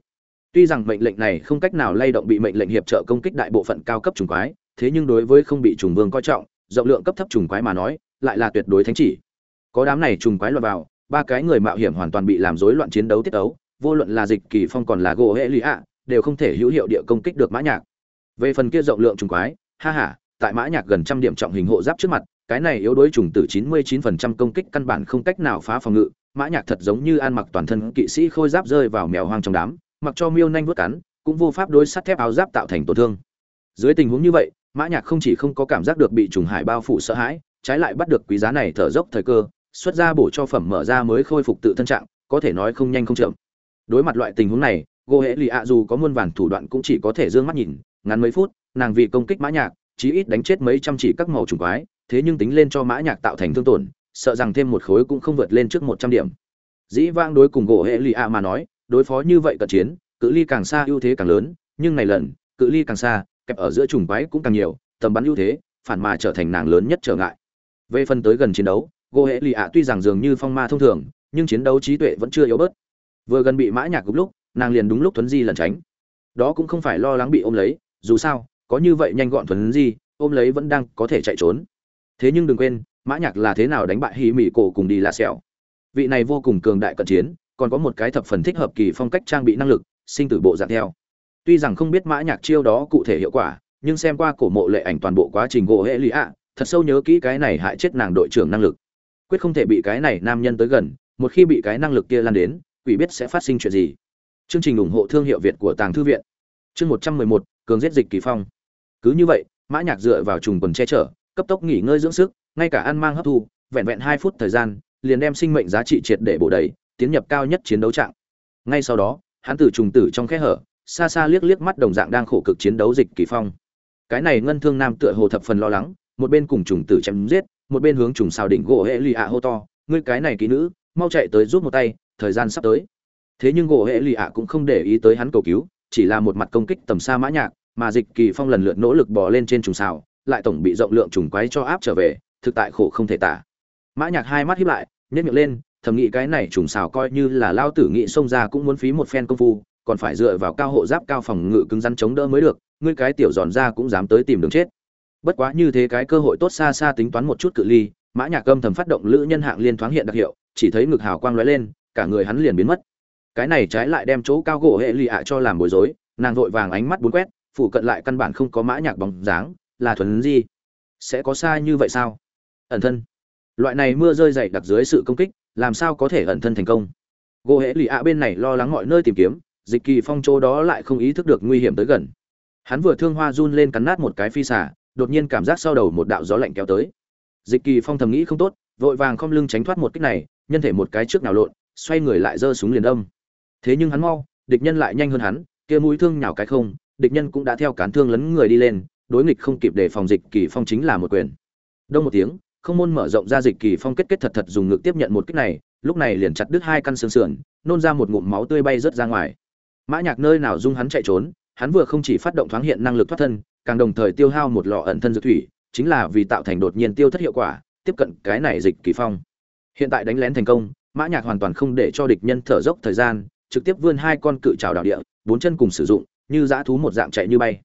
Tuy rằng mệnh lệnh này không cách nào lay động bị mệnh lệnh hiệp trợ công kích đại bộ phận cao cấp trùng quái, thế nhưng đối với không bị trùng vương coi trọng, rộng lượng cấp thấp trùng quái mà nói, lại là tuyệt đối thánh chỉ. Có đám này trùng quái lọt vào ba cái người mạo hiểm hoàn toàn bị làm rối loạn chiến đấu tiết đấu vô luận là dịch kỳ phong còn là gỗ hệ lụy ạ, đều không thể hữu hiệu địa công kích được mã nhạc. Về phần kia rộng lượng trùng quái, ha ha, tại mã nhạc gần trăm điểm trọng hình hộ giáp trước mặt, cái này yếu đối trùng tử 99% công kích căn bản không cách nào phá phòng ngự. Mã nhạc thật giống như an mặc toàn thân kỵ sĩ khôi giáp rơi vào mèo hoang trong đám, mặc cho miêu nhanh vớt cắn, cũng vô pháp đối sắt thép áo giáp tạo thành tổn thương. Dưới tình huống như vậy, mã nhạc không chỉ không có cảm giác được bị trùng hải bao phủ sợ hãi, trái lại bắt được quý giá này thở dốc thời cơ xuất ra bổ cho phẩm mở ra mới khôi phục tự thân trạng, có thể nói không nhanh không chậm. Đối mặt loại tình huống này gỗ hệ lì ạ dù có muôn vàn thủ đoạn cũng chỉ có thể dương mắt nhìn, ngắn mấy phút, nàng vì công kích mã nhạc, chí ít đánh chết mấy trăm chỉ các màu trùng quái, thế nhưng tính lên cho mã nhạc tạo thành thương tổn, sợ rằng thêm một khối cũng không vượt lên trước một trăm điểm. Dĩ vãng đối cùng gỗ hệ lì ạ mà nói, đối phó như vậy cận chiến, cự ly càng xa ưu thế càng lớn, nhưng này lần, cự ly càng xa, kẹp ở giữa trùng quái cũng càng nhiều, tầm bắn ưu thế, phản mà trở thành nàng lớn nhất trở ngại. Về phần tới gần chiến đấu gỗ hệ lì ạ tuy rằng dường như phong ma thông thường, nhưng chiến đấu trí tuệ vẫn chưa yếu bớt. Vừa gần bị mã nhạc gục lúc, nàng liền đúng lúc thuấn di lẩn tránh. Đó cũng không phải lo lắng bị ôm lấy, dù sao, có như vậy nhanh gọn thuấn di, ôm lấy vẫn đang có thể chạy trốn. Thế nhưng đừng quên, mã nhạc là thế nào đánh bại hỉ mị cổ cùng đi là sẹo. Vị này vô cùng cường đại cận chiến, còn có một cái thập phần thích hợp kỳ phong cách trang bị năng lực, sinh tử bộ dạng theo. Tuy rằng không biết mã nhạc chiêu đó cụ thể hiệu quả, nhưng xem qua cổ mộ lệ ảnh toàn bộ quá trình gỗ hệ lý ạ, thật sâu nhớ kỹ cái này hại chết nàng đội trưởng năng lực quyết không thể bị cái này nam nhân tới gần, một khi bị cái năng lực kia lan đến, quỷ biết sẽ phát sinh chuyện gì. Chương trình ủng hộ thương hiệu việt của tàng thư viện. Chương một trăm mười một, cường giết dịch kỳ phong. Cứ như vậy, mã nhạc dựa vào trùng quần che chở, cấp tốc nghỉ ngơi dưỡng sức, ngay cả ăn mang hấp thu, vẹn vẹn hai phút thời gian, liền đem sinh mệnh giá trị triệt để bổ đầy, tiến nhập cao nhất chiến đấu trạng. Ngay sau đó, hắn từ trùng tử trong khe hở, xa xa liếc liếc mắt đồng dạng đang khổ cực chiến đấu dịch kỳ phong. Cái này ngân thương nam tựa hồ thập phần lo lắng, một bên cùng trùng tử chém giết một bên hướng trùng xào đỉnh gỗ hệ lì ạ hô to, ngươi cái này kỹ nữ, mau chạy tới giúp một tay, thời gian sắp tới. Thế nhưng gỗ hệ lì ạ cũng không để ý tới hắn cầu cứu, chỉ là một mặt công kích tầm xa mã nhạc, mà dịch kỳ phong lần lượt nỗ lực bò lên trên trùng xào, lại tổng bị rộng lượng trùng quái cho áp trở về, thực tại khổ không thể tả. Mã nhạc hai mắt híp lại, nhếch miệng lên, thầm nghĩ cái này trùng xào coi như là lao tử nghị xông ra cũng muốn phí một phen công phu, còn phải dựa vào cao hộ giáp cao phòng ngự cứng rắn chống đỡ mới được, ngươi cái tiểu giòn ra cũng dám tới tìm đường chết bất quá như thế cái cơ hội tốt xa xa tính toán một chút cự ly, mã nhạc âm thầm phát động lữ nhân hạng liên thoáng hiện đặc hiệu, chỉ thấy ngực hào quang lóe lên, cả người hắn liền biến mất. Cái này trái lại đem chỗ cao gỗ hệ lì ạ cho làm bối rối, nàng vội vàng ánh mắt bốn quét phụ cận lại căn bản không có mã nhạc bóng dáng, là thuần gì sẽ có sai như vậy sao? Ẩn thân. Loại này mưa rơi dày đặc dưới sự công kích, làm sao có thể ẩn thân thành công? Gỗ hệ lì ạ bên này lo lắng mọi nơi tìm kiếm, dịch kỳ phong chỗ đó lại không ý thức được nguy hiểm tới gần. Hắn vừa thương hoa run lên cắn nát một cái phi xả đột nhiên cảm giác sau đầu một đạo gió lạnh kéo tới. Dịch kỳ phong thầm nghĩ không tốt, vội vàng không lưng tránh thoát một kích này, nhân thể một cái trước nào lộn, xoay người lại giơ súng liền âm thế nhưng hắn mau, địch nhân lại nhanh hơn hắn, kia mũi thương nhào cái không, địch nhân cũng đã theo cán thương lấn người đi lên, đối nghịch không kịp để phòng dịch kỳ phong chính là một quyền. Đông một tiếng, không môn mở rộng ra dịch kỳ phong kết kết thật thật dùng ngực tiếp nhận một kích này, lúc này liền chặt đứt hai căn xương sườn, nôn ra một ngụm máu tươi bay rớt ra ngoài. Mã nhạc nơi nào dung hắn chạy trốn, hắn vừa không chỉ phát động thoáng hiện năng lực thoát thân càng đồng thời tiêu hao một lọ ẩn thân dược thủy, chính là vì tạo thành đột nhiên tiêu thất hiệu quả, tiếp cận cái này dịch kỳ phong. Hiện tại đánh lén thành công, mã nhạc hoàn toàn không để cho địch nhân thở dốc thời gian, trực tiếp vươn hai con cự trảo đảo địa, bốn chân cùng sử dụng, như dã thú một dạng chạy như bay.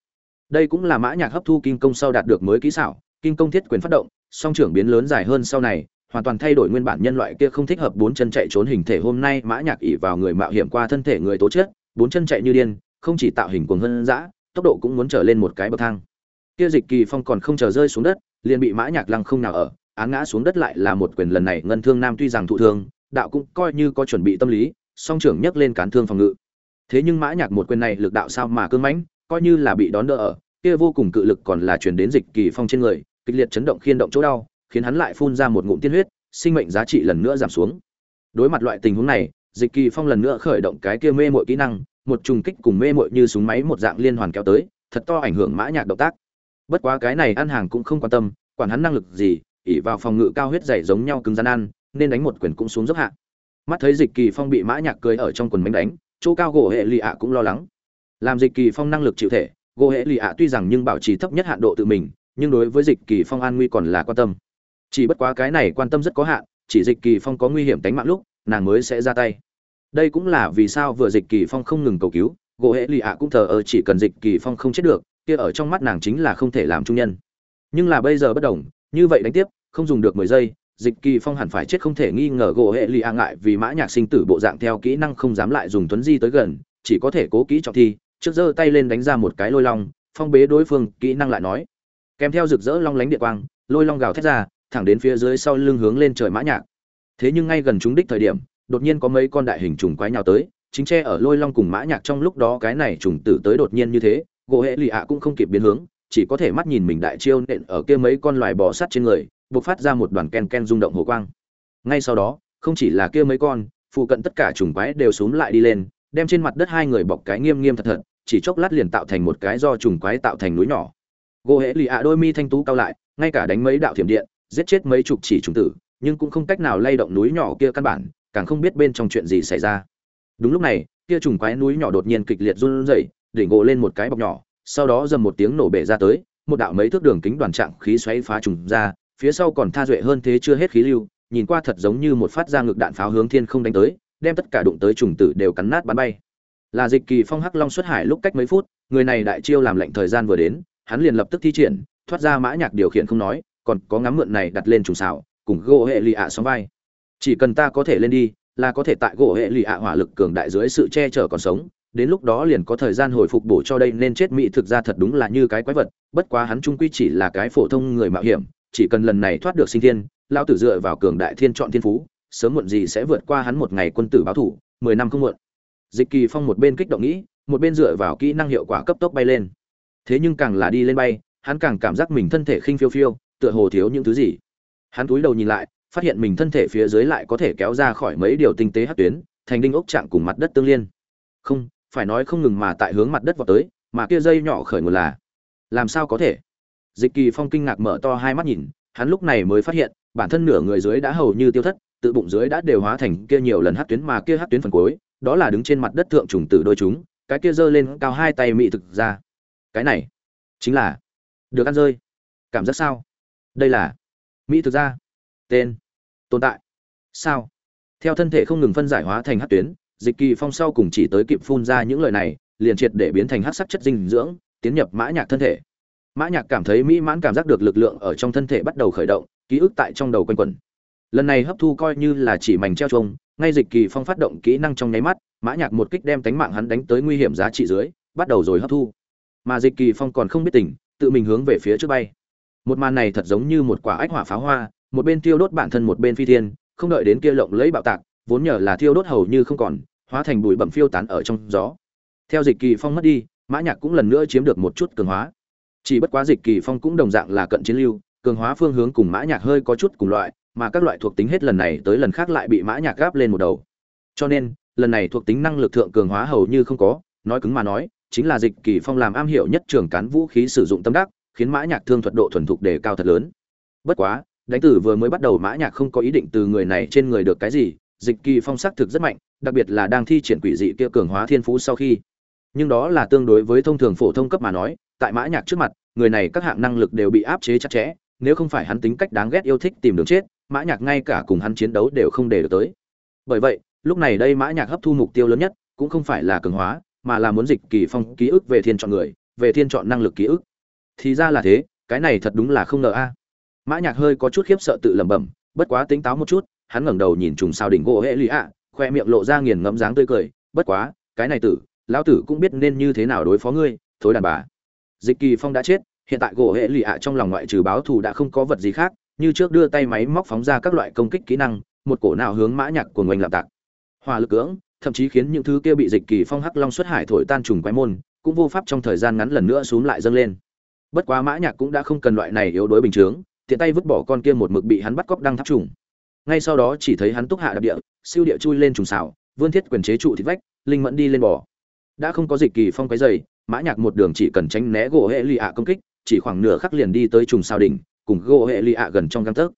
Đây cũng là mã nhạc hấp thu kim công sau đạt được mới kỹ xảo, kim công thiết quyền phát động, song trưởng biến lớn dài hơn sau này, hoàn toàn thay đổi nguyên bản nhân loại kia không thích hợp bốn chân chạy trốn hình thể hôm nay mã nhạc ỉ vào người mạo hiểm qua thân thể người tố chất, bốn chân chạy như điên, không chỉ tạo hình cuồng hơn dã tốc độ cũng muốn trở lên một cái bậc thang. Kia dịch kỳ phong còn không chờ rơi xuống đất, liền bị mã nhạc lăng không nào ở án ngã xuống đất lại là một quyền lần này ngân thương nam tuy rằng thụ thương, đạo cũng coi như có chuẩn bị tâm lý, song trưởng nhấc lên cán thương phòng ngự. Thế nhưng mã nhạc một quyền này lực đạo sao mà cương mãnh, coi như là bị đón đỡ ở, kia vô cùng cự lực còn là truyền đến dịch kỳ phong trên người, kịch liệt chấn động khiên động chỗ đau, khiến hắn lại phun ra một ngụm tiên huyết, sinh mệnh giá trị lần nữa giảm xuống. Đối mặt loại tình huống này, dịch kỳ phong lần nữa khởi động cái kia mê mội kỹ năng một trùng kích cùng mê mội như súng máy một dạng liên hoàn kéo tới, thật to ảnh hưởng mã nhạc động tác. Bất quá cái này ăn hàng cũng không quan tâm, quản hắn năng lực gì ỉ vào phòng ngự cao huyết dày giống nhau cứng rắn ăn, nên đánh một quyền cũng xuống dốc hạ. Mắt thấy dịch kỳ phong bị mã nhạc cười ở trong quần bánh đánh, chỗ cao gỗ hệ lì ạ cũng lo lắng. Làm dịch kỳ phong năng lực chịu thể, gỗ hệ lì ạ tuy rằng nhưng bảo trì thấp nhất hạn độ tự mình, nhưng đối với dịch kỳ phong an nguy còn là quan tâm. Chỉ bất quá cái này quan tâm rất có hạn, chỉ dịch kỳ phong có nguy hiểm tính mạng lúc, nàng mới sẽ ra tay đây cũng là vì sao vừa dịch kỳ phong không ngừng cầu cứu, gỗ hệ lì ạ cũng thờ ơ chỉ cần dịch kỳ phong không chết được, kia ở trong mắt nàng chính là không thể làm trung nhân. Nhưng là bây giờ bất đồng, như vậy đánh tiếp, không dùng được mười giây, dịch kỳ phong hẳn phải chết không thể nghi ngờ gỗ hệ lì ạ ngại vì mã nhạc sinh tử bộ dạng theo kỹ năng không dám lại dùng tuấn di tới gần, chỉ có thể cố kỹ trọng thi, trước giơ tay lên đánh ra một cái lôi long, phong bế đối phương, kỹ năng lại nói. Kèm theo rực rỡ long lánh địa quang, lôi long gào thét ra, thẳng đến phía dưới sau lưng hướng lên trời mã nhạc. Thế nhưng ngay gần chúng đích thời điểm đột nhiên có mấy con đại hình trùng quái nhào tới, chính che ở lôi long cùng mã nhạc trong lúc đó cái này trùng tử tới đột nhiên như thế, gỗ hệ lì ạ cũng không kịp biến hướng, chỉ có thể mắt nhìn mình đại chiêu nện ở kia mấy con loài bò sát trên người bộc phát ra một đoàn ken ken rung động hồ quang. Ngay sau đó, không chỉ là kia mấy con, phụ cận tất cả trùng quái đều xuống lại đi lên, đem trên mặt đất hai người bọc cái nghiêm nghiêm thật thật, chỉ chốc lát liền tạo thành một cái do trùng quái tạo thành núi nhỏ. Gỗ hệ lì ạ đôi mi thanh tú cao lại, ngay cả đánh mấy đạo thiểm điện, giết chết mấy chục chỉ trùng tử, nhưng cũng không cách nào lay động núi nhỏ kia căn bản càng không biết bên trong chuyện gì xảy ra. Đúng lúc này kia trùng quái núi nhỏ đột nhiên kịch liệt run rẩy đỉnh gỗ lên một cái bọc nhỏ sau đó dầm một tiếng nổ bể ra tới một đạo mấy thước đường kính đoàn trạng khí xoáy phá trùng ra phía sau còn tha duệ hơn thế chưa hết khí lưu nhìn qua thật giống như một phát ra ngực đạn pháo hướng thiên không đánh tới đem tất cả đụng tới trùng tử đều cắn nát bắn bay. Là dịch kỳ phong hắc long xuất hải lúc cách mấy phút người này đại chiêu làm lệnh thời gian vừa đến hắn liền lập tức thi triển thoát ra mã nhạc điều khiển không nói còn có ngắm mượn này đặt lên trùng sào, cùng gỗ hệ lì ạ sóng vai chỉ cần ta có thể lên đi, là có thể tại gỗ hệ lụy ạ hỏa lực cường đại dưới sự che chở còn sống. Đến lúc đó liền có thời gian hồi phục bổ cho đây nên chết mỹ thực ra thật đúng là như cái quái vật. Bất quá hắn trung quy chỉ là cái phổ thông người mạo hiểm, chỉ cần lần này thoát được sinh thiên, lão tử dựa vào cường đại thiên chọn thiên phú, sớm muộn gì sẽ vượt qua hắn một ngày quân tử báo thủ, mười năm không muộn. Dịch kỳ phong một bên kích động nghĩ, một bên dựa vào kỹ năng hiệu quả cấp tốc bay lên. Thế nhưng càng là đi lên bay, hắn càng cảm giác mình thân thể khinh phiêu phiêu, tựa hồ thiếu những thứ gì. Hắn cúi đầu nhìn lại phát hiện mình thân thể phía dưới lại có thể kéo ra khỏi mấy điều tinh tế hát tuyến, thành đinh ốc trạng cùng mặt đất tương liên. Không, phải nói không ngừng mà tại hướng mặt đất vọt tới, mà kia dây nhỏ khởi nguồn là, làm sao có thể? Dịch kỳ phong kinh ngạc mở to hai mắt nhìn, hắn lúc này mới phát hiện, bản thân nửa người dưới đã hầu như tiêu thất, tự bụng dưới đã đều hóa thành kia nhiều lần hát tuyến mà kia hát tuyến phần cuối, đó là đứng trên mặt đất thượng trùng tử đôi chúng, cái kia giơ lên cao hai tay mị thực ra. Cái này chính là, được ăn rơi. Cảm giác sao? Đây là mỹ thực ra tên. Tồn tại. Sao? Theo thân thể không ngừng phân giải hóa thành hát tuyến, dịch kỳ phong sau cùng chỉ tới kịp phun ra những lời này, liền triệt để biến thành hát sắc chất dinh dưỡng, tiến nhập mã nhạc thân thể. Mã nhạc cảm thấy mỹ mãn cảm giác được lực lượng ở trong thân thể bắt đầu khởi động, ký ức tại trong đầu quanh quẩn. Lần này hấp thu coi như là chỉ mảnh treo trông ngay dịch kỳ phong phát động kỹ năng trong nháy mắt, mã nhạc một kích đem tánh mạng hắn đánh tới nguy hiểm giá trị dưới, bắt đầu rồi hấp thu. Mà dịch kỳ phong còn không biết tỉnh tự mình hướng về phía trước bay. Một màn này thật giống như một quả ách hỏa pháo hoa một bên tiêu đốt bản thân một bên phi thiên, không đợi đến kia lộng lấy bạo tạc, vốn nhờ là tiêu đốt hầu như không còn, hóa thành bụi bẩm phiêu tán ở trong gió. Theo dịch kỳ phong mất đi, mã nhạc cũng lần nữa chiếm được một chút cường hóa. Chỉ bất quá dịch kỳ phong cũng đồng dạng là cận chiến lưu, cường hóa phương hướng cùng mã nhạc hơi có chút cùng loại, mà các loại thuộc tính hết lần này tới lần khác lại bị mã nhạc gáp lên một đầu. Cho nên, lần này thuộc tính năng lực thượng cường hóa hầu như không có, nói cứng mà nói, chính là dịch kỳ phong làm am hiểu nhất trường cán vũ khí sử dụng tâm đắc, khiến mã nhạc thương thuật độ thuần thục đề cao thật lớn. Bất quá đánh tử vừa mới bắt đầu mã nhạc không có ý định từ người này trên người được cái gì, dịch kỳ phong sắc thực rất mạnh, đặc biệt là đang thi triển quỷ dị kia cường hóa thiên phú sau khi. Nhưng đó là tương đối với thông thường phổ thông cấp mà nói, tại mã nhạc trước mặt, người này các hạng năng lực đều bị áp chế chặt chẽ, nếu không phải hắn tính cách đáng ghét yêu thích tìm đường chết, mã nhạc ngay cả cùng hắn chiến đấu đều không để được tới. Bởi vậy, lúc này đây mã nhạc hấp thu mục tiêu lớn nhất, cũng không phải là cường hóa, mà là muốn dịch kỳ phong ký ức về thiên chọn người, về thiên chọn năng lực ký ức. Thì ra là thế, cái này thật đúng là không ngờ a mã nhạc hơi có chút khiếp sợ tự lẩm bẩm, bất quá tính táo một chút, hắn ngẩng đầu nhìn trùng sao đỉnh gỗ hệ lì ạ, khoe miệng lộ ra nghiền ngẫm dáng tươi cười, bất quá, cái này tử, lão tử cũng biết nên như thế nào đối phó ngươi, thối đàn bà. Dịch kỳ phong đã chết, hiện tại gỗ hệ lì ạ trong lòng ngoại trừ báo thù đã không có vật gì khác, như trước đưa tay máy móc phóng ra các loại công kích kỹ năng, một cổ nào hướng mã nhạc của ngoành làm tạc. Hỏa lực cưỡng, thậm chí khiến những thứ kia bị dịch kỳ phong hắc long xuất hải thổi tan trùng quái môn, cũng vô pháp trong thời gian ngắn lần nữa xuống lại dâng lên. Bất quá mã nhạc cũng đã không cần loại này yếu đuối bình thường tiện tay vứt bỏ con kia một mực bị hắn bắt cóc đang tháp trùng. Ngay sau đó chỉ thấy hắn túc hạ đập địa, siêu địa chui lên trùng xào, vươn thiết quyền chế trụ thịt vách, linh mẫn đi lên bò. Đã không có dịch kỳ phong cái dày, mã nhạc một đường chỉ cần tránh né gỗ hệ lì ạ công kích, chỉ khoảng nửa khắc liền đi tới trùng xào đỉnh, cùng gỗ hệ lì ạ gần trong găng tấc.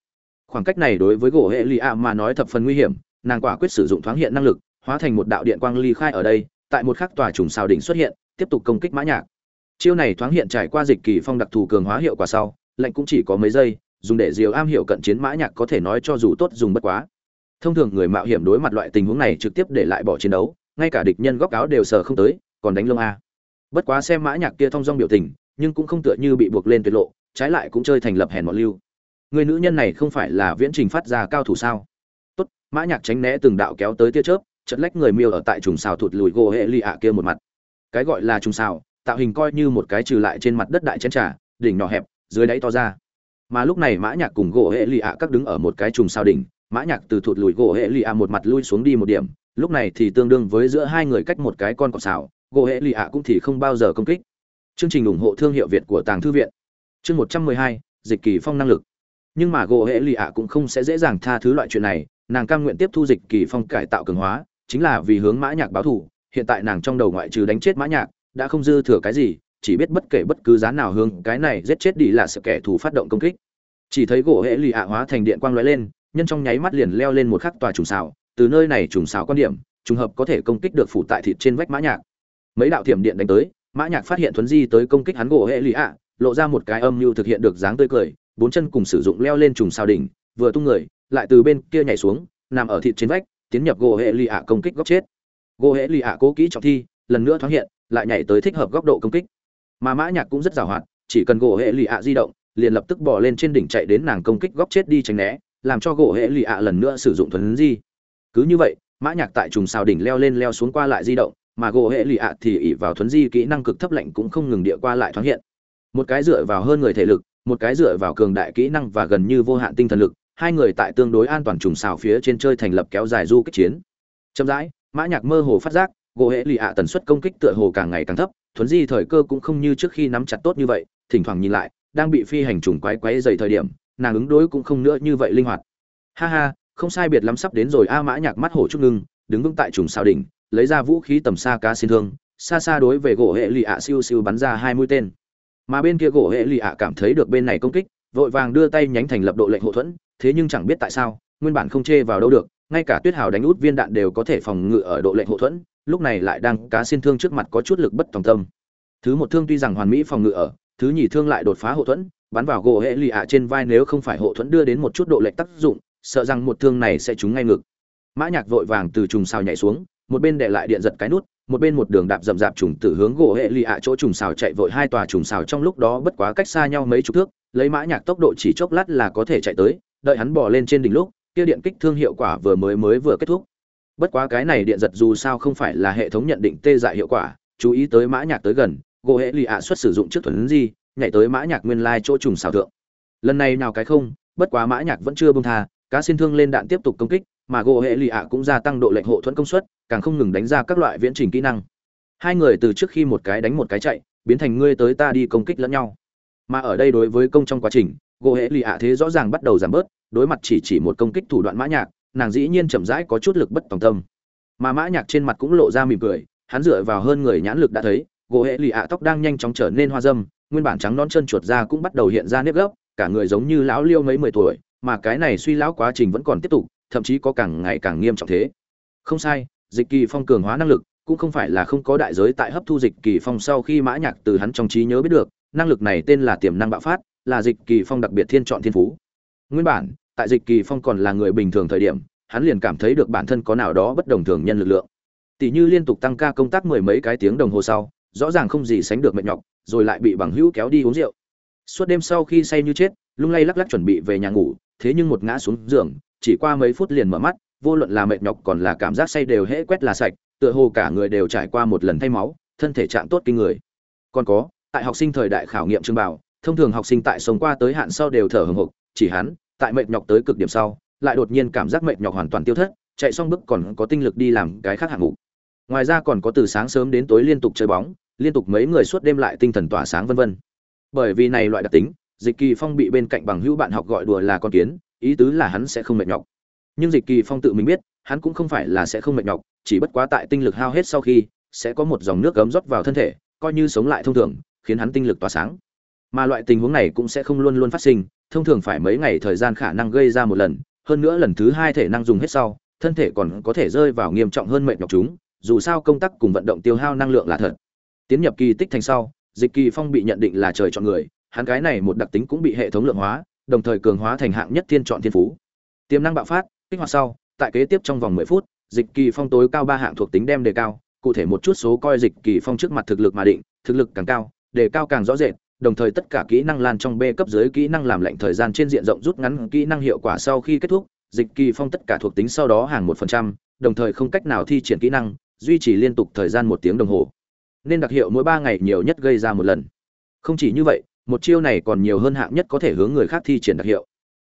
Khoảng cách này đối với gỗ hệ lì ạ mà nói thập phần nguy hiểm, nàng quả quyết sử dụng thoáng hiện năng lực, hóa thành một đạo điện quang ly khai ở đây, tại một khắc tòa trùng xào đỉnh xuất hiện, tiếp tục công kích mã nhạc. Chiêu này thoáng hiện trải qua dịch kỳ phong đặc thù cường hóa hiệu quả sau lệnh cũng chỉ có mấy giây, dùng để diều am hiểu cận chiến mã nhạc có thể nói cho dù tốt dùng bất quá. Thông thường người mạo hiểm đối mặt loại tình huống này trực tiếp để lại bỏ chiến đấu, ngay cả địch nhân góc áo đều sờ không tới, còn đánh lông a. Bất quá xem mã nhạc kia thông dong biểu tình, nhưng cũng không tựa như bị buộc lên tuyệt lộ, trái lại cũng chơi thành lập hèn mọn lưu. Người nữ nhân này không phải là viễn trình phát ra cao thủ sao? Tốt, mã nhạc tránh né từng đạo kéo tới tia chớp chật lách người miêu ở tại trùng xào thụt lùi gỗ hệ lì ạ kia một mặt. Cái gọi là trùng xào, tạo hình coi như một cái trừ lại trên mặt đất đại chén trà, đỉnh nhỏ hẹp dưới đáy to ra. Mà lúc này mã nhạc cùng gỗ hệ lì ạ các đứng ở một cái trùng sao đỉnh, mã nhạc từ thụt lùi gỗ hệ lì ạ một mặt lui xuống đi một điểm, lúc này thì tương đương với giữa hai người cách một cái con cọp xào, gỗ hệ lì ạ cũng thì không bao giờ công kích. Chương trình ủng hộ thương hiệu việt của tàng thư viện. Chương một trăm mười hai, dịch kỳ phong năng lực. Nhưng mà gỗ hệ lì ạ cũng không sẽ dễ dàng tha thứ loại chuyện này, nàng cam nguyện tiếp thu dịch kỳ phong cải tạo cường hóa, chính là vì hướng mã nhạc báo thù, hiện tại nàng trong đầu ngoại trừ đánh chết mã nhạc, đã không dư thừa cái gì chỉ biết bất kể bất cứ giá nào hướng cái này giết chết đi là sự kẻ thù phát động công kích. Chỉ thấy gỗ hệ lì ạ hóa thành điện quang lóe lên, nhân trong nháy mắt liền leo lên một khắc tòa trùng xào. Từ nơi này trùng xào quan điểm, trùng hợp có thể công kích được phủ tại thịt trên vách mã nhạc. Mấy đạo thiểm điện đánh tới, mã nhạc phát hiện thuấn di tới công kích hắn gỗ hệ lì ạ, lộ ra một cái âm mưu thực hiện được dáng tươi cười, bốn chân cùng sử dụng leo lên trùng xào đỉnh, vừa tung người, lại từ bên kia nhảy xuống, nằm ở thịt trên vách, tiến nhập gỗ hệ lì ạ công kích góc chết. Gỗ hệ lì ạ cố kỹ trọng thi, lần nữa thoáng hiện, lại nhảy tới thích hợp góc độ công kích mà mã nhạc cũng rất giàu hoạt chỉ cần gỗ hệ lì ạ di động, liền lập tức bò lên trên đỉnh chạy đến nàng công kích góc chết đi tránh né, làm cho gỗ hệ lì ạ lần nữa sử dụng thuấn di. Cứ như vậy, mã nhạc tại trùng xào đỉnh leo lên leo xuống qua lại di động, mà gỗ hệ lì ạ thì ỉ vào thuấn di, kỹ năng cực thấp lạnh cũng không ngừng địa qua lại thoáng hiện. Một cái dựa vào hơn người thể lực, một cái dựa vào cường đại kỹ năng và gần như vô hạn tinh thần lực, hai người tại tương đối an toàn trùng xào phía trên chơi thành lập kéo dài du kích chiến. Chậm rãi, mã nhạc mơ hồ phát giác, gỗ hệ lì ạ tần suất công kích tựa hồ càng ngày càng thấp thuấn di thời cơ cũng không như trước khi nắm chặt tốt như vậy, thỉnh thoảng nhìn lại, đang bị phi hành trùng quái quái dày thời điểm, nàng ứng đối cũng không nữa như vậy linh hoạt. Ha ha, không sai biệt lắm sắp đến rồi, a mã nhạc mắt hổ trúc ngưng, đứng vững tại trùng sao đỉnh, lấy ra vũ khí tầm xa cá xin thương, xa xa đối về gỗ hệ lì ạ siêu siêu bắn ra hai mũi tên. Mà bên kia gỗ hệ lì ạ cảm thấy được bên này công kích, vội vàng đưa tay nhánh thành lập độ lệnh hộ thuẫn, thế nhưng chẳng biết tại sao, nguyên bản không chê vào đâu được, ngay cả tuyết hào đánh út viên đạn đều có thể phòng ngự ở độ lệnh hộ thuẫn lúc này lại đang cá xin thương trước mặt có chút lực bất tòng tâm. Thứ một thương tuy rằng hoàn mỹ phòng ngự ở, thứ nhì thương lại đột phá hộ thuẫn, bắn vào gỗ hệ lì ạ trên vai nếu không phải hộ thuẫn đưa đến một chút độ lệch tác dụng, sợ rằng một thương này sẽ trúng ngay ngực. Mã nhạc vội vàng từ trùng xào nhảy xuống, một bên để lại điện giật cái nút, một bên một đường đạp dầm dạp trùng tử hướng gỗ hệ lì ạ chỗ trùng xào chạy vội hai tòa trùng xào trong lúc đó bất quá cách xa nhau mấy chục thước, lấy mã nhạc tốc độ chỉ chốc lát là có thể chạy tới, đợi hắn bò lên trên đỉnh lúc, kia điện kích thương hiệu quả vừa mới mới vừa kết thúc bất quá cái này điện giật dù sao không phải là hệ thống nhận định tê dại hiệu quả, chú ý tới mã nhạc tới gần, gỗ hệ lì ạ xuất sử dụng trước thuần gì nhảy tới mã nhạc nguyên lai chỗ trùng xảo thượng. Lần này nào cái không, bất quá mã nhạc vẫn chưa buông tha, cá xin thương lên đạn tiếp tục công kích, mà gỗ hệ lì ạ cũng gia tăng độ lệnh hộ thuẫn công suất, càng không ngừng đánh ra các loại viễn trình kỹ năng. Hai người từ trước khi một cái đánh một cái chạy, biến thành ngươi tới ta đi công kích lẫn nhau. Mà ở đây đối với công trong quá trình, gỗ hệ lì ạ thế rõ ràng bắt đầu giảm bớt, đối mặt chỉ chỉ một công kích thủ đoạn mã nhạc nàng dĩ nhiên chậm rãi có chút lực bất tòng tâm. Mà mã nhạc trên mặt cũng lộ ra mỉm cười, hắn dựa vào hơn người nhãn lực đã thấy, gỗ hệ lì ạ tóc đang nhanh chóng trở nên hoa dâm, nguyên bản trắng non chân chuột da cũng bắt đầu hiện ra nếp gấp, cả người giống như lão liêu mấy mười tuổi, mà cái này suy lão quá trình vẫn còn tiếp tục, thậm chí có càng ngày càng nghiêm trọng thế. Không sai, dịch kỳ phong cường hóa năng lực, cũng không phải là không có đại giới tại hấp thu dịch kỳ phong sau khi mã nhạc từ hắn trong trí nhớ biết được, năng lực này tên là tiềm năng bạo phát, là dịch kỳ phong đặc biệt thiên chọn thiên phú. Nguyên bản tại dịch kỳ phong còn là người bình thường thời điểm, hắn liền cảm thấy được bản thân có nào đó bất đồng thường nhân lực lượng. Tỷ như liên tục tăng ca công tác mười mấy cái tiếng đồng hồ sau, rõ ràng không gì sánh được mệt nhọc, rồi lại bị bằng hữu kéo đi uống rượu. Suốt đêm sau khi say như chết, lung lay lắc lắc chuẩn bị về nhà ngủ, thế nhưng một ngã xuống giường, chỉ qua mấy phút liền mở mắt, vô luận là mệt nhọc còn là cảm giác say đều hễ quét là sạch, tựa hồ cả người đều trải qua một lần thay máu, thân thể trạng tốt kinh người. Còn có, tại học sinh thời đại khảo nghiệm trường bảo, thông thường học sinh tại sống qua tới hạn sau đều thở hừng hực chỉ hắn tại mệt nhọc tới cực điểm sau, lại đột nhiên cảm giác mệt nhọc hoàn toàn tiêu thất, chạy xong bước còn có tinh lực đi làm cái khác hạng mục. Ngoài ra còn có từ sáng sớm đến tối liên tục chơi bóng, liên tục mấy người suốt đêm lại tinh thần tỏa sáng vân vân. Bởi vì này loại đặc tính, dịch kỳ phong bị bên cạnh bằng hữu bạn học gọi đùa là con kiến, ý tứ là hắn sẽ không mệt nhọc. Nhưng dịch kỳ phong tự mình biết, hắn cũng không phải là sẽ không mệt nhọc, chỉ bất quá tại tinh lực hao hết sau khi, sẽ có một dòng nước cấm rót vào thân thể, coi như sống lại thông thường, khiến hắn tinh lực tỏa sáng. Mà loại tình huống này cũng sẽ không luôn luôn phát sinh thông thường phải mấy ngày thời gian khả năng gây ra một lần, hơn nữa lần thứ hai thể năng dùng hết sau, thân thể còn có thể rơi vào nghiêm trọng hơn mệt nhọc chúng, dù sao công tác cùng vận động tiêu hao năng lượng là thật. Tiến nhập kỳ tích thành sau, dịch kỳ phong bị nhận định là trời chọn người, hắn cái này một đặc tính cũng bị hệ thống lượng hóa, đồng thời cường hóa thành hạng nhất thiên chọn thiên phú. Tiềm năng bạo phát, kích hoạt sau, tại kế tiếp trong vòng 10 phút, dịch kỳ phong tối cao ba hạng thuộc tính đem đề cao, cụ thể một chút số coi dịch kỳ phong trước mặt thực lực mà định, thực lực càng cao, đề cao càng rõ rệt đồng thời tất cả kỹ năng lan trong B cấp dưới kỹ năng làm lệnh thời gian trên diện rộng rút ngắn kỹ năng hiệu quả sau khi kết thúc, dịch kỳ phong tất cả thuộc tính sau đó hàng 1%, đồng thời không cách nào thi triển kỹ năng, duy trì liên tục thời gian một tiếng đồng hồ. Nên đặc hiệu mỗi 3 ngày nhiều nhất gây ra một lần. Không chỉ như vậy, một chiêu này còn nhiều hơn hạng nhất có thể hướng người khác thi triển đặc hiệu.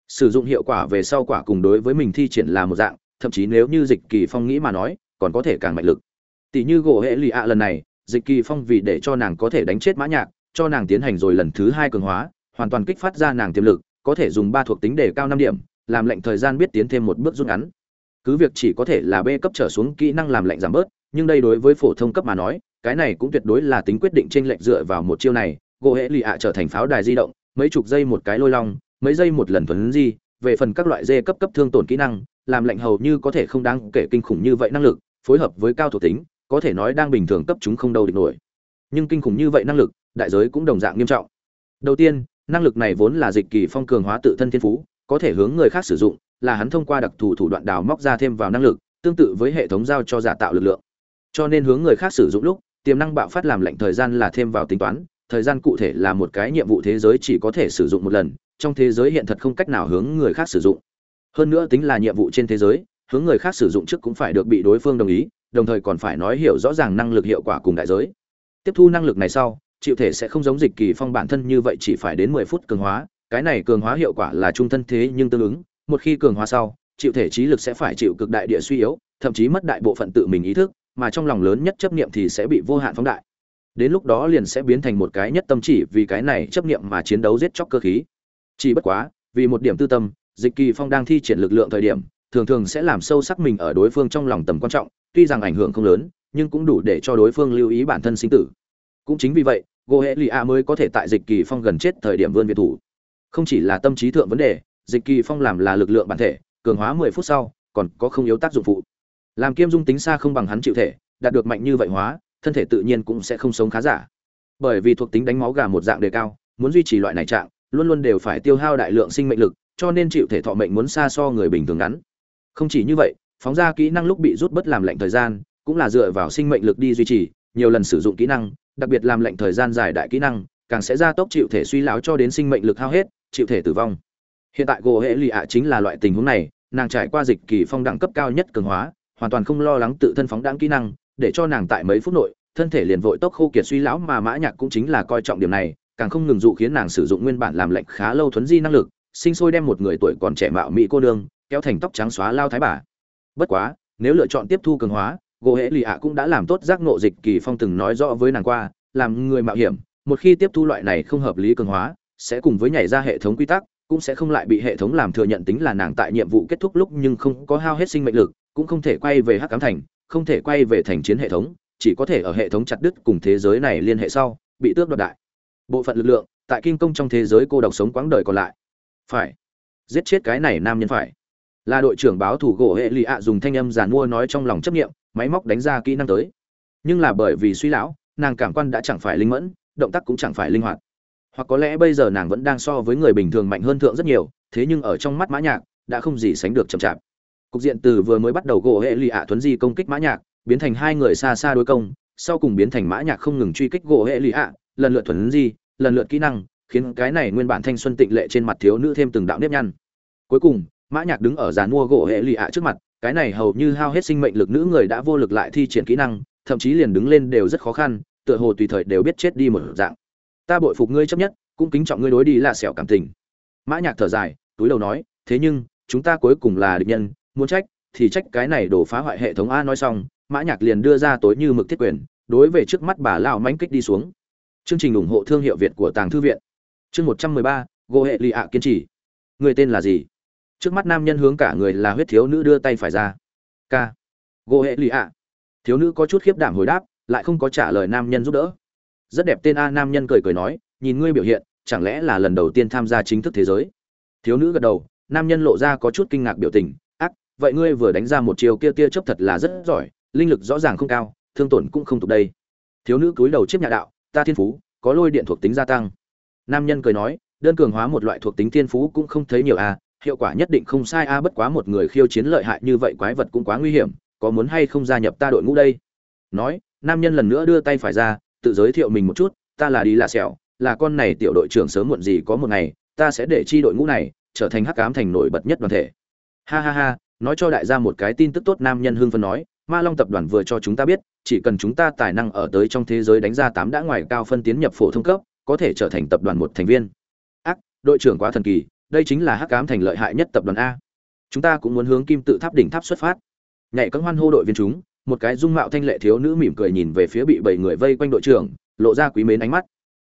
Sử dụng hiệu quả về sau quả cùng đối với mình thi triển là một dạng, thậm chí nếu như dịch kỳ phong nghĩ mà nói, còn có thể càng mạnh lực. Tỷ như gỗ hệ lì ạ lần này, dịch kỳ phong vì để cho nàng có thể đánh chết mã nhạc, cho nàng tiến hành rồi lần thứ hai cường hóa, hoàn toàn kích phát ra nàng tiềm lực, có thể dùng ba thuộc tính để cao năm điểm, làm lệnh thời gian biết tiến thêm một bước rút ngắn. Cứ việc chỉ có thể là b cấp trở xuống kỹ năng làm lệnh giảm bớt, nhưng đây đối với phổ thông cấp mà nói, cái này cũng tuyệt đối là tính quyết định trên lệnh dựa vào một chiêu này. Gỗ hệ lì ạ trở thành pháo đài di động, mấy chục giây một cái lôi long, mấy giây một lần thuấn di, về phần các loại dê cấp cấp thương tổn kỹ năng, làm lệnh hầu như có thể không đáng kể kinh khủng như vậy năng lực, phối hợp với cao thuộc tính, có thể nói đang bình thường cấp chúng không đâu địch nổi. Nhưng kinh khủng như vậy năng lực đại giới cũng đồng dạng nghiêm trọng. Đầu tiên, năng lực này vốn là dịch kỳ phong cường hóa tự thân thiên phú, có thể hướng người khác sử dụng, là hắn thông qua đặc thù thủ đoạn đào móc ra thêm vào năng lực, tương tự với hệ thống giao cho giả tạo lực lượng. Cho nên hướng người khác sử dụng lúc, tiềm năng bạo phát làm lệnh thời gian là thêm vào tính toán, thời gian cụ thể là một cái nhiệm vụ thế giới chỉ có thể sử dụng một lần, trong thế giới hiện thật không cách nào hướng người khác sử dụng. Hơn nữa tính là nhiệm vụ trên thế giới, hướng người khác sử dụng trước cũng phải được bị đối phương đồng ý, đồng thời còn phải nói hiểu rõ ràng năng lực hiệu quả cùng đại giới. Tiếp thu năng lực này sau chịu thể sẽ không giống dịch kỳ phong bản thân như vậy chỉ phải đến 10 phút cường hóa, cái này cường hóa hiệu quả là trung thân thế nhưng tương ứng, một khi cường hóa sau, chịu thể trí lực sẽ phải chịu cực đại địa suy yếu, thậm chí mất đại bộ phận tự mình ý thức, mà trong lòng lớn nhất chấp niệm thì sẽ bị vô hạn phóng đại. Đến lúc đó liền sẽ biến thành một cái nhất tâm chỉ vì cái này chấp niệm mà chiến đấu giết chóc cơ khí. Chỉ bất quá, vì một điểm tư tâm, Dịch Kỳ Phong đang thi triển lực lượng thời điểm, thường thường sẽ làm sâu sắc mình ở đối phương trong lòng tầm quan trọng, tuy rằng ảnh hưởng không lớn, nhưng cũng đủ để cho đối phương lưu ý bản thân sinh tử. Cũng chính vì vậy, gỗ hệ lì a mới có thể tại dịch kỳ phong gần chết thời điểm vươn việt thủ. Không chỉ là tâm trí thượng vấn đề dịch kỳ phong làm là lực lượng bản thể cường hóa mười phút sau còn có không yếu tác dụng phụ. Làm kiêm dung tính xa không bằng hắn chịu thể đạt được mạnh như vậy hóa thân thể tự nhiên cũng sẽ không sống khá giả. Bởi vì thuộc tính đánh máu gà một dạng đề cao muốn duy trì loại này trạng luôn luôn đều phải tiêu hao đại lượng sinh mệnh lực cho nên chịu thể thọ mệnh muốn xa so người bình thường ngắn. Không chỉ như vậy phóng ra kỹ năng lúc bị rút bất làm lạnh thời gian cũng là dựa vào sinh mệnh lực đi duy trì nhiều lần sử dụng kỹ năng đặc biệt làm lệnh thời gian dài đại kỹ năng, càng sẽ gia tốc chịu thể suy lão cho đến sinh mệnh lực hao hết, chịu thể tử vong. Hiện tại gỗ hệ lì ạ chính là loại tình huống này, nàng trải qua dịch kỳ phong đẳng cấp cao nhất cường hóa, hoàn toàn không lo lắng tự thân phóng đáng kỹ năng, để cho nàng tại mấy phút nội, thân thể liền vội tốc khô kiệt suy lão mà mã nhạc cũng chính là coi trọng điểm này, càng không ngừng dụ khiến nàng sử dụng nguyên bản làm lệnh khá lâu thuấn di năng lực, sinh sôi đem một người tuổi còn trẻ mạo mỹ cô nương, kéo thành tóc trắng xóa lao thái bà. Bất quá, nếu lựa chọn tiếp thu cường hóa gỗ hễ lì ạ cũng đã làm tốt giác ngộ dịch kỳ phong từng nói rõ với nàng qua, làm người mạo hiểm, một khi tiếp thu loại này không hợp lý cường hóa, sẽ cùng với nhảy ra hệ thống quy tắc, cũng sẽ không lại bị hệ thống làm thừa nhận tính là nàng tại nhiệm vụ kết thúc lúc nhưng không có hao hết sinh mệnh lực, cũng không thể quay về hắc cám thành, không thể quay về thành chiến hệ thống, chỉ có thể ở hệ thống chặt đứt cùng thế giới này liên hệ sau, bị tước đoạt đại. Bộ phận lực lượng, tại kinh công trong thế giới cô độc sống quãng đời còn lại. Phải. Giết chết cái này nam nhân phải. Là đội trưởng báo thủ gỗ hệ lì ạ dùng thanh âm giàn mua nói trong lòng chấp nghiệm máy móc đánh ra kỹ năng tới. Nhưng là bởi vì suy lão, nàng cảm quan đã chẳng phải linh mẫn, động tác cũng chẳng phải linh hoạt. Hoặc có lẽ bây giờ nàng vẫn đang so với người bình thường mạnh hơn thượng rất nhiều, thế nhưng ở trong mắt mã nhạc, đã không gì sánh được chậm chạp. Cục diện từ vừa mới bắt đầu gỗ hệ lì ạ thuấn di công kích mã nhạc, biến thành hai người xa xa đối công, sau cùng biến thành mã nhạc không ngừng truy kích gỗ hệ lì ạ, lần lượt thuấn di, lần lượt kỹ năng, khiến cái này nguyên bản thanh xuân tịnh lệ trên mặt thiếu nữ thêm từng đạo nếp nhăn. Cuối cùng, mã nhạc đứng ở giàn mua gỗ hệ lì ạ trước mặt cái này hầu như hao hết sinh mệnh lực nữ người đã vô lực lại thi triển kỹ năng, thậm chí liền đứng lên đều rất khó khăn, tựa hồ tùy thời đều biết chết đi một dạng. Ta bội phục ngươi chấp nhất, cũng kính trọng ngươi đối đi là sẹo cảm tình. Mã nhạc thở dài, túi đầu nói, thế nhưng, chúng ta cuối cùng là địch nhân, muốn trách, thì trách cái này đổ phá hoại hệ thống a nói xong, mã nhạc liền đưa ra tối như mực thiết quyền, đối về trước mắt bà lão mãnh kích đi xuống. Chương trình ủng hộ thương hiệu việt của tàng thư viện. Chương một trăm mười ba, gô hệ lì ạ kiên trì. Người tên là gì? Trước mắt nam nhân hướng cả người là huyết thiếu nữ đưa tay phải ra. K gỗ hệ lì ạ. Thiếu nữ có chút khiếp đảm hồi đáp, lại không có trả lời nam nhân giúp đỡ. Rất đẹp tên a, nam nhân cười cười nói, nhìn ngươi biểu hiện, chẳng lẽ là lần đầu tiên tham gia chính thức thế giới? Thiếu nữ gật đầu, nam nhân lộ ra có chút kinh ngạc biểu tình, ác, vậy ngươi vừa đánh ra một chiều kia tia chớp thật là rất giỏi, linh lực rõ ràng không cao, thương tổn cũng không tục đây. Thiếu nữ cúi đầu chiếc nhà đạo, ta thiên phú, có lôi điện thuộc tính gia tăng. Nam nhân cười nói, đơn cường hóa một loại thuộc tính thiên phú cũng không thấy nhiều a hiệu quả nhất định không sai a, bất quá một người khiêu chiến lợi hại như vậy quái vật cũng quá nguy hiểm, có muốn hay không gia nhập ta đội ngũ đây? Nói, nam nhân lần nữa đưa tay phải ra, tự giới thiệu mình một chút, ta là đi là sẹo, là con này tiểu đội trưởng sớm muộn gì có một ngày, ta sẽ để chi đội ngũ này trở thành hắc ám thành nổi bật nhất đoàn thể. Ha ha ha, nói cho đại gia một cái tin tức tốt, nam nhân hưng phân nói, ma long tập đoàn vừa cho chúng ta biết, chỉ cần chúng ta tài năng ở tới trong thế giới đánh ra tám đã ngoài cao phân tiến nhập phổ thông cấp, có thể trở thành tập đoàn một thành viên. Ác, đội trưởng quá thần kỳ đây chính là hắc ám thành lợi hại nhất tập đoàn a. Chúng ta cũng muốn hướng kim tự tháp đỉnh tháp xuất phát. Nhảy cấm hoan hô đội viên chúng, một cái dung mạo thanh lệ thiếu nữ mỉm cười nhìn về phía bị bảy người vây quanh đội trưởng, lộ ra quý mến ánh mắt.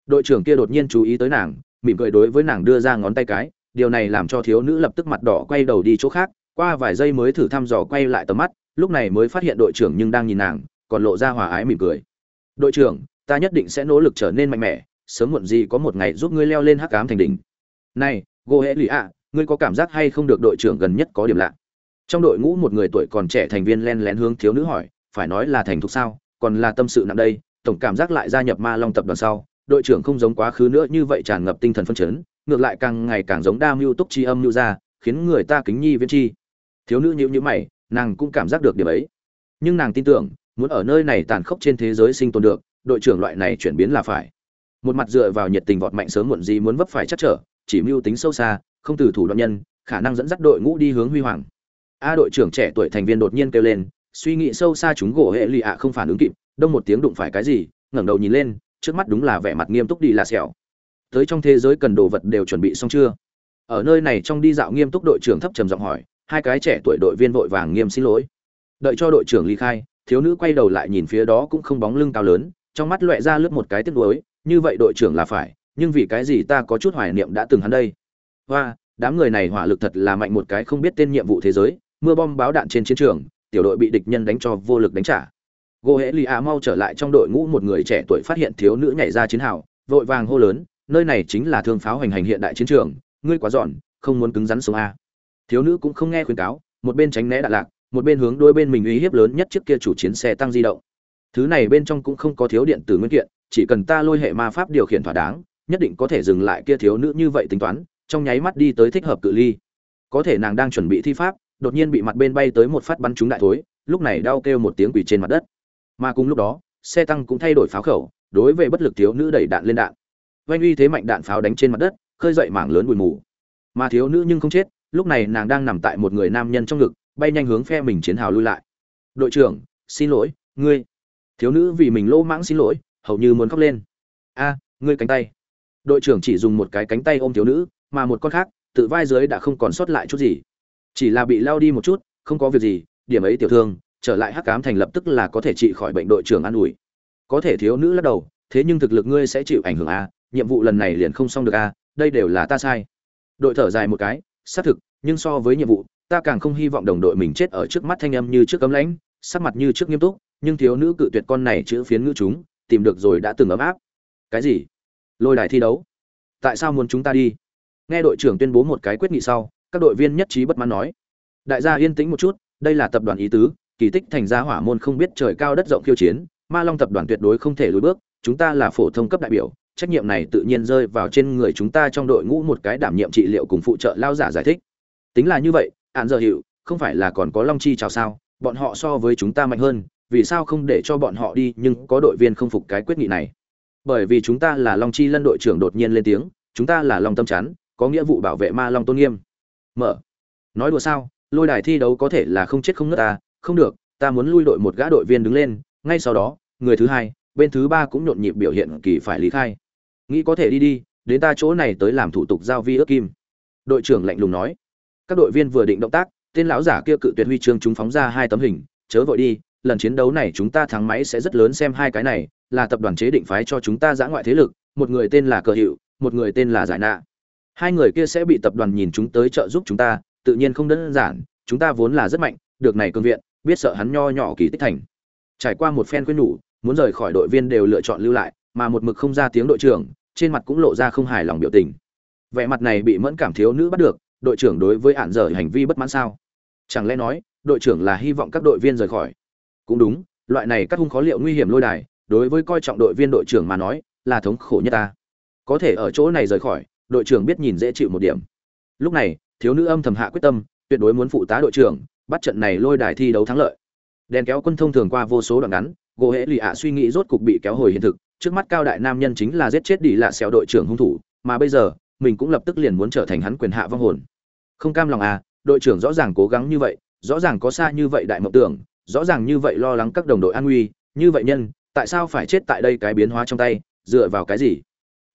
Đội trưởng kia đột nhiên chú ý tới nàng, mỉm cười đối với nàng đưa ra ngón tay cái, điều này làm cho thiếu nữ lập tức mặt đỏ quay đầu đi chỗ khác, qua vài giây mới thử thăm dò quay lại tầm mắt, lúc này mới phát hiện đội trưởng nhưng đang nhìn nàng, còn lộ ra hòa ái mỉm cười. Đội trưởng, ta nhất định sẽ nỗ lực trở nên mạnh mẽ, sớm muộn gì có một ngày giúp ngươi leo lên hắc ám thành đỉnh. Này gô hễ lì ạ, ngươi có cảm giác hay không được đội trưởng gần nhất có điểm lạ? Trong đội ngũ một người tuổi còn trẻ thành viên len lén hướng thiếu nữ hỏi, phải nói là thành thục sao? Còn là tâm sự nặng đây, tổng cảm giác lại gia nhập ma long tập đoàn sau, đội trưởng không giống quá khứ nữa như vậy tràn ngập tinh thần phân chấn, ngược lại càng ngày càng giống đa mưu túc chi âm mưu ra, khiến người ta kính nhi viễn chi. Thiếu nữ nhíu nhíu mày, nàng cũng cảm giác được điểm ấy. Nhưng nàng tin tưởng, muốn ở nơi này tàn khốc trên thế giới sinh tồn được, đội trưởng loại này chuyển biến là phải. Một mặt dựa vào nhiệt tình vọt mạnh sớm muộn gì muốn vấp phải chắc trở chỉ mưu tính sâu xa, không từ thủ đoạn nhân, khả năng dẫn dắt đội ngũ đi hướng huy hoàng. A đội trưởng trẻ tuổi thành viên đột nhiên kêu lên, suy nghĩ sâu xa chúng gỗ hệ lì ạ không phản ứng kịp, đông một tiếng đụng phải cái gì, ngẩng đầu nhìn lên, trước mắt đúng là vẻ mặt nghiêm túc đi là sẹo. Tới trong thế giới cần đồ vật đều chuẩn bị xong chưa? Ở nơi này trong đi dạo nghiêm túc đội trưởng thấp trầm giọng hỏi, hai cái trẻ tuổi đội viên vội vàng nghiêm xin lỗi. Đợi cho đội trưởng ly khai, thiếu nữ quay đầu lại nhìn phía đó cũng không bóng lưng cao lớn, trong mắt loẹ ra lướt một cái tiếc nuối, như vậy đội trưởng là phải nhưng vì cái gì ta có chút hoài niệm đã từng hắn đây? Hoa, đám người này hỏa lực thật là mạnh một cái không biết tên nhiệm vụ thế giới, mưa bom báo đạn trên chiến trường, tiểu đội bị địch nhân đánh cho vô lực đánh trả. Gỗ hễ lì ạ mau trở lại trong đội ngũ một người trẻ tuổi phát hiện thiếu nữ nhảy ra chiến hào, vội vàng hô lớn, nơi này chính là thương pháo hành hành hiện đại chiến trường, ngươi quá giòn không muốn cứng rắn sống a. Thiếu nữ cũng không nghe khuyên cáo, một bên tránh né đạn lạc, một bên hướng đôi bên mình uy hiếp lớn nhất trước kia chủ chiến xe tăng di động. Thứ này bên trong cũng không có thiếu điện tử nguyên kiện, chỉ cần ta lôi hệ ma pháp điều khiển thỏa đáng nhất định có thể dừng lại kia thiếu nữ như vậy tính toán, trong nháy mắt đi tới thích hợp cự ly. Có thể nàng đang chuẩn bị thi pháp, đột nhiên bị mặt bên bay tới một phát bắn trúng đại thối, lúc này đau kêu một tiếng quỳ trên mặt đất. Mà cùng lúc đó, xe tăng cũng thay đổi pháo khẩu, đối với bất lực thiếu nữ đẩy đạn lên đạn. Oanh uy thế mạnh đạn pháo đánh trên mặt đất, khơi dậy mảng lớn bụi mù. Mà thiếu nữ nhưng không chết, lúc này nàng đang nằm tại một người nam nhân trong ngực, bay nhanh hướng phe mình chiến hào lui lại. Đội trưởng, xin lỗi, ngươi. Thiếu nữ vì mình lỗ mãng xin lỗi, hầu như muốn khóc lên. A, ngươi cánh tay đội trưởng chỉ dùng một cái cánh tay ôm thiếu nữ, mà một con khác, tự vai dưới đã không còn sót lại chút gì. Chỉ là bị lao đi một chút, không có việc gì, điểm ấy tiểu thương, trở lại hắc cám thành lập tức là có thể trị khỏi bệnh đội trưởng an ủi. Có thể thiếu nữ lắc đầu, thế nhưng thực lực ngươi sẽ chịu ảnh hưởng a, nhiệm vụ lần này liền không xong được a, đây đều là ta sai. Đội thở dài một cái, xác thực, nhưng so với nhiệm vụ, ta càng không hy vọng đồng đội mình chết ở trước mắt thanh âm như trước cấm lãnh, sắc mặt như trước nghiêm túc, nhưng thiếu nữ cự tuyệt con này chữ phiến ngữ chúng, tìm được rồi đã từng ấm áp. Cái gì? Lôi đài thi đấu. Tại sao muốn chúng ta đi? Nghe đội trưởng tuyên bố một cái quyết nghị sau, các đội viên nhất trí bất mãn nói. Đại gia yên tĩnh một chút, đây là tập đoàn ý tứ, kỳ tích thành gia hỏa môn không biết trời cao đất rộng khiêu chiến, ma long tập đoàn tuyệt đối không thể lùi bước, chúng ta là phổ thông cấp đại biểu, trách nhiệm này tự nhiên rơi vào trên người chúng ta trong đội ngũ một cái đảm nhiệm trị liệu cùng phụ trợ lao giả giải thích. Tính là như vậy ạn giờ hiệu, không phải là còn có long chi chào sao, bọn họ so với chúng ta mạnh hơn, vì sao không để cho bọn họ đi, nhưng có đội viên không phục cái quyết nghị này? Bởi vì chúng ta là long chi lân đội trưởng đột nhiên lên tiếng, chúng ta là long tâm chắn, có nghĩa vụ bảo vệ ma long tôn nghiêm. Mở. Nói đùa sao, lôi đài thi đấu có thể là không chết không nứt ta, không được, ta muốn lui đội một gã đội viên đứng lên, ngay sau đó, người thứ hai, bên thứ ba cũng nhộn nhịp biểu hiện kỳ phải lý khai. Nghĩ có thể đi đi, đến ta chỗ này tới làm thủ tục giao vi ước kim. Đội trưởng lạnh lùng nói. Các đội viên vừa định động tác, tên lão giả kia cự tuyệt huy chương chúng phóng ra hai tấm hình, chớ vội đi lần chiến đấu này chúng ta thắng máy sẽ rất lớn xem hai cái này, là tập đoàn chế định phái cho chúng ta giã ngoại thế lực, một người tên là cờ hiệu một người tên là giải nạ. Hai người kia sẽ bị tập đoàn nhìn chúng tới trợ giúp chúng ta, tự nhiên không đơn giản, chúng ta vốn là rất mạnh, được này cương viện, biết sợ hắn nho nhỏ kỳ tích thành. Trải qua một phen quyết nhủ, muốn rời khỏi đội viên đều lựa chọn lưu lại, mà một mực không ra tiếng đội trưởng, trên mặt cũng lộ ra không hài lòng biểu tình. Vẻ mặt này bị mẫn cảm thiếu nữ bắt được, đội trưởng đối với ản dở hành vi bất mãn sao? Chẳng lẽ nói, đội trưởng là hy vọng các đội viên rời khỏi? Cũng đúng, loại này các hung khó liệu nguy hiểm lôi đài, đối với coi trọng đội viên đội trưởng mà nói, là thống khổ nhất ta. Có thể ở chỗ này rời khỏi, đội trưởng biết nhìn dễ chịu một điểm. Lúc này, thiếu nữ âm thầm hạ quyết tâm, tuyệt đối muốn phụ tá đội trưởng, bắt trận này lôi đài thi đấu thắng lợi. Đèn kéo quân thông thường qua vô số đoạn ngắn, gỗ hễ lì ạ suy nghĩ rốt cục bị kéo hồi hiện thực, trước mắt cao đại nam nhân chính là giết chết đi lạ xẻo đội trưởng hung thủ, mà bây giờ, mình cũng lập tức liền muốn trở thành hắn quyền hạ vong hồn. Không cam lòng à đội trưởng rõ ràng cố gắng như vậy, rõ ràng có xa như vậy đại mộng tưởng rõ ràng như vậy lo lắng các đồng đội an nguy, như vậy nhân, tại sao phải chết tại đây cái biến hóa trong tay, dựa vào cái gì?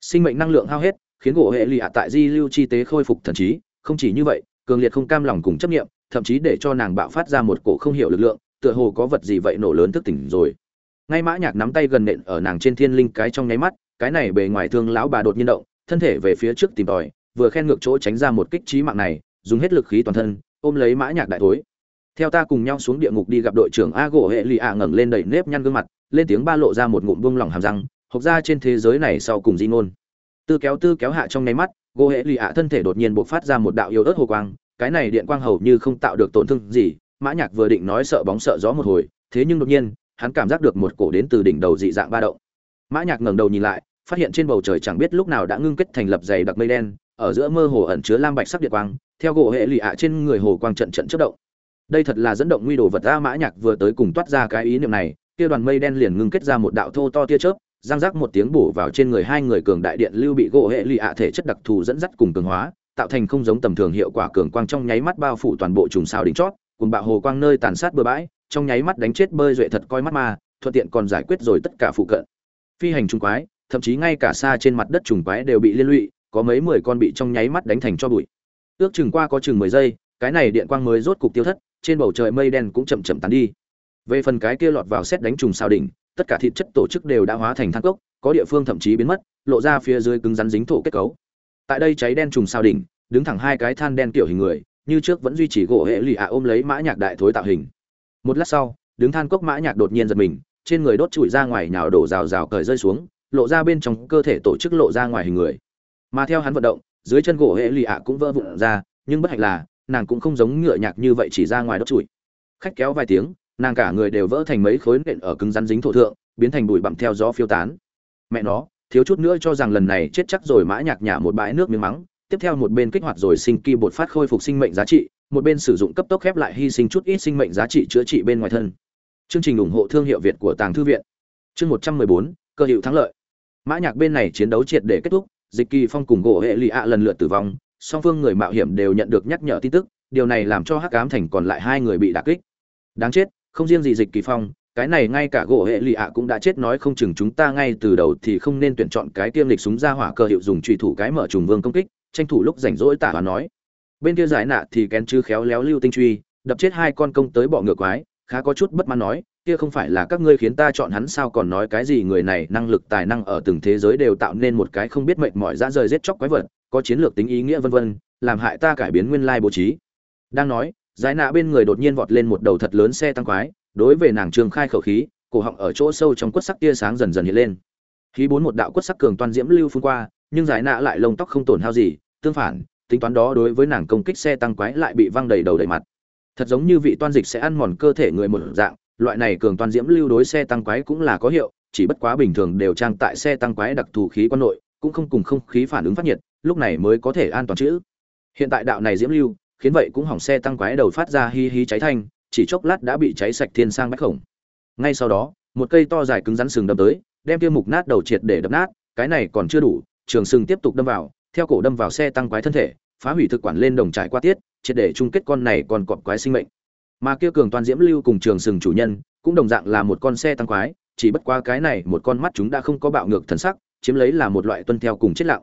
Sinh mệnh năng lượng hao hết, khiến gỗ hệ lì ạ tại di lưu chi tế khôi phục thần trí, không chỉ như vậy, cường liệt không cam lòng cùng chấp nghiệm thậm chí để cho nàng bạo phát ra một cổ không hiểu lực lượng, tựa hồ có vật gì vậy nổ lớn thức tỉnh rồi. Ngay mã nhạc nắm tay gần nện ở nàng trên thiên linh cái trong nháy mắt, cái này bề ngoài thương lão bà đột nhiên động, thân thể về phía trước tìm tòi, vừa khen ngược chỗ tránh ra một kích trí mạng này, dùng hết lực khí toàn thân, ôm lấy mã nhạc đại thối theo ta cùng nhau xuống địa ngục đi gặp đội trưởng a gỗ hệ lì ạ ngẩng lên đầy nếp nhăn gương mặt, lên tiếng ba lộ ra một ngụm buông lỏng hàm răng, hộc ra trên thế giới này sau cùng di ngôn. Tư kéo tư kéo hạ trong nháy mắt gỗ hệ lì ạ thân thể đột nhiên bộc phát ra một đạo yếu ớt hồ quang, cái này điện quang hầu như không tạo được tổn thương gì, mã nhạc vừa định nói sợ bóng sợ gió một hồi, thế nhưng đột nhiên, hắn cảm giác được một cổ đến từ đỉnh đầu dị dạng ba động. Mã nhạc ngẩng đầu nhìn lại, phát hiện trên bầu trời chẳng biết lúc nào đã ngưng kết thành lập dày đặc mây đen, ở giữa mơ hồ ẩn chứa lam bạch sắc điện quang, theo gỗ hệ lì ạ trên người hồ quang trận trận chớp động đây thật là dẫn động nguy đồ vật a mã nhạc vừa tới cùng toát ra cái ý niệm này, kia đoàn mây đen liền ngưng kết ra một đạo thô to tia chớp giang rác một tiếng bổ vào trên người hai người cường đại điện lưu bị gỗ hệ lụy ạ thể chất đặc thù dẫn dắt cùng cường hóa, tạo thành không giống tầm thường hiệu quả cường quang trong nháy mắt bao phủ toàn bộ trùng sao đỉnh chót, cùng bạo hồ quang nơi tàn sát bừa bãi, trong nháy mắt đánh chết bơi duệ thật coi mắt ma, thuận tiện còn giải quyết rồi tất cả phụ cận. Phi hành trùng quái, thậm chí ngay cả xa trên mặt đất trùng quái đều bị liên lụy, có mấy mười con bị trong nháy mắt đánh thành cho bụi. Ước chừng qua có chừng mười giây, cái này điện quang mới rốt cục tiêu thất trên bầu trời mây đen cũng chậm chậm tán đi. Về phần cái kia lọt vào xét đánh trùng sao đỉnh, tất cả thịt chất tổ chức đều đã hóa thành than cốc, có địa phương thậm chí biến mất, lộ ra phía dưới cứng rắn dính thổ kết cấu. Tại đây cháy đen trùng sao đỉnh, đứng thẳng hai cái than đen kiểu hình người, như trước vẫn duy trì gỗ hệ lì ạ ôm lấy mã nhạc đại thối tạo hình. Một lát sau, đứng than cốc mã nhạc đột nhiên giật mình, trên người đốt trụi ra ngoài nhào đổ rào rào cởi rơi xuống, lộ ra bên trong cơ thể tổ chức lộ ra ngoài hình người. Mà theo hắn vận động, dưới chân gỗ hệ lì ạ cũng vỡ vụn ra, nhưng bất hạnh là nàng cũng không giống ngựa nhạc như vậy chỉ ra ngoài đốt trụi khách kéo vài tiếng, nàng cả người đều vỡ thành mấy khối nện ở cứng rắn dính thổ thượng, biến thành bụi bặm theo gió phiêu tán. Mẹ nó, thiếu chút nữa cho rằng lần này chết chắc rồi mã nhạc nhả một bãi nước miếng mắng, tiếp theo một bên kích hoạt rồi sinh kỳ bột phát khôi phục sinh mệnh giá trị, một bên sử dụng cấp tốc khép lại hy sinh chút ít sinh mệnh giá trị chữa trị bên ngoài thân. Chương trình ủng hộ thương hiệu việt của tàng thư viện. Chương một trăm mười bốn, cơ hiệu thắng lợi. Mã nhạc bên này chiến đấu triệt để kết thúc, dịch kỳ phong cùng gỗ hệ lì ạ lần lượt tử vong song phương người mạo hiểm đều nhận được nhắc nhở tin tức, điều này làm cho hắc ám thành còn lại hai người bị đả kích. Đáng chết, không riêng gì dịch kỳ phong, cái này ngay cả gỗ hệ lì ạ cũng đã chết nói không chừng chúng ta ngay từ đầu thì không nên tuyển chọn cái tiêm lịch súng ra hỏa cơ hiệu dùng trùy thủ cái mở trùng vương công kích, tranh thủ lúc rảnh rỗi tả và nói. Bên kia giải nạ thì kén chứ khéo léo lưu tinh truy, đập chết hai con công tới bọ ngựa quái, khá có chút bất mãn nói, kia không phải là các ngươi khiến ta chọn hắn sao còn nói cái gì người này năng lực tài năng ở từng thế giới đều tạo nên một cái không biết mệnh mỏi ra rời giết chóc quái vật có chiến lược tính ý nghĩa vân vân, làm hại ta cải biến nguyên lai bố trí. Đang nói, giải nạ bên người đột nhiên vọt lên một đầu thật lớn xe tăng quái, đối với nàng trường khai khẩu khí, cổ họng ở chỗ sâu trong quất sắc tia sáng dần dần hiện lên. Khí bốn một đạo quất sắc cường toàn diễm lưu phun qua, nhưng giải nạ lại lông tóc không tổn hao gì, tương phản, tính toán đó đối với nàng công kích xe tăng quái lại bị văng đầy đầu đầy mặt. Thật giống như vị toan dịch sẽ ăn mòn cơ thể người một dạng, loại này cường toàn diễm lưu đối xe tăng quái cũng là có hiệu, chỉ bất quá bình thường đều trang tại xe tăng quái đặc thù khí quan nội cũng không cùng không khí phản ứng phát nhiệt, lúc này mới có thể an toàn chữ hiện tại đạo này diễm lưu, khiến vậy cũng hỏng xe tăng quái đầu phát ra hi hi cháy thanh, chỉ chốc lát đã bị cháy sạch thiên sang bách khổng. Ngay sau đó, một cây to dài cứng rắn sừng đâm tới, đem kia mục nát đầu triệt để đập nát, cái này còn chưa đủ, trường sừng tiếp tục đâm vào, theo cổ đâm vào xe tăng quái thân thể, phá hủy thực quản lên đồng trải qua tiết, triệt để chung kết con này còn cọp quái sinh mệnh. Mà kia cường toàn diễm lưu cùng trường sừng chủ nhân, cũng đồng dạng là một con xe tăng quái, chỉ bất qua cái này một con mắt chúng đã không có bạo ngược thần sắc chiếm lấy là một loại tuân theo cùng chết lặng.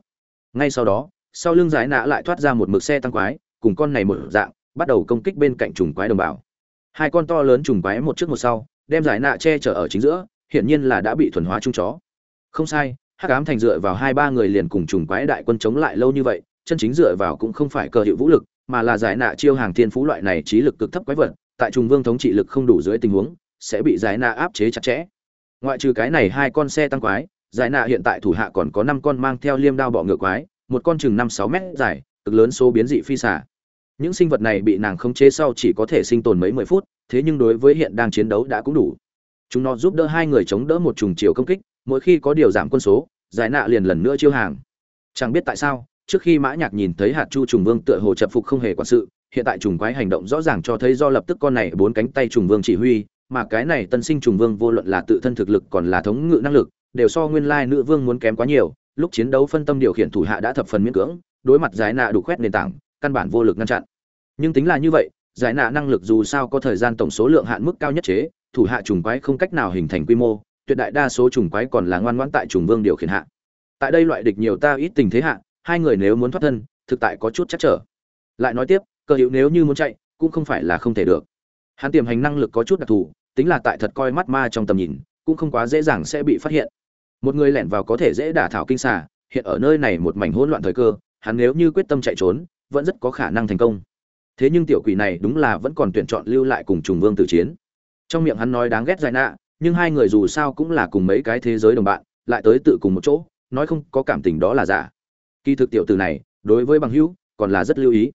Ngay sau đó, sau lưng giải nã lại thoát ra một mực xe tăng quái, cùng con này một dạng, bắt đầu công kích bên cạnh trùng quái đồng bào. Hai con to lớn trùng quái một trước một sau, đem giải nạ che chở ở chính giữa, hiển nhiên là đã bị thuần hóa chung chó. Không sai, hắc ám thành dựa vào hai ba người liền cùng trùng quái đại quân chống lại lâu như vậy, chân chính dựa vào cũng không phải cờ hiệu vũ lực, mà là giải nạ chiêu hàng thiên phú loại này trí lực cực thấp quái vật, tại trùng vương thống trị lực không đủ dưới tình huống, sẽ bị giải nạ áp chế chặt chẽ. Ngoại trừ cái này hai con xe tăng quái giải nạ hiện tại thủ hạ còn có năm con mang theo liêm đao bọ ngựa quái, một con chừng năm sáu mét dài, cực lớn số biến dị phi xả những sinh vật này bị nàng khống chế sau chỉ có thể sinh tồn mấy mười phút, thế nhưng đối với hiện đang chiến đấu đã cũng đủ. Chúng nó giúp đỡ hai người chống đỡ một trùng chiều công kích, mỗi khi có điều giảm quân số, giải nạ liền lần nữa chiêu hàng. Chẳng biết tại sao, trước khi mã nhạc nhìn thấy hạt chu trùng vương tựa hồ chập phục không hề quản sự, hiện tại trùng quái hành động rõ ràng cho thấy do lập tức con này bốn cánh tay trùng vương chỉ huy, mà cái này tân sinh trùng vương vô luận là tự thân thực lực còn là thống ngự năng lực đều so nguyên lai nữ vương muốn kém quá nhiều, lúc chiến đấu phân tâm điều khiển thủ hạ đã thập phần miễn cưỡng, đối mặt giải nạ đủ khoét nền tảng, căn bản vô lực ngăn chặn. Nhưng tính là như vậy, giải nạ năng lực dù sao có thời gian tổng số lượng hạn mức cao nhất chế, thủ hạ trùng quái không cách nào hình thành quy mô, tuyệt đại đa số trùng quái còn là ngoan ngoãn tại trùng vương điều khiển hạ. Tại đây loại địch nhiều ta ít tình thế hạ, hai người nếu muốn thoát thân, thực tại có chút chắc trở. Lại nói tiếp, cơ hữu nếu như muốn chạy, cũng không phải là không thể được. Hắn tiềm hành năng lực có chút đặc thù, tính là tại thật coi mắt ma trong tầm nhìn, cũng không quá dễ dàng sẽ bị phát hiện một người lẻn vào có thể dễ đả thảo kinh xà, hiện ở nơi này một mảnh hỗn loạn thời cơ, hắn nếu như quyết tâm chạy trốn, vẫn rất có khả năng thành công. Thế nhưng tiểu quỷ này đúng là vẫn còn tuyển chọn lưu lại cùng trùng vương tử chiến. Trong miệng hắn nói đáng ghét dài nạ nhưng hai người dù sao cũng là cùng mấy cái thế giới đồng bạn, lại tới tự cùng một chỗ, nói không có cảm tình đó là giả. Kỳ thực tiểu từ này, đối với bằng hữu, còn là rất lưu ý.